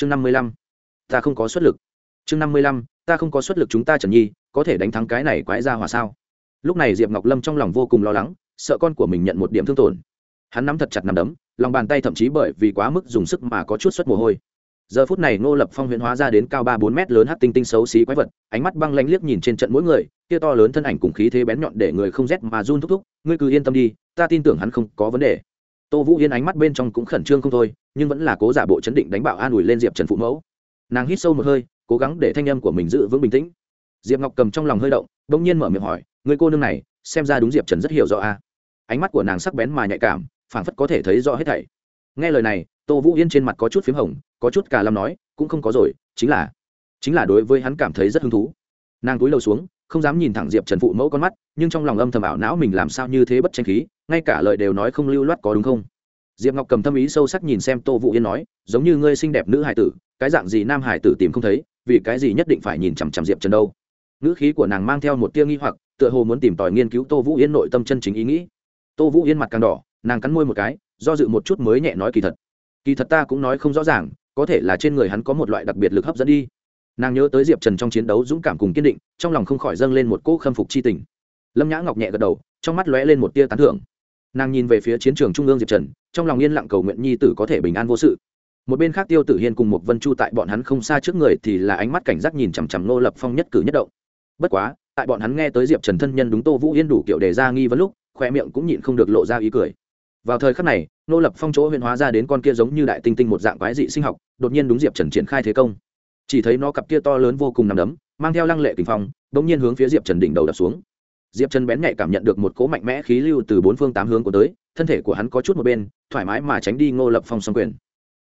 chương năm mươi lăm. Ta không có xuất lực. Chương năm mươi lăm, ta không có xuất lực chúng ta trần nhi, có thể đánh thắng cái này quái ra hòa sao? Lúc này diệp ngọc lâm trong lòng vô cùng lo lắng, sợ con của mình nhận một điểm thương tổn. Hắn nắm thật chặt nằm đấm, lòng bàn tay thậm chí bởi vì quá mức dùng sức mà có chút xuất mồ hôi. Giờ phút này ngô lập phong huyễn hóa ra đến cao ba bốn mét lớn hát tinh tinh xấu xí quái vật, ánh mắt băng lanh liếc nhìn trên trận mỗi người, kia to lớn thân ảnh cùng khí thế bén nhọn để người không rét mà run thúc thúc, ngươi cứ yên tâm đi, ta tin tưởng hắn không có vấn đề tô vũ yên ánh mắt bên trong cũng khẩn trương không thôi, nhưng vẫn là cố giả bộ chấn định đánh bạo an ủi lên diệp trần phụ mẫu. Nàng hít sâu một hơi, cố gắng để thanh âm của mình giữ vững bình tĩnh. Diệp ngọc cầm trong lòng hơi động đ ỗ n g nhiên mở miệng hỏi, người cô nương này, xem ra đúng diệp trần rất hiểu rõ a. Ánh mắt của nàng sắc bén mà nhạy cảm, phảng phất có thể thấy rõ hết thảy. Nghe lời này, tô vũ yên trên mặt có chút p h í m hồng, có chút cả lâm nói, cũng không có rồi, chính là chính là đối với hắn cảm thấy rất hứng thú. Nàng cúi đầu xuống, không dám nhìn thẳng diệp trần phụ mẫu con mắt, nhưng trong lòng âm thầm ảo não mình làm sao như thế bất tranh khí ngay cả lời đều nói không lưu loát có đúng không? Diệp ngọc cầm tâm ý sâu sắc nhìn xem tô vũ yên nói, giống như ngươi xinh đẹp nữ hải tử, cái dạng gì nam hải tử tìm không thấy, vì cái gì nhất định phải nhìn chằm chằm diệp trần đâu? Ngữ khí của nàng mang theo một tia nghi hoặc, tựa hồ muốn tìm tòi nghiên cứu tô vũ yên nội tâm chân chính ý nghĩ. Tô vũ yên mặt càng đỏ, nàng cắn môi một cái, do dự một chút mới nhẹ nói kỳ thật. Kỳ thật ta cũng nói không rõ ràng, có thể là trên người hắn có một loại đặc biệt lực hấp dẫn đi. Nàng nhớ tới diệp trần trong chiến đấu dũng cảm cùng kiên định, trong lòng không khỏi dâng lên một cỗ khâm phục c h i tình. Lâm nhã ngọc nhẹ gật đầu, trong mắt lóe lên một tia tán thưởng nàng nhìn về phía chiến trường trung ương diệp trần trong lòng yên lặng cầu nguyện nhi tử có thể bình an vô sự một bên khác tiêu tử hiên cùng một vân chu tại bọn hắn không xa trước người thì là ánh mắt cảnh giác nhìn chằm chằm nô lập phong nhất cử nhất động bất quá tại bọn hắn nghe tới diệp trần thân nhân đúng tô vũ yên đủ kiểu đề ra nghi vấn lúc khoe miệng cũng nhịn không được lộ ra ý cười vào thời khắc này nô lập phong chỗ huyện hóa ra đến con kia giống như đại tinh tinh một dạng quái dị sinh học đột nhiên đúng diệp trần triển khai thế công chỉ thấy nó cặp kia to lớn vô cùng nằm đấm mang theo lăng lệ kinh phong đ ỗ n g nhiên hướng phía diệp trần đỉnh đầu đập xuống diệp trần bén nhạy cảm nhận được một cố mạnh mẽ khí lưu từ bốn phương tám hướng của tới, thân thể của hắn có chút một bên, thoải mái mà tránh đi ngô lập phong xong quyền.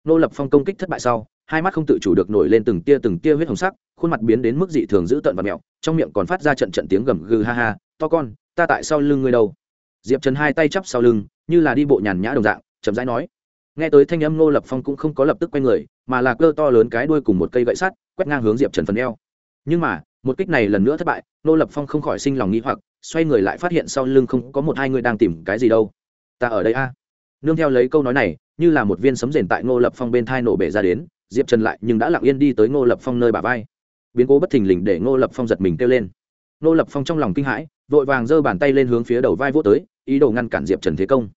Ngô lập phong công kích thất bại sau, hai mắt không tự chủ được nổi lên từng tia từng tia huyết hồng sắc, khuôn mặt biến đến mức dị thường dữ tợn và mẹo, trong miệng còn phát ra trận trận tiếng gầm gừ ha ha, to con, ta tại sau lưng ngươi đâu? Diệp trần hai tay chắp sau lưng, như là đi bộ nhàn nhã đồng dạng, chậm rãi nói. Nghe tới thanh âm Ngô lập phong cũng không có lập tức quay người, mà là cơ to lớn cái đuôi cùng một cây gậy sắt, quét ngang hướng diệp trần phần eo. Nhưng mà, một kích này lần nữa thất bại, Ngô lập phong không khỏi sinh lòng nghĩ hoặc xoay người lại phát hiện sau lưng không có một hai người đang tìm cái gì đâu. Ta ở đây a. Nương theo lấy câu nói này, như là một viên sấm rền tại ngô lập phong bên thai nổ bể ra đến, diệp trần lại nhưng đã lặng yên đi tới ngô lập phong nơi bà vai. Biến cố bất thình lình để ngô lập phong giật mình kêu lên. Ngô lập phong trong lòng kinh hãi, vội vàng giơ bàn tay lên hướng phía đầu vai vô tới, ý đồ ngăn cản diệp trần thế công.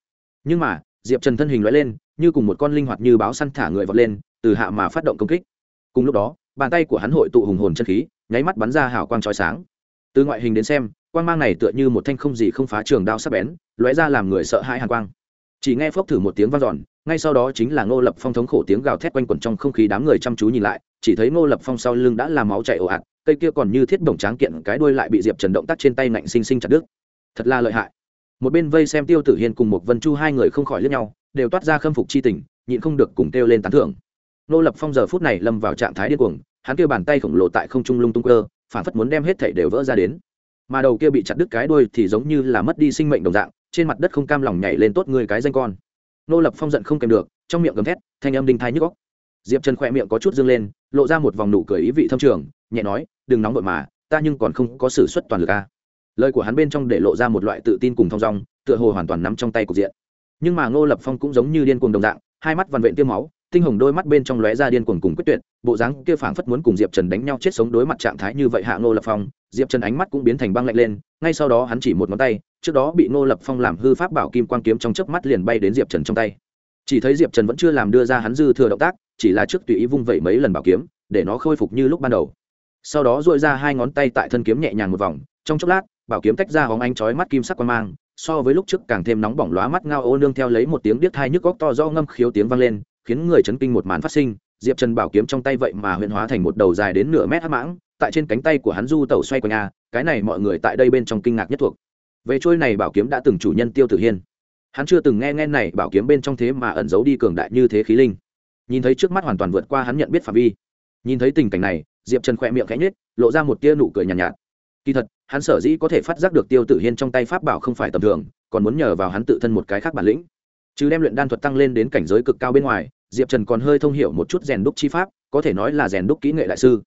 Nhưng mà, diệp trần thân hình loại lên, như cùng một con linh hoạt như báo săn thả người vọt lên, từ hạ mà phát động công kích. Cùng lúc đó, bàn tay của hắn hội tụ hùng hồn chân khí, nháy mắt bắn ra hào quang trói sáng. Từ ngoại hình đến xem quang mang này tựa như một thanh không gì không phá trường đao sắc bén, lóe ra làm người sợ hãi hàn quang. Chỉ nghe phốc thử một tiếng vang dọn, ngay sau đó chính là ngô lập phong thống khổ tiếng gào thét quanh quẩn trong không khí đám người chăm chú nhìn lại, chỉ thấy ngô lập phong sau lưng đã làm máu chảy ồ ạt, cây kia còn như thiết bổng tráng kiện, cái đuôi lại bị diệp trần động tác trên tay nạnh xinh xinh chặt đứt. Thật là lợi hại. Một bên vây xem tiêu tử hiên cùng một vân chu hai người không khỏi lướt nhau, đều toát ra khâm phục chi tình, nhịn không được cùng kêu lên tán thưởng. Ngô lập phong giờ phút này lâm vào trạng thái điên cuồng, hắn kêu bàn tay khổng lồ tại không trung lung tung cơ phản phất muốn đem hết thảy đều vỡ ra đến mà đầu kia bị chặt đứt cái đuôi thì giống như là mất đi sinh mệnh đồng dạng, trên mặt đất không cam lòng nhảy lên tốt người cái danh con. Nô lập phong giận không kèm được, trong miệng gầm thét, thanh âm đinh thai nhức góc diệp trần khỏe miệng có chút dương lên, lộ ra một vòng nụ cười ý vị thâm trường, nhẹ nói, đừng nóng vội mà, ta nhưng còn không có sự xuất toàn lực a. Lời của hắn bên trong để lộ ra một loại tự tin cùng thong dong, tựa hồ hoàn toàn nắm trong tay cục diện. Nhưng mà ngô lập phong cũng giống như điên cuồng đồng dạng, hai mắt vằn vện tiêm máu tinh hồng đôi mắt bên trong lóe ra điên cuồng cùng quyết tuyệt, bộ dáng kia phảng phất muốn cùng diệp trần đánh nhau chết sống đối mặt trạng thái như vậy hạ ngô lập phong, diệp trần ánh mắt cũng biến thành băng lạnh lên, ngay sau đó hắn chỉ một ngón tay, trước đó bị ngô lập phong làm hư pháp bảo kim quang kiếm trong chớp mắt liền bay đến diệp trần trong tay. Chỉ thấy diệp trần vẫn chưa làm đưa ra hắn dư thừa động tác, chỉ là trước tùy ý vung vẩy mấy lần bảo kiếm, để nó khôi phục như lúc ban đầu. Sau đó dội ra hai ngón tay tại thân kiếm nhẹ nhàng một vòng, trong chốc lát, bảo kiếm tách ra hóng anh chói mắt kim sắc quang mang, so với lúc trước càng thêm nóng bỏng lóa mắt ngao ô nương theo lấy một tiếng điếc thai nhức góc to do ngâm khiếu tiếng vang lên khiến người chấn kinh một màn phát sinh diệp trần bảo kiếm trong tay vậy mà huyện hóa thành một đầu dài đến nửa mét hắc mãng tại trên cánh tay của hắn du tẩu xoay quanh a cái này mọi người tại đây bên trong kinh ngạc nhất thuộc. Về trôi này bảo kiếm đã từng chủ nhân tiêu tử hiên. Hắn chưa từng nghe nghe này bảo kiếm bên trong thế mà ẩn giấu đi cường đại như thế khí linh. Nhìn thấy trước mắt hoàn toàn vượt qua hắn nhận biết phạm vi. Nhìn thấy tình cảnh này diệp trần khỏe miệng khẽ nhếch lộ ra một tia nụ cười nhàn nhạt, nhạt. Kỳ thật hắn sở dĩ có thể phát giác được tiêu tử hiên trong tay pháp bảo không phải tầm thường còn muốn nhờ vào hắn tự thân một cái khác bản lĩnh. Chứ đem luyện đan thuật tăng lên đến cảnh giới cực cao bên ngoài diệp trần còn hơi thông hiểu một chút rèn đúc chi pháp, có thể nói là rèn đúc kỹ nghệ đại sư.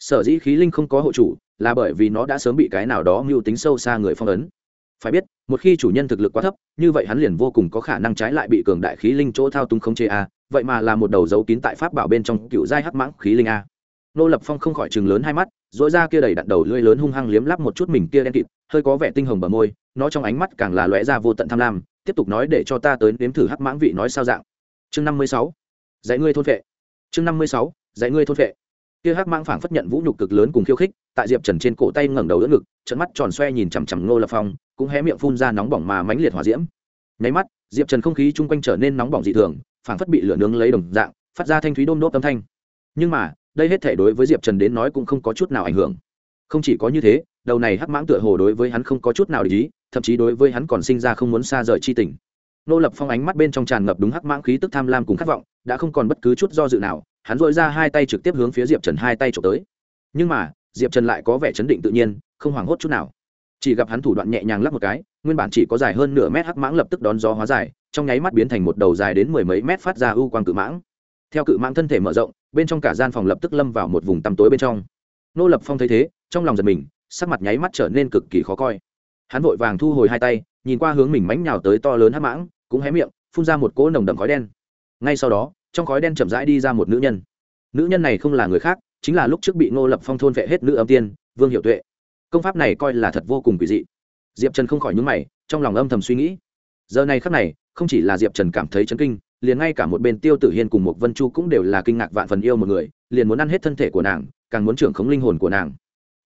Sở dĩ khí linh không có hộ chủ, là bởi vì nó đã sớm bị cái nào đó mưu tính sâu xa người phong ấn. Phải biết, một khi chủ nhân thực lực quá thấp, như vậy hắn liền vô cùng có khả năng trái lại bị cường đại khí linh chỗ thao túng không chê a, vậy mà là một đầu dấu kín tại pháp bảo bên trong cựu giai hắc mãng khí linh a. Nô lập phong không khỏi chừng lớn hai mắt dỗi ra kia đầy đặn đầu lưỡi lớn hung hăng liếm lắp một chút mình kia đen kịt, hơi có vẻ tinh hồng bờ môi, nó trong ánh mắt càng là lóe ra vô tận tham lam, tiếp tục nói để cho ta tới nếm thử hắc mãng vị nói sao dạng. Chương năm mươi sáu dạy ngươi thôn vệ chương năm mươi sáu, dạy ngươi thôn vệ kia hắc mãng phảng phất nhận vũ nhục cực lớn cùng khiêu khích, tại diệp trần trên cổ tay ngẩng đầu đỡ ngực trận mắt tròn xoe nhìn chằm chằm ngô lập phong, cũng hé miệng phun ra nóng bỏng mà mãnh liệt hỏa diễm. Nháy mắt, diệp trần không khí chung quanh trở nên nóng bỏng dị thường, phảng phất bị lửa nướng lấy đồng dạng, phát ra thanh thúy đôm đốt âm thanh. Nhưng mà, đây hết thể đối với diệp trần đến nói cũng không có chút nào ảnh hưởng. Không chỉ có như thế, đầu này hắc mãng tựa hồ đối với hắn không có chút nào để ý, thậm chí đối với hắn còn sinh ra không muốn xa rời chi tình. Nô lập phong ánh mắt bên trong tràn ngập đúng hắc mãng khí tức tham lam cùng khát vọng đã không còn bất cứ chút do dự nào, hắn dội ra hai tay trực tiếp hướng phía diệp trần hai tay trộm tới. Nhưng mà, diệp trần lại có vẻ chấn định tự nhiên, không hoảng hốt chút nào. Chỉ gặp hắn thủ đoạn nhẹ nhàng lắp một cái, nguyên bản chỉ có dài hơn nửa mét hắc mãng lập tức đón gió hóa dài trong nháy mắt biến thành một đầu dài đến mười mấy mét phát ra ưu quang cự mãng. Theo cự mãng thân thể mở rộng, bên trong cả gian phòng lập tức lâm vào một vùng tăm tối bên trong. Nô lập phong thấy thế, trong lòng giật mình, sắc mặt nháy mắt trở nên cực kỳ khó coi. Hắn vội vàng thu hồi hai tay, nhìn qua hướng mình mánh nhào tới to lớn hắc mãng, cũng hé miệng, phun ra một cỗ nồng đậm khói đen ngay sau đó, trong khói đen chậm rãi đi ra một nữ nhân. Nữ nhân này không là người khác, chính là lúc trước bị ngô lập phong thôn vệ hết nữ âm tiên, vương hiệu tuệ. Công pháp này coi là thật vô cùng kỳ dị. Diệp trần không khỏi nhúng mày, trong lòng âm thầm suy nghĩ. Giờ này khắc này, không chỉ là diệp trần cảm thấy chấn kinh, liền ngay cả một bên tiêu tử hiên cùng một vân chu cũng đều là kinh ngạc vạn phần yêu một người, liền muốn ăn hết thân thể của nàng, càng muốn trưởng khống linh hồn của nàng.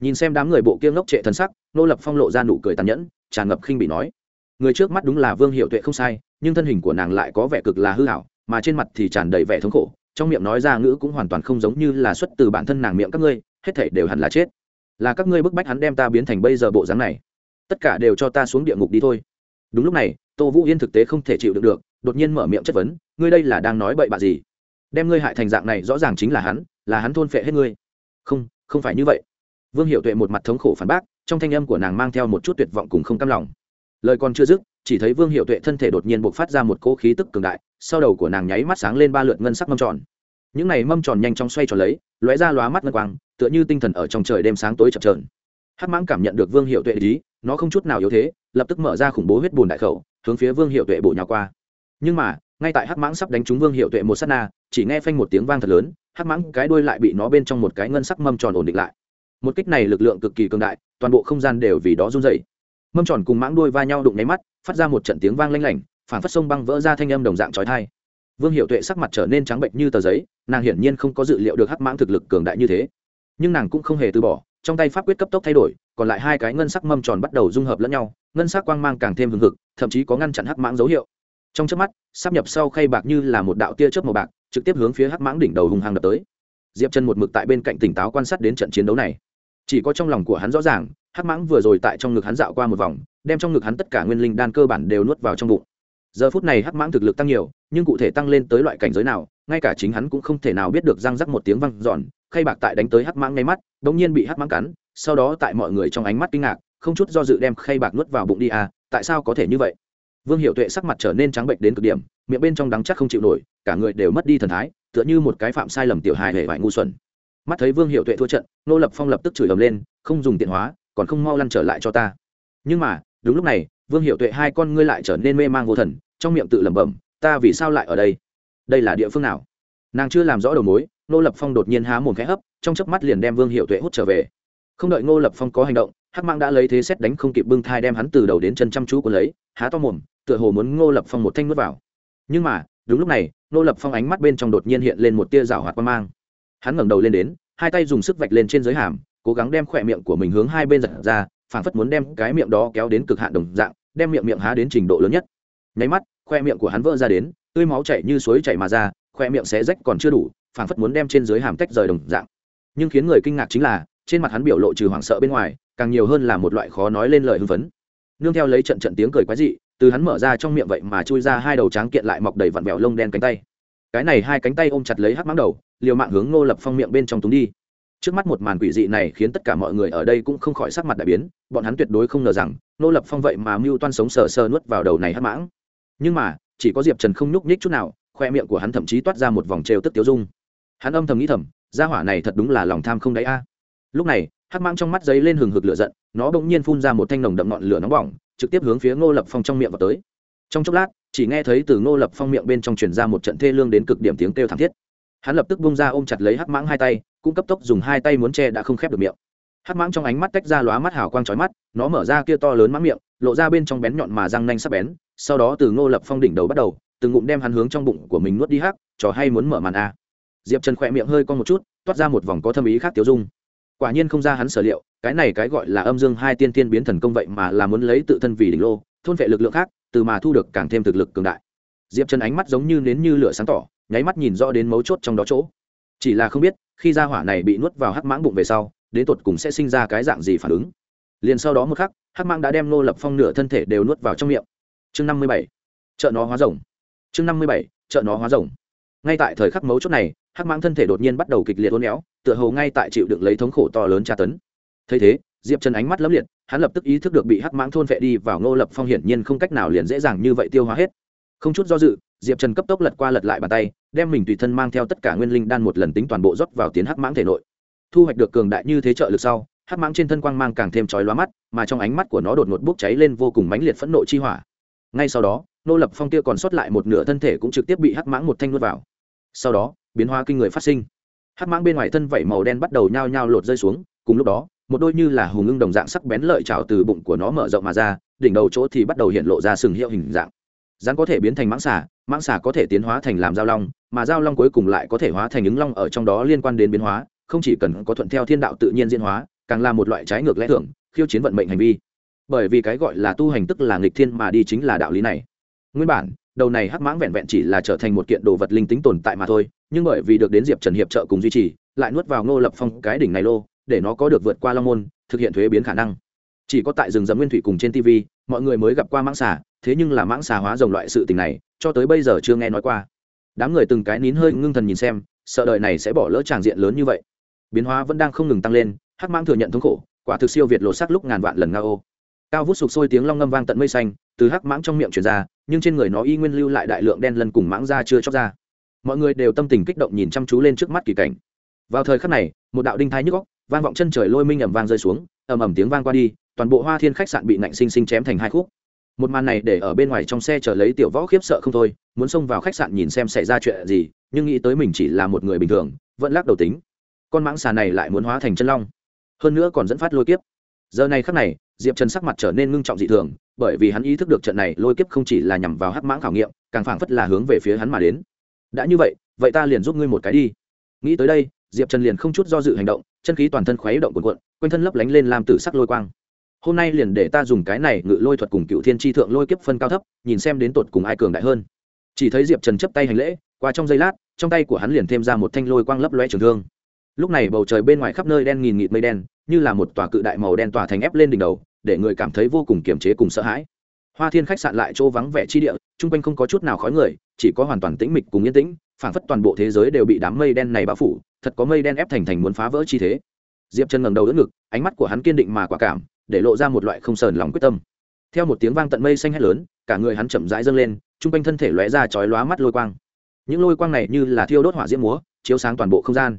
Nhìn xem đám người bộ kiêng ngốc trệ thân sắc nô lập phong lộ ra nụ cười tàn nhẫn, tràn ngập khinh bị nói. Người trước mắt đúng là vương hiệu tuệ không sai, nhưng thân hình của nàng lại có vẻ cực là hư hảo mà trên mặt thì tràn đầy vẻ thống khổ, trong miệng nói ra ngữ cũng hoàn toàn không giống như là xuất từ bản thân nàng miệng các ngươi, hết thể đều hẳn là chết. Là các ngươi bức bách hắn đem ta biến thành bây giờ bộ dáng này. Tất cả đều cho ta xuống địa ngục đi thôi. Đúng lúc này, tô vũ yên thực tế không thể chịu được được, đột nhiên mở miệng chất vấn, ngươi đây là đang nói bậy bạ gì? Đem ngươi hại thành dạng này rõ ràng chính là hắn là hắn thôn phệ hết ngươi. Không không phải như vậy. Vương hiệu tuệ một mặt thống khổ phản bác, trong thanh âm của nàng mang theo một chút tuyệt vọng cùng không cam lòng. Lời còn chưa dứt chỉ thấy vương hiệu tuệ thân thể đột nhiên buộc phát ra một cỗ khí tức cường đại, sau đầu của nàng nháy mắt sáng lên ba lượt ngân sắc mâm tròn. Những này mâm tròn nhanh chóng xoay tròn lấy, lóe ra lóa mắt ngân quang, tựa như tinh thần ở trong trời đêm sáng tối chập trờn hắc mãng cảm nhận được vương hiệu tuệ ý, nó không chút nào yếu thế, lập tức mở ra khủng bố huyết bùn đại khẩu, hướng phía vương hiệu tuệ bổ nhào qua. Nhưng mà, ngay tại hắc mãng sắp đánh trúng vương hiệu tuệ một s á t na, chỉ nghe phanh một tiếng vang thật lớn, hắc mãng cái đuôi lại bị nó bên trong một cái ngân sắc mâm tròn ổn định lại. Một kích này lực lượng cực kỳ cường đại, toàn bộ không gian đều vì đó run dày mâm tròn cùng mãng đuôi va nhau đụng nháy mắt phát ra một trận tiếng vang lanh lảnh phản phát sông băng vỡ ra thanh âm đồng dạng trói thai vương hiệu tuệ sắc mặt trở nên trắng bệnh như tờ giấy, nàng hiển nhiên không có dự liệu được hắc mãng thực lực cường đại như thế. Nhưng nàng cũng không hề từ bỏ, trong tay pháp quyết cấp tốc thay đổi, còn lại hai cái ngân sắc mâm tròn bắt đầu dung hợp lẫn nhau, ngân sắc quang mang càng thêm hừng hực, thậm chí có ngăn chặn hắc mãng dấu hiệu. Trong trước mắt, sắp nhập sau khay bạc như là một đạo tia chớp màu bạc, trực tiếp hướng phía hắc mãng đỉnh đầu hùng hàng đập tới. Diệp chân một mực tại bên cạnh tỉnh táo quan sát đến trận chiến đấu này. Chỉ có trong lòng của hắn rõ ràng, hắc mãng vừa rồi tại trong ngực hắn dạo qua một vòng đem trong ngực hắn tất cả nguyên linh đan cơ bản đều nuốt vào trong bụng. Giờ phút này hắc mãng thực lực tăng nhiều, nhưng cụ thể tăng lên tới loại cảnh giới nào, ngay cả chính hắn cũng không thể nào biết được răng rắc một tiếng văng giòn khay bạc tại đánh tới hắc mãng ngay mắt đ ỗ n g nhiên bị hắc mãng cắn, sau đó tại mọi người trong ánh mắt kinh ngạc, không chút do dự đem khay bạc nuốt vào bụng đi à tại sao có thể như vậy? Vương hiệu tuệ sắc mặt trở nên trắng bệnh đến cực điểm, miệng bên trong đắng chắc không chịu nổi, cả người đều mất đi thần thái, tựa như một cái phạm sai lầm tiểu hài hề vải ngu xuẩn. Mắt thấy vương hiệu tuệ thua trận, nô lập phong lập tức chửi ầm lên, không dùng tiện hóa, còn không mau lăn trở lại cho ta. Nhưng mà đúng lúc này, vương hiệu tuệ hai con ngươi lại trở nên mê man vô thần, trong miệng tự lẩm bẩm, ta vì sao lại ở đây? Đây là địa phương nào? Nàng chưa làm rõ đầu mối nô lập phong đột nhiên há mồm khẽ hấp, trong chớp mắt liền đem vương hiệu tuệ hút trở về. Không đợi ngô lập phong có hành động, hắc mang đã lấy thế xét đánh không kịp bưng thai đem hắn từ đầu đến chân chăm chú của lấy, há to mồm, tựa hồ muốn ngô lập phong một thanh nuốt vào. Nhưng mà, đúng lúc này, ngô lập phong ánh mắt bên trong đột nhiên hiện lên một tia rào hoạt quan mang. Hắn ngẩng đầu lên đến, hai tay dùng sức vạch lên trên giới hàm, cố gắng đem khỏe miệng của mình hướng hai bên giật ra phảng phất muốn đem cái miệng đó kéo đến cực hạn đồng dạng, đem miệng miệng há đến trình độ lớn nhất. Nháy mắt, khoe miệng của hắn vỡ ra đến, tươi máu chảy như suối chảy mà ra, khoe miệng xé rách còn chưa đủ, phảng phất muốn đem trên dưới hàm tách rời đồng dạng. Nhưng khiến người kinh ngạc chính là, trên mặt hắn biểu lộ trừ hoảng sợ bên ngoài, càng nhiều hơn là một loại khó nói lên lời hưng phấn. Nương theo lấy trận trận tiếng cười quái dị, từ hắn mở ra trong miệng vậy mà chui ra hai đầu tráng kiện lại mọc đầy vặn vẹo lông đen cánh tay. Cái này hai cánh tay ôm chặt lấy hắc mãng đầu, liều mạng hướng ngô lập phong miệng bên trong túng đi trước mắt một màn quỷ dị này khiến tất cả mọi người ở đây cũng không khỏi sắc mặt đại biến, bọn hắn tuyệt đối không ngờ rằng ngô lập phong vậy mà mưu toan sống sờ sờ nuốt vào đầu này hắc mãng. Nhưng mà, chỉ có diệp trần không nhúc nhích chút nào, khoe miệng của hắn thậm chí toát ra một vòng trêu tức tiêu dung. Hắn âm thầm nghĩ thầm, gia hỏa này thật đúng là lòng tham không đáy a. Lúc này, hắc mãng trong mắt giấy lên hừng hực lửa giận, nó bỗng nhiên phun ra một thanh nồng đậm ngọn lửa nóng bỏng, trực tiếp hướng phía ngô lập phong trong miệng vào tới. Trong chốc lát, chỉ nghe thấy từ ngô lập phong miệng bên trong truyền ra một trận thê lương đến cực điểm tiếng kêu thảm thiết hắn lập tức bung ra ôm chặt lấy hắc mãng hai tay, cũng cấp tốc dùng hai tay muốn che đã không khép được miệng. Hắc mãng trong ánh mắt tách ra lóa mắt hào quang trói mắt, nó mở ra kia to lớn mãng miệng, lộ ra bên trong bén nhọn mà răng nanh sắp bén, sau đó từ ngô lập phong đỉnh đầu bắt đầu, từng ngụm đem hắn hướng trong bụng của mình nuốt đi hắc, trò hay muốn mở màn a diệp trần khỏe miệng hơi con một chút, toát ra một vòng có thâm ý khác tiêu dung. Quả nhiên không ra hắn sở liệu, cái này cái gọi là âm dương hai tiên tiên biến thần công vậy mà là muốn lấy tự thân vì đỉnh lô, thôn vệ lực lượng khác, từ mà thu được càng thêm thực lực cường đại. Diệp trần ánh mắt giống như nến như lửa sáng tỏ nháy mắt nhìn rõ đến mấu chốt trong đó chỗ. Chỉ là không biết, khi ra hỏa này bị nuốt vào hắc mãng bụng về sau, đến tột cùng sẽ sinh ra cái dạng gì phản ứng. Liền sau đó một khắc, hắc mãng đã đem nô lập phong nửa thân thể đều nuốt vào trong miệng. Chương năm mươi bảy, chợ nó hóa rồng. Chương năm mươi bảy, chợ nó hóa rồng. Ngay tại thời khắc mấu chốt này, hắc mãng thân thể đột nhiên bắt đầu kịch liệt hôn éo, tựa hồ ngay tại chịu đựng lấy thống khổ to lớn tra tấn. Thấy thế, diệp trần ánh mắt lấp liệt, hắn lập tức ý thức được bị hắc mãng thôn vệ đi vào ngô lập phong hiển nhiên không cách nào liền dễ dàng như vậy tiêu hóa hết. Không chút do dự diệp trần cấp tốc lật qua lật lại bàn tay, đem mình tùy thân mang theo tất cả nguyên linh đan một lần tính toàn bộ rót vào tiến hắc mãng thể nội. Thu hoạch được cường đại như thế trợ lực sau, hắc mãng trên thân quang mang càng thêm chói lóa mắt, mà trong ánh mắt của nó đột ngột bốc cháy lên vô cùng mãnh liệt phẫn nộ chi hỏa. Ngay sau đó, nô lập phong kia còn sót lại một nửa thân thể cũng trực tiếp bị hắc mãng một thanh nuốt vào. Sau đó, biến hóa kinh người phát sinh. Hắc mãng bên ngoài thân vảy màu đen bắt đầu nhao nhao lột rơi xuống, cùng lúc đó, một đôi như là hùng ngưng đồng dạng sắc bén lợi trào từ bụng của nó mở rộng mà ra, đỉnh đầu chỗ thì bắt đầu hiện lộ ra sừng hiệu hình dạng. Rắn có thể biến thành mãng xà mãng xà có thể tiến hóa thành làm giao long, mà giao long cuối cùng lại có thể hóa thành ứng long ở trong đó liên quan đến biến hóa, không chỉ cần có thuận theo thiên đạo tự nhiên diễn hóa, càng là một loại trái ngược lẽ thường, khiêu chiến vận mệnh hành vi. Bởi vì cái gọi là tu hành tức là nghịch thiên mà đi chính là đạo lý này. Nguyên bản, đầu này hắc mãng vẹn vẹn chỉ là trở thành một kiện đồ vật linh tính tồn tại mà thôi, nhưng bởi vì được đến diệp trần hiệp trợ cùng duy trì, lại nuốt vào ngô lập phong cái đỉnh này lô, để nó có được vượt qua long môn, thực hiện thuế biến khả năng. Chỉ có tại rừng rậm nguyên thủy cùng trên tv mọi người mới gặp qua mãng xà, thế nhưng là mãng xà hóa rồng loại sự tình này cho tới bây giờ chưa nghe nói qua. Đám người từng cái nín hơi ngưng thần nhìn xem, sợ đời này sẽ bỏ lỡ tràng diện lớn như vậy. Biến hóa vẫn đang không ngừng tăng lên, hắc mãng thừa nhận thống khổ, quả thực siêu việt lộ sắc lúc ngàn vạn lần nga ô cao vút sục sôi tiếng long ngâm vang tận mây xanh, từ hắc mãng trong miệng truyền ra, nhưng trên người nó y nguyên lưu lại đại lượng đen lân cùng mãng ra chưa chóc ra. Mọi người đều tâm tình kích động nhìn chăm chú lên trước mắt kỳ cảnh. Vào thời khắc này, một đạo đinh thái nhức góc vang vọng chân trời lôi minh ẩm vang rơi xuống, ầm ầm tiếng vang qua đi, toàn bộ hoa thiên khách sạn bị nạnh sinh sinh chém thành hai khúc một màn này để ở bên ngoài trong xe chờ lấy tiểu võ khiếp sợ không thôi, muốn xông vào khách sạn nhìn xem xảy ra chuyện gì, nhưng nghĩ tới mình chỉ là một người bình thường, vẫn lắc đầu tính. Con mãng xà này lại muốn hóa thành chân long. Hơn nữa còn dẫn phát lôi kiếp. Giờ này khắc này, diệp trần sắc mặt trở nên ngưng trọng dị thường, bởi vì hắn ý thức được trận này lôi kiếp không chỉ là nhằm vào hắc mãng khảo nghiệm, càng phảng phất là hướng về phía hắn mà đến. Đã như vậy vậy ta liền giúp ngươi một cái đi. Nghĩ tới đây, diệp trần liền không chút do dự hành động, chân khí toàn thân khuấy động cuộn cuộn, quanh thân lấp lánh lên làm tử sắc lôi quang hôm nay liền để ta dùng cái này ngự lôi thuật cùng cựu thiên tri thượng lôi kiếp phân cao thấp, nhìn xem đến tột cùng ai cường đại hơn. Chỉ thấy diệp trần chấp tay hành lễ, qua trong giây lát, trong tay của hắn liền thêm ra một thanh lôi quang lấp loe trường thương. Lúc này bầu trời bên ngoài khắp nơi đen nghìn nghịt mây đen, như là một tòa cự đại màu đen tòa thành ép lên đỉnh đầu, để người cảm thấy vô cùng kiềm chế cùng sợ hãi. Hoa thiên khách sạn lại chỗ vắng vẻ chi địa, chung quanh không có chút nào khói người, chỉ có hoàn toàn tĩnh mịch cùng yên tĩnh, phảng phất toàn bộ thế giới đều bị đám mây đen này bao phủ, thật có mây đen ép thành thành muốn phá vỡ chi thế. Diệp chân ngẩng đầu đỡ ngực, ánh mắt của hắn kiên định mà quả cảm để lộ ra một loại không sờn lòng quyết tâm. Theo một tiếng vang tận mây xanh hét lớn, cả người hắn chậm rãi dâng lên chung quanh thân thể lóe ra chói lóa mắt lôi quang. Những lôi quang này như là thiêu đốt hỏa diễm múa, chiếu sáng toàn bộ không gian.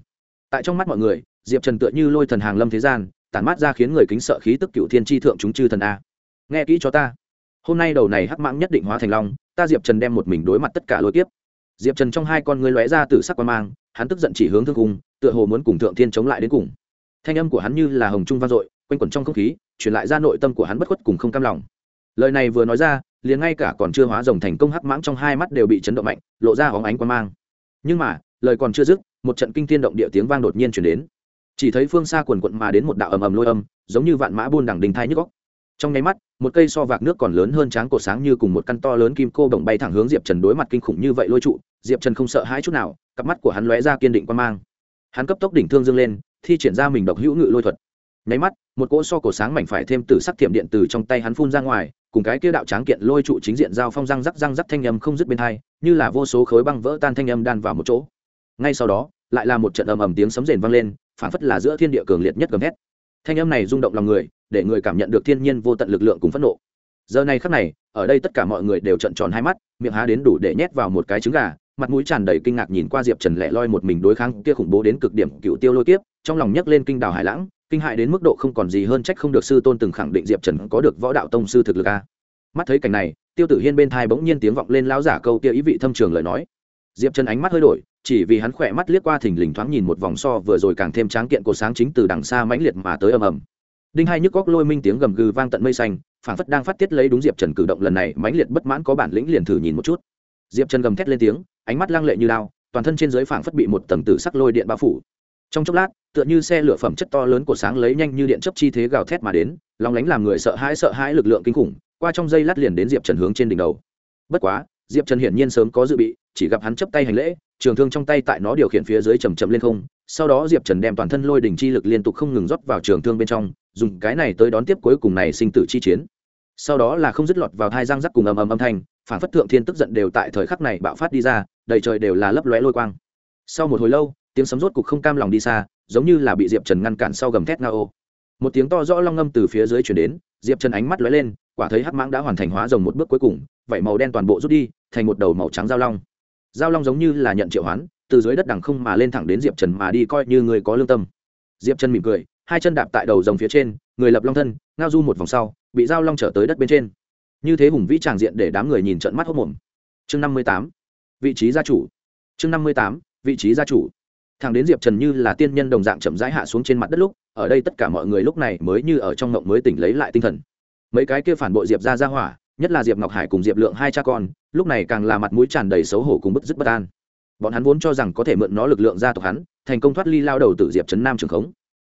Tại trong mắt mọi người, diệp trần tựa như lôi thần hàng lâm thế gian, tản mát ra khiến người kính sợ khí tức cựu thiên tri thượng chúng chư thần a. Nghe kỹ cho ta. Hôm nay đầu này hắc mãng nhất định hóa thành long, ta diệp trần đem một mình đối mặt tất cả lôi tiếp. diệp trần trong hai con ngươi lóe ra từ sắc quan mang, hắn tức giận chỉ hướng thương cung, tựa hồ muốn cùng thượng thiên chống lại đến cùng. Thanh âm của hắn như là hồng trung vang dội, quanh quẩn trong không khí truyền lại ra nội tâm của hắn bất khuất cùng không cam lòng. Lời này vừa nói ra, liền ngay cả còn chưa hóa rồng thành công hắc mãng trong hai mắt đều bị chấn động mạnh, lộ ra hóng ánh quan mang. Nhưng mà, lời còn chưa dứt, một trận kinh thiên động địa tiếng vang đột nhiên chuyển đến. Chỉ thấy phương xa quần quận mà đến một đạo ầm ầm lôi âm, giống như vạn mã buôn đằng đình thai nhức góc trong nháy mắt, một cây so vạc nước còn lớn hơn tráng cổ sáng như cùng một căn to lớn kim cô đồng bay thẳng hướng diệp trần đối mặt kinh khủng như vậy lôi trụ, diệp trần không sợ hãi chút nào, cặp mắt của hắn lóe ra kiên định quan mang. Hắn cấp tốc đỉnh thương dương lên, thi triển ra mình độc hữu ngự lôi thuật nháy mắt, một cỗ so cổ sáng mảnh phải thêm từ sắc thiểm điện từ trong tay hắn phun ra ngoài, cùng cái kia đạo tráng kiện lôi trụ chính diện giao phong răng rắc răng rắc thanh âm không dứt bên hai, như là vô số khối băng vỡ tan thanh âm đan vào một chỗ. Ngay sau đó, lại là một trận ầm ầm tiếng sấm rền vang lên, phản phất là giữa thiên địa cường liệt nhất gầm hét thanh âm này rung động lòng người, để người cảm nhận được thiên nhiên vô tận lực lượng cùng phẫn nộ. Giờ này khắc này, ở đây tất cả mọi người đều trận tròn hai mắt, miệng há đến đủ để nhét vào một cái trứng gà, mặt mũi tràn đầy kinh ngạc nhìn qua diệp trần lẻ loi một mình đối kháng kia khủng bố đến cực điểm cựu tiêu lôi kiếp, trong lòng nhấc lên kinh đào hải lãng kinh hại đến mức độ không còn gì hơn trách không được sư tôn từng khẳng định diệp trần có được võ đạo tông sư thực lực a. Mắt thấy cảnh này, tiêu tử hiên bên thai bỗng nhiên tiếng vọng lên lão giả câu kia ý vị thâm trường lời nói. Diệp trần ánh mắt hơi đổi, chỉ vì hắn khỏe mắt liếc qua thình lình thoáng nhìn một vòng so vừa rồi càng thêm tráng kiện cột sáng chính từ đằng xa mãnh liệt mà tới ầm ầm. Đinh hai nhức góc lôi minh tiếng gầm gừ vang tận mây xanh, phảng phất đang phát tiết lấy đúng diệp trần cử động lần này, mãnh liệt bất mãn có bản lĩnh liền thử nhìn một chút. Diệp trần gầm thét lên tiếng, ánh mắt lăng lệ như lao toàn thân trên dưới phảng phất bị một tầng tử sắc lôi điện bao phủ trong chốc lát, tựa như xe lửa phẩm chất to lớn của sáng lấy nhanh như điện chấp chi thế gào thét mà đến lòng lánh làm người sợ hãi sợ hãi lực lượng kinh khủng, qua trong dây lát liền đến diệp trần hướng trên đỉnh đầu. Bất quá, diệp trần hiển nhiên sớm có dự bị, chỉ gặp hắn chấp tay hành lễ, trường thương trong tay tại nó điều khiển phía dưới chầm chậm lên không, sau đó diệp trần đem toàn thân lôi đỉnh chi lực liên tục không ngừng rót vào trường thương bên trong, dùng cái này tới đón tiếp cuối cùng này sinh tử chi chiến. Sau đó là không dứt lọt vào hai răng rắc cùng ầm ầm âm thanh, phản phất thượng thiên tức giận đều tại thời khắc này bạo phát đi ra, đầy trời đều là lấp lóe lôi quang. Sau một hồi lâu tiếng sấm rốt cục không cam lòng đi xa, giống như là bị diệp trần ngăn cản sau gầm thét nga ô một tiếng to rõ long ngâm từ phía dưới chuyển đến, diệp trần ánh mắt lóe lên, quả thấy hắc mãng đã hoàn thành hóa rồng một bước cuối cùng, vảy màu đen toàn bộ rút đi, thành một đầu màu trắng giao long. Giao long giống như là nhận triệu hoán, từ dưới đất đằng không mà lên thẳng đến diệp trần mà đi coi như người có lương tâm. Diệp trần mỉm cười, hai chân đạp tại đầu rồng phía trên, người lập long thân, ngao du một vòng sau, bị giao long trở tới đất bên trên. Như thế hùng vĩ tràng diện để đám người nhìn trận mắt hốc mồm chương năm mươi tám, vị trí gia chủ. Chương năm mươi tám, vị trí gia chủ thằng đến diệp trần như là tiên nhân đồng dạng chậm rãi hạ xuống trên mặt đất lúc, ở đây tất cả mọi người lúc này mới như ở trong ngộng mới tỉnh lấy lại tinh thần. Mấy cái kia phản bội diệp ra ra hỏa, nhất là diệp ngọc hải cùng diệp lượng hai cha con, lúc này càng là mặt mũi tràn đầy xấu hổ cùng bức dứt bất an. Bọn hắn vốn cho rằng có thể mượn nó lực lượng gia tộc hắn, thành công thoát ly lao đầu từ diệp trấn nam trường khống.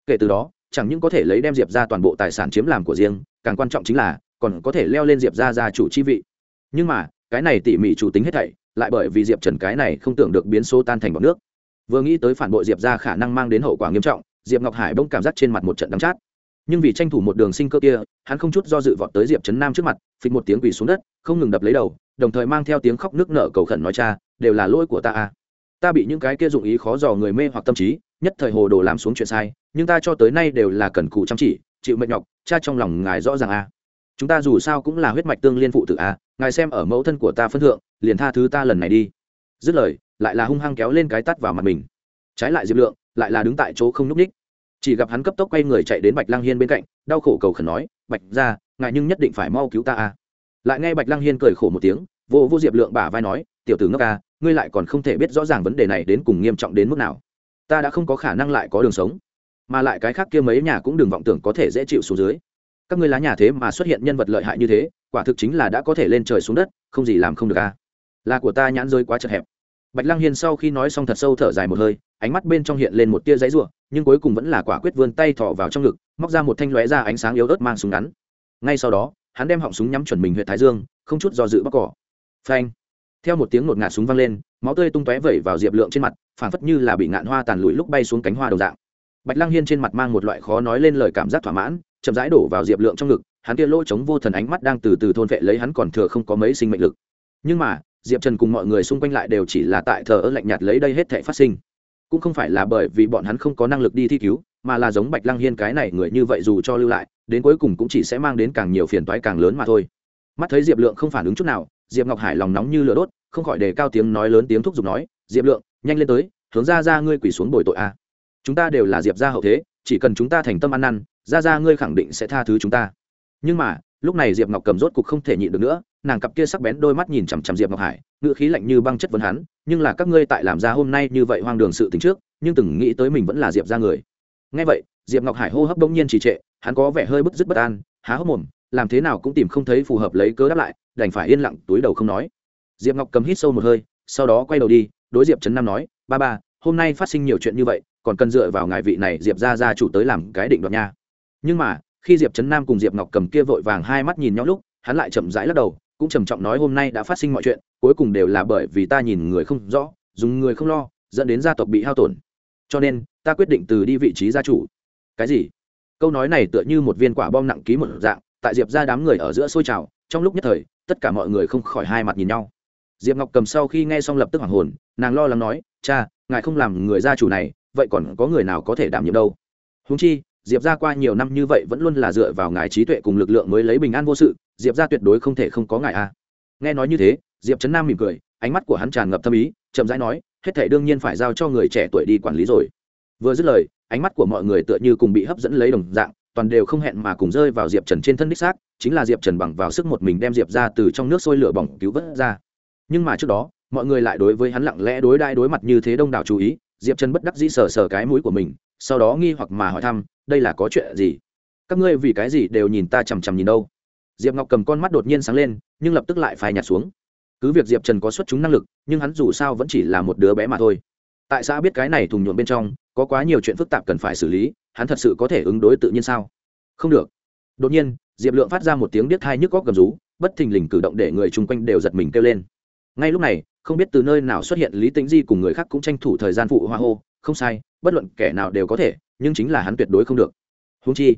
Kể từ đó, chẳng những có thể lấy đem diệp ra toàn bộ tài sản chiếm làm của riêng, càng quan trọng chính là, còn có thể leo lên diệp ra gia chủ chi vị. Nhưng mà, cái này tỉ mỉ chủ tính hết thảy, lại bởi vì diệp trần cái này không tưởng được biến số tan thành bọn nước vừa nghĩ tới phản bội diệp ra khả năng mang đến hậu quả nghiêm trọng, diệp ngọc hải bỗng cảm giác trên mặt một trận đắng chát. Nhưng vì tranh thủ một đường sinh cơ kia, hắn không chút do dự vọt tới diệp trấn nam trước mặt, phịch một tiếng quỳ xuống đất, không ngừng đập lấy đầu, đồng thời mang theo tiếng khóc nước nở cầu khẩn nói, cha, đều là lỗi của ta à ta bị những cái kia dụng ý khó dò người mê hoặc tâm trí, nhất thời hồ đồ làm xuống chuyện sai, nhưng ta cho tới nay đều là cần cù chăm chỉ, chịu mệt nhọc, cha trong lòng ngài rõ ràng à chúng ta dù sao cũng là huyết mạch tương liên phụ tử à ngài xem ở mẫu thân của ta phân thượng, liền tha thứ ta lần này đi. Dứt lời lại là hung hăng kéo lên cái tắt vào mặt mình. Trái lại diệp lượng lại là đứng tại chỗ không núp ních chỉ gặp hắn cấp tốc quay người chạy đến bạch lang hiên bên cạnh đau khổ cầu khẩn nói bạch ra ngài nhưng nhất định phải mau cứu ta a, lại nghe bạch lang hiên cười khổ một tiếng vô vô diệp lượng bả vai nói tiểu tử ngốc a, ngươi lại còn không thể biết rõ ràng vấn đề này đến cùng nghiêm trọng đến mức nào. Ta đã không có khả năng lại có đường sống mà lại cái khác kia mấy nhà cũng đừng vọng tưởng có thể dễ chịu xuống dưới. Các ngươi lá nhà thế mà xuất hiện nhân vật lợi hại như thế quả thực chính là đã có thể lên trời xuống đất không gì làm không được a, là của ta nhãn rơi quá chật hẹp bạch lăng hiên sau khi nói xong thật sâu thở dài một hơi, ánh mắt bên trong hiện lên một tia giấy ruộng nhưng cuối cùng vẫn là quả quyết vươn tay thò vào trong ngực, móc ra một thanh lóe ra ánh sáng yếu ớt mang súng ngắn. Ngay sau đó, hắn đem họng súng nhắm chuẩn mình huyện thái dương, không chút do dự bóc cỏ. Phanh! Theo một tiếng ngột ngạt súng vang lên, máu tươi tung tóe vẩy vào diệp lượng trên mặt, phảng phất như là bị ngạn hoa tàn lụi lúc bay xuống cánh hoa đầu dạng. Bạch lăng hiên trên mặt mang một loại khó nói lên lời cảm giác thỏa mãn, chậm rãi đổ vào diệp lượng trong ngực, hắn kia lỗ chống vô thần ánh mắt đang từ từ thôn vệ lấy hắn còn thừa không có mấy sinh mệnh lực. Nhưng mà diệp trần cùng mọi người xung quanh lại đều chỉ là tại thờ ơ lạnh nhạt lấy đây hết thể phát sinh. Cũng không phải là bởi vì bọn hắn không có năng lực đi thi cứu, mà là giống bạch lăng hiên cái này người như vậy dù cho lưu lại, đến cuối cùng cũng chỉ sẽ mang đến càng nhiều phiền toái càng lớn mà thôi. Mắt thấy diệp lượng không phản ứng chút nào, diệp ngọc hải lòng nóng như lửa đốt, không khỏi đề cao tiếng nói lớn tiếng thúc giục nói, diệp lượng, nhanh lên tới, hướng ra ra ngươi quỳ xuống bồi tội a. Chúng ta đều là diệp gia hậu thế, chỉ cần chúng ta thành tâm ăn năn, ra ra ngươi khẳng định sẽ tha thứ chúng ta. Nhưng mà lúc này diệp ngọc cầm rốt cục không thể nhịn được nữa, nàng cặp kia sắc bén đôi mắt nhìn chằm chằm diệp ngọc hải, ngữ khí lạnh như băng chất vấn hắn, nhưng là các ngươi tại làm ra hôm nay như vậy hoang đường sự tính trước, nhưng từng nghĩ tới mình vẫn là diệp ra người. Ngay vậy, diệp ngọc hải hô hấp bỗng nhiên trì trệ, hắn có vẻ hơi bứt dứt bất an, há hốc mồm, làm thế nào cũng tìm không thấy phù hợp lấy cớ đáp lại, đành phải yên lặng túi đầu không nói. Diệp ngọc cầm hít sâu một hơi, sau đó quay đầu đi, đối diệp trấn nam nói, ba ba, hôm nay phát sinh nhiều chuyện như vậy, còn cần dựa vào ngài vị này diệp ra ra chủ tới làm cái định đoạt nha. Nhưng mà khi diệp trấn nam cùng diệp ngọc cầm kia vội vàng hai mắt nhìn nhau lúc, hắn lại chậm rãi lắc đầu, cũng trầm trọng nói hôm nay đã phát sinh mọi chuyện, cuối cùng đều là bởi vì ta nhìn người không rõ, dùng người không lo, dẫn đến gia tộc bị hao tổn. Cho nên, ta quyết định từ đi vị trí gia chủ. Cái gì? Câu nói này tựa như một viên quả bom nặng ký một dạng, tại diệp ra đám người ở giữa xôi trào, trong lúc nhất thời, tất cả mọi người không khỏi hai mặt nhìn nhau. Diệp ngọc cầm sau khi nghe xong lập tức hoảng hồn, nàng lo lắng nói, cha, ngài không làm người gia chủ này, vậy còn có người nào có thể đảm nhiệm đâu? Húng chi diệp ra qua nhiều năm như vậy vẫn luôn là dựa vào ngài trí tuệ cùng lực lượng mới lấy bình an vô sự, diệp ra tuyệt đối không thể không có ngài a. Nghe nói như thế, diệp trấn nam mỉm cười, ánh mắt của hắn tràn ngập tâm ý, chậm rãi nói, hết thể đương nhiên phải giao cho người trẻ tuổi đi quản lý rồi. Vừa dứt lời, ánh mắt của mọi người tựa như cùng bị hấp dẫn lấy đồng dạng, toàn đều không hẹn mà cùng rơi vào diệp trần trên thân đích xác, chính là diệp trần bằng vào sức một mình đem diệp ra từ trong nước sôi lửa bỏng cứu vớt ra. Nhưng mà trước đó, mọi người lại đối với hắn lặng lẽ đối đai đối mặt như thế đông đảo chú ý, diệp trần bất đắc dĩ sờ sờ cái mũi của mình, sau đó nghi hoặc mà hỏi thăm đây là có chuyện gì? Các ngươi vì cái gì đều nhìn ta chằm chằm nhìn đâu? Diệp ngọc cầm con mắt đột nhiên sáng lên, nhưng lập tức lại phai nhạt xuống. Cứ việc diệp trần có xuất chúng năng lực, nhưng hắn dù sao vẫn chỉ là một đứa bé mà thôi. Tại xã biết cái này thùng nhuộm bên trong, có quá nhiều chuyện phức tạp cần phải xử lý, hắn thật sự có thể ứng đối tự nhiên sao? Không được. Đột nhiên, diệp lượng phát ra một tiếng điếc thai nhức góc gầm rú, bất thình lình cử động để người chung quanh đều giật mình kêu lên. Ngay lúc này, không biết từ nơi nào xuất hiện lý tính di cùng người khác cũng tranh thủ thời gian phụ hoa hô, không sai, bất luận kẻ nào đều có thể nhưng chính là hắn tuyệt đối không được. Húng chi,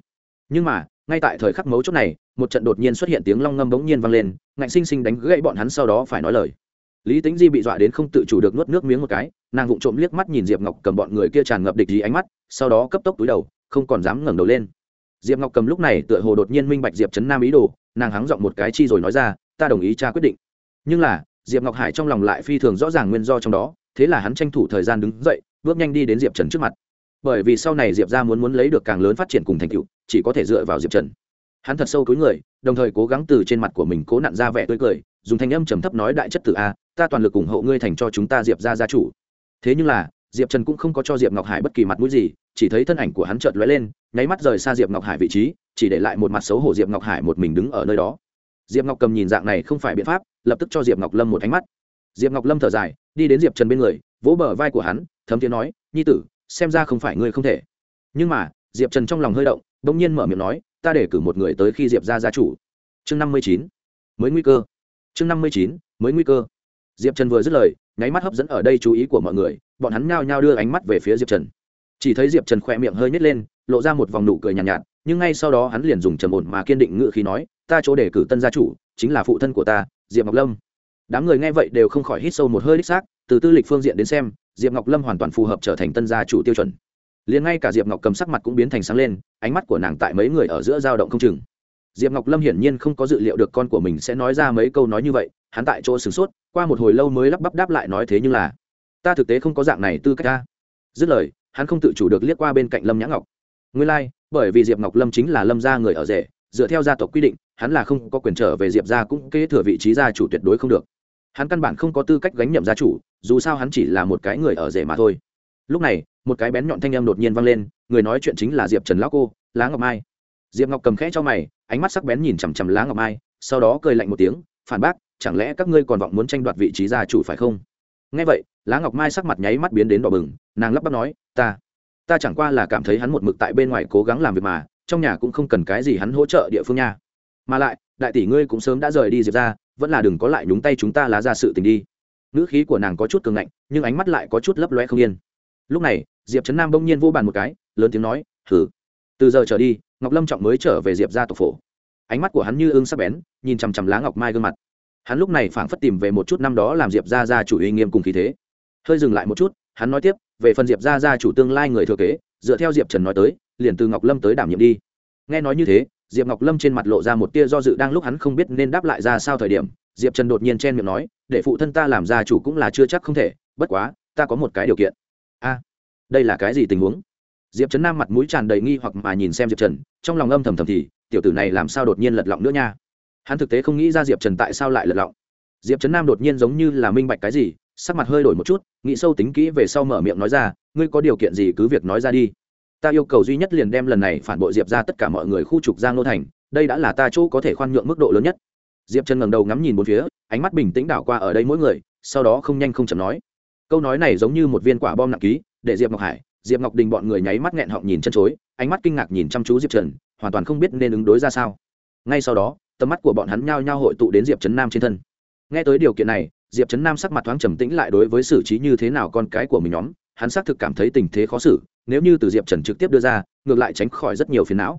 nhưng mà, ngay tại thời khắc mấu chốt này, một trận đột nhiên xuất hiện tiếng long ngâm bỗng nhiên vang lên, ngạnh sinh sinh đánh gãy bọn hắn sau đó phải nói lời. Lý tính di bị dọa đến không tự chủ được nuốt nước miếng một cái, nàng vụng trộm liếc mắt nhìn diệp ngọc cầm bọn người kia tràn ngập địch gì ánh mắt, sau đó cấp tốc túi đầu, không còn dám ngẩng đầu lên. Diệp ngọc cầm lúc này tựa hồ đột nhiên minh bạch diệp trấn nam ý đồ, nàng hắng giọng một cái chi rồi nói ra, ta đồng ý cha quyết định. Nhưng là, diệp ngọc hải trong lòng lại phi thường rõ ràng nguyên do trong đó, thế là hắn tranh thủ thời gian đứng dậy, bước nhanh đi đến diệp trần trước mặt bởi vì sau này diệp ra muốn muốn lấy được càng lớn phát triển cùng thành tựu, chỉ có thể dựa vào diệp trần. Hắn thật sâu cúi người, đồng thời cố gắng từ trên mặt của mình cố nặn ra vẻ tươi cười, dùng thanh âm trầm thấp nói đại chất tử a, ta toàn lực ủng hộ ngươi thành cho chúng ta diệp ra gia chủ. Thế nhưng là, diệp trần cũng không có cho diệp ngọc hải bất kỳ mặt mũi gì, chỉ thấy thân ảnh của hắn chợt lóe lên, nháy mắt rời xa diệp ngọc hải vị trí, chỉ để lại một mặt xấu hổ diệp ngọc hải một mình đứng ở nơi đó. Diệp ngọc cầm nhìn dạng này không phải biện pháp, lập tức cho diệp ngọc lâm một ánh mắt. Diệp ngọc lâm thở dài, đi đến diệp trần bên người, vỗ bờ vai của hắn, thấm tiếng nói, nhi tử xem ra không phải ngươi không thể. Nhưng mà diệp trần trong lòng hơi động đ ỗ n g nhiên mở miệng nói ta để cử một người tới khi diệp ra gia chủ. Chương năm mươi chín mới nguy cơ. Chương năm mươi chín mới nguy cơ. Diệp trần vừa dứt lời nháy mắt hấp dẫn ở đây chú ý của mọi người bọn hắn nhao nhao đưa ánh mắt về phía diệp trần. Chỉ thấy diệp trần khỏe miệng hơi nhét lên lộ ra một vòng nụ cười nhàn nhạt, nhạt nhưng ngay sau đó hắn liền dùng trầm ổn mà kiên định ngự khí nói ta chỗ để cử tân gia chủ chính là phụ thân của ta diệp ngọc lâm. Đám người nghe vậy đều không khỏi hít sâu một hơi đích xác từ tư lịch phương diện đến xem diệp ngọc lâm hoàn toàn phù hợp trở thành tân gia chủ tiêu chuẩn. Liền ngay cả diệp ngọc cầm sắc mặt cũng biến thành sáng lên ánh mắt của nàng tại mấy người ở giữa dao động không chừng. Diệp ngọc lâm hiển nhiên không có dự liệu được con của mình sẽ nói ra mấy câu nói như vậy hắn tại chỗ sửng sốt qua một hồi lâu mới lắp bắp đáp lại nói thế nhưng là ta thực tế không có dạng này tư cách ta. Dứt lời hắn không tự chủ được liếc qua bên cạnh lâm nhã ngọc. Nguyên lai、like, bởi vì diệp ngọc lâm chính là lâm gia người ở rể dựa theo gia tộc quy định hắn là không có quyền trở về diệp gia cũng kế thừa vị trí gia chủ tuyệt đối không được hắn căn bản không có tư cách gánh nhậm gia chủ, dù sao hắn chỉ là một cái người ở rể mà thôi. Lúc này, một cái bén nhọn thanh âm đột nhiên vang lên, người nói chuyện chính là diệp trần lão cô, lá ngọc mai. Diệp ngọc cầm khẽ cho mày, ánh mắt sắc bén nhìn chằm chằm lá ngọc mai, sau đó cười lạnh một tiếng, phản bác, chẳng lẽ các ngươi còn vọng muốn tranh đoạt vị trí gia chủ phải không? Nghe vậy, lá ngọc mai sắc mặt nháy mắt biến đến đỏ bừng, nàng lắp bắp nói, ta ta chẳng qua là cảm thấy hắn một mực tại bên ngoài cố gắng làm việc mà, trong nhà cũng không cần cái gì hắn hỗ trợ địa phương nha. Mà lại, đại tỷ ngươi cũng sớm đã rời đi diệp ra vẫn là đừng có lại nhúng tay chúng ta lá ra sự tình đi. Ngữ khí của nàng có chút cường ngạnh, nhưng ánh mắt lại có chút lấp loe không yên. Lúc này, diệp trấn nam bỗng nhiên vô bàn một cái, lớn tiếng nói thử từ giờ trở đi, ngọc lâm trọng mới trở về diệp ra tộc phổ. Ánh mắt của hắn như ương sắc bén, nhìn chằm chằm lá ngọc mai gương mặt. Hắn lúc này phảng phất tìm về một chút năm đó làm diệp ra ra chủ uy nghiêm cùng khí thế. Hơi dừng lại một chút, hắn nói tiếp, về phần diệp ra ra chủ tương lai người thừa kế, dựa theo diệp trần nói tới, liền từ ngọc lâm tới đảm nhiệm đi. Nghe nói như thế diệp ngọc lâm trên mặt lộ ra một tia do dự đang lúc hắn không biết nên đáp lại ra sao thời điểm, diệp trần đột nhiên chen miệng nói, để phụ thân ta làm gia chủ cũng là chưa chắc không thể, bất quá, ta có một cái điều kiện. A, đây là cái gì tình huống? Diệp trấn nam mặt mũi tràn đầy nghi hoặc mà nhìn xem diệp trần, trong lòng âm thầm thầm thì, tiểu tử này làm sao đột nhiên lật lọng nữa nha? Hắn thực tế không nghĩ ra diệp trần tại sao lại lật lọng. Diệp trấn nam đột nhiên giống như là minh bạch cái gì, sắc mặt hơi đổi một chút, nghĩ sâu tính kỹ về sau mở miệng nói ra, ngươi có điều kiện gì cứ việc nói ra đi ta yêu cầu duy nhất liền đem lần này phản bội diệp ra tất cả mọi người khu trục giang nô thành, đây đã là ta chỗ có thể khoan nhượng mức độ lớn nhất. Diệp trần ngẩng đầu ngắm nhìn một phía, ánh mắt bình tĩnh đảo qua ở đây mỗi người, sau đó không nhanh không chậm nói. Câu nói này giống như một viên quả bom nặng ký, để diệp ngọc hải, diệp ngọc đình bọn người nháy mắt nghẹn họng nhìn chân chối, ánh mắt kinh ngạc nhìn chăm chú diệp trần, hoàn toàn không biết nên ứng đối ra sao. Ngay sau đó, tầm mắt của bọn hắn nhao nhao hội tụ đến diệp trấn nam trên thân. Nghe tới điều kiện này, diệp trấn nam sắc mặt thoáng trầm tĩnh lại đối với xử trí như thế nào con cái của mình nhóm hắn xác thực cảm thấy tình thế khó xử, nếu như từ diệp trần trực tiếp đưa ra, ngược lại tránh khỏi rất nhiều phiền não.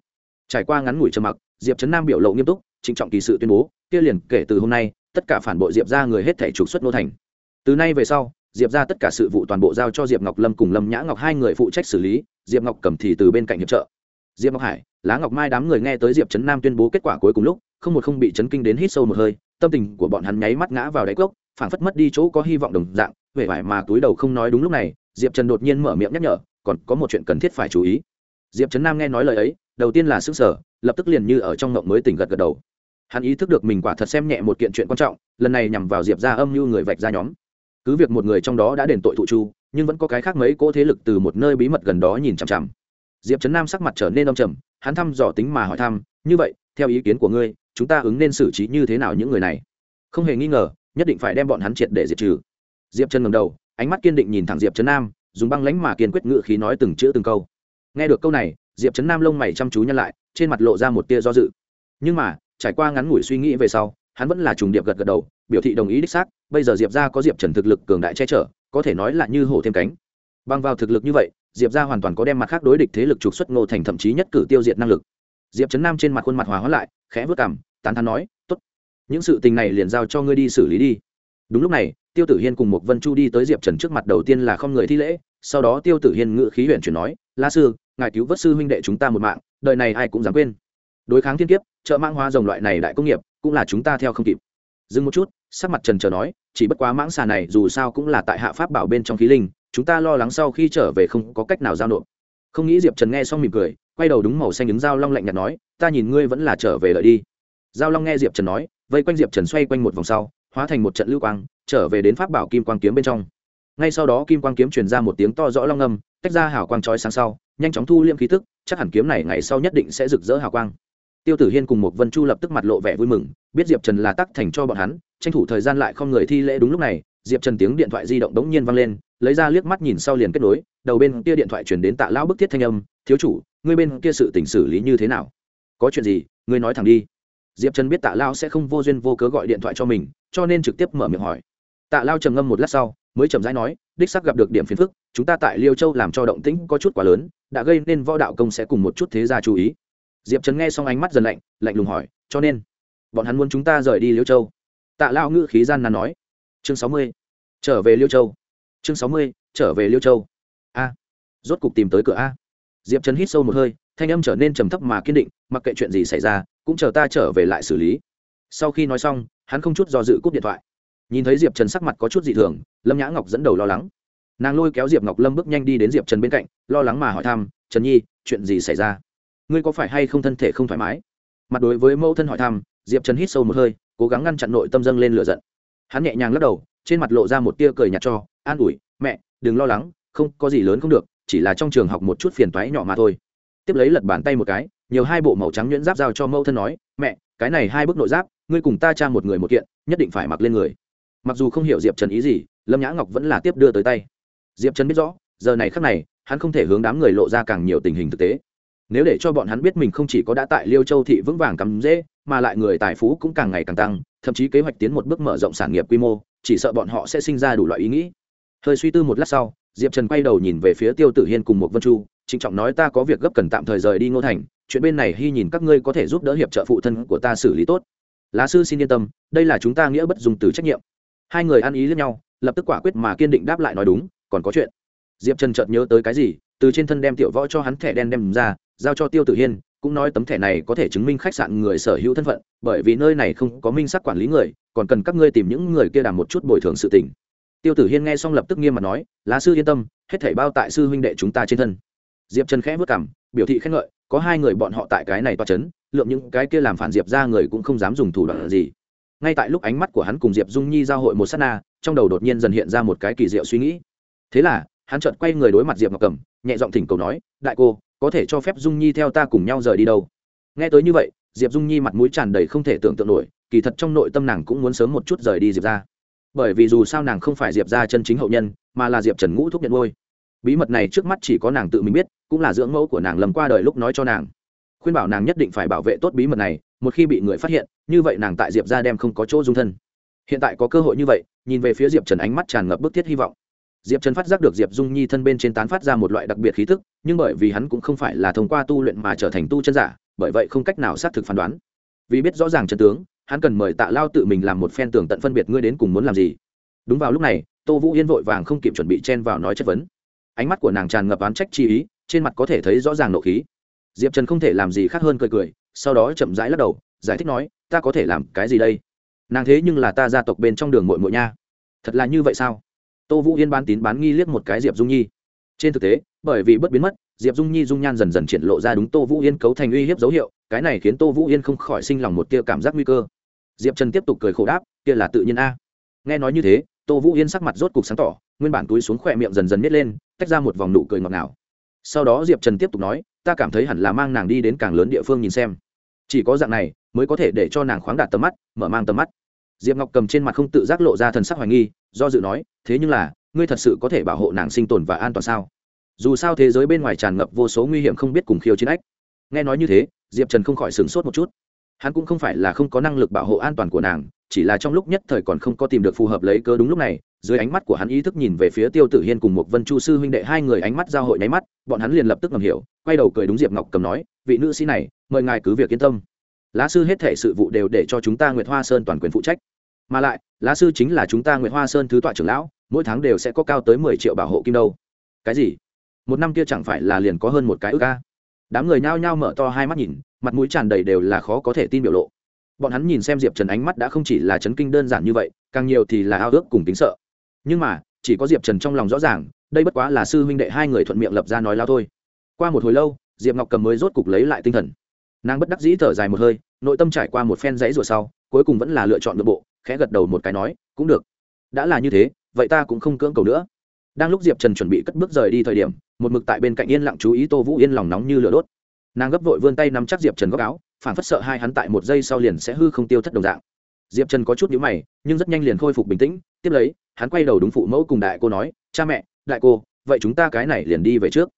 Trải qua ngắn ngủi trầm mặc, diệp trấn nam biểu lộ nghiêm túc, trịnh trọng kỳ sự tuyên bố, kia liền kể từ hôm nay, tất cả phản bội diệp ra người hết thể trục xuất nô thành. Từ nay về sau, diệp ra tất cả sự vụ toàn bộ giao cho diệp ngọc lâm cùng lâm nhã ngọc hai người phụ trách xử lý, diệp ngọc cầm thì từ bên cạnh hiệp trợ. Diệp ngọc hải, lá ngọc mai đám người nghe tới diệp trấn nam tuyên bố kết quả cuối cùng lúc, không một không bị chấn kinh đến hít sâu một hơi, tâm tình của bọn hắn nháy mắt ngã vào đáy cốc, phảng phất mất đi chỗ có hy vọng đồng dạng vẻ vải mà túi đầu không nói đúng lúc này, diệp trần đột nhiên mở miệng nhắc nhở, còn có một chuyện cần thiết phải chú ý. Diệp trấn nam nghe nói lời ấy, đầu tiên là sức sở lập tức liền như ở trong ngộng mới tỉnh gật gật đầu. Hắn ý thức được mình quả thật xem nhẹ một kiện chuyện quan trọng, lần này nhằm vào diệp ra âm mưu người vạch ra nhóm. Cứ việc một người trong đó đã đền tội thụ chu, nhưng vẫn có cái khác mấy cỗ thế lực từ một nơi bí mật gần đó nhìn chằm chằm. Diệp trấn nam sắc mặt trở nên đông trầm, hắn thăm dò tính mà hỏi thăm, như vậy, theo ý kiến của ngươi, chúng ta ứng nên xử trí như thế nào những người này? Không hề nghi ngờ, nhất định phải đem bọn hắn triệt để diệt trừ diệp trần ngầm đầu, ánh mắt kiên định nhìn thẳng diệp trấn nam, dùng băng lánh mà kiên quyết ngự khí nói từng chữ từng câu. Nghe được câu này, diệp trấn nam lông mày chăm chú nhăn lại, trên mặt lộ ra một tia do dự. Nhưng mà, trải qua ngắn ngủi suy nghĩ về sau, hắn vẫn là trùng điệp gật gật đầu, biểu thị đồng ý đích xác, bây giờ diệp ra có diệp trần thực lực cường đại che chở, có thể nói là như hổ thêm cánh. Bằng vào thực lực như vậy, diệp ra hoàn toàn có đem mặt khác đối địch thế lực trục xuất ngô thành thậm chí nhất cử tiêu diệt năng lực. Diệp trấn nam trên mặt khuôn mặt hòa hóa lại, khẽ vớt cảm tán thán nói t ố t những sự tình này liền giao cho ngươi đi xử lý đi. Đúng lúc này tiêu tử hiên cùng một vân chu đi tới diệp trần trước mặt đầu tiên là không người thi lễ, sau đó tiêu tử hiên ngự khí huyện chuyển nói, la sư, ngài cứu vớt sư huynh đệ chúng ta một mạng, đời này ai cũng dám quên. Đối kháng thiên kiếp chợ mãng hoa rồng loại này đại công nghiệp, cũng là chúng ta theo không kịp. Dừng một chút, sắc mặt trần chờ nói, chỉ bất quá mãng xà này dù sao cũng là tại hạ pháp bảo bên trong khí linh, chúng ta lo lắng sau khi trở về không có cách nào giao nộp. Không nghĩ diệp trần nghe xong mỉm cười, quay đầu đúng màu xanh ứng dao long lạnh nhạt nói, ta nhìn ngươi vẫn là trở về lợi đi. Giao long nghe diệp trần nói, vây quanh diệp trần xoay quanh một vòng sau hóa thành một trận lưu quang, trở về đến pháp bảo kim quang kiếm bên trong. Ngay sau đó kim quang kiếm truyền ra một tiếng to rõ long âm, tách ra hào quang trói sáng sau, nhanh chóng thu liêm khí tức, chắc hẳn kiếm này ngày sau nhất định sẽ rực rỡ hào quang. Tiêu tử hiên cùng một vân chu lập tức mặt lộ vẻ vui mừng, biết diệp trần là tắc thành cho bọn hắn, tranh thủ thời gian lại không người thi lễ đúng lúc này, diệp trần tiếng điện thoại di động đống nhiên vang lên, lấy ra liếc mắt nhìn sau liền kết nối, đầu bên kia điện thoại chuyển đến tạ lão bức thiết thanh âm, thiếu chủ, ngươi bên kia sự tỉnh xử lý như thế nào? Có chuyện gì, ngươi nói thẳng đi diệp trần biết tạ lao sẽ không vô duyên vô cớ gọi điện thoại cho mình, cho nên trực tiếp mở miệng hỏi. Tạ lao trầm ngâm một lát sau, mới chậm rãi nói, đích sắc gặp được điểm phiền phức, chúng ta tại liêu châu làm cho động tĩnh có chút quá lớn, đã gây nên võ đạo công sẽ cùng một chút thế gia chú ý. Diệp trần nghe xong ánh mắt dần lạnh lạnh lùng hỏi, cho nên, bọn hắn muốn chúng ta rời đi liêu châu? Tạ lao ngữ khí gian nan nói, chương sáu mươi, trở về liêu châu. Chương sáu mươi, trở về liêu châu. A, rốt cục tìm tới cửa a. Diệp trần hít sâu một hơi thanh âm trở nên trầm thấp mà kiên định, mặc kệ chuyện gì xảy ra, cũng chờ ta trở về lại xử lý. Sau khi nói xong, hắn không chút do dự cúp điện thoại. Nhìn thấy diệp trần sắc mặt có chút dị thường, lâm nhã ngọc dẫn đầu lo lắng. Nàng lôi kéo diệp ngọc lâm bước nhanh đi đến diệp trần bên cạnh, lo lắng mà hỏi thăm, trần nhi, chuyện gì xảy ra? Ngươi có phải hay không thân thể không thoải mái? Mặt đối với mẫu thân hỏi thăm, diệp trần hít sâu một hơi, cố gắng ngăn chặn nội tâm dâng lên lửa giận. Hắn nhẹ nhàng lắc đầu, trên mặt lộ ra một tia cười nhạt cho, an ủi, mẹ, đừng lo lắng, không có gì lớn không được, chỉ là trong trường học một chút phiền toái nhỏ mà thôi tiếp lấy lật bàn tay một cái, nhiều hai bộ màu trắng nhuyễn giáp giao cho mẫu thân nói, mẹ, cái này hai bức nội giáp, ngươi cùng ta trang một người một kiện, nhất định phải mặc lên người. Mặc dù không hiểu diệp trần ý gì, lâm nhã ngọc vẫn là tiếp đưa tới tay. Diệp trần biết rõ, giờ này khác này, hắn không thể hướng đám người lộ ra càng nhiều tình hình thực tế. Nếu để cho bọn hắn biết mình không chỉ có đã tại liêu châu thị vững vàng cắm dễ, mà lại người tài phú cũng càng ngày càng tăng, thậm chí kế hoạch tiến một bước mở rộng sản nghiệp quy mô, chỉ sợ bọn họ sẽ sinh ra đủ loại ý nghĩ. Hơi suy tư một lát sau, diệp trần quay đầu nhìn về phía tiêu tử hiên cùng một vân chu trịnh trọng nói ta có việc gấp cần tạm thời rời đi ngô thành, chuyện bên này hy nhìn các ngươi có thể giúp đỡ hiệp trợ phụ thân của ta xử lý tốt. Lá sư xin yên tâm, đây là chúng ta nghĩa bất dùng từ trách nhiệm. Hai người ăn ý lẫn nhau, lập tức quả quyết mà kiên định đáp lại nói đúng, còn có chuyện. Diệp trần chợt nhớ tới cái gì, từ trên thân đem tiểu võ cho hắn thẻ đen đem ra, giao cho tiêu tử hiên, cũng nói tấm thẻ này có thể chứng minh khách sạn người sở hữu thân phận, bởi vì nơi này không có minh sắc quản lý người, còn cần các ngươi tìm những người kia đàm một chút bồi thường sự tình. Tiêu tử hiên nghe xong lập tức nghiêm mặt nói, lá sư yên tâm, hết thảy bao tại sư huynh đệ chúng ta trên thân diệp trần khẽ vất cảm biểu thị khen ngợi, có hai người bọn họ tại cái này toa c h ấ n lượng những cái kia làm phản diệp ra người cũng không dám dùng thủ đoạn gì. Ngay tại lúc ánh mắt của hắn cùng diệp dung nhi giao hội một s á t na, trong đầu đột nhiên dần hiện ra một cái kỳ diệu suy nghĩ. Thế là, hắn chợt quay người đối mặt diệp ngọc cầm nhẹ giọng thỉnh cầu nói, đại cô, có thể cho phép dung nhi theo ta cùng nhau rời đi đâu? Nghe tới như vậy, diệp dung nhi mặt mũi tràn đầy không thể tưởng tượng nổi, kỳ thật trong nội tâm nàng cũng muốn sớm một chút rời đi diệp ra. Bởi vì dù sao nàng không phải diệp ra chân chính hậu nhân, mà là diệp trần ngũ thúc nhận ngôi bí mật này trước mắt chỉ có nàng tự mình biết, cũng là dưỡng mẫu của nàng lầm qua đời lúc nói cho nàng. Khuyên bảo nàng nhất định phải bảo vệ tốt bí mật này, một khi bị người phát hiện, như vậy nàng tại diệp ra đem không có chỗ dung thân. Hiện tại có cơ hội như vậy, nhìn về phía diệp trần ánh mắt tràn ngập bức thiết hy vọng. Diệp trần phát giác được diệp dung nhi thân bên trên tán phát ra một loại đặc biệt khí thức nhưng bởi vì hắn cũng không phải là thông qua tu luyện mà trở thành tu chân giả, bởi vậy không cách nào xác thực phán đoán. Vì biết rõ ràng chân tướng, hắn cần mời tạ lao tự mình làm một phen tường tận phân biệt ngươi đến cùng muốn làm gì. Đúng vào lúc này, tô vũ yên vội vàng không kịp chuẩn bị chen vào nói chất vấn ánh mắt của nàng tràn ngập oán trách chi ý, trên mặt có thể thấy rõ ràng nộ khí. Diệp trần không thể làm gì khác hơn cười cười, sau đó chậm rãi lắc đầu, giải thích nói, ta có thể làm cái gì đây? Nàng thế nhưng là ta gia tộc bên trong đường mội mội nha. Thật là như vậy sao? Tô vũ yên bán tín bán nghi liếc một cái diệp dung nhi. Trên thực tế, bởi vì bất biến mất, diệp dung nhi dung nhan dần dần triển lộ ra đúng tô vũ yên cấu thành uy hiếp dấu hiệu, cái này khiến tô vũ yên không khỏi sinh lòng một tia cảm giác nguy cơ. Diệp trần tiếp tục cười khổ đáp, kia là tự nhiên a. Nghe nói như thế tô vũ yên sắc mặt rốt cục sáng tỏ, nguyên bản túi xuống khỏe miệng dần dần nhét lên, tách ra một vòng nụ cười ngọt ngào. Sau đó diệp trần tiếp tục nói, ta cảm thấy hẳn là mang nàng đi đến càng lớn địa phương nhìn xem. Chỉ có dạng này, mới có thể để cho nàng khoáng đạt tầm mắt, mở mang tầm mắt. Diệp ngọc cầm trên mặt không tự giác lộ ra thần sắc hoài nghi, do dự nói, thế nhưng là, ngươi thật sự có thể bảo hộ nàng sinh tồn và an toàn sao? Dù sao thế giới bên ngoài tràn ngập vô số nguy hiểm không biết cùng khiêu chiến ách. Nghe nói như thế, diệp trần không khỏi sửng sốt một chút. Hắn cũng không phải là không có năng lực bảo hộ an toàn của nàng chỉ là trong lúc nhất thời còn không có tìm được phù hợp lấy cớ đúng lúc này, dưới ánh mắt của hắn ý thức nhìn về phía tiêu tử hiên cùng một vân chu sư huynh đệ, hai người ánh mắt giao hội nháy mắt, bọn hắn liền lập tức ngầm hiểu, quay đầu cười đúng diệp ngọc cầm nói, vị nữ sĩ này, mời ngài cứ việc yên tâm. Lá sư hết thể sự vụ đều để cho chúng ta nguyệt hoa sơn toàn quyền phụ trách. Mà lại, lá sư chính là chúng ta nguyệt hoa sơn thứ tọa trưởng lão, mỗi tháng đều sẽ có cao tới mười triệu bảo hộ kim đâu. Cái gì? Một năm kia chẳng phải là liền có hơn một cái ước ca đám người nhao nhao mở to hai mắt nhìn, mặt mũi tràn đầy đều là khó có thể tin biểu lộ bọn hắn nhìn xem diệp trần ánh mắt đã không chỉ là chấn kinh đơn giản như vậy, càng nhiều thì là ao ước cùng tính sợ. Nhưng mà, chỉ có diệp trần trong lòng rõ ràng, đây bất quá là sư huynh đệ hai người thuận miệng lập ra nói lao thôi. Qua một hồi lâu, diệp ngọc cầm mới rốt cục lấy lại tinh thần. Nàng bất đắc dĩ thở dài một hơi, nội tâm trải qua một phen dãy rùa sau, cuối cùng vẫn là lựa chọn nội bộ, khẽ gật đầu một cái nói, cũng được. Đã là như thế, vậy ta cũng không cưỡng cầu nữa. Đang lúc diệp trần chuẩn bị cất bước rời đi thời điểm, một mực tại bên cạnh yên lặng chú ý tô vũ yên lòng nóng như lửa đốt. Nàng gấp vội vươn tay nắm chắc diệp trần góc áo phản phất sợ hai hắn tại một giây sau liền sẽ hư không tiêu thất đồng dạng. Diệp trần có chút nhữ mày, nhưng rất nhanh liền khôi phục bình tĩnh, tiếp lấy, hắn quay đầu đúng phụ mẫu cùng đại cô nói, cha mẹ, đại cô, vậy chúng ta cái này liền đi về trước.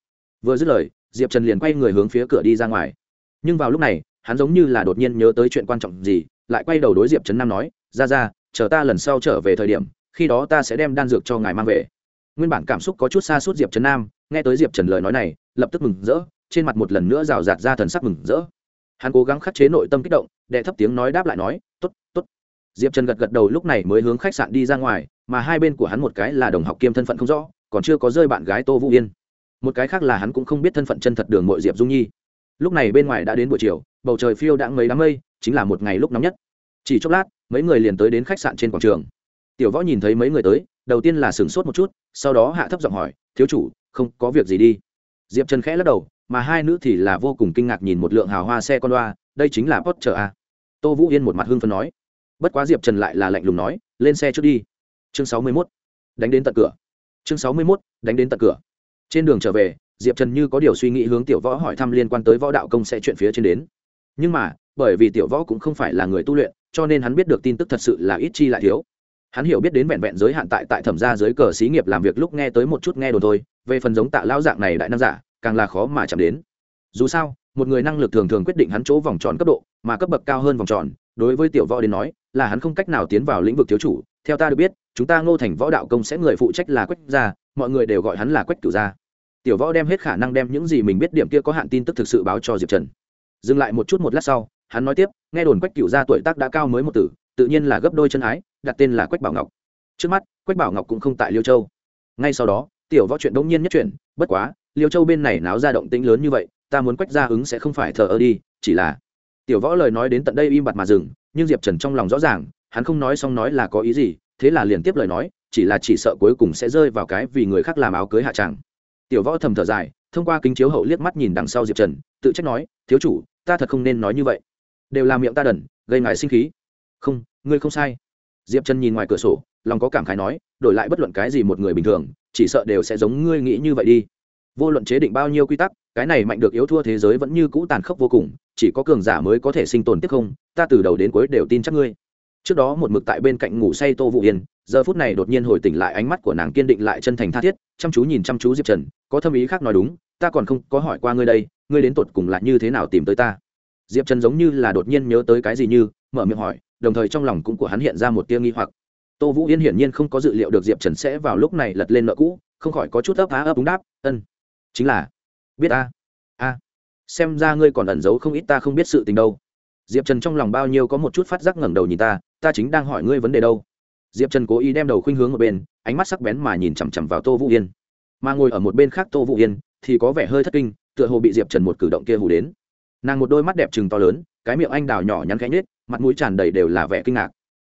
Vừa dứt lời, diệp trần liền quay người hướng phía cửa đi ra ngoài. Nhưng vào lúc này, hắn giống như là đột nhiên nhớ tới chuyện quan trọng gì, lại quay đầu đối diệp trấn nam nói, ra ra, chờ ta lần sau trở về thời điểm, khi đó ta sẽ đem đan dược cho ngài mang về. Nguyên bản cảm xúc có chút xa suốt diệp trấn nam, nghe tới diệp trần lời nói này, lập tức mừng rỡ, trên mặt một lần nữa rào rạt ra thần sắc mừng rỡ hắn cố gắng khắc chế nội tâm kích động, đệ thấp tiếng nói đáp lại nói t ố t t ố t diệp trần gật gật đầu lúc này mới hướng khách sạn đi ra ngoài, mà hai bên của hắn một cái là đồng học kiêm thân phận không rõ, còn chưa có rơi bạn gái tô vũ yên. Một cái khác là hắn cũng không biết thân phận chân thật đường mội diệp dung nhi. Lúc này bên ngoài đã đến buổi chiều, bầu trời phiêu đã mấy đám mây, chính là một ngày lúc nóng nhất. Chỉ chốc lát, mấy người liền tới đến khách sạn trên quảng trường. Tiểu võ nhìn thấy mấy người tới, đầu tiên là sửng sốt một chút, sau đó hạ thấp giọng hỏi, thiếu chủ, không có việc gì đi? Diệp trần khẽ lắc đầu mà hai nữ thì là vô cùng kinh ngạc nhìn một lượng hào hoa xe con loa, đây chính là post chợ a à? tô vũ yên một mặt hưng phân nói. Bất quá diệp trần lại là lạnh lùng nói lên xe trước đi. Chương sáu mươi mốt đánh đến tận cửa. Chương sáu mươi mốt đánh đến tận cửa. Trên đường trở về diệp trần như có điều suy nghĩ hướng tiểu võ hỏi thăm liên quan tới võ đạo công sẽ chuyện phía trên đến. Nhưng mà bởi vì tiểu võ cũng không phải là người tu luyện cho nên hắn biết được tin tức thật sự là ít chi lại thiếu. Hắn hiểu biết đến vẹn vẹn giới hạn tại tại thẩm gia dưới cờ xí nghiệp làm việc lúc nghe tới một chút nghe đồn thôi về phần giống tạ lao dạng này đại năng giả càng là khó mà chạm đến. Dù sao, một người năng lực thường thường quyết định hắn chỗ vòng tròn cấp độ, mà cấp bậc cao hơn vòng tròn, đối với tiểu võ đến nói, là hắn không cách nào tiến vào lĩnh vực thiếu chủ. Theo ta được biết, chúng ta ngô thành võ đạo công sẽ người phụ trách là quách gia, mọi người đều gọi hắn là quách cửu gia. Tiểu võ đem hết khả năng đem những gì mình biết điểm kia có hạn tin tức thực sự báo cho diệp trần. Dừng lại một chút một lát sau, hắn nói tiếp, nghe đồn quách Cửu gia tuổi tác đã cao mới một tử, tự nhiên là gấp đôi chân ái, đặt tên là quách bảo ngọc. Trước mắt, quách bảo ngọc cũng không tại liêu châu. Ngay sau đó, tiểu võ chuyện đống nhiên nhất chuyện bất quá liêu châu bên này náo ra động tĩnh lớn như vậy, ta muốn quách gia ứng sẽ không phải thờ ơ đi, chỉ là tiểu võ lời nói đến tận đây im bặt mà dừng, nhưng diệp trần trong lòng rõ ràng, hắn không nói xong nói là có ý gì, thế là liền tiếp lời nói, chỉ là chỉ sợ cuối cùng sẽ rơi vào cái vì người khác làm áo cưới hạ tràng tiểu võ thầm thở dài, thông qua kính chiếu hậu liếc mắt nhìn đằng sau diệp trần, tự trách nói, thiếu chủ, ta thật không nên nói như vậy. Đều là miệng ta đần, gây ngại sinh khí. Không, ngươi không sai. Diệp trần nhìn ngoài cửa sổ, lòng có cảm khái nói, đổi lại bất luận cái gì một người bình thường, chỉ sợ đều sẽ giống ngươi nghĩ như vậy đi vô luận chế định bao nhiêu quy tắc, cái này mạnh được yếu thua thế giới vẫn như cũ tàn khốc vô cùng, chỉ có cường giả mới có thể sinh tồn tiếp không, ta từ đầu đến cuối đều tin chắc ngươi. Trước đó một mực tại bên cạnh ngủ say tô vũ yên, giờ phút này đột nhiên hồi tỉnh lại ánh mắt của nàng kiên định lại chân thành tha thiết, chăm chú nhìn chăm chú diệp trần, có thâm ý khác nói đúng, ta còn không có hỏi qua ngươi đây, ngươi đến tột cùng là như thế nào tìm tới ta? Diệp trần giống như là đột nhiên nhớ tới cái gì như, mở miệng hỏi, đồng thời trong lòng cũng của hắn hiện ra một tia nghi hoặc. Tô vũ yên hiển nhiên không có dự liệu được diệp trần sẽ vào lúc này lật lên nợ cũ, không khỏi có chút ấp á ấp đúng đáp, ân chính là, biết a a, xem ra ngươi còn ẩn giấu không ít ta không biết sự tình đâu. Diệp trần trong lòng bao nhiêu có một chút phát giác ngẩng đầu nhìn ta ta chính đang hỏi ngươi vấn đề đâu. Diệp trần cố ý đem đầu khuynh hướng ở bên, ánh mắt sắc bén mà nhìn chằm chằm vào tô vũ yên. Mà ngồi ở một bên khác tô vũ yên, thì có vẻ hơi thất kinh, tựa hồ bị diệp trần một cử động kia hù đến. Nàng một đôi mắt đẹp trừng to lớn, cái miệng anh đào nhỏ nhắn khẽ nết mặt mũi tràn đầy đều là vẻ kinh ngạc.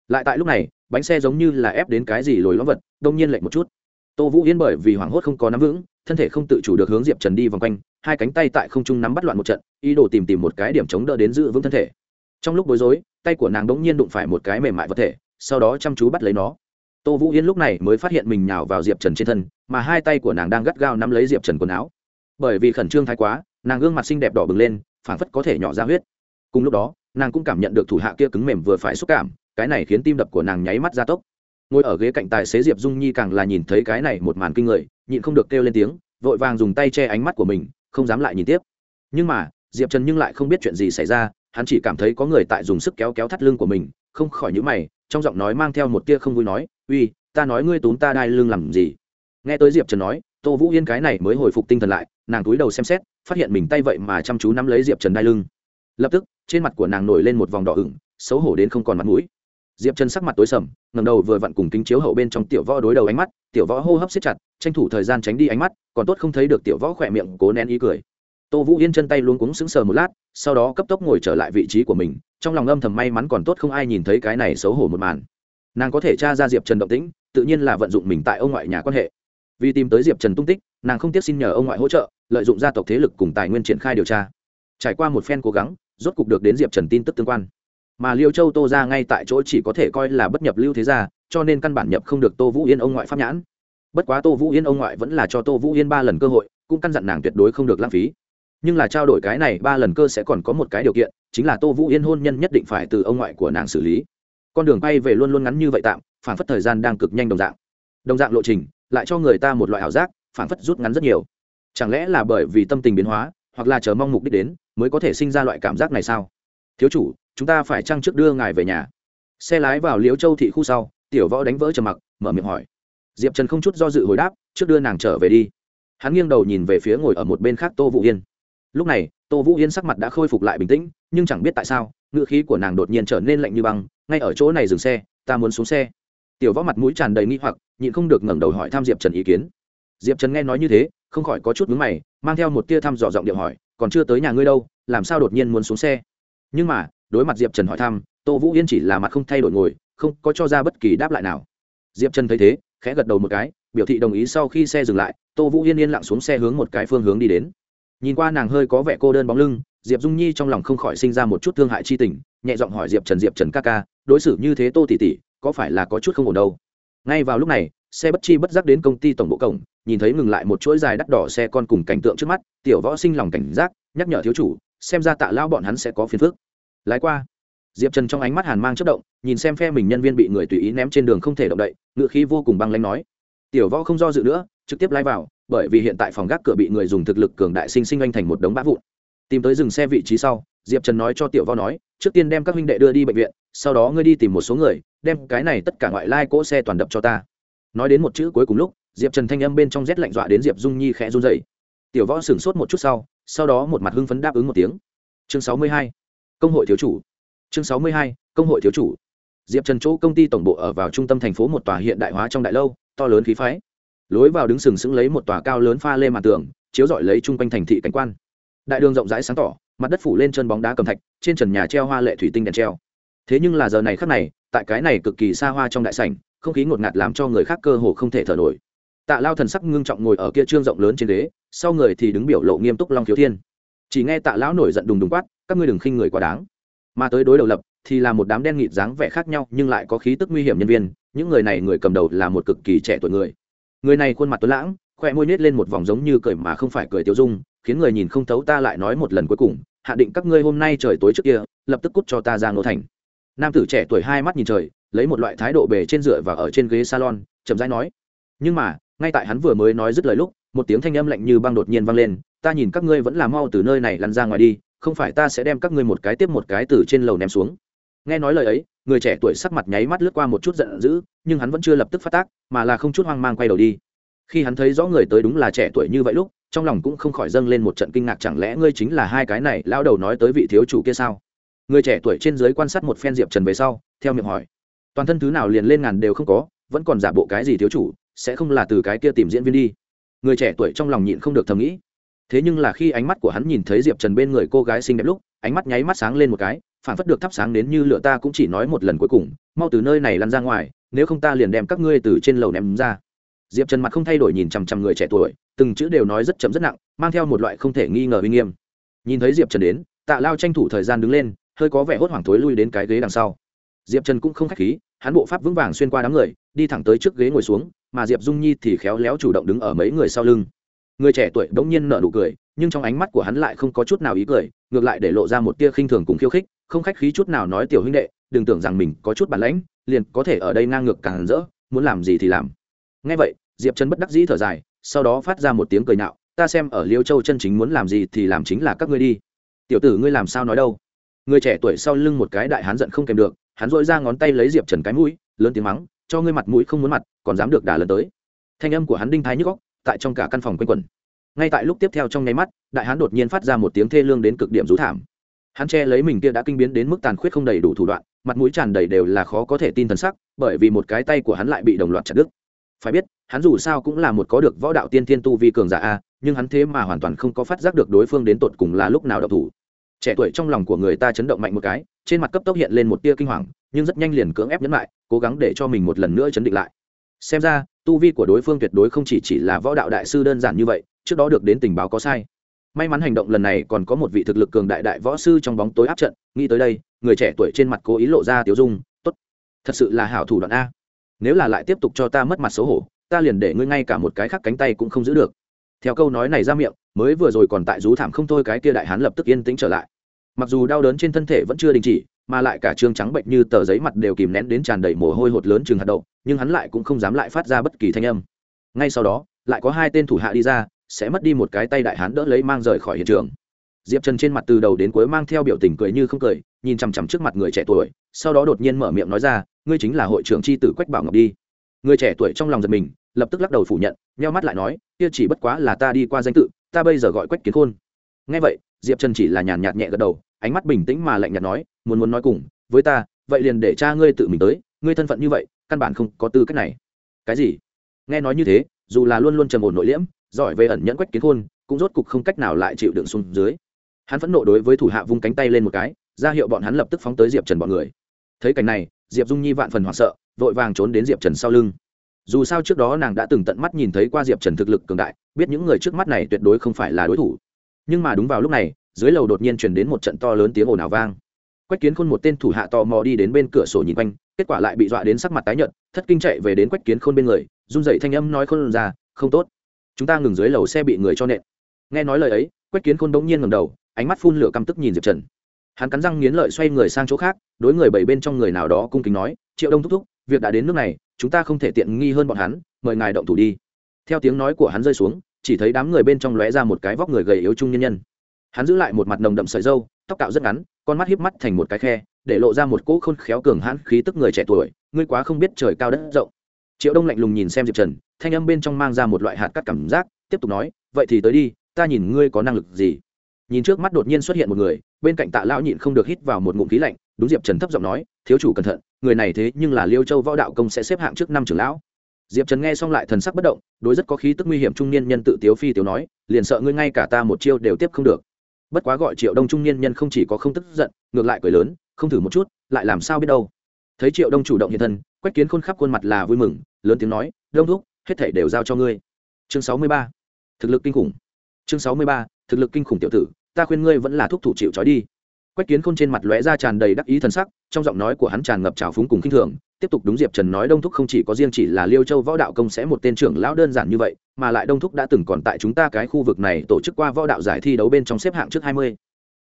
Lại tại lúc này, bánh xe giống như là ép đến cái gì lồi lõm vật, đông nhiên lệch một chút. Tô vũ yên bởi vì hoảng hốt không có nắm vững thân thể không tự chủ được hướng diệp trần đi vòng quanh, hai cánh tay tại không trung nắm bắt loạn một trận, ý đồ tìm tìm một cái điểm chống đỡ đến giữ vững thân thể. Trong lúc bối rối, tay của nàng đ ỗ n g nhiên đụng phải một cái mềm mại vật thể, sau đó chăm chú bắt lấy nó. Tô vũ yên lúc này mới phát hiện mình nhào vào diệp trần trên thân, mà hai tay của nàng đang gắt gao nắm lấy diệp trần quần áo. Bởi vì khẩn trương thái quá, nàng gương mặt xinh đẹp đỏ bừng lên, phảng phất có thể nhỏ ra huyết. Cùng lúc đó, nàng cũng cảm nhận được thủ hạ kia cứng mềm vừa phải xúc cảm, cái này khiến tim đập của nàng nháy mắt gia tốc. Ngồi ở ghế cạnh tài xế diệp dung nhi càng là nhìn thấy cái này một màn kinh người nhịn không được kêu lên tiếng, vội vàng dùng tay che ánh mắt của mình, không dám lại nhìn tiếp. Nhưng mà, diệp trần nhưng lại không biết chuyện gì xảy ra, hắn chỉ cảm thấy có người tại dùng sức kéo kéo thắt lưng của mình, không khỏi nhữ mày, trong giọng nói mang theo một tia không vui nói, uy, ta nói ngươi tốn ta đai lưng làm gì? Nghe tới diệp trần nói, tô vũ yên cái này mới hồi phục tinh thần lại, nàng túi đầu xem xét, phát hiện mình tay vậy mà chăm chú nắm lấy diệp trần đai lưng. Lập tức, trên mặt của nàng nổi lên một vòng đỏ ửng, xấu hổ đến không còn mặt mũi. Diệp trần sắc mặt tối sầm ngầm đầu vừa vặn cùng kính chiếu hậu bên trong tiểu võ đối đầu ánh mắt, tiểu võ hô hấp xếp chặt, tranh thủ thời gian tránh đi ánh mắt, còn tốt không thấy được tiểu võ khỏe miệng cố nén ý cười. Tô vũ yên chân tay luống cuống sững sờ một lát, sau đó cấp tốc ngồi trở lại vị trí của mình, trong lòng âm thầm may mắn còn tốt không ai nhìn thấy cái này xấu hổ một màn. Nàng có thể tra ra diệp trần động tĩnh, tự nhiên là vận dụng mình tại ông ngoại nhà quan hệ. Vì tìm tới diệp trần tung tích, nàng không tiếc xin nhờ ông ngoại hỗ trợ, lợi dụng gia tộc thế lực cùng tài nguyên triển khai điều tra. Trải qua một phen cố gắng, rốt cục được đến diệp trần tin tức tương quan mà liêu châu tô ra ngay tại chỗ chỉ có thể coi là bất nhập lưu thế gia, cho nên căn bản nhập không được tô vũ yên ông ngoại pháp nhãn. Bất quá tô vũ yên ông ngoại vẫn là cho tô vũ yên ba lần cơ hội, cũng căn dặn nàng tuyệt đối không được lãng phí. Nhưng là trao đổi cái này ba lần cơ sẽ còn có một cái điều kiện, chính là tô vũ yên hôn nhân nhất định phải từ ông ngoại của nàng xử lý. Con đường bay về luôn luôn ngắn như vậy tạm, phản phất thời gian đang cực nhanh đồng dạng. Đồng dạng lộ trình, lại cho người ta một loại ảo giác, phản phất rút ngắn rất nhiều. Chẳng lẽ là bởi vì tâm tình biến hóa, hoặc là chờ mong mục đích đến, mới có thể sinh ra loại cảm giác này sao? Thiếu chủ chúng ta phải chăng trước đưa ngài về nhà. Xe lái vào liễu châu thị khu sau, tiểu võ đánh vỡ trầm mặc, mở miệng hỏi. Diệp trần không chút do dự hồi đáp, trước đưa nàng trở về đi. Hắn nghiêng đầu nhìn về phía ngồi ở một bên khác tô vũ yên. Lúc này, tô vũ yên sắc mặt đã khôi phục lại bình tĩnh, nhưng chẳng biết tại sao, ngữ khí của nàng đột nhiên trở nên lạnh như băng, ngay ở chỗ này dừng xe, ta muốn xuống xe. Tiểu võ mặt mũi tràn đầy nghi hoặc, nhịn không được ngẩng đầu hỏi thăm diệp trần ý kiến. Diệp trần nghe nói như thế, không khỏi có chút mướn mày, mang theo một tia thăm dò giọng điệu hỏi, còn chưa tới nhà ngươi đâu, làm sao đột nhiên muốn xuống xe? Nhưng mà đối mặt diệp trần hỏi thăm tô vũ yên chỉ là mặt không thay đổi ngồi không có cho ra bất kỳ đáp lại nào diệp trần thấy thế khẽ gật đầu một cái biểu thị đồng ý sau khi xe dừng lại tô vũ yên yên lặng xuống xe hướng một cái phương hướng đi đến nhìn qua nàng hơi có vẻ cô đơn bóng lưng diệp dung nhi trong lòng không khỏi sinh ra một chút thương hại chi tình nhẹ giọng hỏi diệp trần diệp trần ca ca đối xử như thế tô tỷ tỷ có phải là có chút không ổn đâu ngay vào lúc này xe bất chi bất giác đến công ty tổng bộ cổng nhìn thấy ngừng lại một chuỗi dài đắt đỏ xe con cùng cảnh tượng trước mắt tiểu võ sinh lòng cảnh giác nhắc nhở thiếu chủ xem ra tạ lao bọn hắn sẽ có phiền phức lái qua. Diệp trần trong ánh mắt hàn mang chất động, nhìn xem phe mình nhân viên bị người tùy ý ném trên đường không thể động đậy, ngựa khí vô cùng băng lanh nói. Tiểu võ không do dự nữa, trực tiếp lái vào, bởi vì hiện tại phòng gác cửa bị người dùng thực lực cường đại sinh sinh anh thành một đống bã vụn. Tìm tới dừng xe vị trí sau, diệp trần nói cho tiểu võ nói, trước tiên đem các huynh đệ đưa đi bệnh viện, sau đó ngươi đi tìm một số người, đem cái này tất cả ngoại lai cỗ xe toàn đập cho ta. Nói đến một chữ cuối cùng lúc, diệp trần thanh âm bên trong rét lạnh dọa đến diệp dung nhi khẽ run dậy tiểu võ sửng sốt một chút sau sau đó một mặt hưng phấn đáp ứng một tiếng. Chương sáu mươi hai công hội thiếu chủ. Chương sáu mươi hai, công hội thiếu chủ. Diệp trần chỗ công ty tổng bộ ở vào trung tâm thành phố một tòa hiện đại hóa trong đại lâu, to lớn khí phái. Lối vào đứng sừng sững lấy một tòa cao lớn pha lê mặt tường, chiếu dọi lấy chung quanh thành thị cảnh quan. Đại đường rộng rãi sáng tỏ, mặt đất phủ lên chân bóng đá cầm thạch, trên trần nhà treo hoa lệ thủy tinh đèn treo. Thế nhưng là giờ này khắc này, tại cái này cực kỳ xa hoa trong đại sảnh, không khí ngột ngạt làm cho người khác cơ hồ không thể thở nổi. Tạ lao thần sắc ngưng trọng ngồi ở kia trương rộng lớn trên ghế, sau người thì đứng biểu lộ nghiêm túc long thiếu thiên chỉ nghe tạ lão nổi giận đùng đùng quát, các ngươi đừng khinh người quá đáng. Mà tới đối đầu lập, thì là một đám đen nghịt dáng vẻ khác nhau, nhưng lại có khí tức nguy hiểm nhân viên, những người này người cầm đầu là một cực kỳ trẻ tuổi người. Người này khuôn mặt tuấn lãng khoe môi nết lên một vòng giống như cười mà không phải cười tiêu dung, khiến người nhìn không thấu ta lại nói một lần cuối cùng, hạ định các ngươi hôm nay trời tối trước kia, lập tức cút cho ta ra ngô thành. Nam tử trẻ tuổi hai mắt nhìn trời, lấy một loại thái độ bề trên dựa và ở trên ghế salon, chậm rãi nói. Nhưng mà, ngay tại hắn vừa mới nói dứt lời lúc, một tiếng thanh âm lạnh như băng đột nhiên vang lên ta nhìn các ngươi vẫn là mau từ nơi này lăn ra ngoài đi, không phải ta sẽ đem các ngươi một cái tiếp một cái từ trên lầu ném xuống. Nghe nói lời ấy, người trẻ tuổi sắc mặt nháy mắt lướt qua một chút giận dữ, nhưng hắn vẫn chưa lập tức phát tác, mà là không chút hoang mang quay đầu đi. Khi hắn thấy rõ người tới đúng là trẻ tuổi như vậy lúc, trong lòng cũng không khỏi dâng lên một trận kinh ngạc, chẳng lẽ ngươi chính là hai cái này lao đầu nói tới vị thiếu chủ kia sao? Người trẻ tuổi trên dưới quan sát một phen diệp trần về sau, theo miệng hỏi. Toàn thân thứ nào liền lên ngàn đều không có, vẫn còn giả bộ cái gì thiếu chủ, sẽ không là từ cái kia tìm diễn viên đi. Người trẻ tuổi trong lòng nhịn không được thầm nghĩ thế nhưng là khi ánh mắt của hắn nhìn thấy diệp trần bên người cô gái xinh đẹp lúc, ánh mắt nháy mắt sáng lên một cái, phản phất được thắp sáng đến như lửa ta cũng chỉ nói một lần cuối cùng, mau từ nơi này lăn ra ngoài, nếu không ta liền đem các ngươi từ trên lầu ném ra. Diệp trần mặt không thay đổi nhìn chằm chằm người trẻ tuổi, từng chữ đều nói rất chậm rất nặng, mang theo một loại không thể nghi ngờ uy nghiêm. Nhìn thấy diệp trần đến, tạ lao tranh thủ thời gian đứng lên, hơi có vẻ hốt hoảng thối lui đến cái ghế đằng sau. Diệp trần cũng không k h á c h khí, hắn bộ pháp vững vàng xuyên qua đám người, đi thẳng tới trước ghế ngồi xuống, mà diệp dung nhi thì khéo léo chủ động đứng ở mấy người sau lưng người trẻ tuổi đ nhiên nở nụ cười, nhưng trong ánh mắt của hắn lại không có chút nào ý cười, ngược lại để lộ ra một tia khinh thường cùng khiêu khích, không khách khí chút nào nói tiểu huynh đệ, đừng tưởng rằng mình có chút bản lãnh, liền có thể ở đây ngang ngược càng rỡ, muốn làm gì thì làm. Ngay vậy, diệp trần bất đắc dĩ thở dài, sau đó phát ra một tiếng cười nạo, ta xem ở liêu châu chân chính muốn làm gì thì làm chính là các ngươi đi. Tiểu tử ngươi làm sao nói đâu? Người trẻ tuổi sau lưng một cái đại hán giận không kèm được, hắn dội ra ngón tay lấy diệp trần cái mũi, lớn tiếng mắng, cho ngươi mặt mũi không muốn mặt, còn dám được đà lần tới. Thanh âm của hắn đinh thái nhức góc tại trong cả căn phòng quanh quẩn. Ngay tại lúc tiếp theo trong nháy mắt, đại hán đột nhiên phát ra một tiếng thê lương đến cực điểm rú thảm. Hắn che lấy mình kia đã kinh biến đến mức tàn khuyết không đầy đủ thủ đoạn, mặt mũi tràn đầy đều là khó có thể tin thần sắc, bởi vì một cái tay của hắn lại bị đồng loạt chặt đứt. Phải biết, hắn dù sao cũng là một có được võ đạo tiên thiên tu vi cường giả a, nhưng hắn thế mà hoàn toàn không có phát giác được đối phương đến tột cùng là lúc nào độc thủ. Trẻ tuổi trong lòng của người ta chấn động mạnh một cái, trên mặt cấp tốc hiện lên một tia kinh hoàng, nhưng rất nhanh liền cưỡng ép nhấn lại, cố gắng để cho mình một lần nữa chấn định lại. Xem ra tu vi của đối phương tuyệt đối không chỉ chỉ là võ đạo đại sư đơn giản như vậy, trước đó được đến tình báo có sai. May mắn hành động lần này còn có một vị thực lực cường đại đại võ sư trong bóng tối áp trận, nghĩ tới đây, người trẻ tuổi trên mặt cố ý lộ ra tiếu dung, tốt, thật sự là hảo thủ đoạn a. Nếu là lại tiếp tục cho ta mất mặt xấu hổ, ta liền để ngươi ngay cả một cái khác cánh tay cũng không giữ được. Theo câu nói này ra miệng, mới vừa rồi còn tại rú thảm không thôi cái kia đại hán lập tức yên tĩnh trở lại. Mặc dù đau đớn trên thân thể vẫn chưa đình chỉ mà lại cả trương trắng bệnh như tờ giấy mặt đều kìm nén đến tràn đầy mồ hôi hột lớn chừng hạt đậu, nhưng hắn lại cũng không dám lại phát ra bất kỳ thanh âm. Ngay sau đó, lại có hai tên thủ hạ đi ra, sẽ mất đi một cái tay đại hán đỡ lấy mang rời khỏi hiện trường. Diệp trần trên mặt từ đầu đến cuối mang theo biểu tình cười như không cười, nhìn chằm chằm trước mặt người trẻ tuổi, sau đó đột nhiên mở miệng nói ra, ngươi chính là hội trưởng c h i tử quách bảo ngọc đi. Người trẻ tuổi trong lòng giật mình, lập tức lắc đầu phủ nhận, nheo mắt lại nói, kia chỉ bất quá là ta đi qua danh tự, ta bây giờ gọi quách kiến khôn. Ngay vậy, diệp trần chỉ là nhàn nhạt nhẹ gật đầu ánh mắt bình tĩnh mà lạnh nhạt nói, muốn muốn nói cùng, với ta, vậy liền để cha ngươi tự mình tới, ngươi thân phận như vậy, căn bản không có tư cách này. Cái gì? Nghe nói như thế, dù là luôn luôn trầm ổn nội liễm, giỏi về ẩn nhẫn quách kiến khôn, cũng rốt cục không cách nào lại chịu đựng xuống dưới. Hắn phẫn nộ đối với thủ hạ vung cánh tay lên một cái, ra hiệu bọn hắn lập tức phóng tới diệp trần bọn người. Thấy cảnh này, diệp dung nhi vạn phần hoảng sợ, vội vàng trốn đến diệp trần sau lưng. Dù sao trước đó nàng đã từng tận mắt nhìn thấy qua diệp trần thực lực cường đại, biết những người trước mắt này tuyệt đối không phải là đối thủ. Nhưng mà đúng vào lúc này dưới lầu đột nhiên chuyển đến một trận to lớn tiếng ồn ào vang. Quách kiến khôn một tên thủ hạ tò mò đi đến bên cửa sổ nhìn quanh, kết quả lại bị dọa đến sắc mặt tái nhợt, thất kinh chạy về đến quách kiến khôn bên người, run dậy thanh âm nói khôn ra, không tốt. Chúng ta ngừng dưới lầu xe bị người cho nện. Nghe nói lời ấy, quách kiến khôn đống nhiên ngầm đầu, ánh mắt phun lửa căm tức nhìn diệp trần. Hắn cắn răng nghiến lợi xoay người sang chỗ khác, đối người bảy bên trong người nào đó cung kính nói, triệu đông thúc thúc, việc đã đến nước này, chúng ta không thể tiện nghi hơn bọn hắn, mời ngài động thủ đi. Theo tiếng nói của hắn rơi xuống, chỉ thấy đám người bên trong lóe ra một cái vóc người gầy yếu trung nhân nhân hắn giữ lại một mặt nồng đậm sợi dâu, tóc cạo rất ngắn, con mắt hiếp mắt thành một cái khe, để lộ ra một cỗ khôn khéo cường hãn khí tức người trẻ tuổi, ngươi quá không biết trời cao đất rộng. Triệu đông lạnh lùng nhìn xem diệp trần, thanh âm bên trong mang ra một loại hạt cắt cảm giác, tiếp tục nói, vậy thì tới đi, ta nhìn ngươi có năng lực gì? Nhìn trước mắt đột nhiên xuất hiện một người, bên cạnh tạ lão nhịn không được hít vào một ngụm khí lạnh, đúng diệp trần thấp giọng nói, thiếu chủ cẩn thận, người này thế nhưng là liêu châu võ đạo công sẽ xếp hạng trước năm trưởng lão. Diệp trần nghe xong lại thần sắc bất động, đối rất có khí tức nguy hiểm trung niên nhân tự tiếu phi tiếu nói, liền sợ ngươi ngay cả ta một chiêu đều tiếp không được bất quá gọi triệu đông trung niên nhân không chỉ có không tức giận, ngược lại cười lớn, không thử một chút, lại làm sao biết đâu? Thấy triệu đông chủ động hiện thân, quách kiến khôn khắp khuôn mặt là vui mừng, lớn tiếng nói, đông thúc, hết thảy đều giao cho ngươi. Chương sáu mươi ba, thực lực kinh khủng. Chương sáu mươi ba, thực lực kinh khủng tiểu tử, ta khuyên ngươi vẫn là thúc thủ chịu trói đi quách kiến khôn trên mặt lóe ra tràn đầy đắc ý thần sắc, trong giọng nói của hắn tràn ngập trào phúng cùng khinh thường. Tiếp tục đúng diệp trần nói đông thúc không chỉ có riêng chỉ là liêu châu võ đạo công sẽ một tên trưởng lão đơn giản như vậy, mà lại đông thúc đã từng còn tại chúng ta cái khu vực này tổ chức qua võ đạo giải thi đấu bên trong xếp hạng trước hai mươi.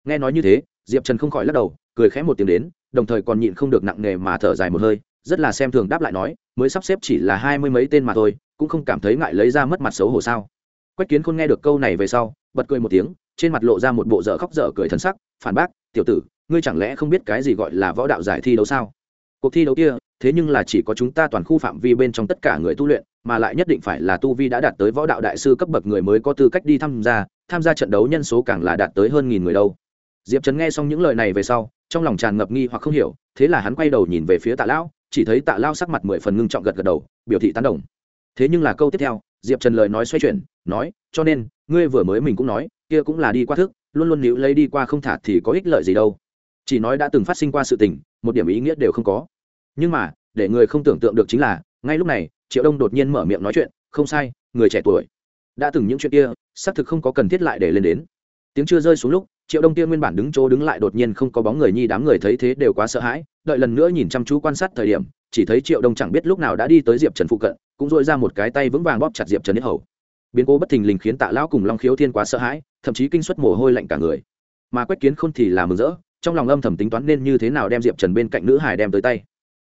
Nghe nói như thế, diệp trần không khỏi lắc đầu, cười khẽ một tiếng đến, đồng thời còn nhịn không được nặng nề mà thở dài một hơi, rất là xem thường đáp lại nói, mới sắp xếp chỉ là hai mươi mấy tên mà thôi, cũng không cảm thấy ngại lấy ra mất mặt xấu hổ sao. Quách kiến khôn nghe được câu này về sau, bật cười một tiếng, trên mặt lộ ra một bộ dở khóc dở cười thân sắc phản bác, tiểu tử, ngươi chẳng lẽ không biết cái gì gọi là võ đạo giải thi đấu sao? Cuộc thi đấu kia, thế nhưng là chỉ có chúng ta toàn khu phạm vi bên trong tất cả người tu luyện, mà lại nhất định phải là tu vi đã đạt tới võ đạo đại sư cấp bậc người mới có tư cách đi tham gia tham gia trận đấu nhân số càng là đạt tới hơn nghìn người đâu. Diệp trấn nghe xong những lời này về sau, trong lòng tràn ngập nghi hoặc không hiểu, thế là hắn quay đầu nhìn về phía tạ lão, chỉ thấy tạ lao sắc mặt mười phần ngưng trọng gật gật đầu, biểu thị tán đồng. Thế nhưng là câu tiếp theo, diệp trần lời nói xoay chuyển, nói, cho nên, ngươi vừa mới mình cũng nói, kia cũng là đi qua thức luôn luôn níu lấy đi qua không thả thì có ích lợi gì đâu. Chỉ nói đã từng phát sinh qua sự tình, một điểm ý nghĩa đều không có. Nhưng mà, để người không tưởng tượng được chính là, ngay lúc này, triệu đông đột nhiên mở miệng nói chuyện, không sai, người trẻ tuổi. Đã từng những chuyện kia, xác thực không có cần thiết lại để lên đến. Tiếng chưa rơi xuống lúc, triệu đông tiên nguyên bản đứng chỗ đứng lại đột nhiên không có bóng người nhi đám người thấy thế đều quá sợ hãi, đợi lần nữa nhìn chăm chú quan sát thời điểm, chỉ thấy triệu đông chẳng biết lúc nào đã đi tới diệp trần phụ cận, cũng dội ra một cái tay vững vàng bóp chặt diệp trần nhất hầu biến cố bất thình lình khiến tạ lão cùng long khiếu thiên quá sợ hãi thậm chí kinh suất mồ hôi lạnh cả người mà quách kiến khôn thì là mừng rỡ trong lòng âm thầm tính toán nên như thế nào đem diệp trần bên cạnh nữ hải đem tới tay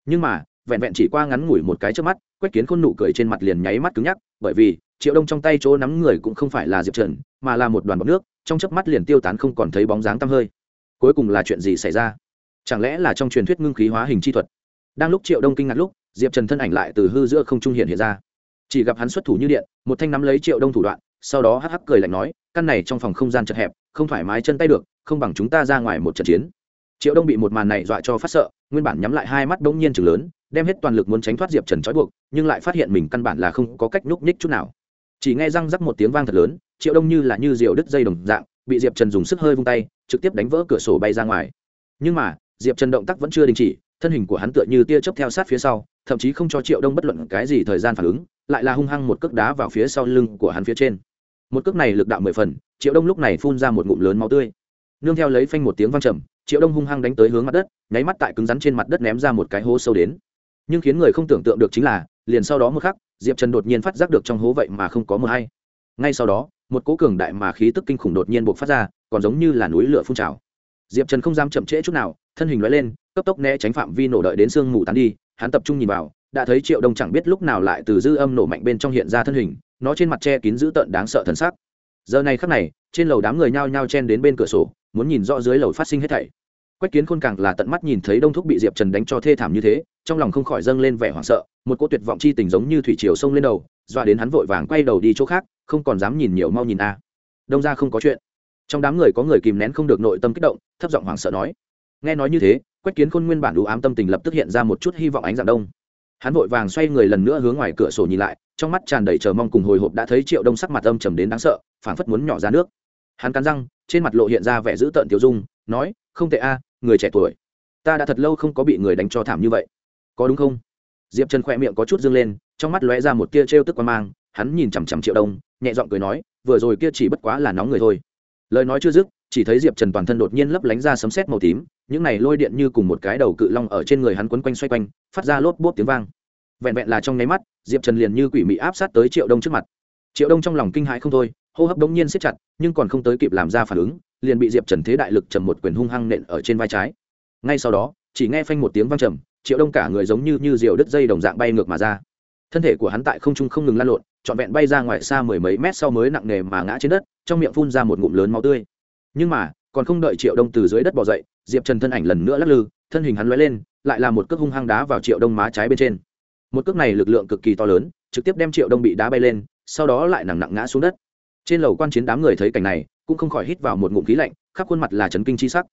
nhưng mà vẹn vẹn chỉ qua ngắn ngủi một cái trước mắt quách kiến khôn nụ cười trên mặt liền nháy mắt cứng nhắc bởi vì triệu đông trong tay chỗ nắm người cũng không phải là diệp trần mà là một đoàn bọc nước trong chớp mắt liền tiêu tán không còn thấy bóng dáng tăm hơi cuối cùng là chuyện gì xảy ra chẳng lẽ là trong truyền thuyết ngưng khí hóa hình chi thuật đang lúc triệu đông kinh ngạc lúc diệp trần thân ảnh lại từ hư giữa không trung hiện hiện ra chỉ gặp hắn xuất thủ như điện, một thanh nắm lấy triệu đông thủ đoạn, sau đó hắc hắc cười lạnh nói, căn này trong phòng không gian chật hẹp, không thoải mái chân tay được, không bằng chúng ta ra ngoài một trận chiến. Triệu đông bị một màn này dọa cho phát sợ, nguyên bản nhắm lại hai mắt đông nhiên chừng lớn, đem hết toàn lực muốn tránh thoát diệp trần trói buộc, nhưng lại phát hiện mình căn bản là không có cách núp nhích chút nào. Chỉ nghe răng rắc một tiếng vang thật lớn, triệu đông như là như diều đứt dây đồng dạng, bị diệp trần dùng sức hơi vung tay, trực tiếp đánh vỡ cửa sổ bay ra ngoài. Nhưng mà, diệp trần động tác vẫn chưa đình chỉ, thân hình của hắn tựa như tia chớp theo sát phía sau, thậm chí không cho triệu đông bất luận cái gì thời gian phản ứng lại là hung hăng một cước đá vào phía sau lưng của hắn phía trên. Một cước này lực đạo mười phần, triệu đông lúc này phun ra một ngụm lớn máu tươi. Nương theo lấy phanh một tiếng vang trầm, triệu đông hung hăng đánh tới hướng mặt đất, nháy mắt tại cứng rắn trên mặt đất ném ra một cái hố sâu đến. Nhưng khiến người không tưởng tượng được chính là, liền sau đó một khắc, diệp trần đột nhiên phát giác được trong hố vậy mà không có mờ hay. Ngay sau đó, một cố cường đại mà khí tức kinh khủng đột nhiên buộc phát ra, còn giống như là núi lửa phun trào. Diệp trần không dám chậm trễ chút nào, thân hình nói lên, cấp tốc né tránh phạm vi nổ đợi đến sương mù tán đi, hắn tập trung nhìn vào đã thấy triệu đông chẳng biết lúc nào lại từ dư âm nổ mạnh bên trong hiện ra thân hình, nó trên mặt che kín dữ tợn đáng sợ thân sắc. Giờ này khắc này, trên lầu đám người nhao nhao chen đến bên cửa sổ, muốn nhìn rõ dưới lầu phát sinh hết thảy. Quách kiến khôn càng là tận mắt nhìn thấy đông thúc bị diệp trần đánh cho thê thảm như thế, trong lòng không khỏi dâng lên vẻ hoảng sợ, một cô tuyệt vọng chi tình giống như thủy triều sông lên đầu, dọa đến hắn vội vàng quay đầu đi chỗ khác, không còn dám nhìn nhiều mau nhìn a. À. Đông ra không có chuyện. Trong đám người có người kìm nén không được nội tâm kích động, thấp giọng hoảng sợ nói. Nghe nói như thế, quách kiến khôn nguyên bản đủ ám tâm tình lập tức hiện ra một chút hy vọng ánh dạng đông hắn vội vàng xoay người lần nữa hướng ngoài cửa sổ nhìn lại, trong mắt tràn đầy chờ mong cùng hồi hộp đã thấy triệu đông sắc mặt âm trầm đến đáng sợ, phảng phất muốn nhỏ ra nước. Hắn cắn răng, trên mặt lộ hiện ra vẻ dữ tợn tiêu dung, nói, không tệ a, người trẻ tuổi. Ta đã thật lâu không có bị người đánh cho thảm như vậy. Có đúng không? Diệp trần khỏe miệng có chút dương lên, trong mắt lóe ra một tia trêu tức quan mang, hắn nhìn chằm chằm triệu đông, nhẹ giọng cười nói, vừa rồi kia chỉ bất quá là nóng người thôi. Lời nói chưa dứt chỉ thấy diệp trần toàn thân đột nhiên lấp lánh ra sấm sét màu tím, những này lôi điện như cùng một cái đầu cự long ở trên người hắn quấn quanh xoay quanh, phát ra lốp bốp tiếng vang. Vẹn vẹn là trong nháy mắt, diệp trần liền như quỷ mị áp sát tới triệu đông trước mặt. Triệu đông trong lòng kinh hãi không thôi, hô hấp đống nhiên siết chặt, nhưng còn không tới kịp làm ra phản ứng, liền bị diệp trần thế đại lực trầm một quyền hung hăng nện ở trên vai trái. Ngay sau đó, chỉ nghe phanh một tiếng vang trầm, triệu đông cả người giống như như diều đứt dây đồng dạng bay ngược mà ra. Thân thể của hắn tại không trung không ngừng lan lộn, trọn vẹn bay ra ngoài xa mười mấy mét sau mới nặng nề mà ngã trên đất, trong miệng phun ra một ngụm lớn máu tươi nhưng mà, còn không đợi triệu đông từ dưới đất bỏ dậy, diệp trần thân ảnh lần nữa lắc lư, thân hình hắn lóe lên, lại là một cước hung hăng đá vào triệu đông má trái bên trên. Một cước này lực lượng cực kỳ to lớn, trực tiếp đem triệu đông bị đá bay lên, sau đó lại nặng nặng ngã xuống đất. Trên lầu quan chiến đám người thấy cảnh này, cũng không khỏi hít vào một ngụm khí lạnh, khắp khuôn mặt là chấn kinh chi sắc.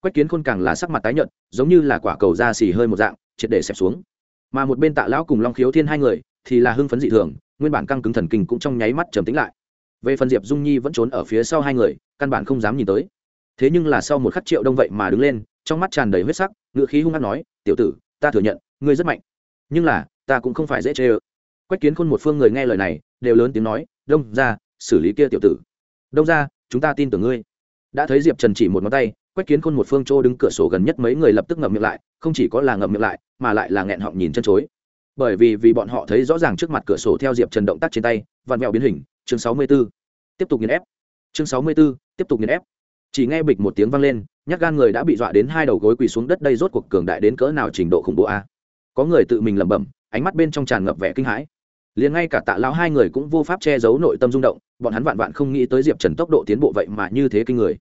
Quách kiến khôn càng là sắc mặt tái nhợt, giống như là quả cầu da xì hơi một dạng, triệt để xẹp xuống. Mà một bên tạ lão cùng long khiếu thiên hai người, thì là hưng phấn dị thường, nguyên bản căng cứng thần kinh cũng trong nháy mắt trầm tĩnh lại về phần diệp dung nhi vẫn trốn ở phía sau hai người, căn bản không dám nhìn tới. Thế nhưng là sau một khắc triệu đông vậy mà đứng lên, trong mắt tràn đầy huyết sắc, ngựa khí hung hăng nói, tiểu tử, ta thừa nhận, ngươi rất mạnh. Nhưng là, ta cũng không phải dễ chê ơ. Quách kiến khôn một phương người nghe lời này, đều lớn tiếng nói, đông ra xử lý kia tiểu tử. Đông ra chúng ta tin tưởng ngươi. Đã thấy diệp trần chỉ một ngón tay, quách kiến khôn một phương chỗ đứng cửa sổ gần nhất mấy người lập tức ngậm miệng lại, không chỉ có là ngậm miệng lại, mà lại là nghẹn họng nhìn chân chối. Bởi vì vì bọn họ thấy rõ ràng trước mặt cửa sổ theo diệp trần động tác trên tay, vặn vẹo biến hình chương sáu mươi b ố tiếp tục nghiền ép. Chương sáu mươi b ố tiếp tục nghiền ép. Chỉ nghe bịch một tiếng vang lên nhắc gan người đã bị dọa đến hai đầu gối quỳ xuống đất đây rốt cuộc cường đại đến cỡ nào trình độ khủng bố a? Có người tự mình lẩm bẩm, ánh mắt bên trong tràn ngập vẻ kinh hãi. Liền ngay cả tạ lão hai người cũng vô pháp che giấu nội tâm rung động, bọn hắn vạn vạn không nghĩ tới diệp trần tốc độ tiến bộ vậy mà như thế kinh người.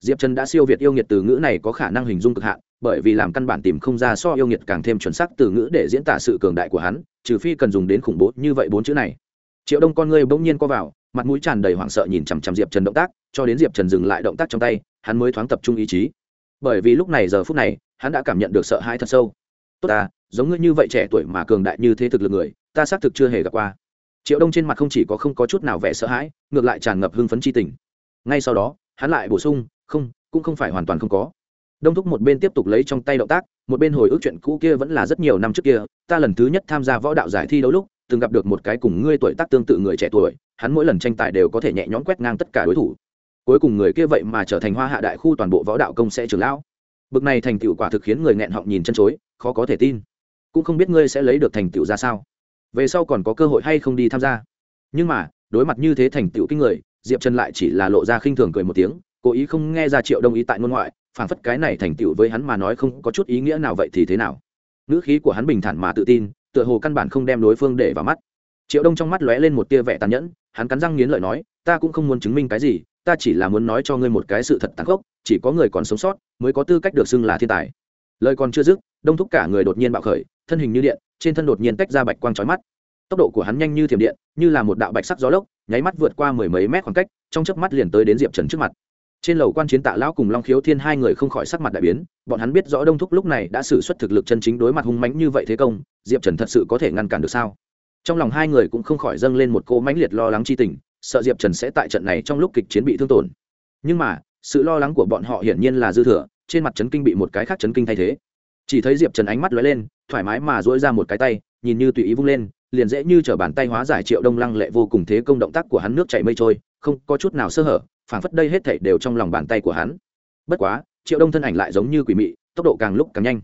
Diệp trần đã siêu việt yêu nghiệt từ ngữ này có khả năng hình dung cực hạn, bởi vì làm căn bản tìm không ra so yêu nghiệt càng thêm chuẩn xác từ ngữ để diễn tả sự cường đại của hắn, trừ phi cần dùng đến khủng bố như vậy bốn chữ này triệu đông con ngươi bỗng nhiên co vào, mặt mũi tràn đầy hoảng sợ nhìn chằm chằm diệp trần động tác, cho đến diệp trần dừng lại động tác trong tay, hắn mới thoáng tập trung ý chí. Bởi vì lúc này giờ phút này, hắn đã cảm nhận được sợ hãi thật sâu. Tốt ta, giống ngươi như vậy trẻ tuổi mà cường đại như thế thực lực người, ta xác thực chưa hề gặp qua. Triệu đông trên mặt không chỉ có không có chút nào vẻ sợ hãi, ngược lại tràn ngập hưng phấn c h i tình. Ngay sau đó, hắn lại bổ sung, không, cũng không phải hoàn toàn không có. Đông thúc một bên tiếp tục lấy trong tay động tác, một bên hồi ức chuyện cũ kia vẫn là rất nhiều năm trước kia, ta lần thứ nhất tham gia võ đạo giải thi đấu lúc từng gặp được một cái cùng ngươi tuổi tác tương tự người trẻ tuổi, hắn mỗi lần tranh tài đều có thể nhẹ nhõm quét ngang tất cả đối thủ. Cuối cùng người kia vậy mà trở thành hoa hạ đại khu toàn bộ võ đạo công sẽ trưởng lão. Bực này thành tựu quả thực khiến người nghẹn họng nhìn chân chối, khó có thể tin. Cũng không biết ngươi sẽ lấy được thành tựu ra sao. Về sau còn có cơ hội hay không đi tham gia. Nhưng mà, đối mặt như thế thành tựu kinh người, diệp trần lại chỉ là lộ ra khinh thường cười một tiếng, cố ý không nghe ra triệu đông ý tại ngôn ngoại phảng phất cái này thành tựu với hắn mà nói không có chút ý nghĩa nào vậy thì thế nào? Ngữ khí của hắn bình thản mà tự tin tựa hồ căn bản không đem đối phương để vào mắt. Triệu đông trong mắt lóe lên một tia vẻ tàn nhẫn, hắn cắn răng nghiến lợi nói, ta cũng không muốn chứng minh cái gì, ta chỉ là muốn nói cho ngươi một cái sự thật tàn khốc, chỉ có người còn sống sót mới có tư cách được xưng là thiên tài. Lời còn chưa dứt, đông thúc cả người đột nhiên bạo khởi, thân hình như điện, trên thân đột nhiên tách ra bạch quang trói mắt. Tốc độ của hắn nhanh như thiểm điện, như là một đạo bạch sắc gió lốc, nháy mắt vượt qua mười mấy mét khoảng cách, trong chớp mắt liền tới đến diệp trần trước mặt trên lầu quan chiến tạ lão cùng long khiếu thiên hai người không khỏi sắc mặt đại biến, bọn hắn biết rõ đông thúc lúc này đã xử suất thực lực chân chính đối mặt hung mãnh như vậy thế công, diệp trần thật sự có thể ngăn cản được sao? Trong lòng hai người cũng không khỏi dâng lên một cô mãnh liệt lo lắng chi tình, sợ diệp trần sẽ tại trận này trong lúc kịch chiến bị thương tổn. Nhưng mà, sự lo lắng của bọn họ hiển nhiên là dư thừa, trên mặt trấn kinh bị một cái khác trấn kinh thay thế. Chỉ thấy diệp trần ánh mắt lóe lên, thoải mái mà dỗi ra một cái tay, nhìn như tùy ý vung lên, liền dễ như t bàn tay hóa giải triệu đông lăng lệ vô cùng thế công động tác của hắn nước chảy mây trôi, không có chút nào sơ hở phảng phất đây hết thảy đều trong lòng bàn tay của hắn. Bất quá, triệu đông thân ảnh lại giống như quỷ mị, tốc độ càng lúc càng nhanh.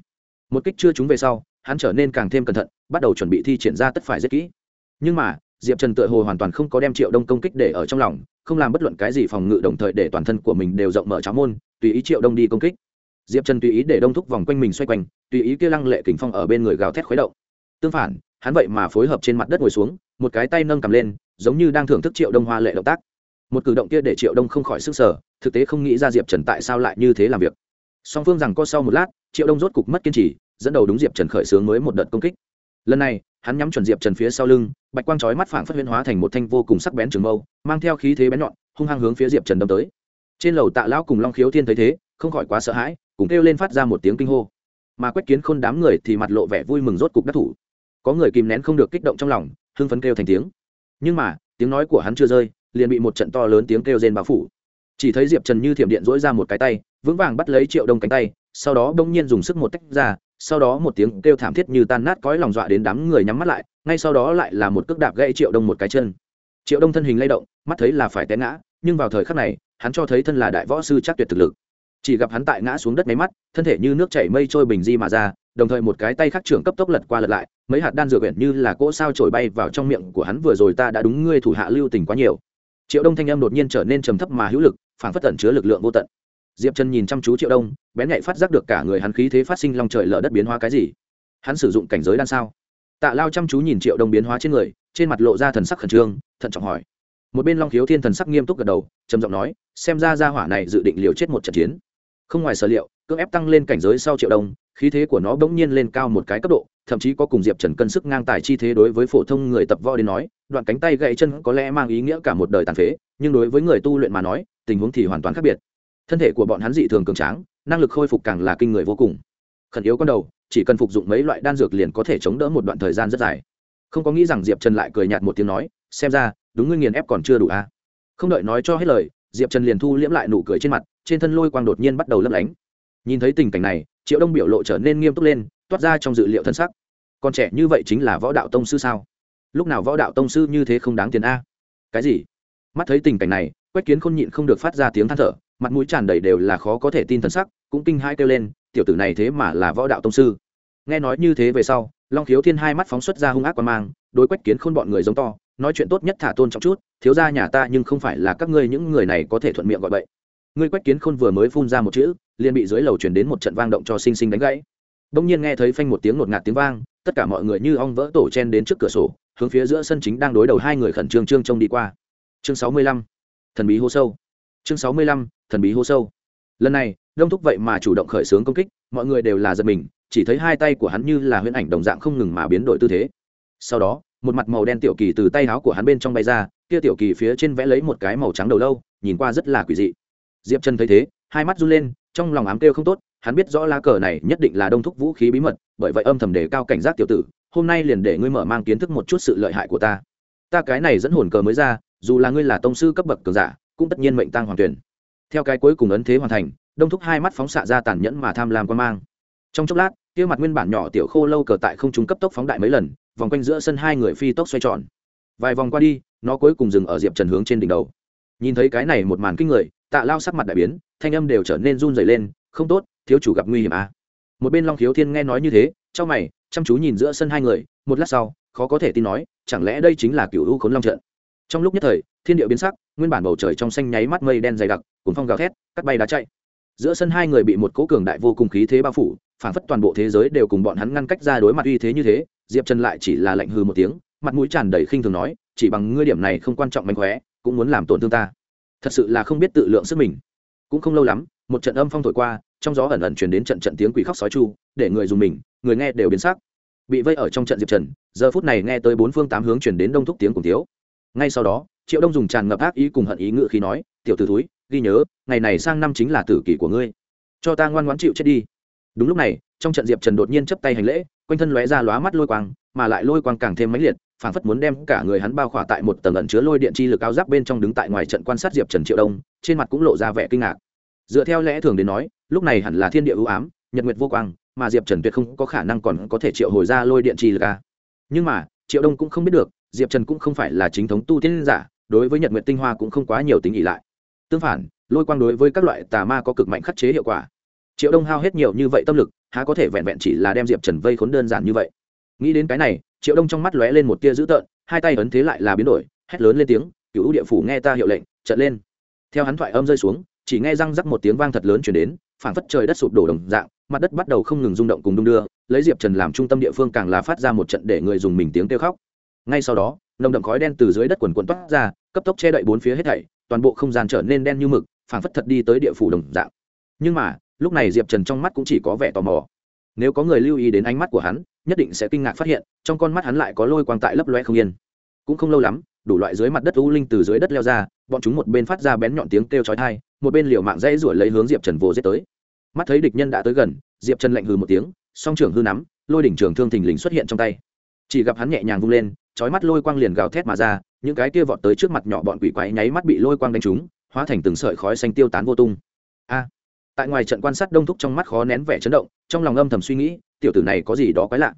Một kích chưa trúng về sau, hắn trở nên càng thêm cẩn thận, bắt đầu chuẩn bị thi triển ra tất phải rất kỹ. Nhưng mà, diệp trần tựa hồ hoàn toàn không có đem triệu đông công kích để ở trong lòng, không làm bất luận cái gì phòng ngự đồng thời để toàn thân của mình đều rộng mở cháo môn, tùy ý triệu đông đi công kích. Diệp trần tùy ý để đông thúc vòng quanh mình xoay quanh, tùy ý kia lăng lệ kình phong ở bên người gào thét khuấy động. Tương phản, hắn vậy mà phối hợp trên mặt đất ngồi xuống, một cái tay nâng cầm lên, giống như đang thưởng thức triệu đông hoa lệ động tác một cử động kia để triệu đông không khỏi sức sở thực tế không nghĩ ra diệp trần tại sao lại như thế làm việc. song phương rằng co sau một lát, triệu đông rốt cục mất kiên trì, dẫn đầu đúng diệp trần khởi xướng mới một đợt công kích. lần này, hắn nhắm chuẩn diệp trần phía sau lưng, bạch quang trói mắt phảng phất huyên hóa thành một thanh vô cùng sắc bén trường mâu, mang theo khí thế bén nhọn, hung hăng hướng phía diệp trần đâm tới. trên lầu tạ lão cùng long khiếu thiên thấy thế, không khỏi quá sợ hãi, cùng kêu lên phát ra một tiếng kinh hô. mà quách kiến khôn đám người thì mặt lộ vẻ vui mừng rốt cục đắc thủ. có người kìm nén không được kích động trong lòng, hưng phấn kêu thành tiếng. nhưng mà, tiếng nói của hắn chưa rơi liền bị một trận to lớn tiếng kêu rên bao phủ. Chỉ thấy diệp trần như thiểm điện dỗi ra một cái tay, vững vàng bắt lấy triệu đông cánh tay, sau đó đông nhiên dùng sức một tách ra, sau đó một tiếng kêu thảm thiết như tan nát cõi lòng dọa đến đám người nhắm mắt lại, ngay sau đó lại là một cước đạp gãy triệu đông một cái chân. Triệu đông thân hình lay động, mắt thấy là phải té ngã, nhưng vào thời khắc này, hắn cho thấy thân là đại võ sư chắc tuyệt thực lực. Chỉ gặp hắn tại ngã xuống đất máy mắt, thân thể như nước chảy mây trôi bình di mà ra, đồng thời một cái tay khắc trưởng cấp tốc lật qua lật lại, mấy hạt đan dược quyển như là cỗ sao trổi bay vào trong miệng của hắn, vừa rồi ta đã đúng ngươi thủ hạ lưu tình quá nhiều triệu đông thanh âm đột nhiên trở nên trầm thấp mà hữu lực phản phất tẩn chứa lực lượng vô tận. Diệp trần nhìn chăm chú triệu đông, bén nhạy phát giác được cả người hắn khí thế phát sinh lòng trời lở đất biến hóa cái gì. Hắn sử dụng cảnh giới đan sao? Tạ lao chăm chú nhìn triệu đông biến hóa trên người, trên mặt lộ ra thần sắc khẩn trương, thận trọng hỏi. Một bên long khiếu thiên thần sắc nghiêm túc gật đầu, trầm giọng nói, xem ra ra hỏa này dự định liều chết một trận chiến. Không ngoài sở liệu, cưỡng ép tăng lên cảnh giới sau triệu đông, khí thế của nó bỗng nhiên lên cao một cái cấp độ, thậm chí có cùng diệp trần cân sức ngang tài chi thế đối với phổ thông người tập võ đến nói đoạn cánh tay gãy chân có lẽ mang ý nghĩa cả một đời tàn phế, nhưng đối với người tu luyện mà nói, tình huống thì hoàn toàn khác biệt. Thân thể của bọn hắn dị thường cường tráng, năng lực khôi phục càng là kinh người vô cùng. Khẩn yếu con đầu, chỉ cần phục dụng mấy loại đan dược liền có thể chống đỡ một đoạn thời gian rất dài. Không có nghĩ rằng diệp trần lại cười nhạt một tiếng nói, xem ra, đúng ngươi nghiền ép còn chưa đủ a à? không đợi nói cho hết lời, diệp trần liền thu liễm lại nụ cười trên mặt, trên thân lôi quang đột nhiên bắt đầu lấp lánh. Nhìn thấy tình cảnh này, triệu đông biểu lộ trở nên nghiêm túc lên, toát ra trong dự liệu thân sắc. Còn trẻ như vậy chính là võ đạo tông sư sao? Lúc nào võ đạo tông sư như thế không đáng tiền a? Cái gì? Mắt thấy tình cảnh này, quách kiến khôn nhịn không được phát ra tiếng than thở, mặt mũi tràn đầy đều là khó có thể tin thân sắc, cũng kinh hai kêu lên, tiểu tử này thế mà là võ đạo tông sư. Nghe nói như thế về sau, long khiếu thiên hai mắt phóng xuất ra hung ác qua mang, đối quách kiến khôn bọn người giống to, nói chuyện tốt nhất thả tôn trọng chút, thiếu ra nhà ta nhưng không phải là các ngươi những người này có thể thuận miệng gọi vậy ngươi quách kiến khôn vừa mới phun ra một chữ, liền bị dưới lầu chuyển đến một trận vang động cho sinh sinh đánh gãy. Đông nhiên nghe thấy phanh một tiếng ngột ngạt tiếng vang, tất cả mọi người như ong vỡ tổ chen đến trước cửa sổ hướng phía giữa sân chính đang đối đầu hai người khẩn trương trương trông đi qua. Chương sáu mươi lăm, thần bí hô sâu. Chương sáu mươi lăm, thần bí hô sâu. Lần này, đông thúc vậy mà chủ động khởi xướng công kích, mọi người đều là giật mình, chỉ thấy hai tay của hắn như là huyễn ảnh đồng dạng không ngừng mà biến đổi tư thế. Sau đó, một mặt màu đen tiểu kỳ từ tay áo của hắn bên trong bay ra, kia tiểu kỳ phía trên vẽ lấy một cái màu trắng đầu lâu, nhìn qua rất là quỷ dị. Diệp trần thấy thế, hai mắt run lên, trong lòng ám kêu không tốt, hắn biết rõ lá cờ này nhất định là đông thúc vũ khí bí mật, bởi vậy âm thầm đề cao cảnh giác tiểu tử hôm nay liền để ngươi mở mang kiến thức một chút sự lợi hại của ta. Ta cái này dẫn hồn cờ mới ra, dù là ngươi là tông sư cấp bậc cường giả, cũng tất nhiên mệnh tăng hoàng tuyển. Theo cái cuối cùng ấn thế hoàn thành, đông thúc hai mắt phóng xạ ra tàn nhẫn mà tham lam quan mang. Trong chốc lát, kia mặt nguyên bản nhỏ tiểu khô lâu cờ tại không trung cấp tốc phóng đại mấy lần, vòng quanh giữa sân hai người phi tốc xoay tròn. Vài vòng qua đi, nó cuối cùng dừng ở diệp trần hướng trên đỉnh đầu. Nhìn thấy cái này một màn kinh người, tạ lao sắc mặt đại biến, thanh âm đều trở nên run dày lên, không tốt, thiếu chủ gặp nguy hiểm à một bên long khiếu thiên nghe nói như thế trong mày, chăm chú nhìn giữa sân hai người, một lát sau, khó có thể tin nói, chẳng lẽ đây chính là cựu u khốn long trận? Trong lúc nhất thời, thiên địa biến sắc, nguyên bản bầu trời trong xanh nháy mắt mây đen dày đặc cuốn phong gào thét, cắt bay đá chạy. Giữa sân hai người bị một cố cường đại vô cùng khí thế bao phủ, phản phất toàn bộ thế giới đều cùng bọn hắn ngăn cách ra đối mặt uy thế như thế, diệp trần lại chỉ là lạnh hư một tiếng, mặt mũi tràn đầy khinh thường nói, chỉ bằng ngươi điểm này không quan trọng mạnh khóe, cũng muốn làm tổn thương ta. Thật sự là không biết tự lượng sức mình. Cũng không lâu lắm, một trận âm phong thổi qua trong gió ẩn ẩn chuyển đến trận trận tiếng quỷ khóc sói chu, để người dùng mình, người nghe đều biến sắc. Bị vây ở trong trận diệp trần, giờ phút này nghe tới bốn phương tám hướng chuyển đến đông thúc tiếng cùng tiếu ngay sau đó, triệu đông dùng tràn ngập ác ý cùng hận ý ngự khi nói, tiểu t ử túi ghi nhớ, ngày này sang năm chính là tử kỷ của ngươi. Cho ta ngoan ngoãn chịu chết đi. Đúng lúc này, trong trận diệp trần đột nhiên chấp tay hành lễ, quanh thân lóe ra lóa mắt lôi quang, mà lại lôi quang càng thêm mãnh liệt, phảng phất muốn đem cả người hắn bao khỏa tại một tầng ẩn chứa lôi điện chi lực áo giáp bên trong đứng tại ngoài trận quan sát diệp trần triệu đông, trên mặt cũng lộ ra vẻ kinh ngạc. Dựa theo lẽ thường đến nói lúc này hẳn là thiên địa ưu ám, nhật nguyệt vô quang, mà diệp trần tuyệt không có khả năng còn có thể triệu hồi ra lôi điện trì lực a nhưng mà, triệu đông cũng không biết được, diệp trần cũng không phải là chính thống tu tiên giả, đối với nhật nguyệt tinh hoa cũng không quá nhiều tính ỉ lại. Tương phản, lôi quang đối với các loại tà ma có cực mạnh khắc chế hiệu quả. Triệu đông hao hết nhiều như vậy tâm lực, há có thể vẹn vẹn chỉ là đem diệp trần vây khốn đơn giản như vậy. Nghĩ đến cái này, triệu đông trong mắt lóe lên một tia dữ tợn, hai tay ấn thế lại là biến đổi, hét lớn lên tiếng cựu địa phủ nghe ta hiệu lệnh, trận lên. Theo hắn thoại âm rơi xuống, chỉ nghe răng rắc một tiếng vang thật lớn chuyển đến phảng phất trời đất sụp đổ đồng dạng, mặt đất bắt đầu không ngừng rung động cùng đung đưa, lấy diệp trần làm trung tâm địa phương càng là phát ra một trận để người dùng mình tiếng kêu khóc. Ngay sau đó, nồng đậm khói đen từ dưới đất quần quần toát ra, cấp tốc che đậy bốn phía hết thảy, toàn bộ không gian trở nên đen như mực, phảng phất thật đi tới địa phủ đồng dạng. Nhưng mà, lúc này diệp trần trong mắt cũng chỉ có vẻ tò mò. Nếu có người lưu ý đến ánh mắt của hắn, nhất định sẽ kinh ngạc phát hiện, trong con mắt hắn lại có lôi quang tại lấp loe không yên. Cũng không lâu lắm, đủ loại dưới mặt đất u linh từ dưới đất leo ra, bọn chúng một bên phát ra bén nhọn tiếng kêu chói tai một bên liều mạng dãy ruổi lấy hướng diệp trần vồ giết tới. Mắt thấy địch nhân đã tới gần, diệp trần lạnh hừ một tiếng, song trưởng hư nắm, lôi đỉnh trường thương thình lình xuất hiện trong tay. Chỉ gặp hắn nhẹ nhàng vung lên trói mắt lôi quang liền gào thét mà ra, những cái kia vọt tới trước mặt nhỏ bọn quỷ quái nháy mắt bị lôi quang đánh trúng, hóa thành từng sợi khói xanh tiêu tán vô tung. A! Tại ngoài trận quan sát đông thúc trong mắt khó nén vẻ chấn động, trong lòng âm thầm suy nghĩ, tiểu tử này có gì đó quái lạ.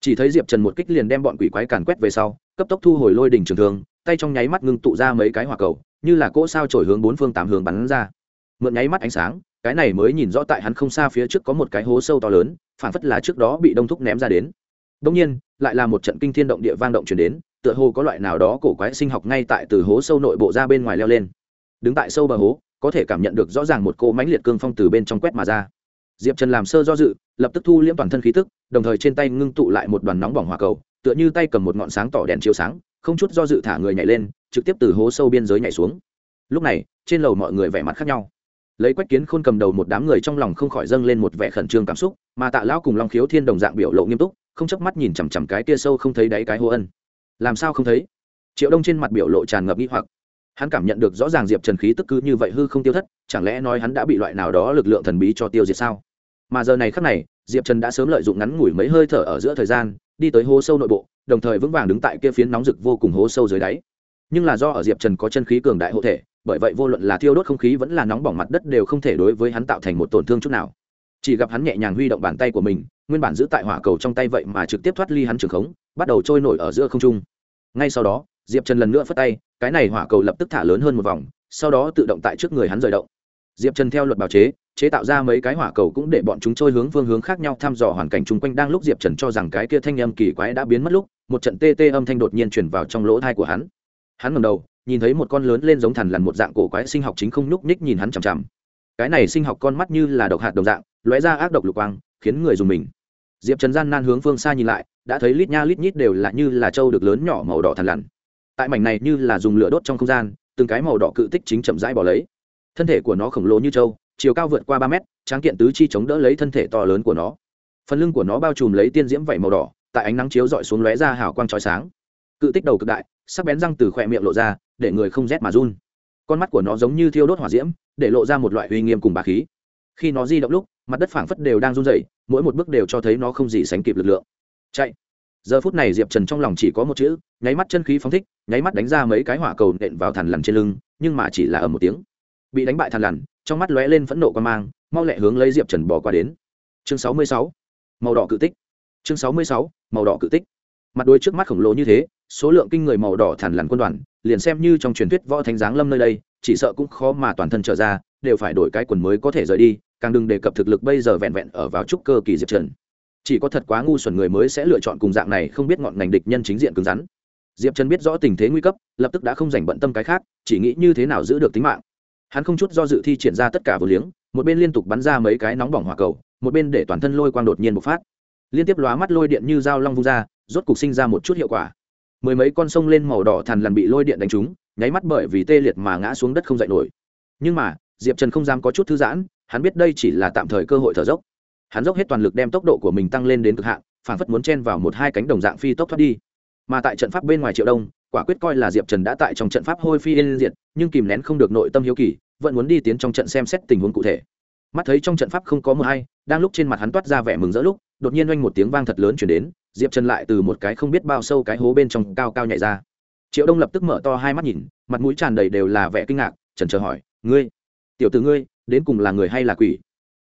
Chỉ thấy diệp trần một kích liền đem bọn quỷ quái càn quét về sau, cấp tốc thu hồi lôi đỉnh trường thương tay trong nháy mắt ngưng tụ ra mấy cái hỏa cầu, như là cỗ sao trổi hướng bốn phương tám hướng bắn ra. Mượn nháy mắt ánh sáng, cái này mới nhìn rõ tại hắn không xa phía trước có một cái hố sâu to lớn phản phất là trước đó bị đông thúc ném ra đến. Đông nhiên, lại là một trận kinh thiên động địa vang động chuyển đến, tựa hồ có loại nào đó cổ quái sinh học ngay tại từ hố sâu nội bộ ra bên ngoài leo lên. Đứng tại sâu bờ hố, có thể cảm nhận được rõ ràng một cô mãnh liệt cương phong từ bên trong quét mà ra. Diệp trần làm sơ do dự, lập tức thu liễm toàn thân khí tức, đồng thời trên tay ngưng tụ lại một đoàn nóng bỏng hỏa cầu tựa như tay cầm một ngọn sáng tỏ đèn chiếu sáng, không chút do dự thả người nhảy lên, trực tiếp từ hố sâu biên giới nhảy xuống. Lúc này, trên lầu mọi người vẻ mặt khác nhau. Lấy quách kiến khôn cầm đầu một đám người trong lòng không khỏi dâng lên một vẻ khẩn trương cảm xúc, mà tạ lão cùng long khiếu thiên đồng dạng biểu lộ nghiêm túc, không chớp mắt nhìn chằm chằm cái kia sâu không thấy đáy cái hố ân. Làm sao không thấy? Triệu đông trên mặt biểu lộ tràn ngập nghi hoặc. Hắn cảm nhận được rõ ràng diệp trần khí tức cứ như vậy hư không tiêu thất, chẳng lẽ nói hắn đã bị loại nào đó lực lượng thần bí cho tiêu diệt sao? Mà giờ này khắc này, diệp trần đã sớm lợi dụng ngắn ngủi mấy hơi thở ở giữa thời gian đi tới hố sâu nội bộ, đồng thời vững vàng đứng tại kia phiến nóng rực vô cùng hố sâu dưới đáy. Nhưng là do ở diệp trần có chân khí cường đại hộ thể, bởi vậy vô luận là thiêu đốt không khí vẫn là nóng bỏng mặt đất đều không thể đối với hắn tạo thành một tổn thương chút nào. Chỉ gặp hắn nhẹ nhàng huy động bàn tay của mình, nguyên bản giữ tại hỏa cầu trong tay vậy mà trực tiếp thoát ly hắn trường khống, bắt đầu trôi nổi ở giữa không trung. Ngay sau đó, diệp trần lần nữa phất tay, cái này hỏa cầu lập tức thả lớn hơn một vòng, sau đó tự động tại trước người hắn rời động. Diệp trần theo luật bào chế chế tạo ra mấy cái hỏa cầu cũng để bọn chúng trôi hướng phương hướng khác nhau, thăm dò hoàn cảnh chung quanh. Đang lúc diệp trần cho rằng cái kia thanh âm kỳ quái đã biến mất lúc, một trận tê tê âm thanh đột nhiên chuyển vào trong lỗ thai của hắn. Hắn ngầm đầu, nhìn thấy một con lớn lên giống thằn lằn một dạng cổ quái sinh học chính không nhúc nhích nhìn hắn chằm chằm. Cái này sinh học con mắt như là độc hạt đồng dạng, lóe ra ác độc lục quang, khiến người dùng mình. Diệp trần gian nan hướng phương xa nhìn lại, đã thấy lít nha lít nhít đều là như là trâu được lớn nhỏ màu đỏ thằn lằn. Tại mảnh này như là dùng lửa đốt trong không gian, từng cái màu đỏ cự tích chính chậm rãi bỏ lấy. Thân thể của nó khổng lồ như trâu chiều cao vượt qua ba mét, tráng kiện tứ chi chống đỡ lấy thân thể to lớn của nó. Phần lưng của nó bao trùm lấy tiên diễm vảy màu đỏ, tại ánh nắng chiếu dọi xuống lóe ra hào quang trói sáng. Cự tích đầu cực đại, sắc bén răng từ khỏe miệng lộ ra, để người không rét mà run. Con mắt của nó giống như thiêu đốt hỏa diễm, để lộ ra một loại uy nghiêm cùng bà khí. Khi nó di động lúc, mặt đất phảng phất đều đang run rẩy, mỗi một bước đều cho thấy nó không gì sánh kịp lực lượng. Chạy. Giờ phút này diệp trần trong lòng chỉ có một chữ, nháy mắt chân khí phóng thích, nháy mắt đánh ra mấy cái hỏa cầu nện vào thằn lằn trên lưng, nhưng mà chỉ là ở một tiếng bị đánh bại thằn lằn, trong mắt lóe lên phẫn nộ quan mang, mau lẹ hướng lấy diệp trần bỏ qua đến. Chương sáu mươi sáu, màu đỏ cự tích. Chương sáu mươi sáu, màu đỏ cự tích. Mặt đôi trước mắt khổng lồ như thế, số lượng kinh người màu đỏ thản lằn quân đoàn, liền xem như trong truyền thuyết võ thánh giáng lâm nơi đây, chỉ sợ cũng khó mà toàn thân trở ra, đều phải đổi cái quần mới có thể rời đi, càng đừng đề cập thực lực bây giờ vẹn vẹn ở vào trúc cơ kỳ diệp trần. Chỉ có thật quá ngu xuẩn người mới sẽ lựa chọn cùng dạng này không biết ngọn ngành địch nhân chính diện cứng rắn. Diệp trần biết rõ tình thế nguy cấp, lập tức đã không dành bận tâm cái khác, chỉ nghĩ như thế nào giữ được tính mạng hắn không chút do dự thi triển ra tất cả vô liếng, một bên liên tục bắn ra mấy cái nóng bỏng hỏa cầu, một bên để toàn thân lôi quang đột nhiên bộc phát. Liên tiếp lóa mắt lôi điện như dao long vung ra, rốt cục sinh ra một chút hiệu quả. Mười mấy con sông lên màu đỏ thằn lằn bị lôi điện đánh trúng, nháy mắt bởi vì tê liệt mà ngã xuống đất không dậy nổi. Nhưng mà, diệp trần không dám có chút thư giãn, hắn biết đây chỉ là tạm thời cơ hội thở dốc. Hắn dốc hết toàn lực đem tốc độ của mình tăng lên đến cực hạn, phản phất muốn chen vào một hai cánh đồng dạng phi tốc thoát đi. Mà tại trận pháp bên ngoài triệu đông, quả quyết coi là diệp trần đã tại trong trận pháp hôi phi yên diệt nhưng kìm nén không được nội tâm hiếu kỳ, vẫn muốn đi tiến trong trận xem xét tình huống cụ thể. Mắt thấy trong trận pháp không có mờ hay, đang lúc trên mặt hắn toát ra vẻ mừng rỡ lúc, đột nhiên oanh một tiếng vang thật lớn chuyển đến, diệp trần lại từ một cái không biết bao sâu cái hố bên trong cao cao nhảy ra. Triệu đông lập tức mở to hai mắt nhìn, mặt mũi tràn đầy đều là vẻ kinh ngạc trần chờ hỏi, ngươi, tiểu từ ngươi, đến cùng là người hay là quỷ?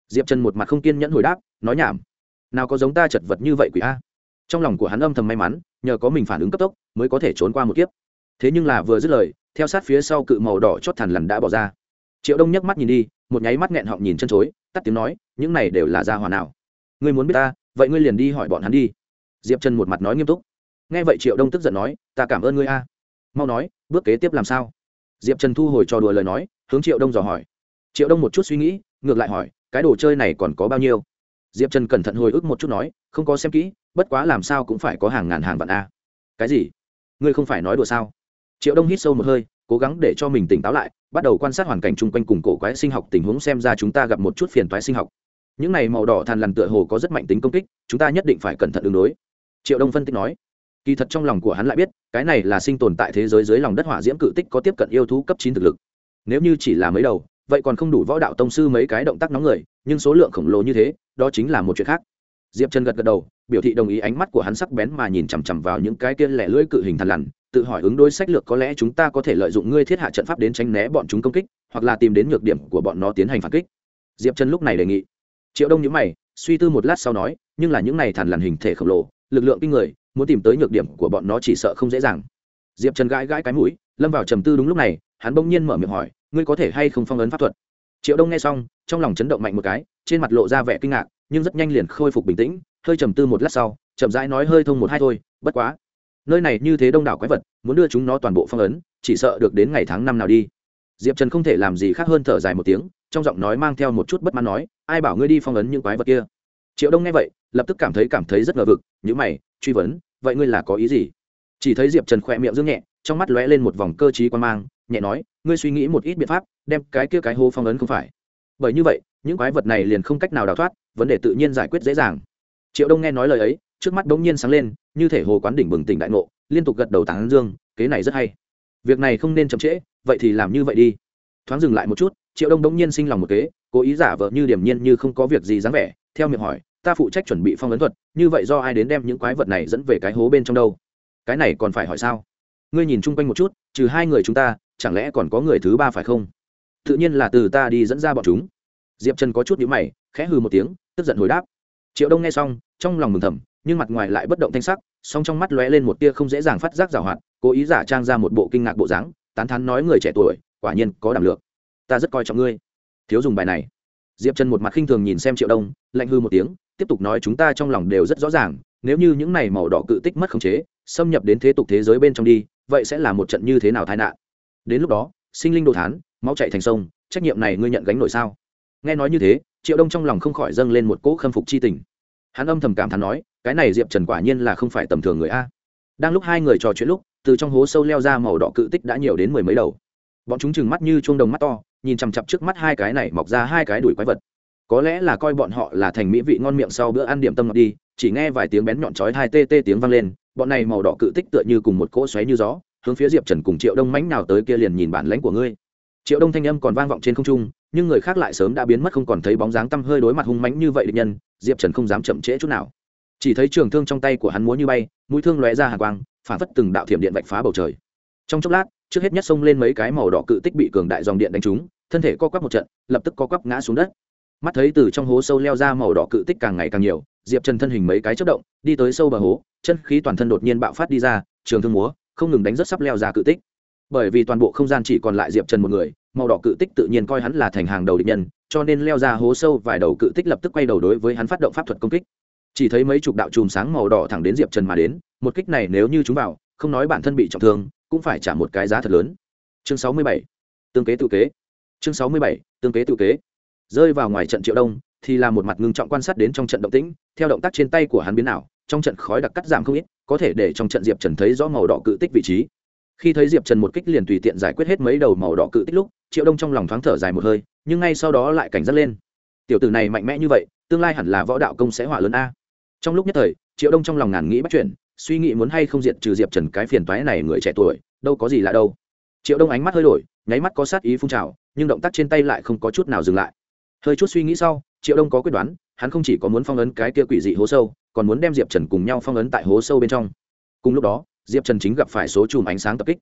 Diệp trần một mặt không kiên nhẫn hồi đáp, nói nhảm. Nào có giống ta chật vật như vậy quỷ a? Trong lòng của hắn âm thầm may mắn, nhờ có mình phản ứng cấp tốc, mới có thể trốn qua một kiếp thế nhưng là vừa dứt lời, theo sát phía sau cự màu đỏ chót thằn lằn đã bỏ ra. Triệu đông nhấc mắt nhìn đi, một nháy mắt nghẹn họng nhìn chân chối, tắt tiếng nói, những này đều là gia hòa nào? Ngươi muốn biết ta, vậy ngươi liền đi hỏi bọn hắn đi. Diệp trần một mặt nói nghiêm túc. Nghe vậy triệu đông tức giận nói, ta cảm ơn ngươi a. Mau nói, bước kế tiếp làm sao? Diệp trần thu hồi trò đùa lời nói, hướng triệu đông dò hỏi. Triệu đông một chút suy nghĩ, ngược lại hỏi, cái đồ chơi này còn có bao nhiêu? Diệp trần cẩn thận hồi ức một chút nói, không có xem kỹ, bất quá làm sao cũng phải có hàng ngàn hàng vạn a. Cái gì? Ngươi không phải nói đùa sao? Triệu đông hít sâu một hơi, cố gắng để cho mình tỉnh táo lại, bắt đầu quan sát hoàn cảnh chung quanh cùng cổ quái sinh học tình huống xem ra chúng ta gặp một chút phiền toái sinh học. Những này màu đỏ than lằn tựa hồ có rất mạnh tính công kích, chúng ta nhất định phải cẩn thận ứng đối. Triệu đông phân tích nói. Kỳ thật trong lòng của hắn lại biết, cái này là sinh tồn tại thế giới dưới lòng đất hỏa diễm cự tích có tiếp cận yêu thú cấp chín thực lực. Nếu như chỉ là mấy đầu, vậy còn không đủ võ đạo tông sư mấy cái động tác nóng người, nhưng số lượng khổng lồ như thế, đó chính là một chuyện khác. Diệp trần gật gật đầu biểu thị đồng ý ánh mắt của hắn sắc bén mà nhìn chằm chằm vào những cái kia lẻ lưỡi cự hình thằn lằn, tự hỏi ứng đối sách lược có lẽ chúng ta có thể lợi dụng ngươi thiết hạ trận pháp đến tránh né bọn chúng công kích, hoặc là tìm đến nhược điểm của bọn nó tiến hành phản kích. Diệp trần lúc này đề nghị. Triệu đông nhữ mày, suy tư một lát sau nói, nhưng là những này thằn lằn hình thể khổng lồ, lực lượng kinh người, muốn tìm tới nhược điểm của bọn nó chỉ sợ không dễ dàng. Diệp trần gãi gãi cái mũi, lâm vào trầm tư đúng lúc này, hắn bỗng nhiên mở miệng hỏi, ngươi có thể hay không phong ấn pháp thuật? Triệu đông nghe xong, trong lòng chấn động mạnh một cái, trên mặt lộ ra vẻ kinh ngạc nhưng rất nhanh liền khôi phục bình tĩnh, hơi trầm tư một lát sau, chậm rãi nói hơi thông một hai thôi, bất quá, nơi này như thế đông đảo quái vật, muốn đưa chúng nó toàn bộ phong ấn, chỉ sợ được đến ngày tháng năm nào đi. Diệp trần không thể làm gì khác hơn thở dài một tiếng, trong giọng nói mang theo một chút bất mãn nói, ai bảo ngươi đi phong ấn những quái vật kia? Triệu đông nghe vậy, lập tức cảm thấy cảm thấy rất ngờ vực những mày, truy vấn, vậy ngươi là có ý gì? Chỉ thấy diệp trần khỏe miệng dương nhẹ, trong mắt lóe lên một vòng cơ t r í quan mang, nhẹ nói, ngươi suy nghĩ một ít biện pháp, đem cái kia cái hô phong ấn không phải. Bởi như vậy, những quái vật này liền không cách nào đào thoát vấn đề tự nhiên giải quyết dễ dàng. Triệu đông nghe nói lời ấy, trước mắt bỗng nhiên sáng lên, như thể hồ quán đỉnh bừng tỉnh đại ngộ, liên tục gật đầu tán dương, kế này rất hay. Việc này không nên chậm trễ, vậy thì làm như vậy đi. Thoáng dừng lại một chút, triệu đông bỗng nhiên sinh lòng một kế, cố ý giả vờ như điểm nhiên như không có việc gì dáng vẻ, theo miệng hỏi, ta phụ trách chuẩn bị phong ấn thuật, như vậy do ai đến đem những quái vật này dẫn về cái hố bên trong đâu? Cái này còn phải hỏi sao? Ngươi nhìn chung quanh một chút, trừ hai người chúng ta, chẳng lẽ còn có người thứ ba phải không? Tự nhiên là từ ta đi dẫn ra bọn chúng. Diệp trần có chút nhữ mày, khẽ hừ một tiếng tức giận hồi đáp. Triệu đông nghe xong, trong lòng mừng thầm, nhưng mặt ngoài lại bất động thanh sắc, song trong mắt lóe lên một tia không dễ dàng phát giác giảo hoạt, cố ý giả trang ra một bộ kinh ngạc bộ dáng, tán thán nói người trẻ tuổi, quả nhiên có đảm lược ta rất coi trọng ngươi. Thiếu dùng bài này. Diệp trần một mặt khinh thường nhìn xem triệu đông, lạnh hư một tiếng, tiếp tục nói chúng ta trong lòng đều rất rõ ràng, nếu như những này màu đỏ cự tích mất khống chế, xâm nhập đến thế tục thế giới bên trong đi, vậy sẽ là một trận như thế nào tai nạn? Đến lúc đó, sinh linh đồ thán, máu chạy thành sông, trách nhiệm này ngươi nhận gánh nổi sao? Nghe nói như thế triệu đông trong lòng không khỏi dâng lên một cỗ khâm phục c h i tình. Hắn âm thầm cảm thán nói, cái này diệp trần quả nhiên là không phải tầm thường người a. Đang lúc hai người trò chuyện lúc, từ trong hố sâu leo ra màu đỏ cự tích đã nhiều đến mười mấy đầu. Bọn chúng chừng mắt như chuông đồng mắt to, nhìn chằm chặp trước mắt hai cái này mọc ra hai cái đùi quái vật. Có lẽ là coi bọn họ là thành mỹ vị ngon miệng sau bữa ăn điểm tâm ngọt đi, chỉ nghe vài tiếng bén nhọn chói hai tê tê tiếng vang lên, bọn này màu đỏ cự tích tựa như cùng một cỗ xoáy như gió, hướng phía diệp trần cùng triệu đông mánh nào tới kia liền nhìn bản lãnh của ngươi triệu đông thanh âm còn vang vọng trên không trung, nhưng người khác lại sớm đã biến mất không còn thấy bóng dáng tăm hơi đối mặt hung mánh như vậy địch nhân, diệp trần không dám chậm trễ chút nào. Chỉ thấy trường thương trong tay của hắn múa như bay, mũi thương lóe ra hàng quang, phản phất từng đạo thiểm điện vạch phá bầu trời. Trong chốc lát, trước hết nhất xông lên mấy cái màu đỏ cự tích bị cường đại dòng điện đánh trúng, thân thể co quắp một trận, lập tức co quắp ngã xuống đất. Mắt thấy từ trong hố sâu leo ra màu đỏ cự tích càng ngày càng nhiều, diệp trần thân hình mấy cái chất động, đi tới sâu bờ hố, chân khí toàn thân đột nhiên bạo phát đi ra, trường thương múa, không ngừng đánh rất sắp leo ra cự tích bởi vì toàn bộ không gian chỉ còn lại diệp trần một người, màu đỏ cự tích tự nhiên coi hắn là thành hàng đầu địch nhân, cho nên leo ra hố sâu vài đầu cự tích lập tức quay đầu đối với hắn phát động pháp thuật công kích. Chỉ thấy mấy chục đạo chùm sáng màu đỏ thẳng đến diệp trần mà đến, một kích này nếu như chúng vào, không nói bản thân bị trọng thương, cũng phải trả một cái giá thật lớn. Chương sáu mươi bảy, tương kế tự kế. Chương sáu mươi bảy, tương kế tự kế. Rơi vào ngoài trận triệu đông, thì là một mặt ngưng trọng quan sát đến trong trận động tĩnh, theo động tác trên tay của hắn biến nào trong trận khói đặc cắt giảm không ít, có thể để trong trận diệp trần thấy rõ màu đỏ cự tích vị trí khi thấy diệp trần một kích liền tùy tiện giải quyết hết mấy đầu màu đỏ cự tích lúc, triệu đông trong lòng thoáng thở dài một hơi, nhưng ngay sau đó lại cảnh giác lên. Tiểu tử này mạnh mẽ như vậy, tương lai hẳn là võ đạo công sẽ hỏa lớn a. Trong lúc nhất thời, triệu đông trong lòng ngàn nghĩ bắt chuyển, suy nghĩ muốn hay không diệt trừ diệp trần cái phiền toái này người trẻ tuổi, đâu có gì là đâu. Triệu đông ánh mắt hơi đổi, nháy mắt có sát ý phun trào, nhưng động tác trên tay lại không có chút nào dừng lại. Hơi chút suy nghĩ sau, triệu đông có quyết đoán, hắn không chỉ có muốn phong ấn cái kia quỷ dị hố sâu, còn muốn đem diệp trần cùng nhau phong ấn tại hố sâu bên trong. Cùng lúc đó diệp trần chính gặp phải số chùm ánh sáng tập kích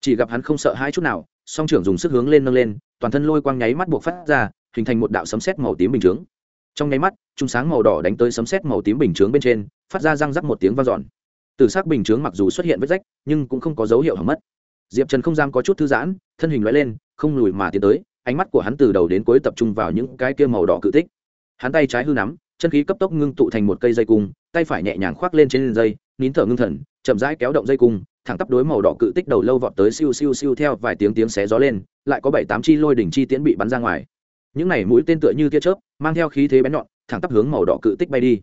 chỉ gặp hắn không sợ hai chút nào song trưởng dùng sức hướng lên nâng lên toàn thân lôi quang nháy mắt buộc phát ra hình thành một đạo sấm sét màu tím bình chướng trong nháy mắt chúng sáng màu đỏ đánh tới sấm sét màu tím bình chướng bên trên phát ra răng rắc một tiếng vang giòn từ xác bình chướng mặc dù xuất hiện vết rách nhưng cũng không có dấu hiệu hỏng mất diệp trần không giam có chút thư giãn thân hình loại lên không lùi mà tiến tới ánh mắt của hắn từ đầu đến cuối tập trung vào những cái kia màu đỏ cự tích hắn tay trái hư nắm chân khí cấp tốc ngưng tụ thành một cây dây cung tay phải nhẹ nhàng khoác lên trên dây nín thở ngưng thần, chậm rãi kéo động dây cung, thẳng tắp đối màu đỏ cự tích đầu lâu vọt tới siêu siêu siêu theo vài tiếng tiếng xé gió lên, lại có bảy tám chi lôi đỉnh chi tiễn bị bắn ra ngoài. Những này mũi tên tựa như tia chớp, mang theo khí thế bén nhọn, thẳng tắp hướng màu đỏ cự tích bay đi.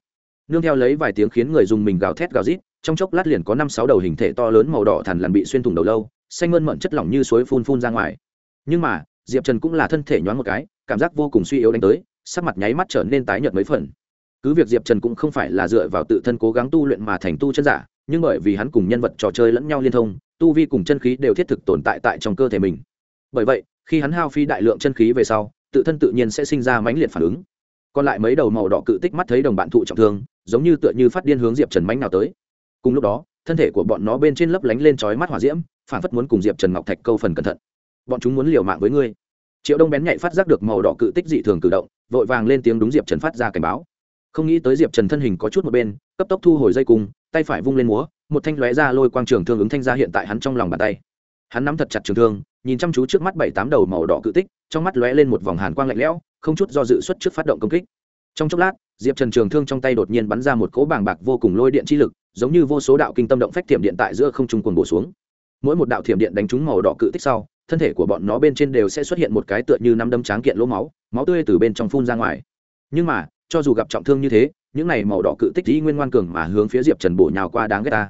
Nương theo lấy vài tiếng khiến người dùng mình gào thét gào rít, trong chốc lát liền có năm sáu đầu hình thể to lớn màu đỏ thằn lằn bị xuyên thủng đầu lâu, xanh mơn mận chất lỏng như suối phun phun ra ngoài. Nhưng mà, diệp trần cũng là thân thể nhoáng một cái, cảm giác vô cùng suy yếu đánh tới, sắc mặt nháy mắt trở nên tái nhợt mấy phần cứ việc diệp trần cũng không phải là dựa vào tự thân cố gắng tu luyện mà thành tu chân giả, nhưng bởi vì hắn cùng nhân vật trò chơi lẫn nhau liên thông, tu vi cùng chân khí đều thiết thực tồn tại tại trong cơ thể mình. Bởi vậy, khi hắn hao phi đại lượng chân khí về sau, tự thân tự nhiên sẽ sinh ra mãnh liệt phản ứng. Còn lại mấy đầu màu đỏ cự tích mắt thấy đồng bạn thụ trọng thương, giống như tựa như phát điên hướng diệp trần mánh nào tới. Cùng lúc đó, thân thể của bọn nó bên trên lấp lánh lên trói mắt hỏa diễm, phản phất muốn cùng diệp trần ngọc thạch câu phần cẩn thận. Bọn chúng muốn liều mạng với ngươi. Triệu đông bén nhạy phát giác được màu đỏ cự tích dị thường cử động, vội vàng lên tiếng đúng diệp trần phát ra cảnh báo không nghĩ tới diệp trần thân hình có chút một bên, cấp tốc thu hồi dây cung, tay phải vung lên múa, một thanh lóe ra lôi quang trường thương ứng thanh ra hiện tại hắn trong lòng bàn tay. Hắn nắm thật chặt trường thương, nhìn chăm chú trước mắt bảy tám đầu màu đỏ cự tích, trong mắt lóe lên một vòng hàn quang lạnh lẽo, không chút do dự xuất trước phát động công kích. Trong chốc lát, diệp trần trường thương trong tay đột nhiên bắn ra một cỗ bàng bạc vô cùng lôi điện chi lực, giống như vô số đạo kinh tâm động phách thiểm điện tại giữa không trung quần bổ xuống. Mỗi một đạo thiểm điện đánh trúng màu đỏ cự tích sau, thân thể của bọn nó bên trên đều sẽ xuất hiện một cái tựa như năm đâm tráng kiện lỗ máu máu tươi từ bên trong phun ra ngoài. Nhưng mà cho dù gặp trọng thương như thế, những này màu đỏ cự tích dĩ nguyên ngoan cường mà hướng phía diệp trần bổ nhào qua đáng ghét ta.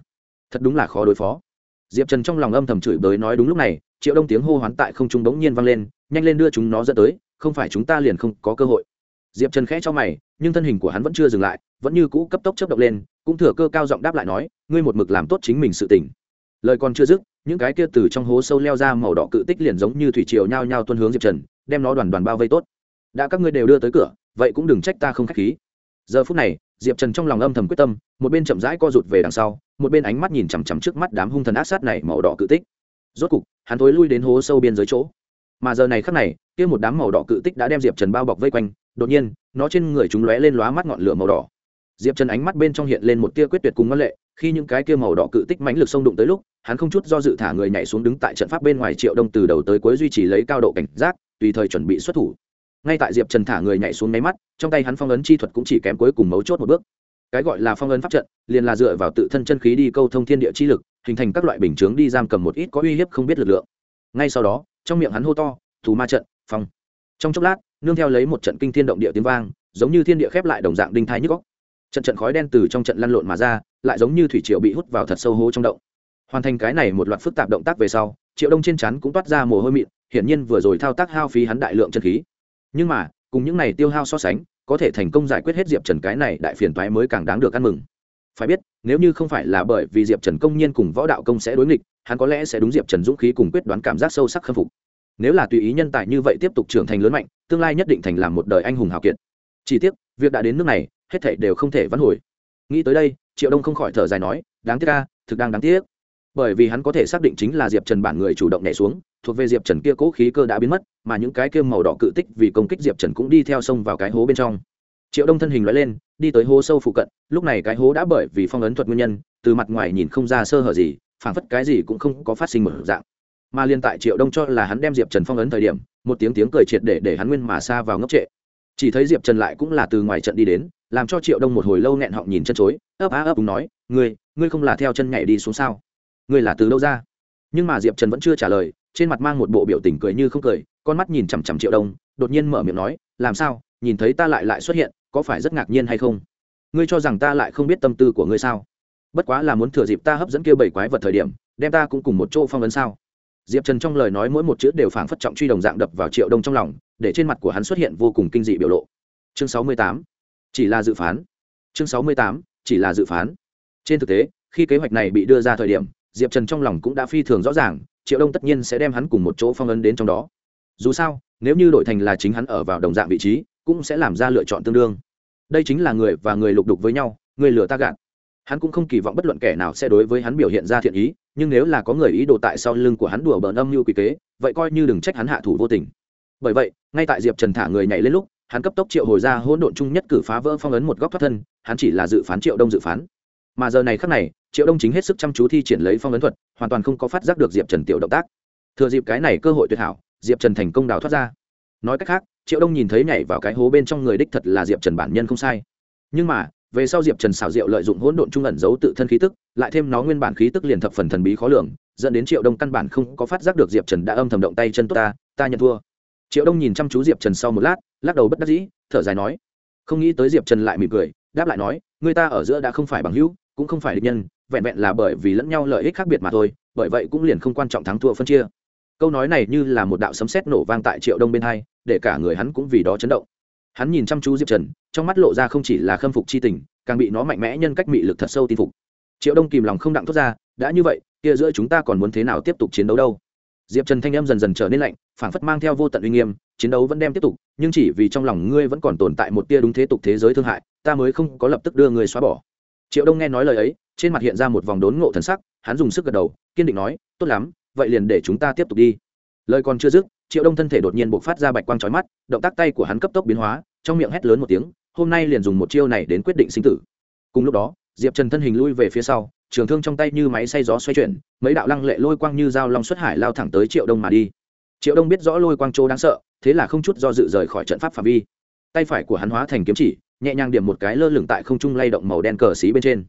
Thật đúng là khó đối phó. Diệp trần trong lòng âm thầm chửi bới nói đúng lúc này, triệu đông tiếng hô hoán tại không trung bỗng nhiên vang lên, nhanh lên đưa chúng nó dẫn tới, không phải chúng ta liền không có cơ hội. Diệp trần khẽ cho mày, nhưng thân hình của hắn vẫn chưa dừng lại, vẫn như cũ cấp tốc chấp động lên, cũng thừa cơ cao giọng đáp lại nói, ngươi một mực làm tốt chính mình sự tỉnh lời còn chưa dứt, những cái kia từ trong hố sâu leo ra màu đỏ cự tích liền giống như thủy triều nhao nhao tuân hướng diệp trần, đem nó đoàn đoàn bao vây tốt. Đã các ngươi đều đưa tới cửa vậy cũng đừng trách ta không k h á c h khí. Giờ phút này, diệp trần trong lòng âm thầm quyết tâm, một bên chậm rãi co rụt về đằng sau, một bên ánh mắt nhìn chằm chằm trước mắt đám hung thần ác sát này màu đỏ cự tích. Rốt cục, hắn thối lui đến hố sâu biên giới chỗ. Mà giờ này khắc này, kia một đám màu đỏ cự tích đã đem diệp trần bao bọc vây quanh, đột nhiên, nó trên người chúng lóe lên lóa mắt ngọn lửa màu đỏ. Diệp trần ánh mắt bên trong hiện lên một tia quyết tuyệt cùng ngân lệ, khi những cái kia màu đỏ cự tích mãnh lực xông đụng tới lúc, hắn không chút do dự thả người nhảy xuống đứng tại trận pháp bên ngoài triệu đông từ đầu tới cuối duy trì lấy cao độ cảnh giác, tùy thời chuẩn bị xuất thủ ngay tại diệp trần thả người nhảy xuống máy mắt, trong tay hắn phong ấn chi thuật cũng chỉ kém cuối cùng mấu chốt một bước. Cái gọi là phong ấn pháp trận, liền là dựa vào tự thân chân khí đi câu thông thiên địa chi lực, hình thành các loại bình chướng đi giam cầm một ít có uy hiếp không biết lực lượng. Ngay sau đó, trong miệng hắn hô to thù ma trận, phong. Trong chốc lát, nương theo lấy một trận kinh thiên động địa tiếng vang, giống như thiên địa khép lại đồng dạng đinh thái nhức góc trận trận khói đen từ trong trận lăn lộn mà ra, lại giống như thủy triều bị hút vào thật sâu hố trong động. Hoàn thành cái này một loạt phức tạp động tác về sau, triệu đông trên chắn cũng toát ra mồ hôi mịn, hiển nhiên vừa rồi thao tác hao phí hắn đại lượng chân khí nhưng mà, cùng những này tiêu hao so sánh, có thể thành công giải quyết hết diệp trần cái này đại phiền toái mới càng đáng được ăn mừng. Phải biết, nếu như không phải là bởi vì diệp trần công nhiên cùng võ đạo công sẽ đối nghịch, hắn có lẽ sẽ đúng diệp trần dũng khí cùng quyết đoán cảm giác sâu sắc khâm phục. Nếu là tùy ý nhân tài như vậy tiếp tục trưởng thành lớn mạnh, tương lai nhất định thành làm một đời anh hùng hào kiệt. Chỉ tiếc, việc đã đến nước này, hết thảy đều không thể vãn hồi. Nghĩ tới đây, triệu đông không khỏi thở dài nói, đáng tiếc ca thực đang đáng tiếc bởi vì hắn có thể xác định chính là diệp trần bản người chủ động nhảy xuống, thuộc về diệp trần kia cố khí cơ đã biến mất, mà những cái kia màu đỏ cự tích vì công kích diệp trần cũng đi theo sông vào cái hố bên trong. Triệu đông thân hình loại lên, đi tới hố sâu phụ cận, lúc này cái hố đã bởi vì phong ấn thuật nguyên nhân, từ mặt ngoài nhìn không ra sơ hở gì, phảng phất cái gì cũng không có phát sinh một dạng. Mà liên tại triệu đông cho là hắn đem diệp trần phong ấn thời điểm, một tiếng tiếng cười triệt để để hắn nguyên mà xa vào ngốc trệ. Chỉ thấy diệp trần lại cũng là từ ngoài trận đi đến, làm cho triệu đông một hồi lâu nghẹn họng nhìn chân chối, ấp á ấp đúng nói, ngươi ngươi không là theo chân nhảy đi xuống sao? Ngươi là từ đâu ra? Nhưng mà diệp trần vẫn chưa trả lời, trên mặt mang một bộ biểu tình cười như không cười, con mắt nhìn chằm chằm triệu đông, đột nhiên mở miệng nói, làm sao? Nhìn thấy ta lại lại xuất hiện, có phải rất ngạc nhiên hay không? Ngươi cho rằng ta lại không biết tâm tư của ngươi sao? Bất quá là muốn thừa dịp ta hấp dẫn kia bảy quái vật thời điểm, đem ta cũng cùng một chỗ phong ấn sao? Diệp trần trong lời nói mỗi một chữ đều phảng phất trọng truy đồng dạng đập vào triệu đông trong lòng, để trên mặt của hắn xuất hiện vô cùng kinh dị biểu lộ. Chương sáu mươi tám, chỉ là dự phán. Chương sáu mươi tám, chỉ là dự phán. Trên thực tế, khi kế hoạch này bị đưa ra thời điểm diệp trần trong lòng cũng đã phi thường rõ ràng, triệu đông tất nhiên sẽ đem hắn cùng một chỗ phong ấn đến trong đó. Dù sao, nếu như đổi thành là chính hắn ở vào đồng dạng vị trí, cũng sẽ làm ra lựa chọn tương đương. Đây chính là người và người lục đục với nhau, người lừa ta gạt. Hắn cũng không kỳ vọng bất luận kẻ nào sẽ đối với hắn biểu hiện ra thiện ý, nhưng nếu là có người ý đồ tại sau lưng của hắn đùa bỡn âm mưu quỷ kế, vậy coi như đừng trách hắn hạ thủ vô tình. Bởi vậy, ngay tại diệp trần thả người nhảy lên lúc, hắn cấp tốc triệu hồi ra hỗn độn chung nhất cử phá vỡ phong ấn một góc thoát thân, hắn chỉ là dự phán triệu đông dự phán. Mà giờ này khác này triệu đông chính hết sức chăm chú thi triển lấy phong ấn thuật, hoàn toàn không có phát giác được diệp trần tiểu động tác. Thừa dịp cái này cơ hội tuyệt hảo, diệp trần thành công đào thoát ra. Nói cách khác, triệu đông nhìn thấy nhảy vào cái hố bên trong người đích thật là diệp trần bản nhân không sai. Nhưng mà, về sau diệp trần xảo diệu lợi dụng hỗn độn trung ẩn giấu tự thân khí tức, lại thêm nó nguyên bản khí tức liền thập phần thần bí khó lường, dẫn đến triệu đông căn bản không có phát giác được diệp trần đã âm thầm động tay chân tốt ta ta nhận thua. Triệu đông nhìn chăm chú diệp trần sau một lát, lắc đầu bất đắc dĩ, thở dài nói, không nghĩ tới diệp trần lại mỉm cười, đáp lại nói người ta ở giữa đã không phải bằng hữu, cũng không phải địch nhân, vẹn vẹn là bởi vì lẫn nhau lợi ích khác biệt mà thôi, bởi vậy cũng liền không quan trọng thắng thua phân chia. Câu nói này như là một đạo sấm sét nổ vang tại triệu đông bên hai, để cả người hắn cũng vì đó chấn động. Hắn nhìn chăm chú diệp trần, trong mắt lộ ra không chỉ là khâm phục c h i tình, càng bị nó mạnh mẽ nhân cách mị lực thật sâu tin phục. Triệu đông kìm lòng không đặng thốt ra, đã như vậy, kia giữa chúng ta còn muốn thế nào tiếp tục chiến đấu đâu? Diệp trần thanh em dần dần trở nên lạnh, phảng phất mang theo vô tận uy nghiêm, chiến đấu vẫn đem tiếp tục, nhưng chỉ vì trong lòng ngươi vẫn còn tồn tại một tia đúng thế tục thế giới thương hại ta mới không có lập tức đưa người xóa bỏ. Triệu đông nghe nói lời ấy, trên mặt hiện ra một vòng đốn ngộ thần sắc, hắn dùng sức gật đầu, kiên định nói, tốt lắm, vậy liền để chúng ta tiếp tục đi. Lời còn chưa dứt, triệu đông thân thể đột nhiên b ộ c phát ra bạch quang trói mắt, động tác tay của hắn cấp tốc biến hóa, trong miệng hét lớn một tiếng, hôm nay liền dùng một chiêu này đến quyết định sinh tử. Cùng lúc đó, diệp trần thân hình lui về phía sau, trường thương trong tay như máy xay gió xoay chuyển, mấy đạo lăng lệ lôi quang như dao long xuất hải lao thẳng tới triệu đông mà đi. Triệu đông biết rõ lôi quang chỗ đáng sợ, thế là không chút do dự rời khỏi trận pháp phạm vi. Tay phải của hắn hóa thành kiếm chỉ nhẹ nhàng điểm một cái lơ lửng tại không trung lay động màu đen cờ xí bên trên.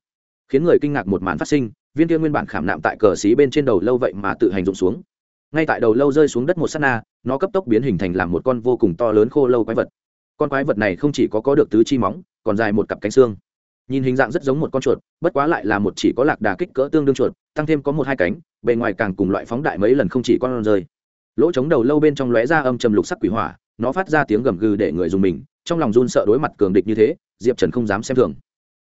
Khiến người kinh ngạc một màn phát sinh, viên kia nguyên bản khảm nạm tại cờ xí bên trên đầu lâu vậy mà tự hành dụng xuống. Ngay tại đầu lâu rơi xuống đất một s á t na, nó cấp tốc biến hình thành làm một con vô cùng to lớn khô lâu quái vật. Con quái vật này không chỉ có có được tứ chi móng, còn dài một cặp cánh xương. Nhìn hình dạng rất giống một con chuột, bất quá lại là một chỉ có lạc đà kích cỡ tương đương chuột, tăng thêm có một hai cánh, bề ngoài càng cùng loại phóng đại mấy lần không chỉ con rơi. Lỗ trống đầu lâu bên trong lóe ra âm trầm lục sắc quỷ hỏa nó phát ra tiếng gầm gừ để người dùng mình, trong lòng run sợ đối mặt cường địch như thế, diệp trần không dám xem thường.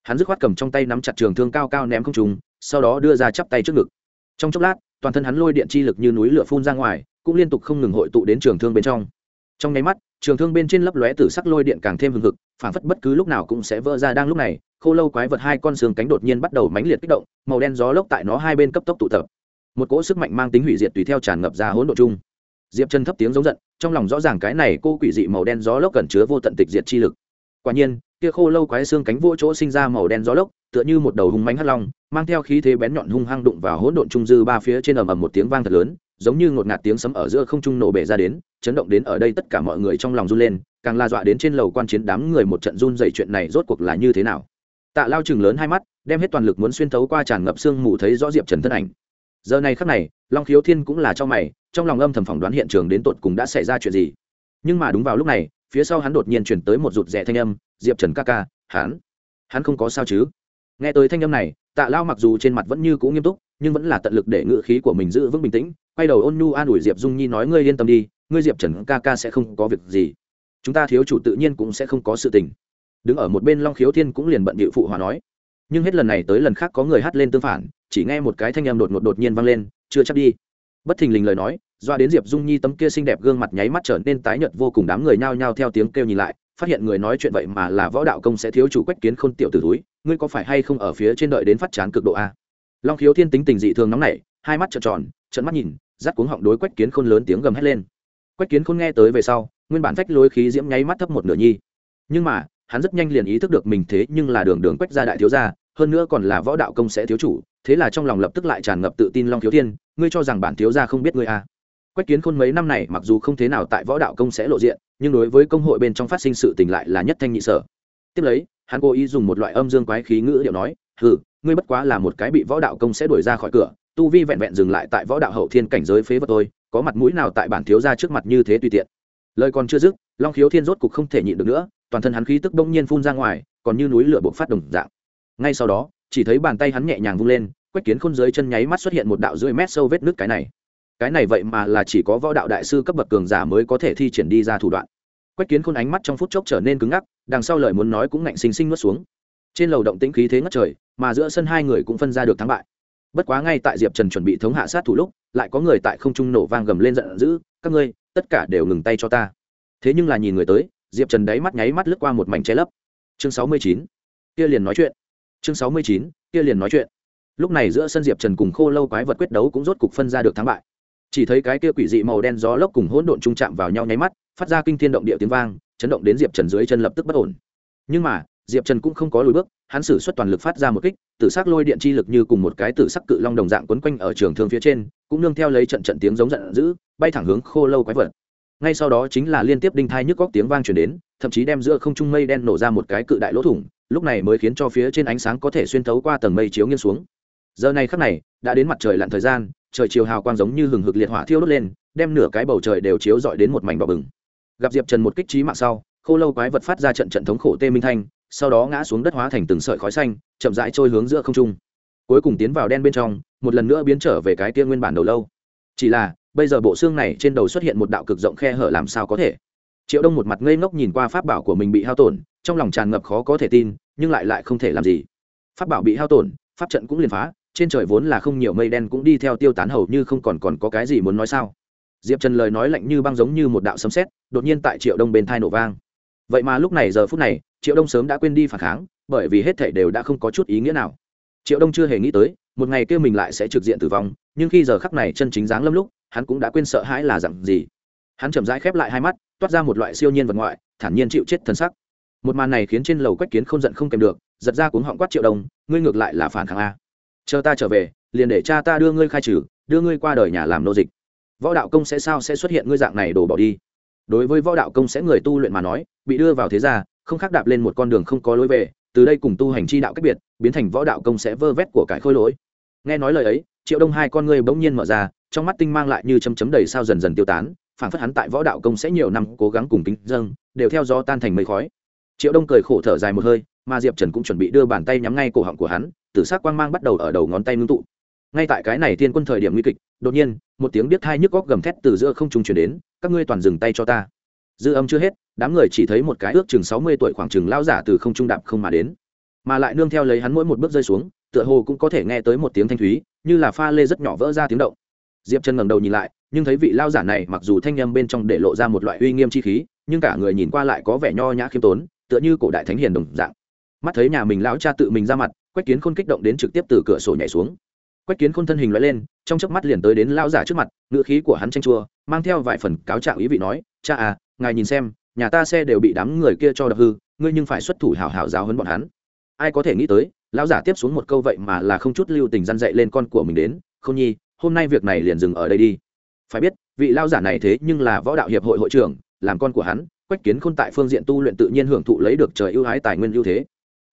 Hắn dứt khoát cầm trong tay nắm chặt trường thương cao cao ném không trùng sau đó đưa ra chắp tay trước ngực. Trong chốc lát, toàn thân hắn lôi điện chi lực như núi lửa phun ra ngoài, cũng liên tục không ngừng hội tụ đến trường thương bên trong. Trong nháy mắt, trường thương bên trên lấp lóe tử sắc lôi điện càng thêm hừng hực, phản phất bất cứ lúc nào cũng sẽ vỡ ra đang lúc này, khô lâu quái vật hai con sườn cánh đột nhiên bắt đầu mãnh liệt kích động, màu đen gió lốc tại nó hai bên cấp tốc tụ tập. Một cỗ sức mạnh mang tính hủy diệt tùy theo tràn ngập ra hỗn độ chung diệp chân thấp tiếng giống giận, trong lòng rõ ràng cái này cô quỷ dị màu đen gió lốc cẩn chứa vô tận tịch diệt chi lực. Quả nhiên, kia khô lâu quái xương cánh vô chỗ sinh ra màu đen gió lốc, tựa như một đầu hung mánh hắt long, mang theo khí thế bén nhọn hung hăng đụng vào hỗn độn trung dư ba phía trên ầm ầm một tiếng vang thật lớn, giống như ngột ngạt tiếng sấm ở giữa không trung nổ bể ra đến, chấn động đến ở đây tất cả mọi người trong lòng run lên, càng la dọa đến trên lầu quan chiến đám người một trận run dày chuyện này rốt cuộc là như thế nào. Tạ lao chừng lớn hai mắt, đem hết toàn lực muốn xuyên thấu qua tràn ngập sương mù thấy rõ diệp trần thân ảnh giờ này khắc này, long khiếu thiên cũng là cho mày, trong lòng âm thầm phỏng đoán hiện trường đến tột cùng đã xảy ra chuyện gì. Nhưng mà đúng vào lúc này, phía sau hắn đột nhiên chuyển tới một rụt rẻ thanh âm, diệp trần ca ca, hắn hắn không có sao chứ? Nghe tới thanh âm này, tạ lao mặc dù trên mặt vẫn như cũ nghiêm túc, nhưng vẫn là tận lực để ngự khí của mình giữ vững bình tĩnh, quay đầu ôn nhu an ủi diệp dung nhi nói, ngươi yên tâm đi, ngươi diệp trần ca ca sẽ không có việc gì. Chúng ta thiếu chủ tự nhiên cũng sẽ không có sự tình. Đứng ở một bên long khiếu thiên cũng liền bận bịu phụ hòa nói nhưng hết lần này tới lần khác có người hát lên tương phản, chỉ nghe một cái thanh âm đột ngột đột nhiên vang lên, chưa chắc đi. Bất thình lình lời nói, doa đến diệp dung nhi tấm kia xinh đẹp gương mặt nháy mắt trở nên tái nhợt vô cùng, đám người nhao nhao theo tiếng kêu nhìn lại, phát hiện người nói chuyện vậy mà là võ đạo công sẽ thiếu chủ quách kiến khôn tiểu tử túi ngươi có phải hay không ở phía trên đợi đến phát chán cực độ a long khiếu thiên tính tình dị thường nóng nảy, hai mắt trợn tròn trận mắt nhìn rắt cuống họng đối quách kiến khôn lớn tiếng gầm hét lên. Quách kiến khôn nghe tới về sau, nguyên bản phách lối khí diễm nháy mắt thấp một nửa nhi. Nhưng mà, hắn rất nhanh liền ý thức được mình thế nhưng là đường đường quách gia đại thiếu gia hơn nữa còn là võ đạo công sẽ thiếu chủ, thế là trong lòng lập tức lại tràn ngập tự tin long thiếu thiên, ngươi cho rằng bản thiếu gia không biết ngươi à. quách kiến khôn mấy năm này mặc dù không thế nào tại võ đạo công sẽ lộ diện, nhưng đối với công hội bên trong phát sinh sự tình lại là nhất thanh nhị sở. Tiếp lấy, hắn cố ý dùng một loại âm dương quái khí ngữ điệu nói, hừ, ngươi bất quá là một cái bị võ đạo công sẽ đuổi ra khỏi cửa, tu vi vẹn vẹn dừng lại tại võ đạo hậu thiên cảnh giới phế vật tôi có mặt mũi nào tại bản thiếu gia trước mặt như thế tùy tiện? Lời còn chưa dứt, long khiếu thiên rốt cục không thể nhịn được nữa, toàn thân hắn khí tức bỗng nhiên phun ra ngoài, còn như núi lửa buộc phát đồng dạng ngay sau đó, chỉ thấy bàn tay hắn nhẹ nhàng vung lên, quách kiến khôn dưới chân nháy mắt xuất hiện một đạo rưỡi mét sâu vết nước cái này. Cái này vậy mà là chỉ có võ đạo đại sư cấp bậc cường giả mới có thể thi triển đi ra thủ đoạn. Quách kiến khôn ánh mắt trong phút chốc trở nên cứng ngắc, đằng sau lời muốn nói cũng ngạnh xinh xinh nuốt xuống. Trên lầu động tĩnh khí thế ngất trời, mà giữa sân hai người cũng phân ra được thắng bại. Bất quá ngay tại diệp trần chuẩn bị thống hạ sát thủ lúc, lại có người tại không trung nổ vang gầm lên giận dữ, các ngươi, tất cả đều ngừng tay cho ta. Thế nhưng là nhìn người tới, diệp trần đáy mắt nháy mắt lướt qua một mảnh che lấp. Chương sáu mươi chín, kia liền nói chuyện chương sáu mươi chín, kia liền nói chuyện. Lúc này giữa sân diệp trần cùng khô lâu quái vật quyết đấu cũng rốt cục phân ra được thắng bại. Chỉ thấy cái kia quỷ dị màu đen gió lốc cùng hỗn độn trung chạm vào nhau nháy mắt, phát ra kinh thiên động địa tiếng vang, chấn động đến diệp trần dưới chân lập tức bất ổn. Nhưng mà, diệp trần cũng không có lùi bước, hắn sử xuất toàn lực phát ra một kích, tử sắc lôi điện chi lực như cùng một cái tử sắc cự long đồng dạng quấn quanh ở trường thương phía trên, cũng nương theo lấy trận trận tiếng giống giận dữ, bay thẳng hướng khô lâu quái vật ngay sau đó chính là liên tiếp đinh thai nhức góc tiếng vang chuyển đến, thậm chí đem giữa không trung mây đen nổ ra một cái cự đại lỗ thủng, lúc này mới khiến cho phía trên ánh sáng có thể xuyên thấu qua tầng mây chiếu nghiêng xuống. Giờ này khắc này, đã đến mặt trời lặn thời gian, trời chiều hào quang giống như hừng hực liệt hỏa thiêu đốt lên, đem nửa cái bầu trời đều chiếu dọi đến một mảnh đỏ bừng. Gặp diệp trần một kích trí mạng sau, khô lâu quái vật phát ra trận trận thống khổ tê minh thanh, sau đó ngã xuống đất hóa thành từng sợi khói xanh, chậm rãi trôi hướng giữa không trung. Cuối cùng tiến vào đen bên trong, một lần nữa biến trở về cái tia nguyên bản đầu lâu. Chỉ là bây giờ bộ xương này trên đầu xuất hiện một đạo cực rộng khe hở làm sao có thể? Triệu đông một mặt ngây ngốc nhìn qua pháp bảo của mình bị hao tổn, trong lòng tràn ngập khó có thể tin, nhưng lại lại không thể làm gì. Pháp bảo bị hao tổn, pháp trận cũng liền phá, trên trời vốn là không nhiều mây đen cũng đi theo tiêu tán hầu như không còn còn có cái gì muốn nói sao? Diệp trần lời nói lạnh như băng giống như một đạo sấm sét, đột nhiên tại triệu đông bên thai nổ vang. Vậy mà lúc này giờ phút này, triệu đông sớm đã quên đi phản kháng, bởi vì hết thể đều đã không có chút ý nghĩa nào. Triệu đông chưa hề nghĩ tới, một ngày kia mình lại sẽ trực diện tử vong, nhưng khi giờ khắc này chân chính dáng lâm lúc hắn cũng đã quên sợ hãi là dặn gì. Hắn chậm rãi khép lại hai mắt, toát ra một loại siêu nhiên vật ngoại, thản nhiên chịu chết thân sắc. Một màn này khiến trên lầu quách kiến không giận không kèm được, giật ra cuống họng quát triệu đông ngươi ngược lại là phản kháng a. Chờ ta trở về, liền để cha ta đưa ngươi khai trừ, đưa ngươi qua đời nhà làm nô dịch. Võ đạo công sẽ sao sẽ xuất hiện ngươi dạng này đổ bỏ đi. Đối với võ đạo công sẽ người tu luyện mà nói, bị đưa vào thế gia, không khác đạp lên một con đường không có lối về, từ đây cùng tu hành chi đạo cách biệt, biến thành võ đạo công sẽ vơ vét của cải khôi lỗi. Nghe nói lời ấy, triệu đông hai con ngươi bỗng nhiên mở ra trong mắt tinh mang lại như chấm chấm đầy sao dần dần tiêu tán phản phất hắn tại võ đạo công sẽ nhiều năm cố gắng cùng kính dâng, đều theo gió tan thành mây khói. Triệu đông cười khổ thở dài một hơi, mà diệp trần cũng chuẩn bị đưa bàn tay nhắm ngay cổ họng của hắn, tử s ắ c quang mang bắt đầu ở đầu ngón tay ngưng tụ. Ngay tại cái này thiên quân thời điểm nguy kịch, đột nhiên, một tiếng biết thai nhức góc gầm thét từ giữa không trung chuyển đến, các ngươi toàn dừng tay cho ta. Dư âm chưa hết, đám người chỉ thấy một cái ước chừng sáu mươi tuổi khoảng chừng lao giả từ không trung đạp không mà đến. Mà lại nương theo lấy hắn mỗi một bước rơi xuống, tựa hồ cũng có thể nghe tới một tiếng thanh thúy, như là pha lê rất nhỏ vỡ ra tiếng động diệp chân ngẩng đầu nhìn lại, nhưng thấy vị lao giả này mặc dù thanh â m bên trong để lộ ra một loại uy nghiêm chi khí, nhưng cả người nhìn qua lại có vẻ nho nhã khiêm tốn, tựa như cổ đại thánh hiền đồng dạng. Mắt thấy nhà mình lão cha tự mình ra mặt, quách kiến khôn kích động đến trực tiếp từ cửa sổ nhảy xuống. Quách kiến khôn thân hình loại lên, trong chớp mắt liền tới đến lão giả trước mặt ngựa khí của hắn tranh chua, mang theo vài phần cáo trạng ý vị nói, cha à ngài nhìn xem, nhà ta xe đều bị đám người kia cho đập hư, ngươi nhưng phải xuất thủ hảo hảo giáo hấn bọn hắn. Ai có thể nghĩ tới, lão giả tiếp xuống một câu vậy mà là không chút lưu tình răn dậy lên con của mình đến không nhi hôm nay việc này liền dừng ở đây đi. Phải biết, vị lão giả này thế nhưng là võ đạo hiệp hội hội trưởng, làm con của hắn, quách kiến khôn tại phương diện tu luyện tự nhiên hưởng thụ lấy được trời ưu ái tài nguyên ưu thế.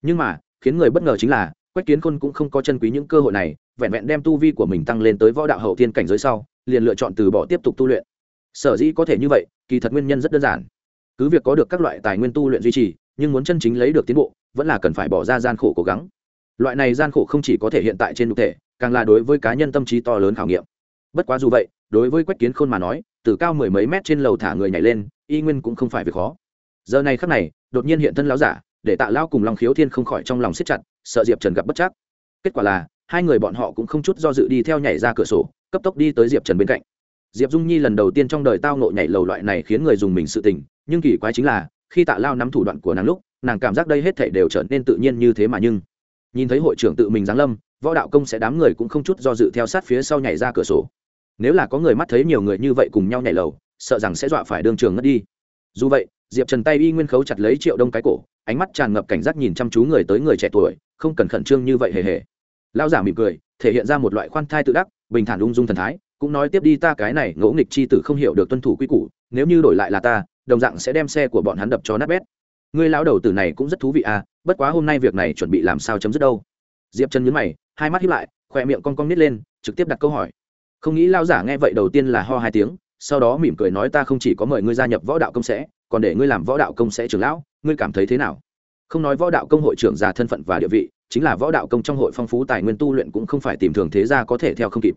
Nhưng mà, khiến người bất ngờ chính là, quách kiến khôn cũng không có chân quý những cơ hội này, vẹn vẹn đem tu vi của mình tăng lên tới võ đạo hậu thiên cảnh giới sau, liền lựa chọn từ bỏ tiếp tục tu luyện. Sở dĩ có thể như vậy, kỳ thật nguyên nhân rất đơn giản. Cứ việc có được các loại tài nguyên tu luyện duy trì, nhưng muốn chân chính lấy được tiến bộ, vẫn là cần phải bỏ ra gian khổ cố gắng loại này gian khổ không chỉ có thể hiện tại trên thực thể, càng là đối với cá nhân tâm trí to lớn khảo nghiệm. Bất quá dù vậy, đối với quách kiến khôn mà nói, từ cao mười mấy mét trên lầu thả người nhảy lên, y nguyên cũng không phải việc khó. Giờ này khắc này, đột nhiên hiện thân lão giả, để tạ lao cùng long khiếu thiên không khỏi trong lòng siết chặt, sợ diệp trần gặp bất chắc. Kết quả là, hai người bọn họ cũng không chút do dự đi theo nhảy ra cửa sổ, cấp tốc đi tới diệp trần bên cạnh. Diệp dung nhi lần đầu tiên trong đời tao nộ nhảy lầu loại này khiến người dùng mình sự tình, nhưng kỳ quái chính là, khi tạ lao nắm thủ đoạn của nàng lúc, nàng cảm giác đây hết thể đều trở nên tự nhiên như thế mà nhưng nhìn thấy hội trưởng tự mình giáng lâm, võ đạo công sẽ đám người cũng không chút do dự theo sát phía sau nhảy ra cửa sổ. Nếu là có người mắt thấy nhiều người như vậy cùng nhau nhảy lầu, sợ rằng sẽ dọa phải đương trường ngất đi. Dù vậy, diệp trần tay y nguyên khấu chặt lấy triệu đông cái cổ, ánh mắt tràn ngập cảnh giác nhìn chăm chú người tới người trẻ tuổi, không cần khẩn trương như vậy hề hề. Lão giả mỉm cười, thể hiện ra một loại khoan thai tự đắc, bình thản ung dung thần thái, cũng nói tiếp đi ta cái này ngỗ nghịch chi tử không hiểu được tuân thủ quy củ, nếu như đổi lại là ta, đồng dạng sẽ đem xe của bọn hắn đập cho nát bét ngươi lão đầu tử này cũng rất thú vị à bất quá hôm nay việc này chuẩn bị làm sao chấm dứt đâu? Diệp trần nhấn mày, hai mắt hiếp lại, khỏe miệng con con nít lên, trực tiếp đặt câu hỏi. Không nghĩ lao giả nghe vậy đầu tiên là ho hai tiếng, sau đó mỉm cười nói ta không chỉ có mời ngươi gia nhập võ đạo công sẽ, còn để ngươi làm võ đạo công sẽ trưởng lão, ngươi cảm thấy thế nào? Không nói võ đạo công hội trưởng già thân phận và địa vị, chính là võ đạo công trong hội phong phú tài nguyên tu luyện cũng không phải tìm thường thế gia có thể theo không kịp.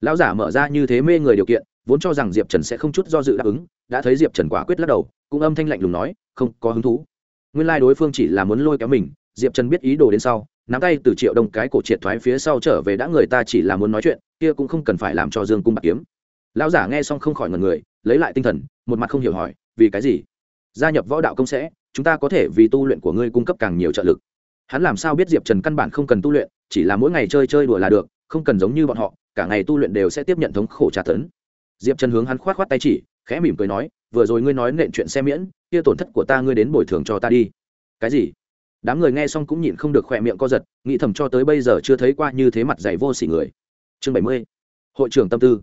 Lão giả mở ra như thế mê người điều kiện, vốn cho rằng diệp trần sẽ không chút do dự đáp ứng, đã thấy diệp trần quả quyết lắc đầu, cũng âm thanh lạnh lùng nói, không có hứng thú nguyên lai、like、đối phương chỉ là muốn lôi kéo mình, diệp trần biết ý đồ đến sau, nắm tay từ triệu đông cái cổ triệt thoái phía sau trở về đã người ta chỉ là muốn nói chuyện, kia cũng không cần phải làm cho dương cung bạc kiếm. Lão giả nghe xong không khỏi ngần người, lấy lại tinh thần, một mặt không hiểu hỏi, vì cái gì? Gia nhập võ đạo công sẽ, chúng ta có thể vì tu luyện của ngươi cung cấp càng nhiều trợ lực. Hắn làm sao biết diệp trần căn bản không cần tu luyện, chỉ là mỗi ngày chơi chơi đùa là được, không cần giống như bọn họ, cả ngày tu luyện đều sẽ tiếp nhận thống khổ tra tấn. Diệp trần hướng hắn k h o á t k h o á t tay chỉ, khẽ mỉm cười nói vừa rồi ngươi nói nện chuyện xe miễn, kia tổn thất của ta ngươi đến bồi thường cho ta đi. Cái gì? Đám người nghe xong cũng nhịn không được khỏe miệng co giật, nghĩ thầm cho tới bây giờ chưa thấy qua như thế mặt dày vô s ỉ người. Chương bảy mươi, hội trưởng tâm tư.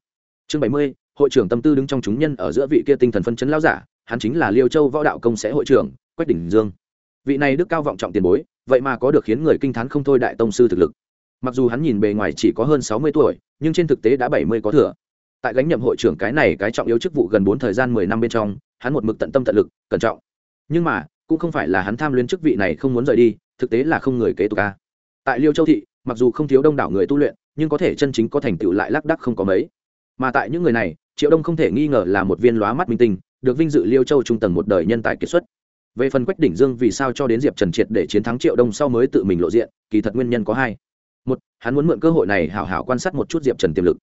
Chương bảy mươi, hội trưởng tâm tư đứng trong chúng nhân ở giữa vị kia tinh thần phân chấn lao giả, hắn chính là liêu châu võ đạo công sẽ hội trưởng, quách đỉnh dương. Vị này đức cao vọng trọng tiền bối, vậy mà có được khiến người kinh t h á n không thôi đại tông sư thực lực. Mặc dù hắn nhìn bề ngoài chỉ có hơn sáu mươi tuổi, nhưng trên thực tế đã bảy mươi có thừa tại gánh nhậm hội trưởng cái này cái trọng yếu chức vụ gần bốn thời gian mười năm bên trong, hắn một mực tận tâm tận lực, cẩn trọng. Nhưng mà, cũng không phải là hắn tham luyến chức vị này không muốn rời đi, thực tế là không người kế tục ca tại liêu châu thị, mặc dù không thiếu đông đảo người tu luyện, nhưng có thể chân chính có thành tựu lại lác đắc không có mấy. Mà tại những người này, triệu đông không thể nghi ngờ là một viên lóa mắt minh tinh, được vinh dự liêu châu trung tầng một đời nhân tài kiệt xuất. Về phần quách đỉnh dương vì sao cho đến diệp trần triệt để chiến thắng triệu đông sau mới tự mình lộ diện, kỳ thật nguyên nhân có hai. Một, hắn muốn mượn cơ hội này hảo hảo quan sát một chút diệp trần tiềm lực.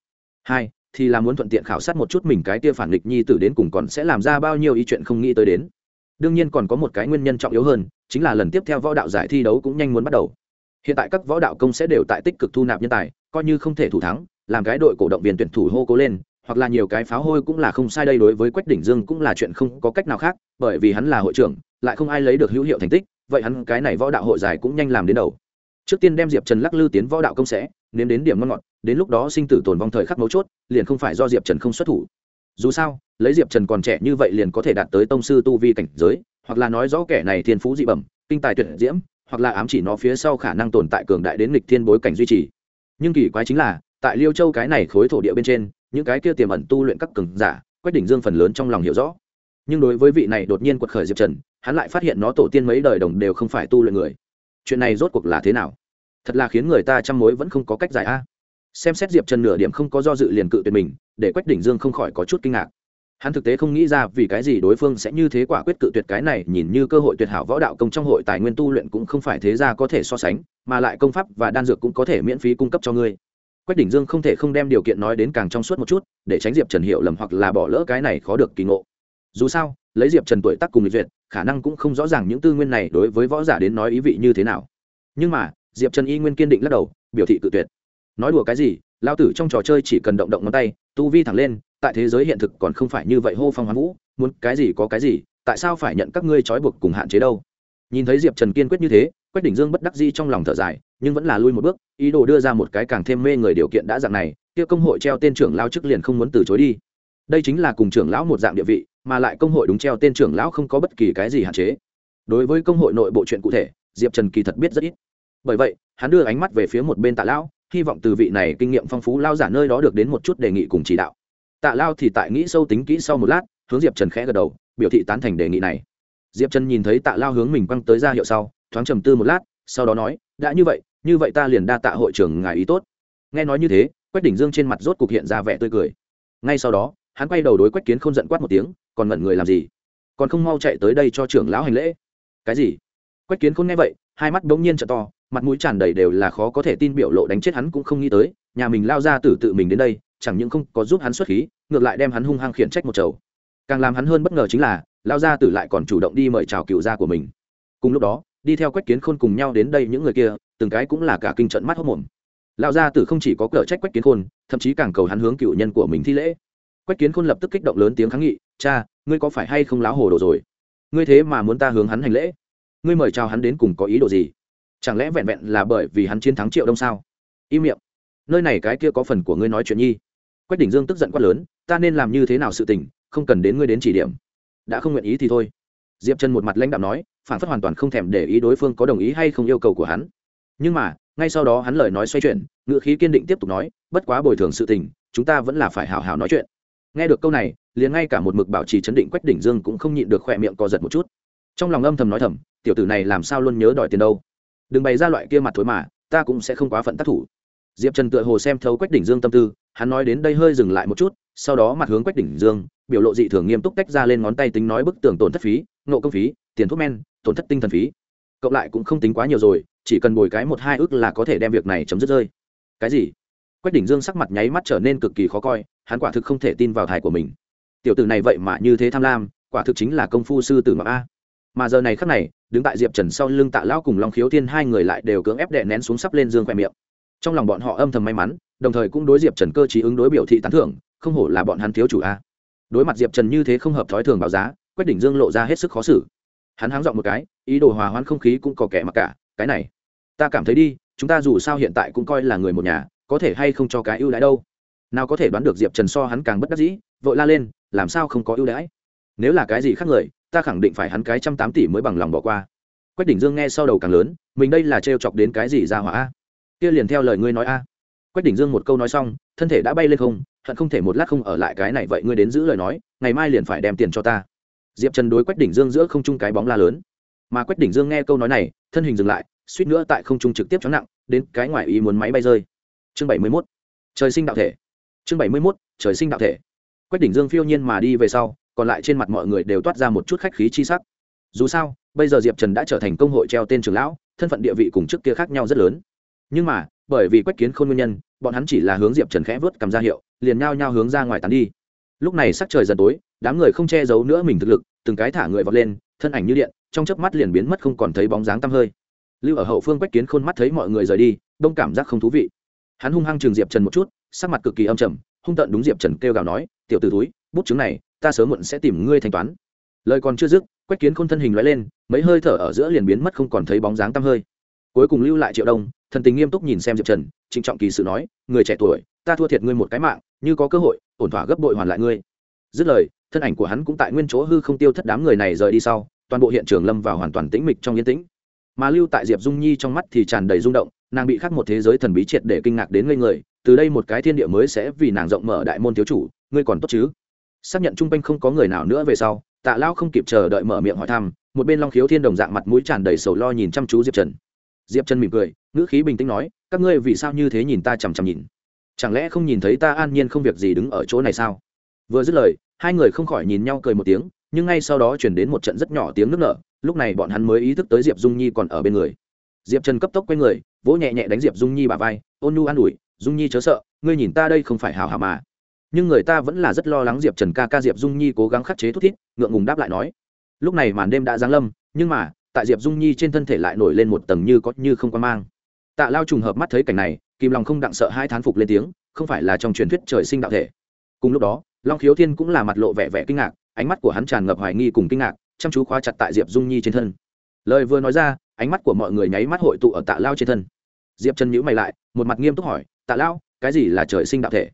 Hai thì là muốn thuận tiện khảo sát một chút mình cái tia phản nghịch nhi tử đến cùng còn sẽ làm ra bao nhiêu ý chuyện không nghĩ tới đến. Đương nhiên còn có một cái nguyên nhân trọng yếu hơn, chính là lần tiếp theo võ đạo giải thi đấu cũng nhanh muốn bắt đầu. Hiện tại các võ đạo công sẽ đều tại tích cực thu nạp nhân tài, coi như không thể thủ thắng, làm cái đội cổ động viên tuyển thủ hô cố lên, hoặc là nhiều cái pháo hôi cũng là không sai đây đối với quách đỉnh dương cũng là chuyện không có cách nào khác, bởi vì hắn là hội trưởng, lại không ai lấy được hữu hiệu thành tích, vậy hắn cái này võ đạo hội giải cũng nhanh làm đến đầu trước tiên đem diệp trần lắc lư tiến võ đạo công sẽ, nếm đến điểm ngon ngọt, đến lúc đó sinh tử tồn vong thời khắc mấu chốt, liền không phải do diệp trần không xuất thủ. Dù sao, lấy diệp trần còn trẻ như vậy liền có thể đạt tới tông sư tu vi cảnh giới, hoặc là nói rõ kẻ này thiên phú dị bẩm, kinh tài tuyệt diễm, hoặc là ám chỉ nó phía sau khả năng tồn tại cường đại đến nghịch thiên bối cảnh duy trì. Nhưng kỳ quái chính là, tại liêu châu cái này khối thổ địa bên trên, những cái kia tiềm ẩn tu luyện các cường giả, quách đỉnh dương phần lớn trong lòng hiểu rõ. Nhưng đối với vị này đột nhiên quật khởi diệp trần, hắn lại phát hiện nó tổ tiên mấy đời đồng đều không phải tu luyện người chuyện này rốt cuộc là thế nào? Thật là khiến người ta chăm mối vẫn không có cách giải a. Xem xét diệp trần nửa điểm không có do dự liền cự tuyệt mình, để quách đỉnh dương không khỏi có chút kinh ngạc. Hắn thực tế không nghĩ ra vì cái gì đối phương sẽ như thế quả quyết cự tuyệt cái này, nhìn như cơ hội tuyệt hảo võ đạo công trong hội tài nguyên tu luyện cũng không phải thế ra có thể so sánh, mà lại công pháp và đan dược cũng có thể miễn phí cung cấp cho ngươi. Quách đỉnh dương không thể không đem điều kiện nói đến càng trong suốt một chút, để tránh diệp trần hiệu lầm hoặc là bỏ lỡ cái này khó được kỳ ngộ. Dù sao lấy diệp trần tuổi tác cùng lịch duyệt, khả năng cũng không rõ ràng những tư nguyên này đối với võ giả đến nói ý vị như thế nào. Nhưng mà, diệp trần y nguyên kiên định lắc đầu, biểu thị cự tuyệt. Nói đùa cái gì, lao tử trong trò chơi chỉ cần động động ngón tay, tu vi thẳng lên, tại thế giới hiện thực còn không phải như vậy hô phong hoán vũ, muốn cái gì có cái gì, tại sao phải nhận các ngươi trói buộc cùng hạn chế đâu? Nhìn thấy diệp trần kiên quyết như thế, quách đỉnh dương bất đắc di trong lòng thở dài, nhưng vẫn là lui một bước, ý đồ đưa ra một cái càng thêm mê người điều kiện đã dạng này, kia công hội treo tên trưởng lao chức liền không muốn từ chối đi. Đây chính là cùng trưởng lão một dạng địa vị mà lại công hội đúng treo tên trưởng lão không có bất kỳ cái gì hạn chế. Đối với công hội nội bộ chuyện cụ thể, diệp trần kỳ thật biết rất ít. Bởi vậy, hắn đưa ánh mắt về phía một bên tạ lão, hy vọng từ vị này kinh nghiệm phong phú lao giả nơi đó được đến một chút đề nghị cùng chỉ đạo. Tạ lao thì tại nghĩ sâu tính kỹ sau một lát, hướng diệp trần khẽ gật đầu, biểu thị tán thành đề nghị này. Diệp trần nhìn thấy tạ lao hướng mình quăng tới ra hiệu sau, thoáng trầm tư một lát, sau đó nói, đã như vậy như vậy ta liền đa tạ hội trưởng ngài ý tốt. Nghe nói như thế, quách đỉnh dương trên mặt rốt cục hiện ra vẻ tươi cười. Ngay sau đó hắn quay đầu đối quách kiến k h ô n giận quát một tiếng, còn ngẩn người làm gì? còn không mau chạy tới đây cho trưởng lão hành lễ. cái gì? quách kiến khôn nghe vậy, hai mắt bỗng nhiên t to, mặt mũi tràn đầy đều là khó có thể tin biểu lộ đánh chết hắn cũng không nghĩ tới, nhà mình lao ra từ tự mình đến đây, chẳng những không có giúp hắn xuất khí, ngược lại đem hắn hung hăng khiển trách một chầu. càng làm hắn hơn bất ngờ chính là, lao ra tử lại còn chủ động đi mời chào cựu gia của mình. cùng lúc đó, đi theo quách kiến khôn cùng nhau đến đây những người kia, từng cái cũng là cả kinh trận mắt hốc mồm. lao gia tử không chỉ có cờ trách quách kiến khôn thậm chí càng cầu hắn hướng cựu nhân của mình thi lễ quách kiến khôn lập tức kích động lớn tiếng kháng nghị, cha, ngươi có phải hay không láo hồ đồ rồi? Ngươi thế mà muốn ta hướng hắn hành lễ? Ngươi mời chào hắn đến cùng có ý đồ gì? Chẳng lẽ vẹn vẹn là bởi vì hắn chiến thắng triệu đông sao? Im miệng. Nơi này cái kia có phần của ngươi nói chuyện nhi. Quách đỉnh dương tức giận quát lớn, ta nên làm như thế nào sự tình, không cần đến ngươi đến chỉ điểm. Đã không nguyện ý thì thôi. Diệp trần một mặt lãnh đạo nói, phản phất hoàn toàn không thèm để ý đối phương có đồng ý hay không yêu cầu của hắn. Nhưng mà, ngay sau đó hắn lời nói xoay chuyển ngựa khí kiên định tiếp tục nói, bất quá bồi thường sự tình, chúng ta vẫn là phải hào hào nói chuyện nghe được câu này, liền ngay cả một mực bảo trì chấn định quách đỉnh dương cũng không nhịn được khỏe miệng co giật một chút. Trong lòng âm thầm nói thầm, tiểu tử này làm sao luôn nhớ đòi tiền đâu? Đừng bày ra loại kia mặt thối mà, ta cũng sẽ không quá phận tác thủ. Diệp trần tựa hồ xem thấu quách đỉnh dương tâm tư, hắn nói đến đây hơi dừng lại một chút, sau đó mặt hướng quách đỉnh dương, biểu lộ dị thường nghiêm túc tách ra lên ngón tay tính nói bức tường tổn thất phí, nộ công phí, tiền thuốc men, tổn thất tinh thần phí. Cộng lại cũng không tính quá nhiều rồi, chỉ cần bồi cái một hai ước là có thể đem việc này chấm dứt rơi. Cái gì? Quách đỉnh dương sắc mặt nháy mắt trở nên cực kỳ khó coi hắn quả thực không thể tin vào thải của mình. Tiểu tử này vậy mà như thế tham lam, quả thực chính là công phu sư tử mặc a. Mà giờ này khắc này, đứng tại diệp trần sau lưng tạ lão cùng long khiếu thiên hai người lại đều cưỡng ép đệ nén xuống sắp lên dương khoe miệng. Trong lòng bọn họ âm thầm may mắn, đồng thời cũng đối diệp trần cơ chí ứng đối biểu thị tán thưởng, không hổ là bọn hắn thiếu chủ a. Đối mặt diệp trần như thế không hợp thói thường báo giá, quách đỉnh dương lộ ra hết sức khó xử. Hắn háng dọn một cái, ý đồ hòa hoãn không khí cũng có kẻ mặc cả, cái này, ta cảm thấy đi, chúng ta dù sao hiện tại cũng coi là người một nhà, có thể hay không cho cái ưu đãi đâu? Nào có thể đoán được diệp trần so hắn càng bất đắc dĩ, vội la lên, làm sao không có ưu đãi? Nếu là cái gì khác người, ta khẳng định phải hắn cái trăm tám tỷ mới bằng lòng bỏ qua. Quách đỉnh dương nghe sau đầu càng lớn, mình đây là trêu chọc đến cái gì ra hỏa a? Kia liền theo lời ngươi nói a. Quách đỉnh dương một câu nói xong, thân thể đã bay lên không, hận không thể một lát không ở lại cái này vậy ngươi đến giữ lời nói, ngày mai liền phải đem tiền cho ta. Diệp trần đối quách đỉnh dương giữa không trung cái bóng la lớn. Mà quách đỉnh dương nghe câu nói này, thân hình dừng lại, suýt nữa tại không trung trực tiếp chóng nặng, đến cái ngoài ý muốn máy bay rơi. Chương bảy mươi mốt. Trời sinh đạo thể chương bảy mươi mốt, trời sinh đạo thể. Quách đỉnh dương phiêu nhiên mà đi về sau, còn lại trên mặt mọi người đều toát ra một chút khách khí chi sắc. Dù sao, bây giờ diệp trần đã trở thành công hội treo tên trường lão, thân phận địa vị cùng trước kia khác nhau rất lớn. Nhưng mà, bởi vì quách kiến không nguyên nhân, bọn hắn chỉ là hướng diệp trần khẽ vớt cầm ra hiệu, liền nhao nhao hướng ra ngoài tán đi. Lúc này sắc trời dần tối, đám người không che giấu nữa mình thực lực, từng cái thả người vọt lên, thân ảnh như điện, trong chớp mắt liền biến mất không còn thấy bóng dáng tăm hơi. Lưu ở hậu phương quách kiến khôn mắt thấy mọi người rời đi, đông cảm giác không thú vị. Hắn hung hăng trường diệp trần một chút sắc mặt cực kỳ âm trầm, hung tận đúng diệp trần kêu gào nói, tiểu t ử túi bút chứng này, ta sớm muộn sẽ tìm ngươi thanh toán. Lời còn chưa dứt, quách kiến khôn thân hình loại lên, mấy hơi thở ở giữa liền biến mất không còn thấy bóng dáng tăm hơi. Cuối cùng lưu lại triệu đông, thần tình nghiêm túc nhìn xem diệp trần, trịnh trọng kỳ sự nói, người trẻ tuổi, ta thua thiệt ngươi một cái mạng, như có cơ hội, ổn thỏa gấp bội hoàn lại ngươi. Dứt lời, thân ảnh của hắn cũng tại nguyên chỗ hư không tiêu thất đám người này rời đi sau, toàn bộ hiện trường lâm vào hoàn toàn tĩnh mịch trong yên tĩnh. Mà lưu tại diệp dung nhi trong mắt thì tràn đầy rung động, nàng bị khắc một thế giới thần bí triệt để kinh ngạc đến ngây người từ đây một cái thiên địa mới sẽ vì nàng rộng mở đại môn thiếu chủ, ngươi còn tốt chứ? Xác nhận chung quanh không có người nào nữa về sau, tạ lao không kịp chờ đợi mở miệng hỏi thăm, một bên long khiếu thiên đồng dạng mặt mũi tràn đầy sầu lo nhìn chăm chú diệp trần. Diệp trần mỉm cười, ngữ khí bình tĩnh nói, các ngươi vì sao như thế nhìn ta chằm chằm nhìn? Chẳng lẽ không nhìn thấy ta an nhiên không việc gì đứng ở chỗ này sao? Vừa dứt lời, hai người không khỏi nhìn nhau cười một tiếng, nhưng ngay sau đó chuyển đến một trận rất nhỏ tiếng nức nở, lúc này bọn hắn mới ý thức tới diệp dung nhi còn ở bên người. Diệp trần cấp tốc q u a y người, vỗ nhẹ nhẹ đánh diệp dung nhi bà vai, ôn nhu an ủi dung nhi chớ sợ, ngươi nhìn ta đây không phải hào hào mà. Nhưng người ta vẫn là rất lo lắng diệp trần ca ca diệp dung nhi cố gắng khắc chế thút thít, ngượng ngùng đáp lại nói. Lúc này màn đêm đã giáng lâm, nhưng mà, tại diệp dung nhi trên thân thể lại nổi lên một tầng như có như không quan mang. Tạ lao trùng hợp mắt thấy cảnh này, kìm lòng không đặng sợ hai thán phục lên tiếng, không phải là trong truyền thuyết trời sinh đạo thể. Cùng lúc đó, long khiếu thiên cũng là mặt lộ vẻ vẻ kinh ngạc, ánh mắt của hắn tràn ngập hoài nghi cùng kinh ngạc, chăm chú khóa chặt tại diệp dung nhi trên thân. Lời vừa nói ra, ánh mắt của mọi người nháy mắt hội tụ ở tạ lao trên thân. Diệp trần nhữ mày lại, một mặt nghiêm túc hỏi tạ lao cái gì là trời sinh đạo thể?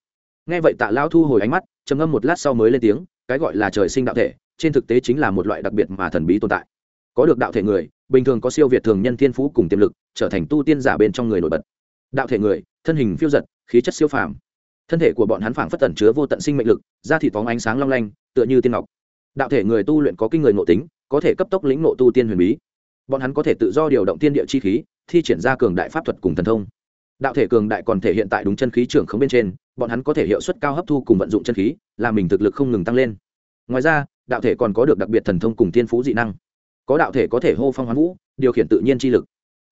Nghe vậy tạ lao thu hồi ánh mắt, trầm ngâm một lát sau mới lên tiếng, cái gọi là trời sinh đạo thể, trên thực tế chính là một loại đặc biệt mà thần bí tồn tại. Có được đạo thể người, bình thường có siêu việt thường nhân thiên phú cùng tiềm lực, trở thành tu tiên giả bên trong người nổi bật. Đạo thể người, thân hình phiêu giật, khí chất siêu phàm. Thân thể của bọn hắn phảng phất tẩn chứa vô tận sinh mệnh lực, da thịt phóng ánh sáng long lanh, tựa như tiên ngọc. Đạo thể người tu luyện có kinh người ngộ tính, có thể cấp tốc lĩnh ngộ tu tiên huyền bí. Bọn hắn có thể tự do điều động tiên địa chi khí, thi triển ra cường đại pháp thuật cùng thần thông đạo thể cường đại còn thể hiện tại đúng chân khí trưởng không bên trên, bọn hắn có thể hiệu suất cao hấp thu cùng vận dụng chân khí, làm mình thực lực không ngừng tăng lên. Ngoài ra, đạo thể còn có được đặc biệt thần thông cùng tiên phú dị năng. Có đạo thể có thể hô phong hoán vũ, điều khiển tự nhiên chi lực.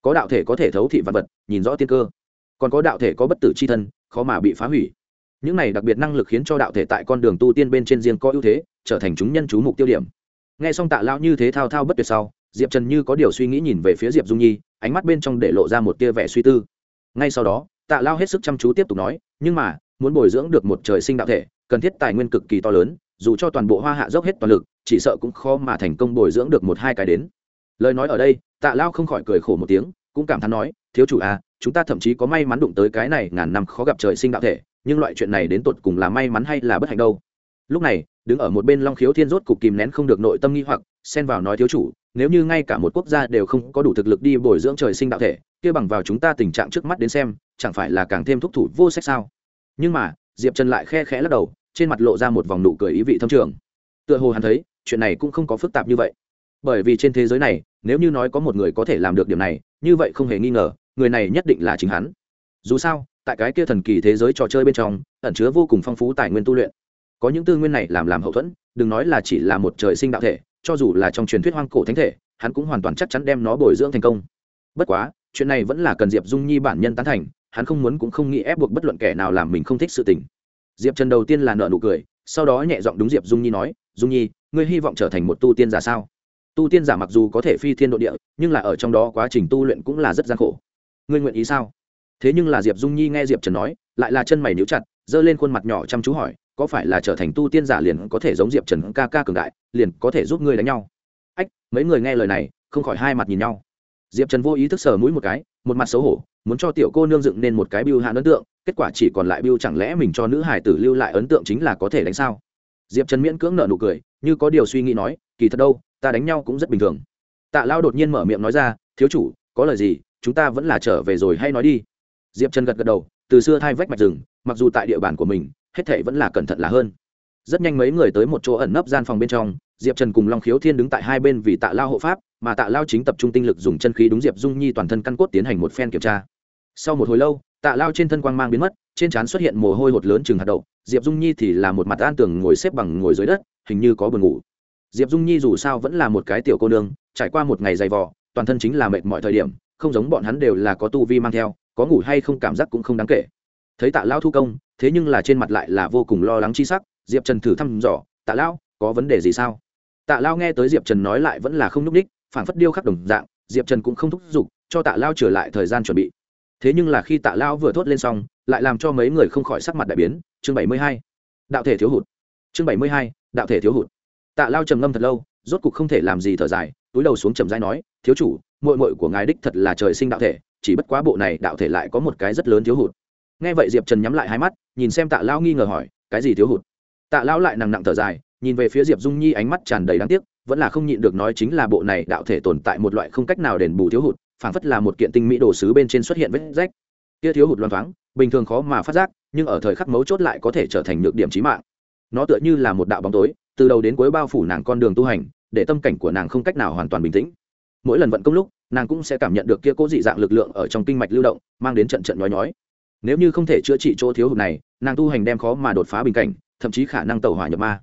Có đạo thể có thể thấu thị vật vật, nhìn rõ tiên cơ. Còn có đạo thể có bất tử c h i thân, khó mà bị phá hủy. Những này đặc biệt năng lực khiến cho đạo thể tại con đường tu tiên bên trên riêng có ưu thế, trở thành chúng nhân chú mục tiêu điểm. N g h e xong tạ lão như thế thao thao bất tuyệt sau, diệp trần như có điều suy nghĩ nhìn về phía diệp dung nhi, ánh mắt bên trong để lộ ra một tia vẻ suy tư ngay sau đó, tạ lao hết sức chăm chú tiếp tục nói, nhưng mà, muốn bồi dưỡng được một trời sinh đạo thể, cần thiết tài nguyên cực kỳ to lớn, dù cho toàn bộ hoa hạ dốc hết toàn lực, chỉ sợ cũng khó mà thành công bồi dưỡng được một hai cái đến. Lời nói ở đây, tạ lao không khỏi cười khổ một tiếng, cũng cảm thán nói, thiếu chủ à chúng ta thậm chí có may mắn đụng tới cái này ngàn năm khó gặp trời sinh đạo thể, nhưng loại chuyện này đến tột cùng là may mắn hay là bất hạnh đâu? Lúc này, đứng ở một bên long khiếu thiên rốt cục kìm nén không được nội tâm nghi hoặc xen vào nói thiếu chủ, nếu như ngay cả một quốc gia đều không có đủ thực lực đi bồi dưỡng trời sinh đạo thể, kia bằng vào chúng ta tình trạng trước mắt đến xem, chẳng phải là càng thêm thúc thủ vô sách sao? Nhưng mà, diệp trần lại khe khẽ lắc đầu, trên mặt lộ ra một vòng nụ cười ý vị thâm trường. Tựa hồ hắn thấy, chuyện này cũng không có phức tạp như vậy. Bởi vì trên thế giới này, nếu như nói có một người có thể làm được điều này, như vậy không hề nghi ngờ, người này nhất định là chính hắn. Dù sao, tại cái kia thần kỳ thế giới trò chơi bên trong, ẩn chứa vô cùng phong phú tài nguyên tu luyện. Có những tư nguyên này làm làm hậu thuẫn, đừng nói là chỉ là một trời sinh đạo thể cho dù là trong truyền thuyết hoang cổ thánh thể, hắn cũng hoàn toàn chắc chắn đem nó bồi dưỡng thành công. Bất quá, chuyện này vẫn là cần diệp dung nhi bản nhân tán thành, hắn không muốn cũng không nghĩ ép buộc bất luận kẻ nào làm mình không thích sự tình. Diệp trần đầu tiên là nợ nụ cười, sau đó nhẹ giọng đúng diệp dung nhi nói, dung nhi, ngươi hy vọng trở thành một tu tiên giả sao? Tu tiên giả mặc dù có thể phi thiên độ địa, nhưng là ở trong đó quá trình tu luyện cũng là rất gian khổ. Ngươi nguyện ý sao? Thế nhưng là diệp dung nhi nghe diệp trần nói, lại là chân mày níu chặt, giơ lên khuôn mặt nhỏ chăm chú hỏi có phải là trở thành tu tiên giả liền có thể giống diệp trần ca ca cường đại, liền có thể giúp ngươi đánh nhau? Ách, mấy người nghe lời này, không khỏi hai mặt nhìn nhau. Diệp trần vô ý thức sờ mũi một cái, một mặt xấu hổ, muốn cho tiểu cô nương dựng nên một cái biêu hạn ấn tượng, kết quả chỉ còn lại biêu chẳng lẽ mình cho nữ hải tử lưu lại ấn tượng chính là có thể đánh sao? Diệp trần miễn cưỡng nợ nụ cười, như có điều suy nghĩ nói, kỳ thật đâu, ta đánh nhau cũng rất bình thường. Tạ lao đột nhiên mở miệng nói ra, thiếu chủ, có lời gì, chúng ta vẫn là trở về rồi hay nói đi. Diệp trần gật gật đầu, từ xưa thay vách mạch rừng, mặc dù tại địa bàn của mình hết thảy vẫn là cẩn thận là hơn. Rất nhanh mấy người tới một chỗ ẩn nấp gian phòng bên trong, diệp trần cùng long khiếu thiên đứng tại hai bên vì tạ lao hộ pháp, mà tạ lao chính tập trung tinh lực dùng chân khí đúng diệp dung nhi toàn thân căn cốt tiến hành một phen kiểm tra. Sau một hồi lâu, tạ lao trên thân quang mang biến mất, trên trán xuất hiện mồ hôi hột lớn chừng hạt đậu, diệp dung nhi thì là một mặt an tường ngồi xếp bằng ngồi dưới đất, hình như có buồn ngủ. Diệp dung nhi dù sao vẫn là một cái tiểu cô nương, trải qua một ngày dày vò, toàn thân chính là mệt mọi thời điểm, không giống bọn hắn đều là có tu vi mang theo, có ngủ hay không cảm giác cũng không đáng kể thấy tạ lao thu công, thế nhưng là trên mặt lại là vô cùng lo lắng chi sắc, diệp trần thử thăm dò, tạ lao có vấn đề gì sao? Tạ lao nghe tới diệp trần nói lại vẫn là không n ú c ních phản phất điêu khắc đồng dạng, diệp trần cũng không thúc giục, cho tạ lao trở lại thời gian chuẩn bị. Thế nhưng là khi tạ lao vừa thốt lên xong, lại làm cho mấy người không khỏi sắc mặt đại biến, chương bảy mươi hai, đạo thể thiếu hụt. Chương bảy mươi hai, đạo thể thiếu hụt. Tạ lao trầm ngâm thật lâu, rốt cục không thể làm gì thở dài, túi đầu xuống trầm dai nói, thiếu chủ mội mội của ngài đích thật là trời sinh đạo thể, chỉ bất quá bộ này đạo thể lại có một cái rất lớn thiếu hụt nghe vậy diệp trần nhắm lại hai mắt, nhìn xem tạ lao nghi ngờ hỏi, cái gì thiếu hụt? Tạ lao lại nặng nặng thở dài, nhìn về phía diệp dung nhi ánh mắt tràn đầy đáng tiếc, vẫn là không nhịn được nói chính là bộ này đạo thể tồn tại một loại không cách nào đền bù thiếu hụt, phảng phất là một kiện tinh mỹ đồ sứ bên trên xuất hiện vết rách. Kia thiếu hụt loan thoáng, bình thường khó mà phát giác, nhưng ở thời khắc mấu chốt lại có thể trở thành nhược điểm trí mạng. Nó tựa như là một đạo bóng tối, từ đầu đến cuối bao phủ nàng con đường tu hành, để tâm cảnh của nàng không cách nào hoàn toàn bình tĩnh. Mỗi lần vận công lúc, nàng cũng sẽ cảm nhận được kia cố dị dạng lực lượng ở trong kinh mạch lưu động, mang đến trận trận nhói nhói nếu như không thể chữa trị chỗ thiếu hụt này, nàng tu hành đem khó mà đột phá bình cảnh, thậm chí khả năng tẩu hỏa nhập ma.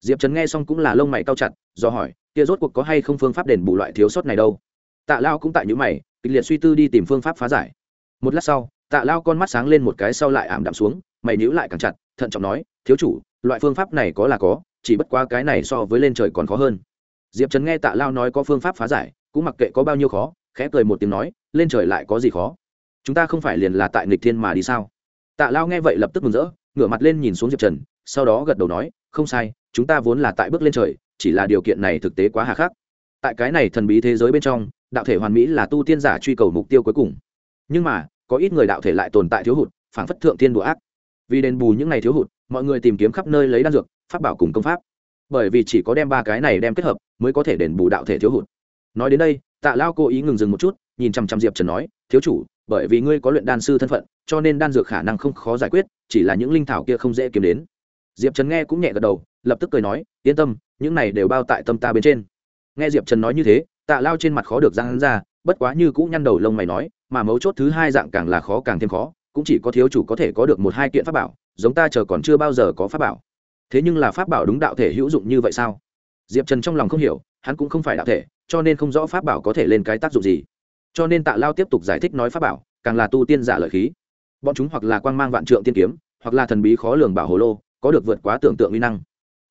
Diệp trấn nghe xong cũng là lông mày cao chặt, do hỏi, kia rốt cuộc có hay không phương pháp đền bù loại thiếu sót này đâu? Tạ lao cũng tại những mày, kịch liệt suy tư đi tìm phương pháp phá giải. Một lát sau, tạ lao con mắt sáng lên một cái sau lại ảm đạm xuống, mày nhữ lại càng chặt, thận trọng nói, thiếu chủ, loại phương pháp này có là có, chỉ bất qua cái này so với lên trời còn khó hơn. Diệp trấn nghe tạ lao nói có phương pháp phá giải, cũng mặc kệ có bao nhiêu khó, khẽ cười một tiếng nói, lên trời lại có gì khó? Chúng ta không phải liền là tại nghịch thiên mà đi sao? Tạ lao nghe vậy lập tức mừng rỡ, ngửa mặt lên nhìn xuống diệp trần, sau đó gật đầu nói, không sai, chúng ta vốn là tại bước lên trời, chỉ là điều kiện này thực tế quá hà khắc. Tại cái này thần bí thế giới bên trong, đạo thể hoàn mỹ là tu tiên giả truy cầu mục tiêu cuối cùng. Nhưng mà, có ít người đạo thể lại tồn tại thiếu hụt phản phất thượng thiên đùa ác. Vì đền bù những ngày thiếu hụt, mọi người tìm kiếm khắp nơi lấy đan dược, pháp bảo cùng công pháp. Bởi vì chỉ có đem ba cái này đem kết hợp, mới có thể đền bù đạo thể thiếu hụt. Nói đến đây, tạ lao cố ý ngừng dừng một chút nhìn chăm chăm diệp trần nói, thiếu chủ, bởi vì ngươi có luyện đan sư thân phận, cho nên đan dược khả năng không khó giải quyết, chỉ là những linh thảo kia không dễ kiếm đến. Diệp trần nghe cũng nhẹ gật đầu, lập tức cười nói, yên tâm, những này đều bao tại tâm ta bên trên. Nghe diệp trần nói như thế, tạ lao trên mặt khó được giang ra, bất quá như cũ nhăn đầu lông mày nói, mà mấu chốt thứ hai dạng càng là khó càng thêm khó, cũng chỉ có thiếu chủ có thể có được một hai kiện pháp bảo, giống ta chờ còn chưa bao giờ có pháp bảo. Thế nhưng là pháp bảo đúng đạo thể hữu dụng như vậy sao? Diệp trần trong lòng không hiểu, hắn cũng không phải đạo thể, cho nên không rõ pháp bảo có thể lên cái tác dụng gì cho nên tạ lao tiếp tục giải thích nói pháp bảo, càng là tu tiên giả lợi khí. Bọn chúng hoặc là quang mang vạn trượng tiên kiếm, hoặc là thần bí khó lường bảo hồ lô, có được vượt quá tưởng tượng uy năng.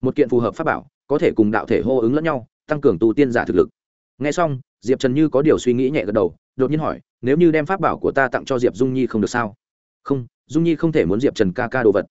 Một kiện phù hợp pháp bảo, có thể cùng đạo thể hô ứng lẫn nhau, tăng cường tu tiên giả thực lực. Nghe xong, diệp trần như có điều suy nghĩ nhẹ gật đầu, đột nhiên hỏi, nếu như đem pháp bảo của ta tặng cho diệp dung nhi không được sao? Không, dung nhi không thể muốn diệp trần ca ca đồ vật.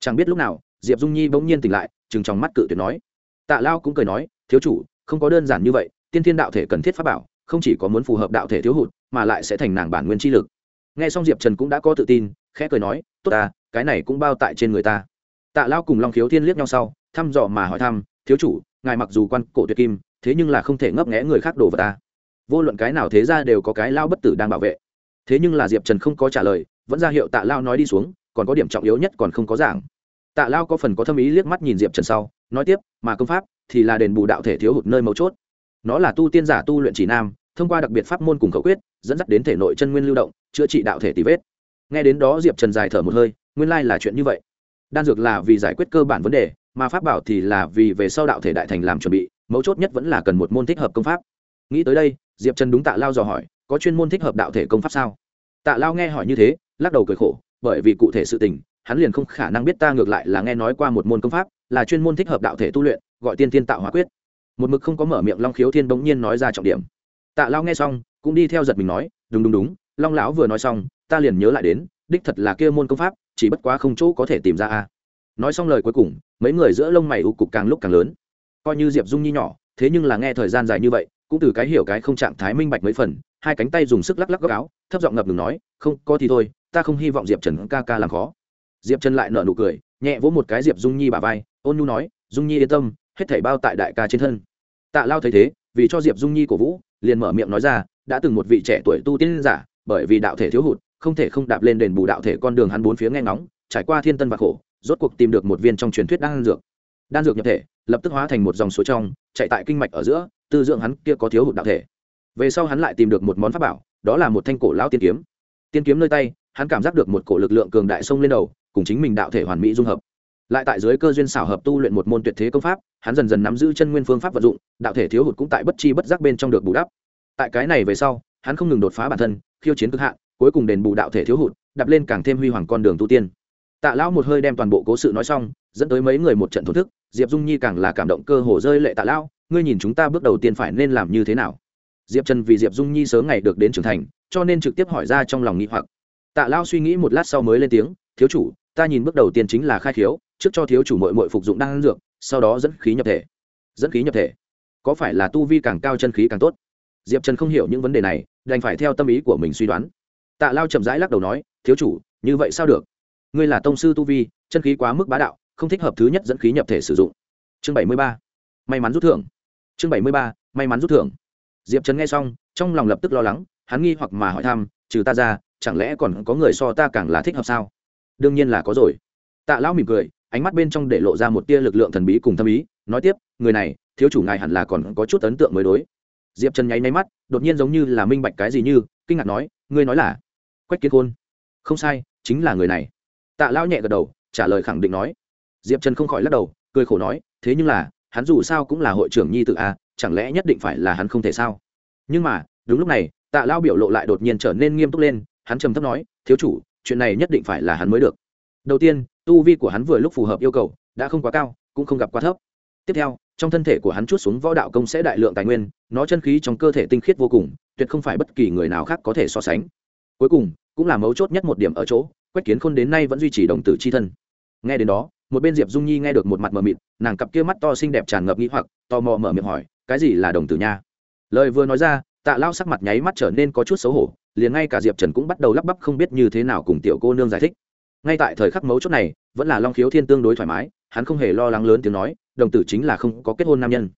Chẳng biết lúc nào, diệp dung nhi bỗng nhiên tỉnh lại chừng trong mắt cự tuyệt nói. Tạ lao cũng cười nói, thiếu chủ, không có đơn giản như vậy, tiên thiên đạo thể cần thiết pháp bảo không chỉ có muốn phù hợp đạo thể thiếu hụt, mà lại sẽ thành nàng bản nguyên chi lực. Nghe xong diệp trần cũng đã có tự tin, khẽ cười nói, tốt ta, cái này cũng bao tại trên người ta. Tạ lao cùng long khiếu thiên liếc nhau sau, thăm dò mà hỏi thăm, thiếu chủ, ngài mặc dù quan cổ tuyệt kim, thế nhưng là không thể ngấp nghẽ người khác đổ vào ta. Vô luận cái nào thế ra đều có cái lao bất tử đang bảo vệ. Thế nhưng là diệp trần không có trả lời, vẫn ra hiệu tạ lao nói đi xuống, còn có điểm trọng yếu nhất còn không có giảng. Tạ lao có phần có thâm ý liếc mắt nhìn diệp trần sau, nói tiếp, mà công pháp thì là đền bù đạo thể thiếu hụt nơi mấu chốt nó là tu tiên giả tu luyện chỉ nam, thông qua đặc biệt pháp môn cùng khẩu quyết, dẫn dắt đến thể nội chân nguyên lưu động, chữa trị đạo thể tì vết. Nghe đến đó diệp trần dài thở một hơi, nguyên lai là chuyện như vậy. Đan dược là vì giải quyết cơ bản vấn đề, mà pháp bảo thì là vì về sau đạo thể đại thành làm chuẩn bị, mấu chốt nhất vẫn là cần một môn thích hợp công pháp. Nghĩ tới đây, diệp trần đúng tạ lao dò hỏi, có chuyên môn thích hợp đạo thể công pháp sao? Tạ lao nghe hỏi như thế, lắc đầu cười khổ, bởi vì cụ thể sự tình, hắn liền không khả năng biết ta ngược lại là nghe nói qua một môn công pháp, là chuyên môn thích hợp đạo thể tu luyện, gọi tiên tiên tạo hóa quyết một mực không có mở miệng long khiếu thiên bỗng nhiên nói ra trọng điểm. Tạ lao nghe xong, cũng đi theo giật mình nói, đúng đúng đúng, long lão vừa nói xong, ta liền nhớ lại đến, đích thật là kia môn công pháp, chỉ bất quá không chỗ có thể tìm ra a. Nói xong lời cuối cùng, mấy người giữa lông mày u cục càng lúc càng lớn. Coi như diệp dung nhi nhỏ, thế nhưng là nghe thời gian dài như vậy, cũng từ cái hiểu cái không trạng thái minh bạch mấy phần, hai cánh tay dùng sức lắc lắc góc áo, thấp giọng ngập ngừng nói, không, có thì thôi, ta không hy vọng diệp trần ca ca làm khó. Diệp trần lại nở nụ cười, nhẹ vỗ một cái diệp dung nhi bà vai, ôn nhu nói, dung nhi yên tâm hết thảy bao tại đại ca trên thân. Tạ lao thấy thế, vì cho diệp dung nhi cổ vũ, liền mở miệng nói ra, đã từng một vị trẻ tuổi tu tiên giả, bởi vì đạo thể thiếu hụt, không thể không đạp lên đền bù đạo thể con đường hắn bốn phía nghe ngóng, trải qua thiên tân và khổ, rốt cuộc tìm được một viên trong truyền thuyết đan dược. Đan dược nhập thể, lập tức hóa thành một dòng suối trong, chạy tại kinh mạch ở giữa, tư dưỡng hắn kia có thiếu hụt đạo thể. Về sau hắn lại tìm được một món pháp bảo, đó là một thanh cổ lao tiên kiếm. Tiên kiếm nơi tay, hắn cảm giác được một cổ lực lượng cường đại sông lên đầu, cùng chính mình đạo thể hoàn mỹ dung hợp lại tại dưới cơ duyên xảo hợp tu luyện một môn tuyệt thế công pháp, hắn dần dần nắm giữ chân nguyên phương pháp vận dụng, đạo thể thiếu hụt cũng tại bất chi bất giác bên trong được bù đắp. Tại cái này về sau, hắn không ngừng đột phá bản thân, khiêu chiến cực hạn, cuối cùng đền bù đạo thể thiếu hụt, đập lên càng thêm huy hoàng con đường tu tiên. Tạ lão một hơi đem toàn bộ cố sự nói xong, dẫn tới mấy người một trận thổn thức, diệp dung nhi càng là cảm động cơ hồ rơi lệ tạ lão, ngươi nhìn chúng ta bước đầu tiên phải nên làm như thế nào? Diệp trần vì diệp dung nhi sớm ngày được đến trưởng thành, cho nên trực tiếp hỏi ra trong lòng nghĩ hoặc. Tạ lão suy nghĩ một lát sau mới lên tiếng, thiếu chủ, ta nhìn bước đầu tiên chính là khai khiếu trước cho thiếu chủ mội mội phục dụng đan dược, sau đó dẫn khí nhập thể. Dẫn khí nhập thể. Có phải là tu vi càng cao chân khí càng tốt? Diệp trần không hiểu những vấn đề này, đành phải theo tâm ý của mình suy đoán. Tạ lao chậm rãi lắc đầu nói, thiếu chủ, như vậy sao được? Ngươi là tông sư tu vi, chân khí quá mức bá đạo, không thích hợp thứ nhất dẫn khí nhập thể sử dụng. Chương bảy mươi ba. May mắn rút thưởng. Chương bảy mươi ba, may mắn rút thưởng. Diệp trần nghe xong, trong lòng lập tức lo lắng, hắn nghi hoặc mà hỏi thăm, trừ ta ra, chẳng lẽ còn có người so ta càng là thích hợp sao? Đương nhiên là có rồi. Tạ lão mỉm cười ánh mắt bên trong để lộ ra một tia lực lượng thần bí cùng thâm ý, nói tiếp, người này, thiếu chủ ngài hẳn là còn có chút ấn tượng mới đối. Diệp trần nháy máy mắt, đột nhiên giống như là minh bạch cái gì như, kinh ngạc nói, ngươi nói là? Quách kiến khôn, không sai, chính là người này. Tạ lão nhẹ gật đầu, trả lời khẳng định nói. Diệp trần không khỏi lắc đầu, cười khổ nói, thế nhưng là, hắn dù sao cũng là hội trưởng nhi tự a à, chẳng lẽ nhất định phải là hắn không thể sao? Nhưng mà, đúng lúc này, tạ lao biểu lộ lại đột nhiên trở nên nghiêm túc lên, hắn trầm thấp nói, thiếu chủ, chuyện này nhất định phải là hắn mới được. Đầu tiên tu vi của hắn vừa lúc phù hợp yêu cầu, đã không quá cao, cũng không gặp quá thấp. Tiếp theo, trong thân thể của hắn chút xuống võ đạo công sẽ đại lượng tài nguyên, nó chân khí trong cơ thể tinh khiết vô cùng, tuyệt không phải bất kỳ người nào khác có thể so sánh. Cuối cùng, cũng là mấu chốt nhất một điểm ở chỗ, quách kiến khôn đến nay vẫn duy trì đồng tử c h i thân. Nghe đến đó, một bên diệp dung nhi nghe được một mặt mờ mịt, nàng cặp kia mắt to xinh đẹp tràn ngập nghĩ hoặc, tò mò mở miệng hỏi, cái gì là đồng tử nha? Lời vừa nói ra, tạ lao sắc mặt nháy mắt trở nên có chút xấu hổ, liền ngay cả diệp trần cũng bắt đầu lắp bắp không biết như thế nào cùng tiểu cô nương giải thích ngay tại thời khắc mấu chốt này, vẫn là long khiếu thiên tương đối thoải mái, hắn không hề lo lắng lớn tiếng nói, đồng tử chính là không có kết hôn nam nhân.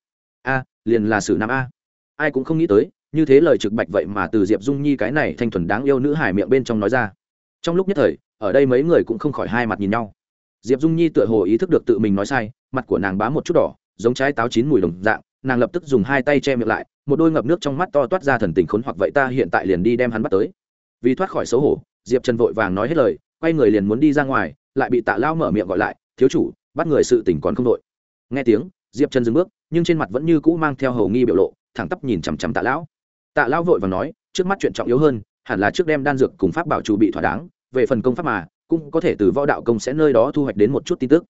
A, liền là sử nam a. Ai cũng không nghĩ tới, như thế lời trực bạch vậy mà từ diệp dung nhi cái này thanh thuần đáng yêu nữ hải miệng bên trong nói ra. Trong lúc nhất thời, ở đây mấy người cũng không khỏi hai mặt nhìn nhau. Diệp dung nhi tựa hồ ý thức được tự mình nói sai, mặt của nàng bám một chút đỏ, giống trái táo chín mùi đồng dạng, nàng lập tức dùng hai tay che miệng lại, một đôi ngập nước trong mắt to toát ra thần tình khốn hoặc vậy ta hiện tại liền đi đem hắn bắt tới. Vì thoát khỏi xấu hổ, diệp trần vội vàng nói hết lời quay người liền muốn đi ra ngoài, lại bị tạ lao mở miệng gọi lại, thiếu chủ, bắt người sự tỉnh còn không đội. Nghe tiếng, diệp trần dừng bước, nhưng trên mặt vẫn như cũ mang theo hầu nghi biểu lộ, thẳng tắp nhìn chằm chằm tạ lão. Tạ lão vội và nói, trước mắt chuyện trọng yếu hơn, hẳn là trước đem đan dược cùng pháp bảo chủ bị thỏa đáng, về phần công pháp mà, cũng có thể từ võ đạo công sẽ nơi đó thu hoạch đến một chút tin tức.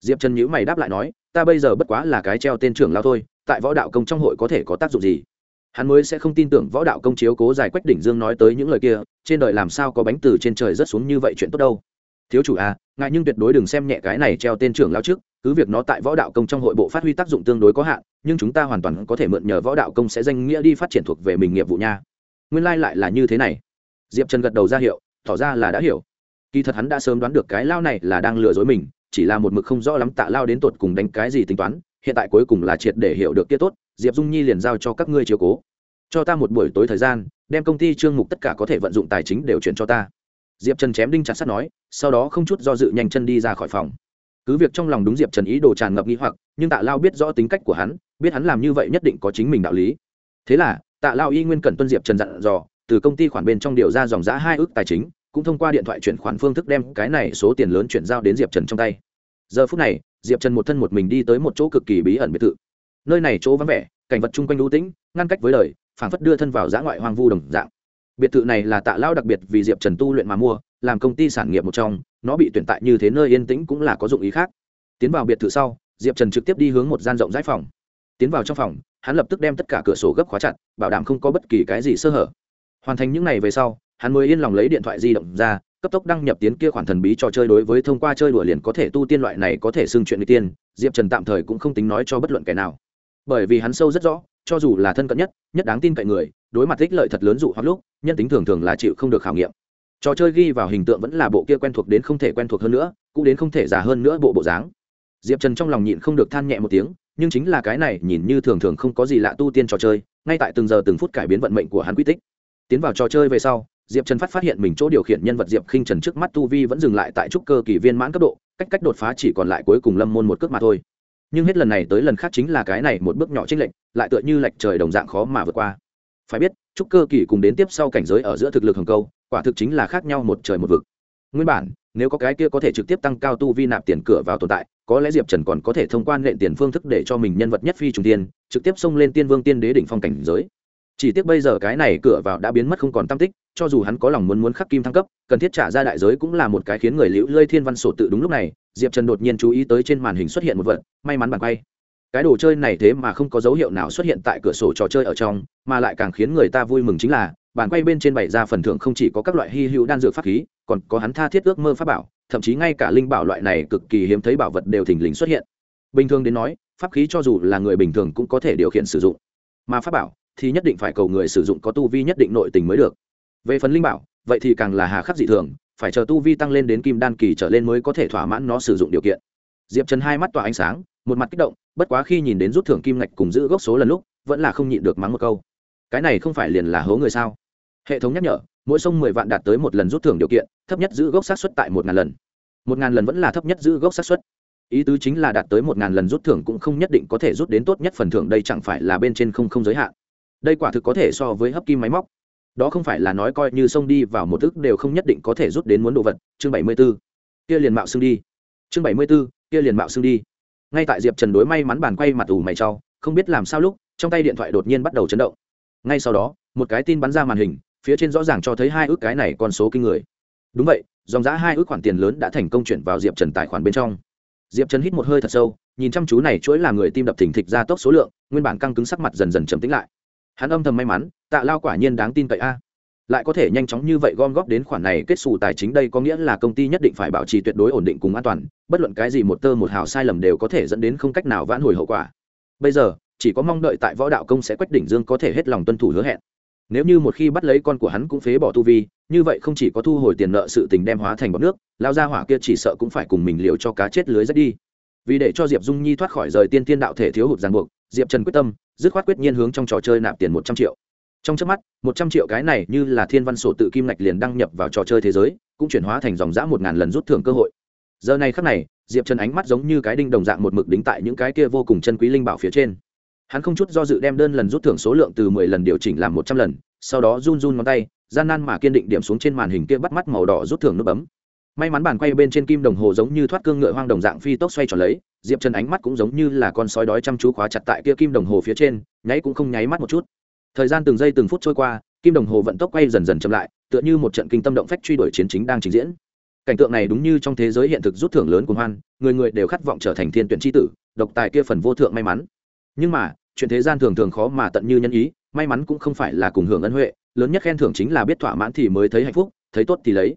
Diệp trần nhữ mày đáp lại nói, ta bây giờ bất quá là cái treo tên trưởng lao thôi, tại võ đạo công trong hội có thể có tác dụng gì? Hắn mới sẽ không tin tưởng võ đạo công chiếu cố giải quách đỉnh dương nói tới những lời kia, trên đời làm sao có bánh từ trên trời rớt xuống như vậy chuyện tốt đâu. Thiếu chủ à ngại nhưng tuyệt đối đừng xem nhẹ cái này treo tên trưởng lao trước, cứ việc nó tại võ đạo công trong hội bộ phát huy tác dụng tương đối có hạn, nhưng chúng ta hoàn toàn có thể mượn nhờ võ đạo công sẽ danh nghĩa đi phát triển thuộc về mình nghiệp vụ nha. Nguyên lai、like、lại là như thế này. Diệp trần gật đầu ra hiệu, tỏ ra là đã hiểu. Kỳ thật hắn đã sớm đoán được cái lao này là đang lừa dối mình, chỉ là một mực không rõ lắm tạ lao đến tột cùng đánh cái gì tính toán, hiện tại cuối cùng là triệt để hiểu được kia tốt diệp dung nhi liền giao cho các ngươi chiều cố. Cho ta một buổi tối thời gian, đem công ty trương mục tất cả có thể vận dụng tài chính đều chuyển cho ta. Diệp trần chém đinh chặt sắt nói, sau đó không chút do dự nhanh chân đi ra khỏi phòng. Cứ việc trong lòng đúng diệp trần ý đồ tràn ngập nghi hoặc, nhưng tạ lao biết rõ tính cách của hắn, biết hắn làm như vậy nhất định có chính mình đạo lý. Thế là, tạ lao y nguyên cần tuân diệp trần dặn dò, từ công ty khoản bên trong điều ra dòng giã hai ước tài chính, cũng thông qua điện thoại chuyển khoản phương thức đem cái này số tiền lớn chuyển giao đến diệp trần trong tay. Giờ phút này, diệp trần một thân một mình đi tới một chỗ cực kỳ bí ẩn biệt thự nơi này chỗ vắng vẻ, cảnh vật chung quanh đu tĩnh, ngăn cách với lời phảng phất đưa thân vào giã ngoại hoang vu đồng dạng. Biệt thự này là tạ lao đặc biệt vì diệp trần tu luyện mà mua, làm công ty sản nghiệp một trong, nó bị tuyển tại như thế nơi yên tĩnh cũng là có dụng ý khác. Tiến vào biệt thự sau, diệp trần trực tiếp đi hướng một gian rộng rãi phòng. Tiến vào trong phòng, hắn lập tức đem tất cả cửa sổ gấp khóa chặt, bảo đảm không có bất kỳ cái gì sơ hở. Hoàn thành những n à y về sau, hắn mới yên lòng lấy điện thoại di động ra, cấp tốc đăng nhập tiến kia khoản thần bí trò chơi đối với thông qua chơi đùa liền có thể tu tiên loại này có thể xưng chuyện n tiên. Diệp trần tạm thời cũng không tính nói cho bất luận kẻ nào bởi vì hắn sâu rất rõ, cho dù là thân cận nhất nhất đáng tin cậy người, đối mặt ích lợi thật lớn dụ hoặc lúc, nhân tính thường thường là chịu không được khảo nghiệm. Trò chơi ghi vào hình tượng vẫn là bộ kia quen thuộc đến không thể quen thuộc hơn nữa, cũng đến không thể già hơn nữa bộ bộ dáng. Diệp trần trong lòng nhịn không được than nhẹ một tiếng, nhưng chính là cái này, nhìn như thường thường không có gì lạ tu tiên trò chơi, ngay tại từng giờ từng phút cải biến vận mệnh của hắn quy tích. Tiến vào trò chơi về sau, diệp trần phát phát hiện mình chỗ điều khiển nhân vật diệp khinh trần trước mắt tu vi vẫn dừng lại tại trúc cơ kỳ viên mãn cấp độ, cách cách đột phá chỉ còn lại cuối cùng lâm môn một cước mà thôi nhưng hết lần này tới lần khác chính là cái này một bước nhỏ trích lệnh lại tựa như lệch trời đồng dạng khó mà vượt qua. Phải biết trúc cơ kỳ cùng đến tiếp sau cảnh giới ở giữa thực lực hồng câu, quả thực chính là khác nhau một trời một vực. Nguyên bản, nếu có cái kia có thể trực tiếp tăng cao tu vi nạp tiền cửa vào tồn tại, có lẽ diệp trần còn có thể thông quan lệnh tiền phương thức để cho mình nhân vật nhất phi trùng tiên, trực tiếp xông lên tiên vương tiên đế đỉnh phong cảnh giới chỉ tiếc bây giờ cái này cửa vào đã biến mất không còn tam tích, cho dù hắn có lòng muốn muốn khắc kim thăng cấp, cần thiết trả ra đại giới cũng là một cái khiến người liễu lơi thiên văn sổ tự đúng lúc này, diệp trần đột nhiên chú ý tới trên màn hình xuất hiện một vật, may mắn bàn quay. Cái đồ chơi này thế mà không có dấu hiệu nào xuất hiện tại cửa sổ trò chơi ở trong, mà lại càng khiến người ta vui mừng chính là bàn quay bên trên bày ra phần thưởng không chỉ có các loại hy hữu đan dược pháp khí, còn có hắn tha thiết ước mơ pháp bảo, thậm chí ngay cả linh bảo loại này cực kỳ hiếm thấy bảo vật đều thình lình xuất hiện. Bình thường đến nói, pháp khí cho dù là người bình thường cũng có thể điều khiển sử dụng, mà pháp bảo thì nhất định phải cầu người sử dụng có tu vi nhất định nội tình mới được. Về phần linh bảo, vậy thì càng là hà khắc dị thường, phải chờ tu vi tăng lên đến kim đan kỳ trở lên mới có thể thỏa mãn nó sử dụng điều kiện. Diệp trần hai mắt tỏa ánh sáng, một mặt kích động, bất quá khi nhìn đến rút thưởng kim ngạch cùng giữ gốc số lần lúc, vẫn là không nhịn được mắng một câu. Cái này không phải liền là hố người sao? Hệ thống nhắc nhở, mỗi sông mười vạn đạt tới một lần rút thưởng điều kiện, thấp nhất giữ gốc xác suất tại một ngàn lần. Một ngàn lần vẫn là thấp nhất giữ gốc xác suất. ý tứ chính là đạt tới một ngàn lần rút thưởng cũng không nhất định có thể rút đến tốt nhất phần thưởng, đây chẳng phải là bên trên không không giới hạn đây quả thực có thể so với hấp kim máy móc. Đó không phải là nói coi như sông đi vào một thức đều không nhất định có thể rút đến muốn đồ vật. Chương bảy mươi b ố kia liền mạo xương đi. Chương bảy mươi b ố kia liền mạo xương đi. Ngay tại diệp trần đối may mắn bàn quay mặt ủ mày trau không biết làm sao lúc, trong tay điện thoại đột nhiên bắt đầu chấn động. Ngay sau đó, một cái tin bắn ra màn hình, phía trên rõ ràng cho thấy hai ước cái này con số kinh người. Đúng vậy, dòng giá hai ước khoản tiền lớn đã thành công chuyển vào diệp trần tài khoản bên trong. Diệp trần hít một hơi thật sâu, nhìn chăm chú này chuỗi là người tim đập thình thịch ra tốc số lượng, nguyên bản căng cứng sắc mặt dần dần trầm tính lại hắn âm thầm may mắn, tạ lao quả nhiên đáng tin cậy a. Lại có thể nhanh chóng như vậy gom góp đến khoản này kết xù tài chính đây có nghĩa là công ty nhất định phải bảo trì tuyệt đối ổn định cùng an toàn, bất luận cái gì một tơ một hào sai lầm đều có thể dẫn đến không cách nào vãn hồi hậu quả. Bây giờ, chỉ có mong đợi tại võ đạo công sẽ quách đỉnh dương có thể hết lòng tuân thủ hứa hẹn. Nếu như một khi bắt lấy con của hắn cũng phế bỏ tu vi, như vậy không chỉ có thu hồi tiền nợ sự tình đem hóa thành bọc nước, lao ra hỏa kia chỉ sợ cũng phải cùng mình liều cho cá chết lưới rách đi vì để cho diệp dung nhi thoát khỏi rời tiên tiên đạo thể thiếu hụt ràng buộc, diệp trần quyết tâm, dứt khoát quyết nhiên hướng trong trò chơi nạp tiền một trăm triệu. trong trước mắt, một trăm triệu cái này như là thiên văn sổ tự kim ngạch liền đăng nhập vào trò chơi thế giới, cũng chuyển hóa thành dòng giã một ngàn lần rút thưởng cơ hội. giờ này khắc này, diệp trần ánh mắt giống như cái đinh đồng dạng một mực đính tại những cái kia vô cùng chân quý linh bảo phía trên. hắn không chút do dự đem đơn lần rút thưởng số lượng từ mười lần điều chỉnh làm một trăm lần, sau đó run run ngón tay, gian nan mà kiên định điểm xuống trên màn hình kia bắt mắt màu đỏ rút thưởng nút bấm may mắn bàn quay bên trên kim đồng hồ giống như thoát cương ngựa hoang đồng dạng phi tốc xoay tròn lấy, diệp trần ánh mắt cũng giống như là con sói đói chăm chú khóa chặt tại kia kim đồng hồ phía trên, nháy cũng không nháy mắt một chút. Thời gian từng giây từng phút trôi qua, kim đồng hồ vận tốc quay dần dần chậm lại, tựa như một trận kinh tâm động phách truy đuổi chiến chính đang trình diễn. Cảnh tượng này đúng như trong thế giới hiện thực rút thưởng lớn của hoan, người người đều khát vọng trở thành thiên tuyển tri tử, độc tài kia phần vô thượng may mắn. Nhưng mà, chuyện thế gian thường thường khó mà tận như nhân ý, may mắn cũng không phải là cùng hưởng ân huệ, lớn nhất khen thưởng chính là biết thỏa mãn thì mới thấy hạnh phúc, thấy tốt thì lấy.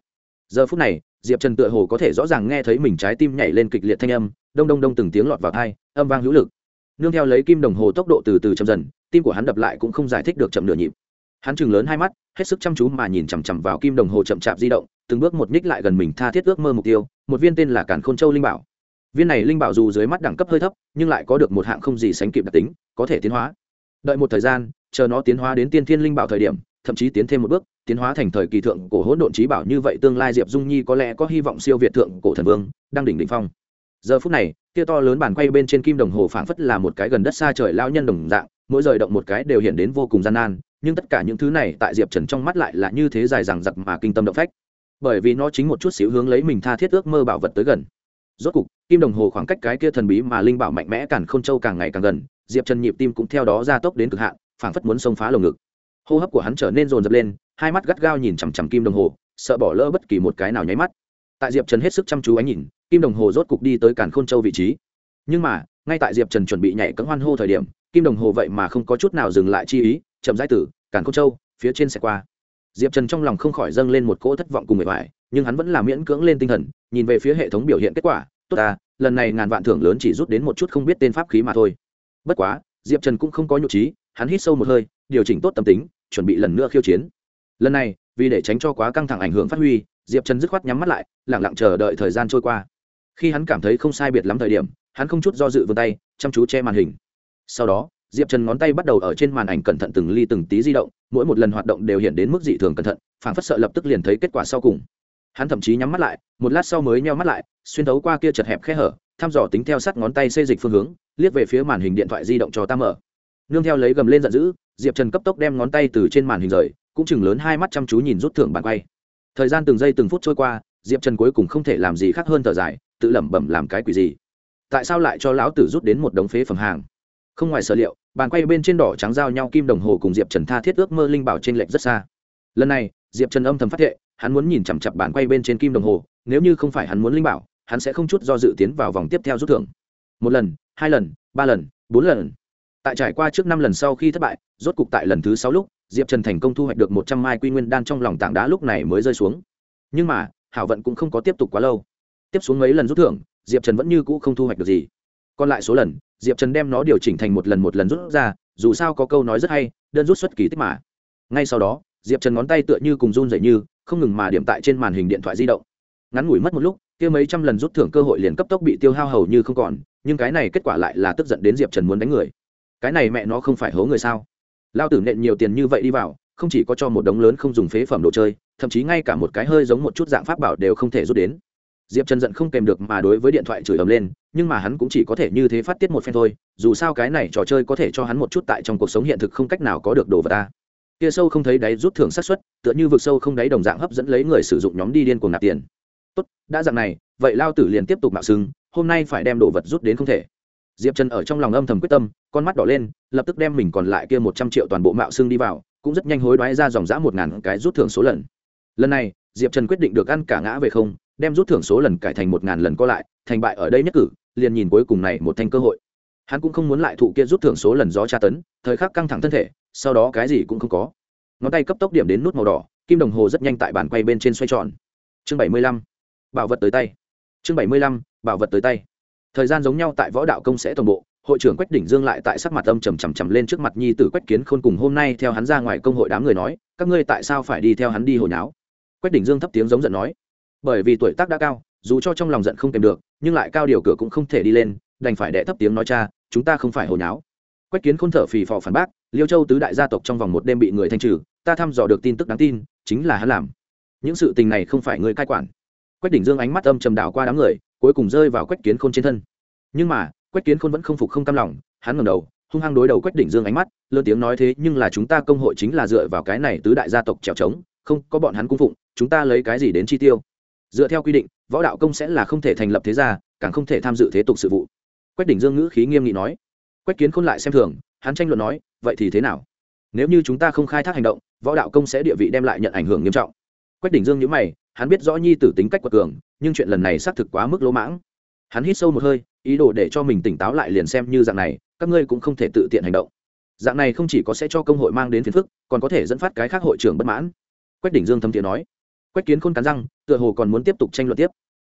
Giờ phút này diệp trần tựa hồ có thể rõ ràng nghe thấy mình trái tim nhảy lên kịch liệt thanh âm, đông đông đông từng tiếng lọt vào thai âm vang hữu lực. Nương theo lấy kim đồng hồ tốc độ từ từ chậm dần, tim của hắn đập lại cũng không giải thích được chậm nửa nhịp. Hắn chừng lớn hai mắt, hết sức chăm chú mà nhìn chằm chằm vào kim đồng hồ chậm chạp di động, từng bước một nhích lại gần mình tha thiết ước mơ mục tiêu, một viên tên là cản khôn châu linh bảo. Viên này linh bảo dù dưới mắt đẳng cấp hơi thấp, nhưng lại có được một hạng không gì sánh kịp đặc tính, có thể tiến hóa. Đợi một thời gian, chờ nó tiến hóa đến tiên thiên linh bảo thời điểm thậm chí tiến thêm một bước, tiến hóa thành thời kỳ thượng cổ hỗn độn trí bảo như vậy, tương lai diệp dung nhi có lẽ có hy vọng siêu việt thượng cổ thần vương, đang đỉnh đỉnh phong. Giờ phút này, kia to lớn bàn quay bên trên kim đồng hồ phảng phất là một cái gần đất xa trời lao nhân đồng dạng, mỗi rời động một cái đều hiện đến vô cùng gian nan, nhưng tất cả những thứ này tại diệp trần trong mắt lại là như thế dài rằng giặc mà kinh tâm động phách. Bởi vì nó chính một chút xíu hướng lấy mình tha thiết ước mơ bảo vật tới gần. Rốt cục, kim đồng hồ khoảng cách cái kia thần bí mà linh bảo mạnh mẽ càng k h ô n trâu càng ngày càng gần, diệp trần nhịp tim cũng theo đó gia tốc đến cực hạn, phảng phất muốn xông phá lồng ngực hô hấp của hắn trở nên rồn rập lên, hai mắt gắt gao nhìn chằm chằm kim đồng hồ, sợ bỏ lỡ bất kỳ một cái nào nháy mắt. Tại diệp trần hết sức chăm chú ánh nhìn, kim đồng hồ rốt cục đi tới cản khôn châu vị trí. Nhưng mà, ngay tại diệp trần chuẩn bị nhảy cấm hoan hô thời điểm, kim đồng hồ vậy mà không có chút nào dừng lại chi ý, chậm rãi tử cản khôn châu, phía trên xe qua. Diệp trần trong lòng không khỏi dâng lên một cỗ thất vọng cùng người ngoài nhưng hắn vẫn là miễn cưỡng lên tinh thần, nhìn về phía hệ thống biểu hiện kết quả, tốt ta, lần này ngàn vạn thưởng lớn chỉ rút đến một chút không biết tên pháp khí mà thôi. Bất quá, diệp trần cũng không có nhục trí, hắn hít sâu một hơi, điều chỉnh tốt tâm tính chuẩn bị lần nữa khiêu chiến. Lần này, vì để tránh cho quá căng thẳng ảnh hưởng phát huy, diệp trần dứt khoát nhắm mắt lại lẳng lặng chờ đợi thời gian trôi qua. Khi hắn cảm thấy không sai biệt lắm thời điểm, hắn không chút do dự vươn tay, chăm chú che màn hình. Sau đó, diệp trần ngón tay bắt đầu ở trên màn ảnh cẩn thận từng ly từng tí di động, mỗi một lần hoạt động đều hiện đến mức dị thường cẩn thận phản phất sợ lập tức liền thấy kết quả sau cùng. Hắn thậm chí nhắm mắt lại, một lát sau mới nheo mắt lại, xuyên thấu qua kia chật hẹp khe hở, thăm dò tính theo sát ngón tay xê dịch phương hướng, liếc về phía màn hình điện thoại di động cho ta mở. Nương theo lấy gầm lên giận dữ diệp trần cấp tốc đem ngón tay từ trên màn hình rời, cũng chừng lớn hai mắt chăm chú nhìn rút thưởng bàn quay. Thời gian từng giây từng phút trôi qua, diệp trần cuối cùng không thể làm gì khác hơn thở dài, tự lẩm bẩm làm cái quỷ gì? Tại sao lại cho lão tử rút đến một đống phế phẩm hàng? Không ngoài sở liệu, bàn quay bên trên đỏ trắng giao nhau kim đồng hồ cùng diệp trần tha thiết ước mơ linh bảo trên lệch rất xa. Lần này, diệp trần âm thầm phát thệ, hắn muốn nhìn chằm chặp bàn quay bên trên kim đồng hồ, nếu như không phải hắn muốn linh bảo, hắn sẽ không chút do dự tiến vào vòng tiếp theo rút thưởng. Một lần, hai lần, ba lần, bốn lần tại trải qua trước năm lần sau khi thất bại, rốt cục tại lần thứ sáu lúc, diệp trần thành công thu hoạch được một trăm mai quy nguyên đan trong lòng tảng đá lúc này mới rơi xuống. Nhưng mà, hảo vận cũng không có tiếp tục quá lâu. Tiếp xuống mấy lần rút thưởng, diệp trần vẫn như cũ không thu hoạch được gì. Còn lại số lần, diệp trần đem nó điều chỉnh thành một lần một lần rút ra, dù sao có câu nói rất hay, đơn rút xuất kỳ tích mà. Ngay sau đó, diệp trần ngón tay tựa như cùng run dậy như, không ngừng mà điểm tại trên màn hình điện thoại di động. Ngắn ngủi mất một lúc, kia mấy trăm lần rút thưởng cơ hội liền cấp tốc bị tiêu hao hầu như không còn, nhưng cái này kết quả lại là tức giận đến diệp trần muốn đánh người cái này mẹ nó không phải hố người sao? Lao tử nện nhiều tiền như vậy đi vào, không chỉ có cho một đống lớn không dùng phế phẩm đồ chơi, thậm chí ngay cả một cái hơi giống một chút dạng pháp bảo đều không thể rút đến. Diệp trần giận không kèm được mà đối với điện thoại chửi ầm lên, nhưng mà hắn cũng chỉ có thể như thế phát tiết một phen thôi, dù sao cái này trò chơi có thể cho hắn một chút tại trong cuộc sống hiện thực không cách nào có được đồ vật ta. Kia sâu không thấy đáy rút thưởng sát xuất tựa như vực sâu không đáy đồng dạng hấp dẫn lấy người sử dụng nhóm đi điên cuồng nạp tiền. Tốt, đã dạng này, vậy lao tử liền tiếp tục mạo xưng, hôm nay phải đem đồ vật rút đến không thể. Diệp trần ở trong lòng âm thầm quyết tâm con mắt đỏ lên, lập tức đem mình còn lại kia một trăm triệu toàn bộ mạo xương đi vào, cũng rất nhanh hối đoái ra dòng giã một ngàn cái rút thưởng số lần. Lần này, diệp trần quyết định được ăn cả ngã về không, đem rút thưởng số lần cải thành một ngàn lần co lại, thành bại ở đây nhất cử, liền nhìn cuối cùng này một thanh cơ hội. Hắn cũng không muốn lại thụ kia rút thưởng số lần gió tra tấn, thời khắc căng thẳng thân thể, sau đó cái gì cũng không có. Ngón tay cấp tốc điểm đến nút màu đỏ, kim đồng hồ rất nhanh tại bàn quay bên trên xoay tròn. Chương bảy mươi lăm, bảo vật tới tay. Chương bảy mươi lăm, bảo vật tới tay. Thời gian giống nhau tại võ đạo công sẽ toàn bộ hội trưởng quách đỉnh dương lại tại sắc mặt âm trầm trầm trầm lên trước mặt nhi tử quách kiến khôn cùng hôm nay theo hắn ra ngoài công hội đám người nói, các ngươi tại sao phải đi theo hắn đi hồi nháo? Quách đỉnh dương thấp tiếng giống giận nói, bởi vì tuổi tác đã cao, dù cho trong lòng giận không kèm được, nhưng lại cao điều cửa cũng không thể đi lên, đành phải đệ thấp tiếng nói cha, chúng ta không phải hồi nháo. Quách kiến khôn thở phì phò phản bác, liêu châu tứ đại gia tộc trong vòng một đêm bị người thanh trừ, ta thăm dò được tin tức đáng tin, chính là hắn làm. Những sự tình này không phải người cai quản. Quách đỉnh dương ánh mắt âm trầm đảo qua đám người, cuối cùng rơi vào quách kiến khôn trên thân. Nhưng mà quách kiến khôn vẫn không phục không cam lòng, hắn ngầm đầu, hung hăng đối đầu quách đỉnh dương ánh mắt, lớn tiếng nói thế, nhưng là chúng ta công hội chính là dựa vào cái này tứ đại gia tộc trèo trống, không, có bọn hắn cung phụng, chúng ta lấy cái gì đến chi tiêu? Dựa theo quy định, võ đạo công sẽ là không thể thành lập thế gia, càng không thể tham dự thế tục sự vụ. Quách đỉnh dương ngữ khí nghiêm nghị nói. Quách kiến khôn lại xem thường, hắn tranh luận nói, vậy thì thế nào? Nếu như chúng ta không khai thác hành động, võ đạo công sẽ địa vị đem lại nhận ảnh hưởng nghiêm trọng. Quách đỉnh dương nhữ mày, hắn biết rõ nhi tử tính cách quật cường, nhưng chuyện lần này xác thực quá mức lỗ mãng hắn hít sâu một hơi, ý đồ để cho mình tỉnh táo lại liền xem như dạng này, các ngươi cũng không thể tự tiện hành động. Dạng này không chỉ có sẽ cho công hội mang đến phiền phức, còn có thể dẫn phát cái khác hội trưởng bất mãn. Quách đỉnh dương thâm thiện nói. Quách kiến khôn cắn răng, tựa hồ còn muốn tiếp tục tranh luận tiếp.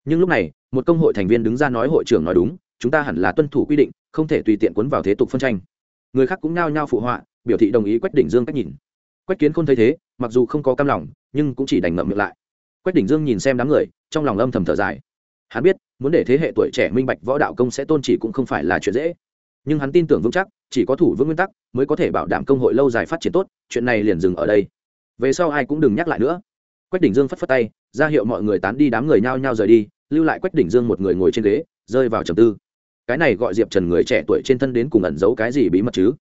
Nhưng lúc này, một công hội thành viên đứng ra nói hội trưởng nói đúng, chúng ta hẳn là tuân thủ quy định, không thể tùy tiện cuốn vào thế tục phân tranh. Người khác cũng nao nhao phụ họa, biểu thị đồng ý quách đỉnh dương cách nhìn. Quách kiến khôn thấy thế, mặc dù không có cam lòng, nhưng cũng chỉ đành ngậm miệng lại. Quách đỉnh dương nhìn xem đám người, trong lòng âm thầm thở dài hắn biết, muốn để thế hệ tuổi trẻ minh bạch võ đạo công sẽ tôn chỉ cũng không phải là chuyện dễ. Nhưng hắn tin tưởng vững chắc, chỉ có thủ vững nguyên tắc, mới có thể bảo đảm công hội lâu dài phát triển tốt, chuyện này liền dừng ở đây. Về sau ai cũng đừng nhắc lại nữa. Quách đỉnh dương phất phất tay, ra hiệu mọi người tán đi đám người nhao nhao rời đi, lưu lại quách đỉnh dương một người ngồi trên ghế, rơi vào trầm tư. Cái này gọi diệp trần người trẻ tuổi trên thân đến cùng ẩn giấu cái gì bí mật chứ?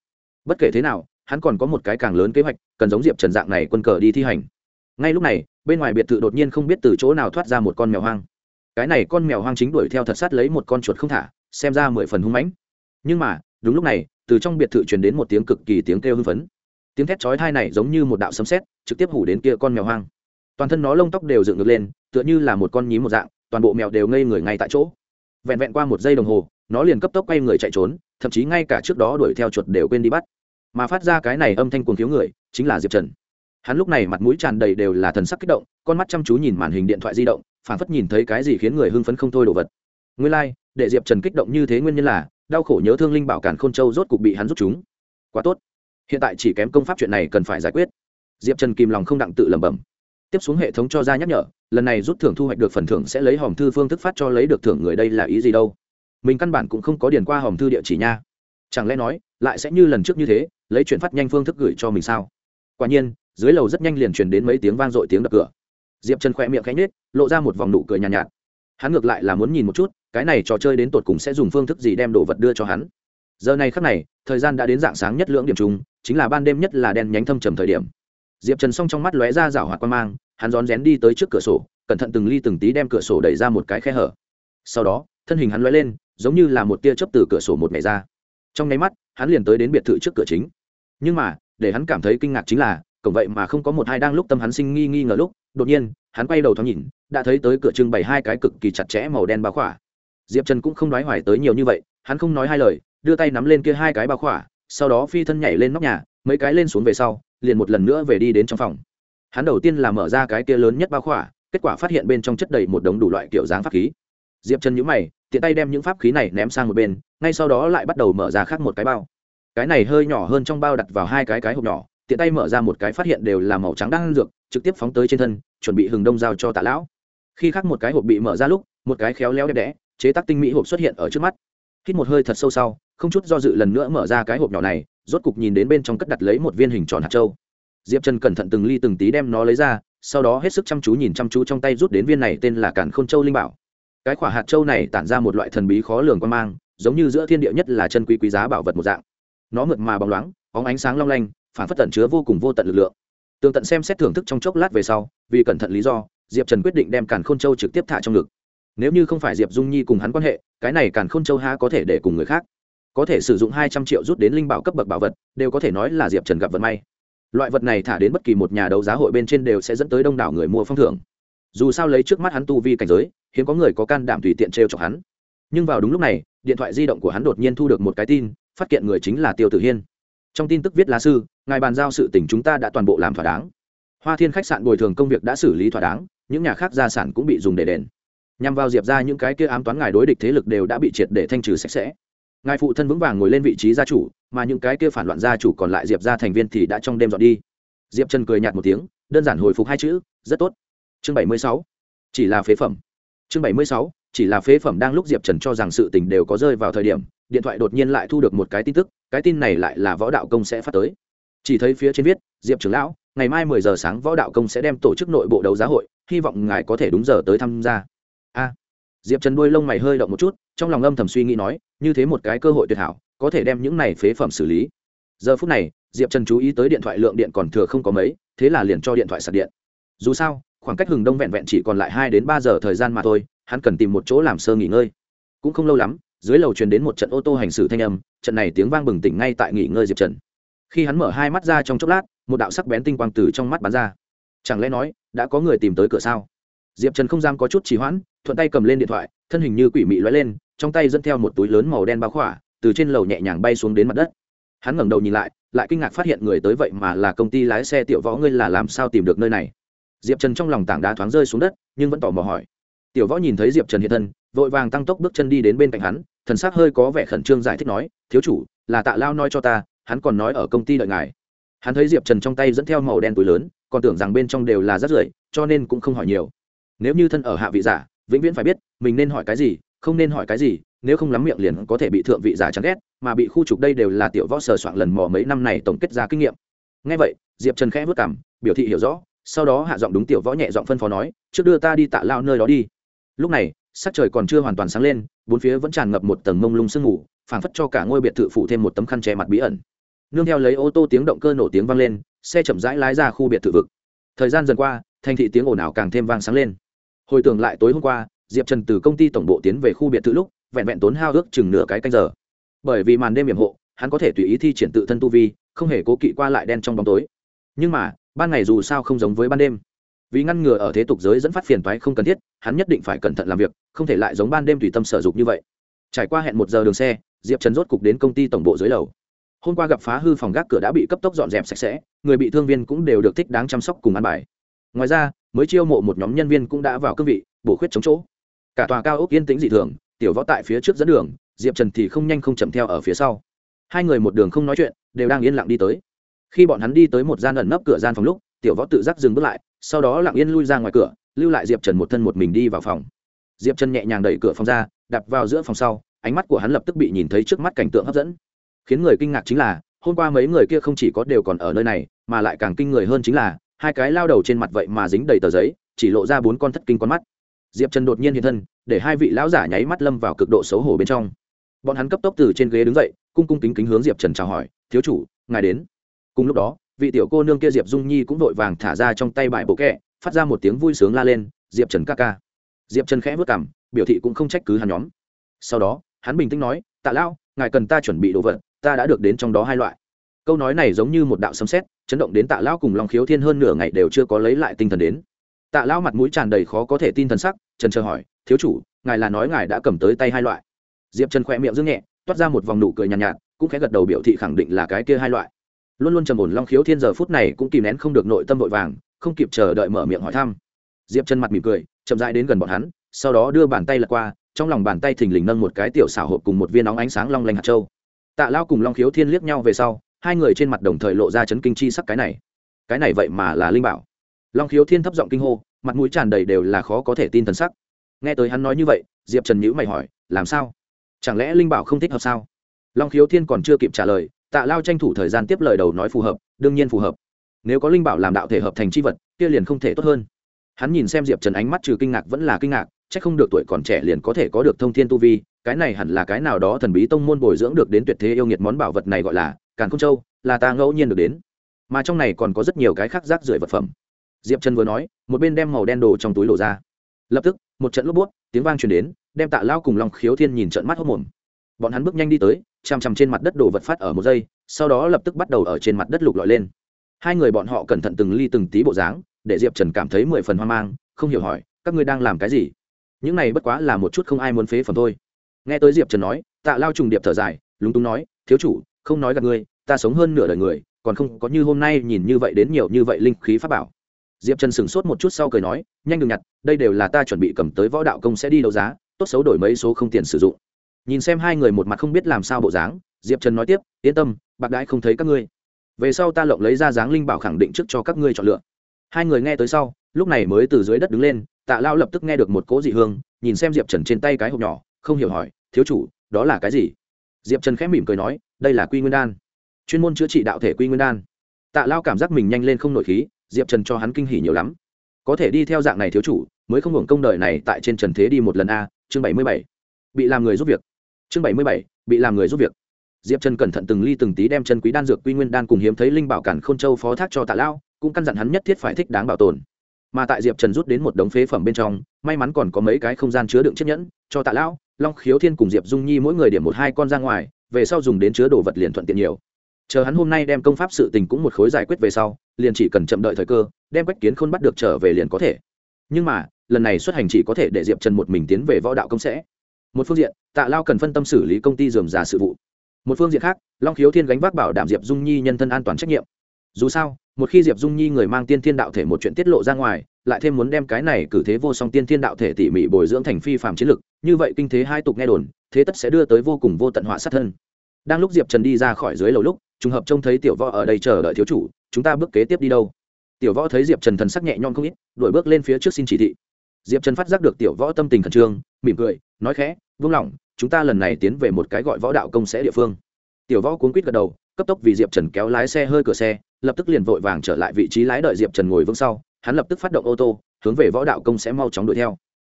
Bất kể thế nào, hắn còn có một cái càng lớn kế hoạch, cần giống diệp trần dạng này quân cờ đi thi hành. Ngay lúc này, bên ngoài biệt thự đột nhiên không biết từ chỗ nào thoát ra một con mèo hoang cái này con mèo hoang chính đuổi theo thật sát lấy một con chuột không thả, xem ra mười phần hung mãnh. Nhưng mà, đúng lúc này, từ trong biệt thự truyền đến một tiếng cực kỳ tiếng kêu hưng phấn. Tiếng thét chói thai này giống như một đạo sấm sét, trực tiếp hủ đến kia con mèo hoang. Toàn thân nó lông tóc đều dựng ngược lên, tựa như là một con nhím một dạng, toàn bộ mèo đều ngây người ngay tại chỗ. Vẹn vẹn qua một giây đồng hồ, nó liền cấp tốc quay người chạy trốn, thậm chí ngay cả trước đó đuổi theo chuột đều quên đi bắt. Mà phát ra cái này âm thanh cuồng thiếu người, chính là diệp trần hắn lúc này mặt mũi tràn đầy đều là thần sắc kích động con mắt chăm chú nhìn màn hình điện thoại di động phản phất nhìn thấy cái gì khiến người hưng phấn không thôi đồ vật. Nguyên lai、like, để diệp trần kích động như thế nguyên nhân là đau khổ nhớ thương linh bảo cản k h ô n châu rốt cục bị hắn rút chúng. Quá tốt. Hiện tại chỉ kém công pháp chuyện này cần phải giải quyết. Diệp trần kìm lòng không đặng tự lẩm bẩm. Tiếp xuống hệ thống cho ra nhắc nhở lần này rút thưởng thu hoạch được phần thưởng sẽ lấy hòm thư phương thức phát cho lấy được thưởng người đây là ý gì đâu? Mình căn bản cũng không có điền qua hòm thư địa chỉ nha. Chẳng lẽ nói lại sẽ như lần trước như thế lấy chuyển phát nhanh phương thức gửi cho mình sao? Quả nhiên dưới lầu rất nhanh liền truyền đến mấy tiếng vang dội tiếng đập cửa. Diệp trần khỏe miệng khẽ nhết lộ ra một vòng nụ cười nhàn nhạt, nhạt. Hắn ngược lại là muốn nhìn một chút cái này trò chơi đến tột cùng sẽ dùng phương thức gì đem đồ vật đưa cho hắn. Giờ này khắc này thời gian đã đến dạng sáng nhất lưỡng điểm chung chính là ban đêm nhất là đen nhánh thâm trầm thời điểm. Diệp trần s trong mắt lóe ra rảo hoạt quan mang hắn rón rén đi tới trước cửa sổ cẩn thận từng ly từng tí đem cửa sổ đẩy ra một cái khe hở. Sau đó thân hình hắn lóe lên giống như là một tia chớp từ cửa sổ một mẻ ra. Trong nháy mắt hắn liền tới đến biệt thự trước cửa chính. Nhưng mà để hắn cảm thấy kinh ngạc chính là cổng vậy mà không có một hai đang lúc tâm hắn sinh nghi nghi ngờ lúc, đột nhiên, hắn quay đầu thoáng nhìn, đã thấy tới cửa trưng bày hai cái cực kỳ chặt chẽ màu đen bao khỏa. Diệp trần cũng không nói hoài tới nhiều như vậy, hắn không nói hai lời, đưa tay nắm lên kia hai cái bao khỏa, sau đó phi thân nhảy lên nóc nhà, mấy cái lên xuống về sau, liền một lần nữa về đi đến trong phòng. Hắn đầu tiên là mở ra cái kia lớn nhất bao khỏa, kết quả phát hiện bên trong chất đầy một đống đủ loại kiểu dáng pháp khí. Diệp trần nhũ mày, tiện tay đem những pháp khí này ném sang một bên, ngay sau đó lại bắt đầu mở ra khác một cái bao. Cái này hơi nhỏ hơn trong bao đặt vào hai cái cái hộp nhỏ tiện tay mở ra một cái phát hiện đều là màu trắng đang ăn dược, trực tiếp phóng tới trên thân, chuẩn bị hừng đông giao cho tạ lão. Khi khác một cái hộp bị mở ra lúc, một cái khéo léo đẹp đẽ, chế tác tinh mỹ hộp xuất hiện ở trước mắt. Hít một hơi thật sâu sau, không chút do dự lần nữa mở ra cái hộp nhỏ này, rốt cục nhìn đến bên trong cất đặt lấy một viên hình tròn hạt châu. Diệp trần cẩn thận từng ly từng tí đem nó lấy ra, sau đó hết sức chăm chú nhìn chăm chú trong tay rút đến viên này tên là cản khôn châu linh bảo. Cái quả hạt châu này tản ra một loại thần bí khó lường quan mang, giống như giữa thiên địa nhất là chân quý quý giá bảo vật một dạng. Nó mượt mà bóng loáng, óng ánh sáng long lanh phản phất tận chứa vô cùng vô tận lực lượng. Tường tận xem xét thưởng thức trong chốc lát về sau, vì cẩn thận lý do, diệp trần quyết định đem càn khôn châu trực tiếp thả trong ngực. Nếu như không phải diệp dung nhi cùng hắn quan hệ, cái này càn khôn châu ha có thể để cùng người khác? Có thể sử dụng hai trăm triệu rút đến linh bảo cấp bậc bảo vật, đều có thể nói là diệp trần gặp vận may. Loại vật này thả đến bất kỳ một nhà đấu giá hội bên trên đều sẽ dẫn tới đông đảo người mua phong thưởng. Dù sao lấy trước mắt hắn tu vi cảnh giới, hiếm có người có can đảm tùy tiện t r e o chọc hắn. Nhưng vào đúng lúc này, điện thoại di động của hắn đột nhiên thu được một cái tin, phát hiện người chính là tiêu tử hiên trong tin tức viết lá sư, ngài bàn giao sự tình chúng ta đã toàn bộ làm thỏa đáng. Hoa thiên khách sạn bồi thường công việc đã xử lý thỏa đáng, những nhà khác gia sản cũng bị dùng để đền. Nhằm vào diệp ra những cái kia ám toán ngài đối địch thế lực đều đã bị triệt để thanh trừ sạch sẽ. Ngài phụ thân vững vàng ngồi lên vị trí gia chủ, mà những cái kia phản loạn gia chủ còn lại diệp ra thành viên thì đã trong đêm dọn đi. Diệp trần cười nhạt một tiếng, đơn giản hồi phục hai chữ, rất tốt. Chương bảy mươi sáu. Chỉ là phế phẩm. Chương bảy mươi sáu, chỉ là phế phẩm đang lúc diệp trần cho rằng sự tình đều có rơi vào thời điểm điện thoại đột nhiên lại thu được một cái tin tức, cái tin này lại là võ đạo công sẽ phát tới. Chỉ thấy phía trên viết, diệp trưởng lão, ngày mai mười giờ sáng võ đạo công sẽ đem tổ chức nội bộ đấu giá hội, hy vọng ngài có thể đúng giờ tới tham gia. A. Diệp trần đuôi lông mày hơi động một chút, trong lòng âm thầm suy nghĩ nói, như thế một cái cơ hội tuyệt hảo, có thể đem những này phế phẩm xử lý. Giờ phút này, diệp trần chú ý tới điện thoại lượng điện còn thừa không có mấy, thế là liền cho điện thoại sạc điện. Dù sao, khoảng cách hừng đông vẹn vẹn chỉ còn lại hai đến ba giờ thời gian mà thôi, hắn cần tìm một chỗ làm sơ nghỉ ngơi. Cũng không lâu lắm dưới lầu truyền đến một trận ô tô hành xử thanh âm, trận này tiếng vang bừng tỉnh ngay tại nghỉ ngơi diệp trần. Khi hắn mở hai mắt ra trong chốc lát, một đạo sắc bén tinh quang từ trong mắt bắn ra. Chẳng lẽ nói, đã có người tìm tới cửa sao? Diệp trần không dám có chút trì hoãn, thuận tay cầm lên điện thoại, thân hình như quỷ mị lói lên, trong tay dẫn theo một túi lớn màu đen bao khỏa, từ trên lầu nhẹ nhàng bay xuống đến mặt đất. Hắn ngẩng đầu nhìn lại lại kinh ngạc phát hiện người tới vậy mà là công ty lái xe tiểu võ ngươi là làm sao tìm được nơi này? Diệp trần trong lòng tảng đá thoáng rơi xuống đất, nhưng vẫn tỏ mò hỏi. Tiểu võ nhìn thấy diệp trần hiện thân, vội vàng tăng tốc bước chân đi đến bên cạnh hắn thần s ắ c hơi có vẻ khẩn trương giải thích nói, thiếu chủ, là tạ lao nói cho ta, hắn còn nói ở công ty đợi ngài. Hắn thấy diệp trần trong tay dẫn theo màu đen túi lớn, còn tưởng rằng bên trong đều là rác rưởi, cho nên cũng không hỏi nhiều. Nếu như thân ở hạ vị giả, vĩnh viễn phải biết, mình nên hỏi cái gì, không nên hỏi cái gì, nếu không lắm miệng liền có thể bị thượng vị giả chán ghét, mà bị khu trục đây đều là tiểu võ sờ soạn lần mò mấy năm này tổng kết ra kinh nghiệm. Ngay vậy, diệp trần khẽ vất cảm biểu thị hiểu rõ, sau đó hạ giọng đúng tiểu võ nhẹ giọng phân phó nói, trước đưa ta đi tạ lao nơi đó đi. Lúc này sắc trời còn chưa hoàn toàn sáng lên, bốn phía vẫn tràn ngập một tầng mông lung sương mù, phảng phất cho cả ngôi biệt thự phụ thêm một tấm khăn che mặt bí ẩn. Nương theo lấy ô tô tiếng động cơ nổ tiếng vang lên, xe chậm rãi lái ra khu biệt thự vực. Thời gian dần qua, thành thị tiếng ồn ào càng thêm vang sáng lên. Hồi tưởng lại tối hôm qua, diệp trần từ công ty tổng bộ tiến về khu biệt thự lúc, vẹn vẹn tốn hao ước chừng nửa cái canh giờ. Bởi vì màn đêm hiểm hộ, hắn có thể tùy ý thi triển tự thân tu vi, không hề cố kỵ qua lại đen trong bóng tối. Nhưng mà, ban ngày dù sao không giống với ban đêm vì ngăn ngừa ở thế tục giới dẫn phát phiền toái không cần thiết, hắn nhất định phải cẩn thận làm việc, không thể lại giống ban đêm tùy tâm sở dục như vậy. Trải qua hẹn một giờ đường xe, diệp trần rốt cục đến công ty tổng bộ dưới lầu. Hôm qua gặp phá hư phòng gác cửa đã bị cấp tốc dọn dẹp sạch sẽ, người bị thương viên cũng đều được thích đáng chăm sóc cùng ăn bài. Ngoài ra, mới chiêu mộ một nhóm nhân viên cũng đã vào cương vị, bổ khuyết chống chỗ. Cả tòa cao ốc yên tĩnh dị thường, tiểu võ tại phía trước dẫn đường, diệp trần thì không nhanh không chậm theo ở phía sau. Hai người một đường không nói chuyện, đều đang yên lặng đi tới. Khi bọn hắn đi tới một gian ẩn nấp cửa gian phòng lúc tiểu võ tự giác dừng bước lại, sau đó lặng yên lui ra ngoài cửa, lưu lại diệp trần một thân một mình đi vào phòng. Diệp trần nhẹ nhàng đẩy cửa phòng ra đập vào giữa phòng sau, ánh mắt của hắn lập tức bị nhìn thấy trước mắt cảnh tượng hấp dẫn. Khiến người kinh ngạc chính là, hôm qua mấy người kia không chỉ có đều còn ở nơi này, mà lại càng kinh người hơn chính là, hai cái lao đầu trên mặt vậy mà dính đầy tờ giấy, chỉ lộ ra bốn con thất kinh con mắt. Diệp trần đột nhiên hiện thân, để hai vị lão giả nháy mắt lâm vào cực độ xấu hổ bên trong. Bọn hắn cấp tốc từ trên ghế đứng dậy, cung cung kính kính hướng diệp trần chào hỏi, thiếu chủ, ngài đến. Cùng lúc đó vị tiểu cô nương kia diệp dung nhi cũng vội vàng thả ra trong tay bài bộ kẹ phát ra một tiếng vui sướng la lên diệp trần ca ca. Diệp trần khẽ vất cảm biểu thị cũng không trách cứ hắn nhóm. Sau đó hắn bình tĩnh nói tạ lao ngài cần ta chuẩn bị đồ vật ta đã được đến trong đó hai loại. Câu nói này giống như một đạo sấm sét chấn động đến tạ lão cùng long khiếu thiên hơn nửa ngày đều chưa có lấy lại tinh thần đến. Tạ lão mặt mũi tràn đầy khó có thể tin thần sắc trần chờ hỏi thiếu chủ ngài là nói ngài đã cầm tới tay hai loại? Diệp trần khỏe miệng dương nhẹ toát ra một vòng nụ cười nhàn nhạt, nhạt cũng khẽ gật đầu biểu thị khẳng định là cái kia hai loại luôn luôn trầm ổn long khiếu thiên giờ phút này cũng kìm nén không được nội tâm vội vàng, không kịp chờ đợi mở miệng hỏi thăm. Diệp trần mặt mỉm cười, chậm rãi đến gần bọn hắn, sau đó đưa bàn tay lật qua, trong lòng bàn tay thình lình nâng một cái tiểu xảo hộp cùng một viên nóng ánh sáng long lanh hạt châu. Tạ lao cùng long khiếu thiên liếc nhau về sau, hai người trên mặt đồng thời lộ ra chấn kinh chi sắc cái này. Cái này vậy mà là linh bảo. Long khiếu thiên thấp giọng kinh hô, mặt mũi tràn đầy đều là khó có thể tin thần sắc. Nghe tới hắn nói như vậy, diệp trần nhữ mày hỏi, làm sao? Chẳng lẽ linh bảo không thích hợp sao? Long khiếu thiên còn chưa kịp trả lời tạ lao tranh thủ thời gian tiếp lời đầu nói phù hợp, đương nhiên phù hợp. Nếu có linh bảo làm đạo thể hợp thành c h i vật, kia liền không thể tốt hơn. Hắn nhìn xem diệp trần ánh mắt trừ kinh ngạc vẫn là kinh ngạc c h ắ c không được tuổi còn trẻ liền có thể có được thông thiên tu vi, cái này hẳn là cái nào đó thần bí tông môn bồi dưỡng được đến tuyệt thế yêu nghiệt món bảo vật này gọi là càn không châu, là ta ngẫu nhiên được đến. Mà trong này còn có rất nhiều cái khác rác rưởi vật phẩm. Diệp trần vừa nói, một bên đem màu đen đồ trong túi đổ ra. Lập tức, một trận lốp bút tiếng vang truyền đến, đem tạ lao cùng lòng khiếu thiên nhìn trận mắt hốc mồm. Bọn hắn bước nhanh đi tới chằm chằm trên mặt đất đổ vật phát ở một giây, sau đó lập tức bắt đầu ở trên mặt đất lục lọi lên. Hai người bọn họ cẩn thận từng ly từng tí bộ dáng, để diệp trần cảm thấy mười phần hoang mang, không hiểu hỏi, các ngươi đang làm cái gì? Những này bất quá là một chút không ai muốn phế phẩm thôi. Nghe tới diệp trần nói, tạ lao trùng điệp thở dài, lúng túng nói, thiếu chủ, không nói gặp ngươi, ta sống hơn nửa đời người, còn không có như hôm nay nhìn như vậy đến nhiều như vậy linh khí pháp bảo. Diệp trần sửng sốt một chút sau cười nói, nhanh đừng nhặt, đây đều là ta chuẩn bị cầm tới võ đạo công sẽ đi đấu giá, tốt xấu đổi mấy số không tiền sử dụng nhìn xem hai người một mặt không biết làm sao bộ dáng, diệp trần nói tiếp, yên tâm, bạc đãi không thấy các ngươi. Về sau ta lộng lấy ra dáng linh bảo khẳng định trước cho các ngươi chọn lựa. Hai người nghe tới sau, lúc này mới từ dưới đất đứng lên, tạ lao lập tức nghe được một cỗ dị hương, nhìn xem diệp trần trên tay cái hộp nhỏ, không hiểu hỏi, thiếu chủ, đó là cái gì? Diệp trần khẽ mỉm cười nói, đây là quy nguyên đan, chuyên môn chữa trị đạo thể quy nguyên đan. Tạ lao cảm giác mình nhanh lên không nổi khí, diệp trần cho hắn kinh hỉ nhiều lắm. Có thể đi theo dạng này thiếu chủ, mới không hưởng công đời này tại trên trần thế đi một lần a, chương bảy mươi bảy. Bị làm người giúp việc chương bảy mươi bảy, bị làm người giúp việc. Diệp trần cẩn thận từng ly từng tí đem chân quý đan dược quy nguyên đan cùng hiếm thấy linh bảo cản k h ô n châu phó thác cho tạ lao cũng căn dặn hắn nhất thiết phải thích đáng bảo tồn. Mà tại diệp trần rút đến một đống phế phẩm bên trong, may mắn còn có mấy cái không gian chứa đựng chiếc nhẫn, cho tạ lao long khiếu thiên cùng diệp dung nhi mỗi người điểm một hai con ra ngoài, về sau dùng đến chứa đồ vật liền thuận tiện nhiều. Chờ hắn hôm nay đem công pháp sự tình cũng một khối giải quyết về sau, liền chỉ cần chậm đợi thời cơ, đem quách kiến khôn bắt được trở về liền có thể. Nhưng mà, lần này xuất hành chỉ có thể để diệp trần một mình tiến về võ đạo công sẽ một phương diện, tạ lao cần phân tâm xử lý công ty dườm già sự vụ. Một phương diện khác, long khiếu thiên gánh vác bảo đảm diệp dung nhi nhân thân an toàn trách nhiệm. Dù sao, một khi diệp dung nhi người mang tiên thiên đạo thể một chuyện tiết lộ ra ngoài, lại thêm muốn đem cái này cử thế vô song tiên thiên đạo thể tỉ mỉ bồi dưỡng thành phi phạm chiến lực, như vậy kinh thế hai tục nghe đồn, thế tất sẽ đưa tới vô cùng vô tận họa sát thân. Đang lúc diệp trần đi ra khỏi dưới lầu lúc, trùng hợp trông thấy tiểu võ ở đây chờ đợi thiếu chủ, chúng ta bước kế tiếp đi đâu? Tiểu võ thấy diệp trần thần sắc nhẹ nhõm không ít, đuổi bước lên phía trước xin chỉ thị. Diệp trần phát giác được tiểu võ tâm tình khẩn trương, mỉm cười nói khẽ, vương lòng chúng ta lần này tiến về một cái gọi võ đạo công sẽ địa phương. Tiểu võ cuốn quýt gật đầu, cấp tốc vì diệp trần kéo lái xe hơi cửa xe, lập tức liền vội vàng trở lại vị trí lái đợi diệp trần ngồi vững sau, hắn lập tức phát động ô tô, hướng về võ đạo công sẽ mau chóng đuổi theo.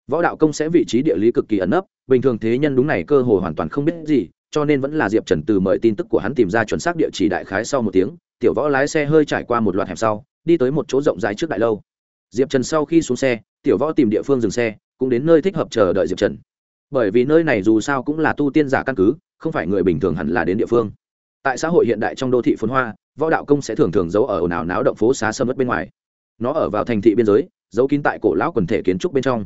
Võ đạo công sẽ vị trí địa lý cực kỳ ẩn nấp, bình thường thế nhân đúng này cơ hồ hoàn toàn không biết gì, cho nên vẫn là diệp trần từ mời tin tức của hắn tìm ra chuẩn xác địa chỉ đại khái sau một tiếng, tiểu võ lái xe hơi trải qua một loạt hẻm sau, đi tới một chỗ rộng rãi trước đại lâu. Diệp trần sau khi xuống xe, tiểu võ tìm địa phương dừng xe, cũng đến nơi thích hợp chờ đợi diệp trần bởi vì nơi này dù sao cũng là tu tiên giả căn cứ, không phải người bình thường hẳn là đến địa phương. Tại xã hội hiện đại trong đô thị phồn hoa, võ đạo công sẽ thường thường giấu ở ồn ào náo động phố xá sâm mất bên ngoài. Nó ở vào thành thị biên giới, giấu kín tại cổ lão quần thể kiến trúc bên trong.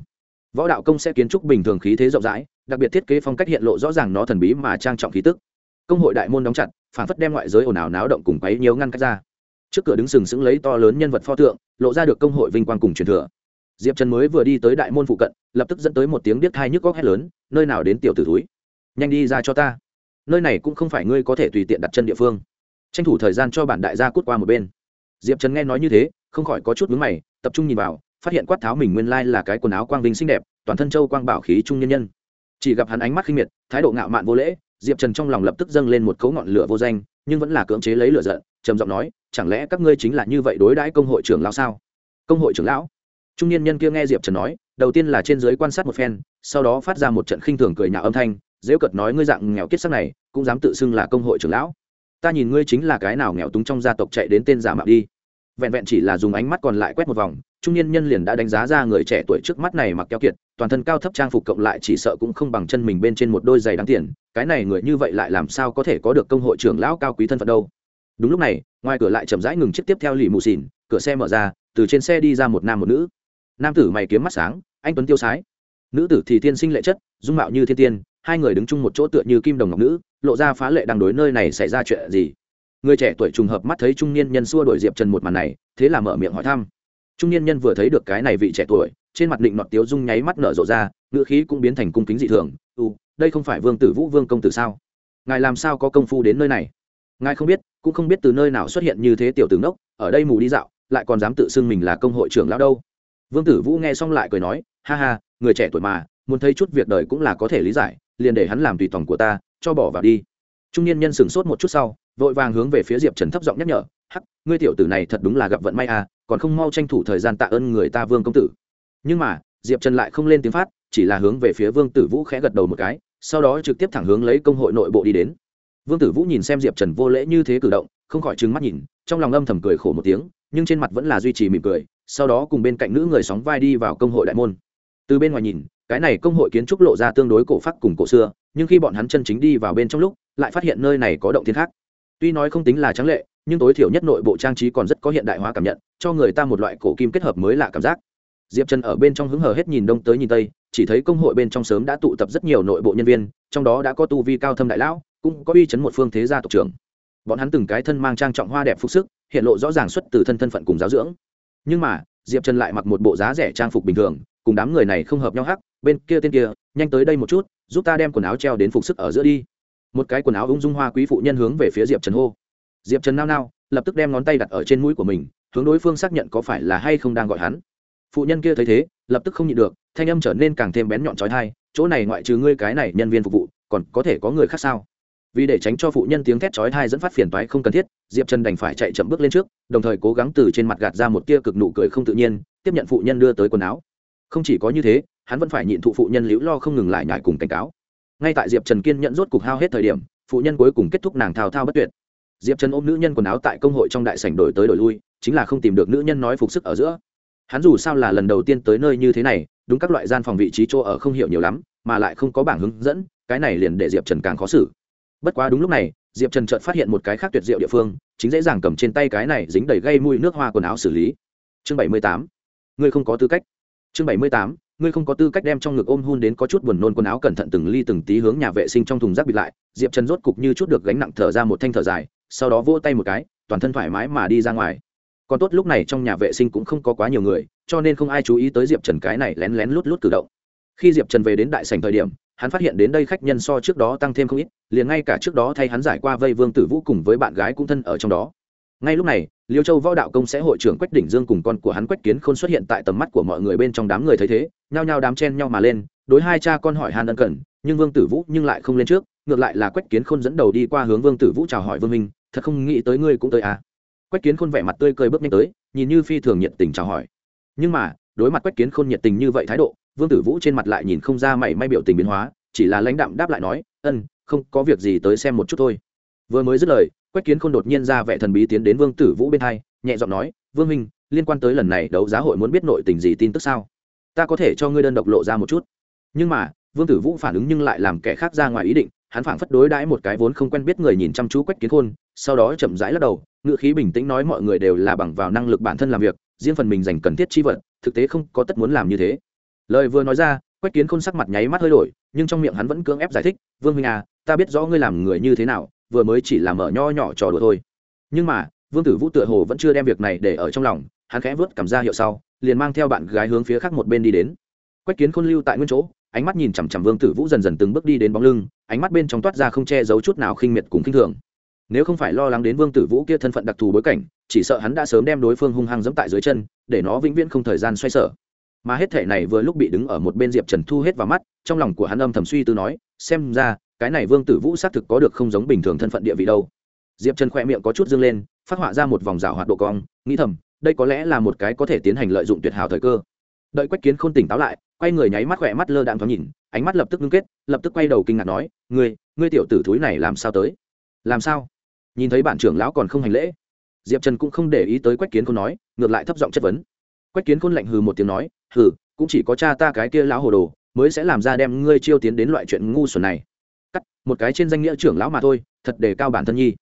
Võ đạo công sẽ kiến trúc bình thường khí thế rộng rãi, đặc biệt thiết kế phong cách hiện lộ rõ ràng nó thần bí mà trang trọng khí tức. Công hội đại môn đóng chặt, phản phất đem ngoại giới ồn ào náo động cùng quấy nhiều ngăn cách ra. Trước cửa đứng sừng sững lấy to lớn nhân vật pho tượng, lộ ra được công hội vinh quang cùng truyền thừa diệp trần mới vừa đi tới đại môn phụ cận, lập tức dẫn tới một tiếng điếc thai nhức góc hét lớn, nơi nào đến tiểu tử túi nhanh đi ra cho ta. Nơi này cũng không phải ngươi có thể tùy tiện đặt chân địa phương. Tranh thủ thời gian cho bản đại gia cút qua một bên. Diệp trần nghe nói như thế, không khỏi có chút vướng mày, tập trung nhìn vào, phát hiện quát tháo mình nguyên lai là cái quần áo quang vinh xinh đẹp, toàn thân châu quang bảo khí trung nhân nhân. Chỉ gặp hắn ánh mắt khinh miệt, thái độ ngạo mạn vô lễ, diệp trần trong lòng lập tức dâng lên một cấu ngọn lửa vô danh, nhưng vẫn là cưỡng chế lấy lửa giận, trầm giọng nói, chẳng lẽ các ngươi chính là như vậy đối đãi công hội trưởng lão sao? Công hội trưởng lão? Trung niên nhân kia nghe diệp trần nói, đầu tiên là trên dưới quan sát một phen, sau đó phát ra một trận khinh thường cười nhạo âm thanh, dễ cợt nói ngươi dạng nghèo kiết sắc này, cũng dám tự xưng là công hội trưởng lão. Ta nhìn ngươi chính là cái nào nghèo túng trong gia tộc chạy đến tên giả mạo đi. Vẹn vẹn chỉ là dùng ánh mắt còn lại quét một vòng, trung niên nhân liền đã đánh giá ra người trẻ tuổi trước mắt này mặc keo kiệt, toàn thân cao thấp trang phục cộng lại chỉ sợ cũng không bằng chân mình bên trên một đôi giày đáng tiền, cái này người như vậy lại làm sao có thể có được công hội trưởng lão cao quý thân phận đâu. Đúng lúc này, ngoài cửa lại chậm rãi ngừng chiếc tiếp theo lì mù xỉn cửa xe mở ra, từ trên xe đi ra một nam một nữ nam tử mày kiếm mắt sáng, anh tuấn tiêu sái. Nữ tử thì tiên sinh lệ chất, dung mạo như thiên tiên, hai người đứng chung một chỗ tựa như kim đồng ngọc nữ, lộ ra phá lệ đang đối nơi này xảy ra chuyện gì. Người trẻ tuổi trùng hợp mắt thấy trung niên nhân xua đổi diệp trần một màn này, thế là mở miệng hỏi thăm. Trung niên nhân vừa thấy được cái này vị trẻ tuổi, trên mặt định nọt tiếu dung nháy mắt nở rộ ra, ngữ khí cũng biến thành cung kính dị thường. U đây không phải vương tử vũ, vương công tử sao? Ngài làm sao có công phu đến nơi này? Ngài không biết, cũng không biết từ nơi nào xuất hiện như thế tiểu tướng đốc ở đây mù đi dạo, lại còn dám tự xưng mình là công hội trưởng lão đâu vương tử vũ nghe xong lại cười nói, ha ha, người trẻ tuổi mà, muốn thấy chút việc đời cũng là có thể lý giải, liền để hắn làm tùy tòng của ta, cho bỏ vào đi. Trung niên nhân sửng sốt một chút sau, vội vàng hướng về phía diệp trần thấp giọng nhắc nhở, hắc, ngươi tiểu tử này thật đúng là gặp vận may à còn không mau tranh thủ thời gian tạ ơn người ta vương công tử. Nhưng mà, diệp trần lại không lên tiếng phát, chỉ là hướng về phía vương tử vũ khẽ gật đầu một cái, sau đó trực tiếp thẳng hướng lấy công hội nội bộ đi đến. Vương tử vũ nhìn xem diệp trần vô lễ như thế cử động, không khỏi trừng mắt nhìn, trong lòng âm thầm cười khổ một tiếng, nhưng trên mặt vẫn là duy trì mỉm cười sau đó cùng bên cạnh nữ người sóng vai đi vào công hội đại môn. Từ bên ngoài nhìn, cái này công hội kiến trúc lộ ra tương đối cổ phát cùng cổ xưa, nhưng khi bọn hắn chân chính đi vào bên trong lúc, lại phát hiện nơi này có động thiên khác. Tuy nói không tính là trắng lệ, nhưng tối thiểu nhất nội bộ trang trí còn rất có hiện đại hóa cảm nhận, cho người ta một loại cổ kim kết hợp mới lạ cảm giác. Diệp trần ở bên trong hứng hờ hết nhìn đông tới nhìn tây, chỉ thấy công hội bên trong sớm đã tụ tập rất nhiều nội bộ nhân viên, trong đó đã có tu vi cao thâm đại lão, cũng có uy chấn một phương thế gia tộc trưởng. Bọn hắn từng cái thân mang trang trọng hoa đẹp phúc sức, hiện lộ rõ ràng xuất từ thân thân phận cùng giáo dưỡng nhưng mà, diệp trần lại mặc một bộ giá rẻ trang phục bình thường, cùng đám người này không hợp nhau hắc, bên kia tên kia, nhanh tới đây một chút, giúp ta đem quần áo treo đến phục sức ở giữa đi. Một cái quần áo ung dung hoa quý phụ nhân hướng về phía diệp trần hô. Diệp trần nao nao, lập tức đem ngón tay đặt ở trên mũi của mình, hướng đối phương xác nhận có phải là hay không đang gọi hắn. Phụ nhân kia thấy thế, lập tức không nhịn được, thanh âm trở nên càng thêm bén nhọn trói thai chỗ này ngoại trừ ngươi cái này nhân viên phục vụ, còn có thể có người khác sao? Vì để tránh cho phụ nhân tiếng thét chói thai dẫn phát phiền toái không cần thiết, diệp trần đành phải chạy chậm bước lên trước, đồng thời cố gắng từ trên mặt gạt ra một tia cực nụ cười không tự nhiên, tiếp nhận phụ nhân đưa tới quần áo. Không chỉ có như thế, hắn vẫn phải nhịn thụ phụ nhân liễu lo không ngừng lại nhải cùng cảnh cáo. Ngay tại diệp trần kiên nhận rốt cục hao hết thời điểm, phụ nhân cuối cùng kết thúc nàng thao thao bất tuyệt. Diệp trần ôm nữ nhân quần áo tại công hội trong đại sảnh đổi tới đổi lui, chính là không tìm được nữ nhân nói phục sức ở giữa. Hắn dù sao là lần đầu tiên tới nơi như thế này, đúng các loại gian phòng vị trí chỗ ở không hiểu nhiều lắm, mà lại không có bảng hướng dẫn, cái này liền để diệp trần càng khó xử bất quá đúng lúc này, diệp trần chợt phát hiện một cái khác tuyệt diệu địa phương, chính dễ dàng cầm trên tay cái này dính đầy gây mùi nước hoa quần áo xử lý. Chương bảy mươi tám, ngươi không có tư cách. Chương bảy mươi tám, ngươi không có tư cách đem trong ngực ôm hun đến có chút buồn nôn quần áo cẩn thận từng ly từng tí hướng nhà vệ sinh trong thùng rác bịt lại. Diệp trần rốt cục như chút được gánh nặng thở ra một thanh thở dài, sau đó vỗ tay một cái, toàn thân thoải mái mà đi ra ngoài. Còn tốt lúc này trong nhà vệ sinh cũng không có quá nhiều người, cho nên không ai chú ý tới diệp trần cái này lén lén lút lút cử động. Khi diệp trần về đến đại sành thời điểm hắn phát hiện đến đây khách nhân so trước đó tăng thêm không ít, liền ngay cả trước đó thay hắn giải qua vây vương tử vũ cùng với bạn gái cũng thân ở trong đó. Ngay lúc này, liêu châu võ đạo công sẽ hội trưởng quách đỉnh dương cùng con của hắn quách kiến khôn xuất hiện tại tầm mắt của mọi người bên trong đám người thấy thế, nhao nhao đám chen nhau mà lên, đối hai cha con hỏi Hàn ân cần, nhưng vương tử vũ nhưng lại không lên trước, ngược lại là quách kiến khôn dẫn đầu đi qua hướng vương tử vũ chào hỏi vương minh, thật không nghĩ tới ngươi cũng tới à? Quách kiến khôn vẻ mặt tươi cười bước nhanh tới, nhìn như phi thường nhiệt tình chào hỏi. Nhưng mà, đối mặt quách kiến khôn nhiệt tình như vậy thái độ vương tử vũ trên mặt lại nhìn không ra mảy may biểu tình biến hóa, chỉ là lãnh đạm đáp lại nói, ân, không có việc gì tới xem một chút thôi. Vừa mới dứt lời, quách kiến khôn đột nhiên ra vẻ thần bí tiến đến vương tử vũ bên hai, nhẹ giọng nói, vương minh, liên quan tới lần này đấu giá hội muốn biết nội tình gì tin tức sao? Ta có thể cho ngươi đơn độc lộ ra một chút. Nhưng mà, vương tử vũ phản ứng nhưng lại làm kẻ khác ra ngoài ý định, hắn phảng phất đối đãi một cái vốn không quen biết người nhìn chăm chú quách kiến khôn, sau đó chậm rãi lắc đầu ngựa khí bình tĩnh nói, mọi người đều là bằng vào năng lực bản thân làm việc, riêng phần mình dành cần thiết chi vật, thực tế không có tất muốn làm như thế lời vừa nói ra, quách kiến khôn sắc mặt nháy mắt hơi đổi, nhưng trong miệng hắn vẫn cưỡng ép giải thích, vương huynh à ta biết rõ ngươi làm người như thế nào, vừa mới chỉ làm mở nho nhỏ trò đùa thôi. Nhưng mà, vương tử vũ tựa hồ vẫn chưa đem việc này để ở trong lòng, hắn khẽ vớt cảm ra hiệu sau, liền mang theo bạn gái hướng phía khác một bên đi đến. Quách kiến khôn lưu tại nguyên chỗ, ánh mắt nhìn chằm chằm vương tử vũ dần dần từng bước đi đến bóng lưng, ánh mắt bên trong toát ra không che giấu chút nào khinh miệt cùng khinh thường. Nếu không phải lo lắng đến vương tử vũ kia thân phận đặc thù bối cảnh, chỉ sợ hắn đã sớm đem đối phương hung hăng dẫm tại dưới chân, để nó vĩnh viễn không thời gian xoay sở mà hết thể này vừa lúc bị đứng ở một bên diệp trần thu hết vào mắt, trong lòng của hắn âm thầm suy tư nói, xem ra, cái này vương tử vũ xác thực có được không giống bình thường thân phận địa vị đâu. Diệp trần khoe miệng có chút dâng lên, phát họa ra một vòng rào hoạt độ cong, nghĩ thầm, đây có lẽ là một cái có thể tiến hành lợi dụng tuyệt hảo thời cơ. Đợi quách kiến k h ô n tỉnh táo lại, quay người nháy mắt khỏe mắt lơ đạn thoáng nhìn, ánh mắt lập tức ngưng kết, lập tức quay đầu kinh ngạc nói, ngươi ngươi tiểu tử thúi này làm sao tới? Làm sao? Nhìn thấy bản trưởng lão còn không hành lễ? Diệp trần cũng không để ý tới quách kiến khôn nói, ngược lại thấp giọng chất vấn quách kiến khôn lạnh hừ một tiếng nói, hừ, cũng chỉ có cha ta cái kia lão hồ đồ mới sẽ làm ra đem ngươi chiêu tiến đến loại chuyện ngu xuẩn này. Cắt, một cái trên danh nghĩa trưởng lão mà thôi, thật đề cao bản thân nhi.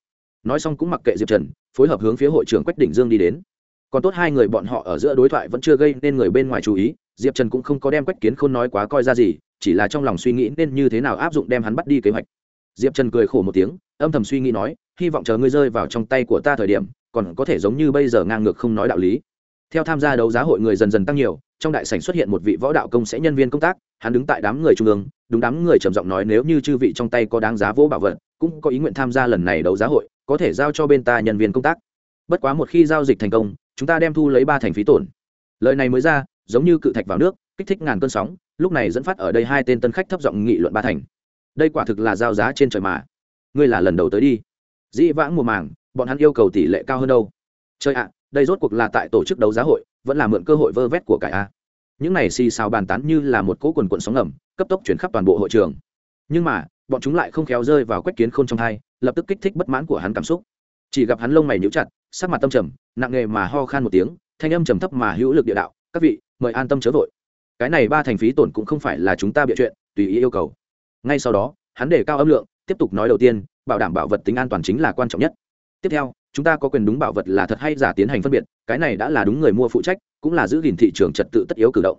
Nói xong cũng mặc kệ diệp trần, phối hợp hướng phía hội trưởng quách đỉnh dương đi đến. Còn tốt hai người bọn họ ở giữa đối thoại vẫn chưa gây nên người bên ngoài chú ý, diệp trần cũng không có đem quách kiến Khôn nói quá coi ra gì, chỉ là trong lòng suy nghĩ nên như thế nào áp dụng đem hắn bắt đi kế hoạch. Diệp trần cười khổ một tiếng, âm thầm suy nghĩ nói, hy vọng chờ ngươi rơi vào trong tay của ta thời điểm, còn có thể giống như bây giờ ngang ngược không nói đạo lý theo tham gia đấu giá hội người dần dần tăng nhiều, trong đại sảnh xuất hiện một vị võ đạo công sẽ nhân viên công tác, hắn đứng tại đám người trung ương, đúng đám người trầm giọng nói nếu như chư vị trong tay có đáng giá vỗ bảo vật, cũng có ý nguyện tham gia lần này đấu giá hội, có thể giao cho bên ta nhân viên công tác. Bất quá một khi giao dịch thành công, chúng ta đem thu lấy ba thành phí tổn. Lời này mới ra, giống như cự thạch vào nước, kích thích ngàn cơn sóng, lúc này dẫn phát ở đây hai tên tân khách thấp giọng nghị luận ba thành. Đây quả thực là giao giá trên trời mà. Ngươi là lần đầu tới đi. Dĩ vãng mùa màng, bọn hắn yêu cầu tỷ lệ cao hơn đâu? Chơi ạ đây rốt cuộc là tại tổ chức đấu giá hội, vẫn là mượn cơ hội vơ vét của cải a. Những này xì xào bàn tán như là một cỗ quần quận sóng ngầm, cấp tốc chuyển khắp toàn bộ hội trường. Nhưng mà, bọn chúng lại không khéo rơi vào quách kiến k h ô n trong hai, lập tức kích thích bất mãn của hắn cảm xúc. Chỉ gặp hắn lông mày nhíu chặt, sắc mặt tâm trầm, nặng nghề mà ho khan một tiếng, thanh âm trầm thấp mà hữu lực địa đạo, các vị, mời an tâm chớ vội. Cái này ba thành phí tổn cũng không phải là chúng ta bịa chuyện, tùy ý yêu cầu. Ngay sau đó, hắn đề cao âm lượng, tiếp tục nói đầu tiên, bảo đảm bảo vật tính an toàn chính là quan trọng nhất. Tiếp theo chúng ta có quyền đúng bảo vật là thật hay giả tiến hành phân biệt, cái này đã là đúng người mua phụ trách, cũng là giữ gìn thị trường trật tự tất yếu cử động.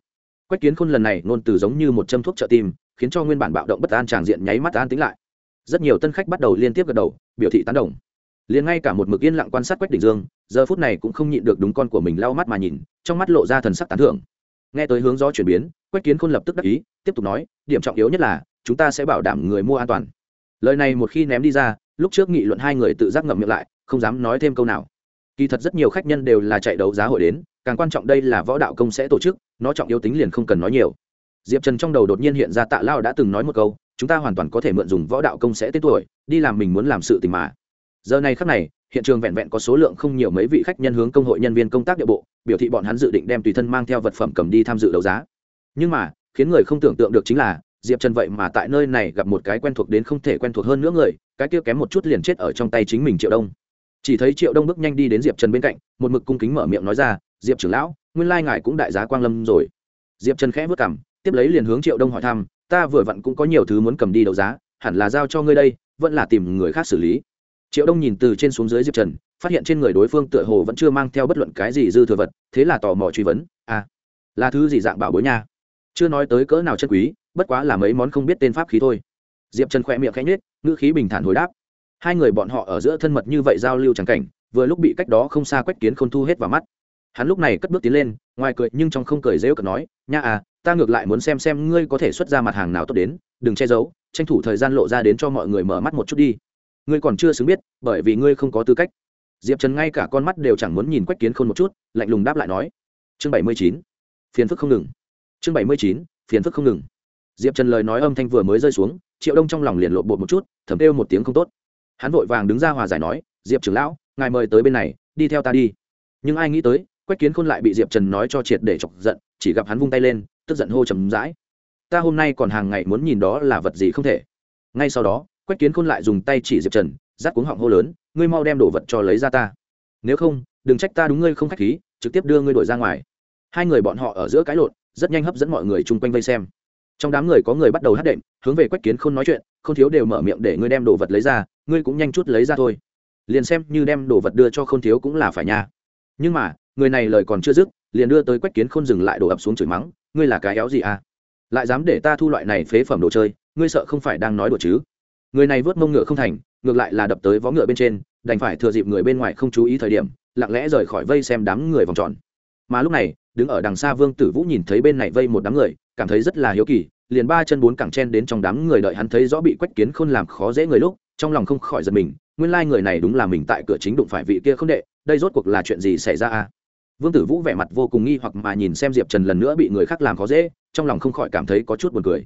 Quách kiến khôn lần này nôn từ giống như một châm thuốc trợ tim, khiến cho nguyên bản bạo động bất an tràng diện nháy mắt an tính lại. Rất nhiều tân khách bắt đầu liên tiếp gật đầu, biểu thị tán đồng. Liền ngay cả một mực yên lặng quan sát quách đình dương, giờ phút này cũng không nhịn được đúng con của mình lau mắt mà nhìn, trong mắt lộ ra thần sắc tán thưởng. Nghe tới hướng gió chuyển biến, quách kiến khôn lập tức đắc ý, tiếp tục nói, điểm trọng yếu nhất là, chúng ta sẽ bảo đảm người mua an toàn. Lời này một khi ném đi ra, lúc trước nghị luận hai người tự giác ngậm miệng lại không dám nói thêm câu nào. Kỳ thật rất nhiều khách nhân đều là chạy đấu giá hội đến, càng quan trọng đây là võ đạo công sẽ tổ chức, nó trọng yếu tính liền không cần nói nhiều. Diệp trần trong đầu đột nhiên hiện ra tạ lao đã từng nói một câu, chúng ta hoàn toàn có thể mượn dùng võ đạo công sẽ tên tuổi, đi làm mình muốn làm sự tình mà. Giờ này khắc này, hiện trường vẹn vẹn có số lượng không nhiều mấy vị khách nhân hướng công hội nhân viên công tác địa bộ, biểu thị bọn hắn dự định đem tùy thân mang theo vật phẩm cầm đi tham dự đấu giá. Nhưng mà, khiến người không tưởng tượng được chính là, diệp trần vậy mà tại nơi này gặp một cái quen thuộc đến không thể quen thuộc hơn nữa người, cái kia kém một chút liền chết ở trong tay chính mình triệu đông chỉ thấy triệu đông bước nhanh đi đến diệp trần bên cạnh, một mực cung kính mở miệng nói ra, diệp trưởng lão, nguyên lai ngài cũng đại giá quang lâm rồi. Diệp trần khẽ vất cảm tiếp lấy liền hướng triệu đông hỏi thăm, ta vừa vặn cũng có nhiều thứ muốn cầm đi đấu giá, hẳn là giao cho ngươi đây, vẫn là tìm người khác xử lý. Triệu đông nhìn từ trên xuống dưới diệp trần, phát hiện trên người đối phương tựa hồ vẫn chưa mang theo bất luận cái gì dư thừa vật, thế là tò mò truy vấn à là thứ gì dạng bảo bối nha? Chưa nói tới cỡ nào chân quý, bất quá là mấy món không biết tên pháp khí thôi. Diệp trần khỏe miệng khẽ nhết ngữ khí bình thản hồi đáp hai người bọn họ ở giữa thân mật như vậy giao lưu chẳng cảnh, vừa lúc bị cách đó không xa quách kiến khôn thu hết vào mắt. Hắn lúc này cất bước tiến lên, ngoài cười nhưng trong không cười dễu cợt nói, nha à ta ngược lại muốn xem xem ngươi có thể xuất ra mặt hàng nào tốt đến, đừng che giấu, tranh thủ thời gian lộ ra đến cho mọi người mở mắt một chút đi. Ngươi còn chưa xứng biết, bởi vì ngươi không có tư cách. Diệp trần ngay cả con mắt đều chẳng muốn nhìn quách kiến khôn một chút, lạnh lùng đáp lại nói, chương bảy mươi chín, phiền phức không ngừng. Chương bảy mươi chín, phiền phức không ngừng. Diệp trần lời nói âm thanh vừa mới rơi xuống, triệu đông trong lòng liền lộ bột một chút, thầm kêu một tiếng không tốt hắn vội vàng đứng ra hòa giải nói, diệp trưởng lão, ngài mời tới bên này, đi theo ta đi. Nhưng ai nghĩ tới, quách kiến khôn lại bị diệp trần nói cho triệt để chọc giận, chỉ gặp hắn vung tay lên, tức giận hô chầm rãi, ta hôm nay còn hàng ngày muốn nhìn đó là vật gì không thể. Ngay sau đó, quách kiến khôn lại dùng tay chỉ diệp trần rát cuống họng hô lớn, ngươi mau đem đồ vật cho lấy ra ta. Nếu không, đừng trách ta đúng ngươi không k h á c h khí, trực tiếp đưa ngươi đổi ra ngoài. Hai người bọn họ ở giữa cái lộn, rất nhanh hấp dẫn mọi người chung quanh vây xem. Trong đám người có người bắt đầu hát đệm, hướng về quách kiến k h ô n nói chuyện không thiếu đều mở miệng để ngươi đem đồ vật lấy ra ngươi cũng nhanh chút lấy ra thôi. Liền xem như đem đồ vật đưa cho không thiếu cũng là phải nha. Nhưng mà, người này lời còn chưa dứt, liền đưa tới quách kiến k h ô n dừng lại đổ ập xuống chửi mắng, ngươi là cái éo gì à? Lại dám để ta thu loại này phế phẩm đồ chơi, ngươi sợ không phải đang nói đùa chứ? Người này vớt mông ngựa không thành, ngược lại là đập tới vó ngựa bên trên, đành phải thừa dịp người bên ngoài không chú ý thời điểm, lặng lẽ rời khỏi vây xem đám người vòng tròn. Mà lúc này, đứng ở đằng xa vương tử vũ nhìn thấy bên này vây một đám người, cảm thấy rất là hiếu kỳ, liền ba chân bốn cẳng chen đến trong đám người đợi hắn thấy rõ bị quách kiến khôn làm khó dễ người lúc trong lòng không khỏi giật mình, nguyên lai người này đúng là mình tại cửa chính đụng phải vị kia không đệ, đây rốt cuộc là chuyện gì xảy ra à vương tử vũ vẻ mặt vô cùng nghi hoặc mà nhìn xem diệp trần lần nữa bị người khác làm khó dễ, trong lòng không khỏi cảm thấy có chút buồn cười.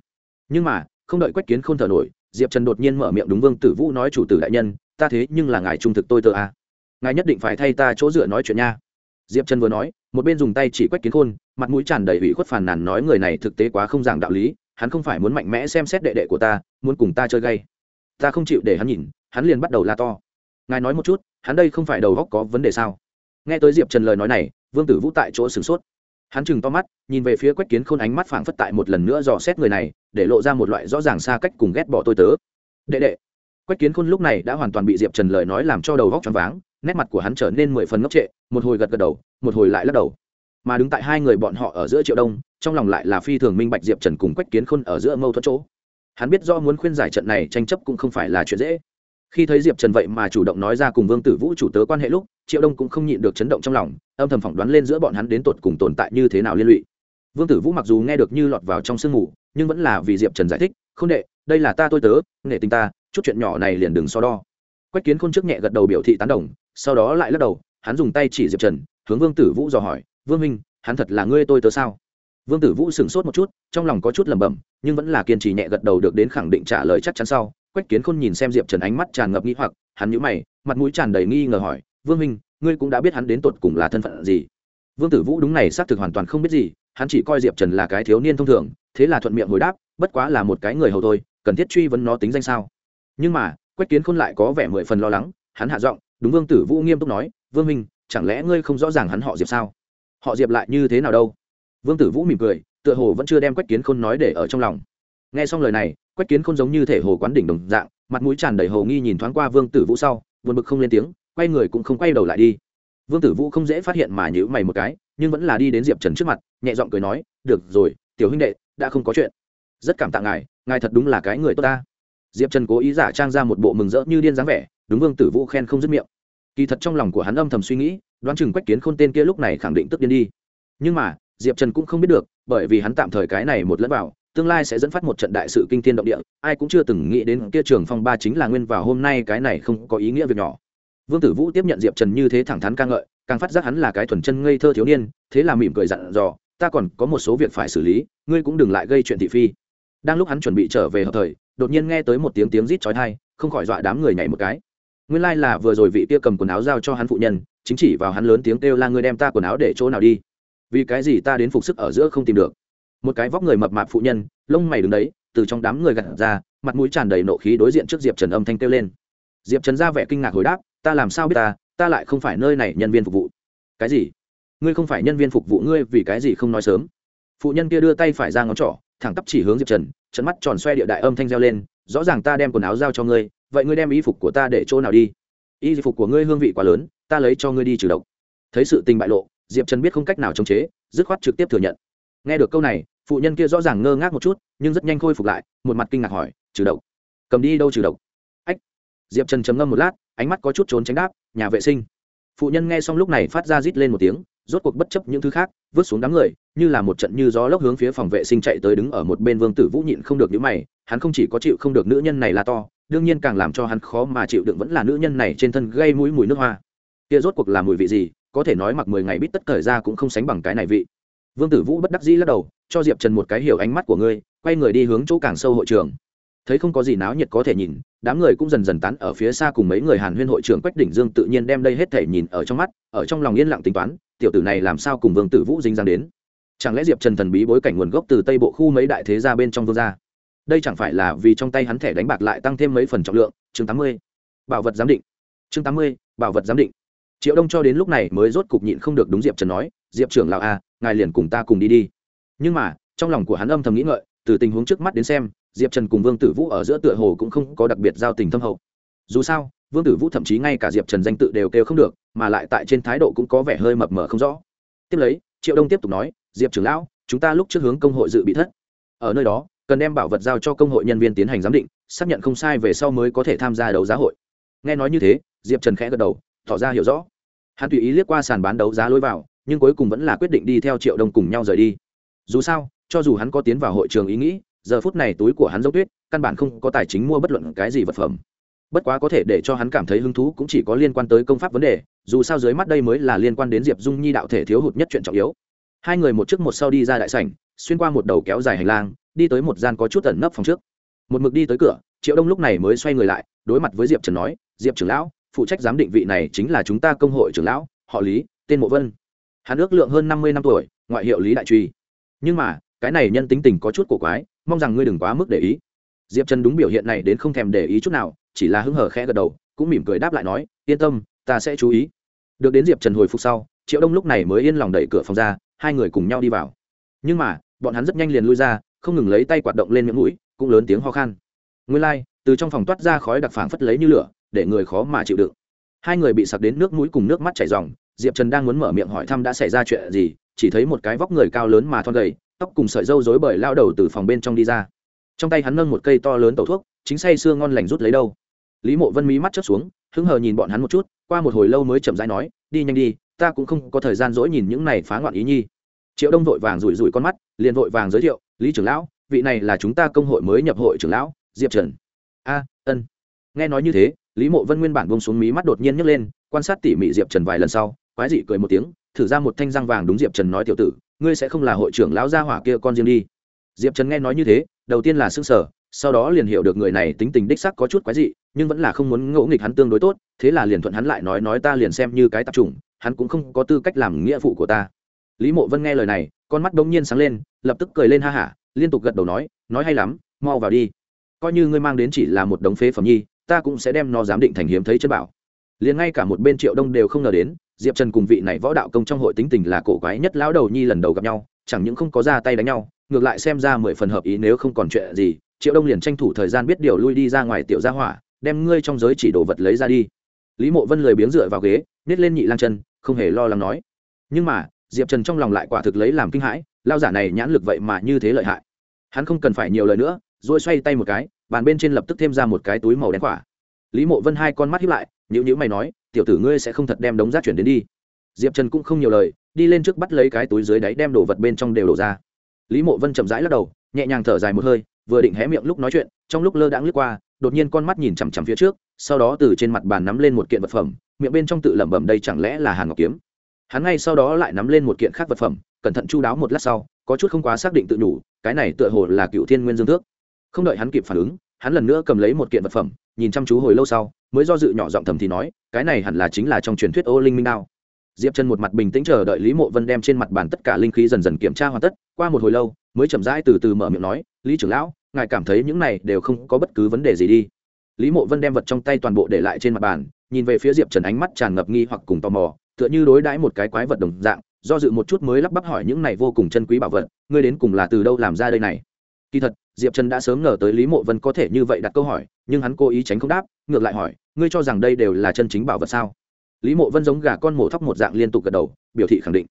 Nhưng mà, không đợi quách kiến k h ô n thở nổi, diệp trần đột nhiên mở miệng đúng vương tử vũ nói chủ tử đại nhân, ta thế nhưng là ngài trung thực tôi tờ à. ngài nhất định phải thay ta chỗ dựa nói chuyện nha. Diệp trần vừa nói, một bên dùng tay chỉ quách kiến khôn, mặt mũi tràn đầy ủy khuất phàn nàn nói người này thực tế quá không giảng đạo lý, hắn không phải muốn mạnh mẽ xem xét đệ đệ của ta, muốn cùng ta chơi gay ta không chịu để hắn nhìn, hắn liền bắt đầu la to. Ngài nói một chút, hắn đây không phải đầu góc có vấn đề sao? Nghe tới diệp trần lời nói này, vương tử vũ tại chỗ sửng sốt. Hắn chừng to mắt, nhìn về phía quách kiến khôn ánh mắt phảng phất tại một lần nữa dò xét người này, để lộ ra một loại rõ ràng xa cách cùng ghét bỏ tôi tớ. Đệ đệ. Quách kiến khôn lúc này đã hoàn toàn bị diệp trần lời nói làm cho đầu góc t r váng, nét mặt của hắn trở nên mười phần ngốc trệ, một hồi gật gật đầu, một hồi lại lắc đầu. Mà đứng tại hai người bọn họ ở giữa triệu đông, trong lòng lại là phi thường minh bạch diệp trần cùng quách kiến khôn ở giữa mâu thuẫn chỗ hắn biết do muốn khuyên giải trận này tranh chấp cũng không phải là chuyện dễ. Khi thấy diệp trần vậy mà chủ động nói ra cùng vương tử vũ chủ tớ quan hệ lúc, triệu đông cũng không nhịn được chấn động trong lòng, âm thầm phỏng đoán lên giữa bọn hắn đến tột cùng tồn tại như thế nào liên lụy. Vương tử vũ mặc dù nghe được như lọt vào trong sương mù, nhưng vẫn là vì diệp trần giải thích, không đệ, đây là ta tôi tớ, nghệ tình ta, chút chuyện nhỏ này liền đừng so đo. Quách kiến khôn trước nhẹ gật đầu biểu thị tán đồng, sau đó lại lắc đầu, hắn dùng tay chỉ diệp trần, hướng vương tử vũ dò hỏi, vương minh hắn thật là ngươi tôi tớ sao? Vương tử vũ sửng sốt một chút, trong lòng có chút lẩm bẩm, nhưng vẫn là kiên trì nhẹ gật đầu được đến khẳng định trả lời chắc chắn sau. Quách kiến khôn nhìn xem diệp trần ánh mắt tràn ngập nghi hoặc, hắn nhíu mày, mặt mũi tràn đầy nghi ngờ hỏi, vương minh ngươi cũng đã biết hắn đến tột cùng là thân phận gì? Vương tử vũ đúng này xác thực hoàn toàn không biết gì, hắn chỉ coi diệp trần là cái thiếu niên thông thường, thế là thuận miệng hồi đáp, bất quá là một cái người hầu thôi, cần thiết truy vấn nó tính danh sao? Nhưng mà, quách kiến khôn lại có vẻ mười phần lo lắng, hắn hạ giọng, đúng vương tử vũ nghiêm túc nói, vương minh chẳng lẽ ngươi không rõ ràng hắn họ diệp sao? Họ diệp lại như thế nào đâu? Vương tử vũ mỉm cười, tựa hồ vẫn chưa đem quách kiến khôn nói để ở trong lòng. Nghe xong lời này, quách kiến khôn giống như thể hồ quán đỉnh đồng dạng, mặt mũi tràn đầy hồ nghi nhìn thoáng qua vương tử vũ sau, buồn bực không lên tiếng, quay người cũng không quay đầu lại đi. Vương tử vũ không dễ phát hiện mà nhữ mày một cái, nhưng vẫn là đi đến diệp trần trước mặt, nhẹ giọng cười nói, được rồi, tiểu huynh đệ, đã không có chuyện. Rất cảm tạ ngài ngài thật đúng là cái người tốt ta. Diệp trần cố ý giả trang ra một bộ mừng rỡ như điên dáng vẻ, đúng vương tử vũ khen không dứt miệng. Kỳ thật trong lòng của hắn âm thầm suy nghĩ, đoán chừng quách kiến khôn tên kia lúc này khẳng định tức điên đi. Nhưng mà diệp trần cũng không biết được, bởi vì hắn tạm thời cái này một lẫn vào, tương lai sẽ dẫn phát một trận đại sự kinh thiên động địa, ai cũng chưa từng nghĩ đến kia trường phong ba chính là nguyên vào hôm nay cái này không có ý nghĩa việc nhỏ. Vương tử vũ tiếp nhận diệp trần như thế thẳng thắn ca ngợi, càng phát giác hắn là cái thuần chân ngây thơ thiếu niên, thế là mỉm cười dặn dò, ta còn có một số việc phải xử lý, ngươi cũng đừng lại gây chuyện thị phi. Đang lúc hắn chuẩn bị trở về hợp thời, đột nhiên nghe tới một tiếng tiếng rít chói tai, không khỏi dọa đám người nhảy một cái. Nguyên lai là vừa rồi vị kia cầm quần áo giao cho hắn phụ nhân, chính chỉ vào hắn lớn tiếng kêu la, ngươi đem ta quần áo để chỗ nào đi? Vì cái gì ta đến phục sức ở giữa không tìm được? Một cái vóc người mập mạp phụ nhân, lông mày đứng đấy, từ trong đám người gặt ra, mặt mũi tràn đầy nộ khí đối diện trước diệp trần âm thanh kêu lên. Diệp trần ra vẻ kinh ngạc hồi đáp, ta làm sao biết ta? Ta lại không phải nơi này nhân viên phục vụ. Cái gì? Ngươi không phải nhân viên phục vụ ngươi vì cái gì không nói sớm? Phụ nhân kia đưa tay phải ra ngón trỏ, thẳng tắp chỉ hướng diệp trần trận mắt tròn xoe địa đại âm thanh reo lên, rõ ràng ta đem quần áo giao cho ngươi, vậy ngươi đem y phục của ta để chỗ nào đi? Y phục của ngươi hương vị quá lớn, ta lấy cho ngươi đi trừ độc. Thấy sự tình bại lộ diệp trần biết không cách nào chống chế, dứt khoát trực tiếp thừa nhận. Nghe được câu này, phụ nhân kia rõ ràng ngơ ngác một chút, nhưng rất nhanh khôi phục lại, một mặt kinh ngạc hỏi, trừ độc? Cầm đi đâu trừ độc? Ách. Diệp trần chấm ngâm một lát, ánh mắt có chút trốn tránh đáp, nhà vệ sinh. Phụ nhân nghe xong lúc này phát ra rít lên một tiếng, rốt cuộc bất chấp những thứ khác, vứt xuống đám người, như là một trận như gió lốc hướng phía phòng vệ sinh chạy tới đứng ở một bên vương tử vũ nhịn không được những mày, hắn không chỉ có chịu không được nữ nhân này là to, đương nhiên càng làm cho hắn khó mà chịu đựng vẫn là nữ nhân này trên thân gây mũi mùi nước hoa. Kia rốt cuộc là mùi vị gì? Có thể nói mặc mười ngày bít tất thời ra cũng không sánh bằng cái này vị. Vương tử vũ bất đắc dĩ lắc đầu, cho diệp trần một cái hiểu ánh mắt của ngươi, quay người đi hướng chỗ càng sâu hội trường. Thấy không có gì náo nhiệt có thể nhìn, đám người cũng dần dần tán ở phía xa cùng mấy người hàn huyên hội trưởng quách đỉnh dương tự nhiên đem đây hết thể nhìn ở trong mắt, ở trong lòng yên lặng tính toán, tiểu tử này làm sao cùng vương tử vũ dính dáng đến? Chẳng lẽ diệp trần thần bí bối cảnh nguồn gốc từ tây bộ khu mấy đại thế gia bên trong vương gia? Đây chẳng phải là vì trong tay hắn thẻ đánh bạc lại tăng thêm mấy phần trọng lượng? Chương tám mươi, bảo vật giám định. Chương tám mươi, bảo vật giám định triệu đông cho đến lúc này mới rốt cục nhịn không được đúng diệp trần nói diệp trưởng lào a à, ngài liền cùng ta cùng đi đi. Nhưng mà trong lòng của hắn âm thầm nghĩ ngợi từ tình huống trước mắt đến xem diệp trần cùng vương tử vũ ở giữa tựa hồ cũng không có đặc biệt giao tình thâm hậu. Dù sao vương tử vũ thậm chí ngay cả diệp trần danh tự đều kêu không được mà lại tại trên thái độ cũng có vẻ hơi mập mờ không rõ. Tiếp lấy triệu đông tiếp tục nói diệp trưởng lão chúng ta lúc trước hướng công hội dự bị thất. Ở nơi đó cần đem bảo vật giao cho công hội nhân viên tiến hành giám định xác nhận không sai về sau mới có thể tham gia đấu giá hội. Nghe nói như thế diệp trần khẽ gật đầu tỏ ra hiểu rõ. Hắn tùy ý liếc qua sàn bán đấu giá lối vào, nhưng cuối cùng vẫn là quyết định đi theo triệu đông cùng nhau rời đi. Dù sao, cho dù hắn có tiến vào hội trường ý nghĩ, giờ phút này túi của hắn giống tuyết, căn bản không có tài chính mua bất luận cái gì vật phẩm. Bất quá có thể để cho hắn cảm thấy hứng thú cũng chỉ có liên quan tới công pháp vấn đề, dù sao dưới mắt đây mới là liên quan đến diệp dung nhi đạo thể thiếu hụt nhất chuyện trọng yếu. Hai người một trước một sau đi ra đại sảnh, xuyên qua một đầu kéo dài hành lang, đi tới một gian có chút tẩn nấp phòng trước. Một mực đi tới cửa, triệu đông lúc này mới xoay người lại, đối mặt với diệp trần nói, diệp trưởng lão phụ trách giám định vị này chính là chúng ta công hội trưởng lão họ lý tên mộ vân. Hắn ước lượng hơn năm mươi năm tuổi ngoại hiệu lý đại truy. Nhưng mà cái này nhân tính tình có chút cổ quái mong rằng ngươi đừng quá mức để ý. Diệp trần đúng biểu hiện này đến không thèm để ý chút nào chỉ là hứng hở khẽ gật đầu cũng mỉm cười đáp lại nói yên tâm ta sẽ chú ý. Được đến diệp trần hồi phục sau triệu đông lúc này mới yên lòng đẩy cửa phòng ra hai người cùng nhau đi vào. Nhưng mà bọn hắn rất nhanh liền lui ra không ngừng lấy tay quạt động lên miệng mũi cũng lớn tiếng ho khan. Nguyên lai、like, từ trong phòng toát ra khói đặc phảng phất lấy như lửa để người khó mà chịu đựng. Hai người bị sặc đến nước mũi cùng nước mắt chảy ròng. diệp trần đang muốn mở miệng hỏi thăm đã xảy ra chuyện gì, chỉ thấy một cái vóc người cao lớn mà thon gầy, tóc cùng sợi dâu rối bời lao đầu từ phòng bên trong đi ra. Trong tay hắn nâng một cây to lớn tẩu thuốc, chính say sưa ngon lành rút lấy đâu. Lý mộ vân mí mắt chớp xuống, hứng hờ nhìn bọn hắn một chút, qua một hồi lâu mới chậm rãi nói, đi nhanh đi, ta cũng không có thời gian dỗi nhìn những này phá ngoạn ý nhi. Triệu đông vội vàng rủi rủi con mắt, liền vội vàng giới thiệu, lý trưởng lão, vị này là chúng ta công hội mới nhập hội trưởng lão, diệp trần. A, ân. Nghe nói như thế lý mộ vân nguyên bản bông xuống mí mắt đột nhiên nhấc lên, quan sát tỉ mỉ diệp trần vài lần sau, quái dị cười một tiếng, thử ra một thanh răng vàng đúng diệp trần nói tiểu tử, ngươi sẽ không là hội trưởng lão gia hỏa kia con riêng đi. Diệp trần nghe nói như thế, đầu tiên là s ư n g sở sau đó liền hiểu được người này tính tình đích sắc có chút quái dị, nhưng vẫn là không muốn ngỗ nghịch hắn tương đối tốt, thế là liền thuận hắn lại nói nói ta liền xem như cái tạp chủng, hắn cũng không có tư cách làm nghĩa vụ của ta. Lý mộ vân nghe lời này, con mắt bỗng nhiên sáng lên, lập tức cười lên ha hả, liên tục gật đầu nói nói hay lắm, mau vào đi. Coi như ngươi mang đến chỉ là một đống phế phẩm nhi ta cũng sẽ đem nó giám định thành hiếm thấy chân bảo. Liền ngay cả một bên triệu đông đều không ngờ đến, diệp trần cùng vị này võ đạo công trong hội tính tình là cổ quái nhất lão đầu nhi lần đầu gặp nhau, chẳng những không có ra tay đánh nhau, ngược lại xem ra mười phần hợp ý nếu không còn chuyện gì, triệu đông liền tranh thủ thời gian biết điều lui đi ra ngoài tiểu gia hỏa, đem ngươi trong giới chỉ đồ vật lấy ra đi. Lý mộ vân lười biếng dựa vào ghế nết lên nhị lang chân, không hề lo lắng nói. Nhưng mà, diệp trần trong lòng lại quả thực lấy làm kinh hãi lao giả này nhãn lực vậy mà như thế lợi hại. Hắn không cần phải nhiều lời nữa rồi xoay tay một cái bàn bên trên lập tức thêm ra một cái túi màu đen quả. Lý mộ vân hai con mắt hiếp lại nhữ nhữ mày nói, tiểu tử ngươi sẽ không thật đem đống rác chuyển đến đi. Diệp trần cũng không nhiều lời, đi lên trước bắt lấy cái túi dưới đáy đem đồ vật bên trong đều đổ ra. Lý mộ vân chậm rãi lắc đầu, nhẹ nhàng thở dài một hơi, vừa định hé miệng lúc nói chuyện, trong lúc lơ đãng lướt qua, đột nhiên con mắt nhìn chằm chằm phía trước, sau đó từ trên mặt bàn nắm lên một kiện vật phẩm, miệng bên trong tự lẩm bẩm đây chẳng lẽ là hàn ngọc kiếm. Hắn ngay sau đó lại nắm lên một kiện khác vật phẩm, cẩn thận chu đáo một lát sau, có chút không quá xác định tự nhủ cái này tựa hồ là cựu thiên nguyên dương thước không đợi hắn kịp phản ứng, hắn lần nữa cầm lấy một kiện vật phẩm, nhìn chăm chú hồi lâu sau, mới do dự nhỏ giọng thầm thì nói, cái này hẳn là chính là trong truyền thuyết ô linh minh đao. Diệp chân một mặt bình tĩnh chờ đợi lý mộ vân đem trên mặt bàn tất cả linh khí dần dần kiểm tra hoàn tất, qua một hồi lâu, mới chậm rãi từ từ mở miệng nói, lý trưởng lão, ngài cảm thấy những này đều không có bất cứ vấn đề gì đi. Lý mộ vân đem vật trong tay toàn bộ để lại trên mặt bàn, nhìn về phía diệp trần ánh mắt tràn ngập nghi hoặc cùng tò mò, tựa như đối đãi một cái quái vật đồng dạng, do dự một chút mới lắp bắp hỏi những này vô cùng chân quý bảo vật, ngươi đến cùng là từ đâu làm ra đây này? Kỳ thật diệp trần đã sớm ngờ tới lý mộ vân có thể như vậy đặt câu hỏi, nhưng hắn cố ý tránh không đáp, ngược lại hỏi, ngươi cho rằng đây đều là chân chính bảo vật sao? Lý mộ vân giống gà con mổ thóc một dạng liên tục gật đầu, biểu thị khẳng định.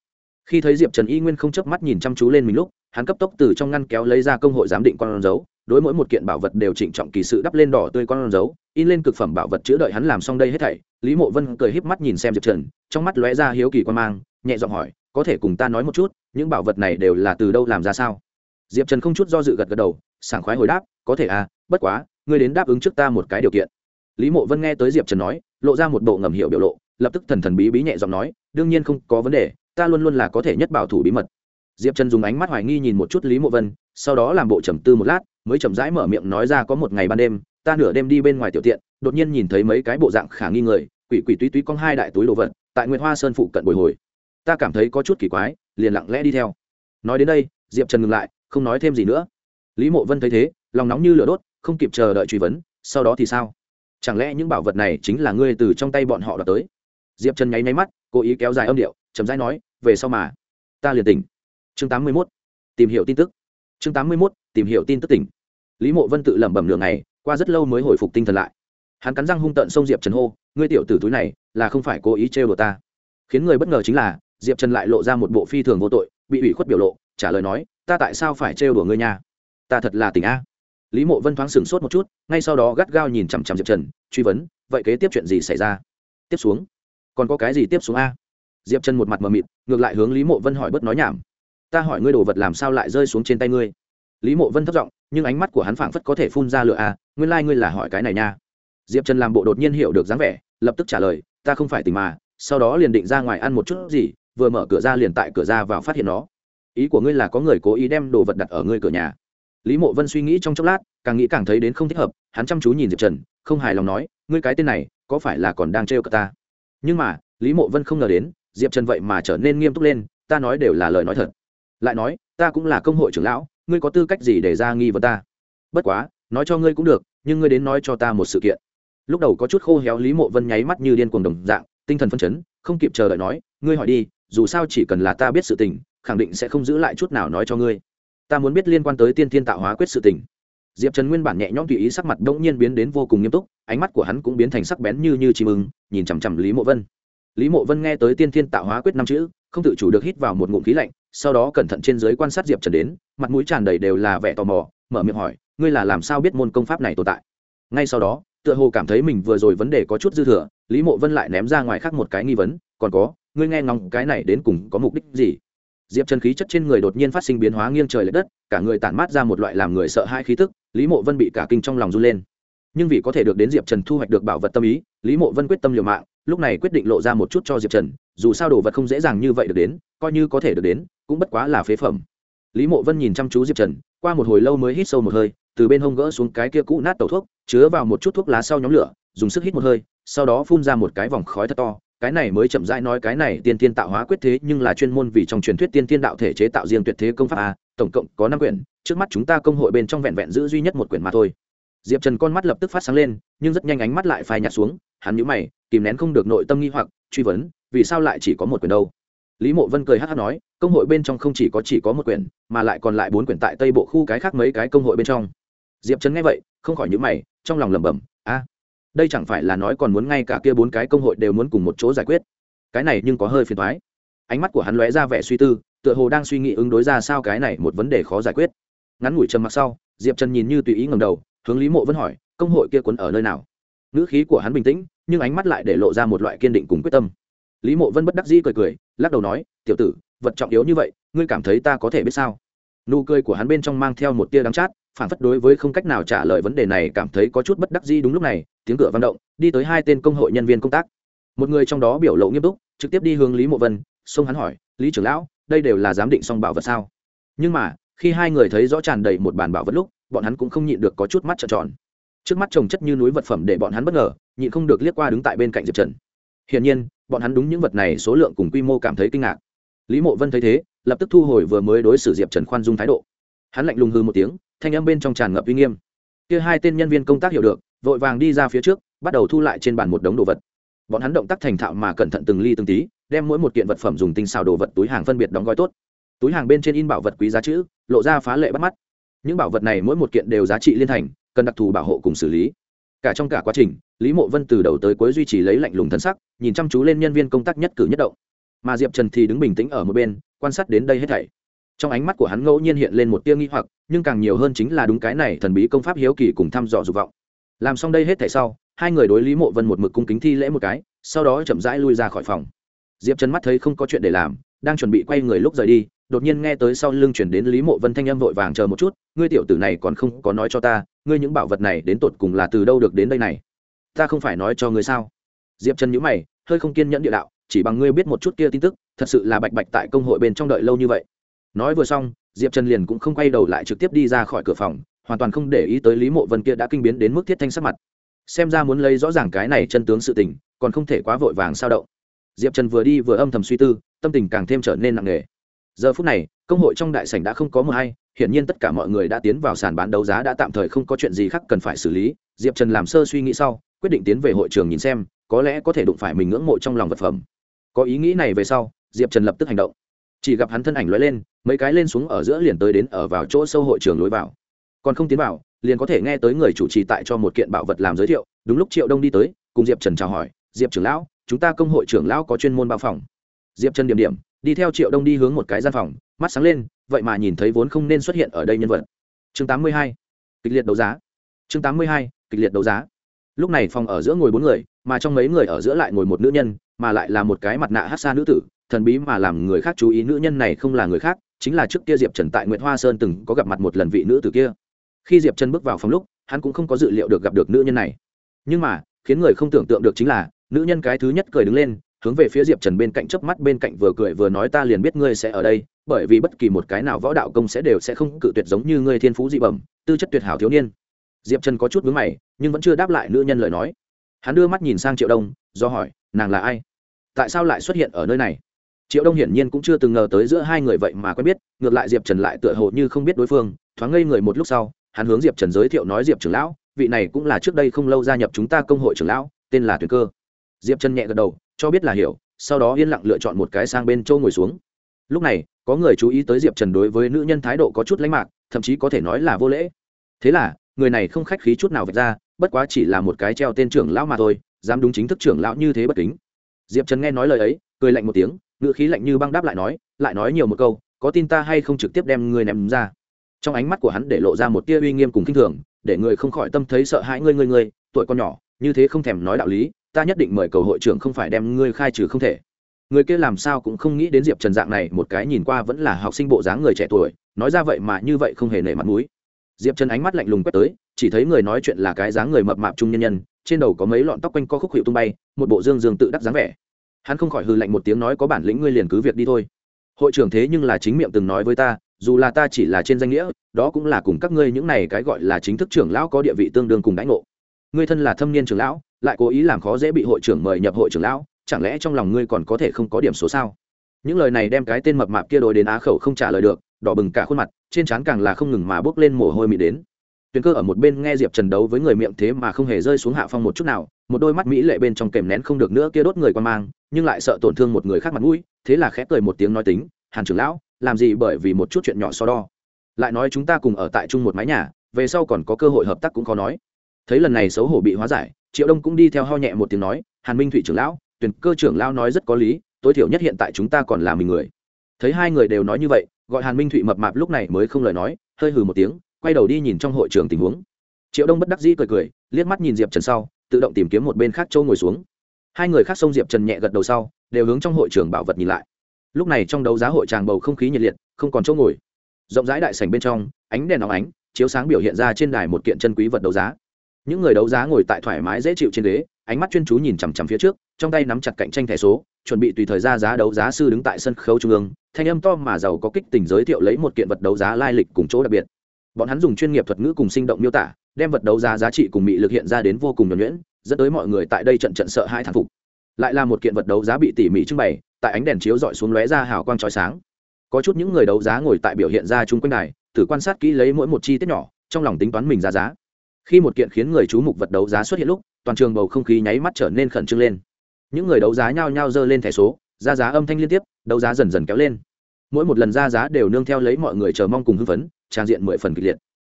Khi thấy diệp trần y nguyên không chớp mắt nhìn chăm chú lên mình lúc, hắn cấp tốc từ trong ngăn kéo lấy ra công hội giám định con dấu, đối mỗi một kiện bảo vật đều trịnh trọng kỳ sự đắp lên đỏ tươi con dấu, in lên cực phẩm bảo vật chữa đợi hắn làm xong đây hết thảy, lý mộ vân cười híp mắt nhìn xem diệp trần, trong mắt lóe ra hiếu kỳ quan mang, nhẹ giọng hỏi, có thể cùng ta nói một chút, những bảo vật này đều là từ đâu làm ra sao? Diệp trần không chút do dự gật gật đầu sảng khoái hồi đáp, có thể à bất quá, ngươi đến đáp ứng trước ta một cái điều kiện. Lý mộ vân nghe tới diệp trần nói, lộ ra một bộ ngầm hiệu biểu lộ, lập tức thần thần bí bí nhẹ giọng nói, đương nhiên không có vấn đề, ta luôn luôn là có thể nhất bảo thủ bí mật. Diệp trần dùng ánh mắt hoài nghi nhìn một chút lý mộ vân, sau đó làm bộ trầm tư một lát, mới chậm rãi mở miệng nói ra, có một ngày ban đêm, ta nửa đêm đi bên ngoài tiểu tiện, đột nhiên nhìn thấy mấy cái bộ dạng khả nghi người, quỷ quỷ túy túy con hai đại túi đồ vật, tại nguyệt hoa sơn phụ cận bồi hồi. Ta cảm thấy có chút kỳ quái, liền lặng lẽ đi theo. Nói đến đây, diệp trần ngừng lại, không nói thêm gì nữa lý mộ vân thấy thế, lòng nóng như lửa đốt, không kịp chờ đợi truy vấn, sau đó thì sao? Chẳng lẽ những bảo vật này chính là ngươi từ trong tay bọn họ đọc tới? Diệp trần nháy nháy mắt, cố ý kéo dài âm điệu, chậm rãi nói, về sau mà, ta liền tỉnh. Chương tám mươi mốt, tìm hiểu tin tức. Chương tám mươi mốt, tìm hiểu tin tức tỉnh. Lý mộ vân tự lẩm bẩm lường này qua rất lâu mới hồi phục tinh thần lại. Hắn cắn răng hung tận xông diệp trần hô, ngươi tiểu tử túi này, là không phải cố ý trêu đồ ta. Khiến người bất ngờ chính là, diệp trần lại lộ ra một bộ phi thường vô tội, bị ủy khuất biểu lộ, trả lời nói, ta tại sao phải trêu đùa ngươi nha? Ta thật là tỉnh a. Lý mộ vân thoáng sửng sốt một chút, ngay sau đó gắt gao nhìn chằm chằm diệp trần, truy vấn, vậy kế tiếp chuyện gì xảy ra? Tiếp xuống. Còn có cái gì tiếp xuống a? Diệp trần một mặt mờ mịt, ngược lại hướng lý mộ vân hỏi bớt nói nhảm. Ta hỏi ngươi đồ vật làm sao lại rơi xuống trên tay ngươi? Lý mộ vân thất giọng, nhưng ánh mắt của hắn phảng phất có thể phun ra lửa a, nguyên lai、like、ngươi là hỏi cái này nha. Diệp trần làm bộ đột nhiên hiểu được dáng vẻ, lập tức trả lời, ta không phải tình mà, sau đó liền định ra ngoài ăn một chút gì, vừa mở cửa ra liền tại cửa ra vào phát hiện nó. Ý của ngươi là có người cố ý đem đồ vật đặt ở ngươi cửa nhà lý mộ vân suy nghĩ trong chốc lát, càng nghĩ càng thấy đến không thích hợp, hắn chăm chú nhìn diệp trần, không hài lòng nói, ngươi cái tên này, có phải là còn đang trêu cờ ta? Nhưng mà, lý mộ vân không ngờ đến, diệp trần vậy mà trở nên nghiêm túc lên, ta nói đều là lời nói thật. Lại nói, ta cũng là công hội trưởng lão, ngươi có tư cách gì để ra nghi vấn ta? Bất quá, nói cho ngươi cũng được, nhưng ngươi đến nói cho ta một sự kiện. Lúc đầu có chút khô héo, lý mộ vân nháy mắt như điên cuồng đồng dạng, tinh thần phân chấn, không kịp chờ đợi nói, ngươi hỏi đi, dù sao chỉ cần là ta biết sự tình, khẳng định sẽ không giữ lại chút nào nói cho ngươi ta muốn biết liên quan tới tiên thiên tạo hóa quyết sự tình. Diệp trần nguyên bản nhẹ nhõm tùy ý sắc mặt đ ỗ n g nhiên biến đến vô cùng nghiêm túc, ánh mắt của hắn cũng biến thành sắc bén như như chim ưng, nhìn chằm chằm lý mộ vân. Lý mộ vân nghe tới tiên thiên tạo hóa quyết năm chữ, không tự chủ được hít vào một ngụm khí lạnh, sau đó cẩn thận trên giới quan sát diệp trần đến, mặt mũi tràn đầy đều là vẻ tò mò, mở miệng hỏi, ngươi là làm sao biết môn công pháp này tồn tại? Ngay sau đó, tựa hồ cảm thấy mình vừa rồi vấn đề có chút dư thừa, lý mộ vân lại ném ra ngoài khác một cái nghi vấn, còn có, ngươi nghe ngóng cái này đến cùng có mục đích gì? Diệp trần khí chất trên người đột nhiên phát sinh biến hóa nghiêng trời l ệ đất, cả người tản mát ra một loại làm người sợ hai khí tức, lý mộ vân bị cả kinh trong lòng run lên. Nhưng vì có thể được đến diệp trần thu hoạch được bảo vật tâm ý, lý mộ vân quyết tâm liều mạng, lúc này quyết định lộ ra một chút cho diệp trần, dù sao đồ vật không dễ dàng như vậy được đến, coi như có thể được đến, cũng bất quá là phế phẩm. Lý mộ vân nhìn chăm chú diệp trần, qua một hồi lâu mới hít sâu một hơi, từ bên hông gỡ xuống cái kia cũ nát tẩu thuốc, chứa vào một chút thuốc lá sau nhóm lửa, dùng sức hít một hơi, sau đó phun ra một cái vòng khói thật to cái này mới chậm rãi nói cái này tiên tiên tạo hóa quyết thế, nhưng là chuyên môn vì trong truyền thuyết tiên tiên đạo thể chế tạo riêng tuyệt thế công pháp a, tổng cộng có năm quyển, trước mắt chúng ta công hội bên trong vẹn vẹn giữ duy nhất một quyển mà thôi. Diệp trần con mắt lập tức phát sáng lên, nhưng rất nhanh ánh mắt lại phai nhạt xuống, hắn nhũ mày, kìm nén không được nội tâm nghi hoặc, truy vấn, vì sao lại chỉ có một quyển đâu? Lý mộ vân cười hát hát nói, công hội bên trong không chỉ có chỉ có một quyển, mà lại còn lại bốn quyển tại tây bộ khu cái khác mấy cái công hội bên trong. Diệp trần nghe vậy, không khỏi nhũ mày, trong lòng lẩm bẩm, a đây chẳng phải là nói còn muốn ngay cả kia bốn cái công hội đều muốn cùng một chỗ giải quyết. Cái này nhưng có hơi phiền thoái ánh mắt của hắn lóe ra vẻ suy tư, tựa hồ đang suy nghĩ ứng đối ra sao cái này một vấn đề khó giải quyết. Ngắn ngủi trầm mặc sau, diệp trần nhìn như tùy ý ngầm đầu, hướng lý mộ vẫn hỏi, công hội kia quấn ở nơi nào? Ngữ khí của hắn bình tĩnh, nhưng ánh mắt lại để lộ ra một loại kiên định cùng quyết tâm. Lý mộ vân bất đắc dĩ cười cười, lắc đầu nói, tiểu tử, vật trọng yếu như vậy, ngươi cảm thấy ta có thể biết sao? Nụ cười của hắn bên trong mang theo một tia đắng chát, phản phất đối với không cách nào trả lời vấn đề này cảm thấy có chút bất đắc dĩ đúng lúc này tiếng cửa vang động, đi tới hai tên công hội nhân viên công tác. Một người trong đó biểu lộ nghiêm túc, trực tiếp đi hướng lý mộ vân, xông hắn hỏi, lý trưởng lão, đây đều là giám định xong bảo vật sao? Nhưng mà, khi hai người thấy rõ tràn đầy một bản bảo vật lúc, bọn hắn cũng không nhịn được có chút mắt trợn tròn. Trước mắt trồng chất như núi vật phẩm để bọn hắn bất ngờ, nhịn không được liếc qua đứng tại bên cạnh diệp trần. Hiển nhiên, bọn hắn đúng những vật này số lượng cùng quy mô cảm thấy kinh ngạc. Lý mộ vân thấy thế, lập tức thu hồi vừa mới đối xử diệp trần khoan dung thái độ. Hắn lạnh lùng hư một tiếng, thanh âm bên trong tràn ngập uy nghiêm. Kia hai tên nhân viên công tác hiểu được vội vàng đi ra phía trước, bắt đầu thu lại trên bàn một đống đồ vật. Bọn hắn động tác thành thạo mà cẩn thận từng ly từng tí, đem mỗi một kiện vật phẩm dùng tinh xào đồ vật túi hàng phân biệt đóng gói tốt. Túi hàng bên trên in bảo vật quý giá chữ, lộ ra phá lệ bắt mắt. Những bảo vật này mỗi một kiện đều giá trị liên thành, cần đặc thù bảo hộ cùng xử lý. Cả trong cả quá trình, lý mộ vân từ đầu tới cuối duy trì lấy lạnh lùng thân sắc, nhìn chăm chú lên nhân viên công tác nhất cử nhất động. Mà diệp trần thì đứng bình tĩnh ở một bên, quan sát đến đây hết thảy. Trong ánh mắt của hắn ngẫu nhiên hiện lên một tia nghi hoặc, nhưng càng nhiều hơn chính là đúng cái này thần bí công pháp hiếu kỳ cùng thăm dò dục vọng làm xong đây hết thảy sau, hai người đối lý mộ vân một mực cung kính thi lễ một cái, sau đó chậm rãi lui ra khỏi phòng. Diệp trần mắt thấy không có chuyện để làm, đang chuẩn bị quay người lúc rời đi, đột nhiên nghe tới sau lưng chuyển đến lý mộ vân thanh âm vội vàng chờ một chút, ngươi tiểu tử này còn không có nói cho ta, ngươi những bảo vật này đến tột cùng là từ đâu được đến đây này? Ta không phải nói cho ngươi sao? Diệp trần nhữ mày, hơi không kiên nhẫn địa đạo, chỉ bằng ngươi biết một chút kia tin tức, thật sự là bạch bạch tại công hội bên trong đợi lâu như vậy. Nói vừa xong, diệp trần liền cũng không quay đầu lại trực tiếp đi ra khỏi cửa phòng hoàn toàn không để ý tới lý mộ vân kia đã kinh biến đến mức thiết thanh sắc mặt. Xem ra muốn lấy rõ ràng cái này chân tướng sự tình, còn không thể quá vội vàng sao động. Diệp trần vừa đi vừa âm thầm suy tư, tâm tình càng thêm trở nên nặng nề. Giờ phút này, công hội trong đại sảnh đã không có mờ hay, hiển nhiên tất cả mọi người đã tiến vào sàn bán đấu giá đã tạm thời không có chuyện gì khác cần phải xử lý. Diệp trần làm sơ suy nghĩ sau, quyết định tiến về hội trường nhìn xem, có lẽ có thể đụng phải mình ngưỡng mộ trong lòng vật phẩm. Có ý nghĩ này về sau, diệp trần lập tức hành động. Chỉ gặp hắn thân ảnh lóe lên, mấy cái lên xuống ở giữa liền tới đến ở vào chỗ sâu hội trường lối vào còn không tiến vào, liền có thể nghe tới người chủ trì tại cho một kiện bảo vật làm giới thiệu. Đúng lúc triệu đông đi tới, cùng diệp trần chào hỏi, diệp trưởng lão, chúng ta công hội trưởng lão có chuyên môn bao phòng. Diệp trần điểm điểm, đi theo triệu đông đi hướng một cái gian phòng, mắt sáng lên, vậy mà nhìn thấy vốn không nên xuất hiện ở đây nhân vật. Chương tám mươi hai, kịch liệt đấu giá. Chương tám mươi hai, kịch liệt đấu giá. Lúc này phòng ở giữa ngồi bốn người, mà trong mấy người ở giữa lại ngồi một nữ nhân, mà lại là một cái mặt nạ hát xa nữ tử, thần bí mà làm người khác chú ý nữ nhân này không là người khác, chính là trước kia diệp trần tại nguyễn hoa sơn từng có gặp mặt một lần vị nữ tử kia khi diệp trần bước vào phòng lúc hắn cũng không có dự liệu được gặp được nữ nhân này nhưng mà khiến người không tưởng tượng được chính là nữ nhân cái thứ nhất cười đứng lên hướng về phía diệp trần bên cạnh chớp mắt bên cạnh vừa cười vừa nói ta liền biết ngươi sẽ ở đây bởi vì bất kỳ một cái nào võ đạo công sẽ đều sẽ không cự tuyệt giống như ngươi thiên phú dị bẩm tư chất tuyệt hảo thiếu niên diệp trần có chút vướng mày nhưng vẫn chưa đáp lại nữ nhân lời nói hắn đưa mắt nhìn sang triệu đông do hỏi nàng là ai tại sao lại xuất hiện ở nơi này triệu đông hiển nhiên cũng chưa từng ngờ tới giữa hai người vậy mà quen biết ngược lại diệp trần lại tựa hồ như không biết đối phương thoáng ngây người một lúc sau hắn hướng diệp trần giới thiệu nói, diệp trưởng lão, vị này cũng là trước đây không lâu gia nhập chúng ta công hội trưởng lão, tên là tuyền cơ. Diệp trần nhẹ gật đầu, cho biết là hiểu. Sau đó yên lặng lựa chọn một cái sang bên châu ngồi xuống. Lúc này, có người chú ý tới diệp trần đối với nữ nhân thái độ có chút lánh mạc, thậm chí có thể nói là vô lễ. Thế là, người này không khách khí chút nào vạch ra, bất quá chỉ là một cái treo tên trưởng lão mà thôi, dám đúng chính thức trưởng lão như thế bất kính. Diệp trần nghe nói lời ấy, cười lạnh một tiếng ngựa khí lạnh như băng đáp lại nói lại nói nhiều một câu, có tin ta hay không trực tiếp đem ngươi ném ra? Trong ánh mắt của hắn để lộ ra một tia uy nghiêm cùng kinh thường, để người không khỏi tâm thấy sợ hãi, ngươi ngươi ngươi, tuổi con nhỏ, như thế không thèm nói đạo lý, ta nhất định mời cầu hội trưởng không phải đem ngươi khai trừ không thể. Người kia làm sao cũng không nghĩ đến diệp trần dạng này, một cái nhìn qua vẫn là học sinh bộ dáng người trẻ tuổi, nói ra vậy mà như vậy không hề nể mặt mũi. Diệp trần ánh mắt lạnh lùng quét tới, chỉ thấy người nói chuyện là cái dáng người mập mạp trung nhân nhân, trên đầu có mấy lọn tóc quanh co khúc hiệu tung bay, một bộ dương dương tự đắc dáng vẻ. Hắn không khỏi hư lạnh một tiếng nói, có bản lĩnh ngươi liền cứ việc đi thôi. Hội trưởng thế nhưng là chính miệng từng nói với ta dù là ta chỉ là trên danh nghĩa, đó cũng là cùng các ngươi những này cái gọi là chính thức trưởng lão có địa vị tương đương cùng đãi ngộ. Ngươi thân là thâm niên trưởng lão, lại cố ý làm khó dễ bị hội trưởng mời nhập hội trưởng lão, chẳng lẽ trong lòng ngươi còn có thể không có điểm số sao? Những lời này đem cái tên mập mạp kia đối đến á khẩu không trả lời được, đỏ bừng cả khuôn mặt, trên trán càng là không ngừng mà bước lên mồ hôi mị đến. Tuyền cơ ở một bên nghe diệp trần đấu với người miệng thế mà không hề rơi xuống hạ phong một chút nào, một đôi mắt mỹ lệ bên trong kèm nén không được nữa kia đốt người quan mang, nhưng lại sợ tổn thương một người khác mặt mũi, thế là khẽ cười một tiếng nói tính, hàn trưởng lão làm gì bởi vì một chút chuyện nhỏ so đo. Lại nói chúng ta cùng ở tại chung một mái nhà, về sau còn có cơ hội hợp tác cũng khó nói. Thấy lần này xấu hổ bị hóa giải, triệu đông cũng đi theo ho nhẹ một tiếng nói, hàn minh thủy trưởng lão, tuyển cơ trưởng lão nói rất có lý, tối thiểu nhất hiện tại chúng ta còn là mình người. Thấy hai người đều nói như vậy, gọi hàn minh thụy mập mạp lúc này mới không lời nói, hơi hừ một tiếng, quay đầu đi nhìn trong hội trường tình huống. Triệu đông bất đắc dĩ cười cười, liếc mắt nhìn diệp trần sau, tự động tìm kiếm một bên khác châu ngồi xuống. Hai người khác xông diệp trần nhẹ gật đầu sau, đều hướng trong hội trường bảo vật nhìn lại lúc này trong đấu giá hội tràng bầu không khí nhiệt liệt, không còn chỗ ngồi. Rộng rãi đại sảnh bên trong, ánh đèn óng ánh, chiếu sáng biểu hiện ra trên đài một kiện chân quý vật đấu giá. Những người đấu giá ngồi tại thoải mái dễ chịu trên ghế, ánh mắt chuyên chú nhìn chằm chằm phía trước, trong tay nắm chặt cạnh tranh thẻ số, chuẩn bị tùy thời ra giá đấu giá sư đứng tại sân khấu trung ương, thanh âm to mà giàu có kích tình giới thiệu lấy một kiện vật đấu giá lai lịch cùng chỗ đặc biệt. Bọn hắn dùng chuyên nghiệp thuật ngữ cùng sinh động miêu tả, đem vật đấu giá giá trị cùng mị lực hiện ra đến vô cùng nhuẩn nhuyễn, dẫn tới mọi người tại đây trận trận sợ hai thán phục. Lại là một kiện vật đấu giá bị tỉ mỉ trưng bày tại ánh đèn chiếu dọi xuống lóe ra hào quang trói sáng. Có chút những người đấu giá ngồi tại biểu hiện ra chung quanh đài, thử quan sát kỹ lấy mỗi một chi tiết nhỏ, trong lòng tính toán mình ra giá. Khi một kiện khiến người chú mục vật đấu giá xuất hiện lúc, toàn trường bầu không khí nháy mắt trở nên khẩn trương lên. Những người đấu giá nhao nhao dơ lên thẻ số, ra giá âm thanh liên tiếp, đấu giá dần dần kéo lên. Mỗi một lần ra giá đều nương theo lấy mọi người chờ mong cùng hưng phấn, trang diện mười phần kịch liệt.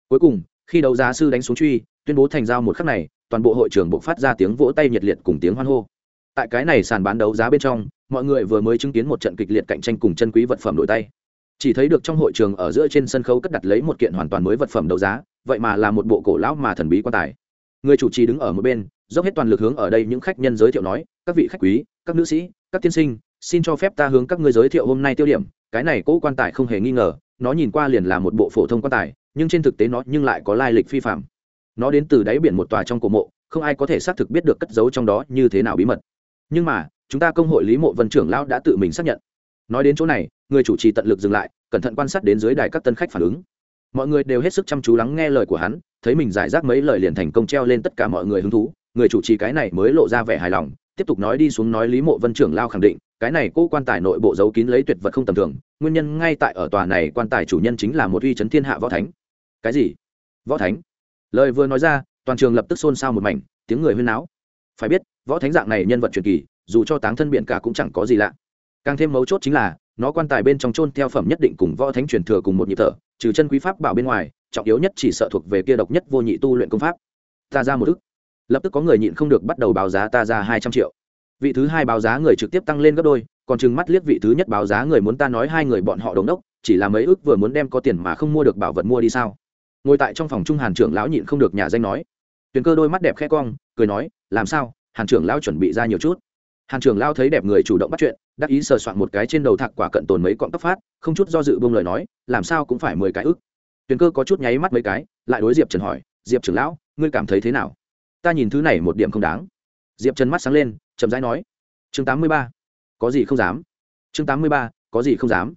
Cuối cùng, khi đấu giá sư đánh xuống truy, tuyên bố thành giao một khắc này, toàn bộ hội trường buộc phát ra tiếng vỗ tay nhiệt liệt cùng tiếng hoan hô tại cái này sàn bán đấu giá bên trong, mọi người vừa mới chứng kiến một trận kịch liệt cạnh tranh cùng chân quý vật phẩm đổi tay. Chỉ thấy được trong hội trường ở giữa trên sân khấu cất đặt lấy một kiện hoàn toàn mới vật phẩm đấu giá, vậy mà là một bộ cổ lão mà thần bí quan tài. Người chủ trì đứng ở một bên, dốc hết toàn lực hướng ở đây những khách nhân giới thiệu nói, các vị khách quý, các nữ sĩ, các tiên sinh, xin cho phép ta hướng các ngươi giới thiệu hôm nay tiêu điểm. Cái này cỗ quan tài không hề nghi ngờ, nó nhìn qua liền là một bộ phổ thông quan tài, nhưng trên thực tế nó nhưng lại có lai lịch phi phạm. Nó đến từ đáy biển một tòa trong cổ mộ, không ai có thể xác thực biết được cất giấu trong đó như thế nào bí mật nhưng mà, chúng ta công hội lý mộ vân trưởng lão đã tự mình xác nhận. Nói đến chỗ này, người chủ trì tận lực dừng lại, cẩn thận quan sát đến dưới đài các tân khách phản ứng. Mọi người đều hết sức chăm chú lắng nghe lời của hắn, thấy mình giải rác mấy lời liền thành công treo lên tất cả mọi người hứng thú. Người chủ trì cái này mới lộ ra vẻ hài lòng, tiếp tục nói đi xuống nói lý mộ vân trưởng lao khẳng định, cái này cô quan tài nội bộ giấu kín lấy tuyệt vật không tầm thường, nguyên nhân ngay tại ở tòa này quan tài chủ nhân chính là một uy chấn thiên hạ võ thánh. Cái gì? Võ thánh? Lời vừa nói ra, toàn trường lập tức xôn xao một mảnh, tiếng người huyên náo. Phải biết võ thánh dạng này nhân vật truyền kỳ, dù cho táng thân biện cả cũng chẳng có gì lạ. Càng thêm mấu chốt chính là, nó quan tài bên trong chôn theo phẩm nhất định cùng võ thánh truyền thừa cùng một nhịp thở, trừ chân quý pháp bảo bên ngoài, trọng yếu nhất chỉ sợ thuộc về kia độc nhất vô nhị tu luyện công pháp. Ta ra một ức. Lập tức có người nhịn không được bắt đầu báo giá ta ra hai trăm triệu. Vị thứ hai báo giá người trực tiếp tăng lên gấp đôi, còn chừng mắt liếc vị thứ nhất báo giá người muốn ta nói hai người bọn họ đống đốc, chỉ là mấy ước vừa muốn đem có tiền mà không mua được bảo vật mua đi sao? Ngồi tại trong phòng trung hàn trưởng lão nhịn không được nhà danh nói. Tuyền cơ đôi mắt đẹp khẽ cong, cười nói, làm sao? Hàn trưởng lão chuẩn bị ra nhiều chút. Hàn trưởng lão thấy đẹp người chủ động bắt chuyện, đắc ý sờ soạn một cái trên đầu thạc quả cận tồn mấy cọng tóc phát, không chút do dự bông lời nói, làm sao cũng phải mười cái ức. Tuyền cơ có chút nháy mắt mấy cái, lại đối diệp trần hỏi, diệp trưởng lão, ngươi cảm thấy thế nào? Ta nhìn thứ này một điểm không đáng. Diệp trần mắt sáng lên, chậm rãi nói, chương tám mươi ba, có gì không dám? Chương tám mươi ba, có gì không dám?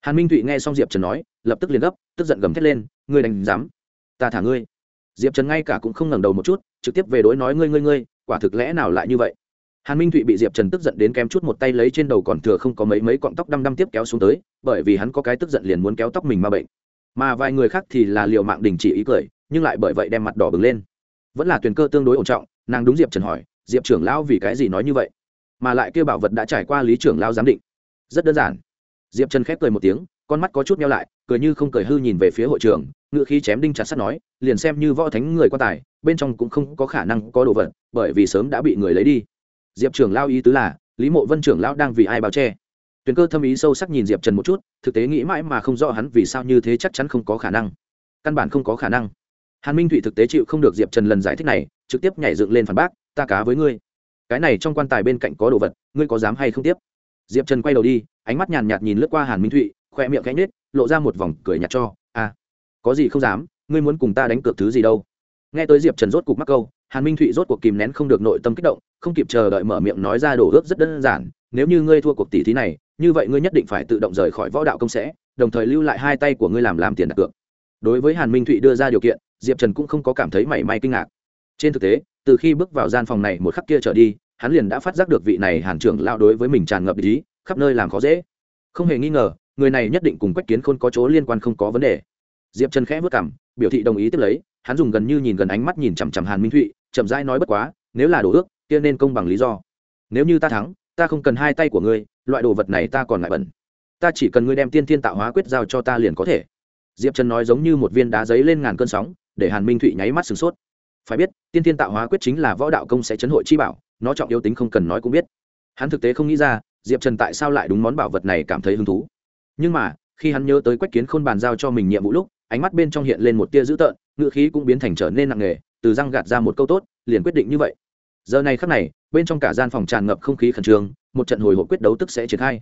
Hàn minh thụy nghe xong diệp trần nói, lập tức liền gấp, tức giận gầm thét lên, ngươi đành dám? Ta thả ngươi. Diệp trần ngay cả cũng không ngẩng đầu một chút, trực tiếp về đối nói, ngươi ngươi ngươi quả thực lẽ nào lại như vậy? Hàn minh thụy bị diệp trần tức giận đến kém chút một tay lấy trên đầu còn thừa không có mấy mấy cọng tóc đăm đăm tiếp kéo xuống tới, bởi vì hắn có cái tức giận liền muốn kéo tóc mình ma bệnh. Mà vài người khác thì là liệu mạng đình chỉ ý cười, nhưng lại bởi vậy đem mặt đỏ bừng lên. Vẫn là tuyển cơ tương đối ổn trọng, nàng đúng diệp trần hỏi, diệp trưởng lão vì cái gì nói như vậy? Mà lại kêu bảo vật đã trải qua lý trưởng lão giám định. Rất đơn giản. Diệp trần khép cười một tiếng con mắt có chút meo lại, cười như không cười hư nhìn về phía hội trường ngự khí chém đinh chặt sắt nói, liền xem như võ thánh người quan tài, bên trong cũng không có khả năng có đồ vật, bởi vì sớm đã bị người lấy đi. Diệp trưởng lao ý tứ là, lý mộ vân trưởng lão đang vì ai bao che? Tuyền cơ thâm ý sâu sắc nhìn diệp trần một chút, thực tế nghĩ mãi mà không rõ hắn vì sao như thế chắc chắn không có khả năng. Căn bản không có khả năng. Hàn minh thụy thực tế chịu không được diệp trần lần giải thích này, trực tiếp nhảy dựng lên phản bác, ta cá với ngươi. Cái này trong quan tài bên cạnh có đồ vật, ngươi có dám hay không tiếp? Diệp trần quay đầu đi, ánh mắt nhàn nhạt nhìn lướt qua hàn minh thụy khoe miệng cánh nết lộ ra một vòng cười nhạt cho à có gì không dám, ngươi muốn cùng ta đánh cược thứ gì đâu? Nghe tới diệp trần rốt cục mắc câu, hàn minh thụy rốt cuộc kìm nén không được nội tâm kích động, không kịp chờ đợi mở miệng nói ra đổ ước rất đơn giản, nếu như ngươi thua cuộc tỷ thí này, như vậy ngươi nhất định phải tự động rời khỏi võ đạo công sẽ, đồng thời lưu lại hai tay của ngươi làm làm tiền đặt cược. Đối với hàn minh thụy đưa ra điều kiện, diệp trần cũng không có cảm thấy mảy may kinh ngạc. Trên thực tế, từ khi bước vào gian phòng này một khắc kia trở đi, hắn liền đã phát giác được vị này hàn trưởng lao đối với mình tràn ngập ý, khắp nơi làm khó dễ. Không hề nghi ngờ người này nhất định cùng quách kiến khôn có chỗ liên quan không có vấn đề. Diệp trần khẽ vất cảm, biểu thị đồng ý tiếp lấy, hắn dùng gần như nhìn gần ánh mắt nhìn chằm chằm hàn minh thụy, chậm rãi nói bất quá, nếu là đồ ước, kia nên công bằng lý do. Nếu như ta thắng, ta không cần hai tay của ngươi, loại đồ vật này ta còn lại bẩn. Ta chỉ cần ngươi đem tiên thiên tạo hóa quyết giao cho ta liền có thể. Diệp trần nói giống như một viên đá giấy lên ngàn cơn sóng, để hàn minh thụy nháy mắt sửng sốt. Phải biết, tiên thiên tạo hóa quyết chính là võ đạo công sẽ chấn hội chi bảo, nó trọng yếu tính không cần nói cũng biết. Hắn thực tế không nghĩ ra, diệp trần tại sao lại đúng món bảo vật này cảm thấy hứng thú nhưng mà, khi hắn nhớ tới quách kiến khôn bàn giao cho mình nhiệm vụ lúc, ánh mắt bên trong hiện lên một tia dữ tợn ngựa khí cũng biến thành trở nên nặng nề, từ răng gạt ra một câu tốt, liền quyết định như vậy. Giờ này khắc này, bên trong cả gian phòng tràn ngập không khí khẩn trương, một trận hồi hộp quyết đấu tức sẽ triển khai.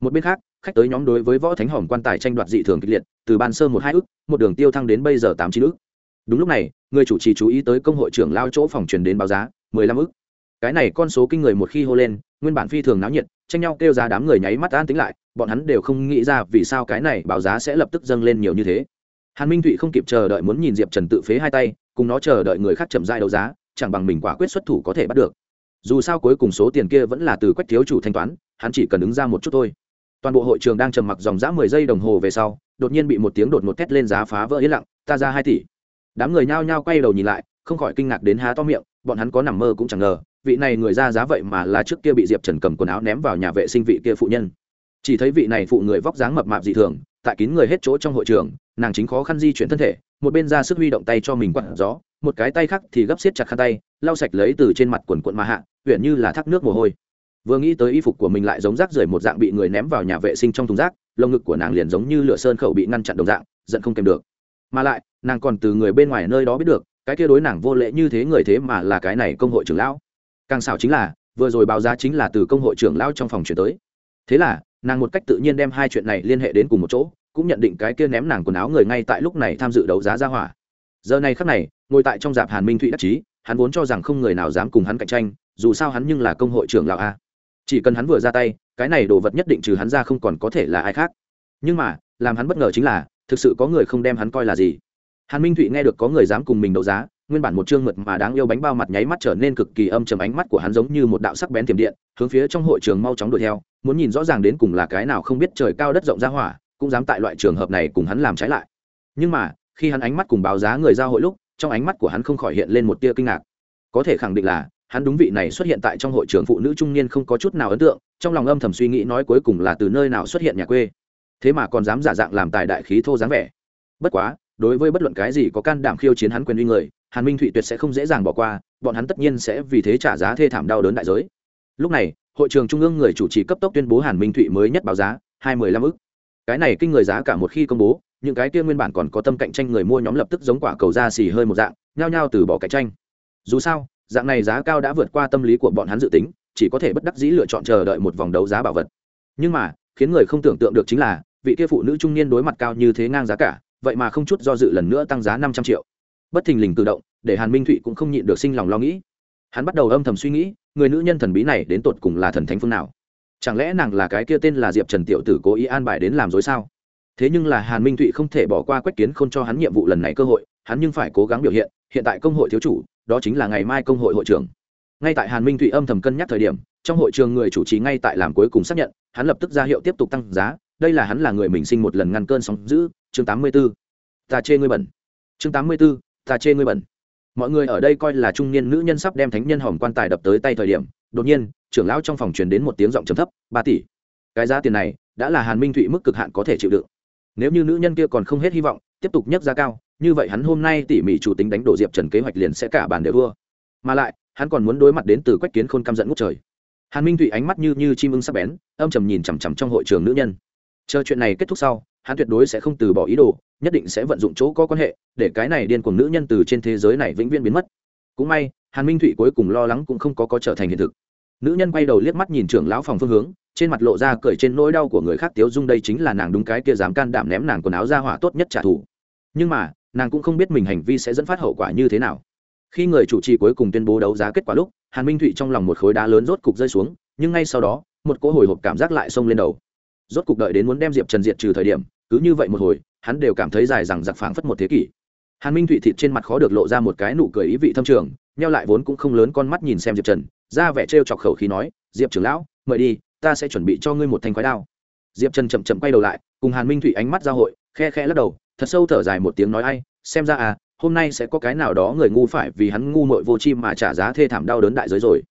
Một bên khác, khách tới nhóm đối với võ thánh hỏng quan tài tranh đoạt dị thường kịch liệt, từ ban sơ một hai ước một đường tiêu thăng đến bây giờ tám chín ước đúng lúc này, người chủ trì chú ý tới công hội trưởng lao chỗ phòng truyền đến báo giá, mười lăm ước cái này con số kinh người một khi hô lên, nguyên bản phi thường náo nhiệt, tranh nhau kêu giá đám người nháy mắt an tính lại bọn hắn đều không nghĩ ra vì sao cái này báo giá sẽ lập tức dâng lên nhiều như thế. Hàn minh thụy không kịp chờ đợi muốn nhìn diệp trần tự phế hai tay, cùng nó chờ đợi người khác chậm dai đấu giá, chẳng bằng mình quả quyết xuất thủ có thể bắt được. Dù sao cuối cùng số tiền kia vẫn là từ quách thiếu chủ thanh toán, hắn chỉ cần ứng ra một chút thôi. Toàn bộ hội trường đang trầm mặc dòng dã mười giây đồng hồ về sau, đột nhiên bị một tiếng đột một thét lên giá phá vỡ yên lặng, ta ra hai tỷ. Đám người nhao nhao quay đầu nhìn lại, không khỏi kinh ngạc đến há to miệng, bọn hắn có nằm mơ cũng chẳng ngờ, vị này người ra giá vậy mà là trước kia bị diệp trần cầm quần áo ném vào nhà vệ sinh vị kia phụ nhân chỉ thấy vị này phụ người vóc dáng mập mạp dị thường, tại kín người hết chỗ trong hội trường, nàng chính khó khăn di chuyển thân thể, một bên ra sức huy động tay cho mình quặn gió, một cái tay khác thì gấp xiết chặt khăn tay, lau sạch lấy từ trên mặt quần quận mà hạ, huyện như là thác nước mồ hôi. Vừa nghĩ tới y phục của mình lại giống rác rưởi một dạng bị người ném vào nhà vệ sinh trong thùng rác, lồng ngực của nàng liền giống như lửa sơn khẩu bị ngăn chặn đồng dạng, giận không kèm được. Mà lại, nàng còn từ người bên ngoài nơi đó biết được, cái kia đối nàng vô lễ như thế người thế mà là cái này công hội trưởng lão. Càng xảo chính là, vừa rồi báo giá chính là từ công hội trưởng lão trong phòng chuyển tới. Thế là nàng một cách tự nhiên đem hai chuyện này liên hệ đến cùng một chỗ, cũng nhận định cái kia ném nàng quần áo người ngay tại lúc này tham dự đấu giá ra hỏa. Giờ này khắc này, ngồi tại trong dạp hàn minh thụy đắc chí, hắn vốn cho rằng không người nào dám cùng hắn cạnh tranh, dù sao hắn nhưng là công hội trưởng lão a. Chỉ cần hắn vừa ra tay, cái này đồ vật nhất định trừ hắn ra không còn có thể là ai khác. Nhưng mà, làm hắn bất ngờ chính là, thực sự có người không đem hắn coi là gì. Hàn minh thụy nghe được có người dám cùng mình đấu giá nguyên bản một chương mượt mà đáng yêu bánh bao mặt nháy mắt trở nên cực kỳ âm trầm ánh mắt của hắn giống như một đạo sắc bén tiềm điện, hướng phía trong hội trường mau chóng đuổi theo, muốn nhìn rõ ràng đến cùng là cái nào không biết trời cao đất rộng ra hỏa, cũng dám tại loại trường hợp này cùng hắn làm trái lại. Nhưng mà, khi hắn ánh mắt cùng báo giá người giao hội lúc, trong ánh mắt của hắn không khỏi hiện lên một tia kinh ngạc. Có thể khẳng định là, hắn đúng vị này xuất hiện tại trong hội trường phụ nữ trung niên không có chút nào ấn tượng, trong lòng âm thầm suy nghĩ nói cuối cùng là từ nơi nào xuất hiện nhà quê. Thế mà còn dám giả dạng làm tài đại khí thô dáng vẻ. Bất quá, đối với bất luận cái gì có can đảm khiêu chiến hắn quyền uy người hàn minh thụy tuyệt sẽ không dễ dàng bỏ qua, bọn hắn tất nhiên sẽ vì thế trả giá thê thảm đau đớn đại giới. Lúc này, hội trường trung ương người chủ trì cấp tốc tuyên bố hàn minh thụy mới nhất báo giá, hai mươi lăm ức. Cái này kinh người giá cả một khi công bố, những cái kia nguyên bản còn có tâm cạnh tranh người mua nhóm lập tức giống quả cầu da xì hơi một dạng, nhao nhao từ bỏ cạnh tranh. Dù sao, dạng này giá cao đã vượt qua tâm lý của bọn hắn dự tính, chỉ có thể bất đắc dĩ lựa chọn chờ đợi một vòng đấu giá bảo vật. Nhưng mà, khiến người không tưởng tượng được chính là, vị kia phụ nữ trung niên đối mặt cao như thế ngang giá cả, vậy mà không chút do dự lần nữa tăng giá năm trăm triệu bất thình lình tự động, để hàn minh thụy cũng không nhịn được sinh lòng lo nghĩ. Hắn bắt đầu âm thầm suy nghĩ, người nữ nhân thần bí này đến tột cùng là thần thánh phương nào? Chẳng lẽ nàng là cái kia tên là diệp trần tiểu tử cố ý an bài đến làm dối sao? Thế nhưng là hàn minh thụy không thể bỏ qua quách kiến k h ô n cho hắn nhiệm vụ lần này cơ hội, hắn nhưng phải cố gắng biểu hiện hiện tại công hội thiếu chủ, đó chính là ngày mai công hội hội trưởng. Ngay tại hàn minh thụy âm thầm cân nhắc thời điểm, trong hội trường người chủ trì ngay tại làm cuối cùng xác nhận, hắn lập tức ra hiệu tiếp tục tăng giá, đây là hắn là người mình sinh một lần ngăn cơn sóng giữ chương tám mươi b ố ta chê ngươi bẩn. Chương tám mươi b ố ta chê ngươi bẩn. Mọi người ở đây coi là trung niên nữ nhân sắp đem thánh nhân hòm quan tài đập tới tay thời điểm, đột nhiên, trưởng lão trong phòng truyền đến một tiếng giọng trầm thấp, ba tỷ, cái giá tiền này đã là hàn minh thụy mức cực hạn có thể chịu đựng. Nếu như nữ nhân kia còn không hết hy vọng, tiếp tục nhấc giá cao, như vậy hắn hôm nay tỉ mỉ chủ tính đánh đổ diệp trần kế hoạch liền sẽ cả bàn đều vua mà lại, hắn còn muốn đối mặt đến từ quách kiến khôn căm giận ngút trời. Hàn minh thụy ánh mắt như như chim ưng sắc bén, âm trầm nhìn chằm chằm trong hội trường nữ nhân. Chờ chuyện này kết thúc sau, hắn tuyệt đối sẽ không từ bỏ ý đồ nhất định sẽ vận dụng chỗ có quan hệ, để cái này điên cuồng nữ nhân từ trên thế giới này vĩnh viễn biến mất. Cũng may, hàn minh thụy cuối cùng lo lắng cũng không có có trở thành hiện thực. Nữ nhân quay đầu liếc mắt nhìn trưởng lão phòng phương hướng, trên mặt lộ ra cởi trên nỗi đau của người khác tiếu dung đây chính là nàng đúng cái kia dám can đảm ném nàng quần áo ra hỏa tốt nhất trả thù. Nhưng mà, nàng cũng không biết mình hành vi sẽ dẫn phát hậu quả như thế nào. Khi người chủ trì cuối cùng tuyên bố đấu giá kết quả lúc, hàn minh thụy trong lòng một khối đá lớn rốt cục rơi xuống, nhưng ngay sau đó, một cỗ hồi hộp cảm giác lại xông lên đầu. Rốt cục đợi đến muốn đem diệp trần diệt trừ thời điểm, cứ như vậy một hồi hắn đều cảm thấy dài rằng giặc phảng phất một thế kỷ. Hàn minh thụy thịt trên mặt khó được lộ ra một cái nụ cười ý vị thâm trường neo lại vốn cũng không lớn con mắt nhìn xem diệp trần, ra vẻ trêu chọc khẩu khí nói, diệp trưởng lão, mời đi, ta sẽ chuẩn bị cho ngươi một thanh khoái đao. Diệp trần chậm chậm quay đầu lại, cùng hàn minh thụy ánh mắt giao hội, khe khe lắc đầu, thật sâu thở dài một tiếng nói, ai, xem ra à hôm nay sẽ có cái nào đó người ngu phải vì hắn ngu mội vô chim mà trả giá thê thảm đau đớn đại giới rồi.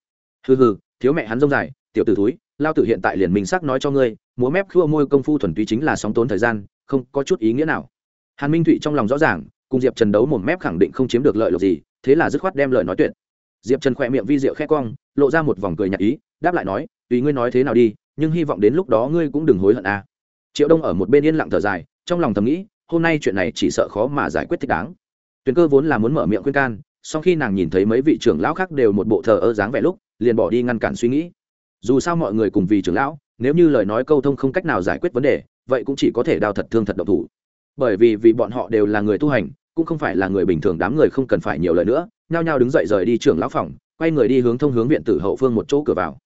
Hừ hừ, thiếu mẹ hắn rông dài, tiểu t ử túi lao tử hiện tại liền mình xác nói cho ngươi, múa mép khua môi công phu thuần túy chính là sóng tốn thời gian không có chút ý nghĩa nào. Hàn minh thụy trong lòng rõ ràng, cùng diệp trần đấu một mép khẳng định không chiếm được lợi lộc gì, thế là dứt khoát đem lời nói tuyệt. Diệp trần khỏe miệng vi rượu khẽ cong, lộ ra một vòng cười nhạt ý, đáp lại nói, tùy ngươi nói thế nào đi, nhưng hy vọng đến lúc đó ngươi cũng đừng hối hận à. triệu đông ở một bên yên lặng thở dài, trong lòng thầm nghĩ, hôm nay chuyện này chỉ sợ khó mà giải quyết thích đáng. Tuyền cơ vốn là muốn mở miệng khuyên can sau khi nàng nhìn thấy mấy vị trưởng lão khác đều một bộ thờ ơ dáng vẻ lúc, liền bỏ đi ngăn cản suy nghĩ. Dù sao mọi người cùng vì trưởng lão, nếu như lời nói câu thông không cách nào giải quyết vấn đề vậy cũng chỉ có thể đào thật thương thật độc thủ. Bởi vì vì bọn họ đều là người tu hành, cũng không phải là người bình thường, đám người không cần phải nhiều lời nữa, nhao nhao đứng dậy rời đi trưởng lão phòng, quay người đi hướng thông hướng viện tử hậu phương một chỗ cửa vào.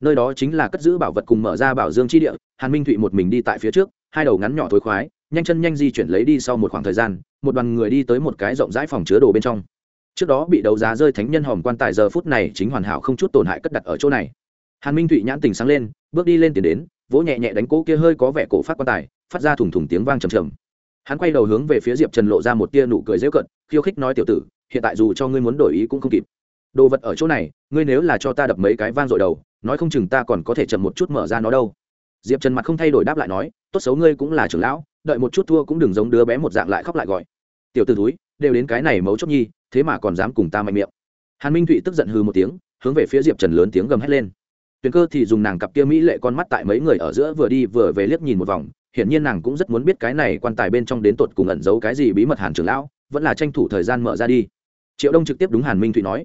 Nơi đó chính là cất giữ bảo vật cùng mở ra bảo dương chi địa, hàn minh thụy một mình đi tại phía trước, hai đầu ngắn nhỏ thối khoái, nhanh chân nhanh di chuyển lấy đi sau một khoảng thời gian, một đoàn người đi tới một cái rộng rãi phòng chứa đồ bên trong. Trước đó bị đấu giá rơi thánh nhân hòm quan tài giờ phút này chính hoàn hảo không chút tổn hại cất đặt ở chỗ này. Hàn minh thụy nhãn tình sáng lên, bước đi lên tiền đến vỗ nhẹ nhẹ đánh cỗ kia hơi có vẻ cổ phát quan tài, phát ra thủng thủng tiếng vang trầm trầm. Hắn quay đầu hướng về phía diệp trần lộ ra một tia nụ cười dễu cận khiêu khích nói, tiểu tử, hiện tại dù cho ngươi muốn đổi ý cũng không kịp. Đồ vật ở chỗ này, ngươi nếu là cho ta đập mấy cái vang dội đầu, nói không chừng ta còn có thể chậm một chút mở ra nó đâu. Diệp trần mặt không thay đổi đáp lại nói, tốt xấu ngươi cũng là trưởng lão, đợi một chút thua cũng đừng giống đứa bé một dạng lại khóc lại gọi. Tiểu t ử túi đều đến cái này mấu chốt nhi, thế mà còn dám cùng ta mạnh miệng. Hàn minh thụy tức giận hư một tiếng, hướng về phía diệp trần lớn tiếng gầm hét lên tuyền cơ thì dùng nàng cặp kia mỹ lệ con mắt tại mấy người ở giữa vừa đi vừa về liếc nhìn một vòng, hiển nhiên nàng cũng rất muốn biết cái này quan tài bên trong đến tột cùng ẩn giấu cái gì bí mật hàn trưởng lão, vẫn là tranh thủ thời gian mở ra đi. Triệu đông trực tiếp đúng hàn minh thụy nói.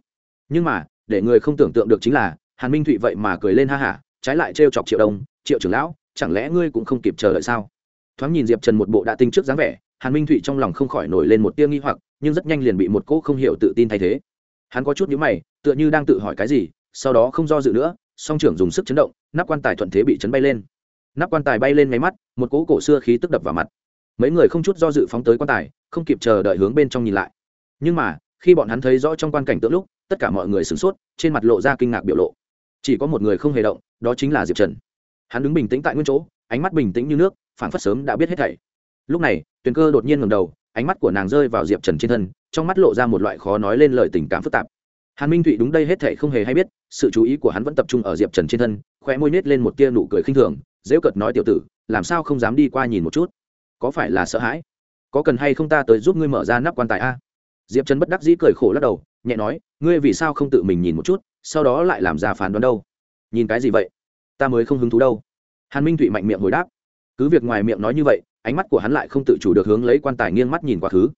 Nhưng mà, để người không tưởng tượng được chính là, hàn minh thụy vậy mà cười lên ha hả, trái lại trêu chọc triệu đông, triệu trưởng lão, chẳng lẽ ngươi cũng không kịp chờ đợi sao? Thoáng nhìn diệp trần một bộ đã tinh trước dáng vẻ, hàn minh thụy trong lòng không khỏi nổi lên một tia nghi hoặc, nhưng rất nhanh liền bị một cỗ không hiểu tự tin thay thế. Hắn có chút nhíu mày, tựa như đang tự hỏi cái gì, sau đó không do dự nữa song trưởng dùng sức chấn động, nắp quan tài thuận thế bị chấn bay lên. Nắp quan tài bay lên ngay mắt, một cỗ cổ xưa khí tức đập vào mặt. Mấy người không chút do dự phóng tới quan tài, không kịp chờ đợi hướng bên trong nhìn lại. Nhưng mà, khi bọn hắn thấy rõ trong quan cảnh tượng lúc, tất cả mọi người sửng sốt, trên mặt lộ ra kinh ngạc biểu lộ. Chỉ có một người không hề động, đó chính là diệp trần. Hắn đứng bình tĩnh tại nguyên chỗ, ánh mắt bình tĩnh như nước phản phất sớm đã biết hết thảy. Lúc này, tuyền cơ đột nhiên ngầm đầu, ánh mắt của nàng rơi vào diệp trần trên thân, trong mắt lộ ra một loại khó nói lên lời tình cảm phức tạp hàn minh thụy đúng đây hết thảy không hề hay biết, sự chú ý của hắn vẫn tập trung ở diệp trần trên thân, khóe môi nết lên một tia nụ cười khinh thường dễ cợt nói, tiểu tử, làm sao không dám đi qua nhìn một chút? Có phải là sợ hãi? Có cần hay không ta tới giúp ngươi mở ra nắp quan tài a? Diệp trần bất đắc dĩ cười khổ lắc đầu, nhẹ nói, ngươi vì sao không tự mình nhìn một chút, sau đó lại làm ra phán đoán đâu? Nhìn cái gì vậy? Ta mới không hứng thú đâu. Hàn minh thụy mạnh miệng hồi đáp, cứ việc ngoài miệng nói như vậy, ánh mắt của hắn lại không tự chủ được hướng lấy quan tài nghiêng mắt nhìn quá khứ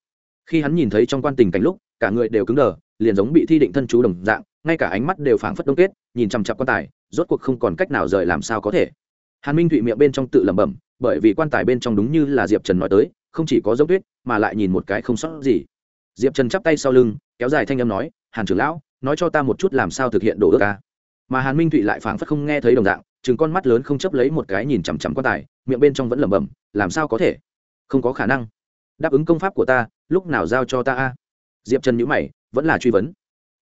khi hắn nhìn thấy trong quan tình cảnh lúc, cả người đều cứng đờ, liền giống bị thi định thân chú đồng dạng, ngay cả ánh mắt đều phảng phất đông kết, nhìn chằm chặp quan tài, rốt cuộc không còn cách nào rời làm sao có thể. Hàn minh thụy miệng bên trong tự lẩm bẩm, bởi vì quan tài bên trong đúng như là diệp trần nói tới, không chỉ có dấu tuyết mà lại nhìn một cái không sót gì. Diệp trần chắp tay sau lưng, kéo dài thanh âm nói, hàn trưởng lão, nói cho ta một chút làm sao thực hiện đồ ước ca mà hàn minh thụy lại phảng phất không nghe thấy đồng dạng chừng con mắt lớn không chấp lấy một cái nhìn chằm chằm quan tài, miệng bên trong vẫn lẩm bẩm, làm sao có thể? Không có khả năng đáp ứng công pháp của ta, lúc nào giao cho ta a? Diệp trần nhữ mày, vẫn là truy vấn.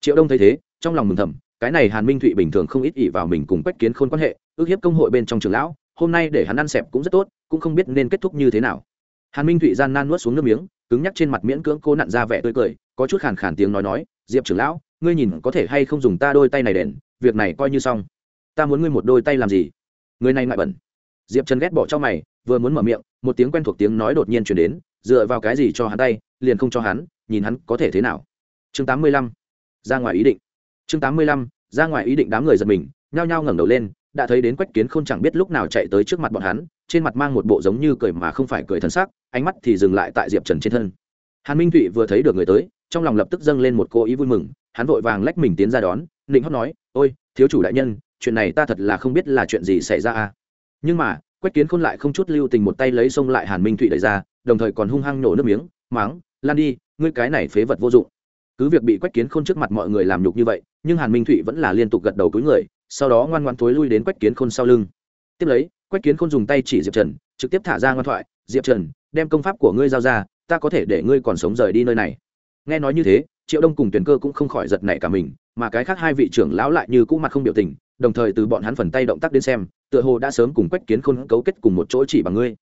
Triệu đông thấy thế, trong lòng mừng thầm, cái này hàn minh thụy bình thường không ít ỉ vào mình cùng quách kiến khôn quan hệ, ước hiếp công hội bên trong trường lão, hôm nay để hắn ăn xẹp cũng rất tốt, cũng không biết nên kết thúc như thế nào. Hàn minh thụy gian nan nuốt xuống nước miếng, cứng nhắc trên mặt miễn cưỡng cô nặn ra vẻ tươi cười, có chút khàn khàn tiếng nói nói, diệp trưởng lão, ngươi nhìn có thể hay không dùng ta đôi tay này đền, việc này coi như xong. Ta muốn ngươi một đôi tay làm gì? Người này ngại bẩn. Diệp trần ghét bỏ cho mày vừa muốn mở miệng, một tiếng quen thuộc tiếng nói đột nhiên chuyển đến, dựa vào cái gì cho hắn tay, liền không cho hắn, nhìn hắn có thể thế nào. Chương tám mươi lăm, ra ngoài ý định. Chương tám mươi lăm, ra ngoài ý định đám người giật mình, nhao nhao ngẩng đầu lên, đã thấy đến quách kiến k h ô n chẳng biết lúc nào chạy tới trước mặt bọn hắn, trên mặt mang một bộ giống như cười mà không phải cười thân xác ánh mắt thì dừng lại tại diệp trần trên thân. Hàn minh thụy vừa thấy được người tới, trong lòng lập tức dâng lên một cô ý vui mừng, hắn vội vàng lách mình tiến ra đón, định hót nói, ôi, thiếu chủ đại nhân, chuyện này ta thật là không biết là chuyện gì xảy ra à nhưng mà quách kiến khôn lại không chút lưu tình một tay lấy xông lại hàn minh thụy đẩy ra, đồng thời còn hung hăng nổ nước miếng, máng, lan đi, ngươi cái này phế vật vô dụng. Cứ việc bị quách kiến khôn trước mặt mọi người làm nhục như vậy, nhưng hàn minh thụy vẫn là liên tục gật đầu túi người, sau đó ngoan ngoan thối lui đến quách kiến khôn sau lưng. Tiếp lấy, quách kiến khôn dùng tay chỉ diệp trần, trực tiếp thả ra ngoan thoại, diệp trần, đem công pháp của ngươi giao ra, ta có thể để ngươi còn sống rời đi nơi này. Nghe nói như thế, triệu đông cùng tuyển cơ cũng không khỏi giật nảy cả mình, mà cái khác hai vị trưởng lão lại như cũ mặt không biểu tình đồng thời từ bọn hắn phần tay động tác đến xem, tựa hồ đã sớm cùng quách kiến khôn cấu kết cùng một chỗ chỉ bằng ngươi.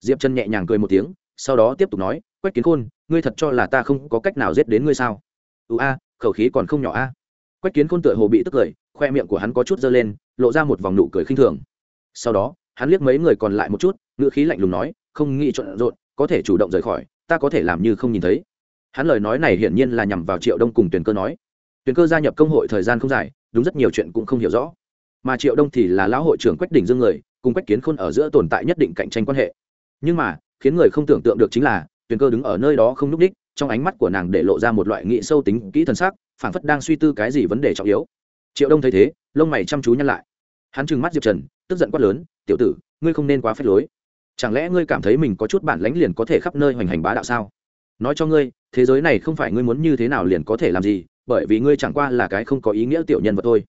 Diệp chân nhẹ nhàng cười một tiếng, sau đó tiếp tục nói, quách kiến khôn, ngươi thật cho là ta không có cách nào giết đến ngươi sao? Ưu a, khẩu khí còn không nhỏ a. Quách kiến khôn tựa hồ bị tức cười, khoe miệng của hắn có chút dơ lên, lộ ra một vòng nụ cười khinh thường. Sau đó, hắn liếc mấy người còn lại một chút, ngữ khí lạnh lùng nói, không nghĩ trộn rộn, có thể chủ động rời khỏi, ta có thể làm như không nhìn thấy. Hắn lời nói này hiển nhiên là nhằm vào triệu đông cùng tuyển cơ nói. Tuyển cơ gia nhập công hội thời gian không dài, đúng rất nhiều chuyện cũng không hiểu rõ mà triệu đông thì là lão hội trưởng quách đỉnh dương người, cùng quách kiến khôn ở giữa tồn tại nhất định cạnh tranh quan hệ. Nhưng mà, khiến người không tưởng tượng được chính là, tuyền cơ đứng ở nơi đó không n ú c đích, trong ánh mắt của nàng để lộ ra một loại nghị sâu tính, kỹ thần sắc, phảng phất đang suy tư cái gì vấn đề trọng yếu. Triệu đông thấy thế, lông mày chăm chú nhăn lại. Hắn trừng mắt diệp trần, tức giận quát lớn, tiểu tử, ngươi không nên quá phép lối. Chẳng lẽ ngươi cảm thấy mình có chút bản lãnh liền có thể khắp nơi hoành hành bá đạo sao? Nói cho ngươi, thế giới này không phải ngươi muốn như thế nào liền có thể làm gì, bởi vì ngươi chẳng qua là cái không có ý nghĩa tiểu nhân vật thôi.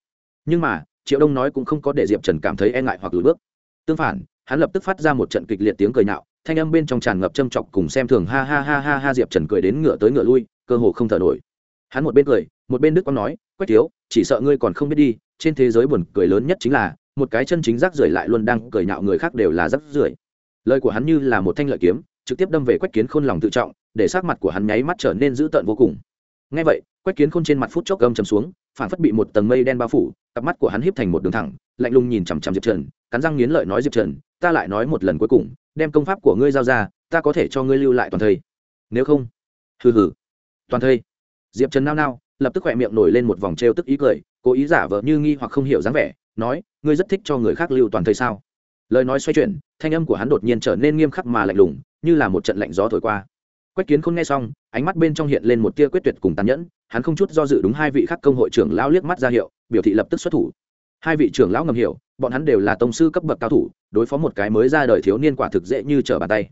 Nhưng mà triệu đông nói cũng không có để diệp trần cảm thấy e ngại hoặc lùi bước tương phản hắn lập tức phát ra một trận kịch liệt tiếng cười nạo, thanh âm bên trong tràn ngập châm chọc cùng xem thường ha ha ha ha ha diệp trần cười đến ngựa tới ngựa lui cơ hồ không thở nổi hắn một bên cười một bên đức quang nói quách thiếu chỉ sợ ngươi còn không biết đi trên thế giới buồn cười lớn nhất chính là một cái chân chính rác rưởi lại luôn đang cười nhạo người khác đều là rác rưởi lời của hắn như là một thanh lợi kiếm trực tiếp đâm về quách kiến khôn lòng tự trọng để sắc mặt của hắn nháy mắt trở nên dữ tợn vô cùng ngay vậy quách kiến khôn trên mặt phút chốc gầm chầm xuống phản phất bị một tầng mây đen bao phủ, cặp mắt của hắn híp thành một đường thẳng, lạnh lùng nhìn chằm chằm diệp trần, cắn răng nghiến lợi nói diệp trần, ta lại nói một lần cuối cùng, đem công pháp của ngươi giao ra, ta có thể cho ngươi lưu lại toàn thây. Nếu không? Hừ hừ. Toàn thây. Diệp trần nao nao, lập tức khỏe miệng nổi lên một vòng trêu tức ý cười, cố ý giả vờ như nghi hoặc không hiểu dáng vẻ, nói, ngươi rất thích cho người khác lưu toàn thây sao? Lời nói xoay chuyển, thanh âm của hắn đột nhiên trở nên nghiêm khắc mà lạnh lùng, như là một trận lạnh gió thổi qua quách kiến không nghe xong, ánh mắt bên trong hiện lên một tia quyết tuyệt cùng tàn nhẫn, hắn không chút do dự đúng hai vị khác công hội trưởng lão liếc mắt ra hiệu, biểu thị lập tức xuất thủ. Hai vị trưởng lão ngầm hiểu, bọn hắn đều là tông sư cấp bậc cao thủ, đối phó một cái mới ra đời thiếu niên quả thực dễ như trở bàn tay.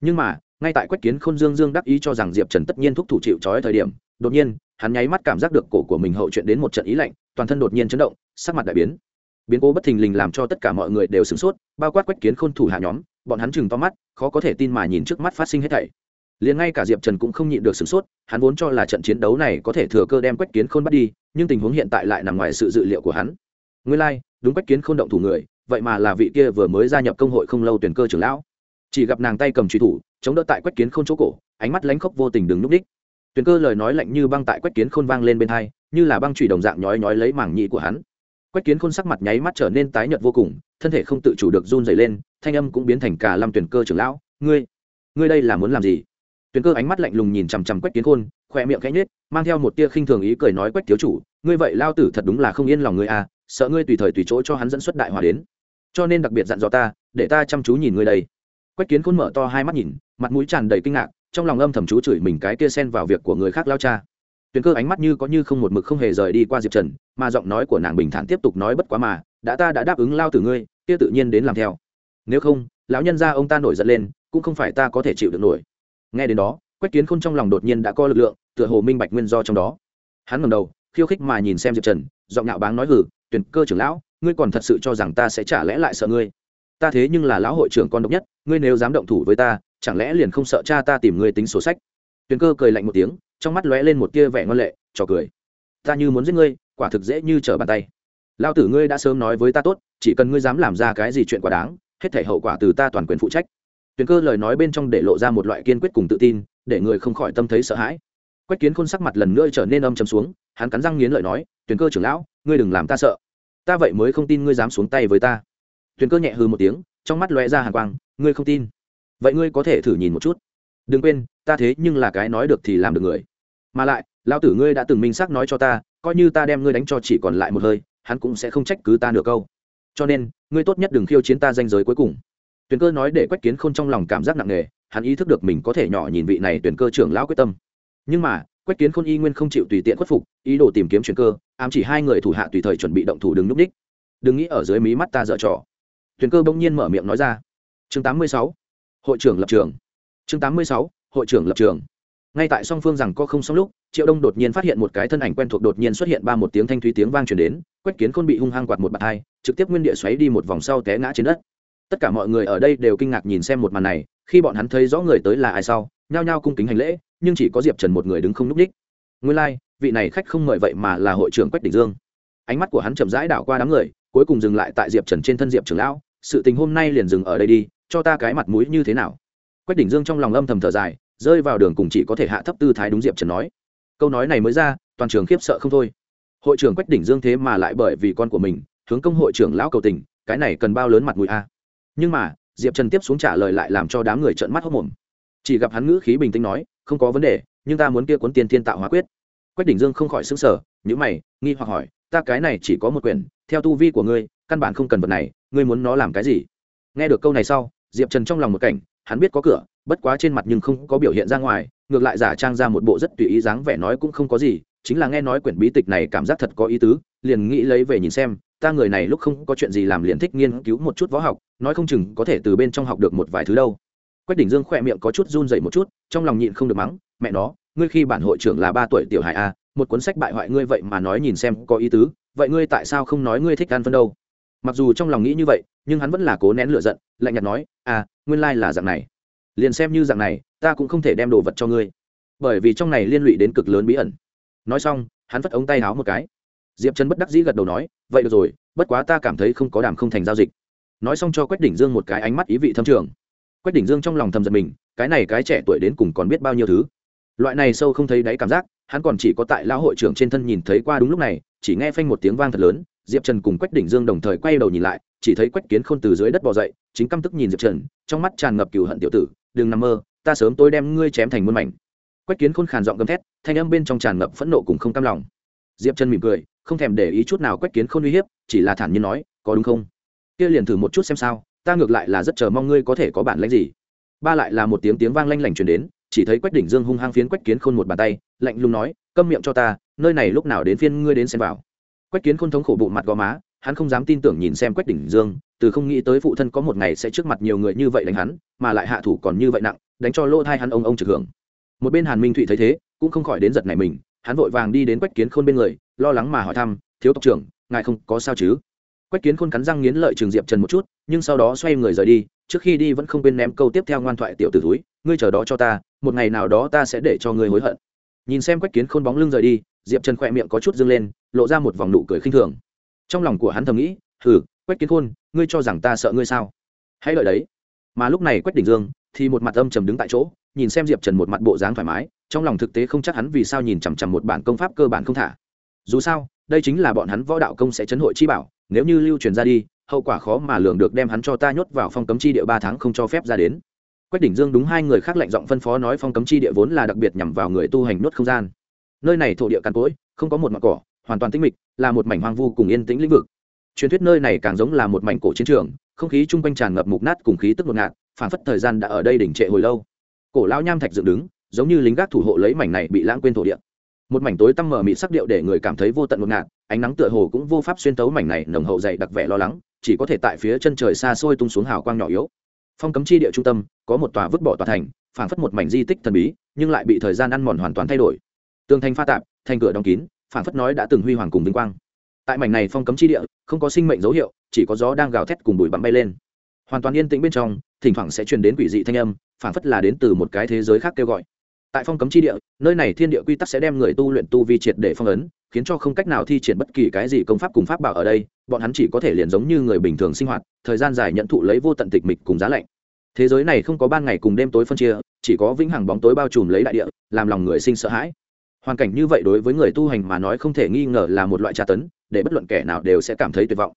Nhưng mà, ngay tại quách kiến khôn dương dương đắc ý cho rằng diệp trần tất nhiên thúc thủ chịu trói thời điểm, đột nhiên, hắn nháy mắt cảm giác được cổ của mình hậu chuyện đến một trận ý lạnh, toàn thân đột nhiên chấn động, sắc mặt đại biến. Biến cố bất thình lình làm cho tất cả mọi người đều sửng sốt, bao quát quách kiến khôn thủ hạ nhóm, bọn hắn chừng to mắt, khó có thể tin mà nhìn trước mắt phát sinh hết thảy liền ngay cả diệp trần cũng không nhịn được sửng sốt hắn vốn cho là trận chiến đấu này có thể thừa cơ đem quách kiến khôn bắt đi nhưng tình huống hiện tại lại nằm ngoài sự dự liệu của hắn. Nguyên lai、like, đúng quách kiến khôn động thủ người vậy mà là vị kia vừa mới gia nhập công hội không lâu tuyển cơ trưởng lão. Chỉ gặp nàng tay cầm truy thủ chống đỡ tại quách kiến khôn chỗ cổ ánh mắt lánh khóc vô tình đừng núp đích. Tuyển cơ lời nói lạnh như băng tại quách kiến khôn vang lên bên hai như là băng trụy đồng dạng nhói nhói lấy mảng nhị của hắn. Quách kiến khôn sắc mặt nháy mắt trở nên tái nhợt vô cùng thân thể không tự chủ được run dày lên thanh âm cũng biến thành cả lâm tuyển cơ trưởng lão. Ngươi ngươi đây là muốn làm gì? Tuyền cơ ánh mắt lạnh lùng nhìn chằm chằm quách kiến khôn khỏe miệng khẽ nhếch, mang theo một tia khinh thường ý cười nói, quách thiếu chủ, ngươi vậy lao tử thật đúng là không yên lòng ngươi à sợ ngươi tùy thời tùy chỗ cho hắn dẫn xuất đại hòa đến. Cho nên đặc biệt dặn dò ta, để ta chăm chú nhìn ngươi đây. Quách kiến khôn mở to hai mắt nhìn, mặt mũi tràn đầy kinh ngạc, trong lòng âm thầm chú chửi mình cái kia xen vào việc của người khác lao cha. Tuyền cơ ánh mắt như có như không một mực không hề rời đi qua diệp trần, mà giọng nói của nàng bình thản tiếp tục nói bất quá mà, đã ta đã đáp ứng lao tử ngươi, kia tự nhiên đến làm theo. Nếu không, lão nhân gia ông ta nổi giận lên, cũng không phải ta có thể chịu được nổi nghe đến đó, quách kiến khôn trong lòng đột nhiên đã có lực lượng, tựa hồ minh bạch nguyên do trong đó. Hắn ngầm đầu, khiêu khích mà nhìn xem diệp trần, giọng nhạo báng nói hử tuyển cơ trưởng lão, ngươi còn thật sự cho rằng ta sẽ trả lẽ lại sợ ngươi? Ta thế nhưng là lão hội trưởng con độc nhất, ngươi nếu dám động thủ với ta, chẳng lẽ liền không sợ cha ta tìm ngươi tính sổ sách? Tuyền cơ cười lạnh một tiếng, trong mắt lóe lên một tia vẻ ngon lệ, trò cười. Ta như muốn giết ngươi, quả thực dễ như trở bàn tay. Lao tử ngươi đã sớm nói với ta tốt, chỉ cần ngươi dám làm ra cái gì chuyện quá đáng, hết thể hậu quả từ ta toàn quyền phụ trách tuyền cơ lời nói bên trong để lộ ra một loại kiên quyết cùng tự tin, để người không khỏi tâm thấy sợ hãi. Quách kiến khôn sắc mặt lần nữa trở nên âm trầm xuống, hắn cắn răng nghiến lợi nói, tuyền cơ trưởng lão, ngươi đừng làm ta sợ. Ta vậy mới không tin ngươi dám xuống tay với ta. Tuyền cơ nhẹ hư một tiếng, trong mắt lóe ra hàng quang, ngươi không tin? Vậy ngươi có thể thử nhìn một chút. Đừng quên, ta thế nhưng là cái nói được thì làm được người. Mà lại, lão tử ngươi đã từng minh xác nói cho ta, coi như ta đem ngươi đánh cho chỉ còn lại một hơi, hắn cũng sẽ không trách cứ ta nửa câu. Cho nên, ngươi tốt nhất đừng khiêu chiến ta danh giới cuối cùng tuyển cơ nói để quách kiến k h ô n trong lòng cảm giác nặng nề, hắn ý thức được mình có thể nhỏ nhìn vị này tuyển cơ trưởng lão quyết tâm. Nhưng mà, quách kiến khôn y nguyên không chịu tùy tiện khuất phục, ý đồ tìm kiếm chuyển cơ, ám chỉ hai người thủ hạ tùy thời chuẩn bị động thủ đứng núp đích đừng nghĩ ở dưới mí mắt ta dở trò. Tuyển cơ bỗng nhiên mở miệng nói ra. Chương 86. hội trưởng lập trường. Chương 86. hội trưởng lập trường. Ngay tại song phương rằng có không xong lúc, triệu đông đột nhiên phát hiện một cái thân ảnh quen thuộc đột nhiên xuất hiện ba một tiếng thanh thúy tiếng vang truyền đến, quách kiến khôn bị hung hăng quạt một bạt hai, trực tiếp nguyên địa xoáy đi một vòng sau té ngã trên đất tất cả mọi người ở đây đều kinh ngạc nhìn xem một màn này khi bọn hắn thấy rõ người tới là ai sau nhao nhao cung kính hành lễ nhưng chỉ có diệp trần một người đứng không n ú c ních nguyên lai、like, vị này khách không mời vậy mà là hội trưởng quách đình dương. Ánh mắt của hắn chậm rãi đảo qua đám người cuối cùng dừng lại tại diệp trần trên thân diệp trưởng lão sự tình hôm nay liền dừng ở đây đi cho ta cái mặt mũi như thế nào? Quách đỉnh dương trong lòng âm thầm thở dài rơi vào đường cùng chỉ có thể hạ thấp tư thái đúng diệp trần nói. Câu nói này mới ra toàn trường khiếp sợ không thôi. Hội trưởng quách đỉnh dương thế mà lại bởi vì con của mình hướng công hội trưởng lão cầu tình cái này cần bao lớn mặt mũi a? Nhưng mà, diệp trần tiếp xuống trả lời lại làm cho đám người trợn mắt hốc mồm. Chỉ gặp hắn ngữ khí bình tĩnh nói, không có vấn đề, nhưng ta muốn kia cuốn tiền thiên tạo hóa quyết. Quách đỉnh dương không khỏi xứng sở nhữ mày, nghi hoặc hỏi, ta cái này chỉ có một quyển, theo tu vi của ngươi, căn bản không cần vật này, ngươi muốn nó làm cái gì? Nghe được câu này sau, diệp trần trong lòng một cảnh, hắn biết có cửa, bất quá trên mặt nhưng không có biểu hiện ra ngoài, ngược lại giả trang ra một bộ rất tùy ý dáng vẻ nói cũng không có gì, chính là nghe nói quyển bí tịch này cảm giác thật có ý tứ, liền nghĩ lấy về nhìn xem ta người này lúc không có chuyện gì làm liền thích nghiên cứu một chút võ học, nói không chừng có thể từ bên trong học được một vài thứ đâu. Quách đỉnh dương khỏe miệng có chút run dậy một chút, trong lòng nhịn không được mắng, mẹ nó, ngươi khi bản hội trưởng là ba tuổi tiểu hải a, một cuốn sách bại hoại ngươi vậy mà nói nhìn xem có ý tứ, vậy ngươi tại sao không nói ngươi thích ăn phân đâu? Mặc dù trong lòng nghĩ như vậy, nhưng hắn vẫn là cố nén lửa giận, lạnh nhạt nói à nguyên lai là dạng này. Liền xem như dạng này, ta cũng không thể đem đồ vật cho ngươi. Bởi vì trong này liên lụy đến cực lớn bí ẩn. Nói xong, hắn vất ống tay háo một cái diệp trần bất đắc dĩ gật đầu nói, vậy được rồi, bất quá ta cảm thấy không có đàm không thành giao dịch. Nói xong cho quách đỉnh dương một cái ánh mắt ý vị thâm trường. Quách đỉnh dương trong lòng thầm giật mình, cái này cái trẻ tuổi đến cùng còn biết bao nhiêu thứ. Loại này sâu không thấy đáy cảm giác, hắn còn chỉ có tại lão hội trưởng trên thân nhìn thấy qua đúng lúc này, chỉ nghe phanh một tiếng vang thật lớn, diệp trần cùng quách đỉnh dương đồng thời quay đầu nhìn lại, chỉ thấy quách kiến k h ô n từ dưới đất bò dậy, chính căm tức nhìn diệp trần, trong mắt tràn ngập cừu hận tiểu tử, đừng nằm mơ, ta sớm tôi đem ngươi chém thành muôn mảnh. Quách kiến khôn khàn giọng gầm thét, thanh âm bên trong tràn ngập phẫn nộ cùng không cam lòng diệp chân mỉm cười, không thèm để ý chút nào quách kiến không uy hiếp, chỉ là thản nhiên nói, có đúng không? Kia liền thử một chút xem sao, ta ngược lại là rất chờ mong ngươi có thể có bản lãnh gì. Ba lại là một tiếng tiếng vang lanh lảnh truyền đến, chỉ thấy quách đỉnh dương hung hăng phiến quách kiến khôn một bàn tay, lạnh lùng nói, câm miệng cho ta, nơi này lúc nào đến phiên ngươi đến xem vào. Quách kiến khôn thống khổ bụng mặt gò má, hắn không dám tin tưởng nhìn xem quách đỉnh dương, từ không nghĩ tới phụ thân có một ngày sẽ trước mặt nhiều người như vậy đánh hắn, mà lại hạ thủ còn như vậy nặng, đánh cho lỗ thai hắn ông ông trực hưởng. Một bên hàn minh thụy thấy thế, cũng không khỏi đến giật này mình hắn vội vàng đi đến quách kiến khôn bên người, lo lắng mà hỏi thăm, thiếu tộc trưởng, ngài không có sao chứ? Quách kiến khôn cắn răng nghiến lợi trường diệp trần một chút, nhưng sau đó xoay người rời đi, trước khi đi vẫn không quên ném câu tiếp theo ngoan thoại tiểu t ử túi ngươi chờ đó cho ta, một ngày nào đó ta sẽ để cho ngươi hối hận. Nhìn xem quách kiến khôn bóng lưng rời đi, diệp trần khỏe miệng có chút dâng lên, lộ ra một vòng nụ cười khinh thường. Trong lòng của hắn thầm nghĩ, hừ, quách kiến khôn, ngươi cho rằng ta sợ ngươi sao? Hãy lợi đấy. Mà lúc này quách đình dương thì một mặt âm trầm đứng tại chỗ, nhìn xem diệp trần một mặt bộ dáng thoải mái, trong lòng thực tế không chắc hắn vì sao nhìn chằm chằm một bản công pháp cơ bản không thả. Dù sao, đây chính là bọn hắn võ đạo công sẽ chấn hội chi bảo, nếu như lưu truyền ra đi, hậu quả khó mà lường được đem hắn cho ta nhốt vào phong cấm chi địa ba tháng không cho phép ra đến. Quách đỉnh dương đúng hai người khác lệnh giọng phân phó nói phong cấm chi địa vốn là đặc biệt nhằm vào người tu hành nuốt không gian. Nơi này thổ địa càn cỗi, không có một mặt cỏ, hoàn toàn tĩnh mịch, là một mảnh hoang vu cùng yên tĩnh lĩnh vực. Truyền thuyết nơi này càng giống là một mảnh cổ chiến trường không khí chung quanh tràn ngập mục nát cùng khí tức ngột ngạt phản phất thời gian đã ở đây đỉnh trệ hồi lâu. Cổ lao nham thạch dựng đứng, giống như lính gác thủ hộ lấy mảnh này bị lãng quên thổ địa. Một mảnh tối tăm mờ mịt sắc điệu để người cảm thấy vô tận ngột ngạt, ánh nắng tựa hồ cũng vô pháp xuyên tấu mảnh này nồng hậu dày đặc vẻ lo lắng, chỉ có thể tại phía chân trời xa xôi tung xuống hào quang nhỏ yếu. Phong cấm chi địa trung tâm, có một tòa vứt bỏ tòa thành, phảng phất một mảnh di tích thần bí, nhưng lại bị thời gian ăn mòn hoàn toàn thay đổi. Tường thành pha tạp, thành cửa đóng kín, phảng phất nói đã từng huy hoàng cùng vinh quang tại mảnh này phong cấm chi địa, không có sinh mệnh dấu hiệu, chỉ có gió đang gào thét cùng bụi bặm bay lên. Hoàn toàn yên tĩnh bên trong, thỉnh thoảng sẽ truyền đến quỷ dị thanh âm phản phất là đến từ một cái thế giới khác kêu gọi. Tại phong cấm chi địa, nơi này thiên địa quy tắc sẽ đem người tu luyện tu vi triệt để phong ấn, khiến cho không cách nào thi triển bất kỳ cái gì công pháp cùng pháp bảo ở đây, bọn hắn chỉ có thể liền giống như người bình thường sinh hoạt, thời gian dài nhận thụ lấy vô tận tịch mịch cùng giá lạnh. Thế giới này không có ban ngày cùng đêm tối phân chia, chỉ có vĩnh hằng bóng tối bao trùm lấy đại địa, làm lòng người sinh sợ hãi. Hoàn cảnh như vậy đối với người tu hành mà nói không thể nghi ngờ là một loại tra tấn để bất luận kẻ nào đều sẽ cảm thấy tuyệt vọng.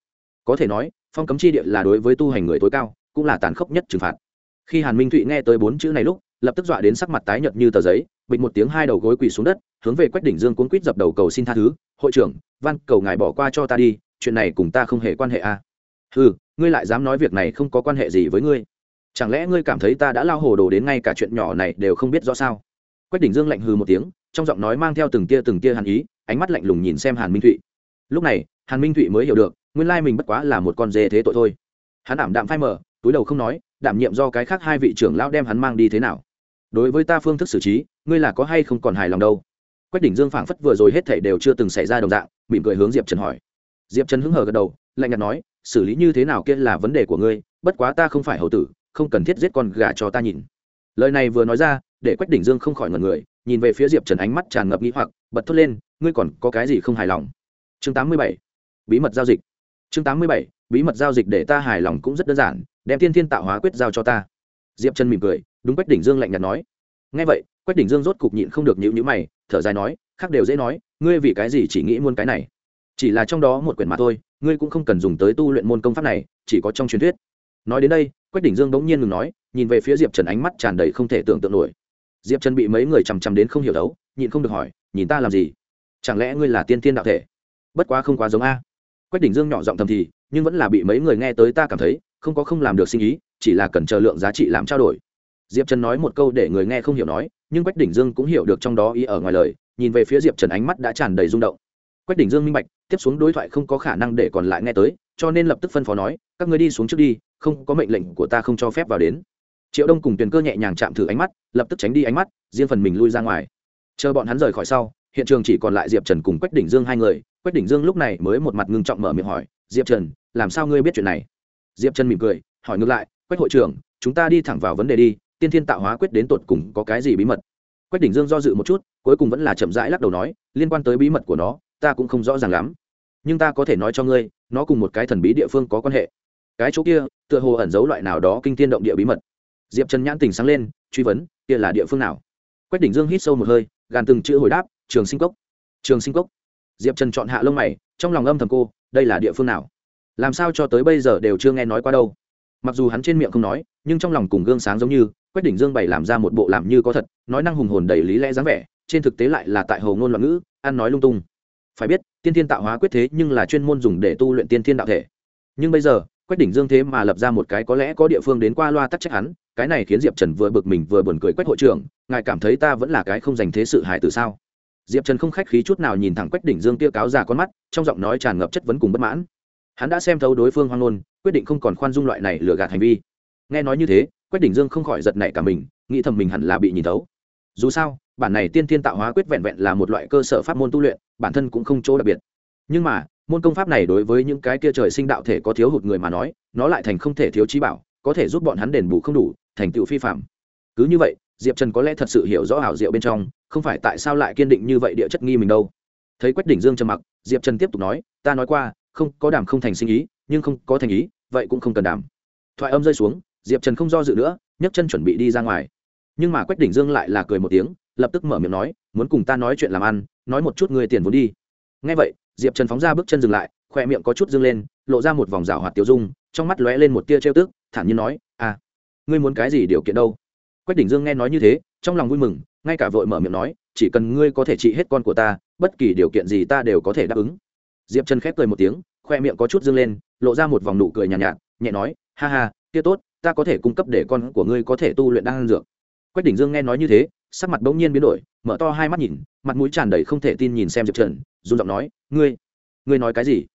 Có thể nói, phong cấm chi địa là đối với tu hành người tối cao, cũng là tàn khốc nhất trừng phạt. Khi hàn minh thụy nghe tới bốn chữ này lúc, lập tức dọa đến sắc mặt tái nhợt như tờ giấy, bịch một tiếng hai đầu gối quỳ xuống đất, hướng về quách đỉnh dương cuốn quýt dập đầu cầu xin tha thứ, hội trưởng, văn cầu ngài bỏ qua cho ta đi, chuyện này cùng ta không hề quan hệ a à. ừ ngươi lại dám nói việc này không có quan hệ gì với ngươi. Chẳng lẽ ngươi cảm thấy ta đã lao hồ đồ đến ngay cả chuyện nhỏ này đều không biết rõ sao? Quách đỉnh dương lạnh hừ một tiếng, trong giọng nói mang theo từng tia từng tia hàn ý, ánh mắt lạnh lùng nhìn xem hàn minh thụy lúc này hàn minh thụy mới hiểu được nguyên lai mình bất quá là một con dê thế tội thôi. Hắn ảm đạm phai mở, túi đầu không nói đảm nhiệm do cái khác hai vị trưởng lão đem hắn mang đi thế nào. Đối với ta phương thức xử trí ngươi là có hay không còn hài lòng đâu? Quách đỉnh dương phảng phất vừa rồi hết thảy đều chưa từng xảy ra đồng dạng mỉm cười hướng diệp trần hỏi. Diệp trần hứng hờ gật đầu lạnh nhạt nói xử lý như thế nào kia là vấn đề của ngươi bất quá ta không phải hậu tử không cần thiết giết con gà cho ta nhìn. Lời này vừa nói ra để quách đỉnh dương không khỏi ngần người nhìn về phía diệp trần ánh mắt tràn ngập nghĩ hoặc bật thốt lên ngươi còn có cái gì không hài lòng? Chương tám mươi bảy, bí mật giao dịch. Chương tám mươi bảy, bí mật giao dịch để ta hài lòng cũng rất đơn giản, đem thiên thiên tạo hóa quyết giao cho ta. Diệp trần mỉm cười, đúng quách đỉnh dương lạnh nhạt nói. Ngay vậy, quách đỉnh dương rốt cục nhịn không được nhịu nhữ mày, thở dài nói, khác đều dễ nói, ngươi vì cái gì chỉ nghĩ muôn cái này? Chỉ là trong đó một quyển mà thôi, ngươi cũng không cần dùng tới tu luyện môn công pháp này, chỉ có trong truyền thuyết. Nói đến đây, quách đỉnh dương bỗng nhiên ngừng nói, nhìn về phía diệp trần ánh mắt tràn đầy không thể tưởng tượng nổi. Diệp trần bị mấy người chằm chằm đến không hiểu đấu, nhịn không được hỏi, nhìn ta làm gì? Chẳng lẽ ngươi là tiên tiên đạo thể? Bất quá không quá giống a. Quách đỉnh dương nhỏ giọng thầm thì, nhưng vẫn là bị mấy người nghe tới ta cảm thấy, không có không làm được sinh ý, chỉ là cần chờ lượng giá trị làm trao đổi. Diệp trần nói một câu để người nghe không hiểu nói, nhưng quách đỉnh dương cũng hiểu được trong đó ý ở ngoài lời, nhìn về phía diệp trần ánh mắt đã tràn đầy rung động. Quách đỉnh dương minh bạch, tiếp xuống đối thoại không có khả năng để còn lại nghe tới, cho nên lập tức phân phó nói, các người đi xuống trước đi, không có mệnh lệnh của ta không cho phép vào đến. Triệu đông cùng tuyền cơ nhẹ nhàng chạm thử ánh mắt, lập tức tránh đi ánh mắt, riêng phần mình lui ra ngoài. Chờ bọn hắn rời khỏi sau, hiện trường chỉ còn lại diệp trần cùng quách đỉnh dương hai người quách đỉnh dương lúc này mới một mặt ngưng trọng mở miệng hỏi, diệp trần, làm sao ngươi biết chuyện này? Diệp trần mỉm cười, hỏi ngược lại, quách hội trưởng, chúng ta đi thẳng vào vấn đề đi, tiên thiên tạo hóa quyết đến tột cùng có cái gì bí mật? Quách đỉnh dương do dự một chút, cuối cùng vẫn là chậm rãi lắc đầu nói, liên quan tới bí mật của nó, ta cũng không rõ ràng lắm. Nhưng ta có thể nói cho ngươi, nó cùng một cái thần bí địa phương có quan hệ. Cái chỗ kia, tựa hồ ẩn giấu loại nào đó kinh tiên động địa bí mật. Diệp trần nhãn tình sáng lên, truy vấn, kia là địa phương nào? Quách đỉnh dương hít sâu một hơi, gàn từng chữ hồi đáp, trường sinh cốc. Trường sinh cốc diệp trần chọn hạ lông mày, trong lòng âm thầm cô, đây là địa phương nào? Làm sao cho tới bây giờ đều chưa nghe nói qua đâu? Mặc dù hắn trên miệng không nói, nhưng trong lòng cùng gương sáng giống như, quách đỉnh dương bày làm ra một bộ làm như có thật, nói năng hùng hồn đầy lý lẽ dáng vẻ, trên thực tế lại là tại hầu ngôn loạn ngữ, ăn nói lung tung. Phải biết, tiên thiên tạo hóa quyết thế nhưng là chuyên môn dùng để tu luyện tiên thiên đạo thể. Nhưng bây giờ, quách đỉnh dương thế mà lập ra một cái có lẽ có địa phương đến qua loa tắc trách hắn, cái này khiến diệp trần vừa bực mình vừa buồn cười quách hội trưởng, ngài cảm thấy ta vẫn là cái không dành thế sự hài từ sao? Diệp trần không khách khí chút nào nhìn thẳng quách đỉnh dương kia cáo già con mắt, trong giọng nói tràn ngập chất vấn cùng bất mãn. Hắn đã xem thấu đối phương hoang ngôn, quyết định không còn khoan dung loại này lừa gạt hành vi. Nghe nói như thế, quách đỉnh dương không khỏi giật nảy cả mình, nghĩ thầm mình hẳn là bị nhìn thấu. Dù sao, bản này tiên thiên tạo hóa quyết vẹn vẹn là một loại cơ sở pháp môn tu luyện, bản thân cũng không chỗ đặc biệt. Nhưng mà, môn công pháp này đối với những cái kia trời sinh đạo thể có thiếu hụt người mà nói, nó lại thành không thể thiếu trí bảo, có thể giúp bọn hắn đền bù không đủ, thành tựu phi phạm. Cứ như vậy, diệp trần có lẽ thật sự hiểu rõ ảo diệu bên trong không phải tại sao lại kiên định như vậy địa chất nghi mình đâu. Thấy quách đỉnh dương trầm mặc, diệp trần tiếp tục nói, ta nói qua, không có đảm không thành sinh ý, nhưng không có thành ý, vậy cũng không cần đảm thoại âm rơi xuống, diệp trần không do dự nữa, nhấc chân chuẩn bị đi ra ngoài. Nhưng mà quách đỉnh dương lại là cười một tiếng, lập tức mở miệng nói, muốn cùng ta nói chuyện làm ăn, nói một chút người tiền vốn đi. Ngay vậy, diệp trần phóng ra bước chân dừng lại khoe miệng có chút dâng lên, lộ ra một vòng rào hoạt tiêu dung, trong mắt lóe lên một tia trêu tức, thản nhiên nói à ngươi muốn cái gì điều kiện đâu? Quách đỉnh dương nghe nói như thế, trong lòng vui mừng ngay cả vội mở miệng nói chỉ cần ngươi có thể trị hết con của ta bất kỳ điều kiện gì ta đều có thể đáp ứng. Diệp trần khép cười một tiếng khoe miệng có chút dâng lên lộ ra một vòng nụ cười nhàn nhạt, nhạt nhẹ nói ha ha kia tốt ta có thể cung cấp để con của ngươi có thể tu luyện đan dược. Quách đỉnh dương nghe nói như thế sắc mặt bỗng nhiên biến đổi mở to hai mắt nhìn mặt mũi tràn đầy không thể tin nhìn xem diệp trần run giọng nói ngươi ngươi nói cái gì?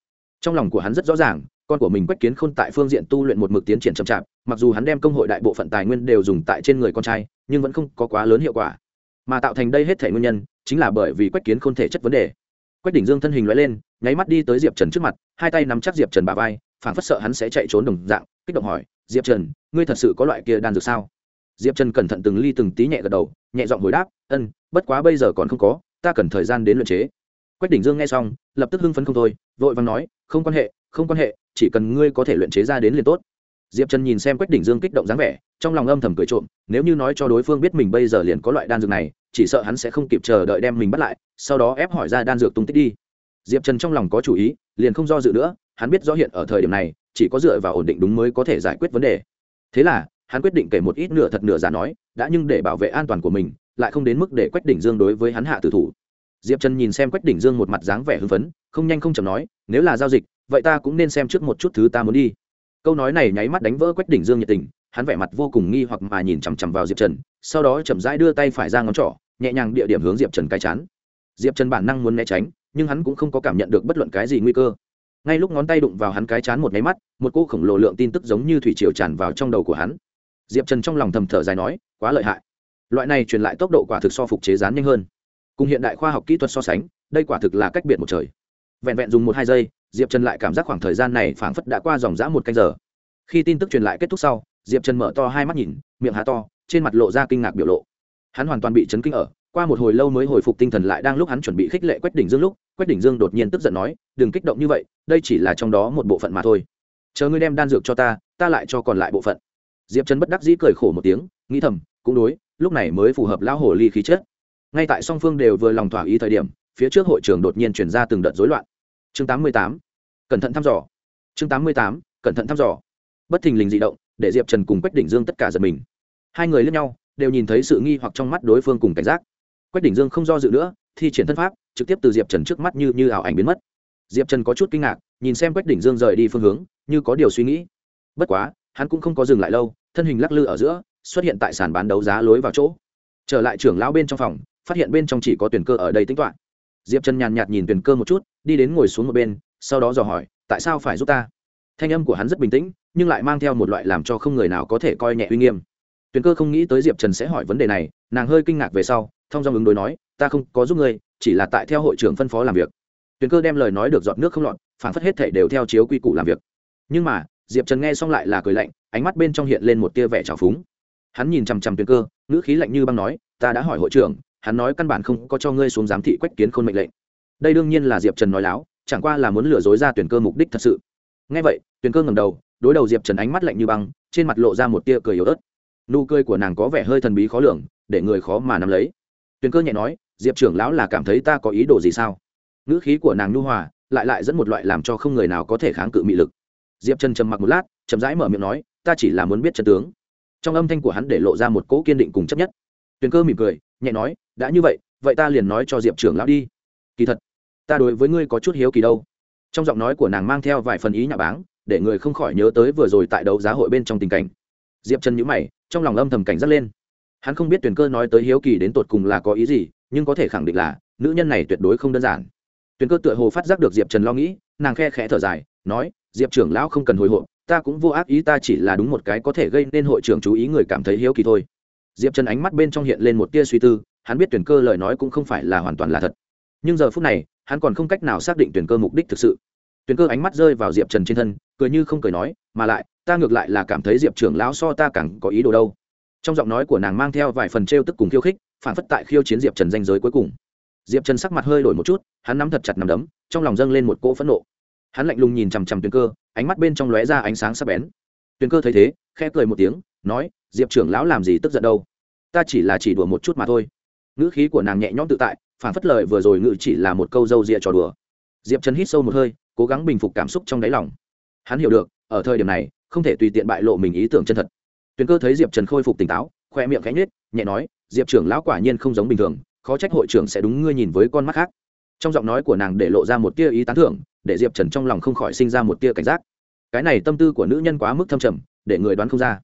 Trong lòng của hắn rất rõ ràng con của mình quách kiến khôn tại phương diện tu luyện một mực tiến triển chậm chạp mặc dù hắn đem công hội đại bộ phận tài nguyên đều dùng tại trên người con trai nhưng vẫn không có quá lớn hiệu quả mà tạo thành đây hết thể nguyên nhân chính là bởi vì quách kiến không thể chất vấn đề. Quách đỉnh dương thân hình loại lên, nháy mắt đi tới diệp trần trước mặt, hai tay nắm chắc diệp trần bà vai phản phất sợ hắn sẽ chạy trốn đồng dạng, kích động hỏi, diệp trần, ngươi thật sự có loại kia đan dược sao? Diệp trần cẩn thận từng ly từng tí nhẹ gật đầu, nhẹ giọng hồi đáp, ân, bất quá bây giờ còn không có, ta cần thời gian đến luyện chế. Quách đỉnh dương nghe xong, lập tức hưng phấn không thôi, vội vàng nói, không quan hệ, không quan hệ, chỉ cần ngươi có thể luyện chế ra đến liền tốt diệp trần nhìn xem quách đỉnh dương kích động dáng vẻ, trong lòng âm thầm cười trộm, nếu như nói cho đối phương biết mình bây giờ liền có loại đan dược này, chỉ sợ hắn sẽ không kịp chờ đợi đem mình bắt lại, sau đó ép hỏi ra đan dược tung tích đi. Diệp trần trong lòng có chủ ý, liền không do dự nữa, hắn biết rõ hiện ở thời điểm này, chỉ có dựa vào ổn định đúng mới có thể giải quyết vấn đề. Thế là, hắn quyết định kể một ít nửa thật nửa giả nói, đã nhưng để bảo vệ an toàn của mình, lại không đến mức để quách đỉnh dương đối với hắn hạ tử thủ. Diệp trần nhìn xem quách đỉnh dương một mặt dáng vẻ hưng phấn, không nhanh không chậm nói, nếu là giao dịch, vậy ta cũng nên xem trước một chút thứ ta muốn đi câu nói này nháy mắt đánh vỡ quách đỉnh dương nhiệt tình, hắn vẻ mặt vô cùng nghi hoặc mà nhìn chằm chằm vào diệp trần, sau đó chậm rãi đưa tay phải ra ngón trỏ, nhẹ nhàng địa điểm hướng diệp trần cái chán. Diệp trần bản năng muốn né tránh, nhưng hắn cũng không có cảm nhận được bất luận cái gì nguy cơ. Ngay lúc ngón tay đụng vào hắn cái chán một nháy mắt, một cô khổng lồ lượng tin tức giống như thủy triều tràn vào trong đầu của hắn. Diệp trần trong lòng thầm thở dài nói, quá lợi hại. Loại này truyền lại tốc độ quả thực so phục chế rán nhanh hơn. Cùng hiện đại khoa học kỹ thuật so sánh, đây quả thực là cách biệt một trời. Vẹn vẹn dùng một hai giây diệp trần lại cảm giác khoảng thời gian này phảng phất đã qua dòng g một canh giờ. Khi tin tức truyền lại kết thúc sau, diệp trần mở to hai mắt nhìn, miệng há to, trên mặt lộ ra kinh ngạc biểu lộ. Hắn hoàn toàn bị chấn kinh ở, qua một hồi lâu mới hồi phục tinh thần lại đang lúc hắn chuẩn bị khích lệ quách đỉnh dương lúc, quách đỉnh dương đột nhiên tức giận nói, đừng kích động như vậy, đây chỉ là trong đó một bộ phận mà thôi. Chờ ngươi đem đan dược cho ta ta lại cho còn lại bộ phận. Diệp trần bất đắc dĩ cười khổ một tiếng, nghĩ thầm, cũng đối, lúc này mới phù hợp lão hồ ly khí chết ngay tại song phương đều vừa lòng thỏa ý thời điểm, phía trước hội trường đột nhiên chuyển ra từng đợt rối loạn chương 88. cẩn thận thăm dò. Chương 88. cẩn thận thăm dò. Bất thình lình dị động, để diệp trần cùng quách đỉnh dương tất cả giật mình. Hai người lẫn nhau, đều nhìn thấy sự nghi hoặc trong mắt đối phương cùng cảnh giác. Quách đỉnh dương không do dự nữa, thi triển thân pháp, trực tiếp từ diệp trần trước mắt như như ảo ảnh biến mất. Diệp trần có chút kinh ngạc, nhìn xem quách đỉnh dương rời đi phương hướng, như có điều suy nghĩ. Bất quá, hắn cũng không có dừng lại lâu, thân hình lắc lư ở giữa, xuất hiện tại sàn bán đấu giá lối vào chỗ. Trở lại trưởng lão bên trong phòng, phát hiện bên trong chỉ có tuyển cơ ở đây tính toán diệp trần nhàn nhạt nhìn Tuyền cơ một chút, đi đến ngồi xuống một bên, sau đó dò hỏi, tại sao phải giúp ta? Thanh âm của hắn rất bình tĩnh, nhưng lại mang theo một loại làm cho không người nào có thể coi nhẹ uy nghiêm. Tuyền cơ không nghĩ tới diệp trần sẽ hỏi vấn đề này, nàng hơi kinh ngạc về sau, thông do ứng đối nói, ta không có giúp ngươi, chỉ là tại theo hội trưởng phân phó làm việc. Tuyền cơ đem lời nói được dọn nước không lọt, phản phất hết thể đều theo chiếu quy củ làm việc. Nhưng mà, diệp trần nghe xong lại là cười lạnh, ánh mắt bên trong hiện lên một tia vẻ trào phúng. Hắn nhìn chằm chằm Tuyền cơ, ngữ khí lạnh như băng nói, ta đã hỏi hội trưởng hắn nói căn bản không có cho ngươi xuống giám thị quách kiến khôn mệnh lệnh. Đây đương nhiên là diệp trần nói láo, chẳng qua là muốn lừa dối ra tuyển cơ mục đích thật sự. Ngay vậy, tuyển cơ ngầm đầu, đối đầu diệp trần ánh mắt lạnh như băng, trên mặt lộ ra một tia cười yếu ớt. Nụ cười của nàng có vẻ hơi thần bí khó lường, để người khó mà nắm lấy. Tuyển cơ nhẹ nói, diệp trưởng lão là cảm thấy ta có ý đồ gì sao? Ngữ khí của nàng nhu hòa, lại lại dẫn một loại làm cho không người nào có thể kháng cự mị lực. Diệp trần trầm mặc một lát, chậm rãi mở miệng nói, ta chỉ là muốn biết chân tướng. Trong âm thanh của hắn để lộ ra một cỗ kiên định cùng chấp nhất tuyền cơ mỉm cười, nhẹ nói, đã như vậy vậy ta liền nói cho diệp trưởng lão đi. Kỳ thật, ta đối với ngươi có chút hiếu kỳ đâu. Trong giọng nói của nàng mang theo vài phần ý nhà báng, để người không khỏi nhớ tới vừa rồi tại đấu giá hội bên trong tình cảnh. Diệp trần nhữ mày, trong lòng âm thầm cảnh giác lên. Hắn không biết tuyển cơ nói tới hiếu kỳ đến tột cùng là có ý gì, nhưng có thể khẳng định là, nữ nhân này tuyệt đối không đơn giản. Tuyển cơ tựa hồ phát giác được diệp trần lo nghĩ, nàng khe khẽ thở dài, nói, diệp trưởng lão không cần hồi hộp, ta cũng vô ác ý, ta chỉ là đúng một cái có thể gây nên hội trưởng chú ý người cảm thấy hiếu kỳ thôi diệp trần ánh mắt bên trong hiện lên một tia suy tư, hắn biết tuyển cơ lời nói cũng không phải là hoàn toàn là thật. Nhưng giờ phút này, hắn còn không cách nào xác định tuyển cơ mục đích thực sự. Tuyển cơ ánh mắt rơi vào diệp trần trên thân, cười như không cười nói, mà lại, ta ngược lại là cảm thấy diệp trưởng lão so ta càng có ý đồ đâu. Trong giọng nói của nàng mang theo vài phần t r e o tức cùng khiêu khích, phản phất tại khiêu chiến diệp trần danh giới cuối cùng. Diệp trần sắc mặt hơi đổi một chút, hắn nắm thật chặt nằm đấm, trong lòng dâng lên một cỗ phẫn nộ. Hắn lạnh lùng nhìn chằm chằm tuyền cơ, ánh mắt bên trong lóe ra ánh sáng sắc bén. Tuyền cơ thấy thế, khẽ cười một tiếng, nói diệp trưởng lão làm gì tức giận đâu? Ta chỉ là chỉ đùa một chút mà thôi. Ngữ khí của nàng nhẹ nhõm tự tại, phản phất lời vừa rồi ngự chỉ là một câu dâu rịa trò đùa. Diệp trần hít sâu một hơi, cố gắng bình phục cảm xúc trong đáy lòng. Hắn hiểu được, ở thời điểm này, không thể tùy tiện bại lộ mình ý tưởng chân thật. Tuyền cơ thấy diệp trần khôi phục tỉnh táo khoe miệng cánh nết nhẹ nói, diệp trưởng lão quả nhiên không giống bình thường, khó trách hội trưởng sẽ đúng ngươi nhìn với con mắt khác. Trong giọng nói của nàng để lộ ra một tia ý tán thưởng, để diệp trần trong lòng không khỏi sinh ra một tia cảnh giác. Cái này tâm tư của nữ nhân quá mức thâm trầm, để người đoán không ra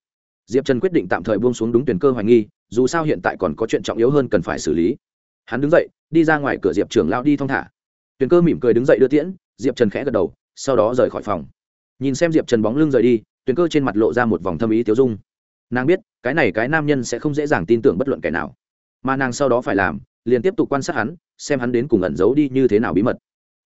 diệp trần quyết định tạm thời buông xuống đúng tuyển cơ hoài nghi, dù sao hiện tại còn có chuyện trọng yếu hơn cần phải xử lý. Hắn đứng dậy, đi ra ngoài cửa diệp trưởng lao đi thong thả. Tuyển cơ mỉm cười đứng dậy đưa tiễn, diệp trần khẽ gật đầu, sau đó rời khỏi phòng. Nhìn xem diệp trần bóng lưng rời đi, tuyển cơ trên mặt lộ ra một vòng thâm ý tiêu dung. Nàng biết, cái này cái nam nhân sẽ không dễ dàng tin tưởng bất luận kẻ nào. Mà nàng sau đó phải làm, liền tiếp tục quan sát hắn, xem hắn đến cùng ẩn giấu đi như thế nào bí mật.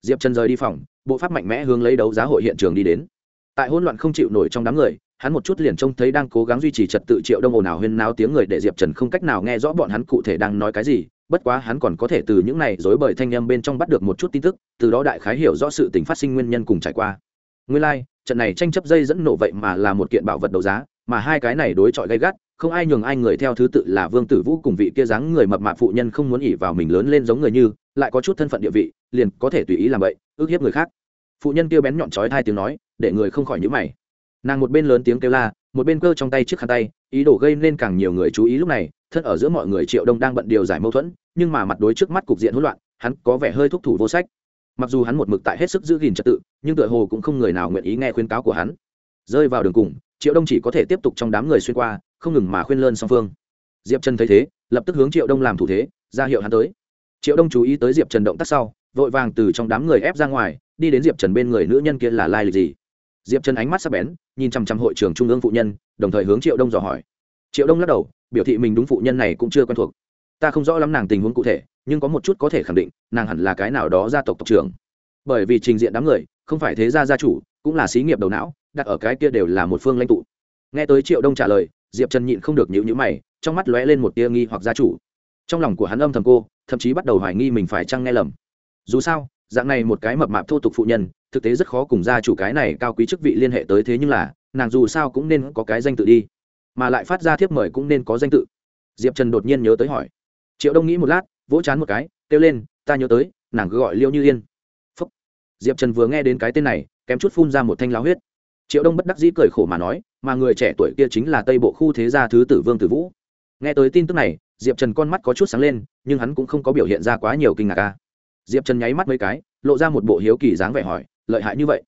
Diệp trần rời đi phòng, bộ pháp mạnh mẽ hướng lấy đấu giá hội hiện trường đi đến. Tại hỗn loạn không chịu nổi trong đám người hắn một chút liền trông thấy đang cố gắng duy trì trật tự triệu đông ồn ào huyên náo tiếng người để diệp trần không cách nào nghe rõ bọn hắn cụ thể đang nói cái gì bất quá hắn còn có thể từ những này dối bời thanh â m bên trong bắt được một chút tin tức từ đó đại khái hiểu rõ sự tình phát sinh nguyên nhân cùng trải qua. Nguyên lai、like, trận này tranh chấp dây dẫn nổ vậy mà là một kiện bảo vật đấu giá mà hai cái này đối chọi gay gắt không ai nhường ai người theo thứ tự là vương tử vũ cùng vị kia dáng người mập mạp phụ nhân không muốn ỉ vào mình lớn lên giống người như lại có chút thân phận địa vị liền có thể tùy ý làm vậy ước hiếp người khác. Phụ nhân kia bén nhọn trói hai tiếng nói để người không khỏi nhữ mày nàng một bên lớn tiếng kêu la, một bên cơ trong tay chiếc khăn tay, ý đồ gây nên càng nhiều người chú ý lúc này, thân ở giữa mọi người triệu đông đang bận điều giải mâu thuẫn, nhưng mà mặt đối trước mắt cục diện hỗn loạn, hắn có vẻ hơi thúc thủ vô sách. Mặc dù hắn một mực tại hết sức giữ gìn trật tự, nhưng tựa hồ cũng không người nào nguyện ý nghe khuyên cáo của hắn. Rơi vào đường cùng, triệu đông chỉ có thể tiếp tục trong đám người xuyên qua, không ngừng mà khuyên lơn song phương. Diệp trần thấy thế, lập tức hướng triệu đông làm thủ thế, ra hiệu hắn tới. Triệu đông chú ý tới diệp trần động tác sau, vội vàng từ trong đám người ép ra ngoài, đi đến diệp trần bên người nữ nhân kia là lai lịch gì? Diệp trần ánh mắt sắc bén, nhìn chăm chăm hội trưởng trung ương phụ nhân, đồng thời hướng triệu đông dò hỏi. Triệu đông lắc đầu, biểu thị mình đúng phụ nhân này cũng chưa quen thuộc. Ta không rõ lắm nàng tình huống cụ thể, nhưng có một chút có thể khẳng định, nàng hẳn là cái nào đó gia tộc tộc trưởng. Bởi vì trình diện đám người, không phải thế gia gia chủ, cũng là xí nghiệp đầu não, đặt ở cái kia đều là một phương lãnh tụ. Nghe tới triệu đông trả lời, diệp trần nhịn không được nhịu nhữ mày, trong mắt lóe lên một tia nghi hoặc gia chủ. Trong lòng của hắn âm thầm cô, thậm chí bắt đầu hoài nghi mình phải chăng nghe lầm. Dù sao, dạng này một cái mập mạp thô tục phụ nhân thực tế rất khó cùng gia chủ cái này cao quý chức vị liên hệ tới thế nhưng là, nàng dù sao cũng nên có cái danh tự đi. Mà lại phát ra thiếp mời cũng nên có danh tự. Diệp trần đột nhiên nhớ tới hỏi. Triệu đông nghĩ một lát, vỗ chán một cái, kêu lên, ta nhớ tới, nàng cứ gọi liêu như yên. Phúc. diệp trần vừa nghe đến cái tên này, kém chút phun ra một thanh lao huyết. Triệu đông bất đắc dĩ cười khổ mà nói, mà người trẻ tuổi kia chính là tây bộ khu thế gia thứ tử vương tử vũ. Nghe tới tin tức này, diệp trần con mắt có chút sáng lên, nhưng hắn cũng không có biểu hiện ra quá nhiều kinh ngạc ca diệp trần nháy mắt mấy cái, lộ ra một bộ hiếu kỳ dáng vẻ hỏi lợi hại như vậy.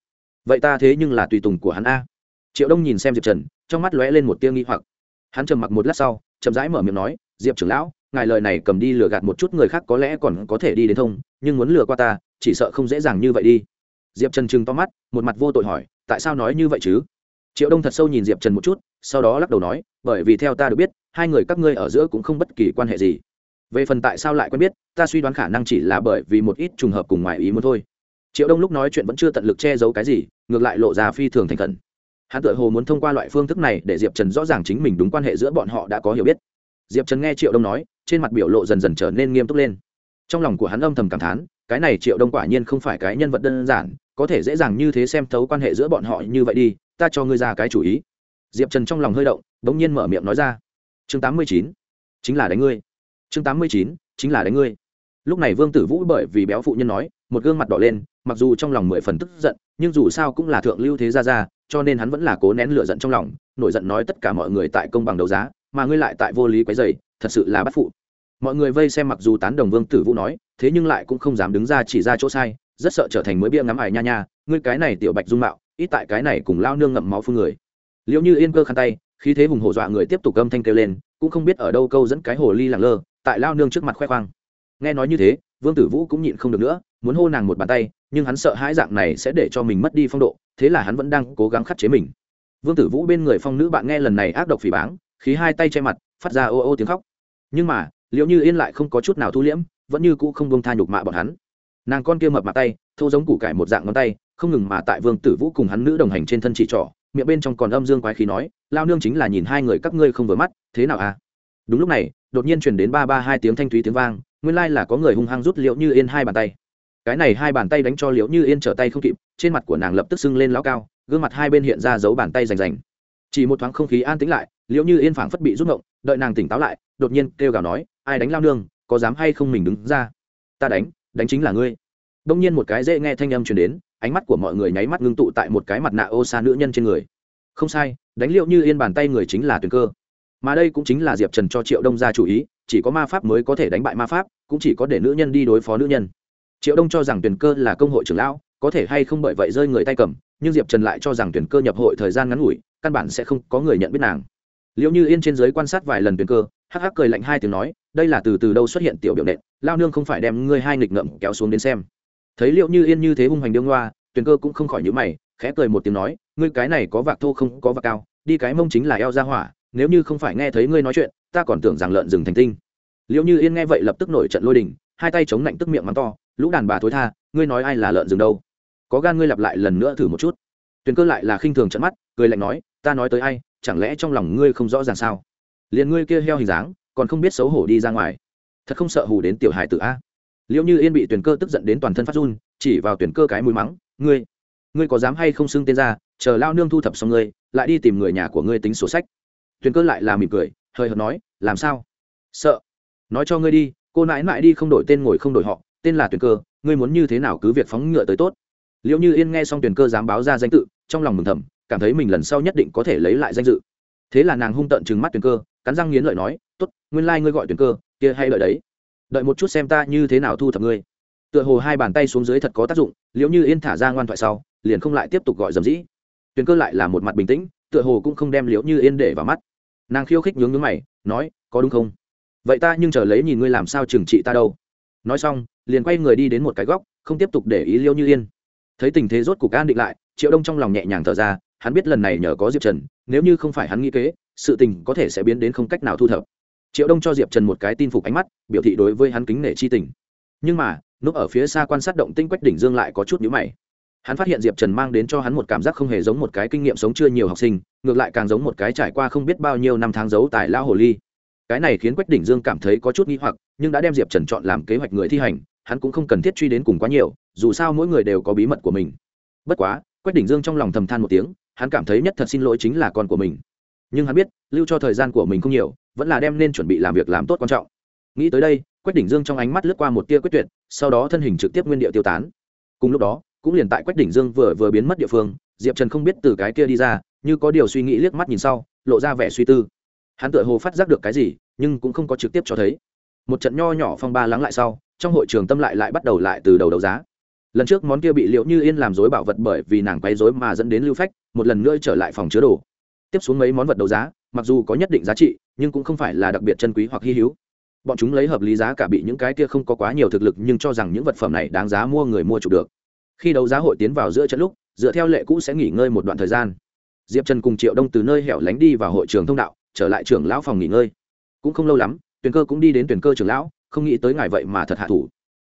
Vậy ta thế nhưng là tùy tùng của hắn a. Triệu đông nhìn xem diệp trần, trong mắt lóe lên một tia nghi hoặc. Hắn trầm mặc một lát sau, chậm rãi mở miệng nói, diệp trưởng lão, ngài lời này cầm đi lừa gạt một chút người khác có lẽ còn có thể đi đến thông, nhưng muốn lừa qua ta, chỉ sợ không dễ dàng như vậy đi. Diệp trần trừng to mắt, một mặt vô tội hỏi, tại sao nói như vậy chứ? Triệu đông thật sâu nhìn diệp trần một chút, sau đó lắc đầu nói, bởi vì theo ta được biết, hai người các ngươi ở giữa cũng không bất kỳ quan hệ gì. Về phần tại sao lại quen biết, ta suy đoán khả năng chỉ là bởi vì một ít trùng hợp cùng ngoài ý muốn thôi triệu đông lúc nói chuyện vẫn chưa tận lực che giấu cái gì, ngược lại lộ ra phi thường thành khẩn. Hắn tự hồ muốn thông qua loại phương thức này để diệp trần rõ ràng chính mình đúng quan hệ giữa bọn họ đã có hiểu biết. Diệp trần nghe triệu đông nói, trên mặt biểu lộ dần dần trở nên nghiêm túc lên. Trong lòng của hắn âm thầm cảm thán, cái này triệu đông quả nhiên không phải cái nhân vật đơn giản, có thể dễ dàng như thế xem thấu quan hệ giữa bọn họ như vậy đi, ta cho ngươi ra cái chủ ý. Diệp trần trong lòng hơi động đ ỗ n g nhiên mở miệng nói ra. Chương tám mươi chín, chính là đánh ngươi. Chương tám mươi chín, chính là đánh ngươi. Lúc này vương tử vũ bởi vì béo phụ nhân nói, một gương mặt đỏ lên mặc dù trong lòng mười phần tức giận, nhưng dù sao cũng là thượng lưu thế gia gia, cho nên hắn vẫn là cố nén lửa giận trong lòng, nổi giận nói tất cả mọi người tại công bằng đấu giá, mà ngươi lại tại vô lý quấy dày thật sự là bắt phụ. Mọi người vây xem mặc dù tán đồng vương tử vũ nói, thế nhưng lại cũng không dám đứng ra chỉ ra chỗ sai, rất sợ trở thành mới bia ngắm ải nha nha, ngươi cái này tiểu bạch dung mạo, ít tại cái này cùng lao nương ngậm máu phương người. Liệu như yên cơ khăn tay, khí thế hùng hổ dọa người tiếp tục âm thanh kêu lên, cũng không biết ở đâu câu dẫn cái hồ ly làng lơ, tại lao nương trước mặt khoe khoang. Nghe nói như thế, vương tử vũ cũng nhịn không được nữa muốn hô nàng một bàn tay, nhưng hắn sợ hãi dạng này sẽ để cho mình mất đi phong độ, thế là hắn vẫn đang cố gắng khắc chế mình. Vương tử vũ bên người phong nữ bạn nghe lần này ác độc phỉ báng, khí hai tay che mặt, phát ra ô ô tiếng khóc. Nhưng mà liệu như yên lại không có chút nào thu liễm, vẫn như cũ không bông tha nhục mạ bọn hắn. Nàng con kia mập mặt tay, thô giống củ cải một dạng ngón tay, không ngừng mà tại vương tử vũ cùng hắn nữ đồng hành trên thân chỉ trỏ, miệng bên trong còn âm dương quái khí nói, lao nương chính là nhìn hai người các ngươi không vừa mắt, thế nào à? Đúng lúc này, đột nhiên chuyển đến ba ba hai tiếng thanh thúy tiếng vang, nguyên lai là có người hung hăng rút liệu như yên hai bàn tay cái này hai bàn tay đánh cho liễu như yên trở tay không kịp, trên mặt của nàng lập tức sưng lên lao cao, gương mặt hai bên hiện ra dấu bàn tay rành rành. Chỉ một thoáng không khí an tĩnh lại, liễu như yên phảng phất bị rút ngộng, đợi nàng tỉnh táo lại, đột nhiên kêu gào nói, ai đánh lao nương, có dám hay không mình đứng ra? Ta đánh đánh chính là ngươi. Đông nhiên một cái dễ nghe thanh âm truyền đến, ánh mắt của mọi người nháy mắt ngưng tụ tại một cái mặt nạ ô xa nữ nhân trên người. Không sai, đánh liệu như yên bàn tay người chính là tuyền cơ. Mà đây cũng chính là diệp trần cho triệu đông ra chủ ý, chỉ có ma pháp mới có thể đánh bại ma pháp, cũng chỉ có để nữ nhân đi đối phó nữ nhân triệu đông cho rằng tuyển cơ là công hội trưởng lão, có thể hay không bởi vậy rơi người tay cầm, nhưng diệp trần lại cho rằng tuyển cơ nhập hội thời gian ngắn ngủi, căn bản sẽ không có người nhận biết nàng. Liệu như yên trên giới quan sát vài lần tuyển cơ, hắc hắc cười lạnh hai tiếng nói, đây là từ từ đâu xuất hiện tiểu biểu nện lao nương không phải đem ngươi hai nghịch ngậm kéo xuống đến xem. Thấy liệu như yên như thế hung hoành đương loa tuyển cơ cũng không khỏi nhữ mày, khẽ cười một tiếng nói, ngươi cái này có vạc thô không, có vạc cao, đi cái mông chính là eo ra hỏa, nếu như không phải nghe thấy ngươi nói chuyện, ta còn tưởng rằng lợn rừng thành tinh. Liệu như yên nghe vậy lập tức nổi trận lôi đình, hai tay chống lạnh tức miệng mắng to lũ đàn bà thối tha, ngươi nói ai là lợn rừng đâu? Có gan ngươi lặp lại lần nữa thử một chút. Tuyền cơ lại là khinh thường trận mắt, cười lạnh nói, ta nói tới ai, chẳng lẽ trong lòng ngươi không rõ ràng sao? Liền ngươi kia heo hình dáng, còn không biết xấu hổ đi ra ngoài. Thật không sợ hù đến tiểu hải tử a? Liệu như yên bị tuyển cơ tức giận đến toàn thân phát run, chỉ vào tuyển cơ cái mũi mắng, ngươi ngươi có dám hay không xưng tên ra, chờ lao nương thu thập xong ngươi, lại đi tìm người nhà của ngươi tính sổ sách. Tuyển cơ lại là mỉm cười, hơi hợt nói, làm sao? Sợ. Nói cho ngươi đi, cô nãi nãi đi không đổi tên ngồi không đổi họ tên là tuyển cơ, ngươi muốn như thế nào cứ việc phóng ngựa tới tốt. Liệu như yên nghe xong tuyển cơ dám báo ra danh tự, trong lòng mừng thầm, cảm thấy mình lần sau nhất định có thể lấy lại danh dự. Thế là nàng hung tợn chừng mắt tuyển cơ, cắn răng nghiến lợi nói t ố t nguyên lai、like、ngươi gọi tuyển cơ, kia hay lợi đấy. Đợi một chút xem ta như thế nào thu thập ngươi. Tựa hồ hai bàn tay xuống dưới thật có tác dụng liệu như yên thả ra ngoan thoại sau, liền không lại tiếp tục gọi dầm dĩ. Tuyển cơ lại là một mặt bình tĩnh, tựa hồ cũng không đem liễu như yên để vào mắt. Nàng khiêu khích nhướng nhướng mày, nói, có đúng không? Vậy ta nhưng chờ lấy nhìn ngươi làm sao trừng trị ta đâu? Nói xong, liền quay người đi đến một cái góc, không tiếp tục để ý liêu như yên. Thấy tình thế rốt cục an định lại, triệu đông trong lòng nhẹ nhàng thở ra, hắn biết lần này nhờ có diệp trần, nếu như không phải hắn nghĩ kế, sự tình có thể sẽ biến đến không cách nào thu thập. Triệu đông cho diệp trần một cái tin phục ánh mắt, biểu thị đối với hắn kính nể chi tình. Nhưng mà núp ở phía xa quan sát động tinh quách đỉnh dương lại có chút nhữ mày. Hắn phát hiện diệp trần mang đến cho hắn một cảm giác không hề giống một cái kinh nghiệm sống chưa nhiều học sinh, ngược lại càng giống một cái trải qua không biết bao nhiêu năm tháng giấu tại lao hồ ly cái này khiến quách đỉnh dương cảm thấy có chút nghi hoặc, nhưng đã đem diệp trần chọn làm kế hoạch người thi hành, hắn cũng không cần thiết truy đến cùng quá nhiều, dù sao mỗi người đều có bí mật của mình. Bất quá, quách đỉnh dương trong lòng thầm than một tiếng, hắn cảm thấy nhất thật xin lỗi chính là con của mình. Nhưng hắn biết, lưu cho thời gian của mình không nhiều, vẫn là đem nên chuẩn bị làm việc làm tốt quan trọng. Nghĩ tới đây, quách đỉnh dương trong ánh mắt lướt qua một tia quyết tuyệt, sau đó thân hình trực tiếp nguyên địa tiêu tán. Cùng lúc đó, cũng liền tại quách đỉnh dương vừa vừa biến mất địa phương, diệp trần không biết từ cái kia đi ra, như có điều suy nghĩ liếc mắt nhìn sau, lộ ra vẻ suy tư hắn tựa hồ phát giác được cái gì, nhưng cũng không có trực tiếp cho thấy. Một trận nho nhỏ phong ba lắng lại sau, trong hội trường tâm lại lại bắt đầu lại từ đầu đấu giá. Lần trước món kia bị liệu như yên làm dối bảo vật bởi vì nàng quay dối mà dẫn đến lưu phách, một lần nữa trở lại phòng chứa đồ. Tiếp xuống mấy món vật đấu giá, mặc dù có nhất định giá trị, nhưng cũng không phải là đặc biệt chân quý hoặc hy hữu. Bọn chúng lấy hợp lý giá cả bị những cái kia không có quá nhiều thực lực nhưng cho rằng những vật phẩm này đáng giá mua người mua chụp được. Khi đấu giá hội tiến vào giữa trận lúc, dựa theo lệ cũ sẽ nghỉ ngơi một đoạn thời gian. Diệp trần cùng triệu đông từ nơi hẻo lánh đi vào hội trường thông đạo trở lại trưởng lão phòng nghỉ ngơi. Cũng không lâu lắm tuyển cơ cũng đi đến tuyển cơ trưởng lão, không nghĩ tới ngài vậy mà thật hạ thủ.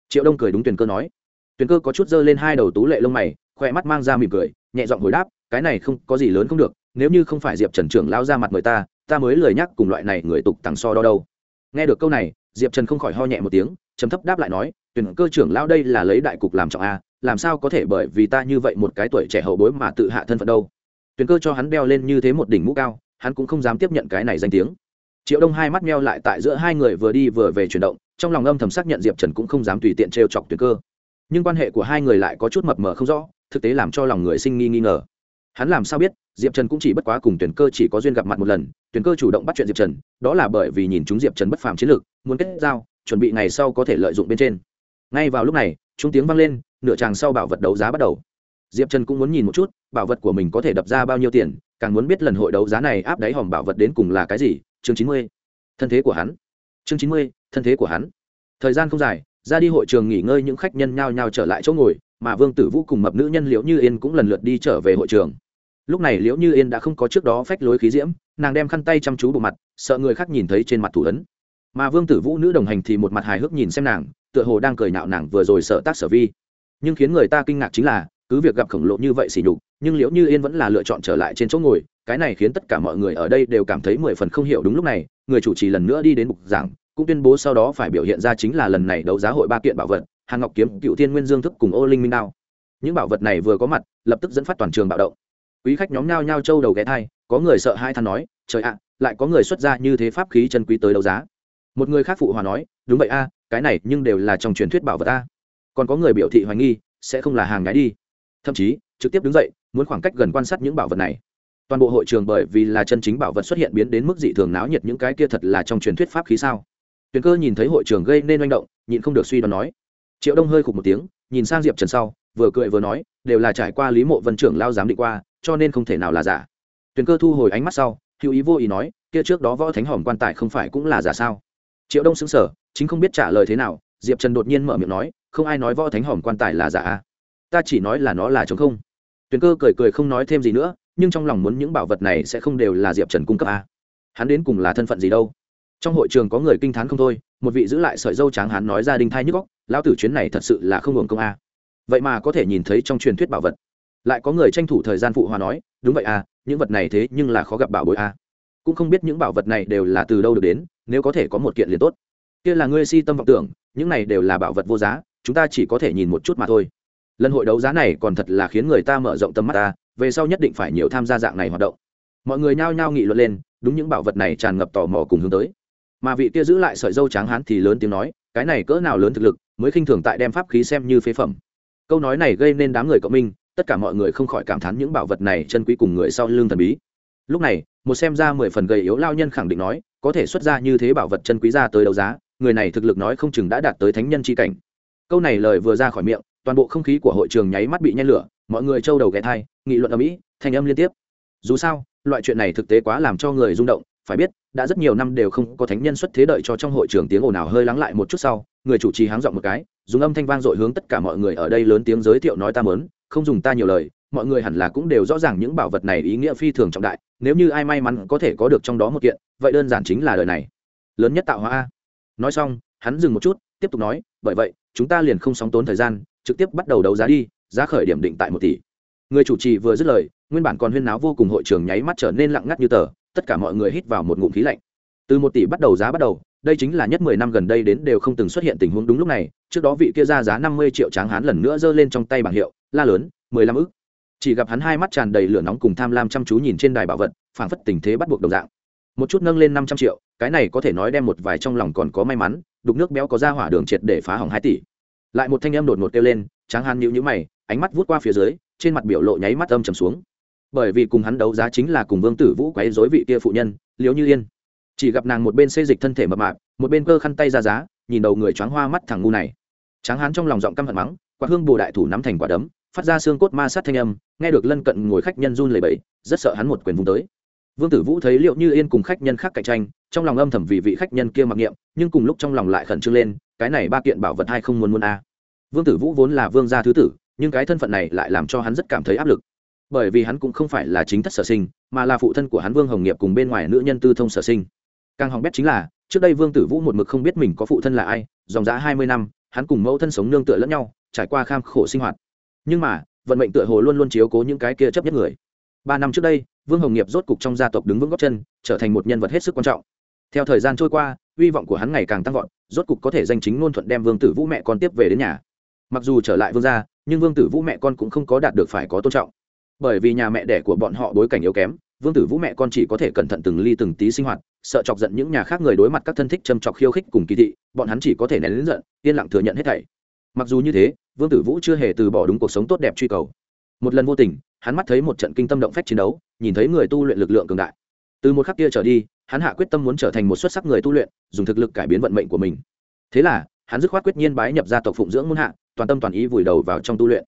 Triệu đông cười đúng tuyển cơ nói. Tuyển cơ có chút dơ lên hai đầu tú lệ lông mày khoe mắt mang ra mỉm cười, nhẹ giọng hồi đáp, cái này không, có gì lớn không được, nếu như không phải diệp trần trưởng lão ra mặt người ta ta mới lời nhắc cùng loại này người tục tằng so đo đâu. Nghe được câu này, diệp trần không khỏi ho nhẹ một tiếng chấm thấp đáp lại nói tuyển cơ trưởng lão đây là lấy đại cục làm trọng a, làm sao có thể bởi vì ta như vậy một cái tuổi trẻ hậu bối mà tự hạ thân phận đâu? Tuyển cơ cho hắn đeo lên như thế một đỉnh mũ cao hắn cũng không dám tiếp nhận cái này danh tiếng. Triệu đông hai mắt meo lại tại giữa hai người vừa đi vừa về chuyển động, trong lòng âm thầm xác nhận diệp trần cũng không dám tùy tiện trêu chọc tuyển cơ. Nhưng quan hệ của hai người lại có chút mập mờ không rõ, thực tế làm cho lòng người sinh nghi nghi ngờ. Hắn làm sao biết, diệp trần cũng chỉ bất quá cùng tuyển cơ chỉ có duyên gặp mặt một lần, tuyển cơ chủ động bắt chuyện diệp trần, đó là bởi vì nhìn chúng diệp trần bất phàm chiến lược, muốn kết giao, chuẩn bị ngày sau có thể lợi dụng bên trên. Ngay vào lúc này chúng tiếng vang lên, nửa tràng sau bảo vật đấu giá bắt đầu. Diệp trần cũng muốn nhìn một chút, bảo vật của mình có thể đập ra bao nhiêu tiền càng muốn biết lần hội đấu giá này áp đáy hòm bảo vật đến cùng là cái gì, chương chín mươi. Thân thế của hắn. Chương chín mươi, thân thế của hắn. Thời gian không dài, ra đi hội trường nghỉ ngơi những khách nhân nhao nhao trở lại chỗ ngồi, mà vương tử vũ cùng mập nữ nhân liễu như yên cũng lần lượt đi trở về hội trường. Lúc này liễu như yên đã không có trước đó phách lối khí diễm, nàng đem khăn tay chăm chú bộ mặt, sợ người khác nhìn thấy trên mặt thủ ấn. Mà vương tử vũ nữ đồng hành thì một mặt hài hước nhìn xem nàng, tựa hồ đang cười nạo nàng vừa rồi sợ tác sở vi. Nhưng khiến người ta kinh ngạc chính là cứ việc gặp khổng lồ như vậy xỉ nhục, nhưng liễu như yên vẫn là lựa chọn trở lại trên chỗ ngồi, cái này khiến tất cả mọi người ở đây đều cảm thấy mười phần không hiểu đúng lúc này, người chủ trì lần nữa đi đến bục giảng, cũng tuyên bố sau đó phải biểu hiện ra chính là lần này đấu giá hội ba kiện bảo vật hàng ngọc kiếm, cựu thiên nguyên dương thức cùng ô linh minh đao. Những bảo vật này vừa có mặt, lập tức dẫn phát toàn trường bạo động. Quý khách nhóm nhao nhao trâu đầu ghé thai, có người sợ hai than nói, trời ạ, lại có người xuất ra như thế pháp khí chân quý tới đấu giá. Một người khác phụ hòa nói, đúng vậy a, cái này nhưng đều là trong truyền thuyết bảo vật a. Còn có người biểu thị hoài nghi, sẽ không là hàng nhái đi thậm chí trực tiếp đứng dậy muốn khoảng cách gần quan sát những bảo vật này. Toàn bộ hội trường bởi vì là chân chính bảo vật xuất hiện biến đến mức dị thường náo nhiệt những cái kia thật là trong truyền thuyết pháp khí sao. Tuyền cơ nhìn thấy hội trường gây nên manh động, nhịn không được suy đoán nói. Triệu đông hơi khục một tiếng, nhìn sang diệp trần sau, vừa cười vừa nói, đều là trải qua lý mộ vân trưởng lao giám định qua, cho nên không thể nào là giả. Tuyền cơ thu hồi ánh mắt sau, hữu ý vô ý nói, kia trước đó võ thánh hỏm quan tài không phải cũng là giả sao? Triệu đông xứng sở chính không biết trả lời thế nào, diệp trần đột nhiên mở miệng nói, không ai nói võ thánh hỏm quan tài là giả ta chỉ nói là nó là chống không. Tuyền cơ cười cười không nói thêm gì nữa nhưng trong lòng muốn những bảo vật này sẽ không đều là diệp trần cung cấp a hắn đến cùng là thân phận gì đâu? Trong hội trường có người kinh t h á n không thôi một vị giữ lại sợi dâu tráng hắn nói ra đinh thai nhức góc lão tử chuyến này thật sự là không hưởng công a vậy mà có thể nhìn thấy trong truyền thuyết bảo vật. Lại có người tranh thủ thời gian phụ hòa nói đúng vậy à, những vật này thế nhưng là khó gặp bảo bối a cũng không biết những bảo vật này đều là từ đâu được đến nếu có thể có một kiện liền tốt. Kia là ngươi si tâm vọng tưởng những này đều là bảo vật vô giá chúng ta chỉ có thể nhìn một chút mà thôi lần hội đấu giá này còn thật là khiến người ta mở rộng tầm mắt ta, về sau nhất định phải nhiều tham gia dạng này hoạt động. Mọi người nhao nhao nghị luận lên, đúng những bảo vật này tràn ngập tò mò cùng hướng tới. Mà vị kia giữ lại sợi dâu trắng hán thì lớn tiếng nói, cái này cỡ nào lớn thực lực, mới khinh thường tại đem pháp khí xem như phế phẩm. Câu nói này gây nên đám người cộng minh, tất cả mọi người không khỏi cảm thán những bảo vật này chân quý cùng người sau lưng thần bí. Lúc này, một xem ra mười phần gầy yếu lao nhân khẳng định nói, có thể xuất ra như thế bảo vật chân quý ra tới đấu giá, người này thực lực nói không chừng đã đạt tới thánh nhân c h i cảnh. Câu này lời vừa ra khỏi miệng toàn bộ không khí của hội trường nháy mắt bị nhen lửa, mọi người trâu đầu ghé thai, nghị luận ở mỹ, thanh âm liên tiếp. Dù sao, loại chuyện này thực tế quá làm cho người rung động, phải biết, đã rất nhiều năm đều không có thánh nhân xuất thế đợi cho trong hội trường tiếng ồn ào hơi lắng lại một chút sau, người chủ trì háng giọng một cái, dùng âm thanh vang dội hướng tất cả mọi người ở đây lớn tiếng giới thiệu nói ta mớn không dùng ta nhiều lời, mọi người hẳn là cũng đều rõ ràng những bảo vật này ý nghĩa phi thường trọng đại, nếu như ai may mắn có thể có được trong đó một kiện, vậy đơn giản chính là đời này. Lớn nhất tạo hóa nói xong, hắn dừng một chút, tiếp tục nói, bởi vậy, chúng ta liền không sóng tốn thời gian trực tiếp bắt đầu đấu giá đi, giá khởi điểm định tại một tỷ. Người chủ trì vừa dứt lời, nguyên bản còn huyên náo vô cùng hội trường nháy mắt trở nên lặng ngắt như tờ, tất cả mọi người hít vào một ngụm khí lạnh. Từ một tỷ bắt đầu giá bắt đầu, đây chính là nhất mười năm gần đây đến đều không từng xuất hiện tình huống đúng lúc này, trước đó vị kia ra giá năm mươi triệu tráng hán lần nữa giơ lên trong tay bảng hiệu, la lớn, mười lăm ức. Chỉ gặp hắn hai mắt tràn đầy lửa nóng cùng tham lam chăm chú nhìn trên đài bảo vật, phảng phất tình thế bắt buộc đồng dạng. Một chút nâng lên năm trăm triệu, cái này có thể nói đem một vài trong lòng còn có may mắn, đục nước béo có ra hỏa đường triệt để phá hỏng hai tỷ lại một thanh âm đột ngột kêu lên, tráng hán nhịu nhữ mày, ánh mắt vút qua phía dưới, trên mặt biểu lộ nháy mắt âm trầm xuống. Bởi vì cùng hắn đấu giá chính là cùng vương tử vũ quấy dối vị kia phụ nhân, liễu như yên. Chỉ gặp nàng một bên xây dịch thân thể mập mạp, một bên cơ khăn tay ra giá, nhìn đầu người choáng hoa mắt thằng ngu này. Tráng hán trong lòng giọng căm hận mắng quả hương bồ đại thủ nắm thành quả đấm, phát ra xương cốt ma sát thanh âm, nghe được lân cận ngồi khách nhân run lầy bẫy rất sợ hắn một quyền vùng tới. Vương tử vũ thấy liệu như yên cùng khách nhân khác cạnh tranh trong lòng âm thầm vì vị khách nhân kia mặc niệm, nhưng cùng lúc trong lòng lại khẩn trương lên, cái này ba kiện bảo vật hay không muốn muốn a. À. vương tử vũ vốn là vương gia thứ tử, nhưng cái thân phận này lại làm cho hắn rất cảm thấy áp lực. Bởi vì hắn cũng không phải là chính thất sở sinh, mà là phụ thân của hắn vương hồng nghiệp cùng bên ngoài nữ nhân tư thông sở sinh. Càng hỏng bét chính là, trước đây vương tử vũ một mực không biết mình có phụ thân là ai, dòng giã hai mươi năm, hắn cùng mẫu thân sống nương tựa lẫn nhau, trải qua kham khổ sinh hoạt. Nhưng mà, vận mệnh tựa hồ luôn luôn chiếu cố những cái kia chấp nhất người. Ba năm trước đây, vương hồng nghiệp rốt cục trong gia tộc đứng vững góc chân, trở thành một nhân vật hết sức quan trọng theo thời gian trôi qua, hy vọng của hắn ngày càng tăng vọt, rốt cục có thể danh chính ngôn thuận đem vương tử vũ mẹ con tiếp về đến nhà. Mặc dù trở lại vương gia, nhưng vương tử vũ mẹ con cũng không có đạt được phải có tôn trọng. Bởi vì nhà mẹ đẻ của bọn họ bối cảnh yếu kém, vương tử vũ mẹ con chỉ có thể cẩn thận từng ly từng tí sinh hoạt, sợ chọc giận những nhà khác người đối mặt các thân thích châm chọc khiêu khích cùng kỳ thị, bọn hắn chỉ có thể nén lính giận, yên lặng thừa nhận hết thảy. Mặc dù như thế, vương tử vũ chưa hề từ bỏ đúng cuộc sống tốt đẹp truy cầu. Một lần vô tình, hắn mắt thấy một trận kinh tâm động phách chiến đấu, nhìn thấy người tu luyện lực lượng cường đại từ một khắc kia trở đi, hắn hạ quyết tâm muốn trở thành một xuất sắc người tu luyện, dùng thực lực cải biến vận mệnh của mình. Thế là, hắn dứt khoát quyết nhiên bái nhập gia tộc phụng dưỡng muôn hạ, toàn tâm toàn ý vùi đầu vào trong tu luyện.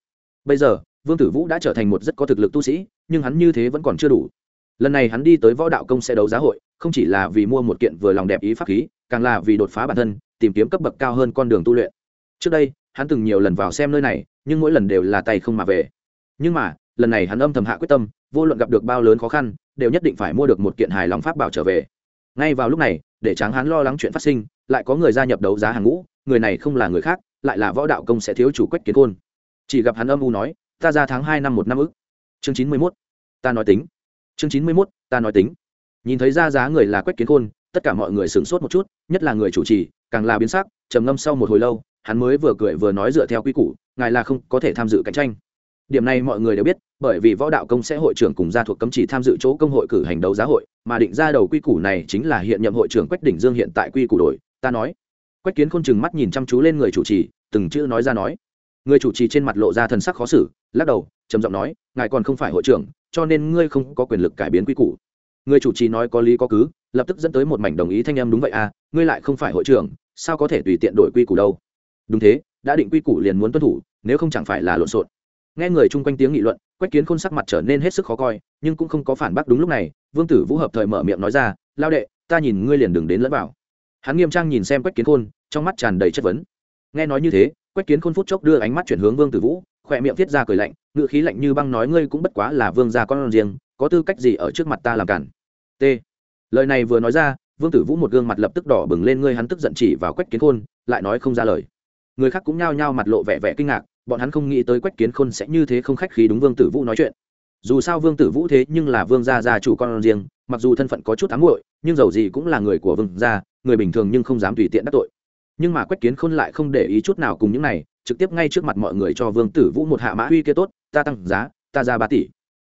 Bây giờ, vương tử vũ đã trở thành một rất có thực lực tu sĩ, nhưng hắn như thế vẫn còn chưa đủ. Lần này hắn đi tới võ đạo công sẽ đấu giá hội, không chỉ là vì mua một kiện vừa lòng đẹp ý pháp khí, càng là vì đột phá bản thân, tìm kiếm cấp bậc cao hơn con đường tu luyện. Trước đây, hắn từng nhiều lần vào xem nơi này, nhưng mỗi lần đều là tay không mà về. Nhưng mà, lần này hắn âm thầm hạ quyết tâm vô luận gặp được bao lớn khó khăn đều nhất định phải mua được một kiện hài lòng pháp bảo trở về. Ngay vào lúc này để tráng hắn lo lắng chuyện phát sinh lại có người gia nhập đấu giá hàng ngũ người này không là người khác lại là võ đạo công sẽ thiếu chủ quách kiến côn. chỉ gặp hắn âm u nói ta ra tháng hai năm một năm ức. Chương chín mươi mốt ta nói tính. Chương chín mươi mốt ta nói tính. Nhìn thấy ra giá người là quách kiến côn, tất cả mọi người sửng sốt một chút nhất là người chủ trì càng là biến sắc trầm ngâm sau một hồi lâu hắn mới vừa cười vừa nói dựa theo quy củ ngài là không có thể tham dự cạnh tranh điểm này mọi người đều biết, bởi vì võ đạo công sẽ hội trưởng cùng gia thuộc cấm chỉ tham dự chỗ công hội cử hành đấu giá hội, mà định ra đầu quy củ này chính là hiện nhậm hội trưởng quách đỉnh dương hiện tại quy củ đổi. Ta nói. Quách kiến khôn chừng mắt nhìn chăm chú lên người chủ trì, từng chữ nói ra nói. Người chủ trì trên mặt lộ ra thần sắc khó xử, lắc đầu, trầm giọng nói, ngài còn không phải hội trưởng, cho nên ngươi không có quyền lực cải biến quy củ. Người chủ trì nói có lý có cứ, lập tức dẫn tới một mảnh đồng ý thanh em đúng vậy à ngươi lại không phải hội trưởng, sao có thể tùy tiện đổi quy củ đâu? Đúng thế, đã định quy củ liền muốn tuân thủ, nếu không chẳng phải là lộn xộn nghe người chung quanh tiếng nghị luận, quách kiến khôn sắc mặt trở nên hết sức khó coi, nhưng cũng không có phản bác đúng lúc này, vương tử vũ hợp thời mở miệng nói ra, lao đệ, ta nhìn ngươi liền đừng đến lẫn vào. Hắn nghiêm trang nhìn xem quách kiến khôn, trong mắt tràn đầy chất vấn. Nghe nói như thế, quách kiến khôn phút chốc đưa ánh mắt chuyển hướng vương tử vũ, khỏe miệng viết ra cười lạnh ngự khí lạnh như băng nói, ngươi cũng bất quá là vương gia con riêng, có tư cách gì ở trước mặt ta làm cản? T. Lời này vừa nói ra, vương tử vũ một gương mặt lập tức đỏ bừng lên, ngươi hắn tức giận chỉ vào quách kiến khôn, lại nói không ra lời. Người khác cũng nhao nhao mặt lộ vẻ vẻ kinh ngạc bọn hắn không nghĩ tới quách kiến khôn sẽ như thế không khách khí đúng vương tử vũ nói chuyện. Dù sao vương tử vũ thế nhưng là vương gia gia chủ con riêng, mặc dù thân phận có chút ám muội, nhưng dầu gì cũng là người của vương gia, người bình thường nhưng không dám tùy tiện đắc tội. Nhưng mà quách kiến khôn lại không để ý chút nào cùng những này, trực tiếp ngay trước mặt mọi người cho vương tử vũ một hạ mã uy kia tốt, ta tăng giá, ta ra ba tỷ.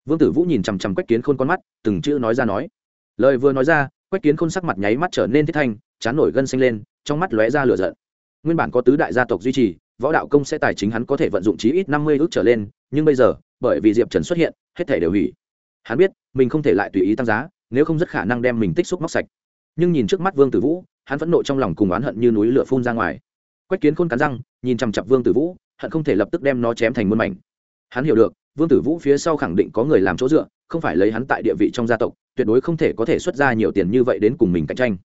Vương tử vũ nhìn chằm chằm quách kiến khôn con mắt, từng chữ nói ra nói. Lời vừa nói ra, quách kiến khôn sắc mặt nháy mắt trở nên thiết thanh, chán nổi gân xanh lên, trong mắt lóe ra lửa giận. Nguyên bản có tứ đại gia tộc duy trì võ đạo công sẽ tài chính hắn có thể vận dụng chí ít năm mươi ước trở lên, nhưng bây giờ, bởi vì diệp trần xuất hiện, hết thể đều hủy. Hắn biết, mình không thể lại tùy ý tăng giá, nếu không rất khả năng đem mình tích xúc móc sạch. Nhưng nhìn trước mắt vương tử vũ, hắn vẫn nộ trong lòng cùng oán hận như núi lửa phun ra ngoài. Quách kiến khôn cắn răng, nhìn chằm chặp vương tử vũ, hận không thể lập tức đem nó chém thành muôn mảnh. Hắn hiểu được, vương tử vũ phía sau khẳng định có người làm chỗ dựa, không phải lấy hắn tại địa vị trong gia tộc, tuyệt đối không thể có thể xuất ra nhiều tiền như vậy đến cùng mình cạnh tranh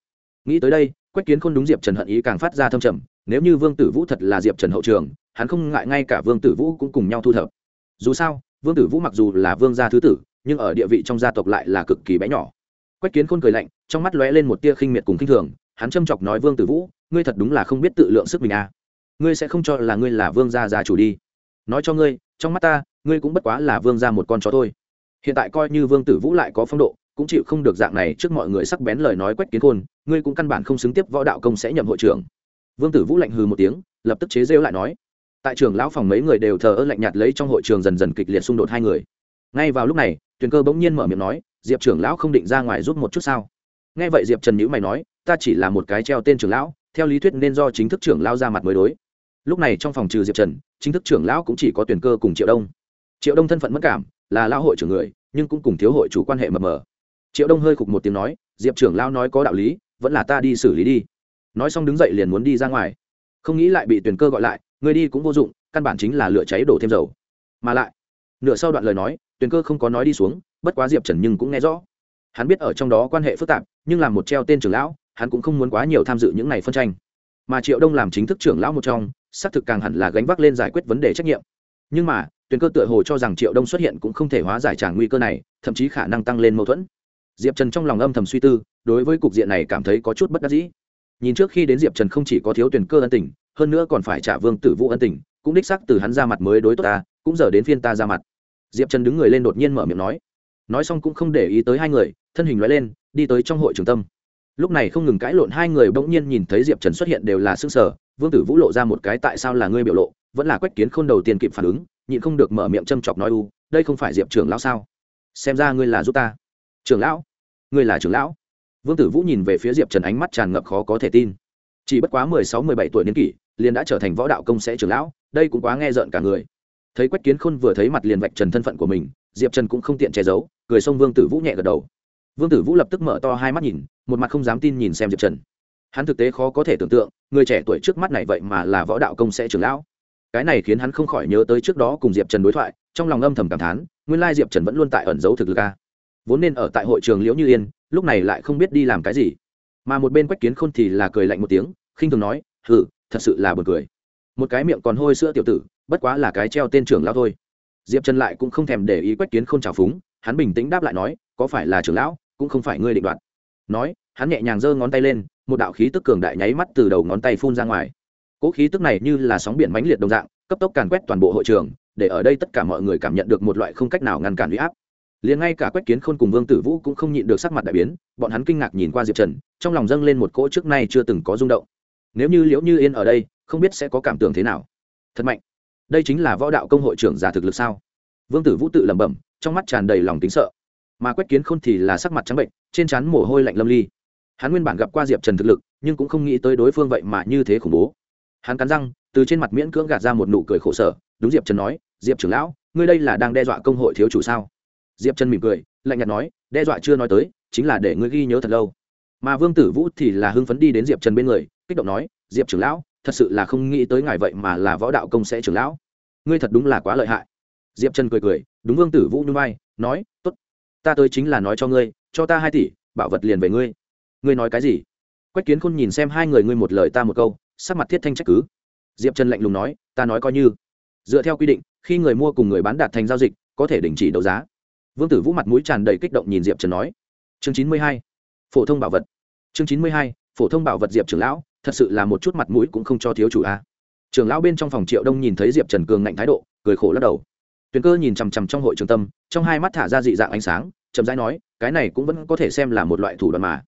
nghĩ tới đây, quách kiến khôn đúng diệp trần hận ý càng phát ra thâm trầm, nếu như vương tử vũ thật là diệp trần hậu trường, hắn không ngại ngay cả vương tử vũ cũng cùng nhau thu thập. Dù sao, vương tử vũ mặc dù là vương gia thứ tử, nhưng ở địa vị trong gia tộc lại là cực kỳ bé nhỏ. Quách kiến khôn cười lạnh, trong mắt lóe lên một tia khinh miệt cùng khinh thường, hắn châm chọc nói vương tử vũ, ngươi thật đúng là không biết tự lượng sức mình à. ngươi sẽ không cho là ngươi là vương gia gia chủ đi. Nói cho ngươi, trong mắt ta, ngươi cũng bất quá là vương gia một con chó thôi. Hiện tại coi như vương tử vũ lại có phong độ cũng chịu không được dạng này trước mọi người sắc bén lời nói quách kiến khôn, ngươi cũng căn bản không xứng tiếp võ đạo công sẽ nhậm hội trưởng. Vương tử vũ lạnh hừ một tiếng, lập tức chế rêu lại nói. Tại trường lão phòng mấy người đều thờ ơ lạnh nhạt lấy trong hội trường dần dần kịch liệt xung đột hai người. Ngay vào lúc này, tuyền cơ bỗng nhiên mở miệng nói, diệp trưởng lão không định ra ngoài giúp một chút sao? Nghe vậy diệp trần nhữ mày nói, ta chỉ là một cái treo tên trưởng lão, theo lý thuyết nên do chính thức trưởng lão ra mặt mới đối. Lúc này trong phòng trừ diệp trần, chính thức trưởng lão cũng chỉ có tuyển cơ cùng triệu đông. Triệu đông thân phận mất cảm, là lão hội trưởng người, nhưng cũng cùng thiếu hội chủ quan hệ mờ mờ triệu đông hơi khục một tiếng nói, diệp trưởng lão nói có đạo lý, vẫn là ta đi xử lý đi. Nói xong đứng dậy liền muốn đi ra ngoài. Không nghĩ lại bị tuyển cơ gọi lại, người đi cũng vô dụng, căn bản chính là lửa cháy đổ thêm dầu. Mà lại, nửa sau đoạn lời nói, tuyển cơ không có nói đi xuống, bất quá diệp trần nhưng cũng nghe rõ. Hắn biết ở trong đó quan hệ phức tạp, nhưng làm một treo tên trưởng lão, hắn cũng không muốn quá nhiều tham dự những này phân tranh. Mà triệu đông làm chính thức trưởng lão một trong, xác thực càng hẳn là gánh vác lên giải quyết vấn đề trách nhiệm. Nhưng mà, tuyển cơ tựa hồ cho rằng triệu đông xuất hiện cũng không thể hóa giải tràng nguy cơ này, thậm chí khả năng tăng lên mâu thuẫn diệp trần trong lòng âm thầm suy tư, đối với cục diện này cảm thấy có chút bất đắc dĩ. Nhìn trước khi đến diệp trần không chỉ có thiếu tuyển cơ ân tình, hơn nữa còn phải trả vương tử vũ ân tình, cũng đích sắc từ hắn ra mặt mới đối tốt ta, cũng giờ đến phiên ta ra mặt. Diệp trần đứng người lên đột nhiên mở miệng nói. Nói xong cũng không để ý tới hai người, thân hình loại lên, đi tới trong hội trường tâm. Lúc này không ngừng cãi lộn hai người bỗng nhiên nhìn thấy diệp trần xuất hiện đều là s ư ơ n g sở vương tử vũ lộ ra một cái tại sao là ngươi biểu lộ, vẫn là quách kiến k h ô n đầu tiên kịp phản ứng, nhịn không được mở miệng châm chọc nói u, đây không phải diệp trưởng lão sao? Xem ra ngươi là giúp ta trưởng lão, ngươi là trưởng lão. Vương tử vũ nhìn về phía diệp trần ánh mắt tràn ngập khó có thể tin. Chỉ bất quá mười sáu, mười bảy tuổi niên kỷ, liền đã trở thành võ đạo công sẽ trưởng lão, đây cũng quá nghe rợn cả người. Thấy quách kiến khôn vừa thấy mặt liền vạch trần thân phận của mình, diệp trần cũng không tiện che giấu, cười xông vương tử vũ nhẹ gật đầu. Vương tử vũ lập tức mở to hai mắt nhìn, một mặt không dám tin nhìn xem diệp trần. Hắn thực tế khó có thể tưởng tượng, người trẻ tuổi trước mắt này vậy mà là võ đạo công sẽ trưởng lão. Cái này khiến hắn không khỏi nhớ tới trước đó cùng diệp trần đối thoại, trong lòng âm thầm cảm thán, nguyên lai diệp trần vẫn luôn tại ẩn giấu thực lực a vốn nên ở tại hội trường liễu như yên, lúc này lại không biết đi làm cái gì. Mà một bên quách kiến khôn thì là cười lạnh một tiếng, khinh thường nói, hừ, thật sự là buồn cười. Một cái miệng còn hôi sữa tiểu tử, bất quá là cái treo tên trưởng lão thôi. Diệp trần lại cũng không thèm để ý quách kiến khôn trào phúng, hắn bình tĩnh đáp lại nói, có phải là trưởng lão, cũng không phải ngươi định đoạt. Nói, hắn nhẹ nhàng giơ ngón tay lên, một đạo khí tức cường đại nháy mắt từ đầu ngón tay phun ra ngoài. Cỗ khí tức này như là sóng biển mãnh liệt đồng dạng, cấp tốc càn quét toàn bộ hội trường, để ở đây tất cả mọi người cảm nhận được một loại không cách nào ngăn cản huy áp liền ngay cả quách kiến khôn cùng vương tử vũ cũng không nhịn được sắc mặt đại biến bọn hắn kinh ngạc nhìn qua diệp trần trong lòng dâng lên một cỗ trước nay chưa từng có rung động nếu như liễu như yên ở đây không biết sẽ có cảm tưởng thế nào thật mạnh đây chính là võ đạo công hội trưởng giả thực lực sao vương tử vũ tự lẩm bẩm trong mắt tràn đầy lòng tính sợ mà quách kiến khôn thì là sắc mặt trắng bệnh trên trán mồ hôi lạnh lâm ly hắn nguyên bản gặp qua diệp trần thực lực nhưng cũng không nghĩ tới đối phương vậy mà như thế khủng bố hắn cắn răng từ trên mặt miễn cưỡng gạt ra một nụ cười khổ sở đúng diệp trần nói diệp trưởng lão ngươi đây là đang đe dọa công hội thiếu chủ sao diệp trần mỉm cười, lạnh nhạt nói, đe dọa chưa nói tới, chính là để ngươi ghi nhớ thật lâu. Mà vương tử vũ thì là hưng phấn đi đến diệp trần bên người, kích động nói, diệp trưởng lão, thật sự là không nghĩ tới ngài vậy mà là võ đạo công sẽ trưởng lão. Ngươi thật đúng là quá lợi hại. Diệp trần cười cười, đúng vương tử vũ như vai, nói t ố t ta tới chính là nói cho ngươi, cho ta hai tỷ, bảo vật liền về ngươi. Ngươi nói cái gì? Quách kiến khôn nhìn xem hai người ngươi một lời ta một câu, sắc mặt thiết thanh trách cứ. Diệp trần lạnh lùng nói, ta nói coi như. Dựa theo quy định, khi người mua cùng người bán đạt thành giao dịch, có thể đình chỉ đấu giá vương tử vũ mặt mũi tràn đầy kích động nhìn diệp trần nói, chương chín mươi hai, phổ thông bảo vật. Chương chín mươi hai, phổ thông bảo vật diệp trưởng lão, thật sự là một chút mặt mũi cũng không cho thiếu chủ a. Trưởng lão bên trong phòng triệu đông nhìn thấy diệp trần cường ngạnh thái độ, cười khổ lắc đầu. Tuyền cơ nhìn chằm chằm trong hội trường tâm, trong hai mắt thả ra dị dạng ánh sáng, chậm rãi nói, cái này cũng vẫn có thể xem là một loại thủ đoạn mà.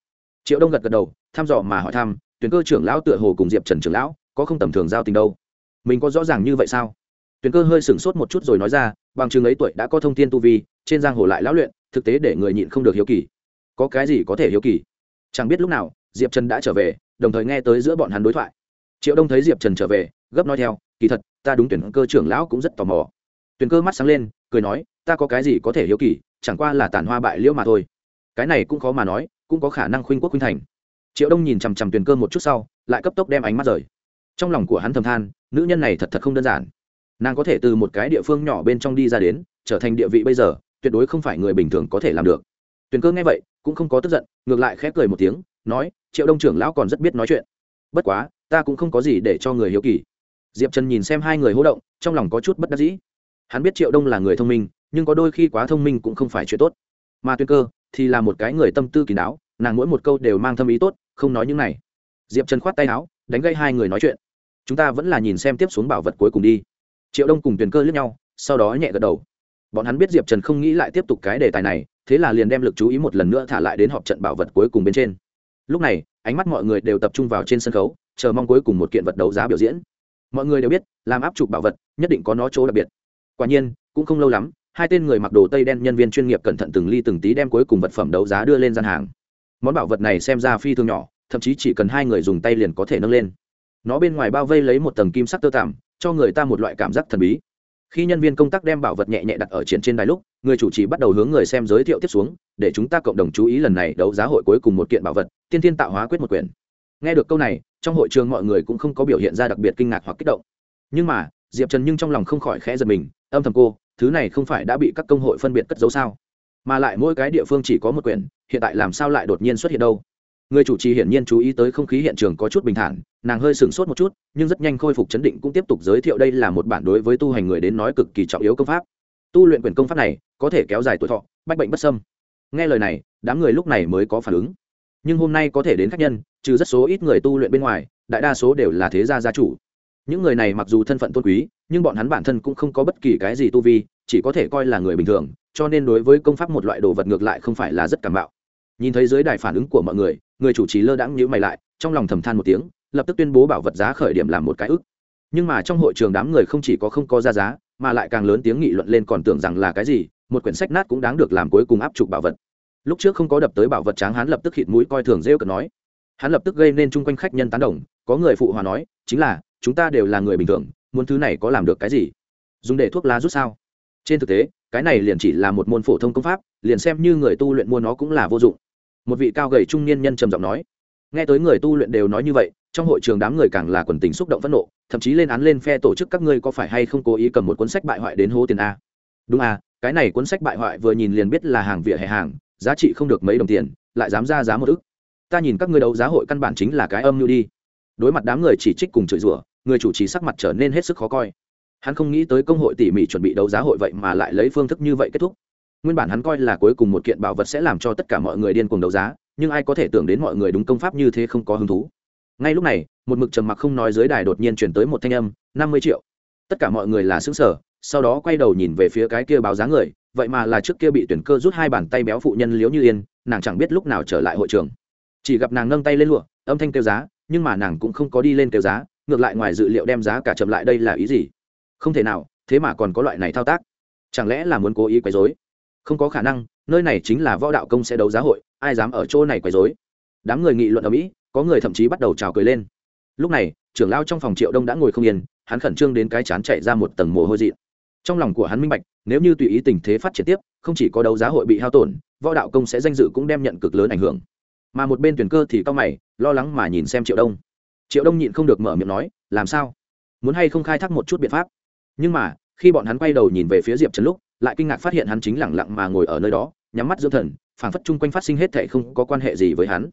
Triệu đông gật gật đầu, thăm dò mà hỏi thăm, tuyền cơ trưởng lão tựa hồ cùng diệp trần trưởng lão có không tầm thường giao tình đâu? Mình có rõ ràng như vậy sao? Tuyền cơ hơi sửng sốt một chút rồi nói ra, bằng chừng ấy tuổi đã có thông tin tu vi, trên giang hồ lại lão luyện, thực tế để người nhịn không được hiếu kỳ. Có cái gì có thể hiếu kỳ? Chẳng biết lúc nào, diệp trần đã trở về, đồng thời nghe tới giữa bọn hắn đối thoại. Triệu đông thấy diệp trần trở về, gấp nói theo, kỳ thật, ta đúng tuyển cơ trưởng lão cũng rất tò mò. Tuyển cơ mắt sáng lên, cười nói, ta có cái gì có thể hiếu kỳ, chẳng qua là tàn hoa bại liễu mà thôi. Cái này cũng khó mà nói, cũng có khả năng khuynh quốc khuynh thành. Triệu đông nhìn chằm chằm tuyển cơ một chút sau, lại cấp tốc đem ánh mắt rời. Trong lòng của hắn thầm than, nữ nhân này thật thật không đơn giản nàng có thể từ một cái địa phương nhỏ bên trong đi ra đến, trở thành địa vị bây giờ, tuyệt đối không phải người bình thường có thể làm được. Tuyền cơ nghe vậy, cũng không có tức giận, ngược lại khép cười một tiếng, nói, triệu đông trưởng lão còn rất biết nói chuyện. Bất quá, ta cũng không có gì để cho người hiếu kỳ. Diệp trần nhìn xem hai người hỗ động, trong lòng có chút bất đắc dĩ. Hắn biết triệu đông là người thông minh, nhưng có đôi khi quá thông minh cũng không phải chuyện tốt. Mà tuyên cơ thì là một cái người tâm tư kín đáo, nàng mỗi một câu đều mang thâm ý tốt, không nói những này. Diệp trần khoát tay áo, đánh gây hai người nói chuyện. Chúng ta vẫn là nhìn xem tiếp xuống bảo vật cuối cùng đi triệu đông cùng tuyền cơ lướt nhau, sau đó nhẹ gật đầu. Bọn hắn biết diệp trần không nghĩ lại tiếp tục cái đề tài này, thế là liền đem lực chú ý một lần nữa thả lại đến họp trận bảo vật cuối cùng bên trên. Lúc này, ánh mắt mọi người đều tập trung vào trên sân khấu, chờ mong cuối cùng một kiện vật đấu giá biểu diễn. Mọi người đều biết, làm áp chụp bảo vật, nhất định có nó chỗ đặc biệt. Quả nhiên, cũng không lâu lắm, hai tên người mặc đồ tây đen nhân viên chuyên nghiệp cẩn thận từng ly từng tí đem cuối cùng vật phẩm đấu giá đưa lên gian hàng. Món bảo vật này xem ra phi thường nhỏ, thậm chí chỉ cần hai người dùng tay liền có thể nâng lên nó bên ngoài bao vây lấy một tầng kim sắc tơ tằm, cho người ta một loại cảm giác thần bí. Khi nhân viên công tác đem bảo vật nhẹ nhẹ đặt ở triển trên đài lúc, người chủ trì bắt đầu hướng người xem giới thiệu tiếp xuống, để chúng ta cộng đồng chú ý lần này đấu giá hội cuối cùng một kiện bảo vật, tiên thiên tạo hóa quyết một quyển. Nghe được câu này, trong hội trường mọi người cũng không có biểu hiện ra đặc biệt kinh ngạc hoặc kích động. Nhưng mà, diệp trần nhưng trong lòng không khỏi khẽ giật mình, âm thầm cô, thứ này không phải đã bị các công hội phân biệt cất giấu sao? Mà lại mỗi cái địa phương chỉ có một quyển, hiện tại làm sao lại đột nhiên xuất hiện đâu? Người chủ trì hiển nhiên chú ý tới không khí hiện trường có chút bình thản, nàng hơi sửng sốt một chút, nhưng rất nhanh khôi phục chấn định cũng tiếp tục giới thiệu đây là một bản đối với tu hành người đến nói cực kỳ trọng yếu công pháp. Tu luyện quyền công pháp này, có thể kéo dài tuổi thọ, bách bệnh bất sâm nghe lời này, đám người lúc này mới có phản ứng. Nhưng hôm nay có thể đến khách nhân, trừ rất số ít người tu luyện bên ngoài, đại đa số đều là thế gia gia chủ. Những người này mặc dù thân phận tôn quý, nhưng bọn hắn bản thân cũng không có bất kỳ cái gì tu vi, chỉ có thể coi là người bình thường, cho nên đối với công pháp một loại đồ vật ngược lại không phải là rất cảm bạo. Nhìn thấy dưới đài phản ứng của mọi người người chủ trì lơ đãng nhữ mày lại, trong lòng thầm than một tiếng, lập tức tuyên bố bảo vật giá khởi điểm làm một cái ức. Nhưng mà trong hội trường đám người không chỉ có không có ra giá, mà lại càng lớn tiếng nghị luận lên còn tưởng rằng là cái gì, một quyển sách nát cũng đáng được làm cuối cùng áp trục bảo vật. Lúc trước không có đập tới bảo vật tráng hắn lập tức khịt mũi coi thường rêu cợt nói. Hắn lập tức gây nên chung quanh khách nhân tán đồng, có người phụ hòa nói, chính là, chúng ta đều là người bình thường, muốn thứ này có làm được cái gì? Dùng để thuốc lá rút sao? Trên thực tế, cái này liền chỉ là một môn phổ thông công pháp, liền xem như người tu luyện mua nó cũng là vô dụng một vị cao gầy trung niên nhân trầm giọng nói. Nghe tới người tu luyện đều nói như vậy, trong hội trường đám người càng là quần tình xúc động phẫn nộ, thậm chí lên án lên phe tổ chức các ngươi có phải hay không cố ý cầm một cuốn sách bại hoại đến hố tiền a. Đúng à cái này cuốn sách bại hoại vừa nhìn liền biết là hàng vỉa hè hàng, giá trị không được mấy đồng tiền, lại dám ra giá một ức. Ta nhìn các ngươi đấu giá hội căn bản chính là cái âm mưu đi. Đối mặt đám người chỉ trích cùng chửi rủa, người chủ trì sắc mặt trở nên hết sức khó coi. Hắn không nghĩ tới công hội tỉ mỉ chuẩn bị đấu giá hội vậy mà lại lấy phương thức như vậy kết thúc nguyên bản hắn coi là cuối cùng một kiện bảo vật sẽ làm cho tất cả mọi người điên cuồng đấu giá, nhưng ai có thể tưởng đến mọi người đúng công pháp như thế không có hứng thú. Ngay lúc này, một mực trầm mặc không nói dưới đài đột nhiên chuyển tới một thanh âm, năm mươi triệu. Tất cả mọi người là xứng sở sau đó quay đầu nhìn về phía cái kia báo giá người, vậy mà là trước kia bị tuyển cơ rút hai bàn tay béo phụ nhân liếu như yên, nàng chẳng biết lúc nào trở lại hội trường. Chỉ gặp nàng nâng tay lên lụa, âm thanh kêu giá, nhưng mà nàng cũng không có đi lên kêu giá, ngược lại ngoài dự liệu đem giá cả chậm lại đây là ý gì? Không thể nào, thế mà còn có loại này thao tác. Chẳng lẽ là muốn cố ý quấy dối không có khả năng, nơi này chính là võ đạo công sẽ đấu giá hội, ai dám ở chỗ này quấy dối đám người nghị luận ở mỹ, có người thậm chí bắt đầu trào cười lên. Lúc này, trưởng lao trong phòng triệu đông đã ngồi không yên, hắn khẩn trương đến cái chán chạy ra một tầng mồ hôi dị. Trong lòng của hắn minh bạch, nếu như tùy ý tình thế phát triển tiếp, không chỉ có đấu giá hội bị hao tổn, võ đạo công sẽ danh dự cũng đem nhận cực lớn ảnh hưởng. Mà một bên tuyển cơ thì cao mày, lo lắng mà nhìn xem triệu đông. Triệu đông nhịn không được mở miệng nói, làm sao? Muốn hay không khai thác một chút biện pháp? Nhưng mà, khi bọn hắn quay đầu nhìn về phía diệp trần lúc lại kinh ngạc phát hiện hắn chính lẳng lặng mà ngồi ở nơi đó, nhắm mắt dưỡng thần, phảng phất chung quanh phát sinh hết thệ không có quan hệ gì với hắn.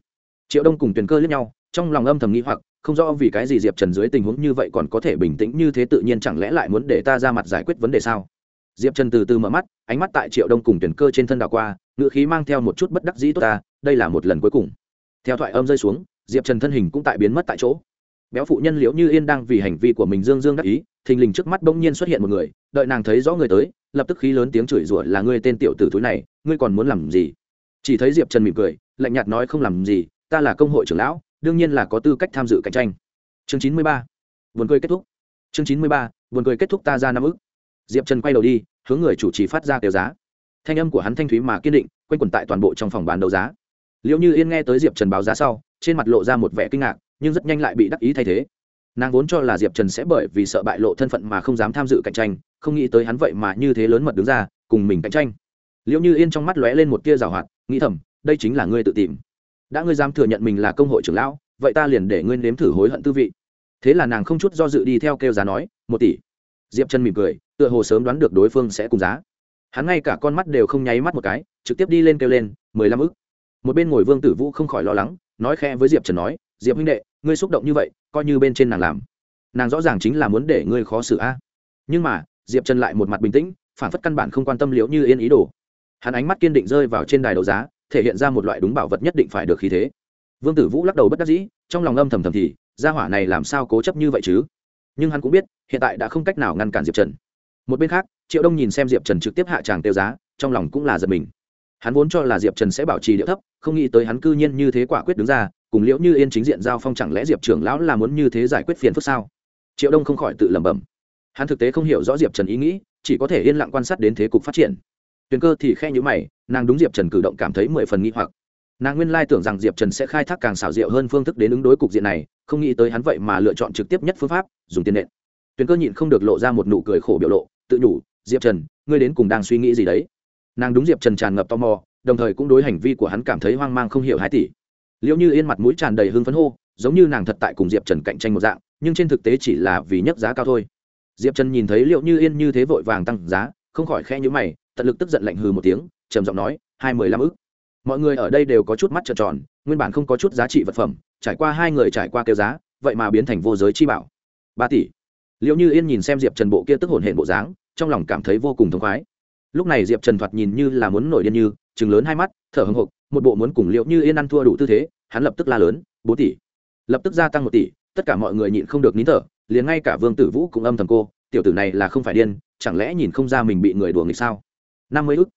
Triệu đông cùng tuyền cơ lẫn nhau, trong lòng âm thầm nghĩ hoặc, không rõ vì cái gì diệp trần dưới tình huống như vậy còn có thể bình tĩnh như thế tự nhiên chẳng lẽ lại muốn để ta ra mặt giải quyết vấn đề sao? Diệp trần từ từ mở mắt, ánh mắt tại triệu đông cùng tuyển cơ trên thân đảo qua ngựa khí mang theo một chút bất đắc dĩ tốt ta, đây là một lần cuối cùng. Theo thoại âm rơi xuống, diệp trần thân hình cũng tại biến mất tại chỗ. Béo phụ nhân liễu như yên đang vì hành vi của mình dương dương đắc ý, thình lình trước mắt bỗng nhiên xuất hiện một người, đợi nàng thấy rõ người tới lập tức khí lớn tiếng chửi rủa là ngươi tên tiểu tử túi này, ngươi còn muốn làm gì? Chỉ thấy diệp trần mỉm cười, lạnh nhạt nói không làm gì, ta là công hội trưởng lão, đương nhiên là có tư cách tham dự cạnh tranh. Chương chín mươi ba vườn cười kết thúc. Chương chín mươi ba vườn cười kết thúc ta ra năm ức. Diệp trần quay đầu đi, hướng người chủ trì phát ra kêu giá. Thanh âm của hắn thanh thúy mà kiên định, quanh quẩn tại toàn bộ trong phòng bán đấu giá. Liệu như yên nghe tới diệp trần báo giá sau, trên mặt lộ ra một vẻ kinh ngạc, nhưng rất nhanh lại bị đắc ý thay thế nàng vốn cho là diệp trần sẽ bởi vì sợ bại lộ thân phận mà không dám tham dự cạnh tranh, không nghĩ tới hắn vậy mà như thế lớn mật đứng ra, cùng mình cạnh tranh. Liệu như yên trong mắt lóe lên một tia rào hoạt, nghĩ thầm, đây chính là ngươi tự tìm. Đã ngươi dám thừa nhận mình là công hội trưởng lão, vậy ta liền để ngươi nếm thử hối hận tư vị. Thế là nàng không chút do dự đi theo kêu giá nói, một tỷ. Diệp trần mỉm cười, tựa hồ sớm đoán được đối phương sẽ cùng giá. Hắn ngay cả con mắt đều không nháy mắt một cái, trực tiếp đi lên kêu lên, mười lăm ức. Một bên ngồi vương tử vũ không khỏi lo lắng, nói khẽ với diệp trần nói, diệp huynh đệ ngươi xúc động như vậy, coi như bên trên nàng làm. Nàng rõ ràng chính là muốn để ngươi khó xử a. Nhưng mà, diệp trần lại một mặt bình tĩnh, phản phất căn bản không quan tâm liễu như yên ý đồ. Hắn ánh mắt kiên định rơi vào trên đài đấu giá, thể hiện ra một loại đúng bảo vật nhất định phải được khí thế. Vương tử vũ lắc đầu bất đắc dĩ, trong lòng âm thầm thầm thì, gia hỏa này làm sao cố chấp như vậy chứ? Nhưng hắn cũng biết, hiện tại đã không cách nào ngăn cản diệp trần. Một bên khác, triệu đông nhìn xem diệp trần trực tiếp hạ tràng tiêu giá, trong lòng cũng là giật mình. Hắn vốn cho là diệp trần sẽ bảo trì điệu thấp, không nghĩ tới hắn cư nhiên như thế quả quyết đứng ra cùng liễu như yên chính diện giao phong chẳng lẽ diệp trưởng lão là muốn như thế giải quyết phiền phức sao? Triệu đông không khỏi tự lẩm bẩm. Hắn thực tế không hiểu rõ diệp trần ý nghĩ, chỉ có thể yên lặng quan sát đến thế cục phát triển. Tuyền cơ thì khe nhữ mày, nàng đúng diệp trần cử động cảm thấy mười phần nghi hoặc. Nàng nguyên lai tưởng rằng diệp trần sẽ khai thác càng xảo diệu hơn phương thức đến ứng đối cục diện này, không nghĩ tới hắn vậy mà lựa chọn trực tiếp nhất phương pháp, dùng tiền nện. Tuyền cơ nhịn không được lộ ra một nụ cười khổ biểu lộ, tự nhủ, diệp trần, ngươi đến cùng đang suy nghĩ gì đấy? Nàng đúng diệp trần tràn ngập tò mò, đồng thời cũng đối hành vi của hắn cảm thấy hoang mang không hiểu hai tỷ liệu như yên mặt mũi tràn đầy hưng phấn hô, giống như nàng thật tại cùng diệp trần cạnh tranh một dạng, nhưng trên thực tế chỉ là vì nhấc giá cao thôi. Diệp trần nhìn thấy liệu như yên như thế vội vàng tăng giá, không khỏi khe nhữ mày, tận lực tức giận lạnh hừ một tiếng, trầm giọng nói, hai mười lăm ức. Mọi người ở đây đều có chút mắt trợn tròn, nguyên bản không có chút giá trị vật phẩm, trải qua hai người trải qua kêu giá, vậy mà biến thành vô giới chi bảo. Ba tỷ. Liệu như yên nhìn xem diệp trần bộ kia tức hồn hển bộ dáng, trong lòng cảm thấy vô cùng thống khoái. Lúc này diệp trần thoạt nhìn như là muốn nổi điên như chừng lớn hai mắt, thở hưng hộp một bộ muốn cùng liệu như yên ăn thua đủ tư thế, hắn lập tức la lớn, bốn tỷ. Lập tức gia tăng một tỷ, tất cả mọi người nhịn không được nín thở, liền ngay cả vương tử vũ cũng âm thầm cô, tiểu tử này là không phải điên, chẳng lẽ nhìn không ra mình bị người đùa nghịch sao? Năm mươi ức.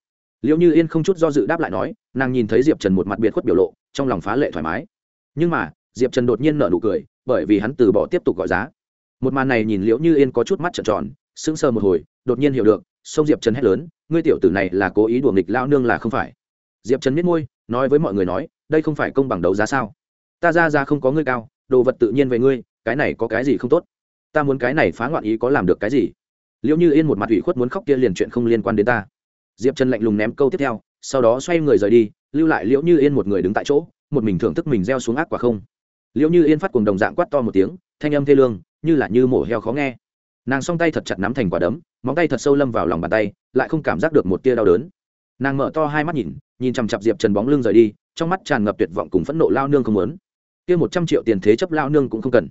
Liệu như yên không chút do dự đáp lại nói, nàng nhìn thấy diệp trần một mặt biệt khuất biểu lộ, trong lòng phá lệ thoải mái. Nhưng mà, diệp trần đột nhiên nở nụ cười, bởi vì hắn từ bỏ tiếp tục gọi giá. Một màn này nhìn liễu như yên có chút mắt trợn tròn, sững sờ một hồi, đột nhiên hiểu được, sông diệp trần hét lớn, ngươi tiểu tử này là cố ý đùa nghịch lao nương là không phải. Diệp trần miết môi nói với mọi người nói, đây không phải công bằng đấu giá sao? Ta ra ra không có ngươi cao, đồ vật tự nhiên về ngươi, cái này có cái gì không tốt? Ta muốn cái này phá ngoạn ý có làm được cái gì? Liệu như yên một mặt ủy khuất muốn khóc kia liền chuyện không liên quan đến ta. Diệp trần lạnh lùng ném câu tiếp theo, sau đó xoay người rời đi, lưu lại liễu như yên một người đứng tại chỗ, một mình thưởng thức mình gieo xuống ác quả không. Liễu như yên phát cùng đồng dạng quát to một tiếng, thanh âm thê lương, như là như mổ heo khó nghe. Nàng song tay thật chặt nắm thành quả đấm, móng tay thật sâu lâm vào lòng bàn tay, lại không cảm giác được một tia đau đớn. Nàng mở to hai mắt nhìn nhìn chằm chặp diệp trần bóng lưng rời đi, trong mắt tràn ngập tuyệt vọng cùng phẫn nộ lao nương không muốn. Kia một trăm triệu tiền thế chấp lao nương cũng không cần.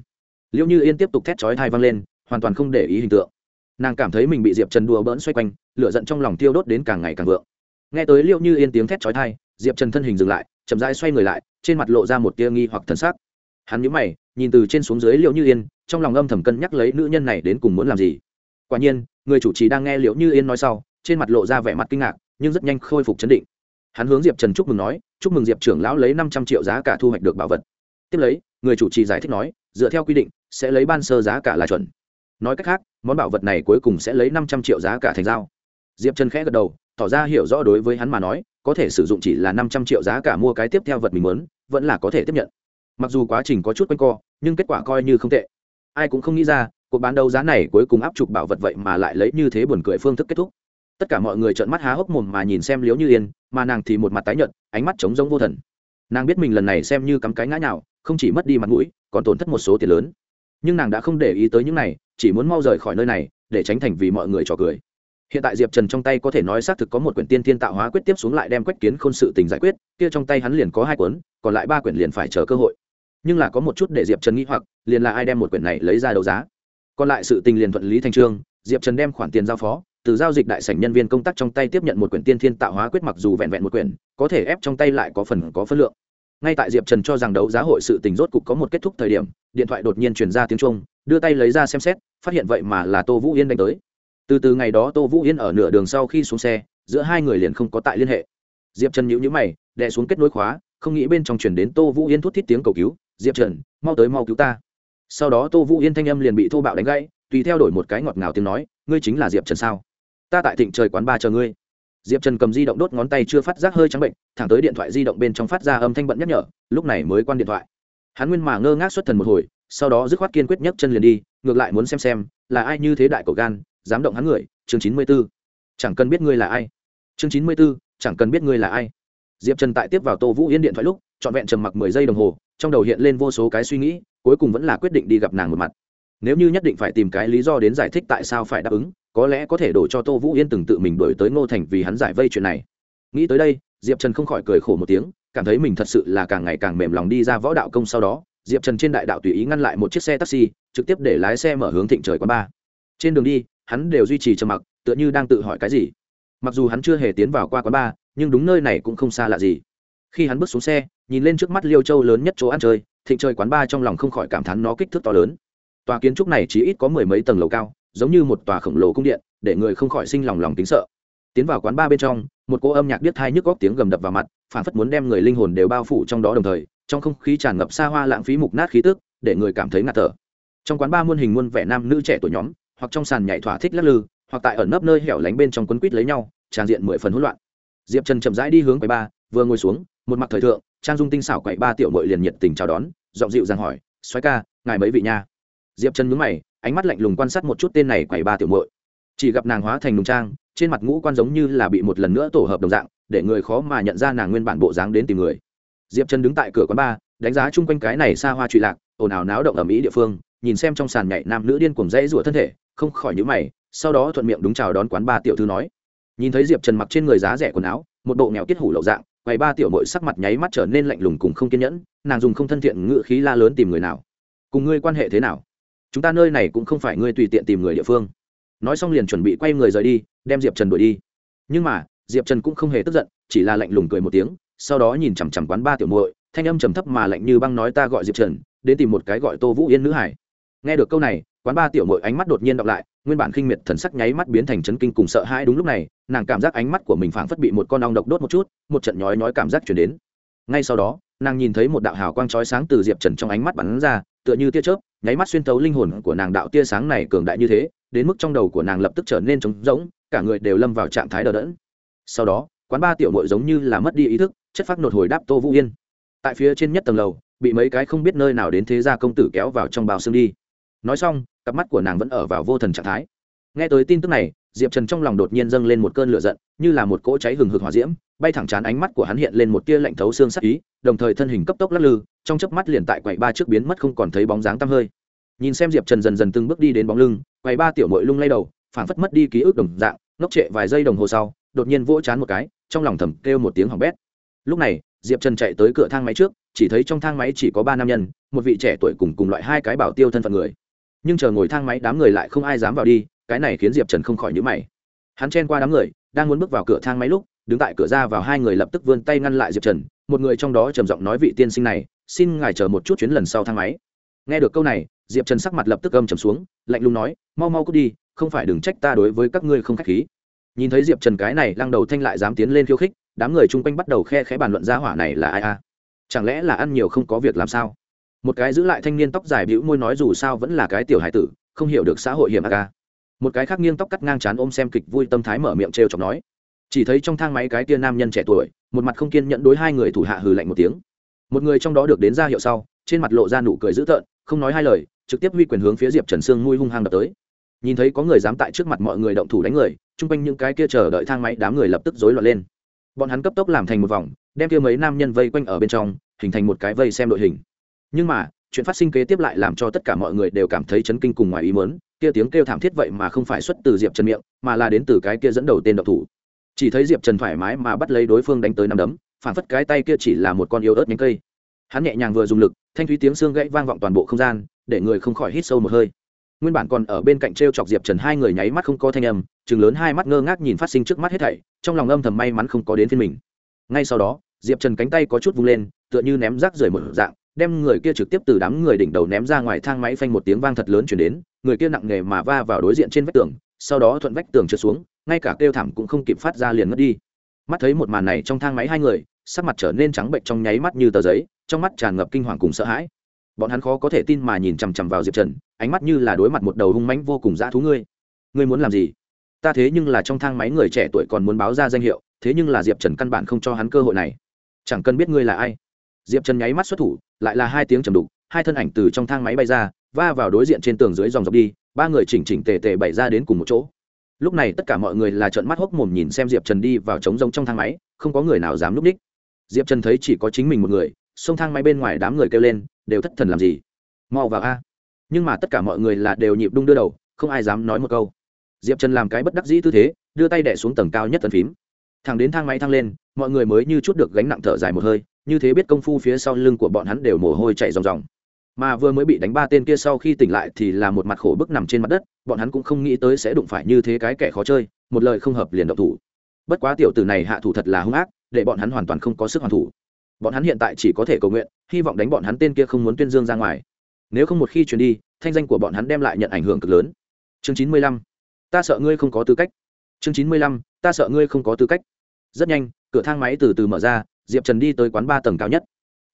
Liệu như yên tiếp tục thét chói thai vang lên, hoàn toàn không để ý hình tượng. Nàng cảm thấy mình bị diệp trần đùa bỡn xoay quanh, lửa giận trong lòng tiêu đốt đến càng ngày càng vượng. Nghe tới liệu như yên tiếng thét chói thai diệp trần thân hình dừng lại, chậm rãi xoay người lại, trên mặt lộ ra một tia nghi hoặc thân xác hắn nhíu mày, nhìn từ trên xuống dưới liệu như yên, trong lòng âm thầm cân nhắc lấy nữ nhân này đến cùng muốn làm gì. Quả nhiên, người chủ trì đang nghe liệu như yên nói sau, trên mặt lộ ra vẻ mặt kinh ngạc, nhưng rất nhanh khôi phục chấn định hắn hướng diệp trần chúc mừng nói, chúc mừng diệp trưởng lão lấy năm trăm triệu giá cả thu hoạch được bảo vật. Tiếp lấy, người chủ trì giải thích nói, dựa theo quy định, sẽ lấy ban sơ giá cả là chuẩn. Nói cách khác, món bảo vật này cuối cùng sẽ lấy năm trăm triệu giá cả thành dao diệp trần khẽ gật đầu, tỏ ra hiểu rõ đối với hắn mà nói, có thể sử dụng chỉ là năm trăm triệu giá cả mua cái tiếp theo vật mình muốn, vẫn là có thể tiếp nhận. Mặc dù quá trình có chút quanh co, nhưng kết quả coi như không tệ. Ai cũng không nghĩ ra, cuộc bán đấu giá này cuối cùng áp trục bảo vật vậy mà lại lấy như thế buồn cười phương thức kết thúc tất cả mọi người trợn mắt há hốc mồm mà nhìn xem liếu như yên, mà nàng thì một mặt tái nhợt, ánh mắt trống rỗng vô thần. Nàng biết mình lần này xem như cắm cái ngã nhào, không chỉ mất đi mặt mũi, còn tổn thất một số tiền lớn. Nhưng nàng đã không để ý tới những này, chỉ muốn mau rời khỏi nơi này, để tránh thành vì mọi người trò cười. Hiện tại diệp trần trong tay có thể nói xác thực có một quyển tiên thiên tạo hóa quyết tiếp xuống lại đem quách kiến khôn sự tình giải quyết, kia trong tay hắn liền có hai cuốn, còn lại ba quyển liền phải chờ cơ hội. Nhưng là có một chút để diệp trần nghĩ hoặc, liền là ai đem một quyển này lấy ra đấu giá. Còn lại sự tình liền thuận lý thành trương, diệp trần đem khoản tiền giao phó từ giao dịch đại sảnh nhân viên công tác trong tay tiếp nhận một quyển tiên thiên tạo hóa quyết mặc dù vẹn vẹn một quyển, có thể ép trong tay lại có phần có phân lượng. Ngay tại diệp trần cho rằng đấu giá hội sự tình rốt cục có một kết thúc thời điểm, điện thoại đột nhiên truyền ra tiếng trung đưa tay lấy ra xem xét, phát hiện vậy mà là tô vũ yên đánh tới. Từ từ ngày đó tô vũ yên ở nửa đường sau khi xuống xe, giữa hai người liền không có tại liên hệ. Diệp trần nhữ nhữ mày, đè xuống kết nối khóa, không nghĩ bên trong chuyển đến tô vũ yên thút thít tiếng cầu cứu, diệp trần, mau tới mau cứu ta. Sau đó tô vũ yên thanh âm liền bị thô bạo đánh gãy, tùy theo đổi một cái ngọt ngào tiếng nói, ngươi chính là diệp trần sao? Ta tại thịnh trời quán ba chờ ngươi. Diệp trần cầm di động đốt ngón tay chưa phát giác hơi trắng bệnh, thẳng tới điện thoại di động bên trong phát ra âm thanh bận nhắc nhở, lúc này mới quan điện thoại. Hắn nguyên mà ngơ ngác xuất thần một hồi, sau đó dứt khoát kiên quyết nhấc chân liền đi, ngược lại muốn xem xem, là ai như thế đại cổ gan, dám động hắn người, chương chín mươi b ố chẳng cần biết ngươi là ai. Chương chín mươi b ố chẳng cần biết ngươi là ai. Diệp trần tại tiếp vào tô vũ yên điện thoại lúc, trọn vẹn trầm mặc mười giây đồng hồ, trong đầu hiện lên vô số cái suy nghĩ, cuối cùng vẫn là quyết định đi gặp nàng một mặt. Nếu như nhất định phải tìm cái lý do đến giải thích tại sao phải đáp ứng có lẽ có thể đổ cho tô vũ yên từng tự mình đổi tới ngô thành vì hắn giải vây chuyện này. Nghĩ tới đây, diệp trần không khỏi cười khổ một tiếng, cảm thấy mình thật sự là càng ngày càng mềm lòng đi ra võ đạo công sau đó, diệp trần trên đại đạo tùy ý ngăn lại một chiếc xe taxi, trực tiếp để lái xe mở hướng thịnh trời quán ba. Trên đường đi, hắn đều duy trì trầm mặc, tựa như đang tự hỏi cái gì. Mặc dù hắn chưa hề tiến vào qua quán ba, nhưng đúng nơi này cũng không xa lạ gì. Khi hắn bước xuống xe, nhìn lên trước mắt liêu châu lớn nhất chỗ ăn chơi, thịnh trời quán ba trong lòng không khỏi cảm thán nó kích thước to lớn. Tòa kiến trúc này chỉ ít có mười mấy tầng lầu cao giống như một tòa khổng lồ cung điện, để người không khỏi sinh lòng lòng tính sợ. Tiến vào quán ba bên trong, một cô âm nhạc biết thai nhức góc tiếng gầm đập vào mặt phản phất muốn đem người linh hồn đều bao phủ trong đó đồng thời, trong không khí tràn ngập xa hoa lãng phí mục nát khí tức, để người cảm thấy ngạt thở. Trong quán ba muôn hình muôn vẻ nam nữ trẻ tuổi nhóm, hoặc trong sàn nhảy thỏa thích lắc lư, hoặc tại ẩn nấp nơi hẻo lánh bên trong quấn quýt lấy nhau, tràn diện mười phần hỗn loạn. Diệp trần chậm rãi đi hướng quầy ba vừa ngồi xuống, một mặt thời thượng, trang dung tinh xảo quậy ba tiểu mội liền nhiệt tình chào đón, giọng dịu dàng hỏi xoáy ca, ngài mấy vị nha? Diệp trần nhướng mày ánh mắt lạnh lùng quan sát một chút tên này quầy ba tiểu muội, chỉ gặp nàng hóa thành nùng trang trên mặt ngũ quan giống như là bị một lần nữa tổ hợp đồng dạng để người khó mà nhận ra nàng nguyên bản bộ dáng đến tìm người. Diệp trần đứng tại cửa quán ba đánh giá chung quanh cái này xa hoa trụy lạc ồn ào náo động ở mỹ địa phương nhìn xem trong sàn nhảy nam nữ điên cuồng dãy rủa thân thể không khỏi nhíu mày sau đó thuận miệng đúng chào đón quán ba tiểu thư nói. Nhìn thấy diệp trần mặc trên người giá rẻ quần áo một bộ nghèo kết hủ lậu dạng quầy ba tiểu mội sắc mặt nháy mắt trở nên lạnh lùng cùng không kiên nhẫn nàng dùng không thân thiện ngự khí la lớn tìm người nào. Cùng ngươi quan hệ thế nào? Chúng ta nơi này cũng không phải ngươi tùy tiện tìm người địa phương. Nói xong liền chuẩn bị quay người rời đi, đem diệp trần đuổi đi. Nhưng mà, diệp trần cũng không hề tức giận, chỉ là lạnh lùng cười một tiếng, sau đó nhìn chằm chằm quán ba tiểu muội, thanh âm trầm thấp mà lạnh như băng nói ta gọi diệp trần, đến tìm một cái gọi tô vũ yên nữ hải. Nghe được câu này, quán ba tiểu muội ánh mắt đột nhiên đọc lại, nguyên bản khinh miệt thần sắc nháy mắt biến thành chấn kinh cùng sợ hãi đúng lúc này, nàng cảm giác ánh mắt của mình phảng phất bị một con ong độc đốt một chút, một trận nhói nhói cảm giác chuyển đến. Ngay sau đó, nàng nhìn thấy một đạo hào quang chói sáng từ diệp trần trong ánh mắt bắn ra, tựa như tia chớp nháy mắt xuyên thấu linh hồn của nàng đạo tia sáng này cường đại như thế, đến mức trong đầu của nàng lập tức trở nên trống rỗng, cả người đều lâm vào trạng thái đờ đẫn. Sau đó, quán ba tiểu mội giống như là mất đi ý thức, chất phát nột hồi đáp tô vũ yên. Tại phía trên nhất tầng lầu, bị mấy cái không biết nơi nào đến thế gia công tử kéo vào trong bào xương đi. Nói xong, cặp mắt của nàng vẫn ở vào vô thần trạng thái. Nghe tới tin tức này, diệp trần trong lòng đột nhiên dâng lên một cơn lửa giận, như là một cỗ cháy hừng hực hỏa diễm bay thẳng chán ánh mắt của hắn hiện lên một tia lạnh thấu xương sắc ý, đồng thời thân hình cấp tốc lắc lư, trong chớp mắt liền tại quầy ba trước biến mất không còn thấy bóng dáng tăm hơi. Nhìn xem diệp trần dần dần từng bước đi đến bóng lưng, quầy ba tiểu mội lung lay đầu phản phất mất đi ký ức đồng dạng, ngốc trệ vài giây đồng hồ sau, đột nhiên vỗ chán một cái, trong lòng thầm kêu một tiếng hỏng bét. Lúc này, diệp trần chạy tới cửa thang máy trước, chỉ thấy trong thang máy chỉ có ba nam nhân, một vị trẻ tuổi cùng cùng loại hai cái bảo tiêu thân phận người. Nhưng chờ ngồi thang máy đám người lại không ai dám vào đi, cái này khiến diệp trần không khỏi nhữ mày. Hắn chen qua đám người, đang muốn bước vào cửa thang máy lúc đứng tại cửa ra vào hai người lập tức vươn tay ngăn lại diệp trần, một người trong đó trầm giọng nói vị tiên sinh này, xin ngài chờ một chút chuyến lần sau thang máy. Nghe được câu này, diệp trần sắc mặt lập tức âm trầm xuống, lạnh lùng nói, mau mau cút đi, không phải đừng trách ta đối với các ngươi không k h á c h khí. Nhìn thấy diệp trần cái này lăng đầu thanh lại dám tiến lên khiêu khích, đám người chung quanh bắt đầu khe khẽ bàn luận ra hỏa này là ai a. Chẳng lẽ là ăn nhiều không có việc làm sao? Một cái giữ lại thanh niên tóc dài bĩu môi nói dù sao vẫn là cái tiểu hải tử, không hiểu được xã hội hiểm a. Ca một cái khác nghiêng tóc cắt ngang chán ôm xem kịch vui tâm thái mở miệng t r e o chọc nói chỉ thấy trong thang máy cái tia nam nhân trẻ tuổi, một mặt không kiên nhận đối hai người thủ hạ hừ lạnh một tiếng. Một người trong đó được đến ra hiệu sau, trên mặt lộ ra nụ cười dữ tợn, không nói hai lời, trực tiếp huy quyền hướng phía diệp trần sương mui hung hăng đập tới. Nhìn thấy có người dám tại trước mặt mọi người động thủ đánh người, chung quanh những cái kia chờ đợi thang máy đám người lập tức rối loạn lên. Bọn hắn cấp tốc làm thành một vòng, đem kia mấy nam nhân vây quanh ở bên trong, hình thành một cái vây xem đội hình. Nhưng mà, chuyện phát sinh kế tiếp lại làm cho tất cả mọi người đều cảm thấy chấn kinh cùng ngoài ý mớn kia tiếng kêu thảm thiết vậy mà không phải xuất từ diệp trần miệng, mà là đến từ cái kia dẫn đầu tên độc thủ chỉ thấy diệp trần thoải mái mà bắt lấy đối phương đánh tới nằm đấm, phản phất cái tay kia chỉ là một con yếu ớt nhánh cây. Hắn nhẹ nhàng vừa dùng lực, thanh thúy tiếng xương gãy vang vọng toàn bộ không gian, để người không khỏi hít sâu một hơi. Nguyên bản còn ở bên cạnh t r e o chọc diệp trần hai người nháy mắt không có thanh âm, chừng lớn hai mắt ngơ ngác nhìn phát sinh trước mắt hết thảy, trong lòng âm thầm may mắn không có đến phiên mình. Ngay sau đó, diệp trần cánh tay có chút vung lên, tựa như ném rác rời một dạng, đem người kia trực tiếp từ đám người đỉnh đầu ném ra ngoài thang máy phanh một tiếng vang thật lớn chuyển đến, người kia nặng nề mà va vào đối diện trên vách tường, sau đó thuận vách tường trượt xuống ngay cả kêu thảm cũng không kịp phát ra liền ngất đi. Mắt thấy một màn này trong thang máy hai người, sắc mặt trở nên trắng bệnh trong nháy mắt như tờ giấy, trong mắt tràn ngập kinh hoàng cùng sợ hãi. Bọn hắn khó có thể tin mà nhìn chằm chằm vào diệp trần, ánh mắt như là đối mặt một đầu hung mãnh vô cùng dã thú ngươi. Ngươi muốn làm gì? Ta thế nhưng là trong thang máy người trẻ tuổi còn muốn báo ra danh hiệu, thế nhưng là diệp trần căn bản không cho hắn cơ hội này. Chẳng cần biết ngươi là ai. Diệp trần nháy mắt xuất thủ, lại là hai tiếng trầm đục, hai thân ảnh từ trong thang máy bay ra, va vào đối diện trên tường dưới dòng dọc đi, ba người chỉnh chỉnh tề tề bày ra đến cùng một chỗ lúc này tất cả mọi người là trợn mắt hốc mồm nhìn xem diệp trần đi vào trống rông trong thang máy, không có người nào dám núp ních diệp trần thấy chỉ có chính mình một người, xông thang máy bên ngoài đám người kêu lên, đều thất thần làm gì? Mau vào a. Nhưng mà tất cả mọi người là đều nhịp đung đưa đầu, không ai dám nói một câu. Diệp trần làm cái bất đắc dĩ tư thế, đưa tay đẻ xuống tầng cao nhất tần phím. Thằng đến thang máy thang lên, mọi người mới như chút được gánh nặng thở dài một hơi, như thế biết công phu phía sau lưng của bọn hắn đều mồ hôi chạy ròng ròng mà vừa mới bị đánh ba tên kia sau khi tỉnh lại thì là một mặt khổ bức nằm trên mặt đất, bọn hắn cũng không nghĩ tới sẽ đụng phải như thế cái kẻ khó chơi, một lời không hợp liền động thủ. Bất quá tiểu tử này hạ thủ thật là hung ác, để bọn hắn hoàn toàn không có sức hoàn thủ. Bọn hắn hiện tại chỉ có thể cầu nguyện, hy vọng đánh bọn hắn tên kia không muốn tuyên dương ra ngoài. Nếu không một khi truyền đi, thanh danh của bọn hắn đem lại nhận ảnh hưởng cực lớn. Chương chín mươi lăm. Ta sợ ngươi không có tư cách. Chương chín mươi lăm. Ta sợ ngươi không có tư cách. Rất nhanh, cửa thang máy từ từ mở ra, diệp trần đi tới quán ba tầng cao nhất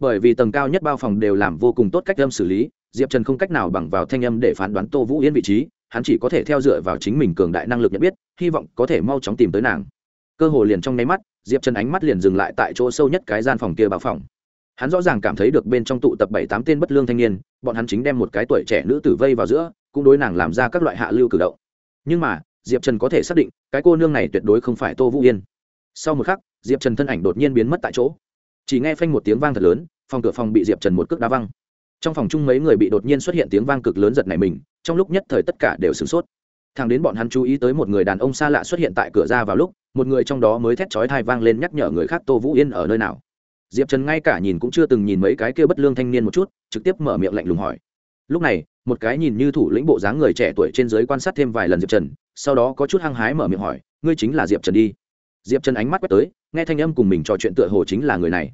bởi vì tầng cao nhất bao phòng đều làm vô cùng tốt cách âm xử lý, diệp trần không cách nào bằng vào thanh âm để phán đoán tô vũ yên vị trí, hắn chỉ có thể theo dựa vào chính mình cường đại năng lực nhận biết, hy vọng có thể mau chóng tìm tới nàng. Cơ hồ liền trong nháy mắt, diệp trần ánh mắt liền dừng lại tại chỗ sâu nhất cái gian phòng kia bao phòng. Hắn rõ ràng cảm thấy được bên trong tụ tập bảy tám tên bất lương thanh niên, bọn hắn chính đem một cái tuổi trẻ nữ tử vây vào giữa, cũng đối nàng làm ra các loại hạ lưu cử động. Nhưng mà, diệp trần có thể xác định, cái cô nương này tuyệt đối không phải tô vũ yên. Sau một khắc, diệp trần thân ảnh đột nhiên biến mất tại chỗ chỉ nghe phanh một tiếng vang thật lớn, phòng cửa phòng bị diệp trần một cước đá văng. Trong phòng chung mấy người bị đột nhiên xuất hiện tiếng vang cực lớn giật này mình, trong lúc nhất thời tất cả đều sửng sốt. Thằng đến bọn hắn chú ý tới một người đàn ông xa lạ xuất hiện tại cửa ra vào lúc, một người trong đó mới thét chói thai vang lên nhắc nhở người khác tô vũ yên ở nơi nào. Diệp trần ngay cả nhìn cũng chưa từng nhìn mấy cái kia bất lương thanh niên một chút, trực tiếp mở miệng lạnh lùng hỏi. Lúc này, một cái nhìn như thủ lĩnh bộ dáng người trẻ tuổi trên dưới quan sát thêm vài lần diệp trần, sau đó có chút hăng hái mở miệng hỏi, ngươi chính là diệp trần đi? Diệp trần ánh mắt quét tới, nghe thanh âm cùng mình trò chuyện tựa hồ chính là người này.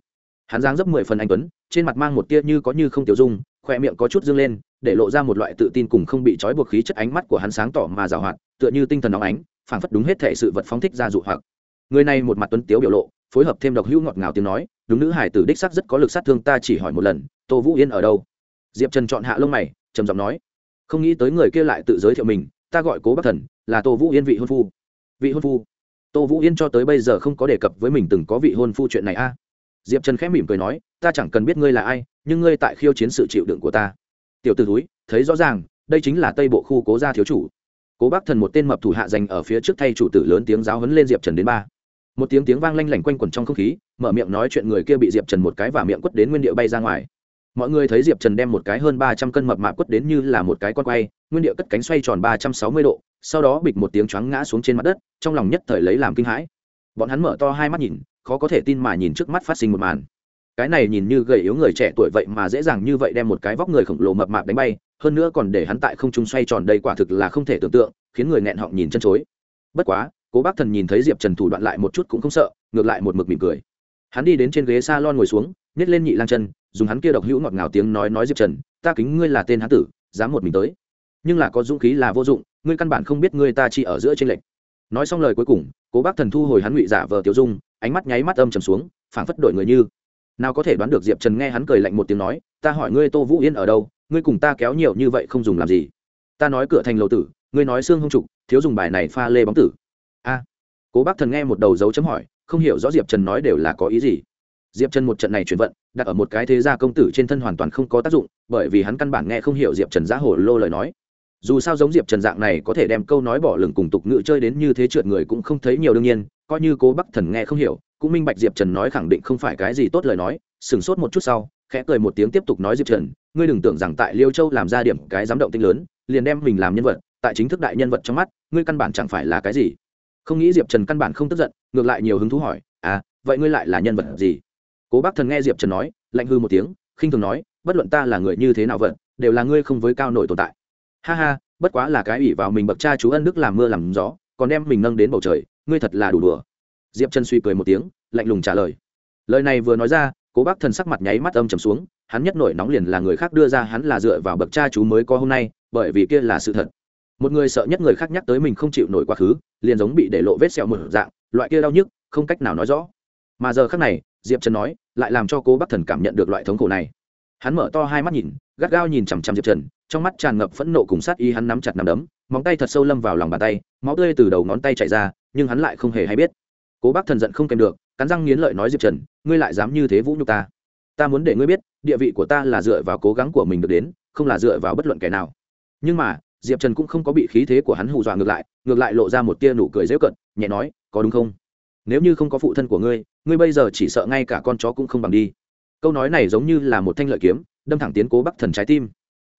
Hắn dáng dấp mười phần anh tuấn, trên mặt mang một tia như có như không tiểu dung khoe miệng có chút dương lên, để lộ ra một loại tự tin cùng không bị trói buộc khí chất ánh mắt của hắn sáng tỏ mà rào hoạt, tựa như tinh thần nóng ánh, phảng phất đúng hết thể sự vật phóng thích ra dụ hoặc. Người này một mặt tuấn tiếu biểu lộ, phối hợp thêm độc hữu ngọt ngào tiếng nói, đúng nữ hải tử đích sắc rất có lực sát thương, ta chỉ hỏi một lần, tô vũ yên ở đâu? Diệp trần chọn hạ lông mày, trầm giọng nói, không nghĩ tới người kia lại tự giới thiệu mình, ta gọi cố bắc thần, là tô vũ yên vị hôn phu. Vị hôn phu? Tô vũ yên cho tới bây giờ không có đề cập với mình từng có vị hôn phu chuyện này a. Diệp trần khẽ mỉm cười nói, ta chẳng cần biết ngươi là ai, nhưng ngươi tại khiêu chiến sự chịu đựng của ta. Tiểu t ử túi thấy rõ ràng, đây chính là tây bộ khu cố gia thiếu chủ. Cố bác thần một tên mập thủ hạ dành ở phía trước thay chủ tử lớn tiếng giáo hấn lên diệp trần đến ba. Một tiếng tiếng vang lanh lảnh quanh quẩn trong không khí, mở miệng nói chuyện người kia bị diệp trần một cái và miệng quất đến nguyên điệu bay ra ngoài. Mọi người thấy diệp trần đem một cái hơn ba trăm cân mập mạp quất đến như là một cái con quay, nguyên điệu cất cánh xoay tròn ba trăm sáu mươi độ sau đó bịch một tiếng choáng ngã xuống trên mặt đất, trong lòng nhất thời lấy làm kinh hãi. Bọn hắn mở to hai mắt nhìn, khó có thể tin mà nhìn trước mắt phát sinh một màn. Cái này nhìn như gầy yếu người trẻ tuổi vậy mà dễ dàng như vậy đem một cái vóc người khổng lồ mập mạp đánh bay, hơn nữa còn để hắn tại không trung xoay tròn đây quả thực là không thể tưởng tượng, khiến người nghẹn họng nhìn chân chối. Bất quá, cố bác thần nhìn thấy diệp trần thủ đoạn lại một chút cũng không sợ, ngược lại một mực mỉm cười. Hắn đi đến trên ghế s a lon ngồi xuống nhét lên nhị lang chân, dùng hắn kia độc hữu ngọt ngào tiếng nói nói diệp trần, ta kính ngươi là tên hán tử, dám một mình tới. Nhưng là có dũng khí là vô dụng ngươi căn bản không biết ngươi ta chỉ ở giữa trên lệnh nói xong lời cuối cùng, cố bác thần thu hồi hắn ngụy giả vờ tiểu dung, ánh mắt nháy mắt âm trầm xuống, phảng phất đổi người như. Nào có thể đoán được diệp trần nghe hắn cười lạnh một tiếng nói, ta hỏi ngươi tô vũ yên ở đâu, ngươi cùng ta kéo nhiều như vậy không dùng làm gì. Ta nói cửa thành lầu tử, ngươi nói xương hung trục, thiếu dùng bài này pha lê bóng tử. A. Cố bác thần nghe một đầu dấu chấm hỏi, không hiểu rõ diệp trần nói đều là có ý gì. Diệp trần một trận này chuyển vận, đặt ở một cái thế gia công tử trên thân hoàn toàn không có tác dụng, bởi vì hắn căn bản nghe không hiểu diệp trần giá hồ lô lời nói dù sao giống diệp trần dạng này có thể đem câu nói bỏ lửng cùng tục ngữ chơi đến như thế trượt người cũng không thấy nhiều đương nhiên, coi như cố bắc thần nghe không hiểu, cũng minh bạch diệp trần nói khẳng định không phải cái gì tốt lời nói sửng sốt một chút sau, khẽ cười một tiếng tiếp tục nói diệp trần, ngươi đừng tưởng rằng tại liêu châu làm ra điểm cái giám động tinh lớn, liền đem mình làm nhân vật, tại chính thức đại nhân vật trong mắt, ngươi căn bản chẳng phải là cái gì. Không nghĩ diệp trần căn bản không tức giận, ngược lại nhiều hứng thú hỏi à vậy ngươi lại là nhân vật gì? Cố bác thần nghe diệp trần nói, lạnh hư một tiếng, khinh thường nói, bất luận ta là người như thế nào vận, đều là ngươi không với cao nổi tồn tại ha ha, bất quá là cái ủy vào mình bậc cha chú ân đức làm mưa làm gió, còn đem mình nâng đến bầu trời, ngươi thật là đủ đùa. Diệp trần suy cười một tiếng, lạnh lùng trả lời. Lời này vừa nói ra, cố bác thần sắc mặt nháy mắt âm trầm xuống, hắn nhất nổi nóng liền là người khác đưa ra hắn là dựa vào bậc cha chú mới có hôm nay, bởi vì kia là sự thật. Một người sợ nhất người khác nhắc tới mình không chịu nổi quá khứ, liền giống bị để lộ vết sẹo một dạng, loại kia đau nhức, không cách nào nói rõ. Mà giờ khác này, diệp trần nói, lại làm cho cố bắc thần cảm nhận được loại thống khổ này. Hắn mở to hai mắt nhìn, gắt gao nhìn chằm chằm diệp trần trong mắt tràn ngập phẫn nộ cùng sát ý hắn nắm chặt nắm đấm, móng tay thật sâu lâm vào lòng bàn tay, máu tươi từ đầu ngón tay chạy ra, nhưng hắn lại không hề hay biết. Cố bác thần giận không kèm được, cắn răng nghiến lợi nói diệp trần, ngươi lại dám như thế vũ nhục ta? Ta muốn để ngươi biết, địa vị của ta là dựa vào cố gắng của mình được đến, không là dựa vào bất luận kẻ nào. Nhưng mà, diệp trần cũng không có bị khí thế của hắn hù dọa ngược lại ngược lại lộ ra một tia nụ cười dễu cận nhẹ nói, có đúng không? Nếu như không có phụ thân của ngươi ngươi bây giờ chỉ sợ ngay cả con chó cũng không bằng đi. Câu nói này giống như là một thanh lợi kiếm, đâm thẳng tiến cố bắc thần trái tim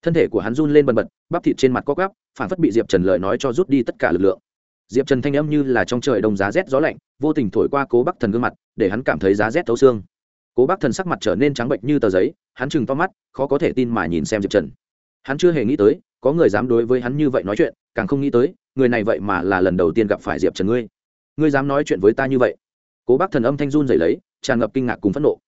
thân thể của hắn run lên bần bật, bắp thịt trên mặt co gắp phản phất bị diệp trần lời nói cho rút đi tất cả lực lượng. Diệp trần thanh âm như là trong trời đông giá rét gió lạnh, vô tình thổi qua cố bắc thần gương mặt, để hắn cảm thấy giá rét thấu xương. Cố bắc thần sắc mặt trở nên trắng bệnh như tờ giấy, hắn chừng to mắt, khó có thể tin mà nhìn xem diệp trần. Hắn chưa hề nghĩ tới, có người dám đối với hắn như vậy nói chuyện, càng không nghĩ tới, người này vậy mà là lần đầu tiên gặp phải diệp trần ngươi. Ngươi dám nói chuyện với ta như vậy? Cố bác thần âm thanh run dày lấy, tràn ngập kinh ngạc cùng phẫn nộ.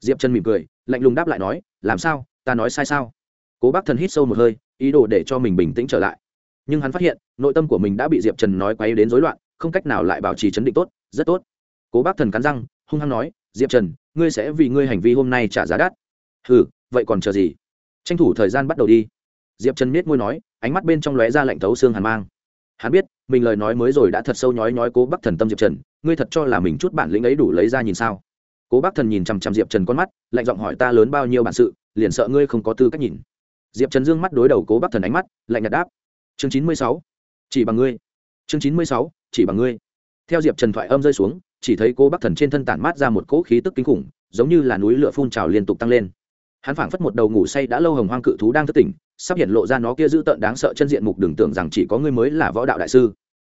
Diệp trần mỉm cười, lạnh lùng đáp lại nói, làm sao? Ta nói sai sao? Cố bác thần hít sâu một hơi, ý đồ để cho mình bình tĩnh trở lại. Nhưng hắn phát hiện, nội tâm của mình đã bị diệp trần nói quay đến rối loạn, không cách nào lại bảo trì chấn định tốt, rất tốt. Cố bác thần cắn răng, hung hăng nói, diệp trần, ngươi sẽ vì ngươi hành vi hôm nay trả giá đắt. Ừ vậy còn chờ gì? Tranh thủ thời gian bắt đầu đi. Diệp trần miết môi nói, ánh mắt bên trong lóe ra lạnh thấu xương hàn mang. Hắn biết, mình lời nói mới rồi đã thật sâu nhói nhói cố Bác thần tâm diệp trần, ngươi thật cho là mình chút bản lĩnh ấy đủ lấy ra nhìn sao? Cố Bác thần nhìn chằm chằm diệp trần con mắt, lạnh giọng hỏi, ta lớn bao nhiêu bản sự, liền sợ ngươi không có tư cách nhìn diệp trần dương mắt đối đầu cố bắc thần ánh mắt, lạnh nhạt đáp. Chương chín mươi sáu, chỉ bằng ngươi. Chương chín mươi sáu, chỉ bằng ngươi. Theo diệp trần thoại âm rơi xuống, chỉ thấy cố bắc thần trên thân tản mát ra một cỗ khí tức kinh khủng, giống như là núi lửa phun trào liên tục tăng lên. Hắn phảng phất một đầu ngủ say đã lâu hồng hoang cự thú đang thức tỉnh, sắp hiện lộ ra nó kia dữ tợn đáng sợ chân diện mục đừng tưởng rằng chỉ có ngươi mới là võ đạo đại sư.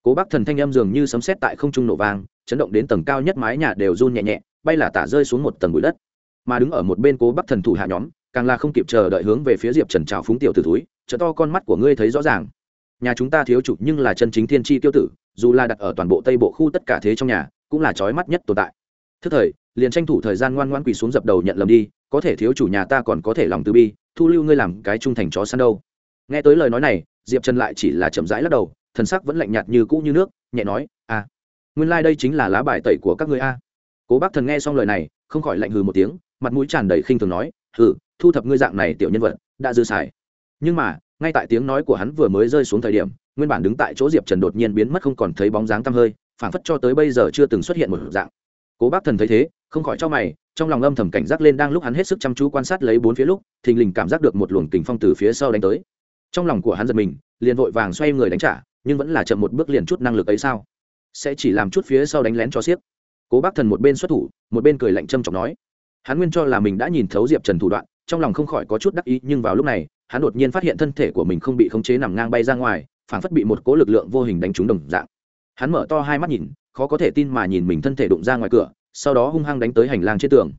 Cố Bắc thần thanh âm dường như sấm sét tại không trung nổ vang, chấn động đến tầng cao nhất mái nhà đều run nhẹ nhẹ, bay là tả rơi xuống một tầng bụi đất. Mà đứng ở một bên cố bắc thần thủ hạ nhóm càng là không kịp chờ đợi hướng về phía diệp trần trào phúng tiểu tử túi chợ to con mắt của ngươi thấy rõ ràng. Nhà chúng ta thiếu chủ nhưng là chân chính thiên tri tiêu tử dù là đặt ở toàn bộ tây bộ khu tất cả thế trong nhà cũng là trói mắt nhất tồn tại. Thức thời liền tranh thủ thời gian ngoan ngoan quỳ xuống dập đầu nhận lầm đi có thể thiếu chủ nhà ta còn có thể lòng từ bi thu lưu ngươi làm cái trung thành chó săn đâu. Nghe tới lời nói này diệp trần lại chỉ là chậm rãi lắc đầu thần sắc vẫn lạnh nhạt như cũ như nước nhẹ nói a à, nguyên lai、like、đây chính là lá bài tẩy của các ngươi a. Cố bác thần nghe xong lời này không khỏi lạnh hừ một tiếng mặt mũi tràn đầy khinh thường nói hừ, thu thập ngươi dạng này tiểu nhân vật, đã dư xài. Nhưng mà, ngay tại tiếng nói của hắn vừa mới rơi xuống thời điểm, nguyên bản đứng tại chỗ diệp trần đột nhiên biến mất không còn thấy bóng dáng tăm hơi, phảng phất cho tới bây giờ chưa từng xuất hiện một dạng. Cố bác thần thấy thế, không khỏi cho mày, trong lòng âm thầm cảnh giác lên đang lúc hắn hết sức chăm chú quan sát lấy bốn phía lúc, thình lình cảm giác được một luồng kình phong từ phía sau đánh tới. Trong lòng của hắn giật mình, liền vội vàng xoay người đánh trả, nhưng vẫn là chậm một bước liền chút năng lực ấy sao? Sẽ chỉ làm chút phía sau đánh lén cho xiếc. Cố bác thần một bên xuất thủ, một bên cười lạnh châm chọc nói hắn nguyên cho là mình đã nhìn thấu diệp trần thủ đoạn, trong lòng không khỏi có chút đắc ý, nhưng vào lúc này, hắn đột nhiên phát hiện thân thể của mình không bị khống chế nằm ngang bay ra ngoài phản phất bị một cố lực lượng vô hình đánh trúng đồng dạng. Hắn mở to hai mắt nhìn, khó có thể tin mà nhìn mình thân thể đụng ra ngoài cửa, sau đó hung hăng đánh tới hành lang trên tường.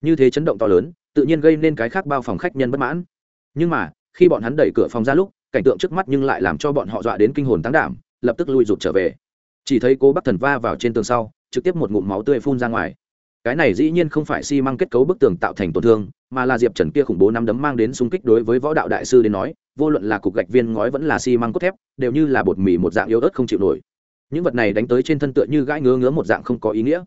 Như thế chấn động to lớn, tự nhiên gây nên cái khác bao phòng khách nhân bất mãn. Nhưng mà, khi bọn hắn đẩy cửa phòng ra lúc, cảnh tượng trước mắt nhưng lại làm cho bọn họ dọa đến kinh hồn tăng đảm, lập tức lui rụt trở về. Chỉ thấy cố bắc thần va vào trên tường sau, trực tiếp một ngụm máu tươi phun ra ngoài cái này dĩ nhiên không phải xi măng kết cấu bức tường tạo thành tổn thương, mà là diệp trần kia khủng bố năm đấm mang đến xung kích đối với võ đạo đại sư đến nói, vô luận là cục gạch viên ngói vẫn là xi măng cốt thép, đều như là bột mì một dạng yếu ớt không chịu nổi. Những vật này đánh tới trên thân tựa như gãi ngứa ngứa một dạng không có ý nghĩa.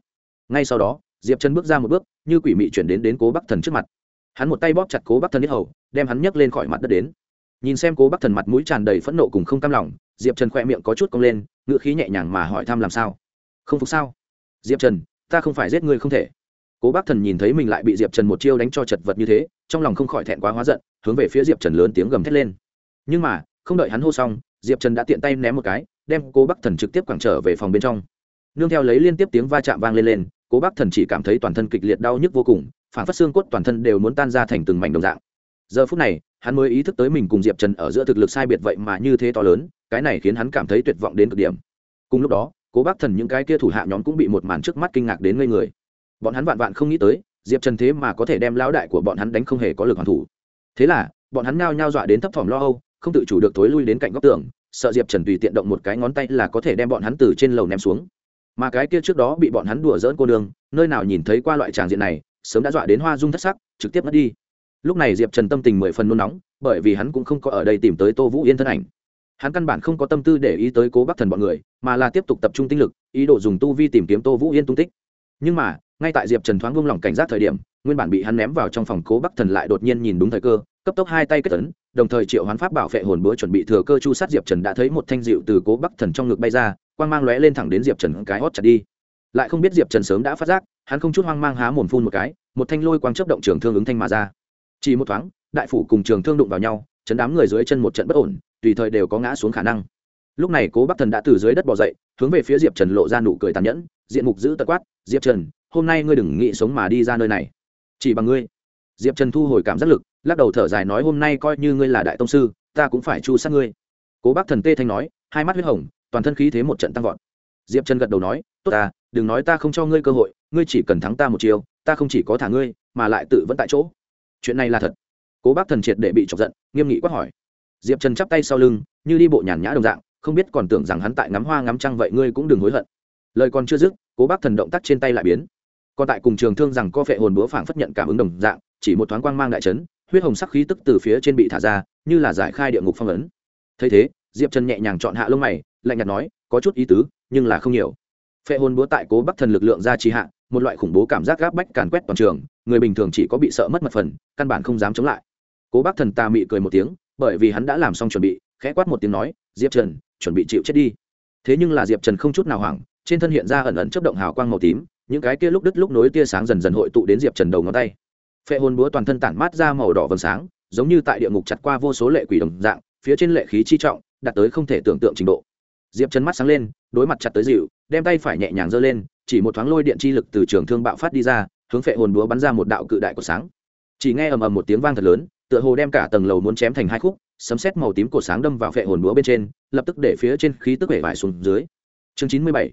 Ngay sau đó, diệp trần bước ra một bước, như quỷ mị chuyển đến đến cố bắc thần trước mặt. Hắn một tay bóp chặt cố bắc thần nhất hầu, đem hắn nhấc lên khỏi mặt đất đến. Nhìn xem cố bắc thần mặt mũi tràn đầy phẫn nộ cùng không cam lòng, diệp trần khoe miệng có chút cong lên, ngữ khí nhẹ nhàng mà hỏi thăm làm sao. Không phục sao? Diệp trần ta không phải giết ngươi không thể. Cố bác thần nhìn thấy mình lại bị diệp trần một chiêu đánh cho chật vật như thế, trong lòng không khỏi thẹn quá hóa giận, hướng về phía diệp trần lớn tiếng gầm thét lên. Nhưng mà, không đợi hắn hô xong, diệp trần đã tiện tay ném một cái, đem cố bác thần trực tiếp quẳng trở về phòng bên trong. Nương theo lấy liên tiếp tiếng va chạm vang lên lên, cố bác thần chỉ cảm thấy toàn thân kịch liệt đau nhức vô cùng, phản phát xương cốt toàn thân đều muốn tan ra thành từng mảnh đồng dạng. Giờ phút này, hắn mới ý thức tới mình cùng diệp trần ở giữa thực lực sai biệt vậy mà như thế to lớn, cái này khiến hắn cảm thấy tuyệt vọng đến cực điểm. Cùng lúc đó cố bác thần những cái kia thủ hạ nhóm cũng bị một màn trước mắt kinh ngạc đến ngây người. Bọn hắn vạn vạn không nghĩ tới, diệp trần thế mà có thể đem lão đại của bọn hắn đánh không hề có lực hoàn thủ. Thế là, bọn hắn ngao nhao dọa đến thấp thỏm lo âu, không tự chủ được thối lui đến cạnh góc tường, sợ diệp trần tùy tiện động một cái ngón tay là có thể đem bọn hắn từ trên lầu ném xuống. Mà cái kia trước đó bị bọn hắn đùa dỡn cô đường nơi nào nhìn thấy qua loại tràng diện này, sớm đã dọa đến hoa dung thất sắc, trực tiếp mất đi. Lúc này diệp trần tâm tình mười phần nôn nóng, bởi vì hắn cũng không có ở đây tìm tới tô vũ yên thân ảnh. Hắn căn bản không có tâm tư để ý tới cố bắc thần bọn người mà là tiếp tục tập trung tinh lực, ý đồ dùng tu vi tìm kiếm tô vũ yên tung tích. Nhưng mà, ngay tại diệp trần thoáng vung lòng cảnh giác thời điểm, nguyên bản bị hắn ném vào trong phòng cố bắc thần lại đột nhiên nhìn đúng thời cơ, cấp tốc hai tay kết tấn đồng thời triệu hoán pháp bảo vệ hồn bữa chuẩn bị thừa cơ chu sát diệp trần đã thấy một thanh dịu từ cố bắc thần trong ngực bay ra, quang mang lóe lên thẳng đến diệp trần cái hót chặt đi. Lại không biết diệp trần sớm đã phát giác, hắn không chút hoang mang há mồn phun một cái, một thanh lôi quang chấp động trường thương ứng thanh mà ra. Chỉ một thoáng, đại phủ cùng trường thương đụng vào nhau, chấn đám người dưới chân một trận bất ổn, tùy thời đều có ngã xuống khả năng lúc này cố bắc thần đã từ dưới đất bỏ dậy, hướng về phía diệp trần lộ ra nụ cười tàn nhẫn, diện mục giữ tật quát, diệp trần, hôm nay ngươi đừng nghĩ sống mà đi ra nơi này. Chỉ bằng ngươi. Diệp trần thu hồi cảm giác lực, lắc đầu thở dài nói, hôm nay coi như ngươi là đại tông sư, ta cũng phải chu sát ngươi. Cố bắc thần tê thanh nói, hai mắt huyết hồng, toàn thân khí thế một trận tăng vọt. Diệp trần gật đầu nói, tốt ta, đừng nói ta không cho ngươi cơ hội, ngươi chỉ cần thắng ta một chiều ta không chỉ có thả ngươi, mà lại tự vẫn tại chỗ. Chuyện này là thật. Cố bác thần triệt để bị chọc giận, nghiêm nghị quát hỏi. Diệp trần chắp tay sau lưng, như đi bộ nhàn nhã đồng dạng không biết còn tưởng rằng hắn tại ngắm hoa ngắm trăng vậy ngươi cũng đừng hối hận. Lời còn chưa dứt, cố bác thần động tác trên tay lại biến. Còn tại cùng trường thương rằng co phệ hồn búa phảng phất nhận cảm ứng đồng dạng, chỉ một thoáng quang mang đại trấn huyết hồng sắc khí tức từ phía trên bị thả ra, như là giải khai địa ngục phong ấn. Thấy thế, diệp trần nhẹ nhàng chọn hạ lông mày, lạnh nhạt nói, có chút ý tứ, nhưng là không nhiều. Phệ hồn búa tại cố bắc thần lực lượng ra trì hạ, một loại khủng bố cảm giác gáp bách càn quét toàn trường, người bình thường chỉ có bị sợ mất mật phần, căn bản không dám chống lại. Cố bắc thần ta mị cười một tiếng, bởi vì hắn đã làm xong chuẩn bị, khẽ quát một tiếng nói, diệp trần chuẩn bị chịu chết đi. Thế nhưng là diệp trần không chút nào hoảng, trên thân hiện ra ẩn ẩn chấp động hào quang màu tím, những cái kia lúc đứt lúc nối tia sáng dần dần hội tụ đến diệp trần đầu ngón tay. Phệ hồn búa toàn thân tản mát ra màu đỏ vầng sáng, giống như tại địa ngục chặt qua vô số lệ quỷ đồng dạng, phía trên lệ khí chi trọng, đạt tới không thể tưởng tượng trình độ. Diệp trần mắt sáng lên, đối mặt chặt tới dịu, đem tay phải nhẹ nhàng giơ lên, chỉ một thoáng lôi điện chi lực từ trường thương bạo phát đi ra, hướng phệ hồn búa bắn ra một đạo cự đại của sáng. Chỉ nghe ầm ầm một tiếng vang thật lớn, tựa hồ đem cả tầng lầu muốn chém thành hai khúc sấm sét màu tím cổ sáng đâm vào phệ hồn búa bên trên, lập tức để phía trên khí tức vẻ vải xuống dưới. Chương chín mươi bảy,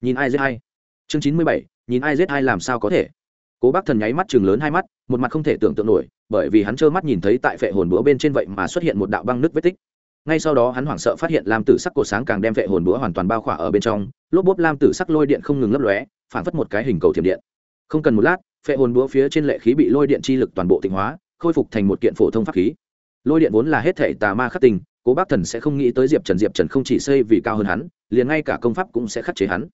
nhìn ai giết ai? Chương chín mươi bảy, nhìn ai giết ai làm sao có thể? Cố bác thần nháy mắt chừng lớn hai mắt, một mặt không thể tưởng tượng nổi, bởi vì hắn trơ mắt nhìn thấy tại phệ hồn búa bên trên vậy mà xuất hiện một đạo băng nước vết tích. Ngay sau đó hắn hoảng sợ phát hiện lam tử sắc cổ sáng càng đem phệ hồn búa hoàn toàn bao khỏa ở bên trong, lốp bốp lam tử sắc lôi điện không ngừng lấp lóe, phản phất một cái hình cầu thiểm điện. Không cần một lát, phệ hồn búa phía trên lệ khí bị lôi điện chi lực toàn bộ tịnh hóa, khôi phục thành một kiện phổ thông pháp khí lôi điện vốn là hết thể tà ma khắc tình cố bác thần sẽ không nghĩ tới diệp trần diệp trần không chỉ xây vì cao hơn hắn, liền ngay cả công pháp cũng sẽ khắc chế hắn.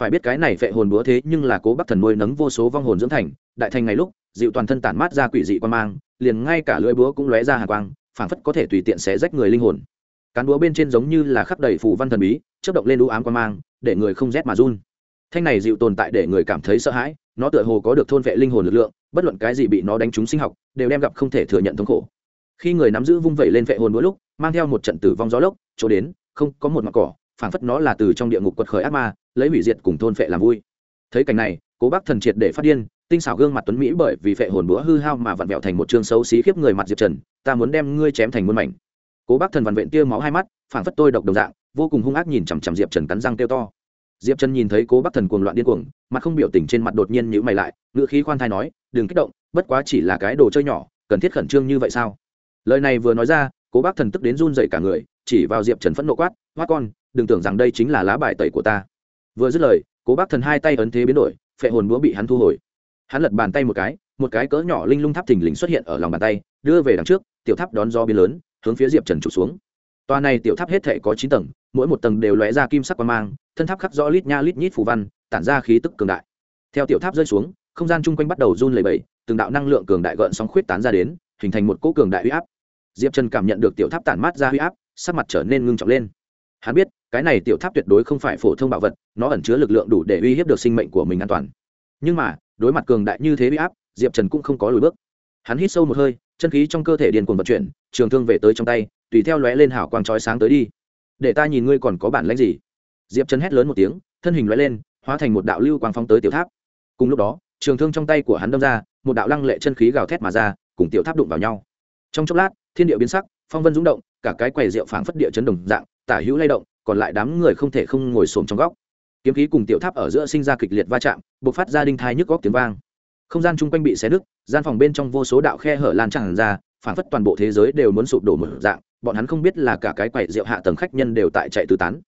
Phải biết cái này phệ hồn búa thế nhưng là cố bắc thần nuôi nấng vô số vong hồn dưỡng thành, đại thành ngày lúc, dịu toàn thân tản mát ra quỷ dị quan mang, liền ngay cả lưỡi búa cũng lóe ra hàng quang, phảng phất có thể tùy tiện sẽ rách người linh hồn. Cán búa bên trên giống như là khắp đầy phù văn thần bí chất động lên đũ ám quan mang, để người không rét mà run. Thanh này dịu tồn tại để người cảm thấy sợ hãi, nó tựa hồ có được thôn vệ linh hồn lực lượng, bất luận cái gì bị nó đánh trúng sinh học, đều đem gặp không thể thừa nhận thống khổ khi người nắm giữ vung vẩy lên vệ hồn mỗi lúc, mang theo một trận tử vong gió lốc, chỗ đến, không có một mặt cỏ, phảng phất nó là từ trong địa ngục quật khởi ác ma, lấy hủy diệt cùng thôn phệ làm vui. Thấy cảnh này, cố bác thần triệt để phát điên, tinh xảo gương mặt tuấn mỹ bởi vì phệ hồn búa hư hao mà vặn vẹo thành một chương xấu xí khiếp người mặt diệp trần, ta muốn đem ngươi chém thành muôn mảnh. Cố bác thần vằn vẹn tia máu hai mắt, phảng phất tôi độc đồng dạng, vô cùng hung ác nhìn chằm chằm diệp trần cắn răng kêu to. Diệp trần nhìn thấy cố bác thần cuồng loạn điên cuồng, mặt không biểu tình trên mặt đột nhiên nhữ mày lại, ngữ khí khoan thai nói, đừng kích động, bất quá chỉ là cái đồ chơi nhỏ, cần thiết khẩn trương như vậy sao? Lời này vừa nói ra, cố bác thần tức đến run dậy cả người, chỉ vào diệp trần phẫn nộ quát, hoa con, đừng tưởng rằng đây chính là lá bài tẩy của ta. Vừa dứt lời, cố bác thần hai tay ấn thế biến đổi, phệ hồn búa bị hắn thu hồi. Hắn lật bàn tay một cái một cái cỡ nhỏ linh lung tháp thình lình xuất hiện ở lòng bàn tay, đưa về đằng trước, tiểu tháp đón gió biến lớn, hướng phía diệp trần trục xuống. Toa này tiểu tháp hết thể có chín tầng, mỗi một tầng đều lóe ra kim sắc quan mang, thân tháp khắc rõ lít nha lít nhít phù văn, tản ra khí tức cường đại. Theo tiểu tháp rơi xuống, không gian chung quanh bắt đầu run lẩy bẩy, từng đạo năng lượng cường đại gợn sóng khuyết tán ra đến, hình thành một cỗ cường đại huy áp diệp trần cảm nhận được tiểu tháp tản mát ra huy áp, sắc mặt trở nên ngưng trọng lên. Hắn biết, cái này tiểu tháp tuyệt đối không phải phổ thông bảo vật, nó ẩn chứa lực lượng đủ để uy hiếp được sinh mệnh của mình an toàn. Nhưng mà, đối mặt cường đại như thế huy áp, diệp trần cũng không có lùi bước. Hắn hít sâu một hơi, chân khí trong cơ thể điền cuồng vận chuyển, trường thương về tới trong tay, tùy theo lóe lên hảo quang trói sáng tới đi. Để ta nhìn ngươi còn có bản lãnh gì? Diệp trần hét lớn một tiếng, thân hình lóe lên, hóa thành một đạo lưu quang phóng tới tiểu tháp. Cùng lúc đó, trường thương trong tay của hắn đâm ra, một đạo lăng lệ chân khí gào thét mà ra, cùng tiểu tháp đụng vào nhau. Trong chốc lát thiên địa biến sắc, phong vân rúng động, cả cái quầy rượu phảng phất địa chấn đồng dạng, tả hữu lay động, còn lại đám người không thể không ngồi xổm trong góc. Kiếm khí cùng tiểu tháp ở giữa sinh ra kịch liệt va chạm buộc phát ra đinh thai nhức góc tiếng vang. Không gian chung quanh bị xé nứt, gian phòng bên trong vô số đạo khe hở lan tràn ra, phảng phất toàn bộ thế giới đều muốn sụp đổ một dạng, bọn hắn không biết là cả cái quầy rượu hạ tầng khách nhân đều tại chạy tứ tán.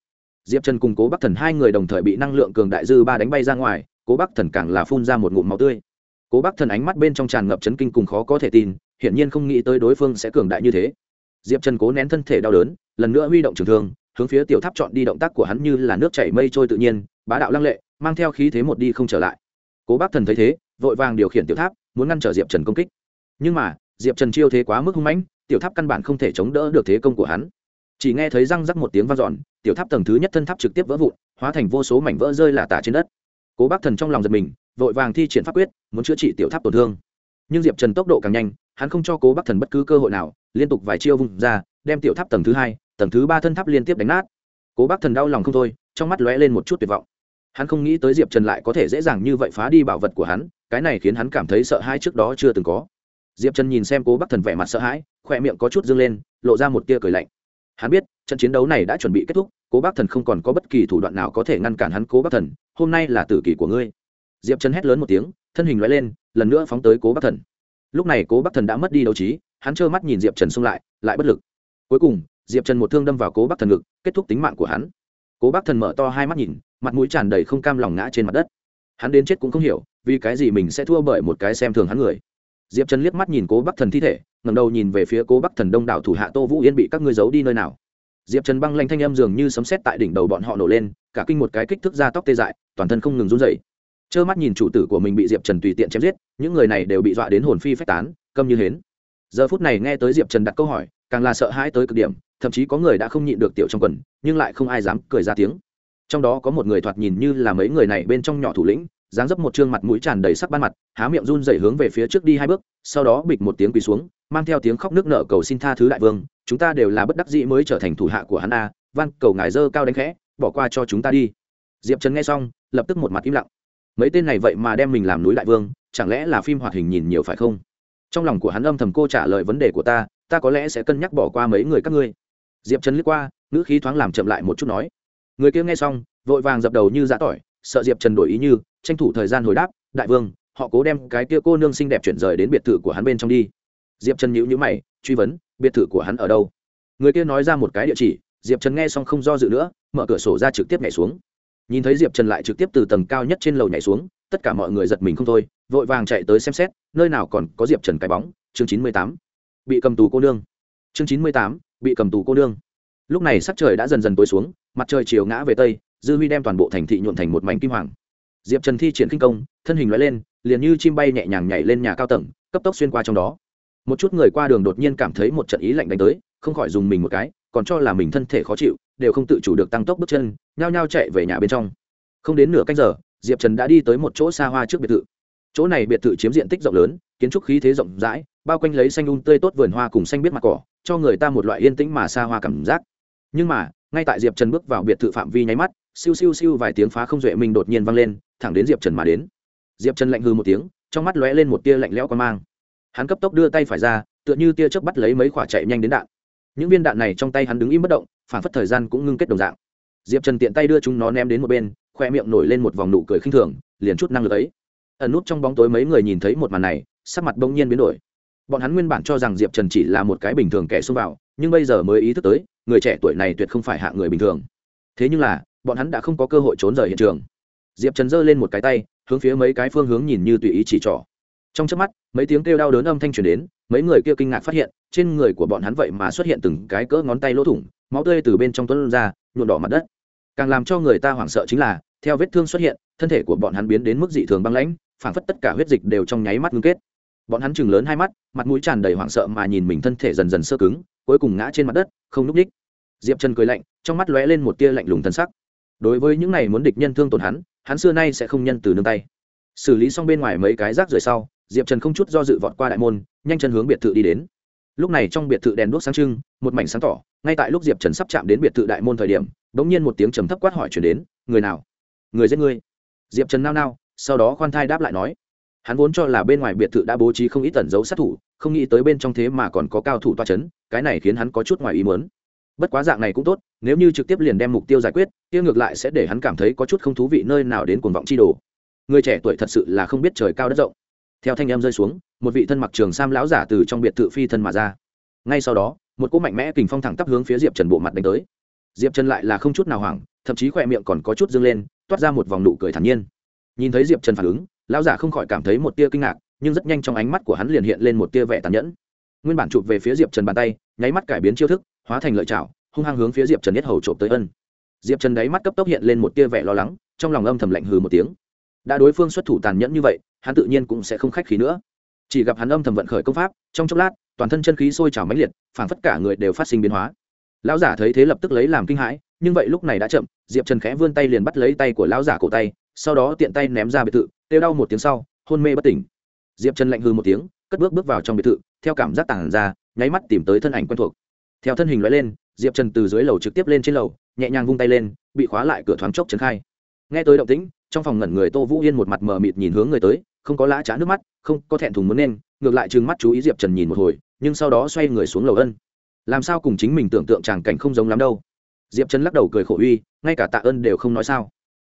Diệp trần cùng cố bắc thần hai người đồng thời bị năng lượng cường đại dư ba đánh bay ra ngoài, cố bắc thần càng là phun ra một ngụm máu tươi. Cố bắc thần ánh mắt bên trong tràn ngập chấn kinh cùng khó có thể tin hiển nhiên không nghĩ tới đối phương sẽ cường đại như thế. Diệp trần cố nén thân thể đau đớn, lần nữa huy động trường thương, hướng phía tiểu tháp chọn đi động tác của hắn như là nước chảy mây trôi tự nhiên, bá đạo lăng lệ, mang theo khí thế một đi không trở lại. Cố bác thần thấy thế, vội vàng điều khiển tiểu tháp, muốn ngăn trở diệp trần công kích. Nhưng mà, diệp trần chiêu thế quá mức hung mãnh, tiểu tháp căn bản không thể chống đỡ được thế công của hắn. Chỉ nghe thấy răng rắc một tiếng vang dọn, tiểu tháp tầng thứ nhất thân tháp trực tiếp vỡ vụn, hóa thành vô số mảnh vỡ rơi là tả trên đất. Cố bác thần trong lòng giật mình, vội vàng thi triển pháp quyết, muốn chữa trị tiểu tháp tổn thương. Nhưng diệp trần tốc độ càng nhanh hắn không cho cố bác thần bất cứ cơ hội nào, liên tục vài chiêu vung ra, đem tiểu tháp tầng thứ hai, tầng thứ ba thân tháp liên tiếp đánh nát. Cố bác thần đau lòng không thôi, trong mắt lóe lên một chút tuyệt vọng. Hắn không nghĩ tới diệp trần lại có thể dễ dàng như vậy phá đi bảo vật của hắn, cái này khiến hắn cảm thấy sợ hãi trước đó chưa từng có. Diệp trần nhìn xem cố bác thần vẻ mặt sợ hãi khoe miệng có chút dâng lên, lộ ra một tia cười lạnh. Hắn biết, trận chiến đấu này đã chuẩn bị kết thúc, cố bác thần không còn có bất kỳ thủ đoạn nào có thể ngăn cản hắn cố bác thần, hôm nay là tử kỳ của ngươi. Diệp trần hét lớn một tiếng, thân hình lóe lên, lần nữa phóng tới cố bác thần lúc này cố bắc thần đã mất đi đấu trí, hắn trơ mắt nhìn diệp trần xông lại lại bất lực. Cuối cùng, diệp trần một thương đâm vào cố bắc thần ngực, kết thúc tính mạng của hắn. Cố bắc thần mở to hai mắt nhìn, mặt mũi tràn đầy không cam lòng ngã trên mặt đất. Hắn đến chết cũng không hiểu, vì cái gì mình sẽ thua bởi một cái xem thường hắn người. Diệp trần liếc mắt nhìn cố bắc thần thi thể ngầm đầu nhìn về phía cố bắc thần đông đảo thủ hạ tô vũ yên bị các ngươi giấu đi nơi nào. Diệp trần băng lanh thanh âm dường như sấm sét tại đỉnh đầu bọn họ nổ lên, cả kinh một cái kích thước ra tóc tê dại, toàn thân không ngừng run dậy trơ mắt nhìn chủ tử của mình bị diệp trần tùy tiện chém giết, những người này đều bị dọa đến hồn phi phách tán, câm như hến. Giờ phút này nghe tới diệp trần đặt câu hỏi, càng là sợ hãi tới cực điểm, thậm chí có người đã không nhịn được tiểu trong quần, nhưng lại không ai dám cười ra tiếng. Trong đó có một người thoạt nhìn như là mấy người này bên trong nhỏ thủ lĩnh, dáng dấp một trương mặt mũi tràn đầy sắc ban mặt, há miệng run dậy hướng về phía trước đi hai bước, sau đó bịch một tiếng quỳ xuống, mang theo tiếng khóc nước nợ cầu xin tha thứ đại vương, chúng ta đều là bất đắc dĩ mới trở thành thủ hạ của hắn a, van cầu ngài dơ cao đánh khẽ, bỏ qua cho chúng ta đi. Diệp trần nghe xong, lập tức một mặt im lặng mấy tên này vậy mà đem mình làm núi đại vương, chẳng lẽ là phim hoạt hình nhìn nhiều phải không? Trong lòng của hắn âm thầm cô trả lời vấn đề của ta ta có lẽ sẽ cân nhắc bỏ qua mấy người các ngươi. Diệp trần lướt qua, ngữ khí thoáng làm chậm lại một chút nói. Người kia nghe xong, vội vàng dập đầu như giã tỏi, sợ diệp trần đổi ý như, tranh thủ thời gian hồi đáp, đại vương, họ cố đem cái kia cô nương xinh đẹp chuyển rời đến biệt thự của hắn bên trong đi. Diệp trần nhữ nhữ mày, truy vấn, biệt thự của hắn ở đâu? Người kia nói ra một cái địa chỉ, diệp trần nghe xong không do dự nữa, mở cửa sổ ra trực tiếp nhảy xuống nhìn thấy diệp trần lại trực tiếp từ tầng cao nhất trên lầu nhảy xuống, tất cả mọi người giật mình không thôi, vội vàng chạy tới xem xét, nơi nào còn có diệp trần cái bóng, chương chín mươi tám. Bị cầm tù cô nương. Chương chín mươi tám, bị cầm tù cô nương. Lúc này sắc trời đã dần dần tối xuống, mặt trời chiều ngã về tây, dư huy đem toàn bộ thành thị nhuộn thành một mảnh kim hoàng. Diệp trần thi triển kinh công, thân hình loại lên, liền như chim bay nhẹ nhàng nhảy lên nhà cao tầng, cấp tốc xuyên qua trong đó. Một chút người qua đường đột nhiên cảm thấy một trận ý lạnh đánh tới, không khỏi dùng mình một cái còn cho là mình thân thể khó chịu, đều không tự chủ được tăng tốc bước chân, nhao nhao chạy về nhà bên trong. Không đến nửa canh giờ, diệp trần đã đi tới một chỗ xa hoa trước biệt thự. Chỗ này biệt thự chiếm diện tích rộng lớn, kiến trúc khí thế rộng rãi, bao quanh lấy xanh un um tươi tốt vườn hoa cùng xanh biết mặt cỏ, cho người ta một loại yên tĩnh mà xa hoa cảm giác. Nhưng mà, ngay tại diệp trần bước vào biệt thự phạm vi nháy mắt, siêu siêu siêu vài tiếng phá không duệ mình đột nhiên vang lên, thẳng đến diệp trần mà đến. Diệp trần lạnh hư một tiếng, trong mắt lóe lên một tia lạnh lẽo quan mang. Hắn cấp tốc đưa tay phải ra, tựa như tia chớp bắt lấy mấy quả chạy nhanh đến đạn những viên đạn này trong tay hắn đứng im bất động, phản phất thời gian cũng ngưng kết đồng dạng. Diệp trần tiện tay đưa chúng nó ném đến một bên, khoe miệng nổi lên một vòng nụ cười khinh thường, liền chút năng lực ấy. Ẩn nút trong bóng tối mấy người nhìn thấy một màn này, sắc mặt bỗng nhiên biến đổi. Bọn hắn nguyên bản cho rằng diệp trần chỉ là một cái bình thường kẻ xông vào, nhưng bây giờ mới ý thức tới, người trẻ tuổi này tuyệt không phải hạ người bình thường. Thế nhưng là, bọn hắn đã không có cơ hội trốn rời hiện trường. Diệp trần giơ lên một cái tay, hướng phía mấy cái phương hướng nhìn như tùy ý chỉ trỏ trong trước mắt, mấy tiếng kêu đau đớn âm thanh truyền đến, mấy người kia kinh ngạc phát hiện, trên người của bọn hắn vậy mà xuất hiện từng cái cỡ ngón tay lỗ thủng, máu tươi từ bên trong tuấn ra nhuộn đỏ mặt đất. Càng làm cho người ta hoảng sợ chính là, theo vết thương xuất hiện, thân thể của bọn hắn biến đến mức dị thường băng lãnh, phảng phất tất cả huyết dịch đều trong nháy mắt ngưng kết. Bọn hắn chừng lớn hai mắt, mặt mũi tràn đầy hoảng sợ mà nhìn mình thân thể dần dần sơ cứng, cuối cùng ngã trên mặt đất, không núp ních diệp trần cười lạnh, trong mắt lóe lên một tia lạnh lùng thân sắc. Đối với những này muốn địch nhân thương tổn hắn hắn xưa nay sẽ không nhân từ nương tay. Xử lý xong bên ngoài mấy cái rác rưởi sau diệp trần không chút do dự vọt qua đại môn, nhanh chân hướng biệt thự đi đến. Lúc này trong biệt thự đèn đuốc sáng trưng, một mảnh sáng tỏ. Ngay tại lúc diệp trần sắp chạm đến biệt thự đại môn thời điểm đ ỗ n g nhiên một tiếng trầm thấp quát hỏi chuyển đến, người nào? Người giết ngươi? Diệp trần nao nao, sau đó khoan thai đáp lại nói, hắn vốn cho là bên ngoài biệt thự đã bố trí không ít tẩn dấu sát thủ, không nghĩ tới bên trong thế mà còn có cao thủ toa c h ấ n cái này khiến hắn có chút ngoài ý mớn bất quá dạng này cũng tốt, nếu như trực tiếp liền đem mục tiêu giải quyết tiêu ngược lại sẽ để hắn cảm thấy có chút không thú vị nơi nào đến cuồng vọng chi đồ. Người trẻ tuổi thật sự là không biết trời cao đất rộng theo thanh em rơi xuống, một vị thân mặc trường sam lão giả từ trong biệt thự phi thân mà ra. Ngay sau đó, một cỗ mạnh mẽ kình phong thẳng tắp hướng phía diệp trần bộ mặt đánh tới. Diệp trần lại là không chút nào hoảng, thậm chí khỏe miệng còn có chút dâng lên, toát ra một vòng nụ cười thản nhiên. Nhìn thấy diệp trần phản ứng, lão giả không khỏi cảm thấy một tia kinh ngạc, nhưng rất nhanh trong ánh mắt của hắn liền hiện lên một tia vẻ tàn nhẫn. Nguyên bản chụp về phía diệp trần bàn tay, nháy mắt cải biến chiêu thức, hóa thành lợi chảo hung hăng hướng phía diệp trần nhất hầu trộm tới ân. Diệp trần đáy mắt cấp tốc hiện lên một tia vẻ lo lắng, trong lòng âm thầm lạnh hừ một tiếng đã đối phương xuất thủ tàn nhẫn như vậy, hắn tự nhiên cũng sẽ không khách khí nữa. Chỉ gặp hắn âm thầm vận khởi công pháp, trong chốc lát, toàn thân chân khí sôi trào mãnh liệt, phảng phất cả người đều phát sinh biến hóa. Lão giả thấy thế lập tức lấy làm kinh hãi, nhưng vậy lúc này đã chậm, diệp trần khẽ vươn tay liền bắt lấy tay của lão giả cổ tay, sau đó tiện tay ném ra biệt thự têu đau một tiếng sau, hôn mê bất tỉnh. Diệp trần lạnh hư một tiếng, cất bước bước vào trong biệt thự, theo cảm giác tản ra, nháy mắt tìm tới thân ảnh quen thuộc. Theo thân hình loại lên, diệp trần từ dưới lầu trực tiếp lên trên lầu, nhẹ nhàng vung tay lên, bị khóa lại cửa thoáng chốc trấn khai nghe tới động tĩnh, trong phòng ngẩn người tô vũ yên một mặt mờ mịt nhìn hướng người tới, không có lã trá nước mắt, không có thẹn thùng muốn nên, ngược lại trừng mắt chú ý diệp trần nhìn một hồi, nhưng sau đó xoay người xuống lầu ân. Làm sao cùng chính mình tưởng tượng tràng cảnh không giống lắm đâu. Diệp trần lắc đầu cười khổ uy, ngay cả tạ ơn đều không nói sao.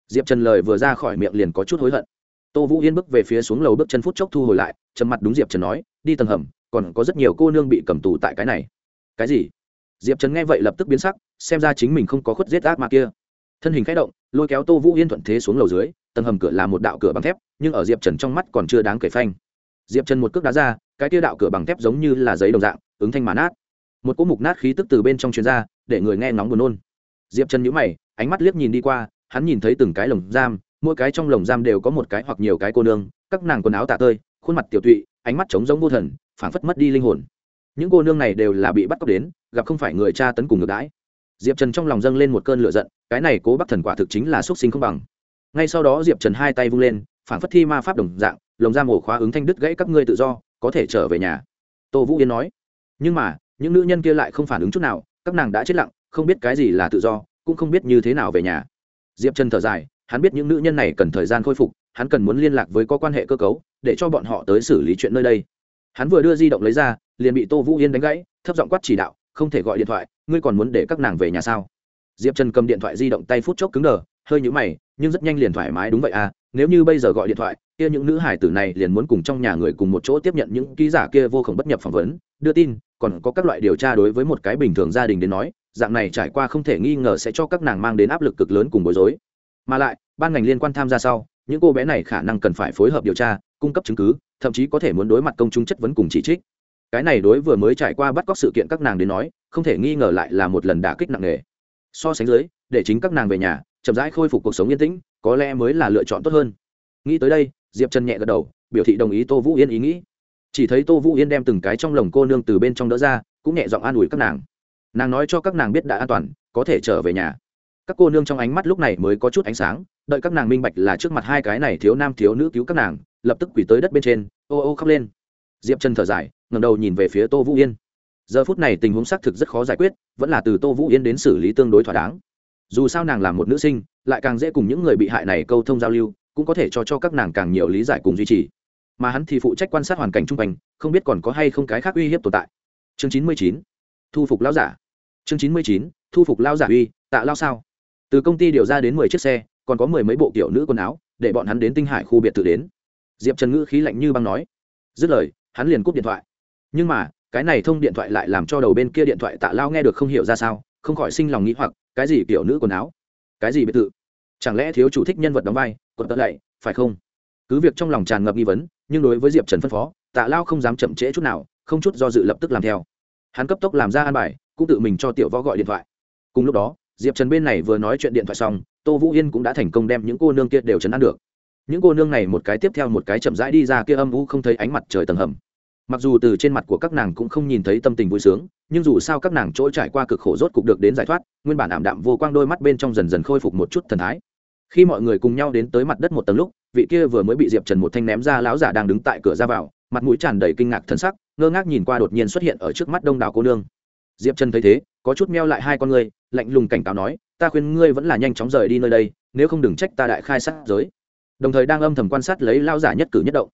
Diệp trần lời vừa ra khỏi miệng liền có chút hối hận. Tô vũ yên bước về phía xuống lầu bước chân phút chốc thu hồi lại trầm mặt đúng diệp trần nói, đi tầng hầm, còn có rất nhiều cô nương bị cầm tù tại cái này. Cái gì? Diệp trần nghe vậy lập tức biến sắc, xem ra chính mình không có khuất giết ác mà kia thân hình k h ẽ động, lôi kéo tô vũ yên thuận thế xuống lầu dưới, tầng hầm cửa là một đạo cửa bằng thép, nhưng ở diệp trần trong mắt còn chưa đáng kể phanh. Diệp trần một cước đá ra, cái tiêu đạo cửa bằng thép giống như là giấy đồng dạng, ứng thanh mà nát. Một cỗ mục nát khí tức từ bên trong chuyền ra, để người nghe ngóng buồn nôn. Diệp trần nhũ mày, ánh mắt liếc nhìn đi qua, hắn nhìn thấy từng cái lồng giam, mỗi cái trong lồng giam đều có một cái hoặc nhiều cái cô nương, các nàng quần áo tạ tơi, khuôn mặt tiểu tụy, ánh mắt trống giống vô thần, phảng phất mất đi linh hồn. Những cô nương này đều là bị bắt cóc đến, gặp không phải người cha tấn cùng ngược đãi diệp trần trong lòng dâng lên một cơn lửa giận, cái này cố bắc thần quả thực chính là x u ấ t sinh không bằng. Ngay sau đó diệp trần hai tay vung lên, phản phất thi ma pháp đồng dạng, lồng ra mổ khóa ứng thanh đứt gãy các ngươi tự do, có thể trở về nhà. Tô vũ yên nói, nhưng mà, những nữ nhân kia lại không phản ứng chút nào, các nàng đã chết lặng, không biết cái gì là tự do, cũng không biết như thế nào về nhà. Diệp trần thở dài, hắn biết những nữ nhân này cần thời gian khôi phục, hắn cần muốn liên lạc với có quan hệ cơ cấu, để cho bọn họ tới xử lý chuyện nơi đây. Hắn vừa đưa di động lấy ra, liền bị tô vũ yên đánh gãy, thấp giọng quát chỉ đạo không thể gọi điện thoại, ngươi còn muốn để các nàng về nhà sao? Diệp trần cầm điện thoại di động tay phút chốc cứng đờ, hơi nhũ mày, nhưng rất nhanh liền thoải mái, đúng vậy à nếu như bây giờ gọi điện thoại, kia những nữ hải tử này liền muốn cùng trong nhà người cùng một chỗ tiếp nhận những ký giả kia vô khổng bất nhập phỏng vấn. Đưa tin, còn có các loại điều tra đối với một cái bình thường gia đình đến nói, dạng này trải qua không thể nghi ngờ sẽ cho các nàng mang đến áp lực cực lớn cùng bối rối. Mà lại, ban ngành liên quan tham gia sau, những cô bé này khả năng cần phải phối hợp điều tra, cung cấp chứng cứ, thậm chí có thể muốn đối mặt công chúng chất vấn cùng chỉ trích cái này đối vừa mới trải qua bắt cóc sự kiện các nàng đến nói, không thể nghi ngờ lại là một lần đả kích nặng nề. So sánh dưới, để chính các nàng về nhà, chậm rãi khôi phục cuộc sống yên tĩnh, có lẽ mới là lựa chọn tốt hơn. Nghĩ tới đây, diệp trần nhẹ gật đầu, biểu thị đồng ý tô vũ yên ý nghĩ. Chỉ thấy tô vũ yên đem từng cái trong lồng cô nương từ bên trong đỡ ra, cũng nhẹ giọng an ủi các nàng. Nàng nói cho các nàng biết đã an toàn, có thể trở về nhà. Các cô nương trong ánh mắt lúc này mới có chút ánh sáng, đợi các nàng minh bạch là trước mặt hai cái này thiếu nam thiếu nữ cứu các nàng, lập tức quỳ tới đất bên trên, ô ô khóc lên. Diệp trần thở dài ngầm đầu nhìn về phía tô vũ yên. Giờ phút này tình huống xác thực rất khó giải quyết, vẫn là từ tô vũ yên đến xử lý tương đối thỏa đáng. Dù sao nàng là một nữ sinh, lại càng dễ cùng những người bị hại này câu thông giao lưu, cũng có thể cho cho các nàng càng nhiều lý giải cùng duy trì. Mà hắn thì phụ trách quan sát hoàn cảnh chung quanh, không biết còn có hay không cái khác uy hiếp tồn tại. Chương chín mươi chín, thu phục lao giả. Chương chín mươi chín, thu phục lao giả uy, tạ lao sao? Từ công ty điều ra đến mười chiếc xe, còn có mười mấy bộ kiểu nữ quần áo, để bọn hắn đến tinh hải khu biệt tự đến. Diệp trần ngữ khí lạnh như băng nói. Dứt lời, hắn liền cúp điện thoại nhưng mà, cái này thông điện thoại lại làm cho đầu bên kia điện thoại tạ lao nghe được không hiểu ra sao, không khỏi sinh lòng nghĩ hoặc, cái gì kiểu nữ quần áo? Cái gì biệt thự? Chẳng lẽ thiếu chủ thích nhân vật đóng vai còn tận lạy phải không? Cứ việc trong lòng tràn ngập nghi vấn, nhưng đối với diệp trần phân phó, tạ lao không dám chậm trễ chút nào, không chút do dự lập tức làm theo. Hắn cấp tốc làm ra an bài, cũng tự mình cho tiểu võ gọi điện thoại. Cùng lúc đó, diệp trần bên này vừa nói chuyện điện thoại xong, tô vũ yên cũng đã thành công đem những cô nương kia đều chấn an được. Những cô nương này một cái tiếp theo một cái chậm rãi đi ra kia âm u không thấy ánh mặt trời tầng hầm mặc dù từ trên mặt của các nàng cũng không nhìn thấy tâm tình vui sướng, nhưng dù sao các nàng trỗi trải qua cực khổ rốt cục được đến giải thoát, nguyên bản ảm đạm vô quang đôi mắt bên trong dần dần khôi phục một chút thần thái. Khi mọi người cùng nhau đến tới mặt đất một tầng lúc, vị kia vừa mới bị diệp trần một thanh ném ra lão giả đang đứng tại cửa ra vào, mặt mũi tràn đầy kinh ngạc thân sắc, ngơ ngác nhìn qua đột nhiên xuất hiện ở trước mắt đông đảo cô nương. Diệp trần thấy thế, có chút meo lại hai con ngươi, lạnh lùng cảnh cáo nói, ta khuyên ngươi vẫn là nhanh chóng rời đi nơi đây, nếu không đừng trách ta đại khai sát giới. Đồng thời đang âm thầm quan sát lấy lao giả nhất cử nhất động.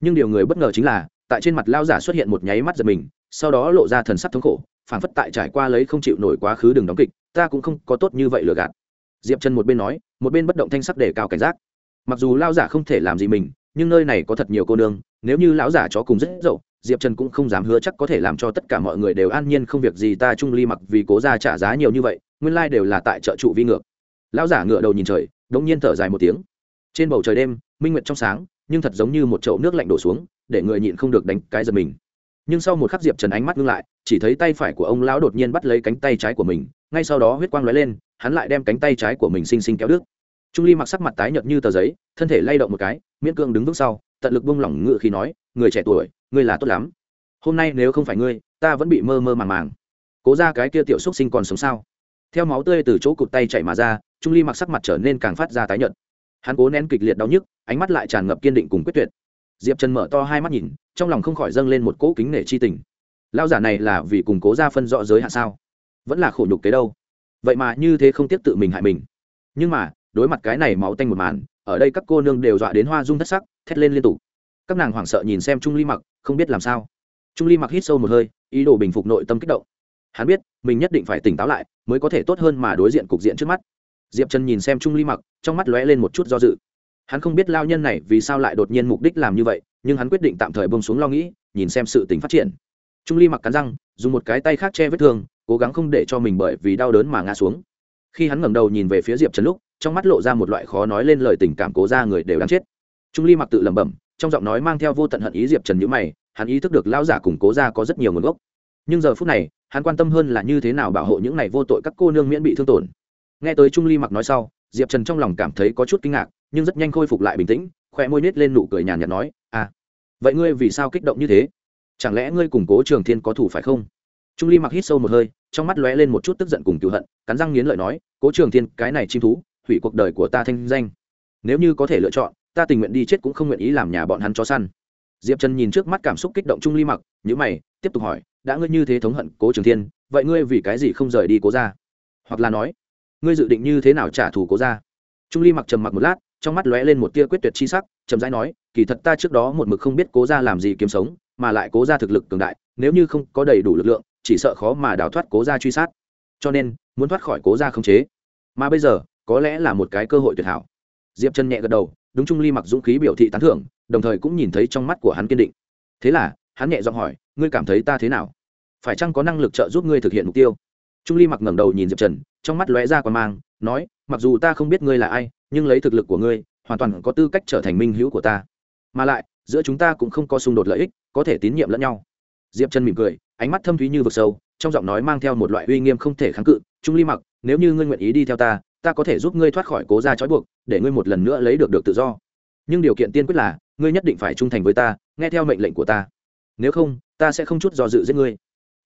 Nhưng điều người bất ngờ chính là tại trên mặt lao giả xuất hiện một nháy mắt giật mình, sau đó lộ ra thần sắc thống khổ, phảng phất tại trải qua lấy không chịu nổi quá khứ đường đóng kịch, ta cũng không có tốt như vậy lừa gạt. Diệp trần một bên nói, một bên bất động thanh sắc để cao cảnh giác. Mặc dù lao giả không thể làm gì mình, nhưng nơi này có thật nhiều cô nương, nếu như lão giả chó cùng rất dậu, diệp trần cũng không dám hứa chắc có thể làm cho tất cả mọi người đều an nhiên không việc gì ta trung ly mặc vì cố ra trả giá nhiều như vậy, nguyên lai、like、đều là tại chợ trụ vi ngược. Lão giả ngựa đầu nhìn trời đ ỗ n g nhiên thở dài một tiếng. Trên bầu trời đêm, minh nguyệt trong sáng nhưng thật giống như một chậu nước lạnh đổ xuống, để người nhịn không được đánh cái giật mình. Nhưng sau một khắc diệp trần ánh mắt ngưng lại, chỉ thấy tay phải của ông lão đột nhiên bắt lấy cánh tay trái của mình, ngay sau đó huyết quang lóe lên, hắn lại đem cánh tay trái của mình xinh xinh kéo đứt. Trung ly mặc sắc mặt tái nhợt như tờ giấy, thân thể lay động một cái, miễn cương đứng vững sau, tận lực buông lỏng ngự khi nói, người trẻ tuổi, ngươi là tốt lắm. Hôm nay nếu không phải ngươi, ta vẫn bị mơ mơ màng màng. Cố ra cái kia tiểu xúc sinh còn sống sao? Theo máu tươi từ chỗ cụt tay chảy mà ra, trung ly mặc sắc mặt trở nên càng phát ra tái nhợt hắn cố nén kịch liệt đau nhức, ánh mắt lại tràn ngập kiên định cùng quyết tuyệt. Diệp trần mở to hai mắt nhìn, trong lòng không khỏi dâng lên một cỗ kính nể chi tình. Lao giả này là vì củng cố ra phân rõ giới hạn sao? Vẫn là khổ nhục kế đâu? Vậy mà như thế không tiếp tự mình hại mình. Nhưng mà, đối mặt cái này máu tanh một màn, ở đây các cô nương đều dọa đến hoa rung thất sắc, thét lên liên tục. Các nàng hoảng sợ nhìn xem trung ly mặc, không biết làm sao. Trung ly mặc hít sâu một hơi, ý đồ bình phục nội tâm kích động. Hắn biết, mình nhất định phải tỉnh táo lại, mới có thể tốt hơn mà đối diện cục diện trước mắt diệp trần nhìn xem trung ly mặc, trong mắt lóe lên một chút do dự. Hắn không biết lao nhân này vì sao lại đột nhiên mục đích làm như vậy, nhưng hắn quyết định tạm thời bông xuống lo nghĩ, nhìn xem sự tình phát triển. Trung ly mặc cắn răng, dùng một cái tay khác che vết thương, cố gắng không để cho mình bởi vì đau đớn mà ngã xuống. Khi hắn ngẩng đầu nhìn về phía diệp trần lúc, trong mắt lộ ra một loại khó nói lên lời tình cảm cố ra người đều đáng chết. Trung ly mặc tự lẩm bẩm, trong giọng nói mang theo vô tận hận ý diệp trần nhữ mày, hắn ý thức được lao giả cùng cố ra có rất nhiều nguồn gốc. Nhưng giờ phút này, hắn quan tâm hơn là như thế nào bảo hộ những này vô tội các cô nương miễn bị thương tổn nghe tới trung ly mặc nói sau, diệp trần trong lòng cảm thấy có chút kinh ngạc, nhưng rất nhanh khôi phục lại bình tĩnh khỏe môi nít lên nụ cười nhàn nhạt nói à vậy ngươi vì sao kích động như thế? Chẳng lẽ ngươi củng cố trường thiên có thủ phải không? Trung ly mặc hít sâu một hơi, trong mắt lóe lên một chút tức giận cùng cựu hận, cắn răng nghiến lợi nói, cố trường thiên, cái này chim thú, hủy cuộc đời của ta thanh danh. Nếu như có thể lựa chọn, ta tình nguyện đi chết cũng không nguyện ý làm nhà bọn hắn cho săn. Diệp trần nhìn trước mắt cảm xúc kích động trung ly mặc nhữ mày, tiếp tục hỏi, đã ngươi như thế thống hận cố trường thiên, vậy ngươi vì cái gì không rời đi cố ra hoặc là nói ngươi dự định như thế nào trả thù cố ra trung ly mặc trầm mặc một lát, trong mắt lóe lên một tia quyết tuyệt chi sắc, chậm rãi nói, kỳ thật ta trước đó một mực không biết cố ra làm gì kiếm sống, mà lại cố ra thực lực cường đại, nếu như không có đầy đủ lực lượng, chỉ sợ khó mà đào thoát cố ra truy sát. Cho nên, muốn thoát khỏi cố ra không chế. Mà bây giờ, có lẽ là một cái cơ hội tuyệt hảo. Diệp chân nhẹ gật đầu, đúng trung ly mặc dũng khí biểu thị tán thưởng, đồng thời cũng nhìn thấy trong mắt của hắn kiên định. Thế là, hắn nhẹ giọng hỏi, ngươi cảm thấy ta thế nào? Phải chăng có năng lực trợ giúp ngươi thực hiện mục tiêu? Trung ly mặc ngẩng đầu nhìn diệp trần, trong mắt lóe ra quả mang, nói, mặc dù ta không biết ngươi là ai, nhưng lấy thực lực của ngươi, hoàn toàn có tư cách trở thành minh hữu của ta. Mà lại, giữa chúng ta cũng không có xung đột lợi ích, có thể tín nhiệm lẫn nhau. Diệp trần mỉm cười, ánh mắt thâm thúy như vực sâu, trong giọng nói mang theo một loại uy nghiêm không thể kháng cự, trung ly mặc, nếu như ngươi nguyện ý đi theo ta ta có thể giúp ngươi thoát khỏi cố gia trói buộc, để ngươi một lần nữa lấy được được tự do. Nhưng điều kiện tiên quyết là, ngươi nhất định phải trung thành với ta, nghe theo mệnh lệnh của ta. Nếu không, ta sẽ không chút do dự giết ngươi.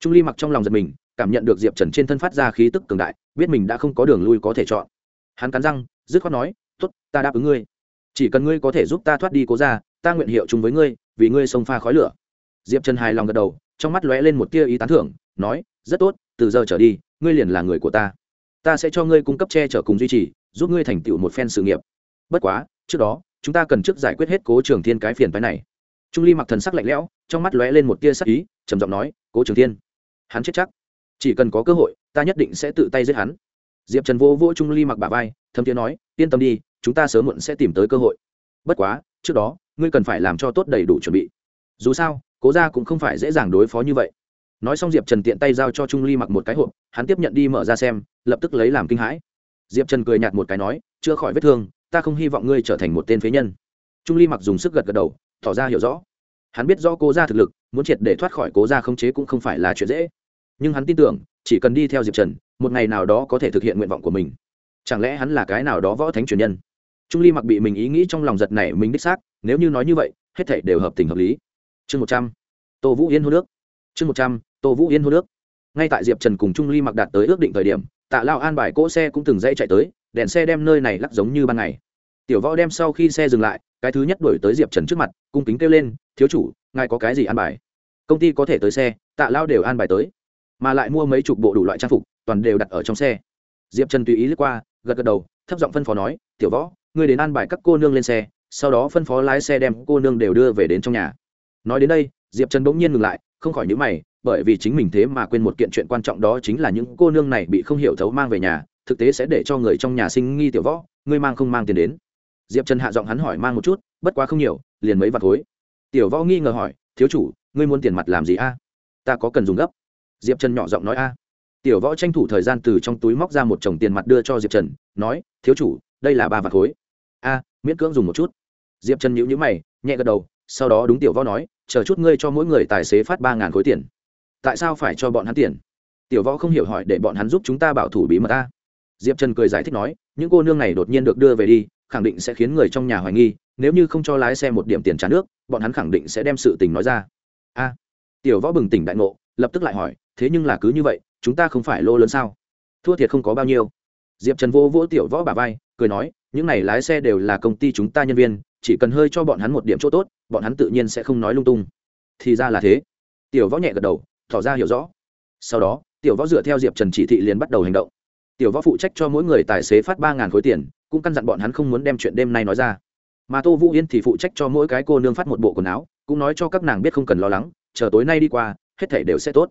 Trung ly mặc trong lòng giật mình cảm nhận được diệp trần trên thân phát ra khí tức cường đại, biết mình đã không có đường lui có thể chọn. Hắn cắn răng, dứt khoát nói t ố t ta đáp ứng ngươi. Chỉ cần ngươi có thể giúp ta thoát đi cố ra ta nguyện hiệu chung với ngươi, vì ngươi xông pha khói lửa. Diệp trần hài lòng gật đầu, trong mắt lóe lên một tia ý tán thưởng, nói, rất tốt, từ giờ trở đi, ngươi liền là người của ta. Ta sẽ cho ngươi cung cấp che chở cùng duy trì, giúp ngươi thành tựu một phen sự nghiệp. Bất quá, trước đó, chúng ta cần trước giải quyết hết cố trường thiên cái phiền phái này. Trung ly mặc thần sắc lạnh lẽo, trong mắt lóe lên một tia sắc ý, trầm giọng nói, cố trường thiên. Hắn chết chắc chỉ cần có cơ hội, ta nhất định sẽ tự tay giết hắn. Diệp trần vô vô trung ly mặc bà vai thâm tiếng nói, yên tâm đi, chúng ta sớm muộn sẽ tìm tới cơ hội. Bất quá, trước đó, ngươi cần phải làm cho tốt đầy đủ chuẩn bị. Dù sao, cố ra cũng không phải dễ dàng đối phó như vậy. Nói xong diệp trần tiện tay giao cho trung ly mặc một cái hộp, hắn tiếp nhận đi mở ra xem, lập tức lấy làm kinh hãi. Diệp trần cười nhạt một cái nói, chưa khỏi vết thương, ta không hy vọng ngươi trở thành một tên phế nhân. Trung ly mặc dùng sức gật gật đầu, tỏ ra hiểu rõ. Hắn biết do cố ra thực lực, muốn triệt để thoát khỏi cố ra khống chế cũng không phải là chuyện dễ nhưng hắn tin tưởng, chỉ cần đi theo diệp trần, một ngày nào đó có thể thực hiện nguyện vọng của mình. Chẳng lẽ hắn là cái nào đó võ thánh truyền nhân? Trung ly mặc bị mình ý nghĩ trong lòng giật này mình đích xác, nếu như nói như vậy, hết thảy đều hợp tình hợp lý. Chương một trăm, tô vũ yên hô nước. Chương một trăm, tô vũ yên hô nước. Ngay tại diệp trần cùng trung ly mặc đạt tới ước định thời điểm, tạ lao an bài cỗ xe cũng từng dây chạy tới, đèn xe đem nơi này lắc giống như ban ngày. Tiểu võ đem sau khi xe dừng lại, cái thứ nhất đuổi tới diệp trần trước mặt, cung kính kêu lên, thiếu chủ, ngài có cái gì an bài? Công ty có thể tới xe, tạ lao đều an bài tới mà lại mua mấy chục bộ đủ loại trang phục, toàn đều đặt ở trong xe. Diệp trần tùy ý lướt qua, gật gật đầu, thấp giọng phân phó nói, tiểu võ, ngươi đến an bài các cô nương lên xe, sau đó phân phó lái xe đem cô nương đều đưa về đến trong nhà. Nói đến đây, diệp trần bỗng nhiên ngừng lại, không khỏi nhữ mày, bởi vì chính mình thế mà quên một kiện chuyện quan trọng đó chính là những cô nương này bị không hiểu thấu mang về nhà, thực tế sẽ để cho người trong nhà sinh nghi tiểu võ, ngươi mang không mang tiền đến. Diệp trần hạ giọng hắn hỏi mang một chút, bất quá không nhiều, liền mấy vạt thối. tiểu võ nghi ngờ hỏi, thiếu chủ, ngươi muốn tiền mặt làm gì a? Ta có cần dùng gấp diệp trần nhỏ giọng nói, a, tiểu võ tranh thủ thời gian từ trong túi móc ra một chồng tiền mặt đưa cho diệp trần, nói, thiếu chủ, đây là ba vạt khối. A, miễn cưỡng dùng một chút. Diệp trần nhữ nhữ mày, nhẹ gật đầu, sau đó đúng tiểu võ nói, chờ chút ngươi cho mỗi người tài xế phát ba ngàn khối tiền. Tại sao phải cho bọn hắn tiền? Tiểu võ không hiểu hỏi, để bọn hắn giúp chúng ta bảo thủ bí mật ta? Diệp trần cười giải thích nói, những cô nương này đột nhiên được đưa về đi, khẳng định sẽ khiến người trong nhà hoài nghi, nếu như không cho lái xe một điểm tiền trả nước, bọn hắn khẳng định sẽ đem sự tình nói ra. A. Tiểu võ bừng tỉnh đại ngộ, lập tức lại hỏi thế nhưng là cứ như vậy, chúng ta không phải lô lớn sao? Thua thiệt không có bao nhiêu. Diệp trần vô vỗ tiểu võ bà vai, cười nói, những n à y lái xe đều là công ty chúng ta nhân viên, chỉ cần hơi cho bọn hắn một điểm chỗ tốt, bọn hắn tự nhiên sẽ không nói lung tung. Thì ra là thế. Tiểu võ nhẹ gật đầu, tỏ ra hiểu rõ. Sau đó, tiểu võ dựa theo diệp trần chỉ thị liền bắt đầu hành động. Tiểu võ phụ trách cho mỗi người tài xế phát ba khối tiền, cũng căn dặn bọn hắn không muốn đem chuyện đêm nay nói ra. Mà tô vũ yên thì phụ trách cho mỗi cái cô nương phát một bộ quần áo, cũng nói cho các nàng biết không cần lo lắng, chờ tối nay đi qua, hết thể đều sẽ tốt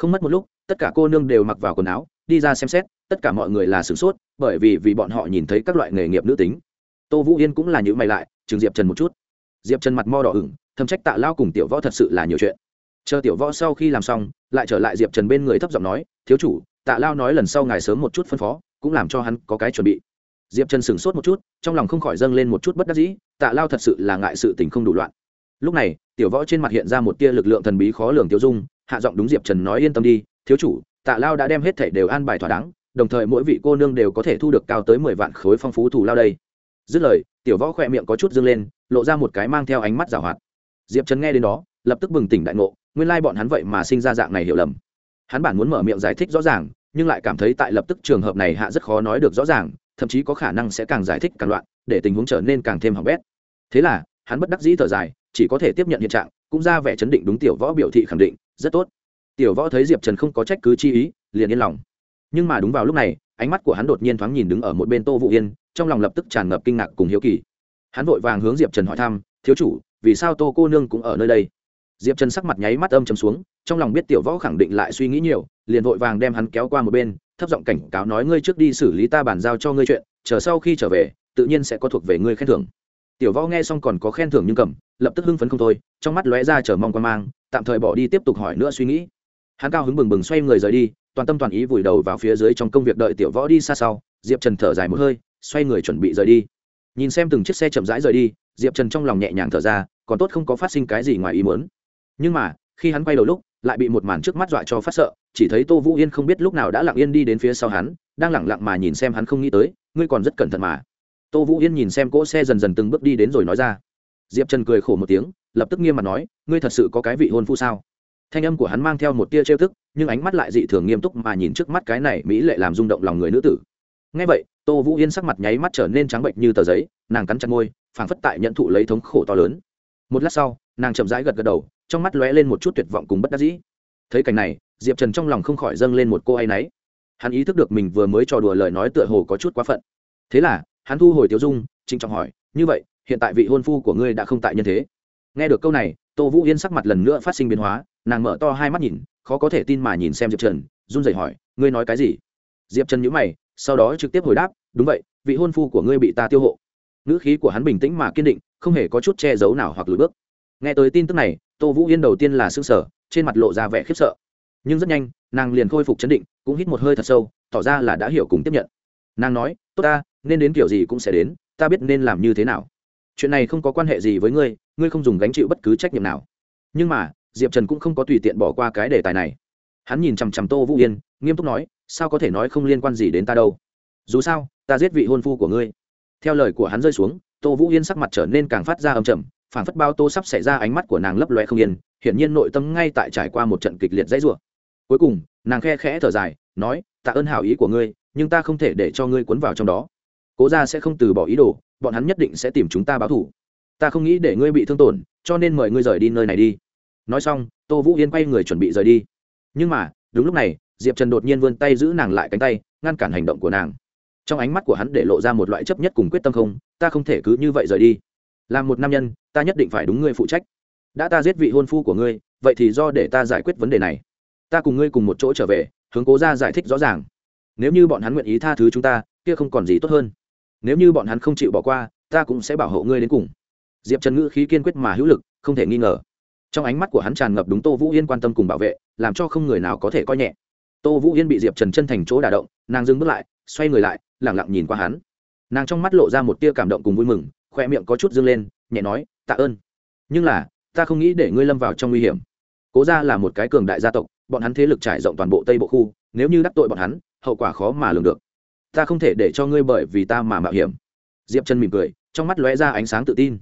không mất một lúc, tất cả cô nương đều mặc vào quần áo, đi ra xem xét, tất cả mọi người là sửng sốt, bởi vì vì bọn họ nhìn thấy các loại nghề nghiệp nữ tính. Tô vũ yên cũng là những mày lại chừng diệp trần một chút. Diệp trần mặt mo đỏ ửng thâm trách tạ lao cùng tiểu võ thật sự là nhiều chuyện. Chờ tiểu võ sau khi làm xong, lại trở lại diệp trần bên người thấp giọng nói, thiếu chủ, tạ lao nói lần sau ngài sớm một chút phân phó, cũng làm cho hắn có cái chuẩn bị. Diệp trần sửng sốt một chút, trong lòng không khỏi dâng lên một chút bất đắc dĩ, tạ lao thật sự là ngại sự tình không đủ loạn. Lúc này, tiểu võ trên mặt hiện ra một tia lực lượng thần bí khó lường tiêu dung hạ giọng đúng diệp trần nói yên tâm đi, thiếu chủ, tạ lao đã đem hết thảy đều an bài thỏa đáng, đồng thời mỗi vị cô nương đều có thể thu được cao tới mười vạn khối phong phú thủ lao đây. Dứt lời, tiểu võ khỏe miệng có chút dâng lên, lộ ra một cái mang theo ánh mắt rào hoạt. Diệp trần nghe đến đó, lập tức bừng tỉnh đại ngộ, nguyên lai bọn hắn vậy mà sinh ra dạng này hiểu lầm. Hắn bản muốn mở miệng giải thích rõ ràng, nhưng lại cảm thấy tại lập tức trường hợp này hạ rất khó nói được rõ ràng, thậm chí có khả năng sẽ càng giải thích càng loạn, để tình huống trở nên càng thêm hỏng bét. Thế là, hắn bất đắc dĩ thở dài, chỉ có thể tiếp nhận hiện trạng, cũng ra vẻ chấn định đúng tiểu võ biểu thị khẳng định rất tốt. Tiểu võ thấy diệp trần không có trách cứ chi ý, liền yên lòng. Nhưng mà đúng vào lúc này, ánh mắt của hắn đột nhiên thoáng nhìn đứng ở một bên tô vũ yên, trong lòng lập tức tràn ngập kinh ngạc cùng hiếu kỳ. Hắn vội vàng hướng diệp trần hỏi thăm, thiếu chủ, vì sao tô cô nương cũng ở nơi đây? Diệp trần sắc mặt nháy mắt âm chầm xuống, trong lòng biết tiểu võ khẳng định lại suy nghĩ nhiều, liền vội vàng đem hắn kéo qua một bên, thấp giọng cảnh cáo nói, ngươi trước đi xử lý ta bàn giao cho ngươi chuyện, chờ sau khi trở về, tự nhiên sẽ có thuộc về ngươi khen thưởng. Tiểu võ nghe xong còn có khen thưởng nhưng cầm, lập tức hưng phấn không thôi, trong mắt lóe ra chờ mong quan mang tạm thời bỏ đi tiếp tục hỏi nữa suy nghĩ. Hắn cao hứng bừng bừng xoay người rời đi, toàn tâm toàn ý vùi đầu vào phía dưới trong công việc đợi tiểu võ đi xa sau, diệp trần thở dài một hơi, xoay người chuẩn bị rời đi. Nhìn xem từng chiếc xe chậm rãi rời đi, diệp trần trong lòng nhẹ nhàng thở ra, còn tốt không có phát sinh cái gì ngoài ý muốn. Nhưng mà, khi hắn quay đầu lúc, lại bị một màn trước mắt dọa cho phát sợ, chỉ thấy tô vũ yên không biết lúc nào đã lặng yên đi đến phía sau hắn, đang lẳng lặng mà nhìn xem hắn không nghĩ tới, ngươi còn rất cẩn thận mà. Tô vũ yên nhìn xem cỗ xe dần dần từng bước đi đến rồi nói ra diệp trần cười khổ một tiếng, lập tức nghiêm mặt nói, ngươi thật sự có cái vị hôn phu sao? Thanh âm của hắn mang theo một tia trêu tức, nhưng ánh mắt lại dị thường nghiêm túc mà nhìn trước mắt cái này mỹ lệ làm rung động lòng người nữ tử. Ngay vậy, tô vũ yên sắc mặt nháy mắt trở nên trắng bệnh như tờ giấy, nàng cắn chặt môi, phảng phất tại nhận thụ lấy thống khổ to lớn. Một lát sau, nàng chậm rãi gật gật đầu, trong mắt lóe lên một chút tuyệt vọng cùng bất đắc dĩ. Thấy cảnh này, diệp trần trong lòng không khỏi dâng lên một cô ấ y náy. Hắn ý thức được mình vừa mới trò đùa lời nói tựa hồ có chút quá phận. Thế là, hắn thu hồi tiêu dung trinh trọng hỏi, như vậy hiện tại vị hôn phu của ngươi đã không tại nhân thế. Nghe được câu này, tô vũ yên sắc mặt lần nữa phát sinh biến hóa, nàng mở to hai mắt nhìn, khó có thể tin mà nhìn xem diệp trần, run rẩy hỏi, ngươi nói cái gì? Diệp trần nhữ mày, sau đó trực tiếp hồi đáp, đúng vậy, vị hôn phu của ngươi bị ta tiêu hộ. Ngữ khí của hắn bình tĩnh mà kiên định, không hề có chút che giấu nào hoặc lùi bước. Nghe tới tin tức này, tô vũ yên đầu tiên là s ư ơ n g sở trên mặt lộ ra vẻ khiếp sợ. Nhưng rất nhanh, nàng liền khôi phục chấn định, cũng hít một hơi thật sâu, tỏ ra là đã hiểu cùng tiếp nhận. Nàng nói, tốt ta, nên đến kiểu gì cũng sẽ đến, ta biết nên làm như thế nào chuyện này không có quan hệ gì với ngươi ngươi không dùng gánh chịu bất cứ trách nhiệm nào. Nhưng mà, diệp trần cũng không có tùy tiện bỏ qua cái đề tài này. Hắn nhìn chằm chằm tô vũ yên, nghiêm túc nói, sao có thể nói không liên quan gì đến ta đâu? Dù sao, ta giết vị hôn phu của ngươi. Theo lời của hắn rơi xuống, tô vũ yên sắc mặt trở nên càng phát ra âm trầm phản phất bao tô sắp xảy ra ánh mắt của nàng lấp loe không yên, hiển nhiên nội tâm ngay tại trải qua một trận kịch liệt dãy rủa. Cuối cùng, nàng khe khẽ thở dài, nói, tạ ơn hảo ý của ngươi, nhưng ta không thể để cho ngươi cuốn vào trong đó. Cố ra sẽ không từ bỏ ý đồ bọn hắn nhất định sẽ tìm chúng ta báo thủ. Ta không nghĩ để ngươi bị thương tổn, cho nên mời ngươi rời đi nơi này đi. Nói xong, tô vũ yên quay người chuẩn bị rời đi. Nhưng mà, đúng lúc này, diệp trần đột nhiên vươn tay giữ nàng lại cánh tay, ngăn cản hành động của nàng. Trong ánh mắt của hắn để lộ ra một loại chấp nhất cùng quyết tâm không, ta không thể cứ như vậy rời đi. Là một nam nhân, ta nhất định phải đúng ngươi phụ trách. Đã ta giết vị hôn phu của ngươi, vậy thì do để ta giải quyết vấn đề này. Ta cùng ngươi cùng một chỗ trở về, hướng cố ra giải thích rõ ràng. Nếu như bọn hắn nguyện ý tha thứ chúng ta, kia không còn gì tốt hơn nếu như bọn hắn không chịu bỏ qua, ta cũng sẽ bảo hộ ngươi đến cùng. Diệp trần ngữ khí kiên quyết mà hữu lực, không thể nghi ngờ. Trong ánh mắt của hắn tràn ngập đúng tô vũ yên quan tâm cùng bảo vệ, làm cho không người nào có thể coi nhẹ. Tô vũ yên bị diệp trần chân thành chỗ đả động, nàng dừng bước lại, xoay người lại lẳng lặng nhìn qua hắn. Nàng trong mắt lộ ra một tia cảm động cùng vui mừng khoe miệng có chút dâng lên, nhẹ nói, tạ ơn. Nhưng là, ta không nghĩ để ngươi lâm vào trong nguy hiểm. Cố ra là một cái cường đại gia tộc, bọn hắn thế lực trải rộng toàn bộ tây bộ khu, nếu như đắc tội bọn hắn, hậu quả khó mà lường được ta không thể để cho ngươi bởi vì ta mà mạo hiểm. Diệp trần mỉm cười, trong mắt lóe ra ánh sáng tự tin.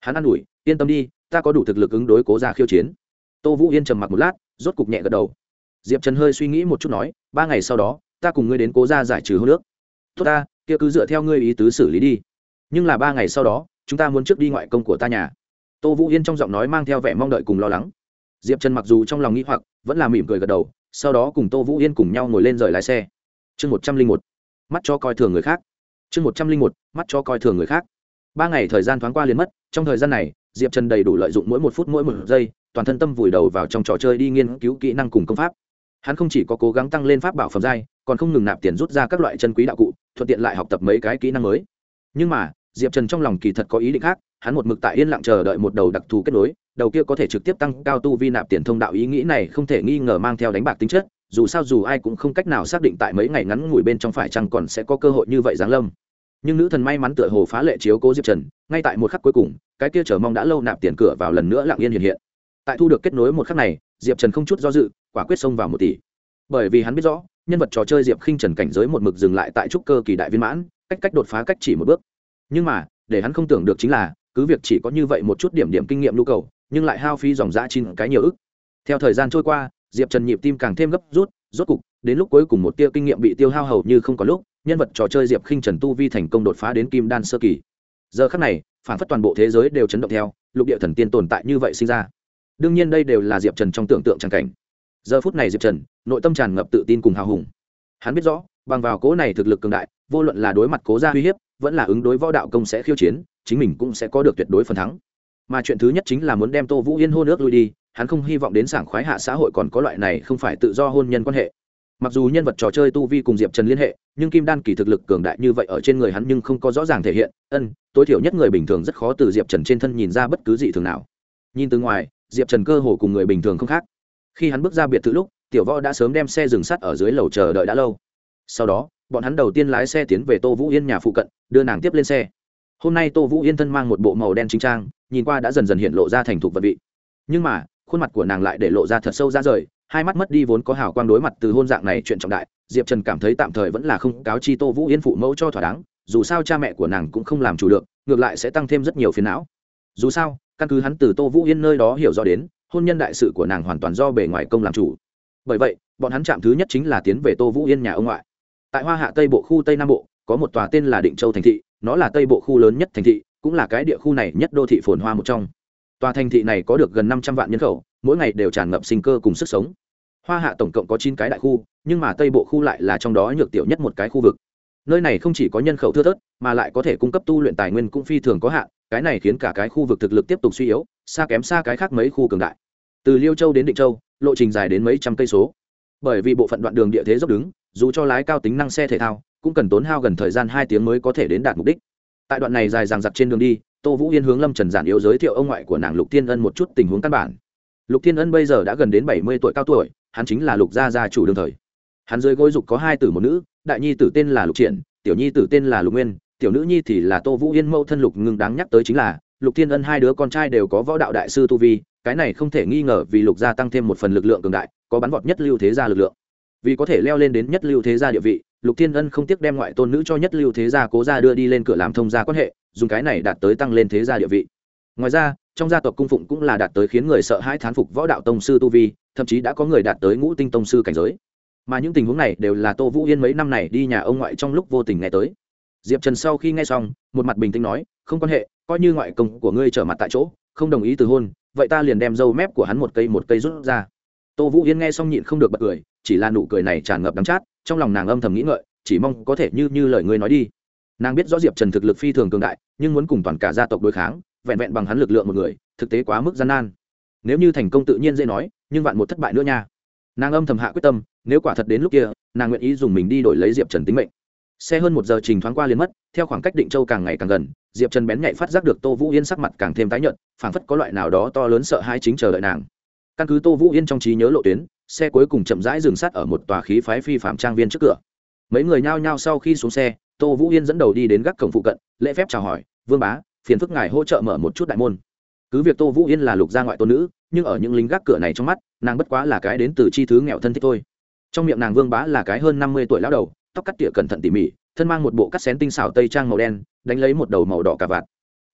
Hắn an ủi, yên tâm đi, ta có đủ thực lực ứng đối cố ra khiêu chiến. Tô vũ yên trầm mặc một lát, rốt cục nhẹ gật đầu. Diệp trần hơi suy nghĩ một chút nói, ba ngày sau đó, ta cùng ngươi đến cố ra giải trừ hô nước tốt ta, kia cứ dựa theo ngươi ý tứ xử lý đi. Nhưng là ba ngày sau đó, chúng ta muốn trước đi ngoại công của ta nhà. Tô vũ yên trong giọng nói mang theo vẻ mong đợi cùng lo lắng. Diệp trần mặc dù trong lòng nghĩ hoặc, vẫn là mỉm cười gật đầu, sau đó cùng tô vũ yên cùng nhau ngồi lên rời lái xe. Chương một trăm linh một mắt cho coi thường người khác. Chương một trăm linh một, mắt cho coi thường người khác. Ba ngày thời gian thoáng qua liền mất, trong thời gian này, diệp trần đầy đủ lợi dụng mỗi một phút mỗi một giây, toàn thân tâm vùi đầu vào trong trò chơi đi nghiên cứu kỹ năng cùng công pháp. Hắn không chỉ có cố gắng tăng lên pháp bảo phẩm giai, còn không ngừng nạp tiền rút ra các loại chân quý đạo cụ, thuận tiện lại học tập mấy cái kỹ năng mới. Nhưng mà, diệp trần trong lòng kỳ thật có ý định khác, hắn một mực tại yên lặng chờ đợi một đầu đặc thù kết nối, đầu kia có thể trực tiếp tăng cao tu vi nạp tiền thông đạo ý nghĩ này không thể nghi ngờ mang theo đánh bạc tính chất dù sao dù ai cũng không cách nào xác định tại mấy ngày ngắn ngủi bên trong phải chăng còn sẽ có cơ hội như vậy giáng lâm. Nhưng nữ thần may mắn tựa hồ phá lệ chiếu cố diệp trần, ngay tại một khắc cuối cùng, cái kia chờ mong đã lâu nạp tiền cửa vào lần nữa lặng yên hiện hiện. Tại thu được kết nối một khắc này, diệp trần không chút do dự, quả quyết xông vào một tỷ. Bởi vì hắn biết rõ, nhân vật trò chơi diệp khinh trần cảnh giới một mực dừng lại tại trúc cơ kỳ đại viên mãn, cách cách đột phá cách chỉ một bước. Nhưng mà, để hắn không tưởng được chính là, cứ việc chỉ có như vậy một chút điểm điểm kinh nghiệm nhu cầu, nhưng lại hao phí dòng giã chín cái nhiều ức. Theo thời gian trôi qua diệp trần nhịp tim càng thêm gấp rút, rốt cục, đến lúc cuối cùng một tia kinh nghiệm bị tiêu hao hầu như không có lúc, nhân vật trò chơi diệp khinh trần tu vi thành công đột phá đến kim đan sơ kỳ. Giờ khắc này, phản phất toàn bộ thế giới đều chấn động theo, lục địa thần tiên tồn tại như vậy sinh ra. Đương nhiên đây đều là diệp trần trong tưởng tượng tràng cảnh. Giờ phút này diệp trần, nội tâm tràn ngập tự tin cùng hào hùng. Hắn biết rõ, bằng vào cố này thực lực cường đại, vô luận là đối mặt cố gia uy hiếp, vẫn là ứng đối võ đạo công sẽ khiêu chiến, chính mình cũng sẽ có được tuyệt đối phần thắng. Mà chuyện thứ nhất chính là muốn đem tô vũ yên Hô nước lui đi hắn không hy vọng đến sảng khoái hạ xã hội còn có loại này không phải tự do hôn nhân quan hệ. Mặc dù nhân vật trò chơi tu vi cùng diệp trần liên hệ, nhưng kim đan kỳ thực lực cường đại như vậy ở trên người hắn nhưng không có rõ ràng thể hiện. Ân, tối thiểu nhất người bình thường rất khó từ diệp trần trên thân nhìn ra bất cứ gì thường nào. Nhìn từ ngoài, diệp trần cơ hồ cùng người bình thường không khác. Khi hắn bước ra biệt thự lúc, tiểu võ đã sớm đem xe dừng sắt ở dưới lầu chờ đợi đã lâu. Sau đó, bọn hắn đầu tiên lái xe tiến về tô vũ yên nhà phụ cận, đưa nàng tiếp lên xe. Hôm nay tô vũ yên thân mang một bộ màu đen chính trang, nhìn qua đã dần dần hiện lộ ra thành thục vật vị. Nhưng mà khuôn mặt của nàng lại để lộ ra thật sâu ra rời, hai mắt mất đi vốn có hào quang đối mặt từ hôn dạng này chuyện trọng đại, diệp trần cảm thấy tạm thời vẫn là không cáo chi tô vũ yên phụ mẫu cho thỏa đáng, dù sao cha mẹ của nàng cũng không làm chủ được, ngược lại sẽ tăng thêm rất nhiều phiền não. Dù sao, căn cứ hắn từ tô vũ yên nơi đó hiểu rõ đến, hôn nhân đại sự của nàng hoàn toàn do bề ngoài công làm chủ. Bởi vậy, bọn hắn chạm thứ nhất chính là tiến về tô vũ yên nhà ông ngoại. Tại hoa hạ tây bộ khu tây nam bộ, có một tòa tên là định châu thành thị, nó là tây bộ khu lớn nhất thành thị, cũng là cái địa khu này nhất đô thị phồn hoa một trong tòa thành thị này có được gần năm trăm vạn nhân khẩu, mỗi ngày đều tràn ngập sinh cơ cùng sức sống. Hoa hạ tổng cộng có chín cái đại khu, nhưng mà tây bộ khu lại là trong đó nhược tiểu nhất một cái khu vực. Nơi này không chỉ có nhân khẩu thưa thớt, mà lại có thể cung cấp tu luyện tài nguyên cũng phi thường có hạn, cái này khiến cả cái khu vực thực lực tiếp tục suy yếu, xa kém xa cái khác mấy khu cường đại. Từ liêu châu đến định châu, lộ trình dài đến mấy trăm cây số. Bởi vì bộ phận đoạn đường địa thế dốc đứng, dù cho lái cao tính năng xe thể thao, cũng cần tốn hao gần thời gian hai tiếng mới có thể đến đạt mục đích. Tại đoạn này dài dằng dặc trên đường đi tô vũ yên hướng lâm trần giản yếu giới thiệu ông ngoại của nàng lục thiên ân một chút tình huống căn bản. Lục thiên ân bây giờ đã gần đến bảy mươi tuổi cao tuổi, hắn chính là lục gia gia chủ đương thời. Hắn dưới gối dục có hai tử một nữ, đại nhi tử tên là lục triển, tiểu nhi tử tên là lục nguyên, tiểu nữ nhi thì là tô vũ yên mẫu thân lục ngưng đáng nhắc tới chính là, lục thiên ân hai đứa con trai đều có võ đạo đại sư tu vi, cái này không thể nghi ngờ vì lục gia tăng thêm một phần lực lượng cường đại, có bắn vọt nhất lưu thế gia lực lượng. Vì có thể leo lên đến nhất lưu thế gia địa vị, lục thiên ân không tiếc đem ngoại tôn nữ cho nhất lưu thế gia cố gia đưa đi lên cửa làm thông gia quan hệ dùng cái này đạt tới tăng lên thế gia địa vị. Ngoài ra, trong gia tộc cung phụng cũng là đạt tới khiến người sợ hãi thán phục võ đạo tông sư tu vi, thậm chí đã có người đạt tới ngũ tinh tông sư cảnh giới. Mà những tình huống này đều là tô vũ yên mấy năm này đi nhà ông ngoại trong lúc vô tình nghe tới. Diệp trần sau khi nghe xong, một mặt bình tĩnh nói, không quan hệ, coi như ngoại công của ngươi trở mặt tại chỗ, không đồng ý từ hôn, vậy ta liền đem dâu mép của hắn một cây một cây rút ra. Tô vũ yên nghe xong nhịn không được bật cười, chỉ là nụ cười này tràn ngập đắng chát, trong lòng nàng âm thầm nghĩ ngợi, chỉ mong có thể như như lời ngươi nói đi nàng biết rõ diệp trần thực lực phi thường cường đại, nhưng muốn cùng toàn cả gia tộc đối kháng, vẹn vẹn bằng hắn lực lượng một người, thực tế quá mức gian nan. Nếu như thành công tự nhiên dễ nói, nhưng vạn một thất bại nữa nha. Nàng âm thầm hạ quyết tâm, nếu quả thật đến lúc kia, nàng nguyện ý dùng mình đi đổi lấy diệp trần tính mệnh. Xe hơn một giờ trình thoáng qua liền mất, theo khoảng cách định châu càng ngày càng gần, diệp trần bén nhạy phát giác được tô vũ yên sắc mặt càng thêm tái nhợt, phảng phất có loại nào đó to lớn sợ hai chính chờ đợi nàng. Căn cứ tô vũ yên trong trí nhớ lộ tuyến, xe cuối cùng chậm rãi dừng sát ở một tòa khí phái phi phạm trang viên trước cửa. Mấy người nhao nhao sau khi xuống xe tô vũ yên dẫn đầu đi đến gác cổng phụ cận, lễ phép chào hỏi, vương bá, phiền phức ngài hỗ trợ mở một chút đại môn. Cứ việc tô vũ yên là lục gia ngoại tôn nữ, nhưng ở những lính gác cửa này trong mắt, nàng bất quá là cái đến từ chi thứ nghèo thân thích thôi. Trong miệng nàng vương bá là cái hơn năm mươi tuổi lão đầu, tóc cắt tỉa cẩn thận tỉ mỉ, thân mang một bộ cắt xén tinh xảo tây trang màu đen, đánh lấy một đầu màu đỏ cà vạt.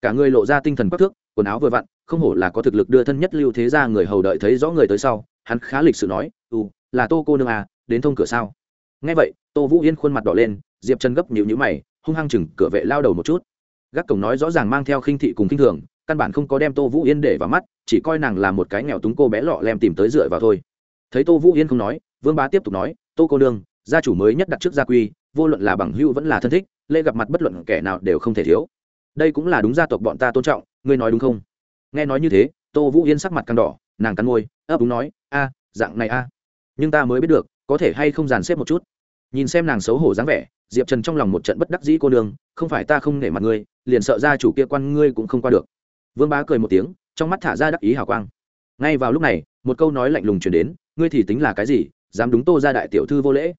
Cả người lộ ra tinh thần quắc thước, quần áo vừa vặn, không hổ là có thực lực đưa thân nhất lưu thế ra người hầu đợi thấy rõ người tới sau, hắn khá lịch sự nói ừ là tô cô nương à đến thông cửa sao? Nghe vậy, tô vũ yên khuôn mặt đỏ lên diệp trần gấp nhịu nhữ mày, hung hăng chừng cửa vệ lao đầu một chút. Gác cổng nói rõ ràng mang theo khinh thị cùng khinh thường, căn bản không có đem tô vũ yên để vào mắt, chỉ coi nàng là một cái nghèo túng cô bé lọ lem tìm tới dựa vào thôi. Thấy tô vũ yên không nói, vương bá tiếp tục nói, tô cô nương, gia chủ mới nhất đặt trước gia quy, vô luận là bằng hữu vẫn là thân thích, lễ gặp mặt bất luận kẻ nào đều không thể thiếu. Đây cũng là đúng gia tộc bọn ta tôn trọng, ngươi nói đúng không? Nghe nói như thế, tô vũ yên sắc mặt căng đỏ, nàng cắn môi, ấp đúng nói, a, dạng này a. Nhưng ta mới biết được, có thể hay không dàn xếp một chút nhìn xem nàng xấu hổ dáng vẻ, diệp trần trong lòng một trận bất đắc dĩ cô nương, không phải ta không nể mặt ngươi, liền sợ gia chủ kia quan ngươi cũng không qua được. Vương bá cười một tiếng, trong mắt thả ra đắc ý hào quang. Ngay vào lúc này, một câu nói lạnh lùng chuyển đến, ngươi thì tính là cái gì, dám đúng tô ra đại tiểu thư vô lễ.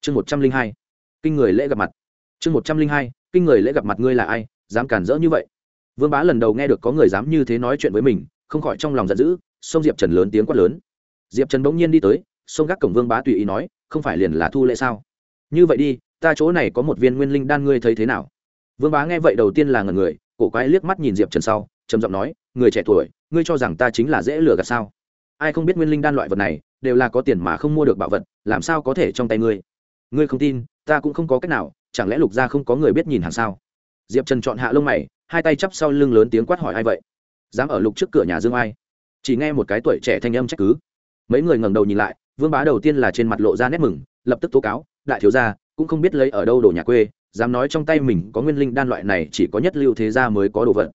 Chương một trăm linh hai, kinh người lễ gặp mặt. Chương một trăm linh hai, kinh người lễ gặp mặt ngươi là ai, dám cản rỡ như vậy. Vương bá lần đầu nghe được có người dám như thế nói chuyện với mình, không khỏi trong lòng giận dữ xông diệp trần lớn tiếng quát lớn. Diệp trần bỗng nhiên đi tới xông gác cổng vương bá tùy ý nói, không phải liền là thu lễ sao? Như vậy đi, ta chỗ này có một viên nguyên linh đan ngươi thấy thế nào? Vương bá nghe vậy đầu tiên là ngần người, cổ quái liếc mắt nhìn diệp trần sau, trầm giọng nói, người trẻ tuổi, ngươi cho rằng ta chính là dễ lừa gạt sao? Ai không biết nguyên linh đan loại vật này, đều là có tiền mà không mua được bảo vật, làm sao có thể trong tay ngươi? Ngươi không tin, ta cũng không có cách nào, chẳng lẽ lục gia không có người biết nhìn hàng sao? Diệp trần chọn hạ lông mày, hai tay chắp sau lưng lớn tiếng quát hỏi ai vậy? Dám ở lục trước cửa nhà dương ai. Chỉ nghe một cái tuổi trẻ thanh âm trách cứ. Mấy người ngẩng đầu nhìn lại, vương bá đầu tiên là trên mặt lộ ra nét mừng, lập tức tố cáo đại thiếu gia, cũng không biết lấy ở đâu đồ nhà quê, dám nói trong tay mình có nguyên linh đan loại này chỉ có nhất lưu thế gia mới có đồ vật.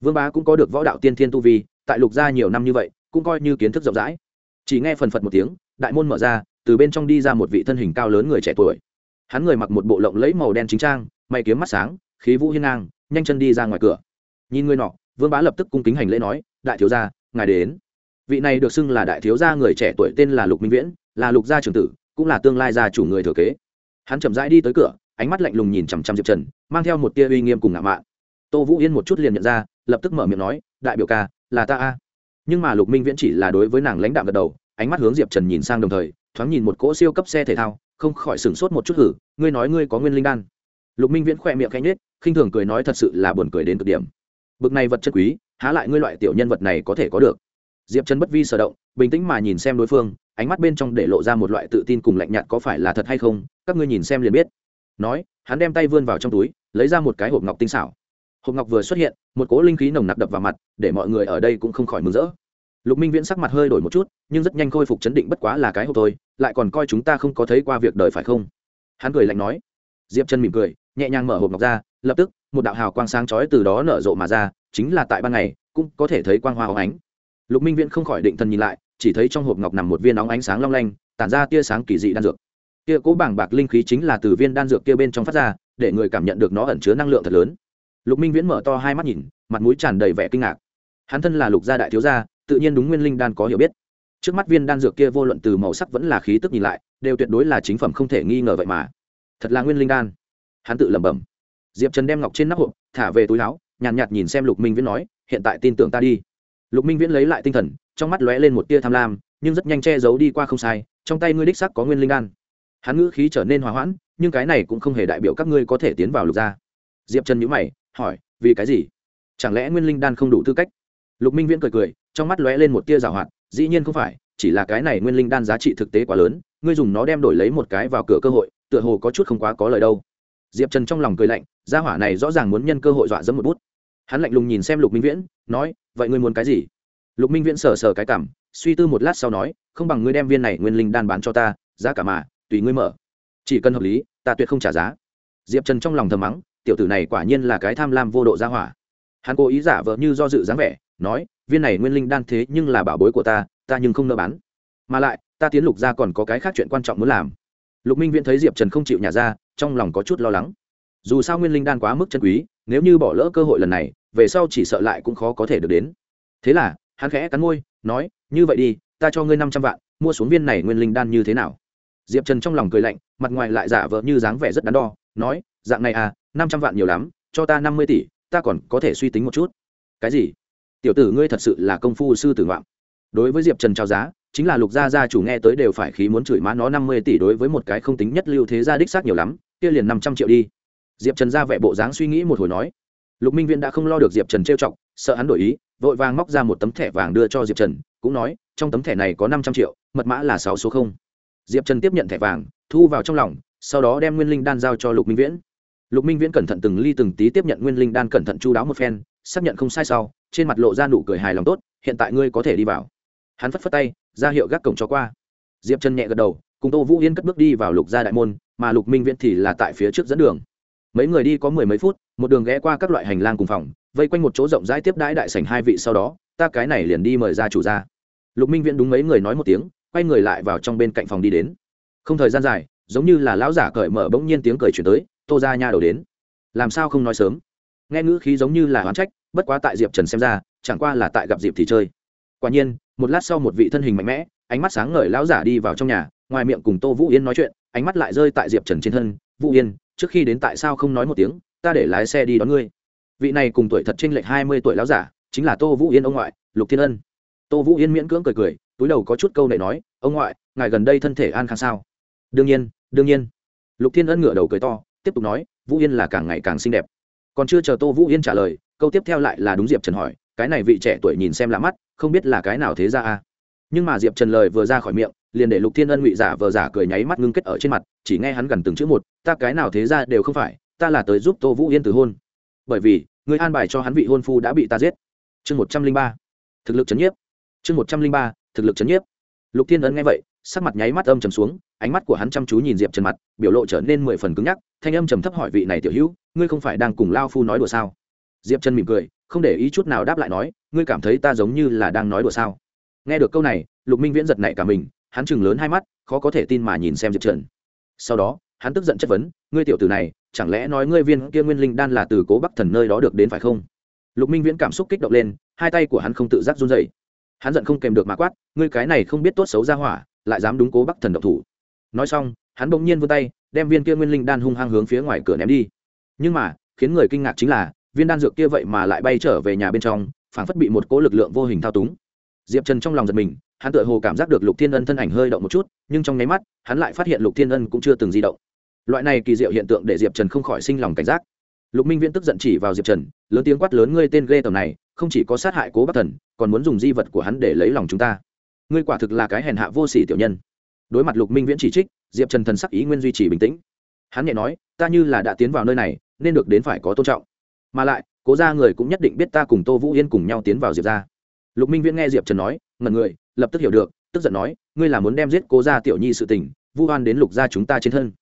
Vương bá cũng có được võ đạo tiên thiên tu vi, tại lục gia nhiều năm như vậy, cũng coi như kiến thức rộng rãi. Chỉ nghe phần phật một tiếng, đại môn mở ra, từ bên trong đi ra một vị thân hình cao lớn người trẻ tuổi. Hắn người mặc một bộ lộng lẫy màu đen chính trang mày kiếm mắt sáng, khí vũ hiên ngang, nhanh chân đi ra ngoài cửa. Nhìn người nọ, vương bá lập tức cung kính hành lễ nói, đại thiếu gia, ngài đến. Vị này được xưng là đại thiếu gia người trẻ tuổi tên là lục minh viễn, là lục gia trưởng tử cũng là tương lai gia chủ người thừa kế. Hắn chậm rãi đi tới cửa, ánh mắt lạnh lùng nhìn chằm chằm diệp trần, mang theo một tia uy nghiêm cùng ngạo mạn. Tô vũ yên một chút liền nhận ra, lập tức mở miệng nói, đại biểu ca, là ta a. Nhưng mà lục minh viễn chỉ là đối với nàng lãnh đạo gật đầu, ánh mắt hướng diệp trần nhìn sang đồng thời, thoáng nhìn một cỗ siêu cấp xe thể thao, không khỏi sửng sốt một chút hử, ngươi nói ngươi có nguyên linh đan? Lục minh viễn khỏe miệng cánh nết khinh thường cười nói, thật sự là buồn cười đến cực điểm. Bực này vật chất quý, há lại ngươi loại tiểu nhân vật này có thể có được? Diệp trần bất vi sở động, bình tĩnh mà nhìn xem đối phương, ánh mắt bên trong để lộ ra một loại tự tin cùng lạnh nhạt có phải là thật hay không, các ngươi nhìn xem liền biết. Nói, hắn đem tay vươn vào trong túi, lấy ra một cái hộp ngọc tinh xảo. Hộp ngọc vừa xuất hiện, một cỗ linh khí nồng nặc đập vào mặt, để mọi người ở đây cũng không khỏi mừng rỡ. Lục minh viễn sắc mặt hơi đổi một chút, nhưng rất nhanh khôi phục chấn định bất quá là cái hộp thôi, lại còn coi chúng ta không có thấy qua việc đời phải không? Hắn cười lạnh nói. Diệp chân mỉm cười, nhẹ nhàng mở hộp ngọc ra, lập tức, một đạo hào quang sáng chói từ đó nở rộ mà ra, chính là tại ban ngày, cũng có thể thấy quang hoa hóng ánh lục minh viễn không khỏi định thần nhìn lại chỉ thấy trong hộp ngọc nằm một viên nóng ánh sáng long lanh tản ra tia sáng kỳ dị đan dược. Kia cố bảng bạc linh khí chính là từ viên đan dược kia bên trong phát ra để người cảm nhận được nó ẩn chứa năng lượng thật lớn. Lục minh viễn mở to hai mắt nhìn mặt mũi tràn đầy vẻ kinh ngạc. Hắn thân là lục gia đại thiếu gia tự nhiên đúng nguyên linh đan có hiểu biết. Trước mắt viên đan dược kia vô luận từ màu sắc vẫn là khí tức nhìn lại đều tuyệt đối là chính phẩm không thể nghi ngờ vậy mà. Thật là nguyên linh đan. Hắn tự lẩm bẩm. Diệp trần đem ngọc trên nắp hộp thả về túi láo nhàn nhạt, nhạt nhìn xem lục minh viễn nói hiện tại tin tưởng ta đi lục minh viễn lấy lại tinh thần, trong mắt lóe lên một tia tham lam, nhưng rất nhanh che giấu đi qua không sai, trong tay ngươi đích sắc có nguyên linh đan. Hắn ngữ khí trở nên hòa hoãn, nhưng cái này cũng không hề đại biểu các ngươi có thể tiến vào lục gia. Diệp trần nhữ mày, hỏi, vì cái gì? Chẳng lẽ nguyên linh đan không đủ tư cách? Lục minh viễn cười cười, trong mắt lóe lên một tia rào hoạt, dĩ nhiên không phải, chỉ là cái này nguyên linh đan giá trị thực tế quá lớn, ngươi dùng nó đem đổi lấy một cái vào cửa cơ hội, tựa hồ có chút không quá có lời đâu. Diệp trần trong lòng cười lạnh, gia hỏa này rõ ràng muốn nhân cơ hội dọa dẫm một bút hắn lạnh lùng nhìn xem lục minh viễn, nói, vậy ngươi muốn cái gì? Lục minh viễn sờ sờ cái cảm, suy tư một lát sau nói, không bằng ngươi đem viên này nguyên linh đan bán cho ta, giá cả mà, tùy ngươi mở. Chỉ cần hợp lý, ta tuyệt không trả giá. Diệp trần trong lòng thầm mắng, tiểu tử này quả nhiên là cái tham lam vô độ ra hỏa. Hắn cố ý giả vờ như do dự dáng vẻ, nói, viên này nguyên linh đan thế nhưng là bảo bối của ta ta nhưng không nợ bán. Mà lại, ta tiến lục ra còn có cái khác chuyện quan trọng muốn làm. Lục minh viễn thấy diệp trần không chịu nhà ra, trong lòng có chút lo lắng. Dù sao nguyên linh đan quá mức chân quý nếu như bỏ lỡ cơ hội lần này, về sau chỉ sợ lại cũng khó có thể được đến. Thế là, hắn khẽ cắn môi, nói, như vậy đi, ta cho ngươi năm trăm vạn, mua xuống viên này nguyên linh đan như thế nào? Diệp trần trong lòng cười lạnh, mặt ngoài lại giả vờ như dáng vẻ rất đắn đo, nói, dạng này à năm trăm vạn nhiều lắm, cho ta năm mươi tỷ, ta còn có thể suy tính một chút. Cái gì? Tiểu tử ngươi thật sự là công phu sư tử ngoạm. Đối với diệp trần trao giá, chính là lục gia gia chủ nghe tới đều phải khí muốn chửi má nó năm mươi tỷ đối với một cái không tính nhất lưu thế gia đích xác nhiều lắm, kia liền năm trăm triệu đi diệp trần ra vẻ bộ dáng suy nghĩ một hồi nói, lục minh viễn đã không lo được diệp trần trêu chọc, sợ hắn đổi ý, vội vàng móc ra một tấm thẻ vàng đưa cho diệp trần, cũng nói, trong tấm thẻ này có năm trăm triệu, mật mã là sáu số không. Diệp trần tiếp nhận thẻ vàng, thu vào trong lòng, sau đó đem nguyên linh đan giao cho lục minh viễn. Lục minh viễn cẩn thận từng ly từng tí tiếp nhận nguyên linh đan cẩn thận chu đáo một phen, xác nhận không sai sau, trên mặt lộ ra nụ cười hài lòng tốt, hiện tại ngươi có thể đi vào. Hắn phất phất tay, ra hiệu gác cổng cho qua. Diệp trần nhẹ gật đầu, cùng tô vũ yên cất bước đi vào lục gia đại môn, mà lục minh viễn thì là tại phía trước dẫn đường mấy người đi có mười mấy phút, một đường ghé qua các loại hành lang cùng phòng, vây quanh một chỗ rộng rãi tiếp đãi đại sảnh hai vị sau đó, ta cái này liền đi mời ra chủ ra. Lục minh viễn đúng mấy người nói một tiếng, quay người lại vào trong bên cạnh phòng đi đến. Không thời gian dài, giống như là lão giả cởi mở bỗng nhiên tiếng cười chuyển tới, tô ra nha đầu đến. Làm sao không nói sớm? Nghe ngữ khí giống như là oán trách, bất quá tại diệp trần xem ra, chẳng qua là tại gặp dịp thì chơi. Quả nhiên, một lát sau một vị thân hình mạnh mẽ, ánh mắt sáng ngời lão giả đi vào trong nhà, ngoài miệng cùng tô vũ yên nói chuyện, ánh mắt lại rơi tại diệp trần trên thân, vũ yên trước khi đến tại sao không nói một tiếng, ta để lái xe đi đón ngươi. Vị này cùng tuổi thật t r ê n lệch hai mươi tuổi lão giả, chính là tô vũ yên ông ngoại, lục thiên ân. Tô vũ yên miễn cưỡng cười cười, túi đầu có chút câu này nói, ông ngoại, ngài gần đây thân thể an khang sao? Đương nhiên đương nhiên. Lục thiên ân ngửa đầu cười to, tiếp tục nói, vũ yên là càng ngày càng xinh đẹp. Còn chưa chờ tô vũ yên trả lời, câu tiếp theo lại là đúng diệp trần hỏi, cái này vị trẻ tuổi nhìn xem lạ mắt, không biết là cái nào thế ra à nhưng mà diệp trần lời vừa ra khỏi miệng, liền để lục thiên ân ngụy giả vờ giả cười nháy mắt ngưng kết ở trên mặt, chỉ nghe hắn gần từng chữ một, ta cái nào thế ra đều không phải, ta là tới giúp tô vũ yên từ hôn. Bởi vì, người an bài cho hắn vị hôn phu đã bị ta giết. Chương một trăm linh ba. Thực lực c h ấ n nhiếp. Chương một trăm linh ba, thực lực c h ấ n nhiếp. Lục thiên ân nghe vậy, sắc mặt nháy mắt âm trầm xuống, ánh mắt của hắn chăm chú nhìn diệp trần mặt, biểu lộ trở nên mười phần cứng nhắc, thanh âm trầm thấp hỏi vị này tiểu hữu, ngươi không phải đang cùng lao phu nói đùa sao? Diệp trần mỉm cười, không để ý chút nào đáp lại nói, ngươi cảm thấy ta giống như là đang nói đùa sao? Nghe được câu này, lục minh viễn giật nảy cả mình, hắn chừng lớn hai mắt, khó có thể tin mà nhìn xem diệp trần. Sau đó, hắn tức giận chất vấn, ngươi tiểu tử này, chẳng lẽ nói ngươi viên kia nguyên linh đan là từ cố bắc thần nơi đó được đến phải không? Lục minh viễn cảm xúc kích động lên, hai tay của hắn không tự giác run dậy hắn giận không kèm được mà quát, ngươi cái này không biết tốt xấu ra hỏa, lại dám đúng cố bắc thần độc thủ. Nói xong, hắn bỗng nhiên vươn tay, đem viên kia nguyên linh đan hung hăng hướng phía ngoài cửa ném đi. Nhưng mà, khiến người kinh ngạc chính là, viên đan dược kia vậy mà lại bay trở về nhà bên trong, phảng phất bị một cỗ lực lượng vô hình thao túng diệp trần trong lòng giật mình, hắn tựa hồ cảm giác được lục thiên ân thân ảnh hơi động một chút, nhưng trong nháy mắt, hắn lại phát hiện lục thiên ân cũng chưa từng di động. Loại này kỳ diệu hiện tượng để diệp trần không khỏi sinh lòng cảnh giác. Lục minh viễn tức giận chỉ vào diệp trần, lớn tiếng quát lớn, ngươi tên ghê tầm này, không chỉ có sát hại cố bắc thần, còn muốn dùng di vật của hắn để lấy lòng chúng ta. Ngươi quả thực là cái hèn hạ vô sỉ tiểu nhân. Đối mặt lục minh viễn chỉ trích, diệp trần thần sắc ý nguyên duy trì bình tĩnh. Hắn nhẹ nói, ta như là đã tiến vào nơi này, nên được đến phải có tôn trọng. Mà lại, cố ra người cũng nhất định biết ta cùng tô vũ yên cùng nhau tiến vào diệp ra lục minh viễn nghe diệp trần nói ngần người, lập tức hiểu được, tức giận nói, ngươi là muốn đem giết cố gia tiểu nhi sự tình, vu oan đến lục gia chúng ta trên thân.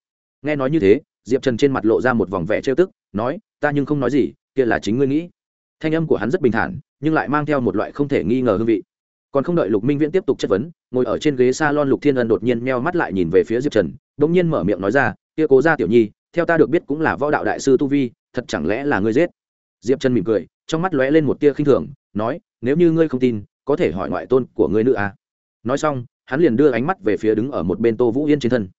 Nghe nói như thế, diệp trần trên mặt lộ ra một vòng vẻ trêu tức, nói, ta nhưng không nói gì, kia là chính ngươi nghĩ. Thanh âm của hắn rất bình thản, nhưng lại mang theo một loại không thể nghi ngờ hương vị. Còn không đợi lục minh viễn tiếp tục chất vấn, ngồi ở trên ghế s a lon lục thiên ân đột nhiên meo mắt lại nhìn về phía diệp trần đ ỗ n g nhiên mở miệng nói ra, kia cố gia tiểu nhi, theo ta được biết cũng là võ đạo đại sư tu vi, thật chẳng lẽ là ngươi giết? Diệp trần mỉm cười, trong mắt lóe lên một tia khinh thường, nói nếu như ngươi không tin, có thể hỏi ngoại tôn của ngươi nữ à. nói xong, hắn liền đưa ánh mắt về phía đứng ở một bên tô vũ yên trên thân.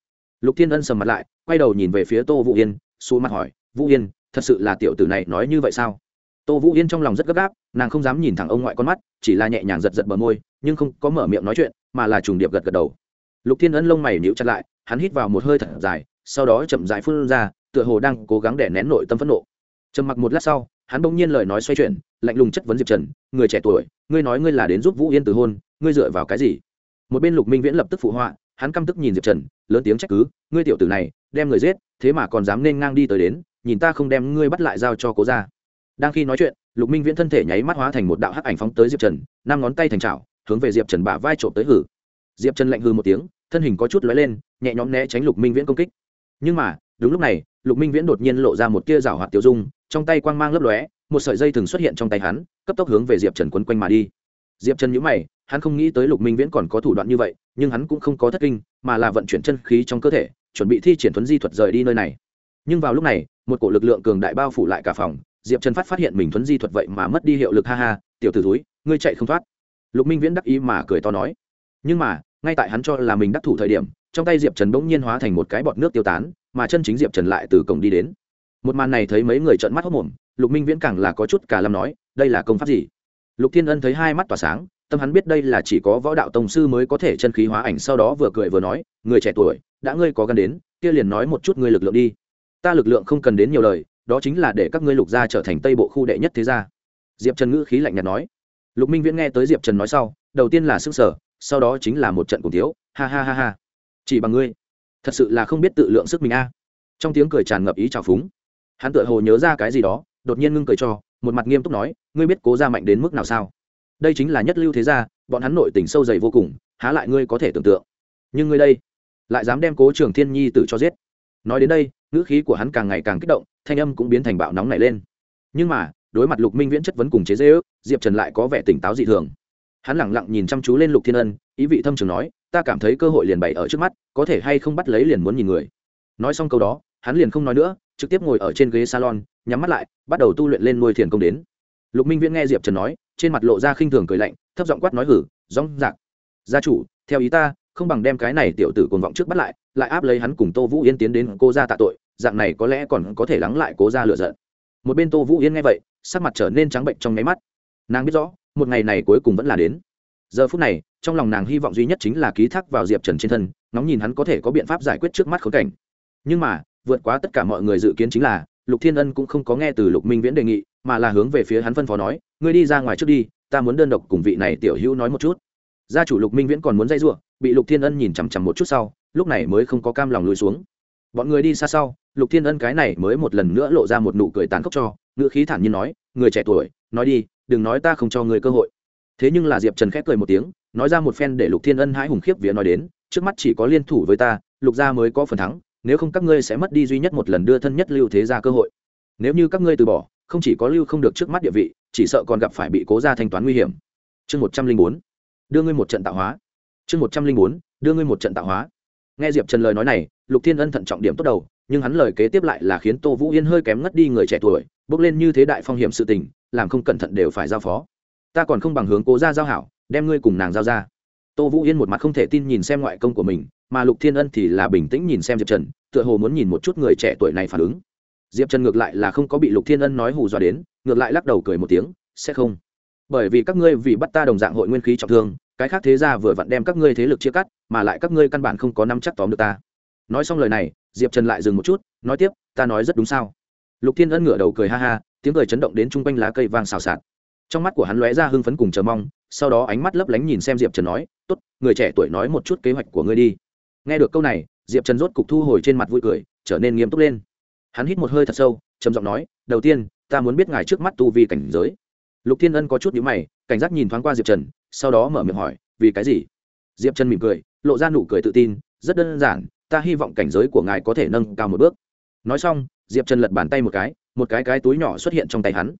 Lục thiên ân sầm mặt lại, quay đầu nhìn về phía tô vũ yên xù mặt hỏi, vũ yên, thật sự là tiểu tử này nói như vậy sao? Tô vũ yên trong lòng rất gấp gáp, nàng không dám nhìn thẳng ông ngoại con mắt, chỉ là nhẹ nhàng giật giật bờ môi, nhưng không có mở miệng nói chuyện, mà là trùng điệp gật gật đầu. Lục thiên ân lông mày níu chặt lại, hắn hít vào một hơi thật dài, sau đó chậm dại phun ra, tựa hồ đang cố gắng để nén nội tâm phẫn nộ. Trầm mặc một lát sau, hắn bỗng nhiên lời nói xoay chuyển lạnh lùng chất vấn diệp trần người trẻ tuổi ngươi nói ngươi là đến giúp vũ yên từ hôn ngươi dựa vào cái gì một bên lục minh viễn lập tức phụ họa hắn căm tức nhìn diệp trần lớn tiếng trách cứ ngươi tiểu tử này đem người giết thế mà còn dám nên ngang đi tới đến nhìn ta không đem ngươi bắt lại giao cho cố ra đang khi nói chuyện lục minh viễn thân thể nháy mắt hóa thành một đạo hắc ảnh phóng tới diệp trần năm ngón tay thành trào hướng về diệp trần bả vai trộm tới hử diệp trần lạnh hư một tiếng thân hình có chút lóe lên nhẹ nhõm né tránh lục minh viễn công kích nhưng mà đúng lúc này lục minh viễn đột nhiên lộ ra một tia rào hoạt tiêu dung trong tay quang mang lấp lóe một sợi dây thường xuất hiện trong tay hắn, cấp tốc hướng về diệp trần quấn quanh mà đi. Diệp trần nhữ mày, hắn không nghĩ tới lục minh viễn còn có thủ đoạn như vậy, nhưng hắn cũng không có thất kinh, mà là vận chuyển chân khí trong cơ thể, chuẩn bị thi triển thuấn di thuật rời đi nơi này. Nhưng vào lúc này, một cổ lực lượng cường đại bao phủ lại cả phòng, diệp trần phát phát hiện mình thuấn di thuật vậy mà mất đi hiệu lực, ha ha, tiểu t ử túi ngươi chạy không thoát. Lục minh viễn đắc ý mà cười to nói. Nhưng mà, ngay tại hắn cho là mình đắc thủ thời điểm, trong tay diệp trần bỗng nhiên hóa thành một cái bọt nước tiêu tán, mà chân chính diệp trần lại từ cổng đi đến một màn này thấy mấy người trợn mắt hốc mồm lục minh viễn càng là có chút cả lâm nói, đây là công pháp gì? Lục thiên ân thấy hai mắt tỏa sáng, tâm hắn biết đây là chỉ có võ đạo tông sư mới có thể chân khí hóa ảnh sau đó vừa cười vừa nói, người trẻ tuổi, đã ngươi có gần đến, kia liền nói một chút ngươi lực lượng đi. Ta lực lượng không cần đến nhiều lời, đó chính là để các ngươi lục gia trở thành tây bộ khu đệ nhất thế gia. Diệp trần ngữ khí lạnh nhạt nói. Lục minh viễn nghe tới diệp trần nói sau, đầu tiên là s ư n g sở sau đó chính là một trận cùng tiếu ha ha ha ha. Chỉ bằng ngươi, thật sự là không biết tự lượng sức mình a. Trong tiếng cười tràn ngập ý trào phúng hắn tựa hồ nhớ ra cái gì đó, đột nhiên ngưng cười cho, một mặt nghiêm túc nói, ngươi biết cố ra mạnh đến mức nào sao? Đây chính là nhất lưu thế gia, bọn hắn nội tình sâu dày vô cùng, há lại ngươi có thể tưởng tượng. Nhưng ngươi đây, lại dám đem cố trường thiên nhi tử cho giết. Nói đến đây, ngữ khí của hắn càng ngày càng kích động, thanh âm cũng biến thành bạo nóng này lên. Nhưng mà, đối mặt lục minh viễn chất vấn cùng chế dễ ước diệp trần lại có vẻ tỉnh táo dị thường. Hắn lẳng lặng nhìn chăm chú lên lục thiên ân, ý vị thâm trường nói, ta cảm thấy cơ hội liền bày ở trước mắt, có thể hay không bắt lấy liền muốn nhìn người. Nói xong câu đó hắn liền không nói nữa, trực tiếp ngồi ở trên ghế salon, nhắm mắt lại, bắt đầu tu luyện lên nuôi thiền công đến. Lục minh viễn nghe diệp trần nói, trên mặt lộ ra khinh thường cười lạnh, thấp giọng quát nói hử, rong rạc, gia chủ, theo ý ta, không bằng đem cái này tiểu tử cồn vọng trước bắt lại lại áp lấy hắn cùng tô vũ yên tiến đến cô ra tạ tội, dạng này có lẽ còn có thể lắng lại cố ra lựa giận. Một bên tô vũ yên nghe vậy, sắc mặt trở nên trắng bệnh trong nháy mắt. Nàng biết rõ, một ngày này cuối cùng vẫn là đến. Giờ phút này, trong lòng nàng hy vọng duy nhất chính là ký thác vào diệp trần trên thân nóng nhìn hắn có thể có biện pháp giải quyết trước mắt khốn cảnh. Nhưng mà vượt quá tất cả mọi người dự kiến chính là, lục thiên ân cũng không có nghe từ lục minh viễn đề nghị, mà là hướng về phía hắn phân phó nói, ngươi đi ra ngoài trước đi, ta muốn đơn độc cùng vị này tiểu hữu nói một chút. Gia chủ lục minh viễn còn muốn dây giụa bị lục thiên ân nhìn chằm chằm một chút sau, lúc này mới không có cam lòng lùi xuống. Bọn người đi xa sau, lục thiên ân cái này mới một lần nữa lộ ra một nụ cười tàn khốc cho ngựa khí thản nhiên nói, người trẻ tuổi, nói đi, đừng nói ta không cho người cơ hội. Thế nhưng là diệp trần khép cười một tiếng, nói ra một phen để lục thiên ân hãi hùng khiếp vía nói đến, trước mắt chỉ có liên thủ với ta, lục gia mới có phần thắng nếu không các ngươi sẽ mất đi duy nhất một lần đưa thân nhất lưu thế gia cơ hội. Nếu như các ngươi từ bỏ, không chỉ có lưu không được trước mắt địa vị, chỉ sợ còn gặp phải bị cố gia thanh toán nguy hiểm. Chương một trăm linh bốn, đưa ngươi một trận tạo hóa. Chương một trăm linh bốn, đưa ngươi một trận tạo hóa. Nghe diệp trần lời nói này, lục thiên ân thận trọng điểm tốt đầu, nhưng hắn lời kế tiếp lại là khiến tô vũ yên hơi kém ngất đi người trẻ tuổi, bước lên như thế đại phong hiểm sự tình, làm không cẩn thận đều phải giao phó. Ta còn không bằng hướng cố ra giao hảo, đem ngươi cùng nàng giao ra. Tô vũ yên một mặt không thể tin nhìn xem ngoại công của mình mà lục thiên ân thì là bình tĩnh nhìn xem diệp trần, tựa hồ muốn nhìn một chút người trẻ tuổi này phản ứng. Diệp trần ngược lại là không có bị lục thiên ân nói hù dọa đến, ngược lại lắc đầu cười một tiếng, sẽ không. Bởi vì các ngươi vì bắt ta đồng dạng hội nguyên khí trọng thương, cái khác thế ra vừa vặn đem các ngươi thế lực chia cắt, mà lại các ngươi căn bản không có năm chắc tóm được ta. Nói xong lời này, diệp trần lại dừng một chút, nói tiếp, ta nói rất đúng sao? Lục thiên ân ngửa đầu cười ha ha, tiếng cười chấn động đến chung quanh lá cây vang xào xạc. Trong mắt của hắn lóe ra hưng phấn cùng chờ mong, sau đó ánh mắt lấp lánh nhìn xem diệp trần nói t ố t người trẻ tuổi nói một chút kế hoạch của ngươi đi nghe được câu này, diệp trần rốt cục thu hồi trên mặt vui cười, trở nên nghiêm túc lên. Hắn hít một hơi thật sâu, trầm giọng nói, đầu tiên, ta muốn biết ngài trước mắt tu vi cảnh giới. Lục thiên ân có chút nhữ mày, cảnh giác nhìn thoáng qua diệp trần, sau đó mở miệng hỏi, vì cái gì? Diệp trần mỉm cười, lộ ra nụ cười tự tin, rất đơn giản, ta hy vọng cảnh giới của ngài có thể nâng cao một bước. Nói xong, diệp trần lật bàn tay một cái một cái cái túi nhỏ xuất hiện trong tay hắn.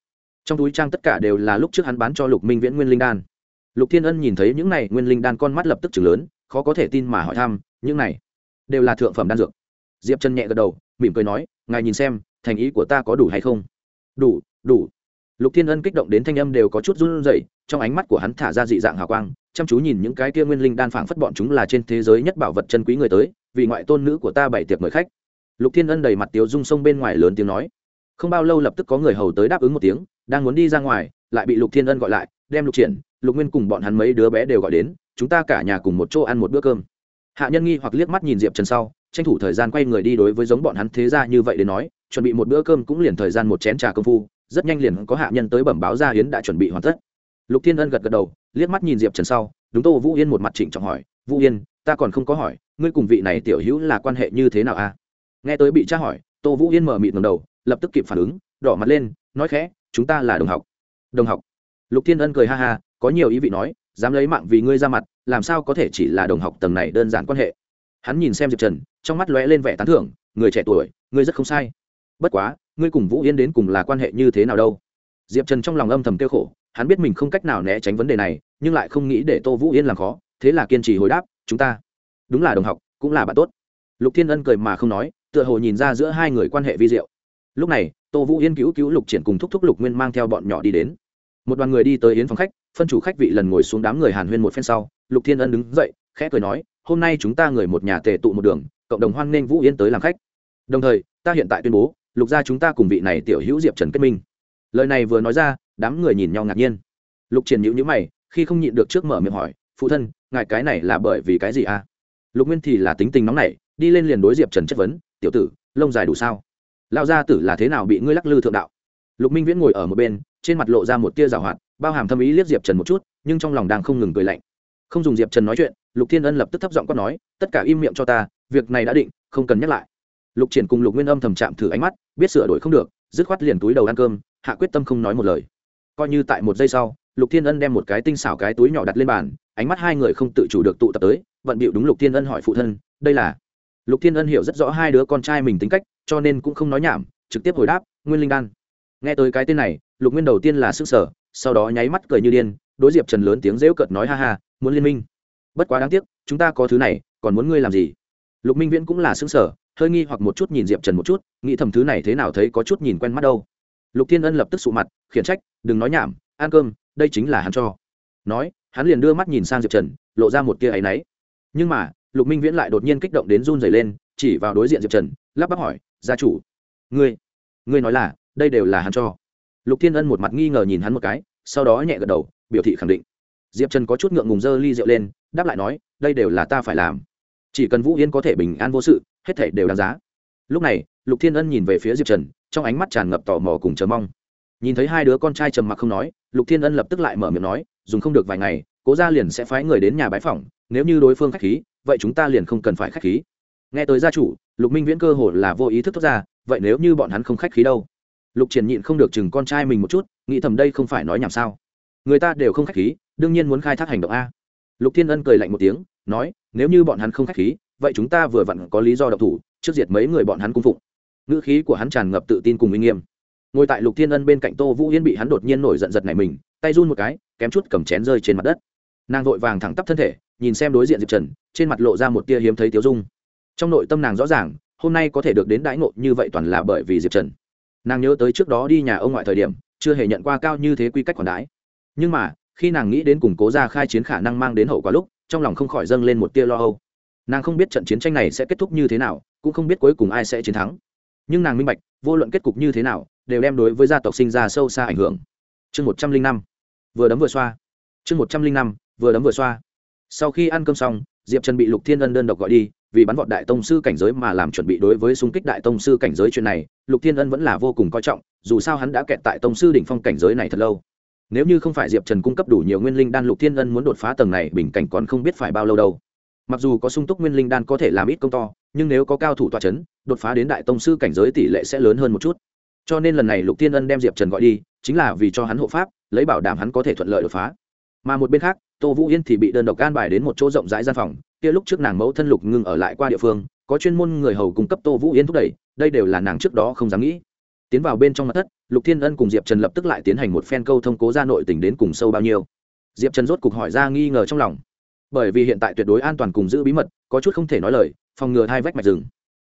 Trong túi trang tất cả đều là lúc trước hắn bán cho lục minh viễn nguyên linh đan. Lục thiên ân nhìn thấy những này nguyên linh đan con mắt lập tức chừng lớn, khó có thể tin mà hỏi thăm những này đều là thượng phẩm đan dược. Diệp trần nhẹ gật đầu, mỉm cười nói, ngài nhìn xem, thành ý của ta có đủ hay không? Đủ đủ. Lục thiên ân kích động đến thanh âm đều có chút run rẩy, trong ánh mắt của hắn thả ra dị dạng hào quang, chăm chú nhìn những cái kia nguyên linh đan phảng phất bọn chúng là trên thế giới nhất bảo vật chân quý người tới, vì ngoại tôn nữ của ta bày tiệc mời khách. Lục thiên ân đầy mặt tiếu dung sông bên ngoài lớn tiếng nói. Không bao lâu lập tức có người hầu tới đáp ứng một tiếng, đang muốn đi ra ngoài, lại bị lục thiên ân gọi lại, đem lục triển, lục nguyên cùng bọn hắn mấy đứa bé đều gọi đến, chúng ta cả nhà cùng một chỗ ăn một bữa cơm hạ nhân nghi hoặc liếc mắt nhìn diệp trần sau, tranh thủ thời gian quay người đi đối với giống bọn hắn thế ra như vậy để nói, chuẩn bị một bữa cơm cũng liền thời gian một chén trà công phu, rất nhanh liền có hạ nhân tới bẩm báo ra hiến đã chuẩn bị hoàn tất. Lục thiên ân gật gật đầu, liếc mắt nhìn diệp trần sau, đúng tô vũ yên một mặt trịnh trọng hỏi, vũ yên, ta còn không có hỏi, ngươi cùng vị này tiểu hữu là quan hệ như thế nào a à? nghe tới bị tra hỏi, tô vũ yên mở mịt ngầm đầu, lập tức kịp phản ứng, đỏ mặt lên, nói khẽ, chúng ta là đồng học. Đồng học? Lục thiên ân cười ha ha, có nhiều ý vị nói, dám lấy mạng vì ngươi ra mặt làm sao có thể chỉ là đồng học tầng này đơn giản quan hệ? Hắn nhìn xem diệp trần, trong mắt lóe lên vẻ tán thưởng, người trẻ tuổi, ngươi rất không sai. Bất quá, ngươi cùng vũ yên đến cùng là quan hệ như thế nào đâu? Diệp trần trong lòng âm thầm kêu khổ, hắn biết mình không cách nào né tránh vấn đề này, nhưng lại không nghĩ để tô vũ yên làm khó, thế là kiên trì hồi đáp, chúng ta đúng là đồng học, cũng là bạn tốt. Lục thiên ân cười mà không nói, tựa hồ nhìn ra giữa hai người quan hệ vi diệu. Lúc này, tô vũ yên cứu cứu lục triển cùng thúc thúc lục nguyên mang theo bọn nhỏ đi đến. Một đoàn người đi tới yến phòng khách, phân chủ khách vị lần ngồi xuống đám người hàn huyên một phen sau lục thiên ân đứng dậy, khẽ cười nói, hôm nay chúng ta người một nhà tề tụ một đường, cộng đồng hoan nghênh vũ yên tới làm khách. Đồng thời, ta hiện tại tuyên bố, lục gia chúng ta cùng vị này tiểu hữu diệp trần kết minh. Lời này vừa nói ra, đám người nhìn nhau ngạc nhiên. Lục triển nhữ nhữ mày, khi không nhịn được trước mở miệng hỏi, phụ thân, ngài cái này là bởi vì cái gì à? Lục nguyên thì là tính tình nóng nảy, đi lên liền đối diệp trần chất vấn, tiểu tử, lông dài đủ sao? Lao gia tử là thế nào bị ngươi lắc lư thượng đạo? Lục minh viễn ngồi ở một bên, trên mặt lộ ra một tia rào hoạt, bao hàm thâm ý liếc diệp trần một chút, nhưng trong lòng đang không ngừng cười lạnh không dùng diệp trần nói chuyện, lục thiên ân lập tức thấp giọng quát nói, tất cả im miệng cho ta, việc này đã định, không cần nhắc lại. Lục triển cùng lục nguyên âm thầm chạm thử ánh mắt, biết sửa đổi không được, dứt khoát liền túi đầu ăn cơm, hạ quyết tâm không nói một lời. Coi như tại một giây sau, lục thiên ân đem một cái tinh xảo cái túi nhỏ đặt lên bàn, ánh mắt hai người không tự chủ được tụ tập tới, vận bịu đúng lục thiên ân hỏi phụ thân, đây là? Lục thiên ân hiểu rất rõ hai đứa con trai mình tính cách, cho nên cũng không nói nhảm, trực tiếp hồi đáp, nguyên linh đan. Nghe tới cái tên này, lục nguyên đầu tiên là s ư n g sở, sau đó nháy mắt cười như điên, đối diệp trần lớn tiếng rễu cợt nói, ha ha muốn liên minh. Bất quá đáng tiếc, chúng ta có thứ này, còn muốn ngươi làm gì? Lục minh viễn cũng là xứng sở hơi nghi hoặc một chút nhìn diệp trần một chút, nghĩ thầm thứ này thế nào thấy có chút nhìn quen mắt đâu. Lục thiên ân lập tức sụ mặt, khiển trách, đừng nói nhảm, ăn cơm, đây chính là hắn cho. Nói, hắn liền đưa mắt nhìn sang diệp trần, lộ ra một tia áy náy. Nhưng mà, lục minh viễn lại đột nhiên kích động đến run dày lên, chỉ vào đối diện diệp trần, lắp bắp hỏi, gia chủ, ngươi ngươi nói là, đây đều là hắn cho. Lục thiên ân một mặt nghi ngờ nhìn hắn một cái, sau đó nhẹ gật đầu, biểu thị khẳng định diệp trần có chút ngượng ngùng dơ ly rượu lên, đáp lại nói, đây đều là ta phải làm. Chỉ cần vũ yên có thể bình an vô sự, hết thể đều đáng giá. Lúc này, lục thiên ân nhìn về phía diệp trần, trong ánh mắt tràn ngập tò mò cùng chờ mong. Nhìn thấy hai đứa con trai trầm mặc không nói, lục thiên ân lập tức lại mở miệng nói, dùng không được vài ngày, cố gia liền sẽ phái người đến nhà bái phỏng, nếu như đối phương k h á c h khí, vậy chúng ta liền không cần phải k h á c h khí. Nghe tới gia chủ, lục minh viễn cơ hồ là vô ý thức thoát ra, vậy nếu như bọn hắn không khách khí đâu? Lục triển nhịn không được chừng con trai mình một chút, nghĩ thầm đây không phải nói nhảm sao. Người ta đều không k h á c h khí đương nhiên muốn khai thác hành động a. Lục thiên ân cười lạnh một tiếng, nói, nếu như bọn hắn không k h á c h khí, vậy chúng ta vừa vặn có lý do độc thủ, trước diệt mấy người bọn hắn cung phụng. Ngữ khí của hắn tràn ngập tự tin cùng uy nghiêm. Ngồi tại lục thiên ân bên cạnh tô vũ yên bị hắn đột nhiên nổi giận giật này mình, tay run một cái, kém chút cầm chén rơi trên mặt đất. Nàng vội vàng thẳng tắp thân thể, nhìn xem đối diện diệp trần, trên mặt lộ ra một tia hiếm thấy tiếu dung. Trong nội tâm nàng rõ ràng, hôm nay có thể được đến đãi ngộ như vậy toàn là bởi vì diệp trần. Nàng nhớ tới trước đó đi nhà ông ngoại thời điểm, chưa hề nhận qua cao như thế quy cách quản đái nhưng mà khi nàng nghĩ đến củng cố ra khai chiến khả năng mang đến hậu quả lúc, trong lòng không khỏi dâng lên một tia lo âu. Nàng không biết trận chiến tranh này sẽ kết thúc như thế nào, cũng không biết cuối cùng ai sẽ chiến thắng. Nhưng nàng minh bạch, vô luận kết cục như thế nào, đều đem đối với gia tộc sinh ra sâu xa ảnh hưởng. Chương một trăm linh năm. Vừa đấm vừa xoa. Chương một trăm linh năm. Vừa đấm vừa xoa. Sau khi ăn cơm xong, diệp trần bị lục thiên ân đơn độc gọi đi, vì bắn vọt đại tông sư cảnh giới mà làm chuẩn bị đối với xung kích đại tông sư cảnh giới chuyện này, lục thiên ân vẫn là vô cùng coi trọng, dù sao hắn đã kẹt tại tông sư đỉnh phong cảnh giới này thật lâu nếu như không phải diệp trần cung cấp đủ nhiều nguyên linh đan lục thiên ân muốn đột phá tầng này, bình cảnh còn không biết phải bao lâu đâu. Mặc dù có sung túc nguyên linh đan có thể làm ít công to, nhưng nếu có cao thủ tọa c h ấ n đột phá đến đại tông sư cảnh giới tỷ lệ sẽ lớn hơn một chút. Cho nên lần này lục thiên ân đem diệp trần gọi đi, chính là vì cho hắn hộ pháp, lấy bảo đảm hắn có thể thuận lợi đột phá. Mà một bên khác, tô vũ yên thì bị đơn độc can bài đến một chỗ rộng rãi gian phòng, kia lúc trước nàng mẫu thân lục ngưng ở lại qua địa phương, có chuyên môn người hầu cung cấp tô vũ yên thúc đẩy, đây đều là nàng trước đó không dám nghĩ tiến vào bên trong mặt thất, lục thiên ân cùng diệp trần lập tức lại tiến hành một phen câu thông cố ra nội tỉnh đến cùng sâu bao nhiêu. Diệp trần rốt cục hỏi ra nghi ngờ trong lòng. Bởi vì hiện tại tuyệt đối an toàn cùng giữ bí mật, có chút không thể nói lời, phòng ngừa hai vách mạch rừng.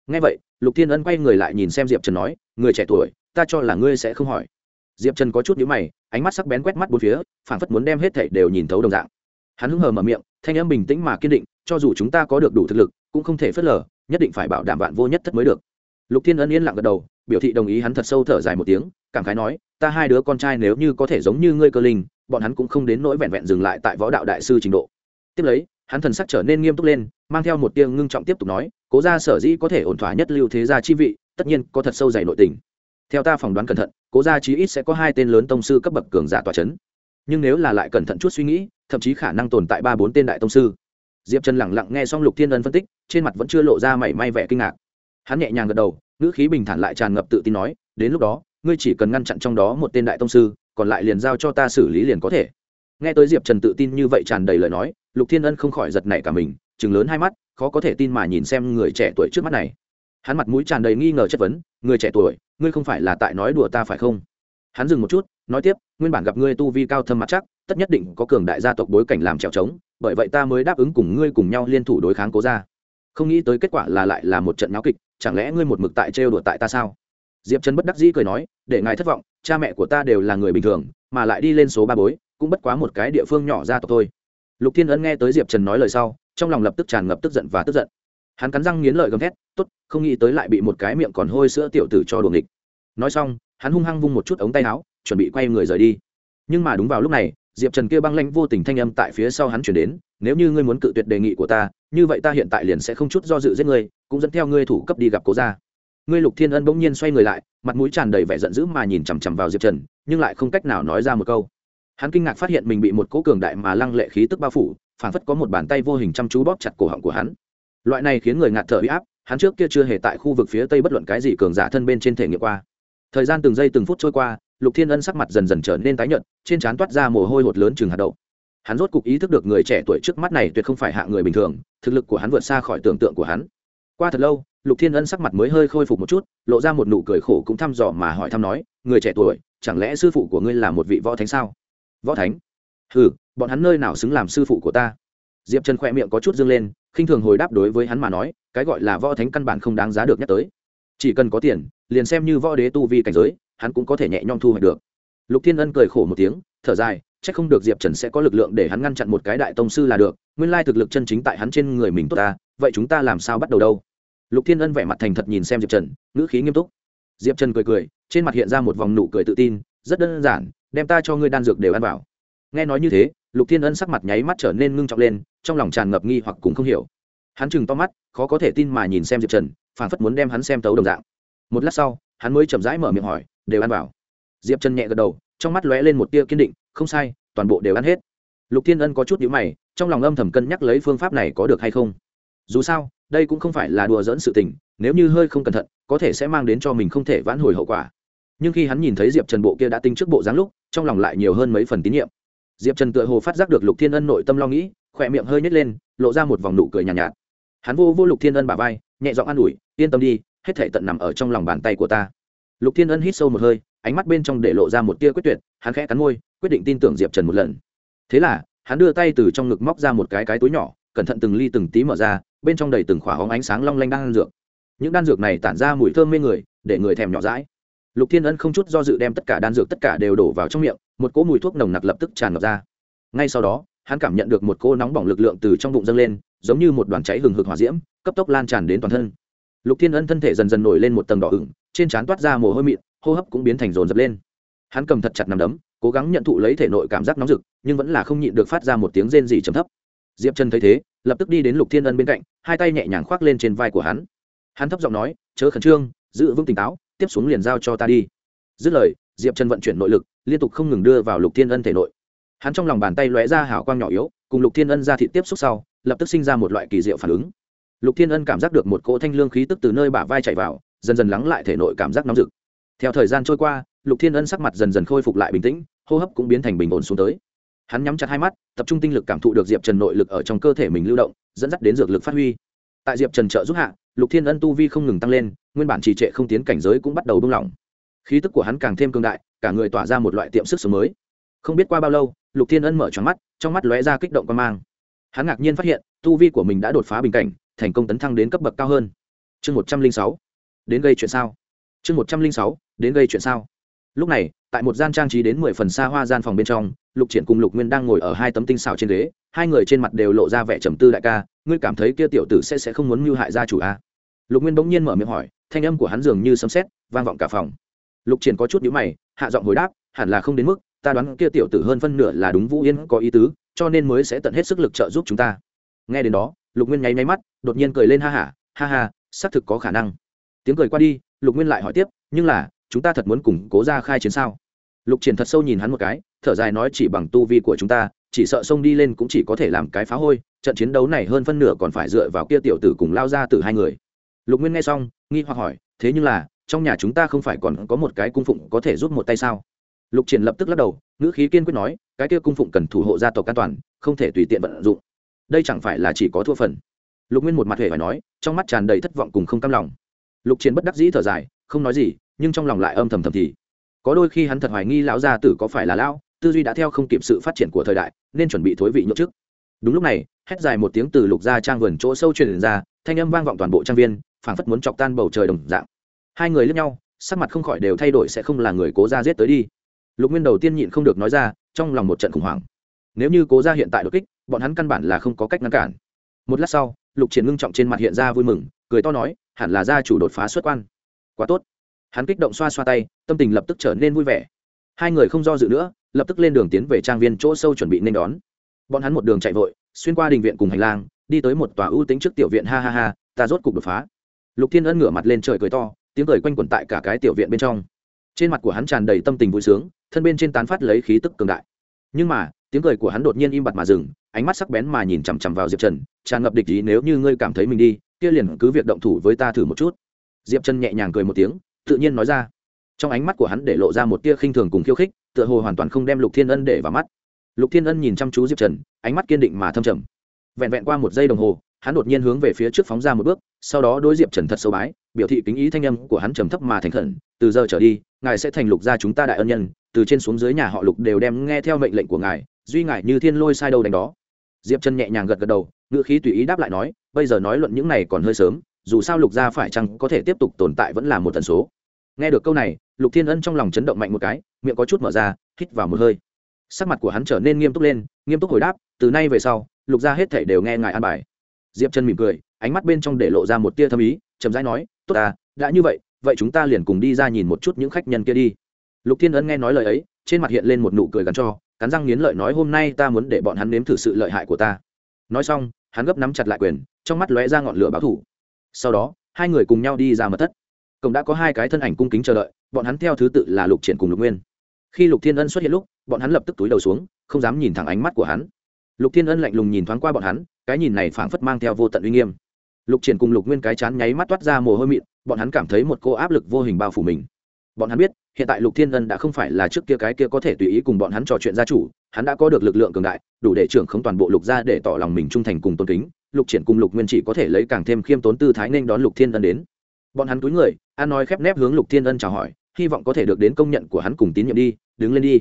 Ngay vậy, lục thiên ân quay người lại nhìn xem diệp trần nói, người trẻ tuổi, ta cho là ngươi sẽ không hỏi. Diệp trần có chút nhữ mày, ánh mắt sắc bén quét mắt bốn phía phản phất muốn đem hết thảy đều nhìn thấu đồng dạng. Hắn hứng hờ mở miệng, thanh âm bình tĩnh mà kiên định, cho dù chúng ta có được đủ thực lực, cũng không thể phớt lờ, nhất định phải bảo đảm bạn vô nhất thất mới được. Lục thiên ân yên lặng gật đầu biểu thị đồng ý hắn thật sâu thở dài một tiếng, cảm khái nói, ta hai đứa con trai nếu như có thể giống như ngươi cơ linh, bọn hắn cũng không đến nỗi vẹn vẹn dừng lại tại võ đạo đại sư trình độ. Tiếp lấy, hắn thần sắc trở nên nghiêm túc lên, mang theo một tiếng ngưng trọng tiếp tục nói, cố gia sở dĩ có thể ổn thỏa nhất lưu thế gia chi vị, tất nhiên có thật sâu dày nội tình. Theo ta phỏng đoán cẩn thận, cố gia chí ít sẽ có hai tên lớn tông sư cấp bậc cường giả tòa c h ấ n nhưng nếu là lại cẩn thận chút suy nghĩ, thậm chí khả năng tồn tại ba bốn tên đại tông sư. Diệp trần lẳng lặng nghe xong lục thiên ân phân tích, trên mặt vẫn chưa lộ ra mảy may vẻ kinh ngạc. Hắn nhẹ nhàng gật đầu ngữ khí bình thản lại tràn ngập tự tin nói, đến lúc đó, ngươi chỉ cần ngăn chặn trong đó một tên đại tông sư, còn lại liền giao cho ta xử lý liền có thể. Nghe tới diệp trần tự tin như vậy tràn đầy lời nói, lục thiên ân không khỏi giật nảy cả mình chừng lớn hai mắt, khó có thể tin mà nhìn xem người trẻ tuổi trước mắt này. Hắn mặt mũi tràn đầy nghi ngờ chất vấn, người trẻ tuổi, ngươi không phải là tại nói đùa ta phải không? Hắn dừng một chút, nói tiếp, nguyên bản gặp ngươi tu vi cao thâm mặt chắc, tất nhất định có cường đại gia tộc bối cảnh làm trèo trống, bởi vậy ta mới đáp ứng cùng ngươi cùng nhau liên thủ đối kháng cố ra không nghĩ tới kết quả là lại là một trận náo kịch chẳng lẽ ngươi một mực tại trêu đùa tại ta sao? Diệp trần bất đắc dĩ cười nói, để ngài thất vọng, cha mẹ của ta đều là người bình thường, mà lại đi lên số ba bối, cũng bất quá một cái địa phương nhỏ ra tộc thôi. Lục thiên ấn nghe tới diệp trần nói lời sau, trong lòng lập tức tràn ngập tức giận và tức giận. Hắn cắn răng nghiến lợi gầm thét t ố t không nghĩ tới lại bị một cái miệng còn hôi sữa tiểu tử cho đuồng địch nói xong, hắn hung hăng vung một chút ống tay áo, chuẩn bị quay người rời đi. Nhưng mà đúng vào lúc này, diệp trần kia băng lanh vô tình thanh âm tại phía sau hắn chuyển đến, nếu như ngươi muốn cự tuyệt đề nghị của ta, như vậy ta hiện tại liền sẽ không chút do dự giết ngươi cũng dẫn theo ngươi thủ cấp đi gặp cố gia. Ngươi lục thiên ân bỗng nhiên xoay người lại, mặt mũi tràn đầy vẻ giận dữ mà nhìn chằm chằm vào diệp trần, nhưng lại không cách nào nói ra một câu. Hắn kinh ngạc phát hiện mình bị một cố cường đại mà lăng lệ khí tức bao phủ phản phất có một bàn tay vô hình chăm chú bóp chặt cổ họng của hắn. Loại này khiến người ngạt thở huy áp, hắn trước kia chưa hề tại khu vực phía tây bất luận cái gì cường giả thân bên trên thể nghiệm qua. Thời gian từng giây từng phút trôi qua, lục thiên ân sắc mặt dần dần trở nên tái nhợt, trên trán toát ra mồ hôi hột lớn chừng hạt đậu. Hắn rốt cục ý thức được người trẻ tuổi trước mắt này tuyệt không phải hạ người bình thường, thực lực của hắn vượt xa khỏi tưởng tượng của hắn qua thật lâu, lục thiên ân sắc mặt mới hơi khôi phục một chút, lộ ra một nụ cười khổ cũng thăm dò mà hỏi thăm nói, người trẻ tuổi, chẳng lẽ sư phụ của ngươi là một vị võ thánh sao? Võ thánh? Ừ bọn hắn nơi nào xứng làm sư phụ của ta? Diệp trần khoe miệng có chút dâng lên, khinh thường hồi đáp đối với hắn mà nói, cái gọi là võ thánh căn bản không đáng giá được nhắc tới. Chỉ cần có tiền, liền xem như võ đế tu vi cảnh giới, hắn cũng có thể nhẹ nhõm thu hoạch được. Lục thiên ân cười khổ một tiếng, thở dài c h ắ c không được diệp trần sẽ có lực lượng để hắn ngăn chặn một cái đại tông sư là được, nguyên lai thực lực chân chính tại hắn trên người mình tốt ta, vậy chúng ta làm sao bắt đầu đâu? Lục thiên ân vẻ mặt thành thật nhìn xem diệp trần, ngữ khí nghiêm túc. Diệp trần cười cười, trên mặt hiện ra một vòng nụ cười tự tin, rất đơn giản, đem ta cho ngươi đan dược đều ăn vào. Nghe nói như thế, lục thiên ân sắc mặt nháy mắt trở nên ngưng trọng lên, trong lòng tràn ngập nghi hoặc cũng không hiểu. Hắn chừng to mắt, khó có thể tin mà nhìn xem diệp trần phản phất muốn đem hắn xem tấu đồng dạng. Một lát sau, hắn mới chậm rãi mở miệng hỏi, đều ăn vào? Diệp trần nhẹ gật đầu, trong mắt lóe lên một tia kiên định, không sai, toàn bộ đều ăn hết. Lục thiên ân có chút nhữ mày, trong lòng âm thầm cân nhắc lấy phương pháp này có được hay không. Dù sao đây cũng không phải là đùa dẫn sự tình nếu như hơi không cẩn thận có thể sẽ mang đến cho mình không thể vãn hồi hậu quả. Nhưng khi hắn nhìn thấy diệp trần bộ kia đã tinh trước bộ dáng lúc trong lòng lại nhiều hơn mấy phần tín nhiệm. Diệp trần tựa hồ phát giác được lục thiên ân nội tâm lo nghĩ khỏe miệng hơi nhét lên lộ ra một vòng nụ cười nhàn nhạt, nhạt. Hắn vô vô lục thiên ân bà vai nhẹ giọng an ủi yên tâm đi hết thể tận nằm ở trong lòng bàn tay của ta. Lục thiên ân hít sâu một hơi ánh mắt bên trong để lộ ra một tia quyết tuyệt hắn khẽ cắn môi quyết định tin tưởng diệp trần một lần. Thế là hắn đưa tay từ trong ngực móc ra một cái cái túi nhỏ cẩn thận từng ly từng tí mở ra, bên trong đầy từng khỏa hóng ánh sáng long lanh đan dược. Những đan dược này tản ra mùi thơm mê người, để người thèm nhỏ rãi lục thiên ân không chút do dự đem tất cả đan dược tất cả đều đổ vào trong miệng, một cỗ mùi thuốc nồng nặc lập tức tràn ngập ra. Ngay sau đó, hắn cảm nhận được một cỗ nóng bỏng lực lượng từ trong bụng dâng lên, giống như một đoàn cháy hừng hực hỏa diễm, cấp tốc lan tràn đến toàn thân. Lục thiên ân thân thể dần dần nổi lên một tầng đỏ ửng, trên trán toát ra mồ hôi mịn, hô hấp cũng biến thành rồn rập lên. Hắn cầm thật chặt nằm đấm, cố gắng nhận thụ lấy thể nội cảm giác nóng rực, nhưng vẫn là không nhịn được phát ra một tiếng rên rỉ trầm thấp diệp trần thấy thế, lập tức đi đến lục thiên ân bên cạnh, hai tay nhẹ nhàng khoác lên trên vai của hắn. Hắn thấp giọng nói, chớ khẩn trương, giữ vững tỉnh táo, tiếp xuống liền giao cho ta đi. Dứt lời, diệp trần vận chuyển nội lực, liên tục không ngừng đưa vào lục thiên ân thể nội. Hắn trong lòng bàn tay lóe ra hảo quang nhỏ yếu, cùng lục thiên ân ra thị tiếp xúc sau, lập tức sinh ra một loại kỳ diệu phản ứng. Lục thiên ân cảm giác được một cỗ thanh lương khí tức từ nơi bả vai chạy vào, dần dần lắng lại thể nội cảm giác nóng rực. Theo thời gian trôi qua, lục thiên ân sắc mặt dần dần khôi phục lại bình tĩnh, hô hấp cũng biến thành bình ổn xuống tới hắn nhắm chặt hai mắt, tập trung tinh lực cảm thụ được diệp trần nội lực ở trong cơ thể mình lưu động, dẫn dắt đến dược lực phát huy. Tại diệp trần trợ giúp hạ, lục thiên ân tu vi không ngừng tăng lên, nguyên bản trì trệ không tiến cảnh giới cũng bắt đầu buông lỏng. Khí tức của hắn càng thêm cương đại, cả người tỏa ra một loại tiệm sức sống mới. Không biết qua bao lâu, lục thiên ân mở tròn mắt, trong mắt lóe ra kích động quan mang. Hắn ngạc nhiên phát hiện, tu vi của mình đã đột phá bình cảnh, thành công tấn thăng đến cấp bậc cao hơn. Chương một trăm linh sáu. Đến gây chuyện sao? Chương một trăm linh sáu. Đến gây chuyện sao? Lúc này, tại một gian trang trí đến mười phần xa hoa gian phòng bên trong lục triển cùng lục nguyên đang ngồi ở hai tấm tinh xảo trên ghế, hai người trên mặt đều lộ ra vẻ trầm tư đại ca, ngươi cảm thấy kia tiểu tử sẽ sẽ không muốn mưu hại gia chủ a à? lục nguyên bỗng nhiên mở miệng hỏi, thanh âm của hắn dường như sấm sét, vang vọng cả phòng. Lục triển có chút nhíu mày, hạ giọng hồi đáp, hẳn là không đến mức, ta đoán kia tiểu tử hơn phân nửa là đúng vũ yên có ý tứ, cho nên mới sẽ tận hết sức lực trợ giúp chúng ta. Nghe đến đó, lục nguyên nháy nháy mắt, đột nhiên cười lên ha hả ha ha, xác thực có khả năng. Tiếng cười qua đi, lục nguyên lại hỏi tiếp, nhưng là, chúng ta thật muốn củng cố ra khai chiến sao? Lục triển thật sâu nhìn hắn một cái, thở dài nói chỉ bằng tu vi của chúng ta, chỉ sợ sông đi lên cũng chỉ có thể làm cái phá hôi, trận chiến đấu này hơn phân nửa còn phải dựa vào kia tiểu tử cùng lao ra từ hai người. Lục nguyên nghe xong, nghi hoặc hỏi, thế nhưng là, trong nhà chúng ta không phải còn có một cái cung phụng có thể giúp một tay sao? Lục triển lập tức lắc đầu, ngữ khí kiên quyết nói, cái kia cung phụng cần thủ hộ gia tộc an toàn, không thể tùy tiện vận dụng. Đây chẳng phải là chỉ có thua phần. Lục nguyên một mặt hề phải nói, trong mắt tràn đầy thất vọng cùng không cam lòng. Lục chiến bất đắc dĩ thở dài, không nói gì, nhưng trong lòng lại âm thầm thầm thì có đôi khi hắn thật hoài nghi lão gia tử có phải là lão, tư duy đã theo không kịp sự phát triển của thời đại, nên chuẩn bị thối vị nhậu trước đúng lúc này, hét dài một tiếng từ lục gia trang vườn chỗ sâu truyền ra, thanh âm vang vọng toàn bộ trang viên, phảng phất muốn chọc tan bầu trời đồng dạng. Hai người lướt nhau, sắc mặt không khỏi đều thay đổi sẽ không là người cố ra giết tới đi. Lục nguyên đầu tiên nhịn không được nói ra, trong lòng một trận khủng hoảng. Nếu như cố ra hiện tại đột kích, bọn hắn căn bản là không có cách ngăn cản. Một lát sau, lục triển ngưng trọng trên mặt hiện ra vui mừng, cười to nói, hẳn là gia chủ đột phá xuất quan. Quá tốt hắn kích động xoa xoa tay, tâm tình lập tức trở nên vui vẻ. Hai người không do dự nữa, lập tức lên đường tiến về trang viên chỗ sâu chuẩn bị nên đón. Bọn hắn một đường chạy vội, xuyên qua đình viện cùng hành lang, đi tới một tòa ưu tính trước tiểu viện, ha ha ha, ta rốt cục đột phá. Lục thiên ân ngửa mặt lên trời cười to, tiếng cười quanh quẩn tại cả cái tiểu viện bên trong. Trên mặt của hắn tràn đầy tâm tình vui sướng, thân bên trên tán phát lấy khí tức cường đại. Nhưng mà, tiếng cười của hắn đột nhiên im bặt mà dừng, ánh mắt sắc bén mà nhìn chằm chằm vào diệp trần, tràn ngập địch ý, nếu như ngươi cảm thấy mình đi, kia liền cứ việc động thủ với ta thử một chút. Diệp trần nhẹ nhàng cười một tiếng tự nhiên nói ra. Trong ánh mắt của hắn để lộ ra một tia khinh thường cùng khiêu khích, tựa hồ hoàn toàn không đem lục thiên ân để vào mắt. Lục thiên ân nhìn chăm chú diệp trần, ánh mắt kiên định mà thâm trầm. Vẹn vẹn qua một giây đồng hồ, hắn đột nhiên hướng về phía trước phóng ra một bước, sau đó đối diệp trần thật sâu bái, biểu thị kính ý thanh âm của hắn trầm thấp mà thành khẩn, từ giờ trở đi, ngài sẽ thành lục gia chúng ta đại ân nhân, từ trên xuống dưới nhà họ lục đều đem nghe theo mệnh lệnh của ngài, duy ngài như thiên lôi sai đâu đánh đó. Diệp trần nhẹ nhàng gật gật đầu, ngữ khí tùy ý đáp lại nói, bây giờ nói luận những này còn hơi sớm dù sao lục gia phải chăng có thể tiếp tục tồn tại vẫn là một tần số. Nghe được câu này, lục thiên ân trong lòng chấn động mạnh một cái, miệng có chút mở ra, hít vào một hơi. Sắc mặt của hắn trở nên nghiêm túc lên, nghiêm túc hồi đáp, từ nay về sau, lục gia hết thể đều nghe ngài an bài. Diệp chân mỉm cười, ánh mắt bên trong để lộ ra một tia thâm ý, chậm rãi nói, tốt à đã như vậy vậy chúng ta liền cùng đi ra nhìn một chút những khách nhân kia đi. Lục thiên ân nghe nói lời ấy, trên mặt hiện lên một nụ cười gắn cho, cắn răng nghiến lợi nói, hôm nay ta muốn để bọn hắn nếm thử sự lợi hại của ta. Nói xong, hắn gấp nắm chặt lại quyền, trong mắt lóe ra ngọn lửa báo thủ sau đó, hai người cùng nhau đi ra mật thất. Cổng đã có hai cái thân ảnh cung kính chờ đợi, bọn hắn theo thứ tự là lục triển cùng lục nguyên. Khi lục thiên ân xuất hiện lúc, bọn hắn lập tức túi đầu xuống, không dám nhìn thẳng ánh mắt của hắn. Lục thiên ân lạnh lùng nhìn thoáng qua bọn hắn, cái nhìn này phảng phất mang theo vô tận uy nghiêm. Lục triển cùng lục nguyên cái chán nháy mắt toát ra mồ hôi mịn, bọn hắn cảm thấy một cô áp lực vô hình bao phủ mình. Bọn hắn biết, hiện tại lục thiên ân đã không phải là trước kia cái kia có thể tùy ý cùng bọn hắn trò chuyện gia chủ, hắn đã có được lực lượng cường đại, đủ để trưởng không toàn bộ lục gia để tỏ lòng mình trung thành cùng tôn kính lục triển cùng lục nguyên chỉ có thể lấy càng thêm khiêm tốn tư thái nên đón lục thiên ân đến. Bọn hắn túi người, an nói khép nép hướng lục thiên ân chào hỏi, hy vọng có thể được đến công nhận của hắn cùng tín nhiệm đi, đứng lên đi.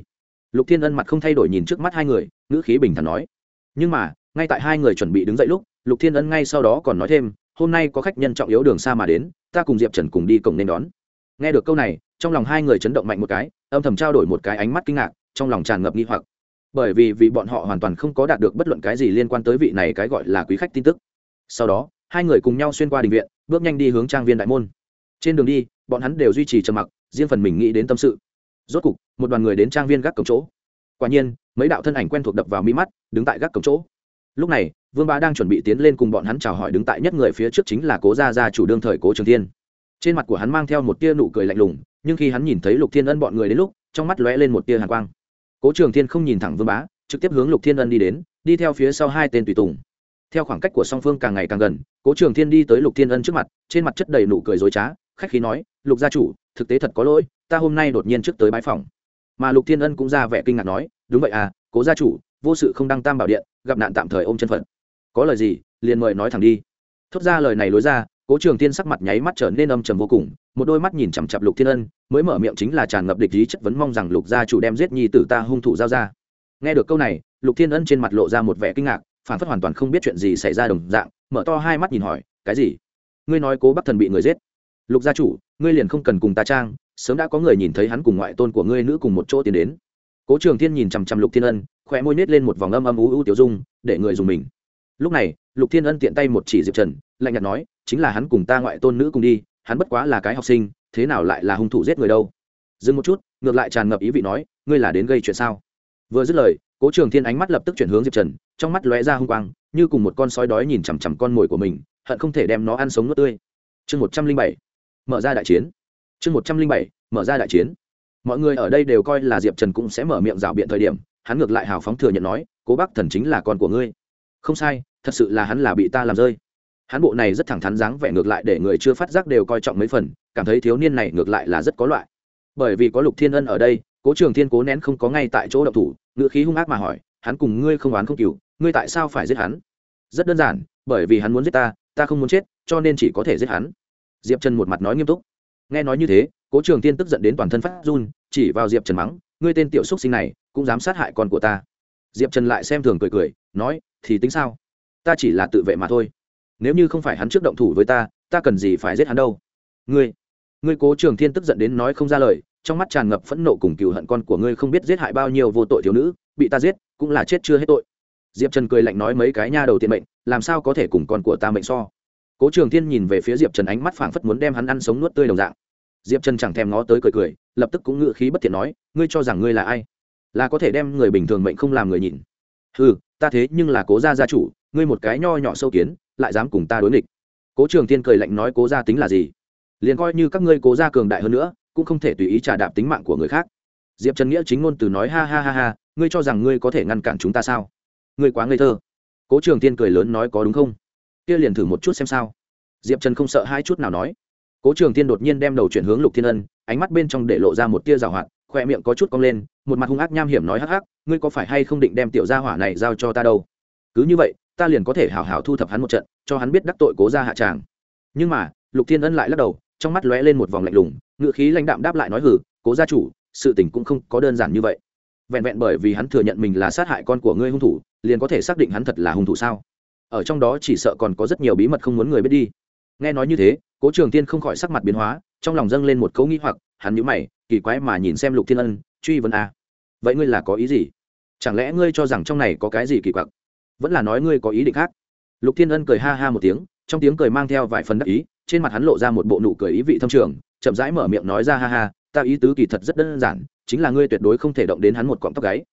Lục thiên ân mặt không thay đổi nhìn trước mắt hai người, ngữ khí bình thản nói. Nhưng mà, ngay tại hai người chuẩn bị đứng dậy lúc, lục thiên ân ngay sau đó còn nói thêm, hôm nay có khách nhân trọng yếu đường xa mà đến, ta cùng diệp trần cùng đi cổng nên đón. Nghe được câu này, trong lòng hai người chấn động mạnh một cái, âm thầm trao đổi một cái ánh mắt kinh ngạc, trong lòng tràn ngập nghi hoặc bởi vì vì bọn họ hoàn toàn không có đạt được bất luận cái gì liên quan tới vị này cái gọi là quý khách tin tức. Sau đó, hai người cùng nhau xuyên qua đình viện, bước nhanh đi hướng trang viên đại môn. Trên đường đi, bọn hắn đều duy trì trầm mặc, riêng phần mình nghĩ đến tâm sự. Rốt cục, một đoàn người đến trang viên gác cổng chỗ. Quả nhiên, mấy đạo thân ảnh quen thuộc đập vào mi mắt, đứng tại gác cổng chỗ. Lúc này, vương bá đang chuẩn bị tiến lên cùng bọn hắn chào hỏi đứng tại nhất người phía trước chính là cố gia gia chủ đương thời cố trường thiên. Trên mặt của hắn mang theo một tia nụ cười lạnh lùng, nhưng khi hắn nhìn thấy lục thiên ân bọn người đến lúc, trong mắt lóe lên một tia hàn quang cố trường thiên không nhìn thẳng vương bá, trực tiếp hướng lục thiên ân đi đến, đi theo phía sau hai tên tùy tùng. Theo khoảng cách của song phương càng ngày càng gần, cố trường thiên đi tới lục thiên ân trước mặt, trên mặt chất đầy nụ cười dối trá, khách khí nói, lục gia chủ, thực tế thật có lỗi, ta hôm nay đột nhiên trước tới bãi phòng. Mà lục thiên ân cũng ra vẻ kinh ngạc nói, đúng vậy à cố gia chủ, vô sự không đăng tam bảo điện, gặp nạn tạm thời ôm chân phận. Có lời gì, liền mời nói thẳng đi. Thốt ra lời này lối ra cố trường thiên sắc mặt nháy mắt trở nên âm trầm vô cùng, một đôi mắt nhìn chằm chặp lục thiên ân, mới mở miệng chính là tràn ngập địch ý chất vấn mong rằng lục gia chủ đem giết nhi tử ta hung thủ giao ra. Nghe được câu này, lục thiên ân trên mặt lộ ra một vẻ kinh ngạc, phản phất hoàn toàn không biết chuyện gì xảy ra đồng dạng, mở to hai mắt nhìn hỏi, cái gì? Ngươi nói cố bắc thần bị người giết? Lục gia chủ, ngươi liền không cần cùng ta trang, sớm đã có người nhìn thấy hắn cùng ngoại tôn của ngươi nữ cùng một chỗ tiến đến. Cố trường thiên nhìn chằm chằm lục thiên ân khỏe môi nết lên một vòng âm âm ú ú tiểu dung, để người dùng mình. Lúc này, lục thiên ân tiện tay một chỉ diệp trần, lạnh nhạt nói chính là hắn cùng ta ngoại tôn nữ cùng đi, hắn bất quá là cái học sinh, thế nào lại là hung thủ giết người đâu? Dừng một chút, ngược lại tràn ngập ý vị nói, ngươi là đến gây chuyện sao? Vừa dứt lời, cố trường thiên ánh mắt lập tức chuyển hướng diệp trần, trong mắt lóe ra hung quang, như cùng một con sói đói nhìn chằm chằm con mồi của mình, hận không thể đem nó ăn sống nước tươi. Chương một trăm linh bảy, mở ra đại chiến. Chương một trăm linh bảy, mở ra đại chiến. Mọi người ở đây đều coi là diệp trần cũng sẽ mở miệng rào biện thời điểm, hắn ngược lại hào phóng thừa nhận nói, cố bác thần chính là con của ngươi. Không sai, thật sự là hắn là bị ta làm rơi hắn bộ này rất thẳng thắn dáng vẻ ngược lại để người chưa phát giác đều coi trọng mấy phần, cảm thấy thiếu niên này ngược lại là rất có loại. Bởi vì có lục thiên ân ở đây, cố trường thiên cố nén không có ngay tại chỗ độc thủ ngựa khí hung ác mà hỏi, hắn cùng ngươi không oán không cừu, ngươi tại sao phải giết hắn? Rất đơn giản, bởi vì hắn muốn giết ta ta không muốn chết, cho nên chỉ có thể giết hắn. Diệp trần một mặt nói nghiêm túc. Nghe nói như thế, cố trường tiên tức giận đến toàn thân phát run, chỉ vào diệp trần mắng, ngươi tên tiểu xúc sinh này, cũng dám sát hại con của ta. Diệp trần lại xem thường cười cười, nói, thì tính sao? Ta chỉ là tự vệ mà thôi nếu như không phải hắn trước động thủ với ta ta cần gì phải giết hắn đâu? Ngươi ngươi cố trường thiên tức giận đến nói không ra lời, trong mắt tràn ngập phẫn nộ cùng cừu hận con của ngươi không biết giết hại bao nhiêu vô tội thiếu nữ, bị ta giết, cũng là chết chưa hết tội. Diệp trần cười lạnh nói mấy cái nha đầu tiện mệnh, làm sao có thể cùng con của ta mệnh so? Cố trường thiên nhìn về phía diệp trần ánh mắt phảng phất muốn đem hắn ăn sống nuốt tươi đồng dạng. Diệp trần chẳng thèm ngó tới cười cười, lập tức cũng ngự khí bất thiện nói, ngươi cho rằng ngươi là ai? Là có thể đem người bình thường mệnh không làm người nhìn ừ ta thế nhưng là cố gia gia chủ, ngươi một cái nho nhỏ sâu kiến, lại dám cùng ta đối nghịch. Cố trường thiên cười lạnh nói cố gia tính là gì? Liền coi như các ngươi cố gia cường đại hơn nữa, cũng không thể tùy ý trả đạp tính mạng của người khác. Diệp trần nghĩa chính ngôn từ nói ha ha ha ha, ngươi cho rằng ngươi có thể ngăn cản chúng ta sao? Ngươi quá ngây thơ. Cố trường tiên cười lớn nói có đúng không? Kia liền thử một chút xem sao. Diệp trần không sợ hai chút nào nói. Cố trường tiên đột nhiên đem đầu chuyển hướng lục thiên ân, ánh mắt bên trong để lộ ra một tia rào hoạt khoe miệng có chút cong lên, một mặt hung ác nham hiểm nói hắc hắc, ngươi có phải hay không định đem tiểu gia hỏa này giao cho ta đâu? Cứ như vậy, ta liền có thể hào hào thu thập hắn một trận, cho hắn biết đắc tội cố ra hạ tràng. Nhưng mà, lục thiên ân lại lắc đầu, trong mắt lóe lên một vòng lạnh lùng ngự khí lãnh đạm đáp lại nói hử cố gia chủ, sự tình cũng không có đơn giản như vậy. Vẹn vẹn bởi vì hắn thừa nhận mình là sát hại con của ngươi hung thủ, liền có thể xác định hắn thật là hung thủ sao? Ở trong đó chỉ sợ còn có rất nhiều bí mật không muốn người biết đi. Nghe nói như thế, cố trường tiên không khỏi sắc mặt biến hóa, trong lòng dâng lên một cấu nghĩ hoặc, hắn nhíu mày kỳ quái mà nhìn xem lục thiên ân, truy vấn a, vậy ngươi là có ý gì? Chẳng lẽ ngươi cho rằng trong này có cái gì kỳ quặc? Vẫn là nói ngươi có ý định khác. Lục thiên ân cười ha ha một tiếng, trong tiếng cười mang theo vài phần đắc ý, trên mặt hắn lộ ra một bộ nụ cười ý vị thâm trường, chậm rãi mở miệng nói ra, ha ha, ta ý tứ kỳ thật rất đơn giản, chính là ngươi tuyệt đối không thể động đến hắn một cọng tóc gáy.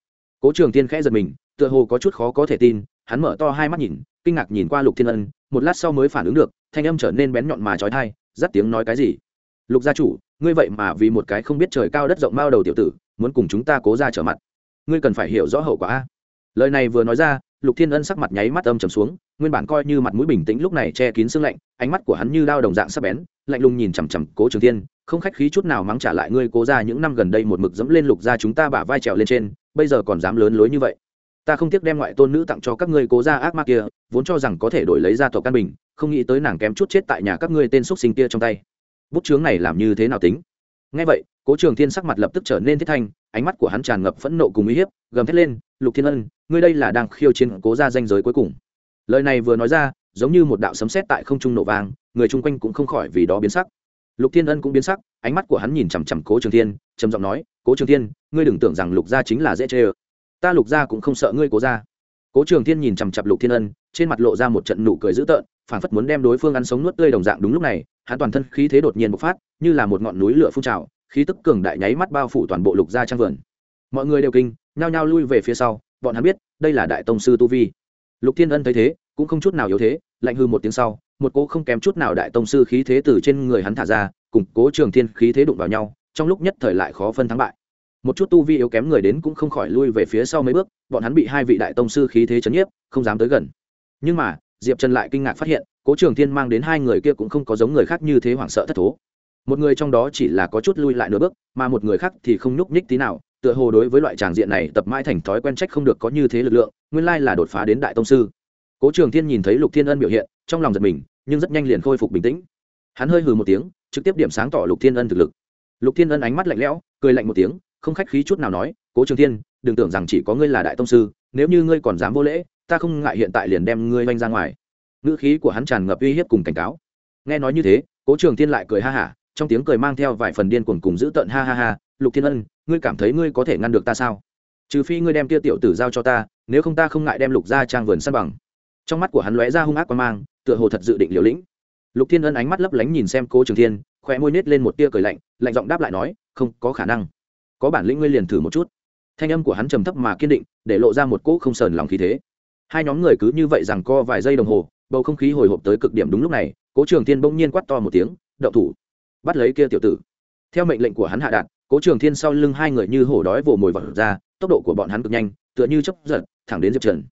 Cố trường tiên khẽ giật mình, tựa hồ có chút khó có thể tin, hắn mở to hai mắt nhìn, kinh ngạc nhìn qua lục thiên ân, một lát sau mới phản ứng được, thanh âm trở nên bén nhọn mà trói thai dắt tiếng nói cái gì? Lục gia chủ ngươi vậy mà vì một cái không biết trời cao đất rộng mao đầu tiểu tử, muốn cùng chúng ta cố ra trở mặt. Ngươi cần phải hiểu rõ hậu quả a. Lời này vừa nói ra, lục thiên ân sắc mặt nháy mắt âm trầm xuống, nguyên bản coi như mặt mũi bình tĩnh lúc này che kín sương lạnh, ánh mắt của hắn như đao đồng dạng sắc bén, lạnh lùng nhìn chằm chằm cố trường thiên, không khách khí chút nào mắng trả lại ngươi cố ra những năm gần đây một mực dẫm lên lục ra chúng ta bả vai trèo lên trên, bây giờ còn dám lớn lối như vậy. Ta không tiếc đem ngoại tôn nữ tặng cho các ngươi cố ra ác ma kia, vốn cho rằng có thể đổi lấy ra tộc căn bình, không nghĩ tới nàng kém chút chết tại nhà các ngươi tên xúc sinh kia trong tay bút chướng này làm như thế nào tính? Ngay vậy, cố trường thiên sắc mặt lập tức trở nên thiết thanh, ánh mắt của hắn tràn ngập phẫn nộ cùng uy hiếp, gầm thét lên, lục thiên ân, ngươi đây là đang khiêu chiến cố ra danh giới cuối cùng. Lời này vừa nói ra, giống như một đạo sấm sét tại không trung nổ vàng người chung quanh cũng không khỏi vì đó biến sắc. Lục thiên ân cũng biến sắc, ánh mắt của hắn nhìn chằm chằm cố trường thiên, trầm giọng nói, cố trường thiên, ngươi đừng tưởng rằng lục gia chính là dễ chê ơ. Ta lục gia cũng không sợ ngươi, cố gia cố trường thiên nhìn chằm chặp lục thiên ân, trên mặt lộ ra một trận nụ cười dữ tợn phản phất muốn đem đối phương ăn sống nuốt tươi đồng dạng đúng lúc này, hắn toàn thân khí thế đột nhiên bộc phát, như là một ngọn núi lửa phun trào, khí tức cường đại nháy mắt bao phủ toàn bộ lục gia trang vườn. Mọi người đều kinh, nhao nhao lui về phía sau, bọn hắn biết, đây là đại tông sư tu vi. Lục thiên ân thấy thế, cũng không chút nào yếu thế, lạnh hư một tiếng sau, một cỗ không kém chút nào đại tông sư khí thế từ trên người hắn thả ra, cùng cố trường thiên khí thế đụng vào nhau, trong lúc nhất thời lại khó phân thắng bại một chút tu vi yếu kém người đến cũng không khỏi lui về phía sau mấy bước, bọn hắn bị hai vị đại tông sư khí thế chấn nhiếp, không dám tới gần. Nhưng mà, diệp trần lại kinh ngạc phát hiện, cố trường thiên mang đến hai người kia cũng không có giống người khác như thế hoảng sợ thất thố. Một người trong đó chỉ là có chút lui lại nửa bước, mà một người khác thì không nhúc nhích tí nào, tựa hồ đối với loại tràng diện này tập mãi thành thói quen trách không được có như thế lực lượng, nguyên lai là đột phá đến đại tông sư. Cố trường thiên nhìn thấy lục thiên ân biểu hiện, trong lòng giật mình, nhưng rất nhanh liền khôi phục bình tĩnh. Hắn hơi hừ một tiếng, trực tiếp điểm sáng tỏ lục thiên ân thực lực. Lục thiên ân ánh mắt lạnh lẽo, cười lạnh một tiếng không khách khí chút nào nói, cố trường thiên, đừng tưởng rằng chỉ có ngươi là đại tông sư, nếu như ngươi còn dám vô lễ, ta không ngại hiện tại liền đem ngươi oanh ra ngoài. Ngữ khí của hắn tràn ngập uy hiếp cùng cảnh cáo. Nghe nói như thế, cố trường thiên lại cười ha hả, trong tiếng cười mang theo vài phần điên cuồng cùng giữ tợn, ha ha ha, lục thiên ân, ngươi cảm thấy ngươi có thể ngăn được ta sao? Trừ phi ngươi đem tia tiểu tử giao cho ta, nếu không ta không ngại đem lục ra trang vườn săn bằng. Trong mắt của hắn lóe ra hung ác quan mang, tựa hồ thật dự định liều lĩnh. Lục thiên ân ánh mắt lấp lánh nhìn xem cố trường thiên khỏe môi nết lên một tia cười lạnh lạnh giọng đáp lại nói, không có khả năng có bản lĩnh ngươi liền thử một chút. Thanh âm của hắn trầm thấp mà kiên định, để lộ ra một cỗ không sờn lòng khí thế. Hai nhóm người cứ như vậy rằng co vài giây đồng hồ, bầu không khí hồi hộp tới cực điểm đúng lúc này, cố trường thiên bỗng nhiên quát to một tiếng đậu thủ, bắt lấy kia tiểu tử. Theo mệnh lệnh của hắn hạ đạt, cố trường thiên sau lưng hai người như hổ đói vồ mồi vật ra, tốc độ của bọn hắn cực nhanh, tựa như chấp giật, thẳng đến diệp trần.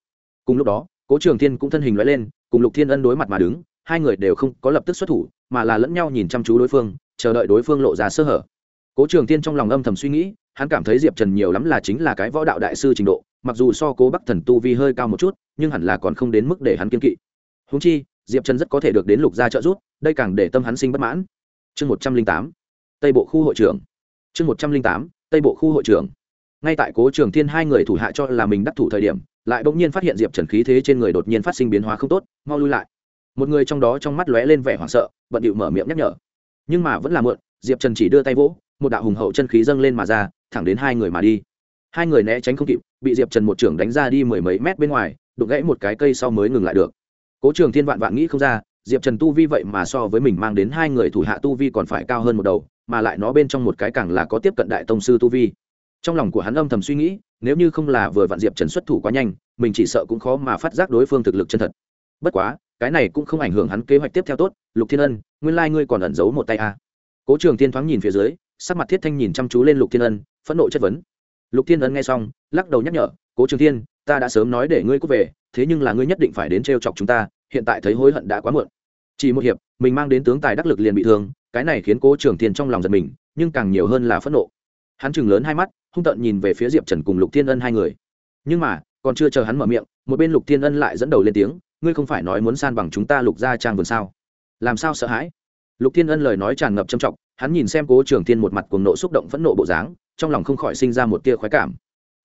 Cùng lúc đó, cố trường thiên cũng thân hình loại lên, cùng lục thiên ân đối mặt mà đứng, hai người đều không có lập tức xuất thủ, mà là lẫn nhau nhìn chăm chú đối phương, chờ đợi đối phương lộ ra sơ hở cố trường thiên trong lòng âm thầm suy nghĩ, hắn cảm thấy diệp trần nhiều lắm là chính là cái võ đạo đại sư trình độ, mặc dù so cố bắc thần tu vi hơi cao một chút, nhưng hẳn là còn không đến mức để hắn kiên kỵ. Húng chi, diệp trần rất có thể được đến lục gia trợ giúp, đây càng để tâm hắn sinh bất mãn. Chương một trăm linh tám, tây bộ khu hội trưởng. Chương một trăm linh tám, tây bộ khu hội trưởng. Ngay tại cố trường thiên hai người thủ hạ cho là mình đắc thủ thời điểm, lại bỗng nhiên phát hiện diệp trần khí thế trên người đột nhiên phát sinh biến hóa không tốt, mau lui lại. Một người trong đó trong mắt lóe lên vẻ hoảng sợ, bận điệu mở miệng nhắc nhở. Nhưng mà vẫn là mượn diệp trần chỉ đưa tay vỗ một đạo hùng hậu chân khí dâng lên mà ra, thẳng đến hai người mà đi. Hai người né tránh không kịp, bị diệp trần một trưởng đánh ra đi mười mấy mét bên ngoài, đụng gãy một cái cây sau mới ngừng lại được. Cố trường thiên vạn vạn nghĩ không ra, diệp trần tu vi vậy mà so với mình mang đến hai người thủ hạ tu vi còn phải cao hơn một đầu, mà lại nó bên trong một cái càng là có tiếp cận đại tông sư tu vi. Trong lòng của hắn âm thầm suy nghĩ, nếu như không là vừa vạn diệp trần xuất thủ quá nhanh, mình chỉ sợ cũng khó mà phát giác đối phương thực lực chân thật. Bất quá, cái này cũng không ảnh hưởng hắn kế hoạch tiếp theo tốt. Lục thiên ân, nguyên lai ngươi còn ẩn giấu một tay a à. cố trường thiên thoáng nhìn phía dưới sắc mặt thiết thanh nhìn chăm chú lên lục thiên ân, phẫn nộ chất vấn. Lục thiên ân nghe xong, lắc đầu nhắc nhở, cố trường thiên, ta đã sớm nói để ngươi cút về, thế nhưng là ngươi nhất định phải đến t chọc chúng ta, hiện tại thấy hối hận đã quá muộn. Chỉ một hiệp, mình mang đến tướng tài đắc lực liền bị thương, cái này khiến cố trường thiên trong lòng giật mình, nhưng càng nhiều hơn là phẫn nộ. Hắn chừng lớn hai mắt, hung tợn nhìn về phía diệp trần cùng lục thiên ân hai người. Nhưng mà, còn chưa chờ hắn mở miệng, một bên lục thiên ân lại dẫn đầu lên tiếng, ngươi không phải nói muốn san bằng chúng ta lục ra trang vườn sao? Làm sao sợ hãi? Lục thiên ân lời nói tràn ngập trầm trọng hắn nhìn xem cố trường thiên một mặt cuồng nộ xúc động phẫn nộ bộ dáng, trong lòng không khỏi sinh ra một tia khoái cảm.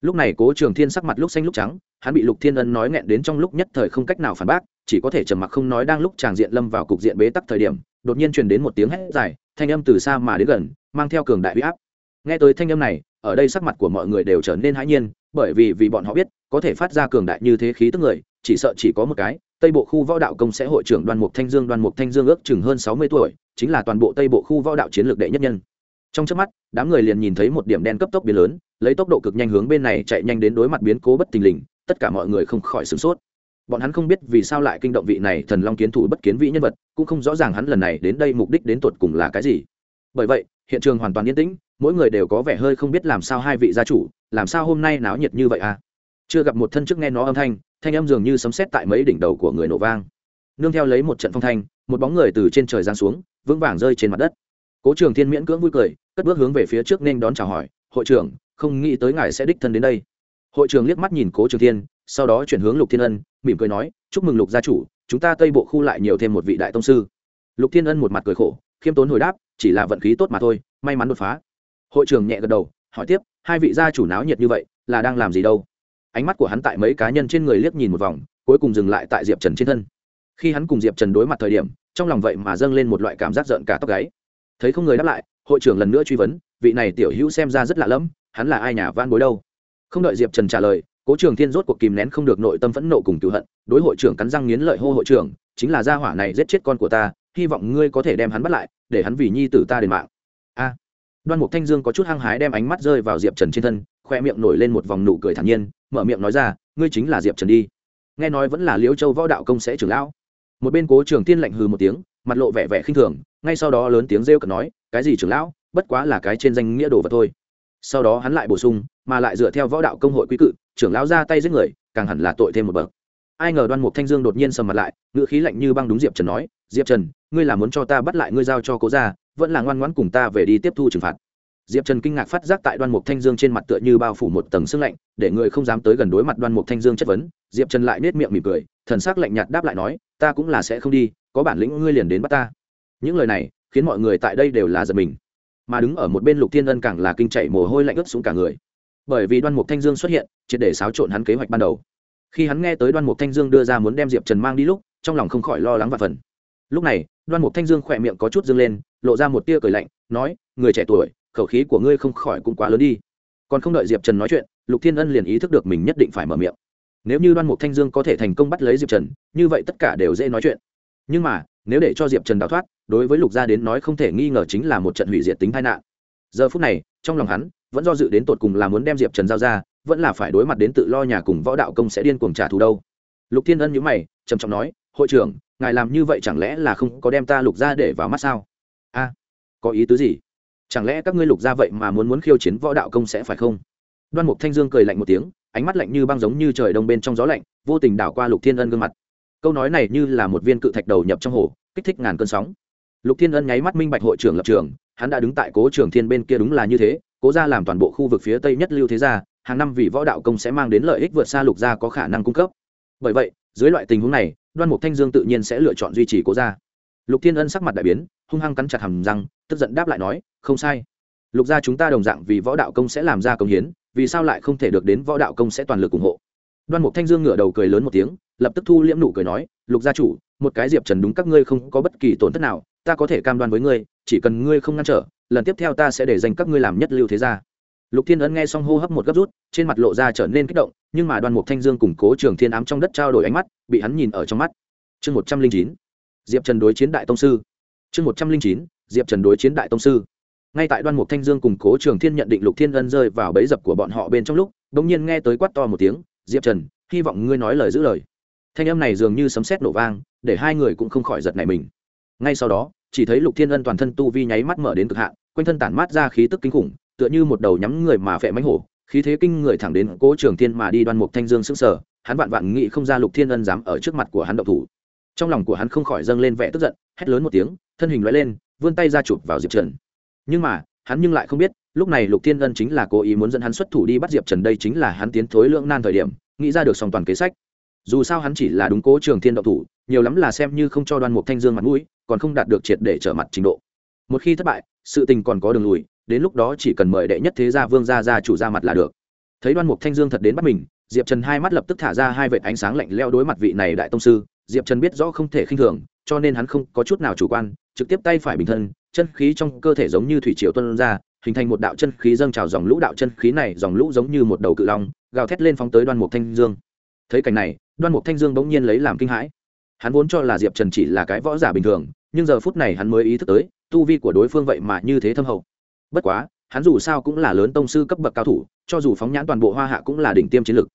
Lúc này cố trường thiên sắc mặt lúc xanh lúc trắng, hắn bị lục thiên ân nói nghẹn đến trong lúc nhất thời không cách nào phản bác, chỉ có thể trầm mặc không nói đang lúc tràng diện lâm vào cục diện bế tắc thời điểm, đột nhiên truyền đến một tiếng hét dài, thanh âm từ xa mà đến gần, mang theo cường đại huy áp. Nghe tới thanh âm này, ở đây sắc mặt của mọi người đều trở nên hãi nhiên, bởi vì vì bọn họ biết, có thể phát ra cường đại như thế khí tức người, chỉ sợ chỉ có một cái tây bộ khu võ đạo công sẽ hội trưởng đoàn mục thanh dương. Đoàn mục thanh dương ước chừng hơn sáu mươi tuổi, chính là toàn bộ tây bộ khu võ đạo chiến lược đệ nhất nhân. Trong trước mắt, đám người liền nhìn thấy một điểm đen cấp tốc biến lớn, lấy tốc độ cực nhanh hướng bên này chạy nhanh đến đối mặt biến cố bất tình lình, tất cả mọi người không khỏi sửng sốt. Bọn hắn không biết vì sao lại kinh động vị này thần long kiến thủ bất kiến vị nhân vật, cũng không rõ ràng hắn lần này đến đây mục đích đến tột cùng là cái gì. Bởi vậy, hiện trường hoàn toàn yên tĩnh, mỗi người đều có vẻ hơi không biết làm sao hai vị gia chủ, làm sao hôm nay náo nhiệt như vậy à? Chưa gặp một thân chức nghe nó âm thanh thanh âm dường như sấm sét tại mấy đỉnh đầu của người nổ vang. Nương theo lấy một trận phong thanh, một bóng người từ trên trời giáng xuống, vững vàng rơi trên mặt đất. Cố trường thiên miễn cưỡng vui cười, cất bước hướng về phía trước nên đón chào hỏi, hội trưởng, không nghĩ tới ngài sẽ đích thân đến đây. Hội trưởng liếc mắt nhìn cố trường thiên, sau đó chuyển hướng lục thiên ân, mỉm cười nói, chúc mừng lục gia chủ, chúng ta tây bộ khu lại nhiều thêm một vị đại tông sư. Lục thiên ân một mặt cười khổ, khiêm tốn hồi đáp, chỉ là vận khí tốt mà thôi, may mắn đột phá. Hội trưởng nhẹ gật đầu, hỏi tiếp, hai vị gia chủ náo nhiệt như vậy, là đang làm gì đâu? Ánh mắt của hắn tại mấy cá nhân trên người liếc nhìn một vòng, cuối cùng dừng lại tại diệp trần trên thân. Khi hắn cùng diệp trần đối mặt thời điểm, trong lòng vậy mà dâng lên một loại cảm giác giận cả tóc gáy. Thấy không người đáp lại, hội trưởng lần nữa truy vấn, vị này tiểu hữu xem ra rất lạ lẫm, hắn là ai nhà van bối đâu? Không đợi diệp trần trả lời, cố trường thiên rốt cuộc kìm nén không được nội tâm phẫn nộ cùng cựu hận, đối hội trưởng cắn răng nghiến lợi hô hội trưởng, chính là gia hỏa này giết chết con của ta, hy vọng ngươi có thể đem hắn bắt lại, để hắn vì nhi tử ta đền mạng. A. Đoan mục thanh dương có chút hăng hái đem ánh mắt rơi vào diệp trần trên thân, khoe miệng nổi lên một vòng nụ cười thản nhiên mở miệng nói ra, ngươi chính là diệp trần đi. Nghe nói vẫn là liễu châu võ đạo công sẽ trưởng lão. Một bên cố trường tiên lạnh hừ một tiếng, mặt lộ vẻ vẻ khinh thường, ngay sau đó lớn tiếng rêu cợt nói, cái gì trưởng lão? Bất quá là cái trên danh nghĩa đồ vật thôi. Sau đó hắn lại bổ sung, mà lại dựa theo võ đạo công hội quý cự, trưởng lão ra tay giết người, càng hẳn là tội thêm một bậc. Ai ngờ đoan mục thanh dương đột nhiên sầm mặt lại, ngữ khí lạnh như băng đúng diệp trần nói, diệp trần, ngươi là muốn cho ta bắt lại ngươi giao cho cố gia, vẫn là ngoan ngoãn cùng ta về đi tiếp thu trừng phạt diệp trần kinh ngạc phát giác tại đoan mục thanh dương trên mặt tựa như bao phủ một tầng sưng lạnh, để người không dám tới gần đối mặt đoan mục thanh dương chất vấn, diệp trần lại nết miệng mỉm cười, thần s ắ c lạnh nhạt đáp lại nói, ta cũng là sẽ không đi, có bản lĩnh ngươi liền đến bắt ta. Những lời này khiến mọi người tại đây đều là giật mình. Mà đứng ở một bên lục thiên ân càng là kinh chạy mồ hôi lạnh ướt xuống cả người. Bởi vì đoan mục thanh dương xuất hiện, triệt để xáo trộn hắn kế hoạch ban đầu. Khi hắn nghe tới đoan mục thanh dương đưa ra muốn đem diệp trần mang đi lúc, trong lòng không khỏi lo lắng và phần lúc này, đoan mục thanh dương khỏe miệng có chút dâng lên, lộ ra một tia cười lạnh, nói, người trẻ tuổi khẩu khí của ngươi không khỏi cũng quá lớn đi. Còn không đợi diệp trần nói chuyện, lục thiên ân liền ý thức được mình nhất định phải mở miệng. Nếu như đoan mục thanh dương có thể thành công bắt lấy diệp trần, như vậy tất cả đều dễ nói chuyện. Nhưng mà, nếu để cho diệp trần đào thoát, đối với lục gia đến nói không thể nghi ngờ chính là một trận hủy diệt tính tai nạn. Giờ phút này, trong lòng hắn, vẫn do dự đến tột cùng là muốn đem diệp trần giao ra, vẫn là phải đối mặt đến tự lo nhà cùng võ đạo công sẽ điên cuồng trả thù đâu. Lục thiên ân nhữ mày, trầm trọng nói, hội trưởng, ngài làm như vậy chẳng lẽ là không có đem ta lục ra để vào mắt sao? A, có ý tứ gì? Chẳng lẽ các ngươi lục gia vậy mà muốn muốn khiêu chiến võ đạo công sẽ phải không? Đoan mục thanh dương cười lạnh một tiếng, ánh mắt lạnh như băng giống như trời đông bên trong gió lạnh, vô tình đảo qua lục thiên ân gương mặt. Câu nói này như là một viên cự thạch đầu nhập trong hồ, kích thích ngàn cơn sóng. Lục thiên ân nháy mắt minh bạch hội trưởng lập trường, hắn đã đứng tại cố trường thiên bên kia đúng là như thế, cố ra làm toàn bộ khu vực phía tây nhất lưu thế gia, hàng năm vì võ đạo công sẽ mang đến lợi ích vượt xa lục gia có khả năng cung cấp. Bởi vậy, dưới loại tình huống này, đoan mục thanh dương tự nhiên sẽ lựa chọn duy trì cố gia. Lục thiên ân sắc mặt đại biến, hung hăng cắn chặt hầm răng tức giận đáp lại nói, không sai. Lục gia chúng ta đồng dạng vì võ đạo công sẽ làm ra công hiến, vì sao lại không thể được đến võ đạo công sẽ toàn lực ủng hộ? Đoan mục thanh dương ngửa đầu cười lớn một tiếng, lập tức thu liễm nụ cười nói, lục gia chủ, một cái diệp trần đúng các ngươi không có bất kỳ tổn thất nào, ta có thể cam đoan với ngươi, chỉ cần ngươi không ngăn trở, lần tiếp theo ta sẽ để dành các ngươi làm nhất lưu thế gia. Lục thiên ấn nghe xong hô hấp một gấp rút, trên mặt lộ ra trở nên kích động, nhưng mà đoan mục thanh dương củng cố trường thiên ám trong đất trao đổi ánh mắt, bị hắn nhìn ở trong mắt. Chương một trăm linh chín, diệp trần đối chiến đại tông sư. Chương một trăm linh chín diệp trần đối chiến đại tông sư. Ngay tại đoan mục thanh dương củng cố trường thiên nhận định lục thiên ân rơi vào bẫy dập của bọn họ bên trong lúc đ ỗ n g nhiên nghe tới quát to một tiếng, diệp trần, hy vọng ngươi nói lời giữ lời. Thanh âm này dường như sấm sét nổ vang, để hai người cũng không khỏi giật nảy mình. Ngay sau đó, chỉ thấy lục thiên ân toàn thân tu vi nháy mắt mở đến cực hạn, quanh thân tản mát ra khí tức kinh khủng, tựa như một đầu nhắm người mà phệ mánh hổ, khí thế kinh người thẳng đến cố trường thiên mà đi đoan mục thanh dương sững sờ, hắn vạn vạn nghĩ không ra lục thiên ân dám ở trước mặt của hắn động thủ. Trong lòng của hắn không khỏi dâng lên vẻ tức giận, hét lớn một tiếng, thân hình loại lên vươn tay ra chụp vào diệp trần. Nhưng mà, hắn nhưng lại không biết, lúc này lục thiên ân chính là cố ý muốn dẫn hắn xuất thủ đi bắt diệp trần, đây chính là hắn tiến thối lưỡng nan thời điểm, nghĩ ra được song toàn kế sách. Dù sao hắn chỉ là đúng cố trường thiên động thủ, nhiều lắm là xem như không cho đoan mục thanh dương mặt mũi, còn không đạt được triệt để trở mặt trình độ. Một khi thất bại, sự tình còn có đường lùi, đến lúc đó chỉ cần mời đệ nhất thế gia vương gia gia chủ ra mặt là được. Thấy đoan mục thanh dương thật đến bắt mình, diệp trần hai mắt lập tức thả ra hai vệt ánh sáng lạnh leo đối mặt vị này đại tông sư diệp trần biết rõ không thể khinh thường, cho nên hắn không có chút nào chủ quan, trực tiếp tay phải bình thân, chân khí trong cơ thể giống như thủy triều tuân ra, hình thành một đạo chân khí dâng trào dòng lũ đạo chân khí này dòng lũ giống như một đầu cự long, gào thét lên phóng tới đoan mục thanh dương. Thấy cảnh này, đoan mục thanh dương bỗng nhiên lấy làm kinh hãi. Hắn vốn cho là diệp trần chỉ là cái võ giả bình thường, nhưng giờ phút này hắn mới ý thức tới, tu vi của đối phương vậy mà như thế thâm hậu. Bất quá, hắn dù sao cũng là lớn tông sư cấp bậc cao thủ, cho dù phóng nhãn toàn bộ hoa hạ cũng là đỉnh tiêm chiến lực.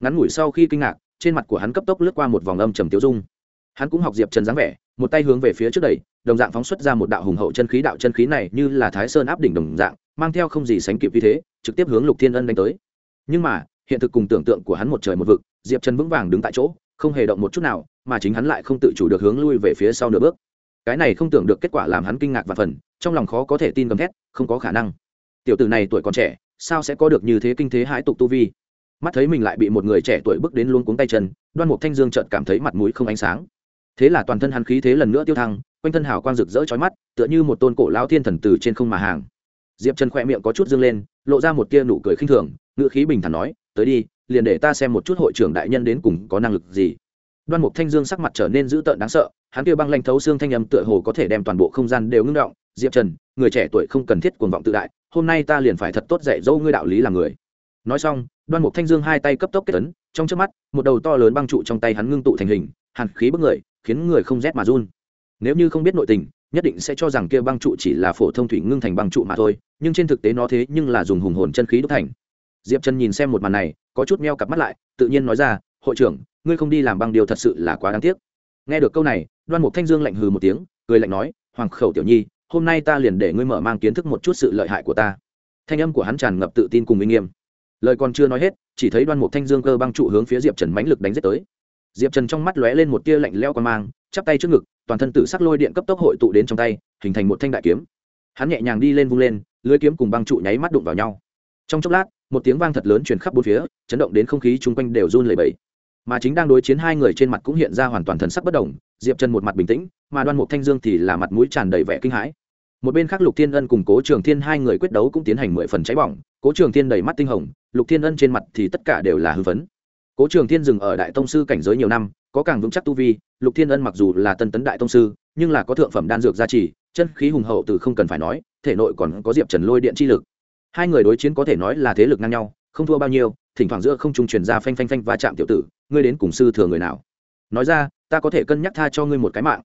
Ngắn ngủi sau khi kinh ngạc trên mặt của hắn cấp tốc lướt qua một vòng âm trầm tiêu dung. Hắn cũng học diệp trần dáng vẻ, một tay hướng về phía trước đẩy, đồng dạng phóng xuất ra một đạo hùng hậu chân khí, đạo chân khí này như là thái sơn áp đỉnh đồng dạng, mang theo không gì sánh kịp như thế, trực tiếp hướng lục thiên ân đánh tới. Nhưng mà, hiện thực cùng tưởng tượng của hắn một trời một vực, diệp trần vững vàng đứng tại chỗ, không hề động một chút nào, mà chính hắn lại không tự chủ được hướng lui về phía sau nửa bước. Cái này không tưởng được kết quả làm hắn kinh ngạc và phần, trong lòng khó có thể tin gầm thét, không có khả năng. Tiểu tử này tuổi còn trẻ, sao sẽ có được như thế kinh thế hãi tục tu vi? Mắt thấy mình lại bị một người trẻ tuổi bước đến luôn cuống tay chân, đoan mục thanh dương chợt cảm thấy mặt mũi không ánh sáng. Thế là toàn thân hắn khí thế lần nữa tiêu thăng, quanh thân hào quang rực rỡ chói mắt, tựa như một tôn cổ lao thiên thần từ trên không mà hàng. Diệp trần khỏe miệng có chút dương lên, lộ ra một tia nụ cười khinh thường, ngữ khí bình thản nói, tới đi, liền để ta xem một chút hội trưởng đại nhân đến cùng có năng lực gì. Đoan mục thanh dương sắc mặt trở nên dữ tợn đáng sợ, hắn kia băng lanh thấu xương thanh âm tựa hồ có thể đem toàn bộ không gian đều ngưng động. Diệp trần, người trẻ tuổi không cần thiết cuồng vọng tự đại, hôm nay ta liền phải thật tốt dạy dỗ ngươi đạo lý làm người nói xong, đoan mục thanh dương hai tay cấp tốc kết tấn trong trước mắt, một đầu to lớn băng trụ trong tay hắn ngưng tụ thành hình, hàn khí bức người, khiến người không rét mà run. Nếu như không biết nội tình, nhất định sẽ cho rằng kia băng trụ chỉ là phổ thông thủy ngưng thành băng trụ mà thôi, nhưng trên thực tế nó thế nhưng là dùng hùng hồn chân khí đúc thành. Diệp chân nhìn xem một màn này, có chút meo cặp mắt lại, tự nhiên nói ra, hội trưởng, ngươi không đi làm băng điều thật sự là quá đáng tiếc. Nghe được câu này, đoan mục thanh dương lạnh hừ một tiếng, cười lạnh nói, hoàng khẩu tiểu nhi, hôm nay ta liền để ngươi mở mang kiến thức một chút sự lợi hại của ta. Thanh âm của hắn tràn ngập tự tin cùng minh nghiêm lời còn chưa nói hết, chỉ thấy đoan mục thanh dương cơ băng trụ hướng phía diệp trần mãnh lực đánh giết tới. Diệp trần trong mắt lóe lên một tia lạnh leo qua mang, chắp tay trước ngực, toàn thân tử sắc lôi điện cấp tốc hội tụ đến trong tay, hình thành một thanh đại kiếm. Hắn nhẹ nhàng đi lên vung lên, lưới kiếm cùng băng trụ nháy mắt đụng vào nhau. Trong chốc lát, một tiếng vang thật lớn truyền khắp bốn phía, chấn động đến không khí chung quanh đều run lẩy bẩy. Mà chính đang đối chiến hai người trên mặt cũng hiện ra hoàn toàn thần sắc bất đồng, diệp trần một mặt bình tĩnh, mà đoan mục thanh dương thì là mặt mũi tràn đầy vẻ kinh hãi một bên khác lục thiên ân cùng cố trường thiên hai người quyết đấu cũng tiến hành mười phần cháy bỏng. Cố trường thiên đầy mắt tinh hồng, lục thiên ân trên mặt thì tất cả đều là hư vấn cố trường thiên dừng ở đại tông sư cảnh giới nhiều năm, có càng vững chắc tu vi, lục thiên ân mặc dù là tân tấn đại tông sư, nhưng là có thượng phẩm đan dược gia trì, chân khí hùng hậu từ không cần phải nói, thể nội còn có diệp trần lôi điện chi lực. Hai người đối chiến có thể nói là thế lực ngang nhau, không thua bao nhiêu, thỉnh thoảng giữa không trung truyền ra phanh phanh phanh và chạm tiểu tử, ngươi đến cùng sư thừa người nào? Nói ra, ta có thể cân nhắc tha cho ngươi một cái mạng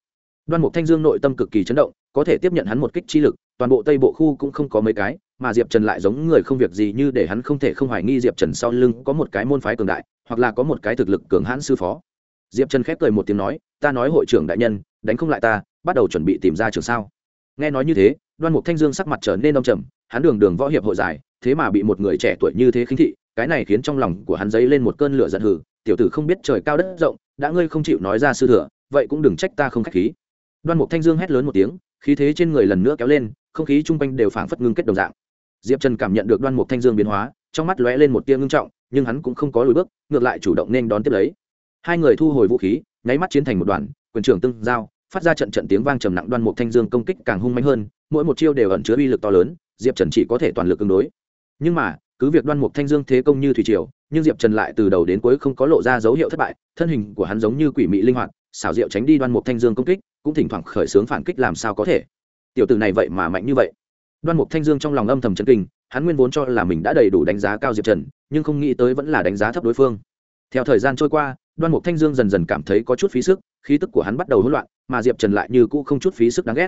đoan mục thanh dương nội tâm cực kỳ chấn động, có thể tiếp nhận hắn một kích chi lực, toàn bộ tây bộ khu cũng không có mấy cái, mà diệp trần lại giống người không việc gì như để hắn không thể không hoài nghi diệp trần sau lưng có một cái môn phái cường đại, hoặc là có một cái thực lực cường hãn sư phó. Diệp trần khép cười một tiếng nói, ta nói hội trưởng đại nhân, đánh không lại ta, bắt đầu chuẩn bị tìm ra trường sao. Nghe nói như thế, đoan mục thanh dương sắc mặt trở nên đông trầm, hắn đường đường võ hiệp hội giải, thế mà bị một người trẻ tuổi như thế khinh thị, cái này khiến trong lòng của hắn dấy lên một cơn lửa giận hừ, tiểu tử không biết trời cao đất rộng, đã ngươi không chịu nói ra sư thừa, vậy cũng đừng trách ta không khách khí đoan mục thanh dương hét lớn một tiếng khí thế trên người lần nữa kéo lên không khí chung quanh đều phảng phất ngưng kết đồng dạng diệp trần cảm nhận được đoan mục thanh dương biến hóa trong mắt lóe lên một tia ngưng trọng nhưng hắn cũng không có lùi bước ngược lại chủ động nên đón tiếp lấy hai người thu hồi vũ khí nháy mắt chiến thành một đoàn quyền trưởng tương giao phát ra trận trận tiếng vang trầm nặng đoan mục thanh dương công kích càng hung mạnh hơn mỗi một chiêu đều ẩn chứa uy lực to lớn diệp trần chỉ có thể toàn lực ứng đối nhưng mà cứ việc đoan mục thanh dương thế công như thủy triều nhưng diệp trần lại từ đầu đến cuối không có lộ ra dấu hiệu thất bại thân hình của hắn giống như quỷ mị linh hoạt xảo diệu tránh đi đoan mục thanh dương công kích, cũng thỉnh thoảng khởi xướng phản kích làm sao có thể. Tiểu tử này vậy mà mạnh như vậy. Đoan mục thanh dương trong lòng âm thầm chấn kinh, hắn nguyên vốn cho là mình đã đầy đủ đánh giá cao diệp trần, nhưng không nghĩ tới vẫn là đánh giá thấp đối phương. Theo thời gian trôi qua, đoan mục thanh dương dần dần cảm thấy có chút phí sức, khí tức của hắn bắt đầu hỗn loạn, mà diệp trần lại như cũ không chút phí sức đáng ghét.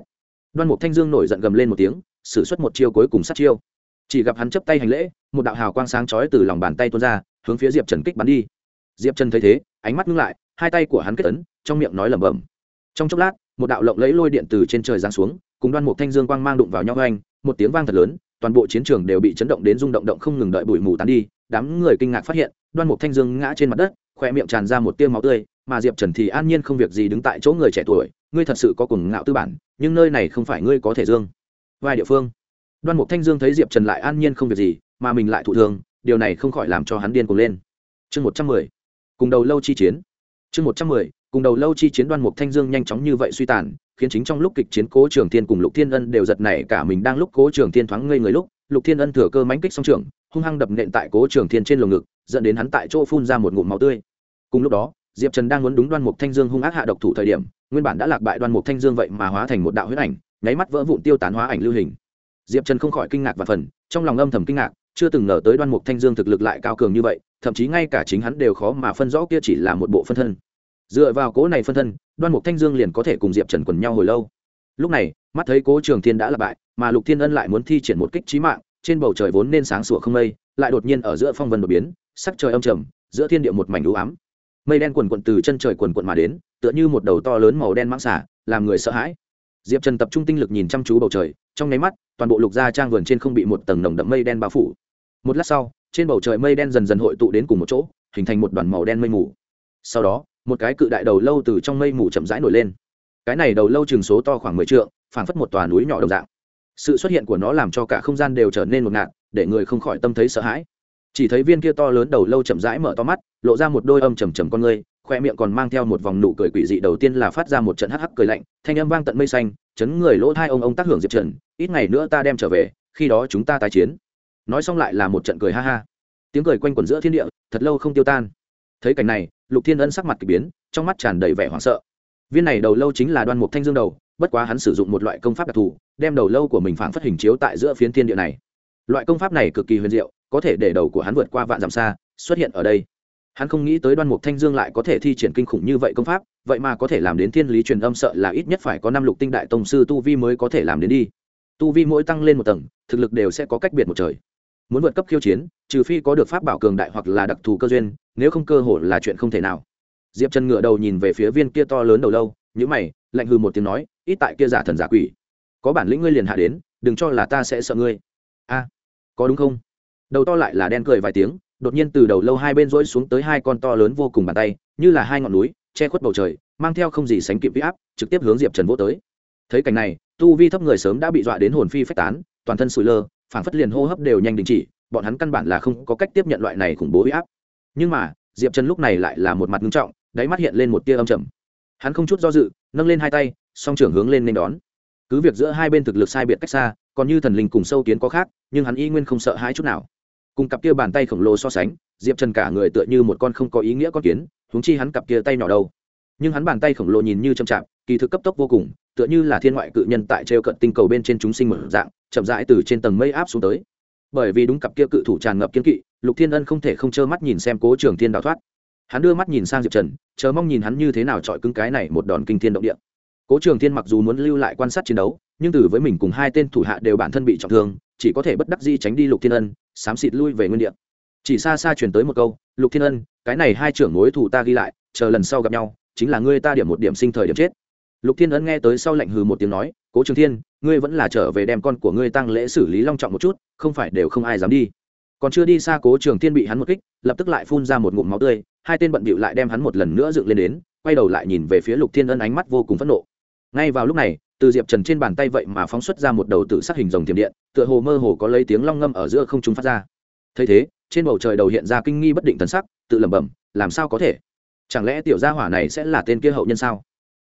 Đoan mục thanh dương nổi giận gầm lên một tiếng s ử suất một chiêu cuối cùng sát chiêu. Chỉ gặp hắn chấp tay hành lễ, một đạo hào quang sáng chói từ lòng bàn tay tuôn ra, hướng phía diệp trần kích bắn đi. Diệp trần thấy thế, ánh mắt ngưng lại hai tay của hắn kết ấn, trong miệng nói lẩm bẩm. Trong chốc lát, một đạo lộng lấy lôi điện từ trên trời giáng xuống, cùng đoan mục thanh dương quang mang đụng vào nhau anh một tiếng vang thật lớn, toàn bộ chiến trường đều bị chấn động đến rung động động không ngừng đợi bụi mù tán đi, đám người kinh ngạc phát hiện, đoan mục thanh dương ngã trên mặt đất khoe miệng tràn ra một tiêu máu tươi, mà diệp trần thì an nhiên không việc gì đứng tại chỗ người trẻ tuổi, ngươi thật sự có cùng ngạo tư bản, nhưng nơi này không phải ngươi có thể dương. Vai địa phương. Đoan mục thanh dương thấy diệp trần lại an nhiên không việc gì, mà mình lại thụ thương, điều này không khỏi làm cho hắn điên cuồng lên. Chương một trăm mười. Cùng đầu lâu chi chiến chương một trăm mười, cùng đầu lâu chi chiến đoan mục thanh dương nhanh chóng như vậy suy tàn, khiến chính trong lúc kịch chiến cố trường thiên cùng lục thiên ân đều giật nảy cả mình đang lúc cố trường thiên thoáng ngây người lúc, lục thiên ân thừa cơ mánh kích song trường hung hăng đập nện tại cố trường thiên trên lồng ngực, dẫn đến hắn tại chỗ phun ra một ngụm máu tươi. Cùng lúc đó, diệp trần đang muốn đúng đoan mục thanh dương hung ác hạ độc thủ thời điểm, nguyên bản đã lạc bại đoan mục thanh dương vậy mà hóa thành một đạo huyết ảnh, nháy mắt vỡ vụn tiêu tán hóa ảnh lưu hình. Diệp trần không khỏi kinh ngạc và phần, trong lòng âm thầm kinh ngạc chưa từng ngờ tới đoan mục thanh dương thực lực lại cao cường như vậy, thậm chí ngay cả chính hắn đều khó mà phân rõ kia chỉ là một bộ phân thân. Dựa vào cố này phân thân, đoan mục thanh dương liền có thể cùng diệp trần quần nhau hồi lâu. Lúc này, mắt thấy cố trường thiên đã là bại, mà lục thiên ân lại muốn thi triển một kích trí mạng, trên bầu trời vốn nên sáng sủa không mây, lại đột nhiên ở giữa phong vân đột biến, sắc trời âm trầm, giữa thiên địa một mảnh đũ ám. Mây đen quần quận từ chân trời quần quận mà đến, tựa như một đầu to lớn màu đen mãng xả làm người sợ hãi. Diệp trần tập trung tinh lực nhìn chăm chú bầu trời, trong nháy mắt, toàn bộ lục gia trang vườn trên không bị một tầng nồng đậm mây đen bao phủ một lát sau, trên bầu trời mây đen dần dần hội tụ đến cùng một chỗ, hình thành một đoàn màu đen mây mù. Sau đó, một cái cự đại đầu lâu từ trong mây mù chậm rãi nổi lên. Cái này đầu lâu chừng số to khoảng mười t phảng phất một tòa núi nhỏ đồng dạng. Sự xuất hiện của nó làm cho cả không gian đều trở nên một ngạt, để người không khỏi tâm thấy sợ hãi. Chỉ thấy viên kia to lớn đầu lâu chậm rãi mở to mắt, lộ ra một đôi âm trầm trầm con ngươi, khoe miệng còn mang theo một vòng nụ cười quỷ dị đầu tiên là phát ra một trận hắc hắc cười lạnh, thanh âm vang tận mây xanh, chấn người lỗ thai ông ông tác hưởng diệp trần, ít ngày nữa ta đem trở về, khi đó chúng ta tái chiến nói xong lại là một trận cười ha ha. Tiếng cười quanh quẩn giữa thiên địa, thật lâu không tiêu tan. Thấy cảnh này, lục thiên ân sắc mặt k ỳ biến, trong mắt tràn đầy vẻ hoảng sợ. Viên này đầu lâu chính là đoan mục thanh dương đầu, bất quá hắn sử dụng một loại công pháp đặc thù, đem đầu lâu của mình phảng phất hình chiếu tại giữa phiến thiên địa này. Loại công pháp này cực kỳ huyền diệu, có thể để đầu của hắn vượt qua vạn dặm xa, xuất hiện ở đây. Hắn không nghĩ tới đoan mục thanh dương lại có thể thi triển kinh khủng như vậy công pháp, vậy mà có thể làm đến thiên lý truyền âm sợ là ít nhất phải có năm lục tinh đại tông sư tu vi mới có thể làm đến đi. Tu vi mỗi tăng lên một tầng, thực lực đều sẽ có cách biệt một trời muốn vượt cấp khiêu chiến, trừ phi có được pháp bảo cường đại hoặc là đặc thù cơ duyên, nếu không cơ hội là chuyện không thể nào. Diệp trần ngựa đầu nhìn về phía viên kia to lớn đầu lâu nhữ mày, lạnh hư một tiếng nói, ít tại kia giả thần giả quỷ. Có bản lĩnh ngươi liền hạ đến, đừng cho là ta sẽ sợ ngươi. A, có đúng không? Đầu to lại là đen cười vài tiếng, đột nhiên từ đầu lâu hai bên rỗi xuống tới hai con to lớn vô cùng bàn tay, như là hai ngọn núi, che khuất bầu trời, mang theo không gì sánh kịp huy áp, trực tiếp hướng diệp trần vô tới. Thấy cảnh này, tu vi thấp người sớm đã bị dọa đến hồn phi phách tán, toàn thân sụi lơ phảng phất liền hô hấp đều nhanh đình chỉ, bọn hắn căn bản là không có cách tiếp nhận loại này khủng bố huy áp. Nhưng mà, diệp trần lúc này lại là một mặt nghiêm trọng, đáy mắt hiện lên một tia âm trầm. Hắn không chút do dự, nâng lên hai tay, song trưởng hướng lên nên đón. Cứ việc giữa hai bên thực lực sai biệt cách xa, còn như thần linh cùng sâu kiến có khác, nhưng hắn y nguyên không sợ hãi chút nào. Cùng cặp kia bàn tay khổng lồ so sánh, diệp trần cả người tựa như một con không có ý nghĩa con kiến húng chi hắn cặp kia tay nhỏ đâu. Nhưng hắn bàn tay khổng lồ nhìn như chậm chạp, kỳ thực cấp tốc vô cùng, tựa như là thiên ngoại cự nhân tại trêu cận tinh cầu bên trên chúng sinh mở dạng chậm rãi từ trên tầng mây áp xuống tới. Bởi vì đúng cặp kia cự thủ tràn ngập kiên kỵ, lục thiên ân không thể không trơ mắt nhìn xem cố trường thiên đào thoát. Hắn đưa mắt nhìn sang diệp trần, chờ mong nhìn hắn như thế nào chọi cứng cái này một đòn kinh thiên động địa. Cố trường thiên mặc dù muốn lưu lại quan sát chiến đấu, nhưng từ với mình cùng hai tên thủ hạ đều bản thân bị trọng thương, chỉ có thể bất đắc di tránh đi lục thiên ân, xám xịt lui về nguyên địa. Chỉ xa xa chuyển tới một câu, lục thiên ân, cái này hai trưởng mối thủ ta ghi lại, chờ lần sau gặp nhau, chính là ngươi ta điểm một điểm sinh thời điểm chết lục thiên ấn nghe tới sau lạnh hừ một tiếng nói, cố trường thiên, ngươi vẫn là trở về đem con của ngươi tăng lễ xử lý long trọng một chút, không phải đều không ai dám đi. Còn chưa đi xa, cố trường thiên bị hắn một kích, lập tức lại phun ra một ngụm máu tươi, hai tên bận bịu lại đem hắn một lần nữa dựng lên đến, quay đầu lại nhìn về phía lục thiên ân ánh mắt vô cùng phẫn nộ. Ngay vào lúc này, từ diệp trần trên bàn tay vậy mà phóng xuất ra một đầu tự sát hình rồng tiềm điện, tựa hồ mơ hồ có lấy tiếng long ngâm ở giữa không chúng phát ra. Thấy thế, trên bầu trời đầu hiện ra kinh nghi bất định thần sắc, tự lẩm bẩm, làm sao có thể? Chẳng lẽ tiểu gia hỏa này sẽ là tên kia hậu nhân sao?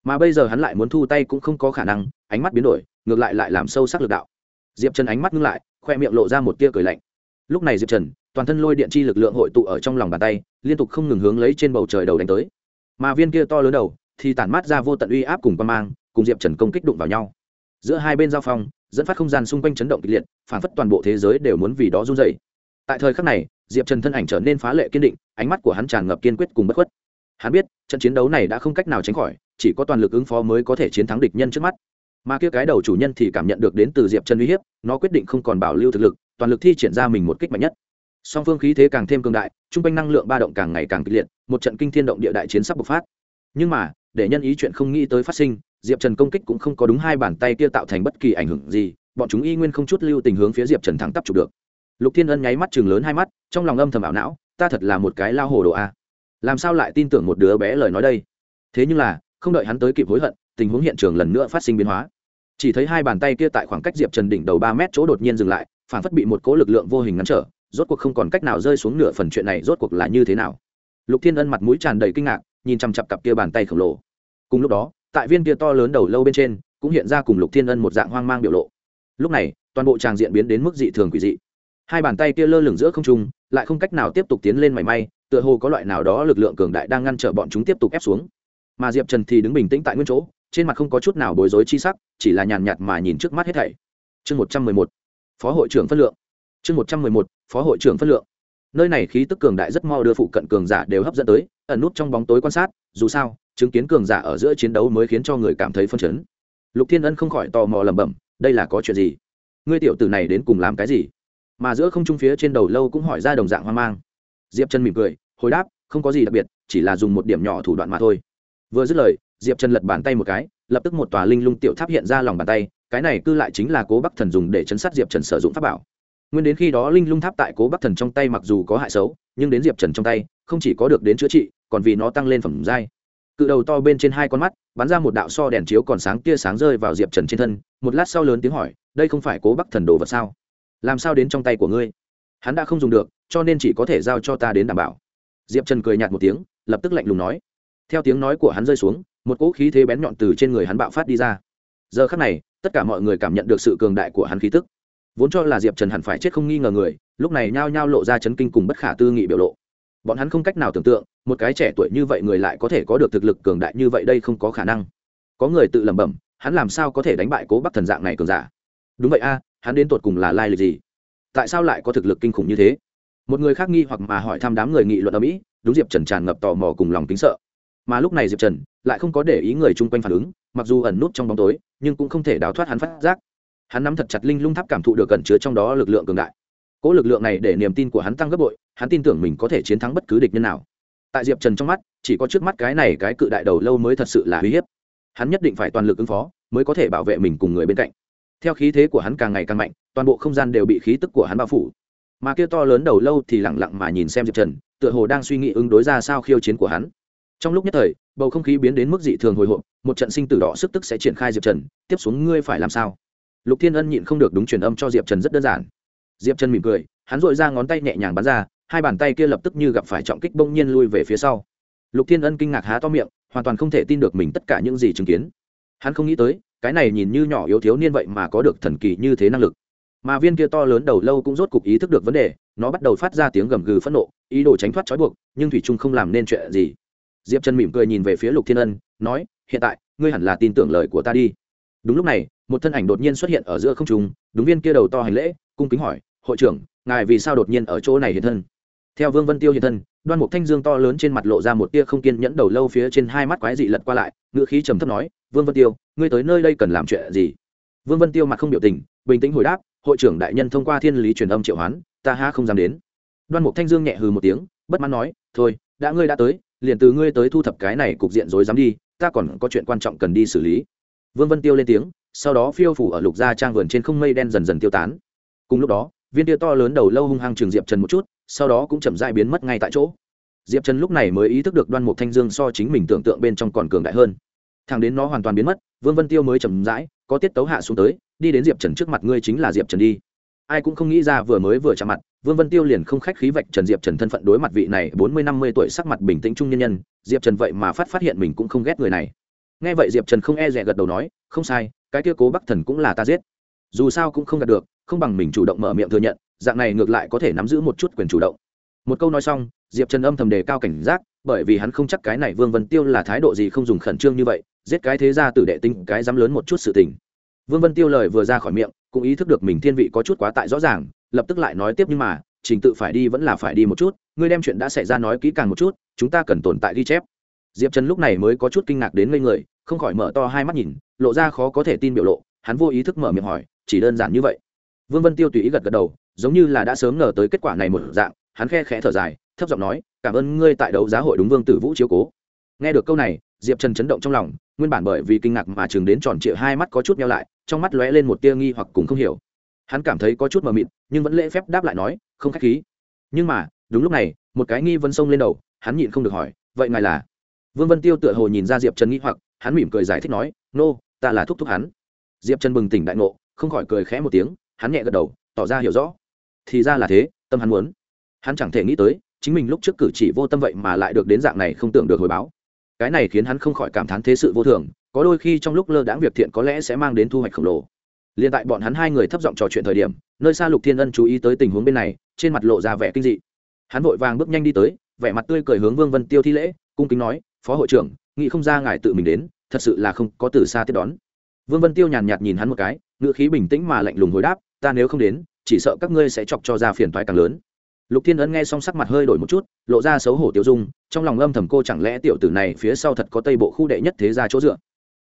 Mà bây giờ hắn lại muốn thu tay cũng không có khả năng, ánh mắt biến đổi, ngược lại lại làm sâu sắc lực đạo. Diệp trần ánh mắt ngưng lại, khoe miệng lộ ra một tia cười lạnh. Lúc này diệp trần, toàn thân lôi điện chi lực lượng hội tụ ở trong lòng bàn tay, liên tục không ngừng hướng lấy trên bầu trời đầu đánh tới. Mà viên kia to lớn đầu thì tản mát ra vô tận uy áp cùng quan mang, cùng diệp trần công kích đụng vào nhau. Giữa hai bên giao phong, dẫn phát không gian xung quanh chấn động kịch liệt, phản phất toàn bộ thế giới đều muốn vì đó run dày tại thời khắc này, diệp trần thân ảnh trở nên phá lệ kiên định, ánh mắt của hắn tràn ngập kiên quyết cùng bất khuất. Hắn biết, trận chiến đấu này đã không cách nào tránh khỏi chỉ có toàn lực ứng phó mới có thể chiến thắng địch nhân trước mắt. Mà kia cái đầu chủ nhân thì cảm nhận được đến từ diệp trần uy hiếp, nó quyết định không còn bảo lưu thực lực, toàn lực thi triển ra mình một kích mạnh nhất. Song phương khí thế càng thêm cường đại t r u n g quanh năng lượng ba động càng ngày càng kịch liệt, một trận kinh thiên động địa đại chiến sắp bộc phát. Nhưng mà, để nhân ý chuyện không nghĩ tới phát sinh, diệp trần công kích cũng không có đúng hai bàn tay kia tạo thành bất kỳ ảnh hưởng gì, bọn chúng y nguyên không chút lưu tình hướng phía diệp trần thắng tắp chụp được. Lục thiên ân nháy mắt chừng lớn hai mắt, trong lòng âm thầm ảo não, ta thật là một cái lao hồ đồ a. Làm sao lại tin tưởng một đứa bé lời nói đây? Thế nhưng là không đợi hắn tới kịp hối hận, tình huống hiện trường lần nữa phát sinh biến hóa. Chỉ thấy hai bàn tay kia tại khoảng cách diệp trần đỉnh đầu ba mét chỗ đột nhiên dừng lại, phản phất bị một cố lực lượng vô hình ngăn trở, rốt cuộc không còn cách nào rơi xuống nửa phần chuyện này rốt cuộc là như thế nào. Lục thiên ân mặt mũi tràn đầy kinh ngạc, nhìn chằm chặp cặp kia bàn tay khổng lồ. Cùng lúc đó, tại viên kia to lớn đầu lâu bên trên, cũng hiện ra cùng lục thiên ân một dạng hoang mang biểu lộ. Lúc này, toàn bộ tràng diện biến đến mức dị thường quỷ dị. Hai bàn tay kia lơ lửng giữa không trung, lại không cách nào tiếp tục tiến lên mảy may, tựa hồ có loại nào đó lực lượng cường đại đang ngăn trở bọn chúng tiếp tục ép xuống mà diệp trần thì đứng bình tĩnh tại nguyên chỗ trên mặt không có chút nào bối rối chi sắc chỉ là nhàn nhạt mà nhìn trước mắt hết thảy chương một trăm mười một phó hội trưởng phân lượng chương một trăm mười một phó hội trưởng phân lượng nơi này khí tức cường đại rất mau đưa phụ cận cường giả đều hấp dẫn tới ẩn nút trong bóng tối quan sát dù sao chứng kiến cường giả ở giữa chiến đấu mới khiến cho người cảm thấy phân chấn lục thiên ân không khỏi tò mò lẩm bẩm đây là có chuyện gì ngươi tiểu tử này đến cùng làm cái gì mà giữa không trung phía trên đầu lâu cũng hỏi ra đồng dạng hoang mang diệp trần mỉm cười hồi đáp không có gì đặc biệt chỉ là dùng một điểm nhỏ thủ đoạn mà thôi vừa dứt lời, diệp trần lật bàn tay một cái, lập tức một tòa linh lung tiểu tháp hiện ra lòng bàn tay, cái này cư lại chính là cố bắc thần dùng để chấn sát diệp trần sử dụng pháp bảo. Nguyên đến khi đó linh lung tháp tại cố bắc thần trong tay mặc dù có hại xấu, nhưng đến diệp trần trong tay, không chỉ có được đến chữa trị, còn vì nó tăng lên phẩm giai. Cự đầu to bên trên hai con mắt, bắn ra một đạo so đèn chiếu còn sáng tia sáng rơi vào diệp trần trên thân, một lát sau lớn tiếng hỏi, đây không phải cố bắc thần đồ vật sao? Làm sao đến trong tay của ngươi? Hắn đã không dùng được, cho nên chỉ có thể giao cho ta đến đảm bảo. Diệp trần cười nhạt một tiếng, lập tức lạnh lùng nói theo tiếng nói của hắn rơi xuống, một cỗ khí thế bén nhọn từ trên người hắn bạo phát đi ra. Giờ khắc này, tất cả mọi người cảm nhận được sự cường đại của hắn khí tức. Vốn cho là diệp trần hẳn phải chết không nghi ngờ người, lúc này nhao nhao lộ ra chấn kinh cùng bất khả tư nghị biểu lộ. Bọn hắn không cách nào tưởng tượng, một cái trẻ tuổi như vậy người lại có thể có được thực lực cường đại như vậy đây không có khả năng. Có người tự lẩm bẩm, hắn làm sao có thể đánh bại cố bắc thần dạng này cường giả? Đúng vậy a, hắn đến tột cùng là lai lịch gì? Tại sao lại có thực lực kinh khủng như thế? Một người khác nghi hoặc mà hỏi thăm đám người nghị luận ở mỹ, đúng diệp trần tràn ngập tò mò cùng lòng kính sợ mà lúc này diệp trần lại không có để ý người chung quanh phản ứng, mặc dù ẩn nút trong bóng tối, nhưng cũng không thể đào thoát hắn phát giác. Hắn nắm thật chặt linh lung tháp cảm thụ được cẩn chứa trong đó lực lượng cường đại. Cỗ lực lượng này để niềm tin của hắn tăng gấp bội, hắn tin tưởng mình có thể chiến thắng bất cứ địch nhân nào. Tại diệp trần trong mắt, chỉ có trước mắt cái này cái cự đại đầu lâu mới thật sự là uy hiếp. Hắn nhất định phải toàn lực ứng phó, mới có thể bảo vệ mình cùng người bên cạnh. Theo khí thế của hắn càng ngày càng mạnh, toàn bộ không gian đều bị khí tức của hắn bao phủ. Mà kia to lớn đầu lâu thì lẳng lặng mà nhìn xem diệp trần, tựa hồ đang suy nghĩ ứng đối ra sao khiêu chiến của hắn trong lúc nhất thời, bầu không khí biến đến mức dị thường hồi hộp, một trận sinh tử đỏ sức tức sẽ triển khai diệp trần, tiếp xuống ngươi phải làm sao? Lục thiên ân nhịn không được đúng truyền âm cho diệp trần rất đơn giản. Diệp trần mỉm cười, hắn dội ra ngón tay nhẹ nhàng bắn ra, hai bàn tay kia lập tức như gặp phải trọng kích bỗng nhiên lui về phía sau. Lục thiên ân kinh ngạc há to miệng, hoàn toàn không thể tin được mình tất cả những gì chứng kiến. Hắn không nghĩ tới, cái này nhìn như nhỏ yếu thiếu niên vậy mà có được thần kỳ như thế năng lực. Mà viên kia to lớn đầu lâu cũng rốt cục ý thức được vấn đề, nó bắt đầu phát ra tiếng gầm gừ phẫn nộ, ý đồ tránh thoát trói buộc, nhưng thủy trung không làm nên chuyện gì diệp trần mỉm cười nhìn về phía lục thiên ân, nói, hiện tại, ngươi hẳn là tin tưởng lời của ta đi. Đúng lúc này, một thân ảnh đột nhiên xuất hiện ở giữa không trung, đúng viên kia đầu to hành lễ, cung kính hỏi, hội trưởng, ngài vì sao đột nhiên ở chỗ này hiện thân? Theo vương vân tiêu hiện thân, đoan mục thanh dương to lớn trên mặt lộ ra một tia không kiên nhẫn đầu lâu phía trên hai mắt quái dị lật qua lại, ngữ khí trầm thấp nói, vương vân tiêu, ngươi tới nơi đây cần làm chuyện gì? Vương vân tiêu mặt không biểu tình, bình tĩnh hồi đáp, hội trưởng đại nhân thông qua thiên lý truyền âm triệu hoán, ta ha không dám đến. Đoan mục thanh dương nhẹ hừ một tiếng, bất mãn nói, thôi, đã ngươi đã tới liền từ ngươi tới thu thập cái này cục diện rối dám đi, ta còn có chuyện quan trọng cần đi xử lý. Vương vân tiêu lên tiếng, sau đó phiêu phủ ở lục gia trang vườn trên không mây đen dần dần tiêu tán. Cùng lúc đó, viên tia to lớn đầu lâu hung hăng trường diệp trần một chút, sau đó cũng chậm dại biến mất ngay tại chỗ. Diệp trần lúc này mới ý thức được đoan mục thanh dương so chính mình tưởng tượng bên trong còn cường đại hơn. Thằng đến nó hoàn toàn biến mất, vương vân tiêu mới chậm rãi, có tiết tấu hạ xuống tới, đi đến diệp trần trước mặt ngươi chính là diệp trần đi. Ai cũng không nghĩ ra vừa mới vừa chạm mặt vương vân tiêu liền không khách khí vạch trần diệp trần thân phận đối mặt vị này bốn mươi năm mươi tuổi sắc mặt bình tĩnh trung nhân nhân. Diệp trần vậy mà phát phát hiện mình cũng không ghét người này. Nghe vậy diệp trần không e dè gật đầu nói, không sai, cái kia cố bắc thần cũng là ta giết. Dù sao cũng không gạt được, không bằng mình chủ động mở miệng thừa nhận, dạng này ngược lại có thể nắm giữ một chút quyền chủ động. Một câu nói xong, diệp trần âm thầm đề cao cảnh giác, bởi vì hắn không chắc cái này vương vân tiêu là thái độ gì không dùng khẩn trương như vậy, giết cái thế gia tử đệ tinh, cái dám lớn một chút sự tình. Vương vân tiêu lời vừa ra khỏi miệng, cũng ý thức được mình thiên vị có chút quá tại rõ ràng lập tức lại nói tiếp nhưng mà, trình tự phải đi vẫn là phải đi một chút, ngươi đem chuyện đã xảy ra nói kỹ càng một chút, chúng ta cần tồn tại ghi chép. Diệp trần lúc này mới có chút kinh ngạc đến ngây người, không khỏi mở to hai mắt nhìn, lộ ra khó có thể tin biểu lộ, hắn vô ý thức mở miệng hỏi, chỉ đơn giản như vậy. Vương vân tiêu tùy ý gật gật đầu, giống như là đã sớm ngờ tới kết quả này một dạng, hắn khe khẽ thở dài, thấp giọng nói, cảm ơn ngươi tại đấu giá hội đúng vương tử vũ chiếu cố. Nghe được câu này, diệp trần chấn động trong lòng, nguyên bản bởi vì kinh ngạc mà chừng đến tròn trịa hai mắt có chút nhau lại, trong mắt lóe lên một tia nghi hoặc cùng không hiểu hắn cảm thấy có chút mờ mịt nhưng vẫn lễ phép đáp lại nói không khách khí. Nhưng mà đúng lúc này một cái nghi vân sông lên đầu hắn nhịn không được hỏi vậy ngài là? Vương vân tiêu tựa hồ nhìn ra diệp trần nghi hoặc hắn mỉm cười giải thích nói nô、no, ta là thúc thúc hắn. Diệp trần bừng tỉnh đại ngộ không khỏi cười khẽ một tiếng hắn nhẹ gật đầu tỏ ra hiểu rõ. Thì ra là thế tâm hắn muốn. Hắn chẳng thể nghĩ tới chính mình lúc trước cử chỉ vô tâm vậy mà lại được đến dạng này không tưởng được hồi báo. Cái này khiến hắn không khỏi cảm thán thế sự vô thường có đôi khi trong lúc lơ đãng việc thiện có lẽ sẽ mang đến thu hoạch khổng lồ liền tại bọn hắn hai người thấp giọng trò chuyện thời điểm, nơi xa lục thiên ân chú ý tới tình huống bên này, trên mặt lộ ra vẻ kinh dị. Hắn vội vàng bước nhanh đi tới, vẻ mặt tươi cười hướng vương vân tiêu thi lễ, cung kính nói, phó hội trưởng nghị không ra ngài tự mình đến, thật sự là không có từ xa tiếp đón. Vương vân tiêu nhàn nhạt nhìn hắn một cái ngựa khí bình tĩnh mà lạnh lùng hồi đáp, ta nếu không đến, chỉ sợ các ngươi sẽ chọc cho ra phiền toái càng lớn. Lục thiên ân nghe xong sắc mặt hơi đổi một chút, lộ ra xấu hổ tiêu dung, trong lòng âm thầm cô chẳng lẽ tiểu tử này phía sau thật có tây bộ khu đệ nhất thế ra chỗ dựa.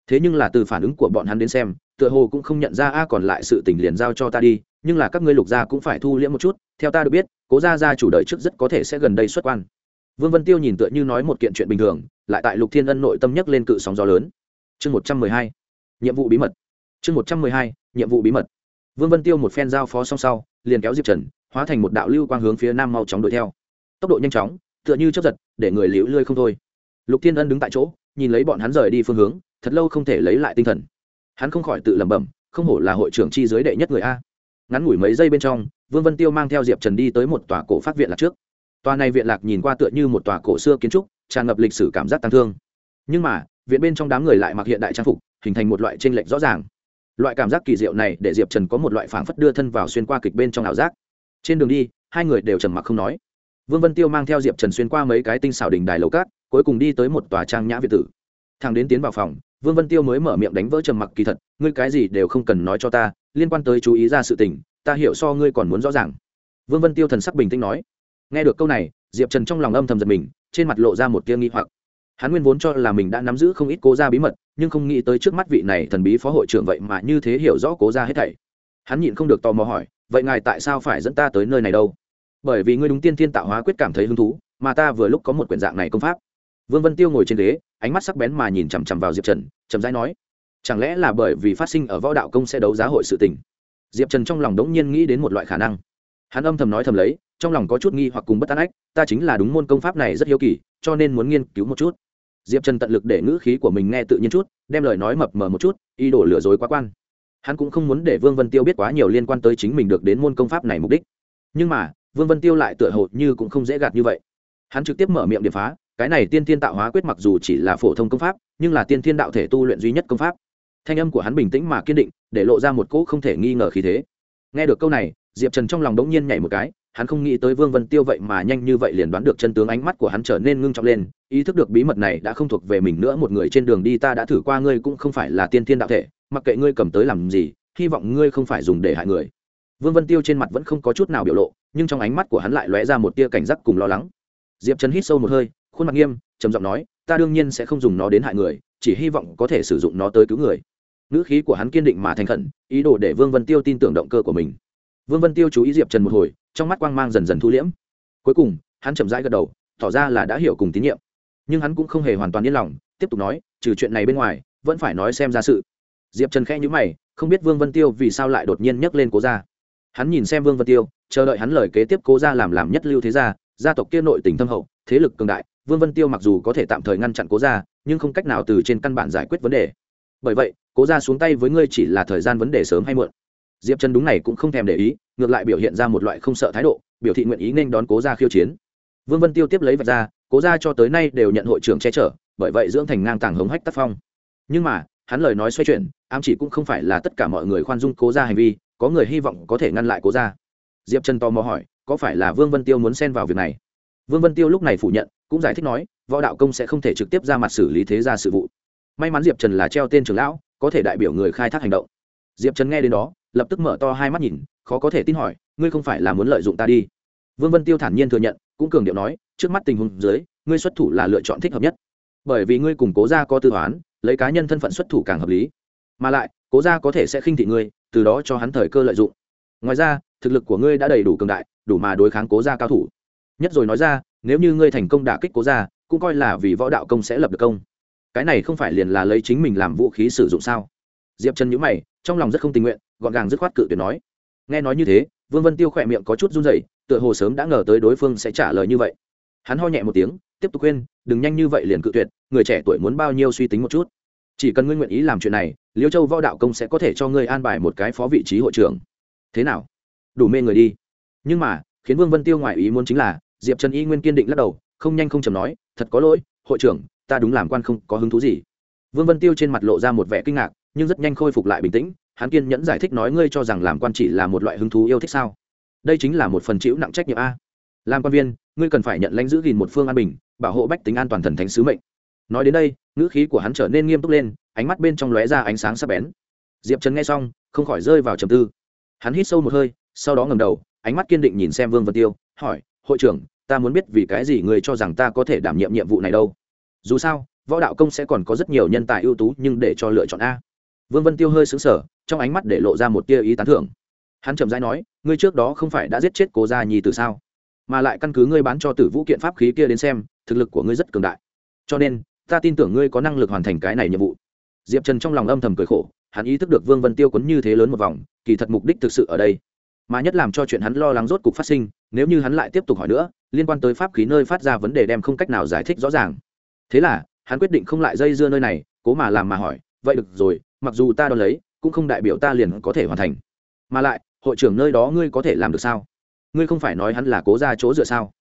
Thế nhưng là từ phản ứng của bọn hắn đến xem tựa hồ cũng không nhận ra a còn lại sự tình liền giao cho ta đi, nhưng là các ngươi lục gia cũng phải thu liễm một chút, theo ta được biết, cố gia gia chủ đợi trước rất có thể sẽ gần đây xuất quan. Vương vân tiêu nhìn tựa như nói một kiện chuyện bình thường, lại tại lục thiên ân nội tâm nhấc lên cự sóng gió lớn. Chương một trăm mười hai, nhiệm vụ bí mật. Chương một trăm mười hai, nhiệm vụ bí mật. Vương vân tiêu một phen giao phó song sau, liền kéo diệp trần, hóa thành một đạo lưu quang hướng phía nam mau chóng đuổi theo. Tốc độ nhanh chóng, tựa như chấp giật, để người liễu lươi không thôi. Lục thiên ân đứng tại chỗ, nhìn lấy bọn hắn rời đi phương hướng, thật lâu không thể lấy lại tinh thần hắn không khỏi tự lẩm bẩm, không hổ là hội trưởng chi giới đệ nhất người a. Ngắn ngủi mấy giây bên trong, vương vân tiêu mang theo diệp trần đi tới một tòa cổ phát viện lạc trước. Tòa này viện lạc nhìn qua tựa như một tòa cổ xưa kiến trúc, tràn ngập lịch sử cảm giác tăng thương. Nhưng mà, viện bên trong đám người lại mặc hiện đại trang phục, hình thành một loại t r ê n lệch rõ ràng. Loại cảm giác kỳ diệu này để diệp trần có một loại phảng phất đưa thân vào xuyên qua kịch bên trong ảo giác. Trên đường đi, hai người đều trầm mặc không nói. Vương vân tiêu mang theo diệp trần xuyên qua mấy cái tinh xảo đình đài lầu cát, cuối cùng đi tới một tòa trang nhã việt tử. Thằng đến tiến vào phòng vương vân tiêu mới mở miệng đánh vỡ trầm mặc kỳ thật, ngươi cái gì đều không cần nói cho ta, liên quan tới chú ý ra sự tình, ta hiểu so ngươi còn muốn rõ ràng. Vương vân tiêu thần sắc bình tĩnh nói. Nghe được câu này, diệp trần trong lòng âm thầm giật mình, trên mặt lộ ra một tia nghi hoặc. Hắn nguyên vốn cho là mình đã nắm giữ không ít cố gia bí mật, nhưng không nghĩ tới trước mắt vị này thần bí phó hội trưởng vậy mà như thế hiểu rõ cố gia hết thảy. Hắn nhịn không được tò mò hỏi, vậy ngài tại sao phải dẫn ta tới nơi này đâu? Bởi vì ngươi đúng tiên thiên tạo hóa quyết cảm thấy hứng thú, mà ta vừa lúc có một quyển dạng này công pháp vương vân tiêu ngồi trên ghế, ánh mắt sắc bén mà nhìn chằm chằm vào diệp trần, chậm rãi nói, chẳng lẽ là bởi vì phát sinh ở võ đạo công sẽ đấu giá hội sự tình? Diệp trần trong lòng đống nhiên nghĩ đến một loại khả năng. Hắn âm thầm nói thầm lấy, trong lòng có chút nghi hoặc cùng bất an ách, ta chính là đúng môn công pháp này rất hiếu kỳ, cho nên muốn nghiên cứu một chút. Diệp trần tận lực để ngữ khí của mình nghe tự nhiên chút, đem lời nói mập mờ một chút, ý đồ lừa dối quá quan. Hắn cũng không muốn để vương vân tiêu biết quá nhiều liên quan tới chính mình được đến môn công pháp này mục đích. Nhưng mà, vương vân tiêu lại tựa hồ như cũng không dễ gạt như vậy. Hắn trực tiếp mở miệng điệp phá cái này tiên thiên tạo hóa quyết mặc dù chỉ là phổ thông công pháp, nhưng là tiên thiên đạo thể tu luyện duy nhất công pháp. Thanh âm của hắn bình tĩnh mà kiên định, để lộ ra một cỗ không thể nghi ngờ khí thế. Nghe được câu này, diệp trần trong lòng đống nhiên nhảy một cái, hắn không nghĩ tới vương vân tiêu vậy mà nhanh như vậy liền đoán được chân tướng ánh mắt của hắn trở nên ngưng trọng lên, ý thức được bí mật này đã không thuộc về mình nữa, một người trên đường đi ta đã thử qua, ngươi cũng không phải là tiên thiên đạo thể, mặc kệ ngươi cầm tới làm gì, hy vọng ngươi không phải dùng để hại người. Vương vân tiêu trên mặt vẫn không có chút nào biểu lộ, nhưng trong ánh mắt của hắn lại lóe ra một tia cảnh giác cùng lo lắng. Diệp trần hít sâu một hơi khuôn mặt nghiêm, trầm giọng nói, ta đương nhiên sẽ không dùng nó đến hại người, chỉ hy vọng có thể sử dụng nó tới cứu người. Ngữ khí của hắn kiên định mà thành khẩn, ý đồ để vương vân tiêu tin tưởng động cơ của mình. Vương vân tiêu chú ý diệp trần một hồi, trong mắt quang mang dần dần thu liễm. Cuối cùng, hắn chậm rãi gật đầu, tỏ ra là đã hiểu cùng tín nhiệm. Nhưng hắn cũng không hề hoàn toàn yên lòng, tiếp tục nói, trừ chuyện này bên ngoài, vẫn phải nói xem ra sự. Diệp trần khẽ nhữ mày, không biết vương vân tiêu vì sao lại đột nhiên nhấc lên cố gia. Hắn nhìn xem vương vân tiêu, chờ đợi hắn lời kế tiếp cố gia làm làm nhất lưu thế gia gia tộc kia nội tỉnh thâm hậu, thế lực cường đại vương vân tiêu mặc dù có thể tạm thời ngăn chặn cố gia, nhưng không cách nào từ trên căn bản giải quyết vấn đề. Bởi vậy, cố gia xuống tay với ngươi chỉ là thời gian vấn đề sớm hay muộn. Diệp trần đúng này cũng không thèm để ý, ngược lại biểu hiện ra một loại không sợ thái độ, biểu thị nguyện ý nên đón cố gia khiêu chiến. Vương vân tiêu tiếp lấy vạch ra, cố gia cho tới nay đều nhận hội trưởng che chở, bởi vậy dưỡng thành ngang tàng hống hách tác phong. Nhưng mà, hắn lời nói xoay chuyển, ám chỉ cũng không phải là tất cả mọi người khoan dung cố gia hành vi, có người hy vọng có thể ngăn lại cố gia. Diệp trần tò mò hỏi, có phải là vương vân tiêu muốn xen vào việc này? Vương vân tiêu lúc này phủ nhận cũng giải thích nói, võ đạo công sẽ không thể trực tiếp ra mặt xử lý thế gia sự vụ. May mắn diệp trần là treo tên trưởng lão, có thể đại biểu người khai thác hành động. Diệp trần nghe đến đó, lập tức mở to hai mắt nhìn, khó có thể tin hỏi, ngươi không phải là muốn lợi dụng ta đi. Vương vân tiêu thản nhiên thừa nhận, cũng cường điệu nói, trước mắt tình huống dưới, ngươi xuất thủ là lựa chọn thích hợp nhất. Bởi vì ngươi cùng cố gia có tư toán, lấy cá nhân thân phận xuất thủ càng hợp lý. Mà lại, cố gia có thể sẽ khinh thị ngươi, từ đó cho hắn thời cơ lợi dụng. Ngoài ra, thực lực của ngươi đã đầy đủ cường đại, đủ mà đối kháng cố gia cao thủ. Nhất rồi nói ra nếu như ngươi thành công đả kích cố gia, cũng coi là vì võ đạo công sẽ lập được công. Cái này không phải liền là lấy chính mình làm vũ khí sử dụng sao? Diệp trần nhữ mày, trong lòng rất không tình nguyện, gọn gàng dứt khoát cự tuyệt nói. Nghe nói như thế, vương vân tiêu khỏe miệng có chút run rẩy, tựa hồ sớm đã ngờ tới đối phương sẽ trả lời như vậy. Hắn ho nhẹ một tiếng, tiếp tục khuyên, đừng nhanh như vậy liền cự tuyệt, người trẻ tuổi muốn bao nhiêu suy tính một chút. Chỉ cần ngươi nguyện ý làm chuyện này, liêu châu võ đạo công sẽ có thể cho ngươi an bài một cái phó vị trí hội trưởng. Thế nào? Đủ mê người đi. Nhưng mà, khiến vương vân tiêu ngoại ý muốn chính là diệp trần y nguyên kiên định lắc đầu, không nhanh không chầm nói, thật có lỗi, hội trưởng, ta đúng làm quan không có hứng thú gì. Vương vân tiêu trên mặt lộ ra một vẻ kinh ngạc, nhưng rất nhanh khôi phục lại bình tĩnh, hắn kiên nhẫn giải thích nói, ngươi cho rằng làm quan chỉ là một loại hứng thú yêu thích sao? Đây chính là một phần chịu nặng trách nhiệm a. Làm quan viên, ngươi cần phải nhận lãnh giữ gìn một phương an bình, bảo hộ bách tính an toàn thần thánh sứ mệnh. Nói đến đây, ngữ khí của hắn trở nên nghiêm túc lên, ánh mắt bên trong lóe ra ánh sáng sắc bén. Diệp trần nghe xong, không khỏi rơi vào trầm tư. Hắn hít sâu một hơi, sau đó ngầm đầu, ánh mắt kiên định nhìn xem vương vân tiêu, hỏi, hội trưởng ta muốn biết vì cái gì người cho rằng ta có thể đảm nhiệm nhiệm vụ này đâu? Dù sao, võ đạo công sẽ còn có rất nhiều nhân tài ưu tú nhưng để cho lựa chọn a. Vương vân tiêu hơi xứng sở trong ánh mắt để lộ ra một tia ý tán thưởng. Hắn chậm rãi nói, ngươi trước đó không phải đã giết chết cố gia nhi từ sao? Mà lại căn cứ ngươi bán cho tử vũ kiện pháp khí kia đến xem, thực lực của ngươi rất cường đại. Cho nên, ta tin tưởng ngươi có năng lực hoàn thành cái này nhiệm vụ. Diệp trần trong lòng âm thầm cười khổ, hắn ý thức được vương vân tiêu quấn như thế lớn một vòng, kỳ thật mục đích thực sự ở đây. Mà nhất làm cho chuyện hắn lo lắng rốt cục phát sinh, nếu như hắn lại tiếp tục hỏi nữa liên quan tới pháp khí nơi phát ra vấn đề đem không cách nào giải thích rõ ràng. Thế là, hắn quyết định không lại dây dưa nơi này, cố mà làm mà hỏi, vậy được rồi, mặc dù ta đo lấy, cũng không đại biểu ta liền có thể hoàn thành. Mà lại, hội trưởng nơi đó ngươi có thể làm được sao? Ngươi không phải nói hắn là cố ra chỗ dựa sao?